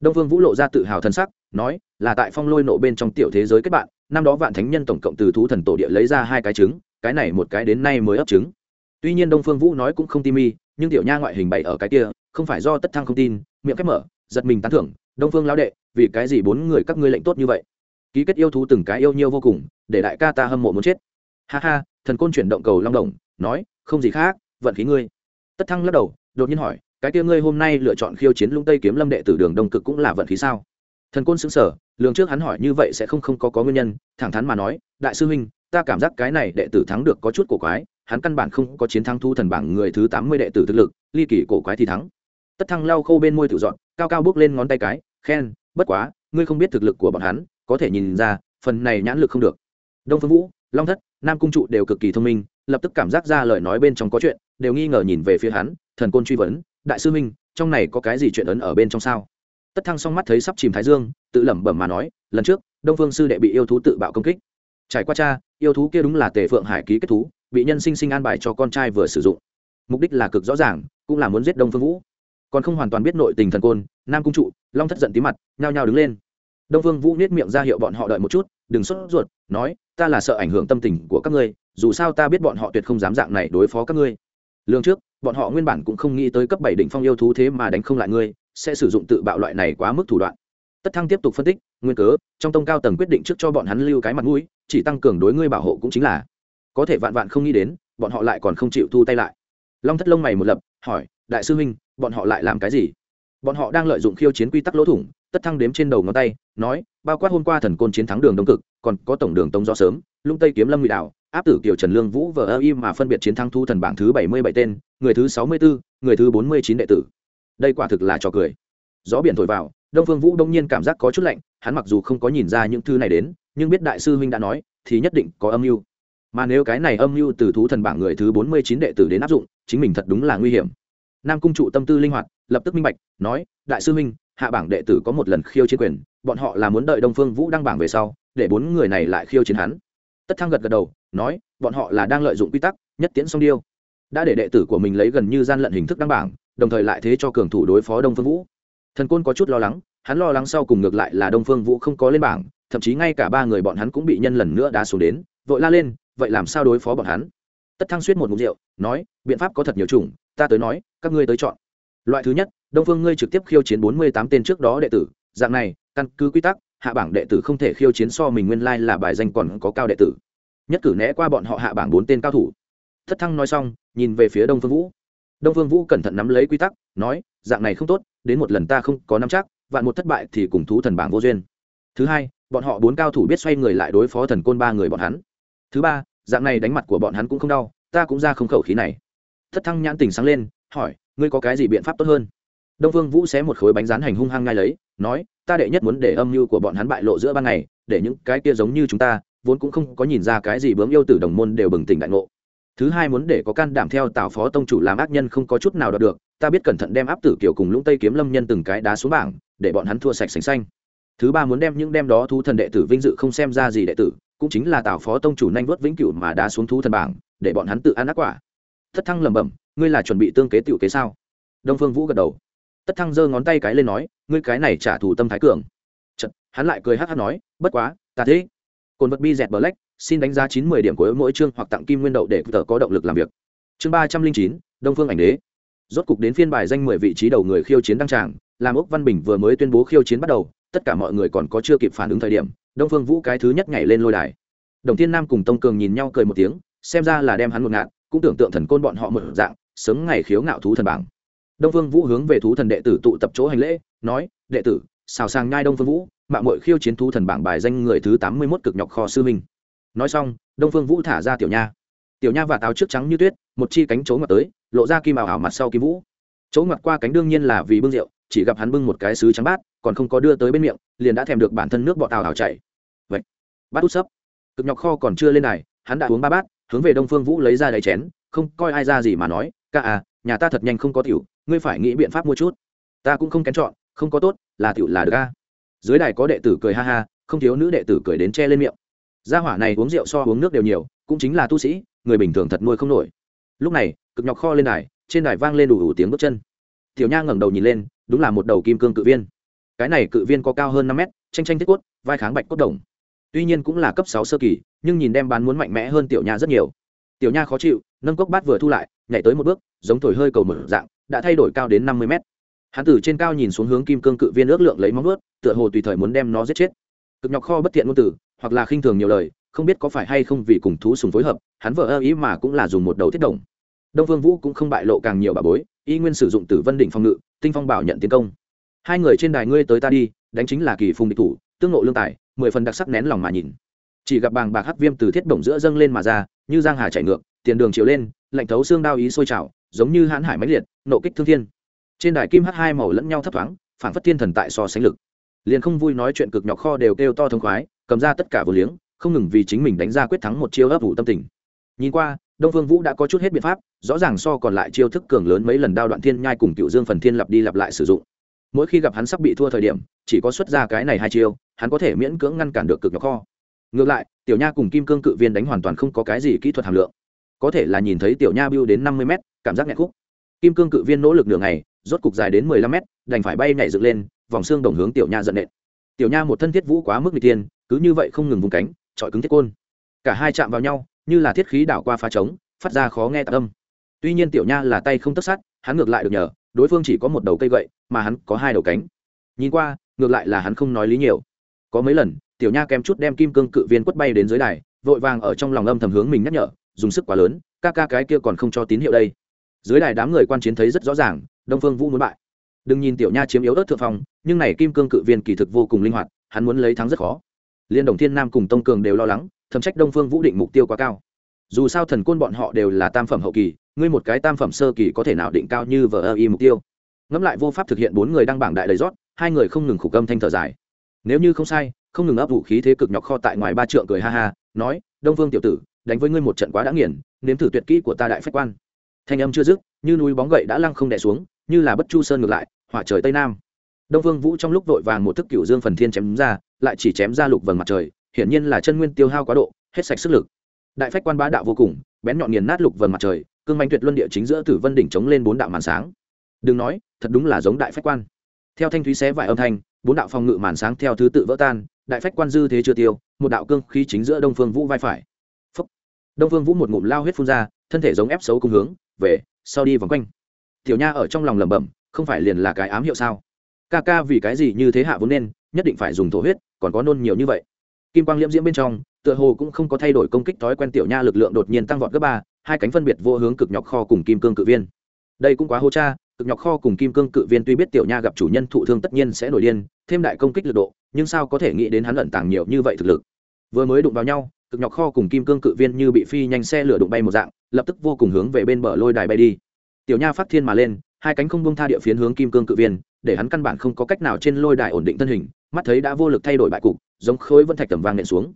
Đông Vương vũ lộ ra tự hào thân sắc, nói, là tại phong lôi nộ bên trong tiểu thế giới kết bạn, năm đó vạn thánh nhân tổng cộng từ thú thần tổ địa lấy ra hai cái trứng, cái này một cái đến nay mới ấp trứng. Tuy nhiên đông phương vũ nói cũng không tim mi, nhưng tiểu nha ngoại hình bày ở cái kia, không phải do tất thăng không tin, miệng khép mở, giật mình tán thưởng, đông phương lão đệ, vì cái gì bốn người các ngươi lệnh tốt như vậy? Ký kết yêu thú từng cái yêu nhiêu vô cùng, để đại ca ta hâm mộ muốn chết. Ha ha, thần côn chuyển động cầu long đồng nói, không gì khác, vận khí ngươi. Tất thăng lắc đầu, đột nhiên hỏi, cái kia ngươi hôm nay lựa chọn khiêu chiến lũng tây kiếm lâm đệ tử đường đông cực cũng là vận khí sao? Thần côn xứng sở lường trước hắn hỏi như vậy sẽ không không có có nguyên nhân, thẳng thắn mà nói, đại sư huynh, ta cảm giác cái này đệ tử thắng được có chút cổ quái, hắn căn bản không có chiến thắng thu thần bảng người thứ tám mươi đệ tử thực lực, ly kỳ cổ quái thì thắng. Tất thăng lau khô bên môi tự dọn, cao cao bước lên ngón tay cái, khen, bất quá, ngươi không biết thực lực của bọn hắn, có thể nhìn ra, phần này nhãn lực không được. Đông phương vũ, long thất, nam cung trụ đều cực kỳ thông minh lập tức cảm giác ra lời nói bên trong có chuyện, đều nghi ngờ nhìn về phía hắn, thần côn truy vấn, đại sư minh trong này có cái gì chuyện ấn ở bên trong sao? Tất thăng song mắt thấy sắp chìm thái dương, tự lẩm bẩm mà nói, lần trước, đông phương sư đệ bị yêu thú tự bạo công kích. Trải qua cha, yêu thú kia đúng là tề phượng hải ký kết thú, bị nhân sinh sinh an bài cho con trai vừa sử dụng. Mục đích là cực rõ ràng, cũng là muốn giết đông phương vũ. Còn không hoàn toàn biết nội tình thần côn, nam cung trụ, long thất giận tí mặt, nhao nhao đứng lên. Đông phương vũ nết miệng ra hiệu bọn họ đợi một chút, đừng sốt ruột, nói ta là sợ ảnh hưởng tâm tình của các ngươi, dù sao ta biết bọn họ tuyệt không dám dạng này đối phó các ngươi. Lương trước, bọn họ nguyên bản cũng không nghĩ tới cấp bảy đỉnh phong yêu thú thế mà đánh không lại ngươi, sẽ sử dụng tự bạo loại này quá mức thủ đoạn. Tất thăng tiếp tục phân tích, nguyên cớ, trong tông cao tầng quyết định trước cho bọn hắn lưu cái mặt mũi, chỉ tăng cường đối ngươi bảo hộ cũng chính là. Có thể vạn vạn không nghĩ đến, bọn họ lại còn không chịu thu tay lại. Long thất lông mày một lập, hỏi, đại sư huynh, bọn họ lại làm cái gì? Bọn họ đang lợi dụng khiêu chiến quy tắc lỗ thủng tất thăng đếm trên đầu ngón tay, nói, bao quát hôm qua thần côn chiến thắng đường đông cực, còn có tổng đường tống do sớm, lung tây kiếm lâm ngụy đạo áp tử kiều trần lương vũ vờ ơ y mà phân biệt chiến thắng thu thần bảng thứ bảy mươi bảy tên, người thứ sáu mươi bốn người thứ bốn mươi chín đệ tử. Đây quả thực là trò cười. Gió biển thổi vào, đông phương vũ đông nhiên cảm giác có chút lạnh, hắn mặc dù không có nhìn ra những thư này đến, nhưng biết đại sư huynh đã nói, thì nhất định có âm mưu. Mà nếu cái này âm mưu từ thú thần bảng người thứ bốn mươi chín đệ tử đến áp dụng, chính mình thật đúng là nguy hiểm. Nam cung trụ tâm tư linh hoạt, lập tức minh bạch, nói, đại sư huynh hạ bảng đệ tử có một lần khiêu chiến quyền, bọn họ là muốn đợi đông phương vũ đăng bảng về sau, để bốn người này lại khiêu chiến hắn. Tất thăng gật gật đầu, nói, bọn họ là đang lợi dụng quy tắc, nhất tiễn song điêu. Đã để đệ tử của mình lấy gần như gian lận hình thức đăng bảng, đồng thời lại thế cho cường thủ đối phó đông phương vũ. Thần côn có chút lo lắng, hắn lo lắng sau cùng ngược lại là đông phương vũ không có lên bảng, thậm chí ngay cả ba người bọn hắn cũng bị nhân lần nữa đá xuống đến, vội la lên, vậy làm sao đối phó bọn hắn? Tất thăng suýt một mục rượu, nói, biện pháp có thật nhiều chủng, ta tới nói, các ngươi tới chọn. Loại thứ nhất đông phương ngươi trực tiếp khiêu chiến bốn mươi tám tên trước đó đệ tử, dạng này, căn cứ quy tắc, hạ bảng đệ tử không thể khiêu chiến so mình nguyên lai là bài danh còn có cao đệ tử. Nhất cử né qua bọn họ hạ bảng bốn tên cao thủ. Thất thăng nói xong, nhìn về phía đông phương vũ. Đông phương vũ cẩn thận nắm lấy quy tắc, nói, dạng này không tốt, đến một lần ta không có nắm chắc, vạn một thất bại thì cùng thú thần bảng vô duyên. Thứ hai, bọn họ bốn cao thủ biết xoay người lại đối phó thần côn ba người bọn hắn. Thứ ba, dạng này đánh mặt của bọn hắn cũng không đau, ta cũng ra không khẩu khí này. Thất thăng nhãn tình sáng lên, hỏi, ngươi có cái gì biện pháp tốt hơn? Đông phương vũ xé một khối bánh rán hành hung hăng ngay lấy, nói, ta đệ nhất muốn để âm mưu của bọn hắn bại lộ giữa ban ngày, để những cái kia giống như chúng ta, vốn cũng không có nhìn ra cái gì bướm yêu tử đồng môn đều bừng tỉnh đại ngộ. Thứ hai muốn để có can đảm theo tào phó tông chủ làm ác nhân không có chút nào đọc được, ta biết cẩn thận đem áp tử kiểu cùng lũng tây kiếm lâm nhân từng cái đá xuống bảng, để bọn hắn thua sạch sành xanh. Thứ ba muốn đem những đem đó thu thần đệ tử vinh dự không xem ra gì đệ tử, cũng chính là tào phó tông chủ nhanh vớt vĩnh cửu mà đá xuống thu thần bảng, để bọn hắn tự ăn ác quả. Thất thăng lẩm bẩm, ngươi là chuẩn bị tương kế tiểu kế sao? Đông phương vũ gật đầu tất thăng giơ ngón tay cái lên nói ngươi cái này trả thù tâm thái cường. Chật, hắn lại cười hát hát nói bất quá ta thế. Cồn vật bi dẹt bờ lách xin đánh giá chín mươi điểm của mỗi chương hoặc tặng kim nguyên đậu để tờ có động lực làm việc. Chương ba trăm linh chín đông phương ảnh đế. Rốt cục đến phiên bài danh mười vị trí đầu người khiêu chiến đăng tràng làm ốc văn bình vừa mới tuyên bố khiêu chiến bắt đầu tất cả mọi người còn có chưa kịp phản ứng thời điểm đông phương vũ cái thứ nhất nhảy lên lôi đài. Đồng thiên nam cùng tông cường nhìn nhau cười một tiếng xem ra là đem hắn một ngạn cũng tưởng tượng thần côn bọn họ một dạng sớm ngày khiếu ngạo thú thần bảng đông phương vũ hướng về thú thần đệ tử tụ tập chỗ hành lễ, nói, đệ tử, xào sang nhai đông phương vũ mạng mội khiêu chiến thú thần bảng bài danh người thứ tám mươi mốt cực nhọc kho sư minh nói xong, đông phương vũ thả ra tiểu nha. Tiểu nha và táo trước trắng như tuyết, một chi cánh chỗ ngặt tới, lộ ra kim ảo ảo mặt sau kim vũ. Chỗ ngặt qua cánh đương nhiên là vì bưng rượu, chỉ gặp hắn bưng một cái sứ trắng bát, còn không có đưa tới bên miệng, liền đã thèm được bản thân nước bọt tào ảo chảy. Vậy bát út sấp. Cực nhọc kho còn chưa lên này hắn đã uống ba bát, hướng về đông phương vũ lấy ra đầy chén, không coi ai ra gì mà nói, ca à nhà ta thật nhanh không có tiểu, ngươi phải nghĩ biện pháp mua chút. Ta cũng không kén chọn, không có tốt, là tiểu là được a. dưới đài có đệ tử cười ha ha, không thiếu nữ đệ tử cười đến che lên miệng. Gia hỏa này uống rượu so uống nước đều nhiều, cũng chính là tu sĩ, người bình thường thật nuôi không nổi. Lúc này, cực nhọc kho lên đài, trên đài vang lên đủ đủ tiếng bước chân. Tiểu nha ngẩng đầu nhìn lên, đúng là một đầu kim cương cự viên. Cái này cự viên có cao hơn năm mét, tranh tranh thiết cốt, vai kháng bạch cốt đồng. Tuy nhiên cũng là cấp sáu sơ kỳ, nhưng nhìn đem bán muốn mạnh mẽ hơn tiểu nha rất nhiều tiểu nha khó chịu, nâng cốc bát vừa thu lại, nhảy tới một bước, giống thổi hơi cầu mở dạng, đã thay đổi cao đến năm mươi mét. Hắn từ trên cao nhìn xuống hướng kim cương cự viên ước lượng lấy móng ướt tựa hồ tùy thời muốn đem nó giết chết. Cực nhọc kho bất tiện ngôn từ, hoặc là khinh thường nhiều lời, không biết có phải hay không vì cùng thú sùng phối hợp, hắn vợ ơ ý mà cũng là dùng một đầu thiết đồng. Đông vương vũ cũng không bại lộ càng nhiều bà bối, y nguyên sử dụng tử vân đỉnh phòng ngự, tinh phong bảo nhận tiến công. Hai người trên đài ngươi tới ta đi, đánh chính là kỳ phùng địch thủ, tương ngộ lương tài, mười phần đặc sắc nén lòng mà nhìn chỉ gặp bàng bạc hắc viêm từ thiết bổng giữa dâng lên mà ra, như giang hà chảy ngược, tiền đường chiều lên, lạnh thấu xương đao ý sôi trào, giống như hãn hải mãnh liệt, nộ kích thương thiên. Trên đài kim hắc hai màu lẫn nhau thấp thoáng phản phất thiên thần tại so sánh lực. Liền không vui nói chuyện cực nhọc kho đều kêu to thông khoái, cầm ra tất cả vô liếng, không ngừng vì chính mình đánh ra quyết thắng một chiêu ấp vụ tâm tình. Nhìn qua, đông phương vũ đã có chút hết biện pháp, rõ ràng so còn lại chiêu thức cường lớn mấy lần đao đoạn thiên nhai cùng cựu dương phần thiên lặp đi lặp lại sử dụng. Mỗi khi gặp hắn sắp bị thua thời điểm, chỉ có xuất ra cái này hai chiêu, hắn có thể miễn cưỡng ngăn cản được cực nhọc kho ngược lại, tiểu nha cùng kim cương cự viên đánh hoàn toàn không có cái gì kỹ thuật hàm lượng. Có thể là nhìn thấy tiểu nha bưu đến năm mươi m cảm giác nhẹ khúc. Kim cương cự viên nỗ lực nửa ngày, rốt cục dài đến mười lăm m đành phải bay nhảy dựng lên, vòng xương đồng hướng tiểu nha dẫn nện. Tiểu nha một thân thiết vũ quá mức n g tiên cứ như vậy không ngừng vùng cánh trọi cứng thiết côn. Cả hai chạm vào nhau, như là thiết khí đảo qua phá trống, phát ra khó nghe tạ tâm tuy nhiên tiểu nha là tay không tất sát, hắn ngược lại được nhờ, đối phương chỉ có một đầu cây gậy, mà hắn có hai đầu cánh. Nhìn qua, ngược lại là hắn không nói lý nhiều. Có mấy lần tiểu nha kém chút đem kim cương cự viên quất bay đến dưới đài, vội vàng ở trong lòng âm thầm hướng mình nhắc nhở, dùng sức quá lớn, ca ca cái kia còn không cho tín hiệu đây. Dưới đài đám người quan chiến thấy rất rõ ràng, đông phương vũ muốn bại. Đừng nhìn tiểu nha chiếm yếu ớt thượng phong, nhưng này kim cương cự viên kỳ thực vô cùng linh hoạt, hắn muốn lấy thắng rất khó. Liên đồng thiên nam cùng tông cường đều lo lắng thầm trách đông phương vũ định mục tiêu quá cao. Dù sao thần côn bọn họ đều là tam phẩm hậu kỳ, ngươi một cái tam phẩm sơ kỳ có thể nào định cao như vờ ơ y mục tiêu? Ngẫm lại vô pháp thực hiện bốn người đăng bảng đại đầy rót, hai người không ngừng khủ câm thanh thở dài. Nếu như không sai không ngừng ấp vũ khí thế cực nhọc kho tại ngoài ba trượng cười ha ha, nói, đông vương tiểu tử, đánh với ngươi một trận quá đã nghiền, nếm thử tuyệt kỹ của ta đại phách quan. Thanh âm chưa dứt, như núi bóng gậy đã lăng không đè xuống, như là bất chu sơn ngược lại, hỏa trời tây nam. Đông vương vũ trong lúc vội vàng một thức cửu dương phần thiên chém ra, lại chỉ chém ra lục vầng mặt trời, hiển nhiên là chân nguyên tiêu hao quá độ, hết sạch sức lực. Đại phách quan bá đạo vô cùng, bén nhọn nghiền nát lục vầng mặt trời, cương manh tuyệt luân địa chính giữa tử vân đỉnh chống lên bốn đạo màn sáng. Đừng nói, thật đúng là giống đại phách quan. Theo thanh thúy xé vài âm thanh bốn đạo phòng ngự màn sáng theo thứ tự vỡ tan, đại phách quan dư thế chưa tiêu, một đạo cương khí chính giữa đông phương vũ vai phải. Phúc. đông phương vũ một ngụm lao huyết phun ra, thân thể giống ép xấu cùng hướng, về, sau đi vòng quanh. Tiểu nha ở trong lòng lẩm bẩm, không phải liền là cái ám hiệu sao? Ca ca vì cái gì như thế hạ vốn nên, nhất định phải dùng thổ huyết, còn có nôn nhiều như vậy. Kim quang liễm diễm bên trong, tựa hồ cũng không có thay đổi công kích thói quen tiểu nha lực lượng đột nhiên tăng vọt gấp ba, hai cánh phân biệt vô hướng cực nhọc kho cùng kim cương cự viên. Đây cũng quá hô cha cực nhọc kho cùng kim cương cự viên tuy biết tiểu nha gặp chủ nhân thụ thương tất nhiên sẽ nổi điên, thêm đại công kích lực độ, nhưng sao có thể nghĩ đến hắn lận tàng nhiều như vậy thực lực. Vừa mới đụng vào nhau, cực nhọc kho cùng kim cương cự viên như bị phi nhanh xe lửa đụng bay một dạng, lập tức vô cùng hướng về bên bờ lôi đài bay đi. Tiểu nha phát thiên mà lên, hai cánh không bông tha địa phiến hướng kim cương cự viên, để hắn căn bản không có cách nào trên lôi đài ổn định thân hình, mắt thấy đã vô lực thay đổi bại cục, giống khối vân thạch tầm vang nện xuống.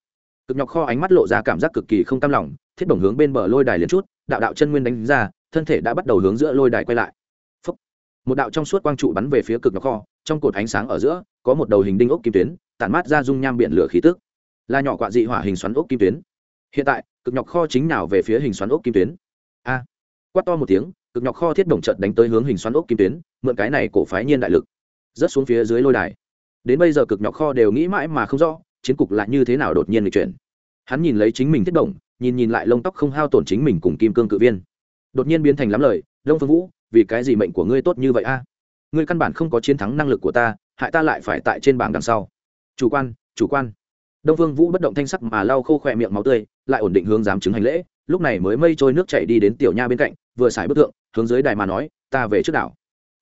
Cực nhọc kho ánh mắt lộ ra cảm giác cực kỳ không cam lòng, thiết bổng hướng bên bờ lôi đài liền chút, đạo đạo chân nguyên đánh ra, thân thể đã bắt đầu hướng giữa lôi đài quay lại một đạo trong suốt quang trụ bắn về phía cực nhọc kho, trong cột ánh sáng ở giữa, có một đầu hình đinh ốc kim tuyến, tản mát ra dung nham biển lửa khí tức. Là nhỏ quạ dị hỏa hình xoắn ốc kim tuyến. Hiện tại, cực nhọc kho chính nào về phía hình xoắn ốc kim tuyến? A! Quát to một tiếng, cực nhọc kho thiết đồng trận đánh tới hướng hình xoắn ốc kim tuyến, mượn cái này cổ phái nhiên đại lực, rớt xuống phía dưới lôi đài. Đến bây giờ cực nhọc kho đều nghĩ mãi mà không rõ, chiến cục lại như thế nào đột nhiên lịch chuyển. Hắn nhìn lấy chính mình thiết động nhìn nhìn lại lông tóc không hao tổn chính mình cùng kim cương cự viên. Đột nhiên biến thành lắm lời đông phương vũ vì cái gì mệnh của ngươi tốt như vậy a? Ngươi căn bản không có chiến thắng năng lực của ta, hại ta lại phải tại trên bảng đằng sau. Chủ quan chủ quan. Đông phương vũ bất động thanh sắc mà lau khô khỏe miệng máu tươi, lại ổn định hướng dám chứng hành lễ, lúc này mới mây trôi nước chảy đi đến tiểu nha bên cạnh, vừa xài bức tượng, hướng dưới đài mà nói, ta về trước đảo.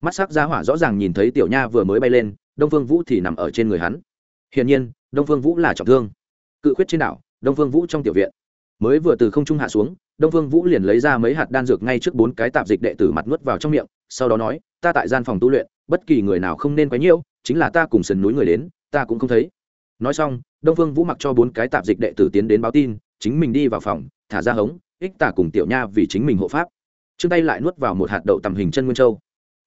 Mắt sắc giá hỏa rõ ràng nhìn thấy tiểu nha vừa mới bay lên, đông phương vũ thì nằm ở trên người hắn. Hiển nhiên, đông phương vũ là trọng thương. Cự khuyết trên đảo, đông phương vũ trong tiểu viện mới vừa từ không trung hạ xuống, đông phương vũ liền lấy ra mấy hạt đan dược ngay trước bốn cái tạp dịch đệ tử mặt nuốt vào trong miệng, sau đó nói, ta tại gian phòng tu luyện, bất kỳ người nào không nên quấy nhiễu, chính là ta cùng sườn núi người đến, ta cũng không thấy. Nói xong, đông phương vũ mặc cho bốn cái tạp dịch đệ tử tiến đến báo tin, chính mình đi vào phòng, thả ra hống, ích tả cùng tiểu nha vì chính mình hộ pháp. Trước tay lại nuốt vào một hạt đậu tầm hình chân nguyên châu.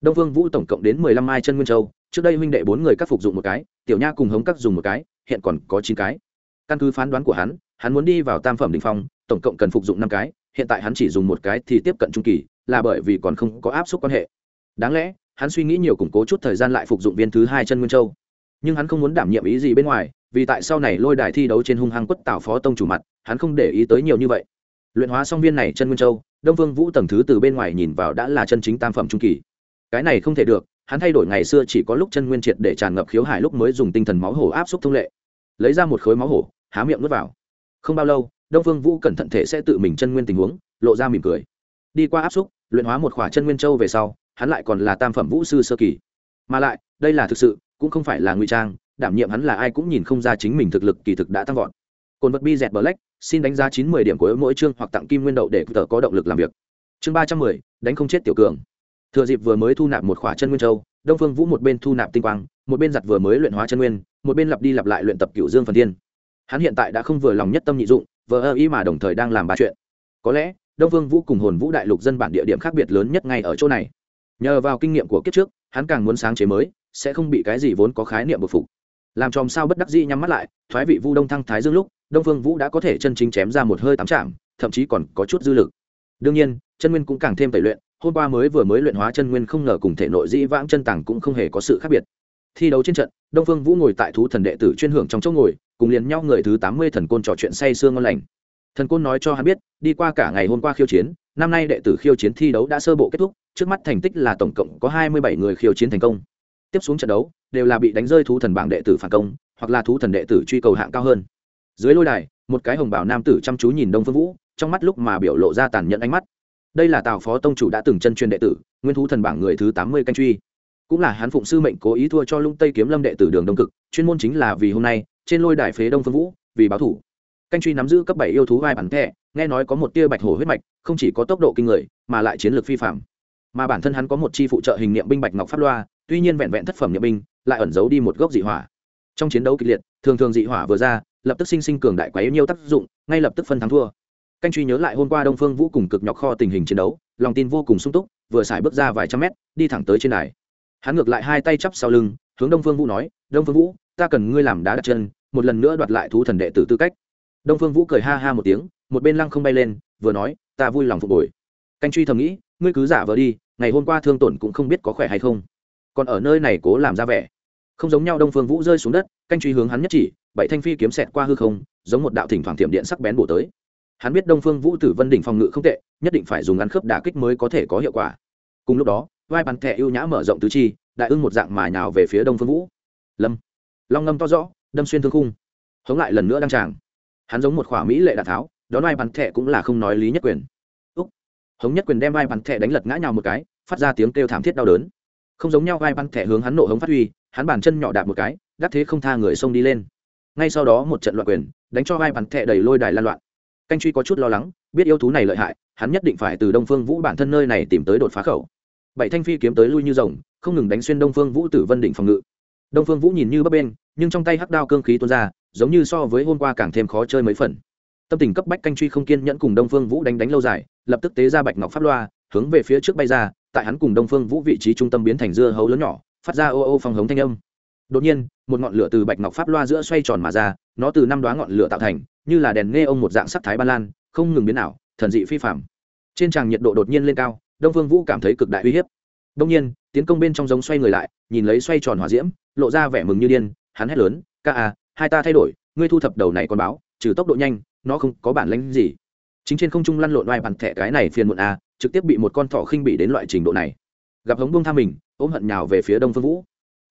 Đông phương vũ tổng cộng đến mười lăm mai chân nguyên châu, trước đây huynh đệ bốn người các phục dụng một cái, tiểu nha cùng hống các dùng một cái, hiện còn có chín cái. Căn cứ phán đoán của hắn hắn muốn đi vào tam phẩm đình phong, tổng cộng cần phục dụng năm cái, hiện tại hắn chỉ dùng một cái thì tiếp cận trung kỳ, là bởi vì còn không có áp suất quan hệ. Đáng lẽ, hắn suy nghĩ nhiều củng cố chút thời gian lại phục dụng viên thứ hai chân nguyên châu. Nhưng hắn không muốn đảm nhiệm ý gì bên ngoài, vì tại sau này lôi đài thi đấu trên hung hăng quất tạo phó tông chủ mặt, hắn không để ý tới nhiều như vậy. Luyện hóa xong viên này chân nguyên châu, đông vương vũ tầng thứ từ bên ngoài nhìn vào đã là chân chính tam phẩm trung kỳ. Cái này không thể được, hắn thay đổi ngày xưa chỉ có lúc chân nguyên triệt để tràn ngập khiếu hải lúc mới dùng tinh thần máu hổ áp xúc thông lệ. Lấy ra một khối máu hổ, há miệng nuốt vào không bao lâu, đông phương vũ cẩn thận thể sẽ tự mình chân nguyên tình huống, lộ ra mỉm cười. Đi qua áp xúc, luyện hóa một khỏa chân nguyên châu về sau, hắn lại còn là tam phẩm vũ sư sơ kỳ. Mà lại, đây là thực sự, cũng không phải là ngụy trang, đảm nhiệm hắn là ai cũng nhìn không ra chính mình thực lực kỳ thực đã tăng vọt. Cồn vật bi dẹt black, xin đánh giá chín mươi điểm của mỗi chương hoặc tặng kim nguyên đậu để tờ có động lực làm việc. Chương ba trăm mười, đánh không chết tiểu cường. Thừa dịp vừa mới thu nạp một khỏa chân nguyên châu, đông phương vũ một bên thu nạp tinh quang, một bên giặt vừa mới luyện hóa chân nguyên, một bên lặp đi lặp lại luyện tập cựu dương phần thiên hắn hiện tại đã không vừa lòng nhất tâm nhị dụng, vờ ơ ý mà đồng thời đang làm ba chuyện. Có lẽ, đông vương vũ cùng hồn vũ đại lục dân bản địa điểm khác biệt lớn nhất ngay ở chỗ này. Nhờ vào kinh nghiệm của kiếp trước, hắn càng muốn sáng chế mới, sẽ không bị cái gì vốn có khái niệm bực phục. Làm chòm sao bất đắc dĩ nhắm mắt lại, thoái vị vu đông thăng thái dương lúc, đông phương vũ đã có thể chân chính chém ra một hơi tám chạm, thậm chí còn có chút dư lực. Đương nhiên, chân nguyên cũng càng thêm tẩy luyện, hôm qua mới vừa mới luyện hóa chân nguyên không ngờ cùng thể nội dĩ vãng chân tàng cũng không hề có sự khác biệt. Thi đấu trên trận, đông phương vũ ngồi tại thú thần đệ tử chuyên hưởng trong chỗ ngồi cùng liền nhau người thứ tám mươi thần côn trò chuyện say sương ngon lành. Thần côn nói cho hắn biết, đi qua cả ngày hôm qua khiêu chiến, năm nay đệ tử khiêu chiến thi đấu đã sơ bộ kết thúc, trước mắt thành tích là tổng cộng có hai mươi bảy người khiêu chiến thành công. Tiếp xuống trận đấu, đều là bị đánh rơi thú thần bảng đệ tử phản công, hoặc là thú thần đệ tử truy cầu hạng cao hơn. Dưới lôi đài, một cái hồng bảo nam tử chăm chú nhìn đông phương vũ, trong mắt lúc mà biểu lộ ra tàn nhẫn ánh mắt. Đây là tào phó tông chủ đã từng chân truyền đệ tử, nguyên thú thần bảng người thứ tám mươi canh truy. Cũng là hắn phụng sư mệnh cố ý thua cho lung tây kiếm lâm đệ tử đường đông cực, chuyên môn chính là vì hôm nay trên lôi đài phế đông phương vũ, vì báo thủ. Canh truy nắm giữ cấp bảy yêu thú vai bản thẻ, nghe nói có một tia bạch hổ huyết mạch, không chỉ có tốc độ kinh người, mà lại chiến lược phi phạm. Mà bản thân hắn có một chi phụ trợ hình niệm binh bạch ngọc pháp loa, tuy nhiên vẹn vẹn thất phẩm niệm binh, lại ẩn giấu đi một gốc dị hỏa. Trong chiến đấu kịch liệt, thường thường dị hỏa vừa ra, lập tức sinh sinh cường đại quá yếu nhiều tác dụng, ngay lập tức phân thắng thua. Canh truy nhớ lại hôm qua đông phương vũ cùng cực nhọc kho tình hình chiến đấu, lòng tin vô cùng sung túc, vừa xài bước ra vài trăm mét, đi thẳng tới trên đài. Hắn ngược lại hai tay chắp sau lưng, hướng đông phương vũ nói, đông phương vũ ta cần ngươi làm đá đặt chân, một lần nữa đoạt lại thú thần đệ tử tư cách. Đông phương vũ cười ha ha một tiếng, một bên lăng không bay lên, vừa nói, ta vui lòng phục hồi. Canh truy thầm nghĩ, ngươi cứ giả vờ đi, ngày hôm qua thương tổn cũng không biết có khỏe hay không. Còn ở nơi này cố làm ra vẻ. Không giống nhau, đông phương vũ rơi xuống đất, canh truy hướng hắn nhất chỉ, bảy thanh phi kiếm xẹt qua hư không, giống một đạo thỉnh thoảng tiệm điện sắc bén bổ tới. Hắn biết đông phương vũ tử vân đỉnh phòng ngự không tệ, nhất định phải dùng ngắn khớp đả kích mới có thể có hiệu quả. Cùng lúc đó, vai bàn thẻ ưu nhã mở rộng tứ chi, đại ưng một dạng mài nào về phía đông phương vũ. Lâm long ngâm to rõ, đâm xuyên thương khung. Hống lại lần nữa đăng tràng. Hắn giống một khỏa mỹ lệ đạn tháo, đón vai bắn thẻ cũng là không nói lý nhất quyền. Úc. Hống nhất quyền đem vai bắn thẻ đánh lật ngã nhào một cái, phát ra tiếng kêu thảm thiết đau đớn. Không giống nhau, vai bắn thẻ hướng hắn nộ hống phát huy, hắn bàn chân nhỏ đạp một cái, đắc thế không tha người xông đi lên. Ngay sau đó một trận loạn quyền, đánh cho vai bắn thẻ đầy lôi đài lan loạn. Canh truy có chút lo lắng, biết yêu thú này lợi hại, hắn nhất định phải từ đông phương vũ bản thân nơi này tìm tới đột phá khẩu. Bảy thanh phi kiếm tới lui như rồng, không ngừng đánh xuyên đông phương vũ tử vân đỉnh phòng ngự. Đông phương vũ nhìn như bấp bên nhưng trong tay hắc đao cương khí tuôn ra, giống như so với hôm qua càng thêm khó chơi mấy phần. Tâm tình cấp bách canh truy không kiên nhẫn cùng đông phương vũ đánh đánh lâu dài, lập tức tế ra bạch ngọc pháp loa, hướng về phía trước bay ra, tại hắn cùng đông phương vũ vị trí trung tâm biến thành dưa hấu lớn nhỏ, phát ra ô ô phong hống thanh âm. Đột nhiên, một ngọn lửa từ bạch ngọc pháp loa giữa xoay tròn mà ra, nó từ năm đoá ngọn lửa tạo thành, như là đèn nghe ông một dạng sắc thái ba lan, không ngừng biến ảo, thần dị phi phạm trên tràng nhiệt độ đột nhiên lên cao, đông phương vũ cảm thấy cực đại uy hiếp. Đông nhiên, tiến công bên trong giống xoay người lại, nhìn lấy xoay tròn hỏa diễm, lộ ra vẻ mừng như điên hắn hét lớn, ca à hai ta thay đổi, ngươi thu thập đầu này con báo, trừ tốc độ nhanh, nó không có bản lãnh gì. Chính trên không trung lăn lộn oai bàn thẻ cái này phiền muộn a trực tiếp bị một con thỏ khinh bị đến loại trình độ này. Gặp hống buông tha mình, ôm hận nhào về phía đông phương vũ.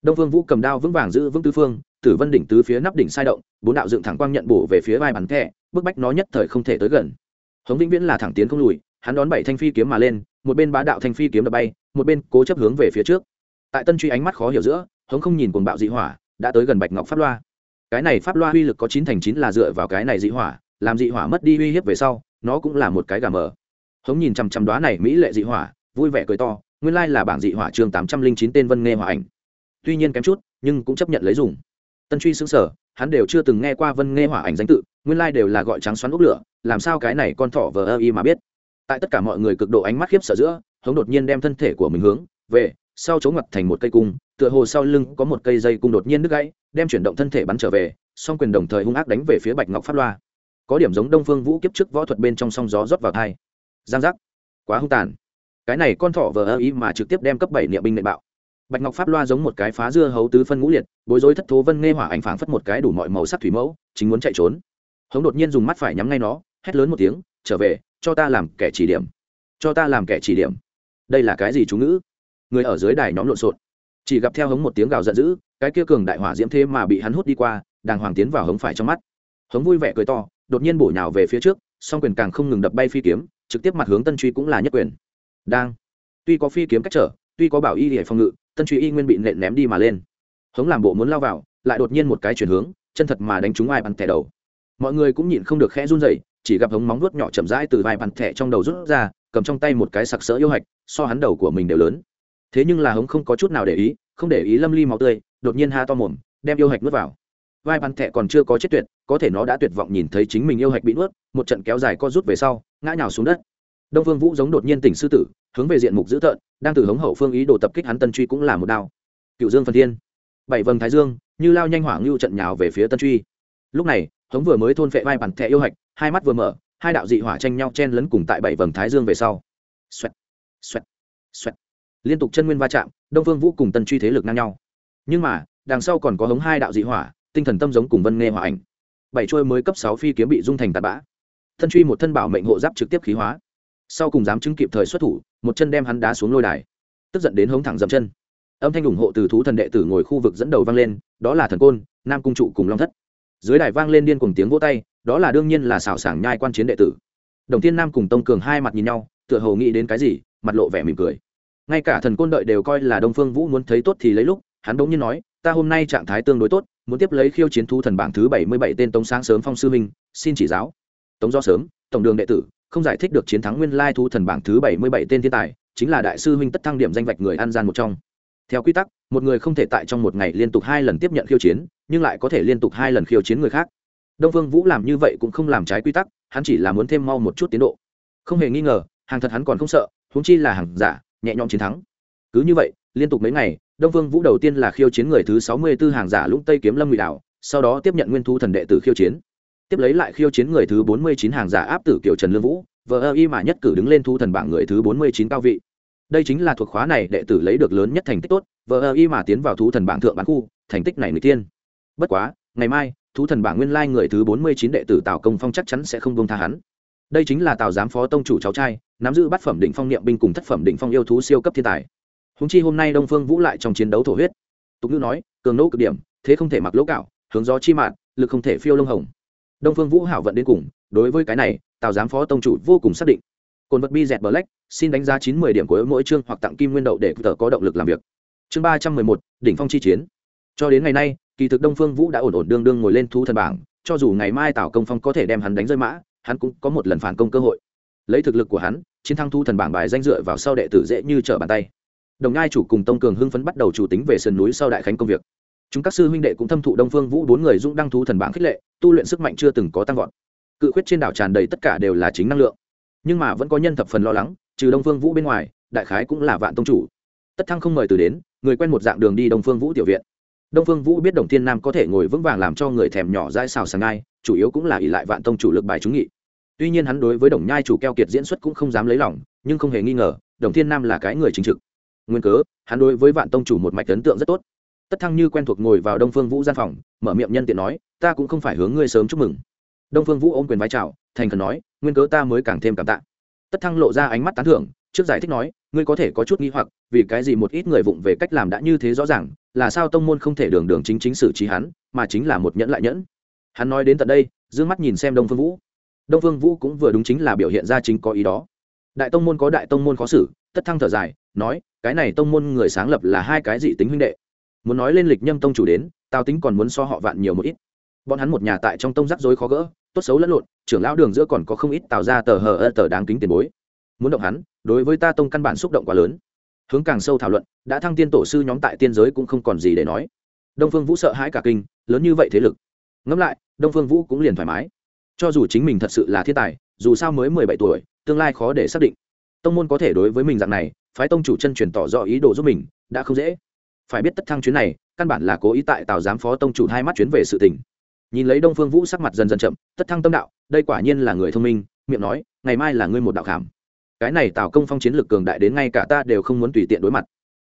Đông phương vũ cầm đao vững vàng giữ vững tứ phương, tử vân đỉnh tứ phía nắp đỉnh sai động, bốn đạo dựng thẳng quang nhận bổ về phía vai bàn thẻ, bức bách nó nhất thời không thể tới gần. Hống vĩnh viễn là thẳng tiến không lùi, hắn đón bảy thanh phi kiếm mà lên, một bên bá đạo thanh phi kiếm đập bay, một bên cố chấp hướng về phía trước. Tại tân truy ánh mắt khó hiểu giữa, hống không nhìn cuồng bạo dị hỏa đã tới gần bạch ngọc pháp loa. Cái này pháp loa uy lực có chín thành chín là dựa vào cái này dị hỏa, làm dị hỏa mất đi uy hiếp về sau, nó cũng là một cái gà mờ. Hống nhìn chằm chằm đoá này mỹ lệ dị hỏa, vui vẻ cười to, nguyên lai là bảng dị hỏa chương tám trăm linh chín tên vân nghe hỏa ảnh. Tuy nhiên kém chút, nhưng cũng chấp nhận lấy dùng. Tân truy xứng sở hắn đều chưa từng nghe qua vân nghe hỏa ảnh danh tự, nguyên lai đều là gọi trắng xoắn ốc lửa, làm sao cái này con thỏ vờ ơ y mà biết. Tại tất cả mọi người cực độ ánh mắt khiếp sợ giữa, hống đột nhiên đem thân thể của mình hướng về sau chống ngặt thành một cây cung tựa hồ sau lưng có một cây dây cung đột nhiên đứt gãy, đem chuyển động thân thể bắn trở về, song quyền đồng thời hung ác đánh về phía bạch ngọc pháp loa. Có điểm giống đông phương vũ kiếp trước võ thuật bên trong song gió rót vào thai. Giang giác. Quá hung tàn. Cái này con thỏ vờ ơ ý mà trực tiếp đem cấp bảy niệm binh nệ bạo. Bạch ngọc pháp loa giống một cái phá dưa hấu tứ phân ngũ liệt, bối rối thất thố vân nghe hỏa ảnh phảng phất một cái đủ mọi màu sắc thủy mẫu, chính muốn chạy trốn. Hống đột nhiên dùng mắt phải nhắm ngay nó, hét lớn một tiếng, trở về, cho ta làm kẻ chỉ điểm. Cho ta làm kẻ chỉ điểm. Đây là cái gì chú ngữ? Người ở dưới đài nhóm lộn xộn chỉ gặp theo hống một tiếng gào giận dữ, cái kia cường đại hỏa diễm thế mà bị hắn hút đi qua, đàng hoàng tiến vào hống phải trong mắt. Hống vui vẻ cười to, đột nhiên bổ nhào về phía trước, song quyền càng không ngừng đập bay phi kiếm, trực tiếp mặt hướng tân truy cũng là nhất quyền. Đang. Tuy có phi kiếm cách trở, tuy có bảo y để phòng ngự, tân truy y nguyên bị nện ném đi mà lên. Hống làm bộ muốn lao vào, lại đột nhiên một cái chuyển hướng, chân thật mà đánh trúng ai bắn thẻ đầu. Mọi người cũng nhịn không được khẽ run rẩy, chỉ gặp hống móng vuốt nhỏ chậm rãi từ vài bắn thẻ trong đầu rút ra, cầm trong tay một cái sặc sỡ yêu hạch, so hắn đầu của mình đều lớn thế nhưng là hống không có chút nào để ý không để ý lâm ly máu tươi đột nhiên ha to mồm đem yêu hạch nuốt vào. Vai bắn thẹ còn chưa có chết tuyệt có thể nó đã tuyệt vọng nhìn thấy chính mình yêu hạch bị nuốt một trận kéo dài co rút về sau ngã nhào xuống đất. Đông phương vũ giống đột nhiên tỉnh sư tử hướng về diện mục dữ tợn đang từ hống hậu phương ý đồ tập kích hắn tân truy cũng là một đao. Cựu dương phần thiên bảy vầng thái dương như lao nhanh hỏa ngưu trận nhào về phía tân truy. Lúc này hống vừa mới thôn vệ vai bàn thẹ yêu hạch hai mắt vừa mở hai đạo dị hỏa tranh nhau chen lấn cùng tại bảy vầng thái dương về sau. Xoẹt, xoẹt, xoẹt liên tục chân nguyên va chạm, đông phương vũ cùng tân truy thế lực ngang nhau. Nhưng mà, đằng sau còn có hống hai đạo dị hỏa, tinh thần tâm giống cùng vân nghe hỏa ảnh. Bảy trôi mới cấp sáu phi kiếm bị dung thành tạt bã. Thân truy một thân bảo mệnh hộ giáp trực tiếp khí hóa. Sau cùng dám chứng kịp thời xuất thủ, một chân đem hắn đá xuống lôi đài. Tức giận đến hống thẳng dậm chân. Âm thanh ủng hộ từ thú thần đệ tử ngồi khu vực dẫn đầu vang lên, đó là thần côn, nam cung trụ cùng long thất. Dưới đài vang lên điên cùng tiếng vỗ tay, đó là đương nhiên là xảo sảng nhai quan chiến đệ tử. Đồng thiên nam cùng tông cường hai mặt nhìn nhau, tựa hồ nghĩ đến cái gì, mặt lộ vẻ mỉm cười ngay cả thần côn đợi đều coi là đông phương vũ muốn thấy tốt thì lấy lúc, hắn đống nhiên nói, ta hôm nay trạng thái tương đối tốt, muốn tiếp lấy khiêu chiến thu thần bảng thứ bảy mươi bảy tên tống sáng sớm phong sư minh xin chỉ giáo. Tống do sớm, tổng đường đệ tử, không giải thích được chiến thắng nguyên lai thu thần bảng thứ bảy mươi bảy tên thiên tài, chính là đại sư huynh tất thăng điểm danh vạch người an gian một trong. Theo quy tắc, một người không thể tại trong một ngày liên tục hai lần tiếp nhận khiêu chiến, nhưng lại có thể liên tục hai lần khiêu chiến người khác. Đông phương vũ làm như vậy cũng không làm trái quy tắc, hắn chỉ là muốn thêm mau một chút tiến độ. Không hề nghi ngờ, hàng thật hắn còn không sợ, huống chi là hàng giả nhẹ nhõm chiến thắng. Cứ như vậy, liên tục mấy ngày, đông phương vũ đầu tiên là khiêu chiến người thứ sáu mươi 64 hàng giả lũng tây kiếm lâm ngụy đảo sau đó tiếp nhận nguyên thu thần đệ tử khiêu chiến. Tiếp lấy lại khiêu chiến người thứ bốn mươi chín hàng giả áp tử kiểu trần lương vũ vợ ơ y mà nhất cử đứng lên thu thần bảng người thứ bốn mươi chín cao vị. Đây chính là thuộc khóa này đệ tử lấy được lớn nhất thành tích tốt vợ ơ y mà tiến vào thú thần bảng thượng bán khu, thành tích này người tiên. Bất quá, ngày mai thú thần bảng nguyên lai người thứ bốn mươi chín đệ tử tào công phong chắc chắn sẽ không bông tha hắn. Đây chính là tào giám phó tông chủ cháu trai nắm giữ bát phẩm định phong niệm binh cùng thất phẩm định phong yêu thú siêu cấp thiên tài. Húng chi hôm nay đông phương vũ lại trong chiến đấu thổ huyết. Tục ngữ nói, cường nỗ cực điểm, thế không thể mặc lỗ cạo, hướng gió chi mạn, lực không thể phiêu lông hồng. Đông phương vũ hảo vận đến cùng, đối với cái này, tào giám phó tông chủ vô cùng xác định. Cồn vật bi dẹt black, xin đánh giá chín mươi điểm của mỗi chương hoặc tặng kim nguyên đậu để tờ có động lực làm việc. Chương ba trăm mười một, đỉnh phong chi chiến. Cho đến ngày nay, kỳ thực đông phương vũ đã ổn ổn đương đương ngồi lên thú thần bảng, cho dù ngày mai tào công phong có thể đem hắn đánh rơi mã, hắn cũng có một lần phản công cơ hội lấy thực lực của hắn, chiến thắng thu thần bảng bài danh dựa vào sau đệ tử dễ như trở bàn tay. Đồng ngai chủ cùng tông cường hưng phấn bắt đầu chủ tính về sườn núi sau đại khánh công việc. Chúng các sư huynh đệ cũng thâm thụ đông phương vũ bốn người dũng đăng thú thần bảng khích lệ, tu luyện sức mạnh chưa từng có tăng vọt. Cự khuyết trên đảo tràn đầy tất cả đều là chính năng lượng. Nhưng mà vẫn có nhân thập phần lo lắng, trừ đông phương vũ bên ngoài, đại khái cũng là vạn tông chủ. Tất thăng không mời từ đến, người quen một dạng đường đi đông phương vũ tiểu viện. Đông phương vũ biết đồng thiên nam có thể ngồi vững vàng làm cho người thèm nhỏ dai xào sàng ngai, chủ yếu cũng là ỷ lại vạn tông chủ lực bài trúng nghị tuy nhiên hắn đối với đồng nhai chủ keo kiệt diễn xuất cũng không dám lấy lòng, nhưng không hề nghi ngờ, đồng thiên nam là cái người chính trực. Nguyên cớ, hắn đối với vạn tông chủ một mạch ấn tượng rất tốt. Tất thăng như quen thuộc ngồi vào đông phương vũ gian phòng, mở miệng nhân tiện nói, ta cũng không phải hướng ngươi sớm chúc mừng. Đông phương vũ ôm quyền vai trào thành khẩn nói, nguyên cớ ta mới càng thêm cảm tạ. Tất thăng lộ ra ánh mắt tán thưởng, trước giải thích nói, ngươi có thể có chút nghi hoặc, vì cái gì một ít người vụng về cách làm đã như thế rõ ràng, là sao tông môn không thể đường đường chính chính xử trí hắn, mà chính là một nhẫn lại nhẫn? Hắn nói đến tận đây d ư ơ n g mắt nhìn xem đông phương vũ đông phương vũ cũng vừa đúng chính là biểu hiện ra chính có ý đó. Đại tông môn có đại tông môn khó xử, tất thăng thở dài, nói, cái này tông môn người sáng lập là hai cái dị tính huynh đệ. Muốn nói lên lịch nhâm tông chủ đến, tao tính còn muốn so họ vạn nhiều một ít. Bọn hắn một nhà tại trong tông rắc rối khó gỡ, tốt xấu lẫn lộn, trưởng lão đường giữa còn có không ít tạo ra tờ hờ ơ tờ đáng kính tiền bối. Muốn động hắn, đối với ta tông căn bản xúc động quá lớn. Hướng càng sâu thảo luận, đã thăng tiên tổ sư nhóm tại tiên giới cũng không còn gì để nói. Đông phương vũ sợ hãi cả kinh, lớn như vậy thế lực. Ngẫm lại, đông phương vũ cũng liền thoải mái cho dù chính mình thật sự là thiên tài, dù sao mới mười bảy tuổi, tương lai khó để xác định. Tông môn có thể đối với mình dạng này, phái tông chủ chân truyền tỏ rõ ý đồ giúp mình, đã không dễ. Phải biết tất thăng chuyến này, căn bản là cố ý tại tào giám phó tông chủ hai mắt chuyến về sự tình. Nhìn lấy đông phương vũ sắc mặt dần dần chậm, tất thăng tâm đạo, đây quả nhiên là người thông minh, miệng nói, ngày mai là ngươi một đạo khảm. Cái này tào công phong chiến lược cường đại đến ngay cả ta đều không muốn tùy tiện đối mặt.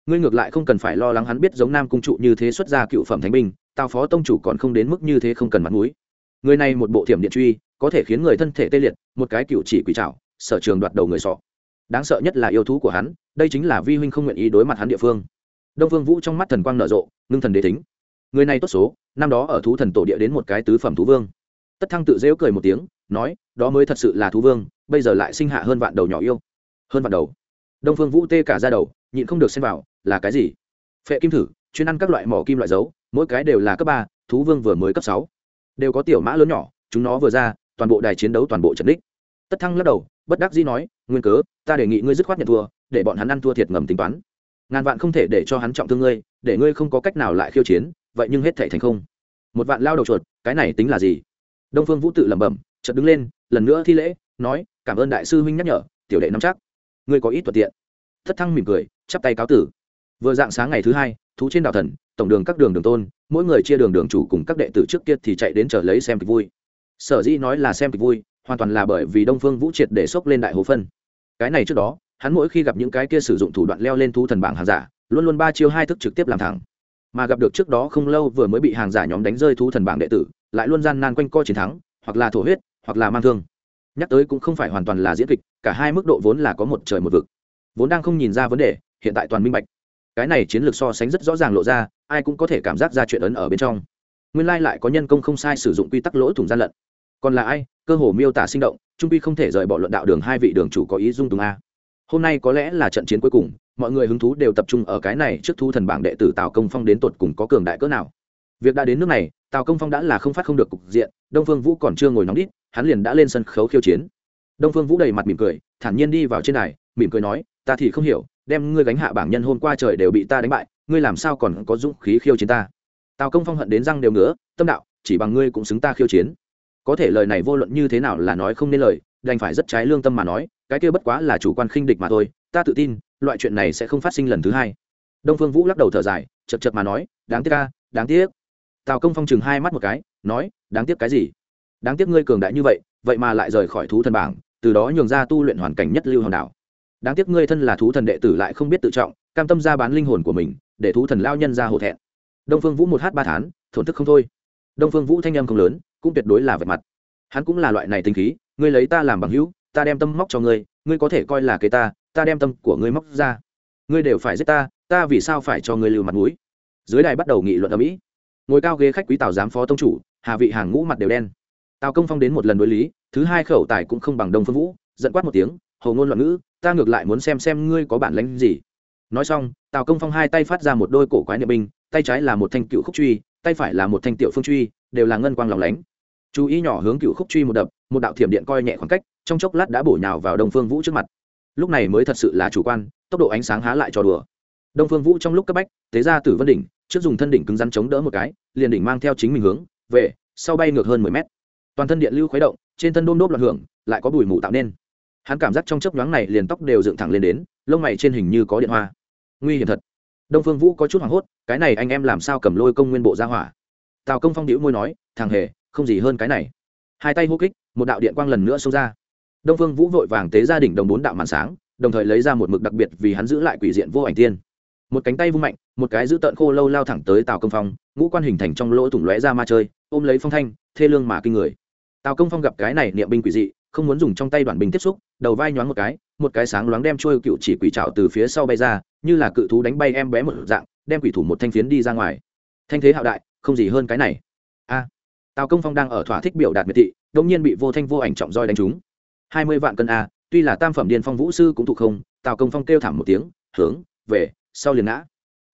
Ngươi ngược lại không cần phải lo lắng hắn biết giống nam cung trụ như thế xuất ra cựu phẩm thánh binh, tào phó tông chủ còn không đến mức như thế không cần mặt mũi người này một bộ thiểm điện truy, có thể khiến người thân thể tê liệt, một cái cựu chỉ quỷ trảo, sở trường đoạt đầu người sọ. Đáng sợ nhất là yêu thú của hắn, đây chính là vi huynh không nguyện ý đối mặt hắn địa phương. Đông phương vũ trong mắt thần quang nở rộ, ngưng thần đế thính người này tốt số, năm đó ở thú thần tổ địa đến một cái tứ phẩm thú vương. Tất thăng tự dễu cười một tiếng, nói, đó mới thật sự là thú vương, bây giờ lại sinh hạ hơn vạn đầu nhỏ yêu. Hơn vạn đầu. Đông phương vũ tê cả ra đầu, nhịn không được xem vào, là cái gì? Phệ kim thử, chuyên ăn các loại mỏ kim loại dấu, mỗi cái đều là cấp ba, thú vương vừa mới cấp sáu đều có tiểu mã lớn nhỏ, chúng nó vừa ra, toàn bộ đài chiến đấu toàn bộ trận đích. Tất thăng lắc đầu, bất đắc dĩ nói, nguyên cớ, ta đề nghị ngươi dứt khoát nhận thua, để bọn hắn ăn thua thiệt ngầm tính toán. Ngàn vạn không thể để cho hắn trọng thương ngươi, để ngươi không có cách nào lại khiêu chiến, vậy nhưng hết thể thành không. Một vạn lao đầu chuột, cái này tính là gì? Đông phương vũ tự lẩm bẩm, chợt đứng lên, lần nữa thi lễ, nói, cảm ơn đại sư huynh nhắc nhở, tiểu đệ nắm chắc. Ngươi có ít thuận tiện. Thất thăng mỉm cười, chắp tay cáo tử. Vừa dạng sáng ngày thứ hai thú trên đảo thần, tổng đường các đường đường tôn, mỗi người chia đường đường chủ cùng các đệ tử trước kia thì chạy đến chờ lấy xem kịch vui. Sở dĩ nói là xem kịch vui, hoàn toàn là bởi vì đông phương vũ triệt để xốc lên đại hồ phân. Cái này trước đó, hắn mỗi khi gặp những cái kia sử dụng thủ đoạn leo lên thú thần bảng hàng giả, luôn luôn ba chiêu hai thức trực tiếp làm thẳng. Mà gặp được trước đó không lâu vừa mới bị hàng giả nhóm đánh rơi thú thần bảng đệ tử, lại luôn gian nan quanh co chiến thắng, hoặc là thổ huyết, hoặc là mang thương. Nhắc tới cũng không phải hoàn toàn là diễn kịch, cả hai mức độ vốn là có một trời một vực. Vốn đang không nhìn ra vấn đề, hiện tại toàn minh bạch cái này chiến lược so sánh rất rõ ràng lộ ra, ai cũng có thể cảm giác ra chuyện ấn ở bên trong. Nguyên lai lại có nhân công không sai sử dụng quy tắc lỗ thủng gian lận. Còn là ai? Cơ hồ miêu tả sinh động, trung quy không thể rời bỏ luận đạo đường hai vị đường chủ có ý dung tùng a. Hôm nay có lẽ là trận chiến cuối cùng, mọi người hứng thú đều tập trung ở cái này trước thu thần bảng đệ tử tào công phong đến tột cùng có cường đại cỡ nào. Việc đã đến nước này, tào công phong đã là không phát không được cục diện, đông phương vũ còn chưa ngồi nóng đít, hắn liền đã lên sân khấu khiêu chiến. Đông phương vũ đầy mặt mỉm cười, thản nhiên đi vào trên này mỉm cười nói, ta thì không hiểu đem ngươi gánh hạ bảng nhân hôm qua trời đều bị ta đánh bại, ngươi làm sao còn có dũng khí khiêu chiến ta? Tào công phong hận đến răng đều ngứa, tâm đạo, chỉ bằng ngươi cũng xứng ta khiêu chiến. Có thể lời này vô luận như thế nào là nói không nên lời, đành phải rất trái lương tâm mà nói, cái kia bất quá là chủ quan khinh địch mà thôi, ta tự tin, loại chuyện này sẽ không phát sinh lần thứ hai. Đông phương vũ lắc đầu thở dài, chật chật mà nói, đáng tiếc ca đáng tiếc. Tào công phong chừng hai mắt một cái, nói, đáng tiếc cái gì? Đáng tiếc ngươi cường đại như vậy vậy mà lại rời khỏi thú thần bảng, từ đó nhường ra tu luyện hoàn cảnh nhất lưu hòn đảo đáng tiếc ngươi thân là thú thần đệ tử lại không biết tự trọng, cam tâm ra bán linh hồn của mình, để thú thần lao nhân ra hổ thẹn. Đông phương vũ một hát ba tháng thổn thức không thôi. Đông phương vũ thanh em không lớn, cũng tuyệt đối là vẹt mặt. Hắn cũng là loại này tinh khí, ngươi lấy ta làm bằng hữu, ta đem tâm móc cho ngươi ngươi có thể coi là kế ta ta đem tâm của ngươi móc ra. Ngươi đều phải giết ta ta vì sao phải cho ngươi lưu mặt mũi? Dưới đài bắt đầu nghị luận ở mỹ ngồi cao ghế khách quý tào giám phó tông chủ, hà vị hàng ngũ mặt đều đen. Tào công phong đến một lần đối lý, thứ hai khẩu tài cũng không bằng đông phương vũ, giận quát một tiếng hầu ngôn loạn ngữ, ta ngược lại muốn xem xem ngươi có bản lánh gì. Nói xong, tào công phong hai tay phát ra một đôi cổ quái niệm binh, tay trái là một thanh cựu khúc truy, tay phải là một thanh tiểu phương truy, đều là ngân quang lòng lánh. Chú ý nhỏ hướng cựu khúc truy một đập, một đạo thiểm điện coi nhẹ khoảng cách, trong chốc lát đã bổ nhào vào đông phương vũ trước mặt. Lúc này mới thật sự là chủ quan, tốc độ ánh sáng há lại cho đùa. Đông phương vũ trong lúc cấp bách, tế ra tử vân đỉnh, trước dùng thân đỉnh cứng rắn chống đỡ một cái, liền đỉnh mang theo chính mình hướng, về, sau bay ngược hơn mười mét. Toàn thân điện lưu khuấy động, trên thân đôm đốp loạn hưởng, lại có bụi mù tạo nên hắn cảm giác trong chớp nhoáng này liền tóc đều dựng thẳng lên đến, lông mày trên hình như có điện hoa. Nguy hiểm thật. Đông phương vũ có chút hoảng hốt, cái này anh em làm sao cầm lôi công nguyên bộ ra hỏa? Tào công phong đĩu môi nói, thằng hề, không gì hơn cái này. Hai tay hô kích, một đạo điện quang lần nữa xông ra. Đông phương vũ vội vàng tế gia đỉnh đồng bốn đạo màn sáng, đồng thời lấy ra một mực đặc biệt vì hắn giữ lại quỷ diện vô ảnh tiên. Một cánh tay vung mạnh, một cái giữ tợn khô lâu lao thẳng tới tào công phong, ngũ quan hình thành trong lỗ thủng lóe ra ma chơi, ôm lấy phong thanh, thê lương mà kinh người. Tào công phong gặp cái này niệm binh quỷ dị không muốn dùng trong tay đoạn bình tiếp xúc, đầu vai nhoáng một cái một cái sáng loáng đem trôi cựu chỉ quỷ trào từ phía sau bay ra, như là cự thú đánh bay em bé một dạng, đem quỷ thủ một thanh phiến đi ra ngoài. Thanh thế hạo đại, không gì hơn cái này. A, tào công phong đang ở thỏa thích biểu đạt miệt thị đông nhiên bị vô thanh vô ảnh trọng roi đánh trúng. Hai mươi vạn cân a, tuy là tam phẩm điên phong vũ sư cũng thụ không, tào công phong kêu thảm một tiếng, hướng, về, sau liền ngã.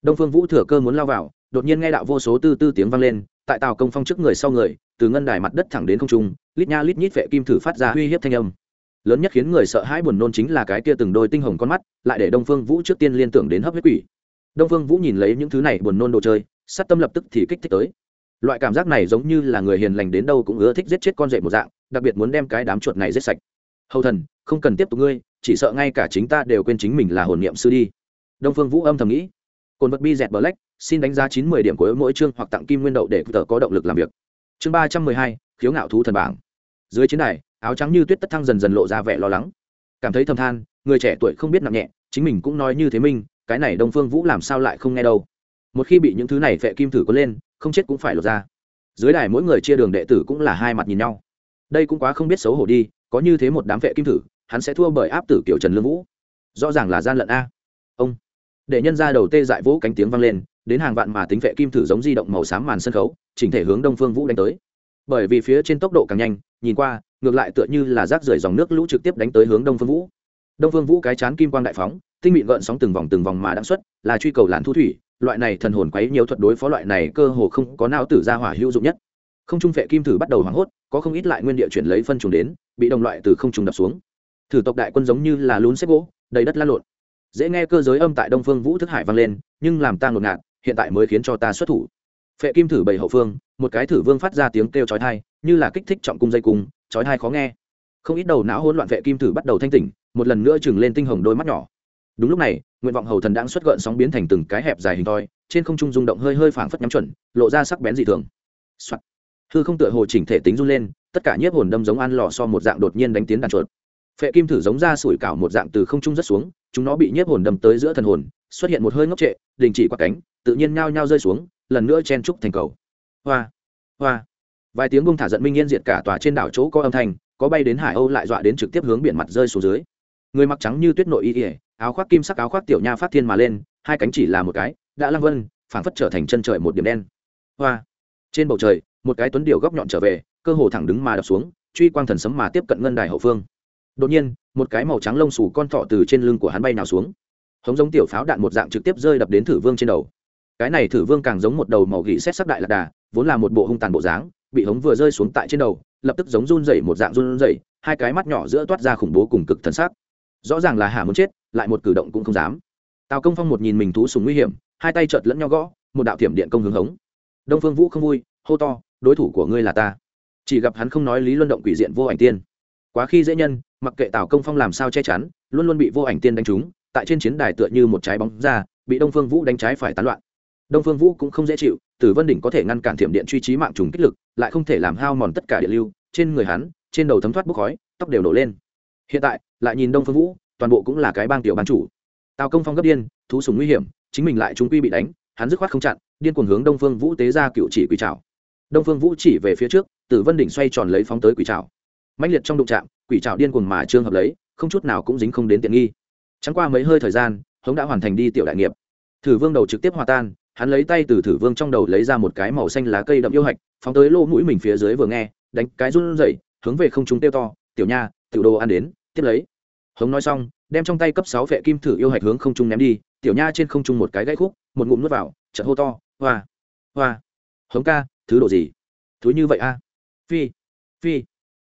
Đông phương vũ thừa cơ muốn lao vào, đột nhiên nghe đạo vô số tư tư tiếng vang lên, tại tào công phong trước người sau người, từ ngân đài mặt đất thẳng đến không trung lít nha lít nhít vệ kim thử phát ra uy hiếp thanh âm. Lớn nhất khiến người sợ hãi buồn nôn chính là cái kia từng đôi tinh hồng con mắt, lại để đông phương vũ trước tiên liên tưởng đến hấp huyết quỷ. Đông phương vũ nhìn lấy những thứ này buồn nôn đồ chơi, sát tâm lập tức thì kích thích tới. Loại cảm giác này giống như là người hiền lành đến đâu cũng ưa thích giết chết con rể một dạng, đặc biệt muốn đem cái đám chuột này giết sạch. Hầu thần, không cần tiếp tục ngươi, chỉ sợ ngay cả chính ta đều quên chính mình là hồn niệm sư đi. Đông phương vũ âm thầm nghĩ. Cồn vật bi dẹt bờ lách xin đánh giá chín mươi điểm của mỗi chương hoặc tặng kim nguyên đậu để tờ có động lực làm việc. Chương ba trăm mười hai, khiếu ngạo thú thần bảng dưới chiến đài, áo trắng như tuyết tất thăng dần dần lộ ra vẻ lo lắng. Cảm thấy thầm than, người trẻ tuổi không biết nặng nhẹ, chính mình cũng nói như thế minh cái này đông phương vũ làm sao lại không nghe đâu. Một khi bị những thứ này phệ kim thử có lên, không chết cũng phải lột ra. Dưới đài mỗi người chia đường đệ tử cũng là hai mặt nhìn nhau. Đây cũng quá không biết xấu hổ đi, có như thế một đám phệ kim thử, hắn sẽ thua bởi áp tử kiểu trần lương vũ. Rõ ràng là gian lận a. Ông. Để nhân ra đầu tê dại vũ cánh tiếng vang lên, đến hàng vạn mà tính phệ kim thử giống di động màu xám màn sân khấu, chỉnh thể hướng đông phương vũ đánh tới bởi vì phía trên tốc độ càng nhanh, nhìn qua, ngược lại tựa như là rác rưởi dòng nước lũ trực tiếp đánh tới hướng đông phương vũ. Đông phương vũ cái chán kim quang đại phóng, tinh mịn gợn sóng từng vòng từng vòng mà đã xuất, là truy cầu làn thu thủy, loại này thần hồn quấy nhiều thuật đối phó loại này cơ hồ không có não tử ra hỏa hữu dụng nhất. Không trung vệ kim thử bắt đầu hoảng hốt, có không ít lại nguyên địa chuyển lấy phân trùng đến, bị đồng loại từ không trùng đập xuống. Thử tộc đại quân giống như là lún xếp gỗ, đầy đất lan lộn. Dễ nghe cơ giới âm tại đông phương vũ thức hải vang lên, nhưng làm ta ngột ngạt, hiện tại mới khiến cho ta xuất thủ phệ kim thử bảy hậu phương, một cái thử vương phát ra tiếng kêu chói thai như là kích thích trọng cung dây cung, chói thai khó nghe. Không ít đầu não hỗn loạn vệ kim thử bắt đầu thanh tỉnh, một lần nữa chừng lên tinh hồng đôi mắt nhỏ. Đúng lúc này, nguyện vọng hầu thần đang xuất gợn sóng biến thành từng cái hẹp dài hình thoi trên không trung rung động hơi hơi phảng phất nhắm chuẩn, lộ ra sắc bén dị thường、Soạn. hư không tựa hồ chỉnh thể tính run lên, tất cả nhiếp hồn đâm giống ăn lò so một dạng đột nhiên đánh tiến đàn chuột. Phệ kim thử giống ra sủi cảo một dạng từ không trung rất xuống, chúng nó bị nhiếp hồn đâm tới giữa thần hồn, xuất hiện một hơi ngốc trệ, đình chỉ qua cánh, tự nhiên nhao nhao rơi xuống lần nữa chen trúc thành cầu. Hoa hoa. Vài tiếng bông thả giận minh yên diệt cả tòa trên đảo chỗ có âm thanh, có bay đến hải âu lại dọa đến trực tiếp hướng biển mặt rơi xuống dưới. Người mặc trắng như tuyết nội y ỉa áo khoác kim sắc áo khoác tiểu nha phát thiên mà lên, hai cánh chỉ là một cái, đã lăng vân, phảng phất trở thành chân trời một điểm đen. Hoa. Trên bầu trời, một cái tuấn điều góc nhọn trở về, cơ hồ thẳng đứng mà đập xuống, truy quang thần sấm mà tiếp cận ngân đài hậu phương. Đột nhiên, một cái màu trắng lông xù con thọ từ trên lưng của hắn bay nào xuống. Hống giống tiểu pháo đạn một dạng trực tiếp rơi đập đến thử vương trên đầu cái này thử vương càng giống một đầu màu gỉ xét sắc đại lạc đà, vốn là một bộ hung tàn bộ dáng, bị hống vừa rơi xuống tại trên đầu, lập tức giống run rẩy một dạng run rẩy, hai cái mắt nhỏ giữa toát ra khủng bố cùng cực thần sắc. Rõ ràng là hà muốn chết, lại một cử động cũng không dám. Tào công phong một nhìn mình thú sùng nguy hiểm, hai tay chợt lẫn nhau gõ, một đạo thiểm điện công hướng hống. Đông phương vũ không vui, hô to, đối thủ của ngươi là ta. Chỉ gặp hắn không nói lý luân động quỷ diện vô ảnh tiên. Quá khi dễ nhân, mặc kệ tào công phong làm sao che chắn, luôn luôn bị vô ảnh tiên đánh trúng, tại trên chiến đài tựa như một trái bóng ra, bị đông phương vũ đánh trái phải tán loạn đông phương vũ cũng không dễ chịu, tử vân đỉnh có thể ngăn cản thiểm điện truy trí mạng trùng kích lực, lại không thể làm hao mòn tất cả điện lưu. Trên người hắn, trên đầu thấm thoát bốc khói, tóc đều nổ lên. Hiện tại, lại nhìn đông phương vũ, toàn bộ cũng là cái bang tiểu bán chủ. Tào công phong gấp điên, thú sùng nguy hiểm, chính mình lại chúng quy bị đánh, hắn dứt khoát không chặn, điên cuồng hướng đông phương vũ tế ra cựu chỉ quỷ trào đông phương vũ chỉ về phía trước, tử vân đỉnh xoay tròn lấy phóng tới quỷ trào mạnh liệt trong đụng trạm quỷ trào điên cuồng mà trương hợp lấy, không chút nào cũng dính không đến tiện nghi. Chẳng qua mấy hơi thời gian, hống đã hoàn thành đi tiểu đại nghiệp. Thử vương đầu trực tiếp hòa tan hắn lấy tay từ thử vương trong đầu lấy ra một cái màu xanh lá cây đậm yêu hạch, phóng tới lỗ mũi mình phía dưới vừa nghe, đánh cái run rẩy, hướng về không trung tiêu to, tiểu nha, tiểu đồ ăn đến, tiếp lấy. Hống nói xong, đem trong tay cấp sáu vệ kim thử yêu hạch hướng không trung ném đi, tiểu nha trên không trung một cái gãy khúc, một ngụm nuốt vào, chợt hô to, hoa hoa. Hống ca, thứ đồ gì? Thứ như vậy a. Phi phi.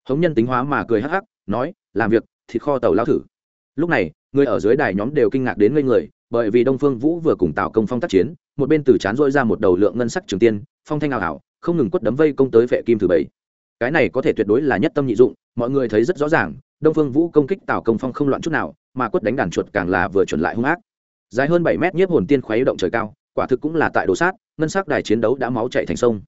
Hống nhân tính hóa mà cười hắc hắc, nói, làm việc, thịt kho tàu lao thử. Lúc này, người ở dưới đài nhóm đều kinh ngạc đến ngây người, bởi vì đông phương vũ vừa cùng tạo công phong tác chiến một bên từ chán rỗi ra một đầu lượng ngân sắc trường tiên, phong thanh ảo ảo không ngừng quất đấm vây công tới vệ kim thứ bảy. Cái này có thể tuyệt đối là nhất tâm nhị dụng, mọi người thấy rất rõ ràng, đông phương vũ công kích tào công phong không loạn chút nào, mà quất đánh đàn chuột càng là vừa chuẩn lại hung ác. Dài hơn bảy mét nhiếp hồn tiên khuấy động trời cao, quả thực cũng là tại đồ sát, ngân sắc đài chiến đấu đã máu chạy thành sông.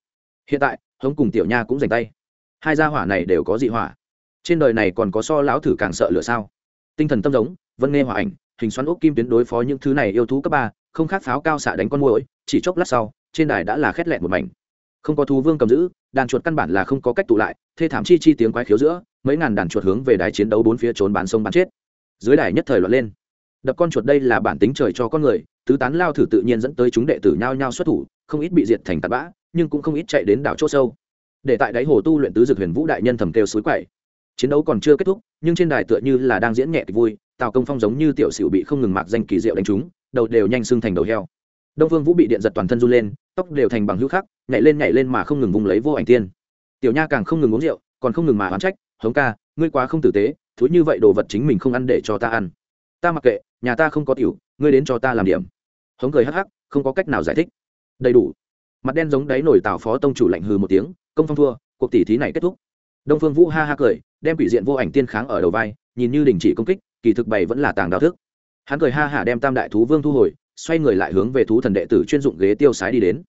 Hiện tại, hống cùng tiểu nha cũng giành tay. Hai gia hỏa này đều có dị hỏa. Trên đời này còn có so lão thử càng sợ lửa sao? Tinh thần tâm giống, vân nghe hỏa ảnh, hình xoắn ốc kim tuyến đối phó những thứ này yêu thú cấp ba không khác pháo cao xạ đánh con mồi chỉ chốc lát sau, trên đài đã là khét lẹn một mảnh. Không có thú vương cầm giữ, đàn chuột căn bản là không có cách tụ lại, thê thảm chi chi tiếng quái khiếu giữa, mấy ngàn đàn chuột hướng về đài chiến đấu bốn phía trốn bán sông bán chết. Dưới đài nhất thời loạn lên. Đập con chuột đây là bản tính trời cho con người, tứ tán lao thử tự nhiên dẫn tới chúng đệ tử nhao nhao xuất thủ, không ít bị diệt thành tạt bã, nhưng cũng không ít chạy đến đảo chỗ sâu. Để tại đáy hồ tu luyện tứ dược huyền vũ đại nhân thầm kêu suối quậy. Chiến đấu còn chưa kết thúc, nhưng trên đài tựa như là đang diễn nhẹ kịch vui, tào công phong giống như tiểu sửu bị không ngừng mạc danh kỳ diệu đánh trúng đầu đều nhanh xương thành đầu heo. Đông vương vũ bị điện giật toàn thân run lên, tóc đều thành bằng hữu khắc, nhảy lên nhảy lên mà không ngừng vùng lấy vô ảnh tiên. Tiểu nha càng không ngừng uống rượu, còn không ngừng mà oán trách, hống ca, ngươi quá không tử tế, thú như vậy đồ vật chính mình không ăn để cho ta ăn. Ta mặc kệ, nhà ta không có tiểu, ngươi đến cho ta làm điểm. Hống cười hắc hắc, không có cách nào giải thích. Đầy đủ. Mặt đen giống đáy nổi tào phó tông chủ lạnh hừ một tiếng, công phong thua, cuộc tỷ thí này kết thúc. Đông phương vũ ha ha cười, đem quỷ diện vô ảnh tiên kháng ở đầu vai, nhìn như đình chỉ công kích, kỳ thực bày vẫn là tàng đào thức hắn cười ha hả đem tam đại thú vương thu hồi, xoay người lại hướng về thú thần đệ tử chuyên dụng ghế tiêu sái đi đến.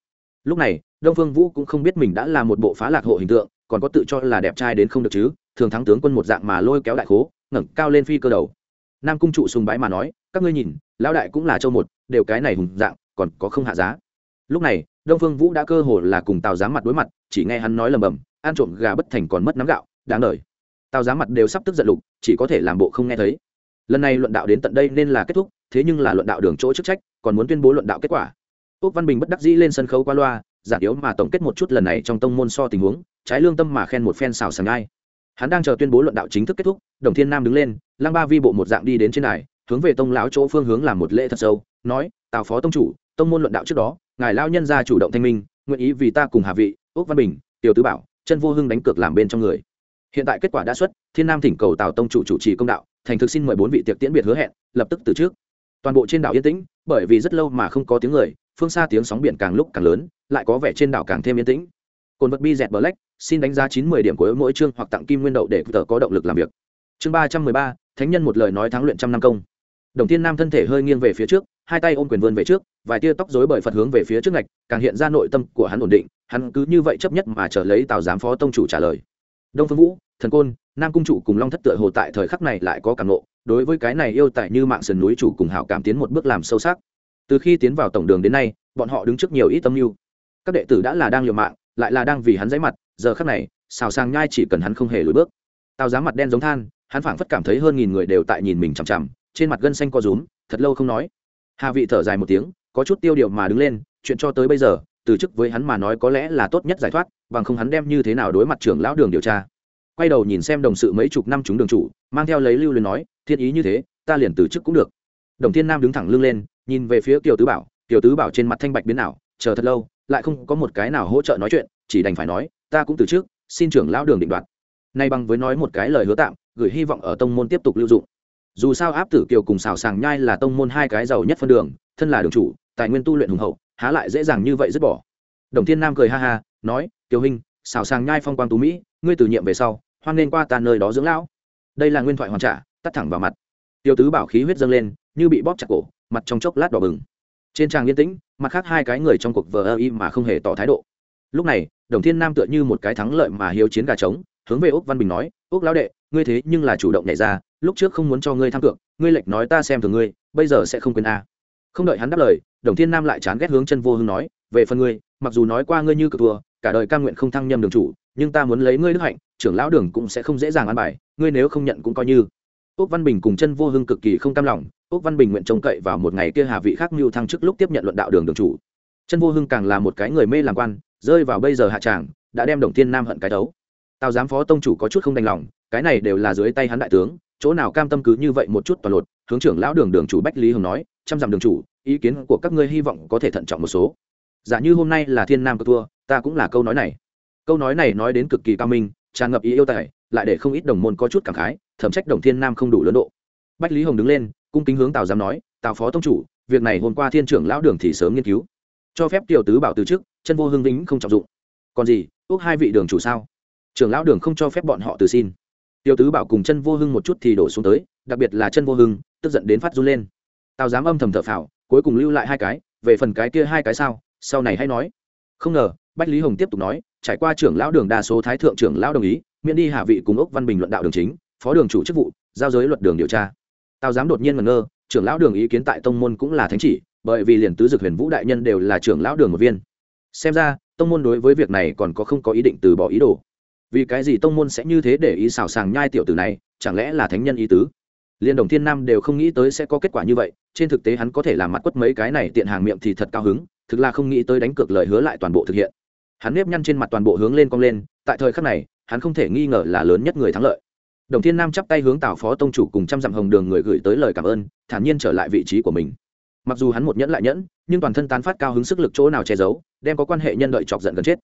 Lúc này, đông phương vũ cũng không biết mình đã là một bộ phá lạc hộ hình tượng, còn có tự cho là đẹp trai đến không được chứ, thường thắng tướng quân một dạng mà lôi kéo đại khố, ngẩng cao lên phi cơ đầu. Nam cung trụ sùng bái mà nói, các ngươi nhìn, lão đại cũng là châu một, đều cái này hùng dạng, còn có không hạ giá. Lúc này, đông phương vũ đã cơ hồ là cùng tào giá mặt đối mặt, chỉ nghe hắn nói lầm bầm, ăn trộm gà bất thành còn mất nắm gạo, đáng đời. Tào giá mặt đều sắp tức giận lục, chỉ có thể làm bộ không nghe thấy lần này luận đạo đến tận đây nên là kết thúc, thế nhưng là luận đạo đường chỗ chức trách, còn muốn tuyên bố luận đạo kết quả. Úc văn bình bất đắc dĩ lên sân khấu qua loa, giản yếu mà tổng kết một chút lần này trong tông môn so tình huống, trái lương tâm mà khen một phen xào sàng ai hắn đang chờ tuyên bố luận đạo chính thức kết thúc, đồng thiên nam đứng lên lăng ba vi bộ một dạng đi đến trên này hướng về tông lão chỗ phương hướng làm một lễ thật sâu, nói, tào phó tông chủ, tông môn luận đạo trước đó, ngài lao nhân gia chủ động thanh minh, nguyện ý vì ta cùng hà vị, úc văn bình, tiểu tứ bảo, chân vô hưng đánh cược làm bên trong người hiện tại kết quả đã xuất, thiên nam thỉnh cầu tào tông chủ chủ trì công đạo, thành thực xin mời bốn vị tiệc tiễn biệt hứa hẹn, lập tức từ trước. Toàn bộ trên đảo yên tĩnh, bởi vì rất lâu mà không có tiếng người, phương xa tiếng sóng biển càng lúc càng lớn, lại có vẻ trên đảo càng thêm yên tĩnh. Cồn vật bi dẹt black, xin đánh giá chín mười điểm của mỗi chương hoặc tặng kim nguyên đậu để tờ có động lực làm việc. Chương ba trăm mười ba, thánh nhân một lời nói thắng luyện trăm năm công. Đồng thiên nam thân thể hơi nghiêng về phía trước, hai tay ôm quyền vươn về trước, vài tia tóc rối bởi phật hướng về phía trước ngạch, càng hiện ra nội tâm của hắn ổn định, hắn cứ như vậy chấp nhất mà trở lấy tào giám phó tông chủ trả lời đông phương vũ, thần côn, nam cung chủ cùng long thất tựa hồ tại thời khắc này lại có cảm nộ đối với cái này yêu tại như mạng sườn núi chủ cùng hảo cảm tiến một bước làm sâu sắc. Từ khi tiến vào tổng đường đến nay, bọn họ đứng trước nhiều ít tâm mưu. Các đệ tử đã là đang liều mạng, lại là đang vì hắn giấy mặt, giờ khắc này, xào sang nhai chỉ cần hắn không hề lùi bước. Tào giá mặt đen giống than, hắn phảng phất cảm thấy hơn nghìn người đều tại nhìn mình chằm chằm, trên mặt gân xanh co rúm, thật lâu không nói. Hà vị thở dài một tiếng, có chút tiêu điều mà đứng lên, chuyện cho tới bây giờ từ chức với hắn mà nói có lẽ là tốt nhất giải thoát, bằng không hắn đem như thế nào đối mặt trưởng lão đường điều tra. Quay đầu nhìn xem đồng sự mấy chục năm chúng đường chủ, mang theo lấy lưu liền nói, thiên ý như thế, ta liền từ chức cũng được. Đồng thiên nam đứng thẳng lưng lên, nhìn về phía kiều tứ bảo, kiều tứ bảo trên mặt thanh bạch biến ảo, chờ thật lâu, lại không có một cái nào hỗ trợ nói chuyện, chỉ đành phải nói, ta cũng từ trước xin trưởng lão đường định đoạt. Nay bằng với nói một cái lời hứa tạm, gửi hy vọng ở tông môn tiếp tục lưu dụng. Dù sao áp tử kiều cùng xào sàng nhai là tông môn hai cái giàu nhất phân đường, thân là đường chủ, tài nguyên tu luyện hùng hậu há lại dễ dàng như vậy dứt bỏ. Đồng thiên nam cười ha ha, nói tiểu hình xào sàng nhai phong quang tú mỹ, ngươi từ nhiệm về sau, hoan nên qua ta nơi đó dưỡng lão. Đây là nguyên thoại hoàn trả, tắt thẳng vào mặt. Tiêu tứ bảo khí huyết dâng lên, như bị bóp chặt cổ, mặt trong chốc lát đỏ bừng. Trên tràng yên tĩnh, mặt khác hai cái người trong cuộc vờ ơ y mà không hề tỏ thái độ. Lúc này, đồng thiên nam tựa như một cái thắng lợi mà hiếu chiến gà trống, hướng về úc văn bình nói, úc lão đệ, ngươi thế nhưng là chủ động nhảy ra, lúc trước không muốn cho ngươi tham cược, ngươi lệch nói ta xem thường ngươi, bây giờ sẽ không quên a. Không đợi hắn đáp lời đồng thiên nam lại chán ghét hướng chân vô hưng nói, về phần ngươi, mặc dù nói qua ngươi như cực thua, cả đời cam nguyện không thăng nhâm đường chủ, nhưng ta muốn lấy ngươi đức hạnh, trưởng lão đường cũng sẽ không dễ dàng ăn bài, ngươi nếu không nhận cũng coi như. Úc văn bình cùng chân vô hưng cực kỳ không cam lòng, úc văn bình nguyện trông cậy vào một ngày kia hà vị khác mưu thăng chức lúc tiếp nhận luận đạo đường đường chủ. Chân vô hưng càng là một cái người mê làm quan, rơi vào bây giờ hạ tràng, đã đem đồng thiên nam hận cái đấu. Tào giám phó tông chủ có chút không đành lòng, cái này đều là dưới tay hắn đại tướng, chỗ nào cam tâm cứ như vậy một chút toàn lột, hướng trưởng lão đường đường chủ bách lý hồng nói, trăm dặm đường chủ ý kiến của các ngươi hy vọng có thể thận trọng một số. Giả như hôm nay là thiên nam cơ thua, ta cũng là câu nói này. Câu nói này nói đến cực kỳ cao minh, tràn ngập ý yêu tài, lại để không ít đồng môn có chút cảm khái thẩm trách đồng thiên nam không đủ lớn độ. Bách lý hồng đứng lên, cung kính hướng tào giám nói, tào phó tông chủ, việc này hôm qua thiên trưởng lão đường thì sớm nghiên cứu. Cho phép tiểu tứ bảo từ chức, chân vô hưng vĩnh không trọng dụng. Còn gì, ước hai vị đường chủ sao? Trưởng lão đường không cho phép bọn họ từ xin. Tiểu tứ bảo cùng chân vô hưng một chút thì đổ xuống tới, đặc biệt là chân vô hưng, tức giận đến phát run lên. Tào giám âm thầm thở phào cuối cùng lưu lại hai cái, về phần cái kia hai cái sao? Sau này hãy nói. Không ngờ, bách lý hồng tiếp tục nói, trải qua trưởng lão đường đa số thái thượng trưởng lão đồng ý, miễn đi hạ vị cùng ốc văn bình luận đạo đường chính, phó đường chủ chức vụ, giao giới luật đường điều tra. Tào giám đột nhiên ngẩn ngơ, trưởng lão đường ý kiến tại tông môn cũng là thánh chỉ, bởi vì liền tứ dực huyền vũ đại nhân đều là trưởng lão đường một viên. Xem ra, tông môn đối với việc này còn có không có ý định từ bỏ ý đồ. Vì cái gì tông môn sẽ như thế để ý xào sàng nhai tiểu tử này, chẳng lẽ là thánh nhân ý tứ? Liên đồng thiên nam đều không nghĩ tới sẽ có kết quả như vậy, trên thực tế hắn có thể làm mặt quất mấy cái này tiện hàng miệng thì thật cao hứng, thực là không nghĩ tới đánh cược lời hứa lại toàn bộ thực hiện. Hắn nếp nhăn trên mặt toàn bộ hướng lên cong lên, tại thời khắc này, hắn không thể nghi ngờ là lớn nhất người thắng lợi. Đồng thiên nam chắp tay hướng tào phó tông chủ cùng trăm dặm hồng đường người gửi tới lời cảm ơn, thản nhiên trở lại vị trí của mình. Mặc dù hắn một nhẫn lại nhẫn, nhưng toàn thân tán phát cao hứng sức lực chỗ nào che giấu, đem có quan hệ nhân đợi chọc giận gần chết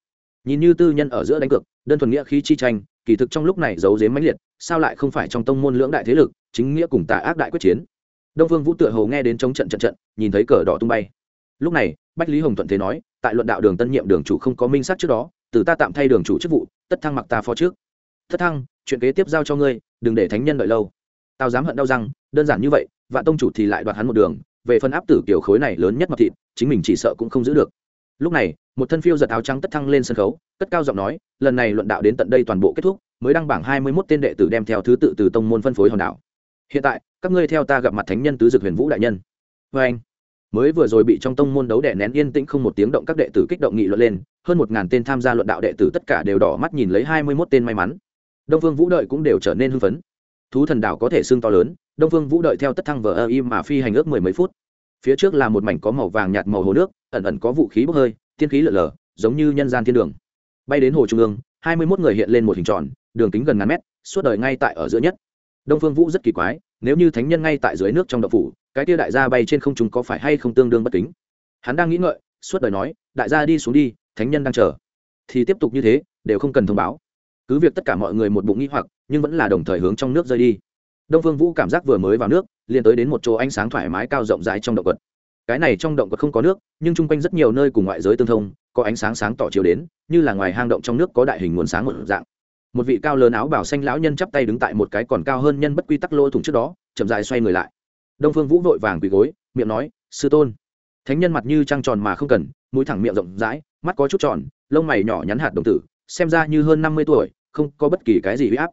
nhìn như tư nhân ở giữa đánh cược, đơn thuần nghĩa khí chi tranh, kỳ thực trong lúc này giấu dếm mãnh liệt, sao lại không phải trong tông môn lưỡng đại thế lực, chính nghĩa cùng tà ác đại quyết chiến? Đông vương vũ tựa hồ nghe đến chống trận trận trận, nhìn thấy cờ đỏ tung bay. Lúc này, bách lý hồng thuận thế nói, tại luận đạo đường tân nhiệm đường chủ không có minh sát trước đó, từ ta tạm thay đường chủ chức vụ, tất thăng mặc ta phó trước. Tất thăng, chuyện kế tiếp giao cho ngươi, đừng để thánh nhân đợi lâu. Tao dám hận đau răng, đơn giản như vậy, vạn tông chủ thì lại đoạt hắn một đường, về phân áp tử kiểu khối này lớn nhất mập thịt, chính mình chỉ sợ cũng không giữ được. Lúc này một thân phiêu giật áo trắng tất thăng lên sân khấu, cất cao giọng nói, lần này luận đạo đến tận đây toàn bộ kết thúc, mới đăng bảng hai mươi mốt tên đệ tử đem theo thứ tự từ tông môn phân phối hòn đảo. Hiện tại, các ngươi theo ta gặp mặt thánh nhân tứ dực huyền vũ đại nhân. Vê anh, mới vừa rồi bị trong tông môn đấu đẻ nén yên tĩnh không một tiếng động các đệ tử kích động nghị luận lên, hơn một ngàn tên tham gia luận đạo đệ tử tất cả đều đỏ mắt nhìn lấy hai mươi mốt tên may mắn. Đông phương vũ đợi cũng đều trở nên hưng phấn. Thú thần đảo có thể xương to lớn, đông phương vũ đợi theo tất thăng vờ ơ im mà phi hành ước mười mấy phút. Phía trước là một mảnh có màu vàng nhạt màu hồ nước, ẩn ẩn có vũ khí bốc hơi tiên khí lở lở, giống như nhân gian thiên đường. Bay đến hồ trung ương, hai mươi mốt người hiện lên một hình tròn, đường kính gần ngàn mét, suốt đời ngay tại ở giữa nhất. Đông phương vũ rất kỳ quái, nếu như thánh nhân ngay tại dưới nước trong đậu phủ, cái tia đại gia bay trên không chúng có phải hay không tương đương bất kính? Hắn đang nghĩ ngợi, suốt đời nói, đại gia đi xuống đi, thánh nhân đang chờ. Thì tiếp tục như thế, đều không cần thông báo. Cứ việc tất cả mọi người một bụng nghĩ hoặc, nhưng vẫn là đồng thời hướng trong nước rơi đi. Đông phương vũ cảm giác vừa mới vào nước, liền tới đến một chỗ ánh sáng thoải mái cao rộng rãi trong động quật cái này trong động vật không có nước, nhưng chung quanh rất nhiều nơi cùng ngoại giới tương thông, có ánh sáng sáng tỏ chiều đến, như là ngoài hang động trong nước có đại hình nguồn sáng một dạng. Một vị cao lớn áo bảo xanh lão nhân chắp tay đứng tại một cái còn cao hơn nhân bất quy tắc lỗ thủng trước đó, chậm dài xoay người lại. Đông phương vũ vội vàng quỳ gối, miệng nói, sư tôn. Thánh nhân mặt như trăng tròn mà không cần, mũi thẳng miệng rộng rãi, mắt có chút tròn, lông mày nhỏ nhắn hạt đồng tử, xem ra như hơn năm mươi tuổi, không có bất kỳ cái gì huy áp.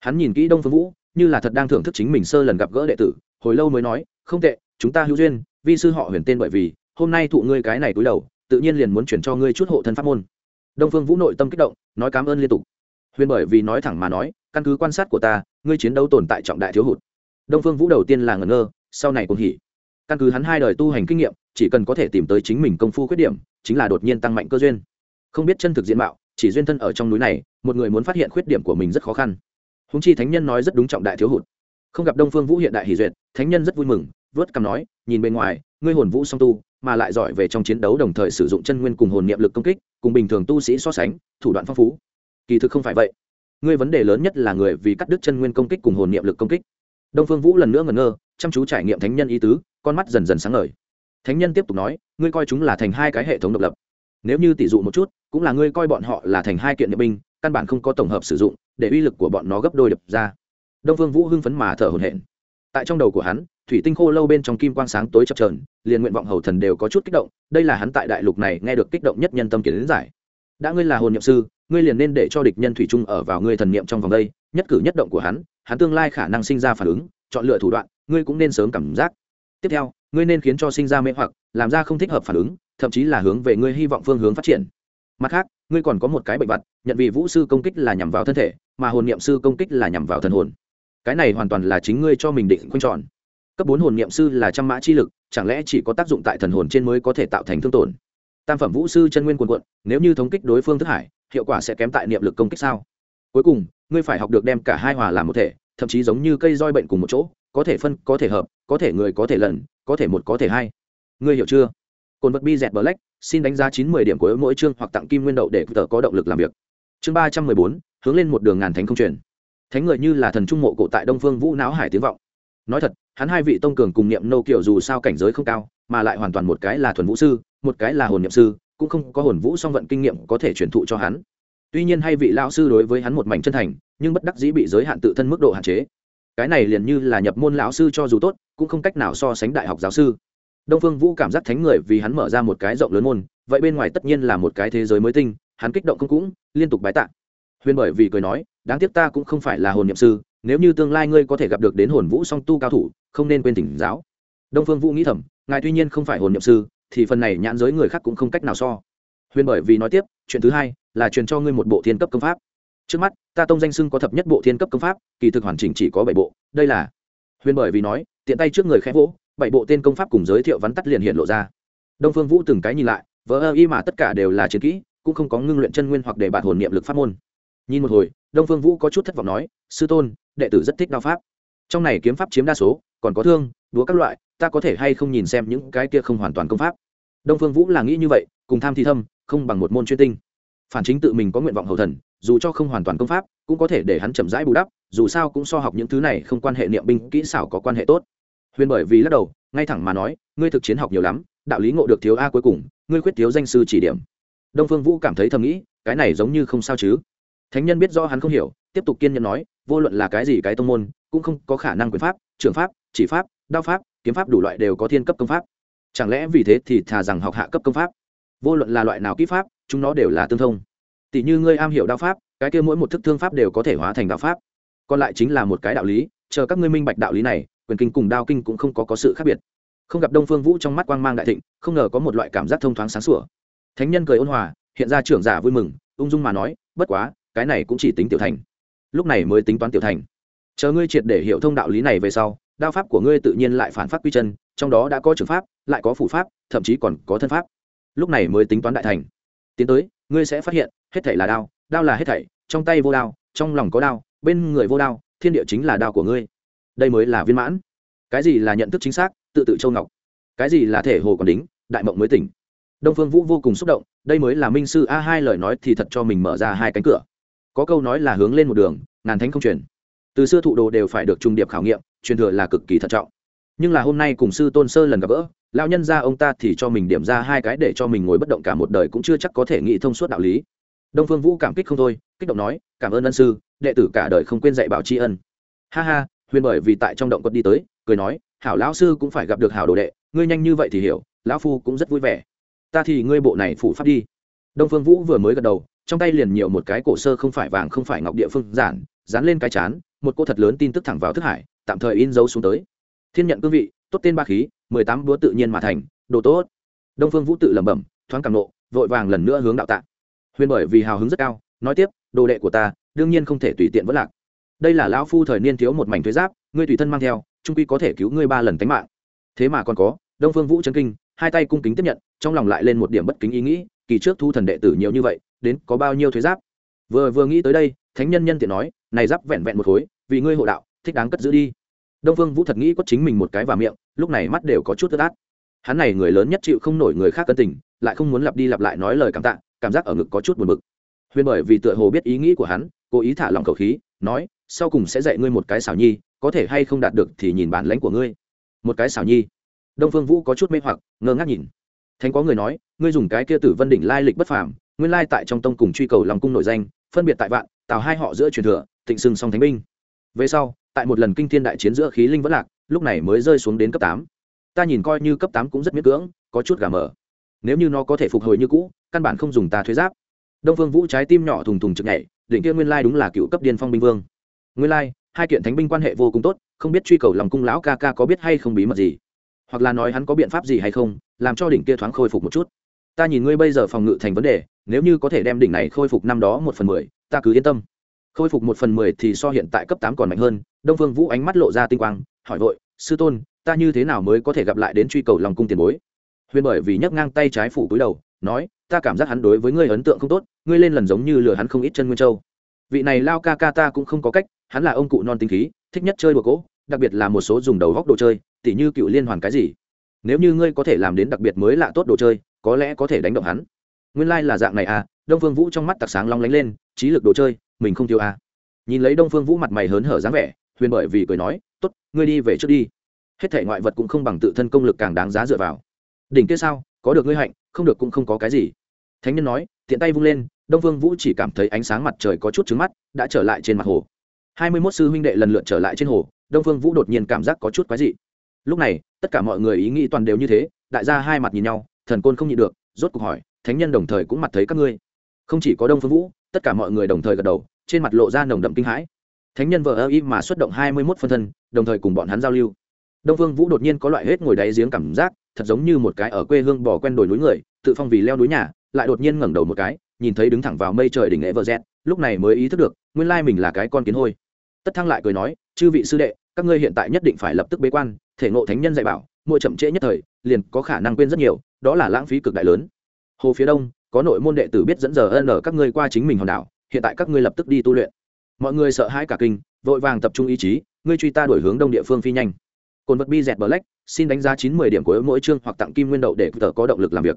Hắn nhìn kỹ đông phương vũ, như là thật đang thưởng thức chính mình sơ lần gặp gỡ đệ tử, hồi lâu mới nói, không tệ, chúng ta hữu duyên vi sư họ huyền tên bởi vì, hôm nay thụ ngươi cái này túi đầu, tự nhiên liền muốn chuyển cho ngươi chút hộ thân pháp môn. Đông phương vũ nội tâm kích động, nói cảm ơn liên tục. Huyền bởi vì nói thẳng mà nói, căn cứ quan sát của ta, ngươi chiến đấu tồn tại trọng đại thiếu hụt. Đông phương vũ đầu tiên là ngẩn ngơ, sau này cũng hỉ. Căn cứ hắn hai đời tu hành kinh nghiệm, chỉ cần có thể tìm tới chính mình công phu khuyết điểm, chính là đột nhiên tăng mạnh cơ duyên. Không biết chân thực diện mạo, chỉ duyên thân ở trong núi này, một người muốn phát hiện khuyết điểm của mình rất khó khăn. Húng chi thánh nhân nói rất đúng trọng đại thiếu hụt. Không gặp đông phương vũ hiện đại hỷ duyệt, thánh nhân rất vui mừng vớt cằm nói, nhìn bên ngoài, ngươi hồn vũ song tu, mà lại giỏi về trong chiến đấu đồng thời sử dụng chân nguyên cùng hồn niệm lực công kích, cùng bình thường tu sĩ so sánh, thủ đoạn phong phú. Kỳ thực không phải vậy. Ngươi vấn đề lớn nhất là người vì cắt đứt chân nguyên công kích cùng hồn niệm lực công kích. Đông phương vũ lần nữa ngẩn ngơ, chăm chú trải nghiệm thánh nhân ý tứ, con mắt dần dần sáng ngời. Thánh nhân tiếp tục nói, ngươi coi chúng là thành hai cái hệ thống độc lập. Nếu như tỷ dụ một chút, cũng là ngươi coi bọn họ là thành hai kiện niệm binh, căn bản không có tổng hợp sử dụng, để uy lực của bọn nó gấp đôi đập ra. Đông phương vũ hưng phấn mà thở hổn hển. Tại trong đầu của hắn thủy tinh khô lâu bên trong kim quang sáng tối chập trờn liền nguyện vọng hầu thần đều có chút kích động, đây là hắn tại đại lục này nghe được kích động nhất nhân tâm kiến giải. Đã ngươi là hồn nhậm sư, ngươi liền nên để cho địch nhân thủy trung ở vào ngươi thần niệm trong vòng đây, nhất cử nhất động của hắn hắn tương lai khả năng sinh ra phản ứng, chọn lựa thủ đoạn, ngươi cũng nên sớm cảm giác. Tiếp theo, ngươi nên khiến cho sinh ra mê hoặc, làm ra không thích hợp phản ứng, thậm chí là hướng về ngươi hy vọng phương hướng phát triển. Mặt khác, ngươi còn có một cái bệnh vật, nhận vì vũ sư công kích là nhằm vào thân thể, mà hồn niệm sư công kích là nhằm vào thần hồn. Cái này hoàn toàn là chính ngươi cho mình định khoanh tròn cấp bốn hồn niệm sư là trăm mã chi lực, chẳng lẽ chỉ có tác dụng tại thần hồn trên mới có thể tạo thành thương tổn? Tam phẩm vũ sư chân nguyên quần quận nếu như thống kích đối phương thức hải, hiệu quả sẽ kém tại niệm lực công kích sao? Cuối cùng, ngươi phải học được đem cả hai hòa làm một thể, thậm chí giống như cây roi bệnh cùng một chỗ, có thể phân, có thể hợp, có thể người, có thể lần, có thể một, có thể hai. Ngươi hiểu chưa? Cồn vật bi dẹt black, xin đánh giá chín mươi điểm của mỗi chương hoặc tặng kim nguyên đậu để tờ có động lực làm việc. Chương ba trăm mười bốn, hướng lên một đường ngàn thánh không truyền. Thánh người như là thần trung mộ cổ tại đông phương vũ não hải tiếng vọng nói thật, hắn hai vị tông cường cùng niệm nô kiểu dù sao cảnh giới không cao, mà lại hoàn toàn một cái là thuần vũ sư, một cái là hồn niệm sư, cũng không có hồn vũ song vận kinh nghiệm có thể truyền thụ cho hắn. Tuy nhiên hai vị lão sư đối với hắn một mảnh chân thành, nhưng bất đắc dĩ bị giới hạn tự thân mức độ hạn chế. Cái này liền như là nhập môn lão sư cho dù tốt, cũng không cách nào so sánh đại học giáo sư. Đông phương vũ cảm giác thánh người vì hắn mở ra một cái rộng lớn môn, vậy bên ngoài tất nhiên là một cái thế giới mới tinh, hắn kích động không cũng, liên tục bái tạ. Huyền bởi vì cười nói đáng tiếc ta cũng không phải là hồn niệm sư, nếu như tương lai ngươi có thể gặp được đến hồn vũ song tu cao thủ, không nên quên tỉnh giáo. Đông phương vũ nghĩ thầm, ngài tuy nhiên không phải hồn niệm sư, thì phần này nhãn giới người khác cũng không cách nào so. Huyền bởi vì nói tiếp, chuyện thứ hai là truyền cho ngươi một bộ thiên cấp công pháp. Trước mắt, ta tông danh sưng có thập nhất bộ thiên cấp công pháp, kỳ thực hoàn chỉnh chỉ có bảy bộ, đây là huyền bởi vì nói, tiện tay trước người khẽ vỗ, bảy bộ tên công pháp cùng giới thiệu vắn tắt liền hiện lộ ra. Đông phương vũ từng cái nhìn lại vỡ ơ y mà tất cả đều là chiến kỹ, cũng không có ngưng luyện chân nguyên hoặc để bạt hồn niệm lực pháp môn nhìn một hồi, đông phương vũ có chút thất vọng nói, sư tôn, đệ tử rất thích đao pháp. Trong này kiếm pháp chiếm đa số, còn có thương đúa các loại, ta có thể hay không nhìn xem những cái kia không hoàn toàn công pháp? Đông phương vũ là nghĩ như vậy, cùng tham thi thâm, không bằng một môn chuyên tinh. Phản chính tự mình có nguyện vọng hậu thần, dù cho không hoàn toàn công pháp, cũng có thể để hắn chậm rãi bù đắp, dù sao cũng so học những thứ này không quan hệ niệm binh, kỹ xảo có quan hệ tốt. Huyền bởi vì lắc đầu, ngay thẳng mà nói, ngươi thực chiến học nhiều lắm, đạo lý ngộ được thiếu a cuối cùng, ngươi khuyết thiếu danh sư chỉ điểm. Đông phương vũ cảm thấy thầm nghĩ, cái này giống như không sao chứ thánh nhân biết do hắn không hiểu tiếp tục kiên nhẫn nói vô luận là cái gì cái tông môn cũng không có khả năng quyền pháp trường pháp chỉ pháp đao pháp kiếm pháp đủ loại đều có thiên cấp công pháp. Chẳng lẽ vì thế thì thà rằng học hạ cấp công pháp? Vô luận là loại nào kỹ pháp chúng nó đều là tương thông. Tỷ như ngươi am hiểu đao pháp cái kia mỗi một thức thương pháp đều có thể hóa thành đạo pháp. Còn lại chính là một cái đạo lý chờ các ngươi minh bạch đạo lý này quyền kinh cùng đao kinh cũng không có, có sự khác biệt. Không gặp đông phương vũ trong mắt quang mang đại thịnh không ngờ có một loại cảm giác thông thoáng sáng sủa. Thánh nhân cười ôn hòa hiện ra trưởng giả vui mừng ung dung mà nói bất quá cái này cũng chỉ tính tiểu thành. Lúc này mới tính toán tiểu thành. Chờ ngươi triệt để hiểu thông đạo lý này về sau, đao pháp của ngươi tự nhiên lại phản phát quy chân, trong đó đã có trường pháp, lại có phủ pháp, thậm chí còn có thân pháp. Lúc này mới tính toán đại thành. Tiến tới, ngươi sẽ phát hiện, hết thảy là đao đao là hết thảy, trong tay vô đao, trong lòng có đao, bên người vô đao, thiên địa chính là đao của ngươi. Đây mới là viên mãn. Cái gì là nhận thức chính xác, tự tự châu ngọc. Cái gì là thể hồ còn đính, đại mộng mới tỉnh. Đông phương vũ vô cùng xúc động, đây mới là minh sư a hai lời nói thì thật cho mình mở ra hai cánh cửa có câu nói là hướng lên một đường, ngàn thánh không truyền. Từ xưa thụ đồ đều phải được trung điệp khảo nghiệm, truyền thừa là cực kỳ thận trọng. Nhưng là hôm nay cùng sư tôn sơ lần gặp gỡ, lão nhân ra ông ta thì cho mình điểm ra hai cái để cho mình ngồi bất động cả một đời cũng chưa chắc có thể nghĩ thông suốt đạo lý. Đông phương vũ cảm kích không thôi, kích động nói, cảm ơn ân sư, đệ tử cả đời không quên dạy bảo tri ân. Ha ha, huyền bởi vì tại trong động quật đi tới, cười nói, hảo lão sư cũng phải gặp được hảo đồ đệ, ngươi nhanh như vậy thì hiểu, lão phu cũng rất vui vẻ. Ta thì ngươi bộ này phủ pháp đi. Đông phương vũ vừa mới gật đầu trong tay liền nhiều một cái cổ sơ không phải vàng không phải ngọc địa phương giản, dán lên cái chán, một cô thật lớn tin tức thẳng vào thức hải, tạm thời in dấu xuống tới. Thiên nhận cương vị, tốt tên ba khí, mười tám búa tự nhiên mà thành, đồ tốt. Đông phương vũ tự lẩm bẩm, thoáng càng nộ, vội vàng lần nữa hướng đạo tạ. Huyền bởi vì hào hứng rất cao, nói tiếp, đồ đệ của ta, đương nhiên không thể tùy tiện vất lạc. Đây là lão phu thời niên thiếu một mảnh thuế giáp, ngươi tùy thân mang theo, trung quy có thể cứu ngươi ba lần tánh mạng. Thế mà còn có, đông phương vũ chân kinh, hai tay cung kính tiếp nhận, trong lòng lại lên một điểm bất kính ý nghĩ, kỳ trước thu thần đệ tử nhiều như vậy đến có bao nhiêu thuế giáp. Vừa vừa nghĩ tới đây, thánh nhân nhân tiện nói, này giáp vẹn vẹn một khối, vì ngươi hộ đạo, thích đáng cất giữ đi. Đông phương vũ thật nghĩ có chính mình một cái vào miệng, lúc này mắt đều có chút tức át. Hắn này người lớn nhất chịu không nổi người khác cân tình, lại không muốn lặp đi lặp lại nói lời cảm tạ, cảm giác ở ngực có chút buồn bực. Huyền bởi vì tựa hồ biết ý nghĩ của hắn, cố ý thả lòng khẩu khí, nói, sau cùng sẽ dạy ngươi một cái xảo nhi, có thể hay không đạt được thì nhìn bản lãnh của ngươi. Một cái xảo nhi. Đông phương vũ có chút mê hoặc, ngơ ngác nhìn. Thánh có người nói, ngươi dùng cái kia tử vân đỉnh lai lịch bất phàm nguyên lai tại trong tông cùng truy cầu lòng cung nội danh, phân biệt tại vạn, tào hai họ giữa truyền thừa thịnh sưng song thánh binh. Về sau, tại một lần kinh thiên đại chiến giữa khí linh vẫn lạc, lúc này mới rơi xuống đến cấp tám. Ta nhìn coi như cấp tám cũng rất miễn cưỡng, có chút gà mở. nếu như nó có thể phục hồi như cũ, căn bản không dùng ta thuế giáp. Đông phương vũ trái tim nhỏ thùng thùng chực nhảy định kia nguyên lai đúng là cựu cấp điên phong binh vương. Nguyên lai, hai kiện thánh binh quan hệ vô cùng tốt, không biết truy cầu lòng cung lão ca ca có biết hay không bí mật gì. Hoặc là nói hắn có biện pháp gì hay không, làm cho đỉnh kia thoáng khôi phục một chút. Ta nhìn ngươi bây giờ phòng ngự thành vấn đề nếu như có thể đem đỉnh này khôi phục năm đó một phần mười, ta cứ yên tâm. Khôi phục một phần mười thì so hiện tại cấp tám còn mạnh hơn, đông phương vũ ánh mắt lộ ra tinh quang, hỏi vội, sư tôn, ta như thế nào mới có thể gặp lại đến truy cầu lòng cung tiền bối? Huyền bởi vì nhấc ngang tay trái phủ cúi đầu, nói, ta cảm giác hắn đối với ngươi ấn tượng không tốt, ngươi lên lần giống như lừa hắn không ít chân nguyên châu. Vị này lao ca ca ta cũng không có cách, hắn là ông cụ non tinh khí, thích nhất chơi đùa cỗ, đặc biệt là một số dùng đầu góc đồ chơi, tỉ như cựu liên hoàn cái gì. Nếu như ngươi có thể làm đến đặc biệt mới lạ tốt đồ chơi, có lẽ có thể đánh động hắn nguyên lai、like、là dạng này à đông phương vũ trong mắt tặc sáng long lánh lên, trí lực đồ chơi, mình không thiếu à. nhìn lấy đông phương vũ mặt mày hớn hở dáng vẻ, huyền bởi vì cười nói t ố t ngươi đi về trước đi. Hết thể ngoại vật cũng không bằng tự thân công lực càng đáng giá dựa vào. Đỉnh kia sao, có được ngươi hạnh, không được cũng không có cái gì. Thánh nhân nói, tiện tay vung lên, đông phương vũ chỉ cảm thấy ánh sáng mặt trời có chút trứng mắt, đã trở lại trên mặt hồ. Hai mươi mốt sư huynh đệ lần lượt trở lại trên hồ, đông phương vũ đột nhiên cảm giác có chút quái dị. Lúc này, tất cả mọi người ý nghĩ toàn đều như thế, đại gia hai mặt nhìn nhau, thần côn không nhịn được, rốt cuộc hỏi thánh nhân đồng thời cũng mặt thấy các ngươi không chỉ có đông phương vũ tất cả mọi người đồng thời gật đầu trên mặt lộ ra nồng đậm kinh hãi thánh nhân vợ ơ y mà xuất động hai mươi mốt phân thân đồng thời cùng bọn hắn giao lưu đông phương vũ đột nhiên có loại hết ngồi đáy giếng cảm giác thật giống như một cái ở quê hương bỏ quen đồi núi người tự phong vì leo núi nhà lại đột nhiên ngẩng đầu một cái nhìn thấy đứng thẳng vào mây trời đỉnh Everest, lúc này mới ý thức được, nguyên lai mình là cái con kiến hôi. Tất Thăng lại cười nói, "Chư vị sư đệ, các ngươi hiện tại nhất định phải lập tức bế quan, thể ngộ thánh nhân dạy bảo, mỗi chậm trễ nhất thời, liền có khả năng quên rất nhiều, đó là lãng phí cực đại lớn." Hồ phía đông, có nội môn đệ tử biết dẫn giờ ân ở các ngươi qua chính mình hòn đảo, hiện tại các ngươi lập tức đi tu luyện. Mọi người sợ hãi cả kinh, vội vàng tập trung ý chí, ngươi truy ta đuổi hướng đông địa phương phi nhanh. Côn vật bi dẹt Black, xin đánh giá chín mười điểm của mỗi chương hoặc tặng kim nguyên đậu để tự có động lực làm việc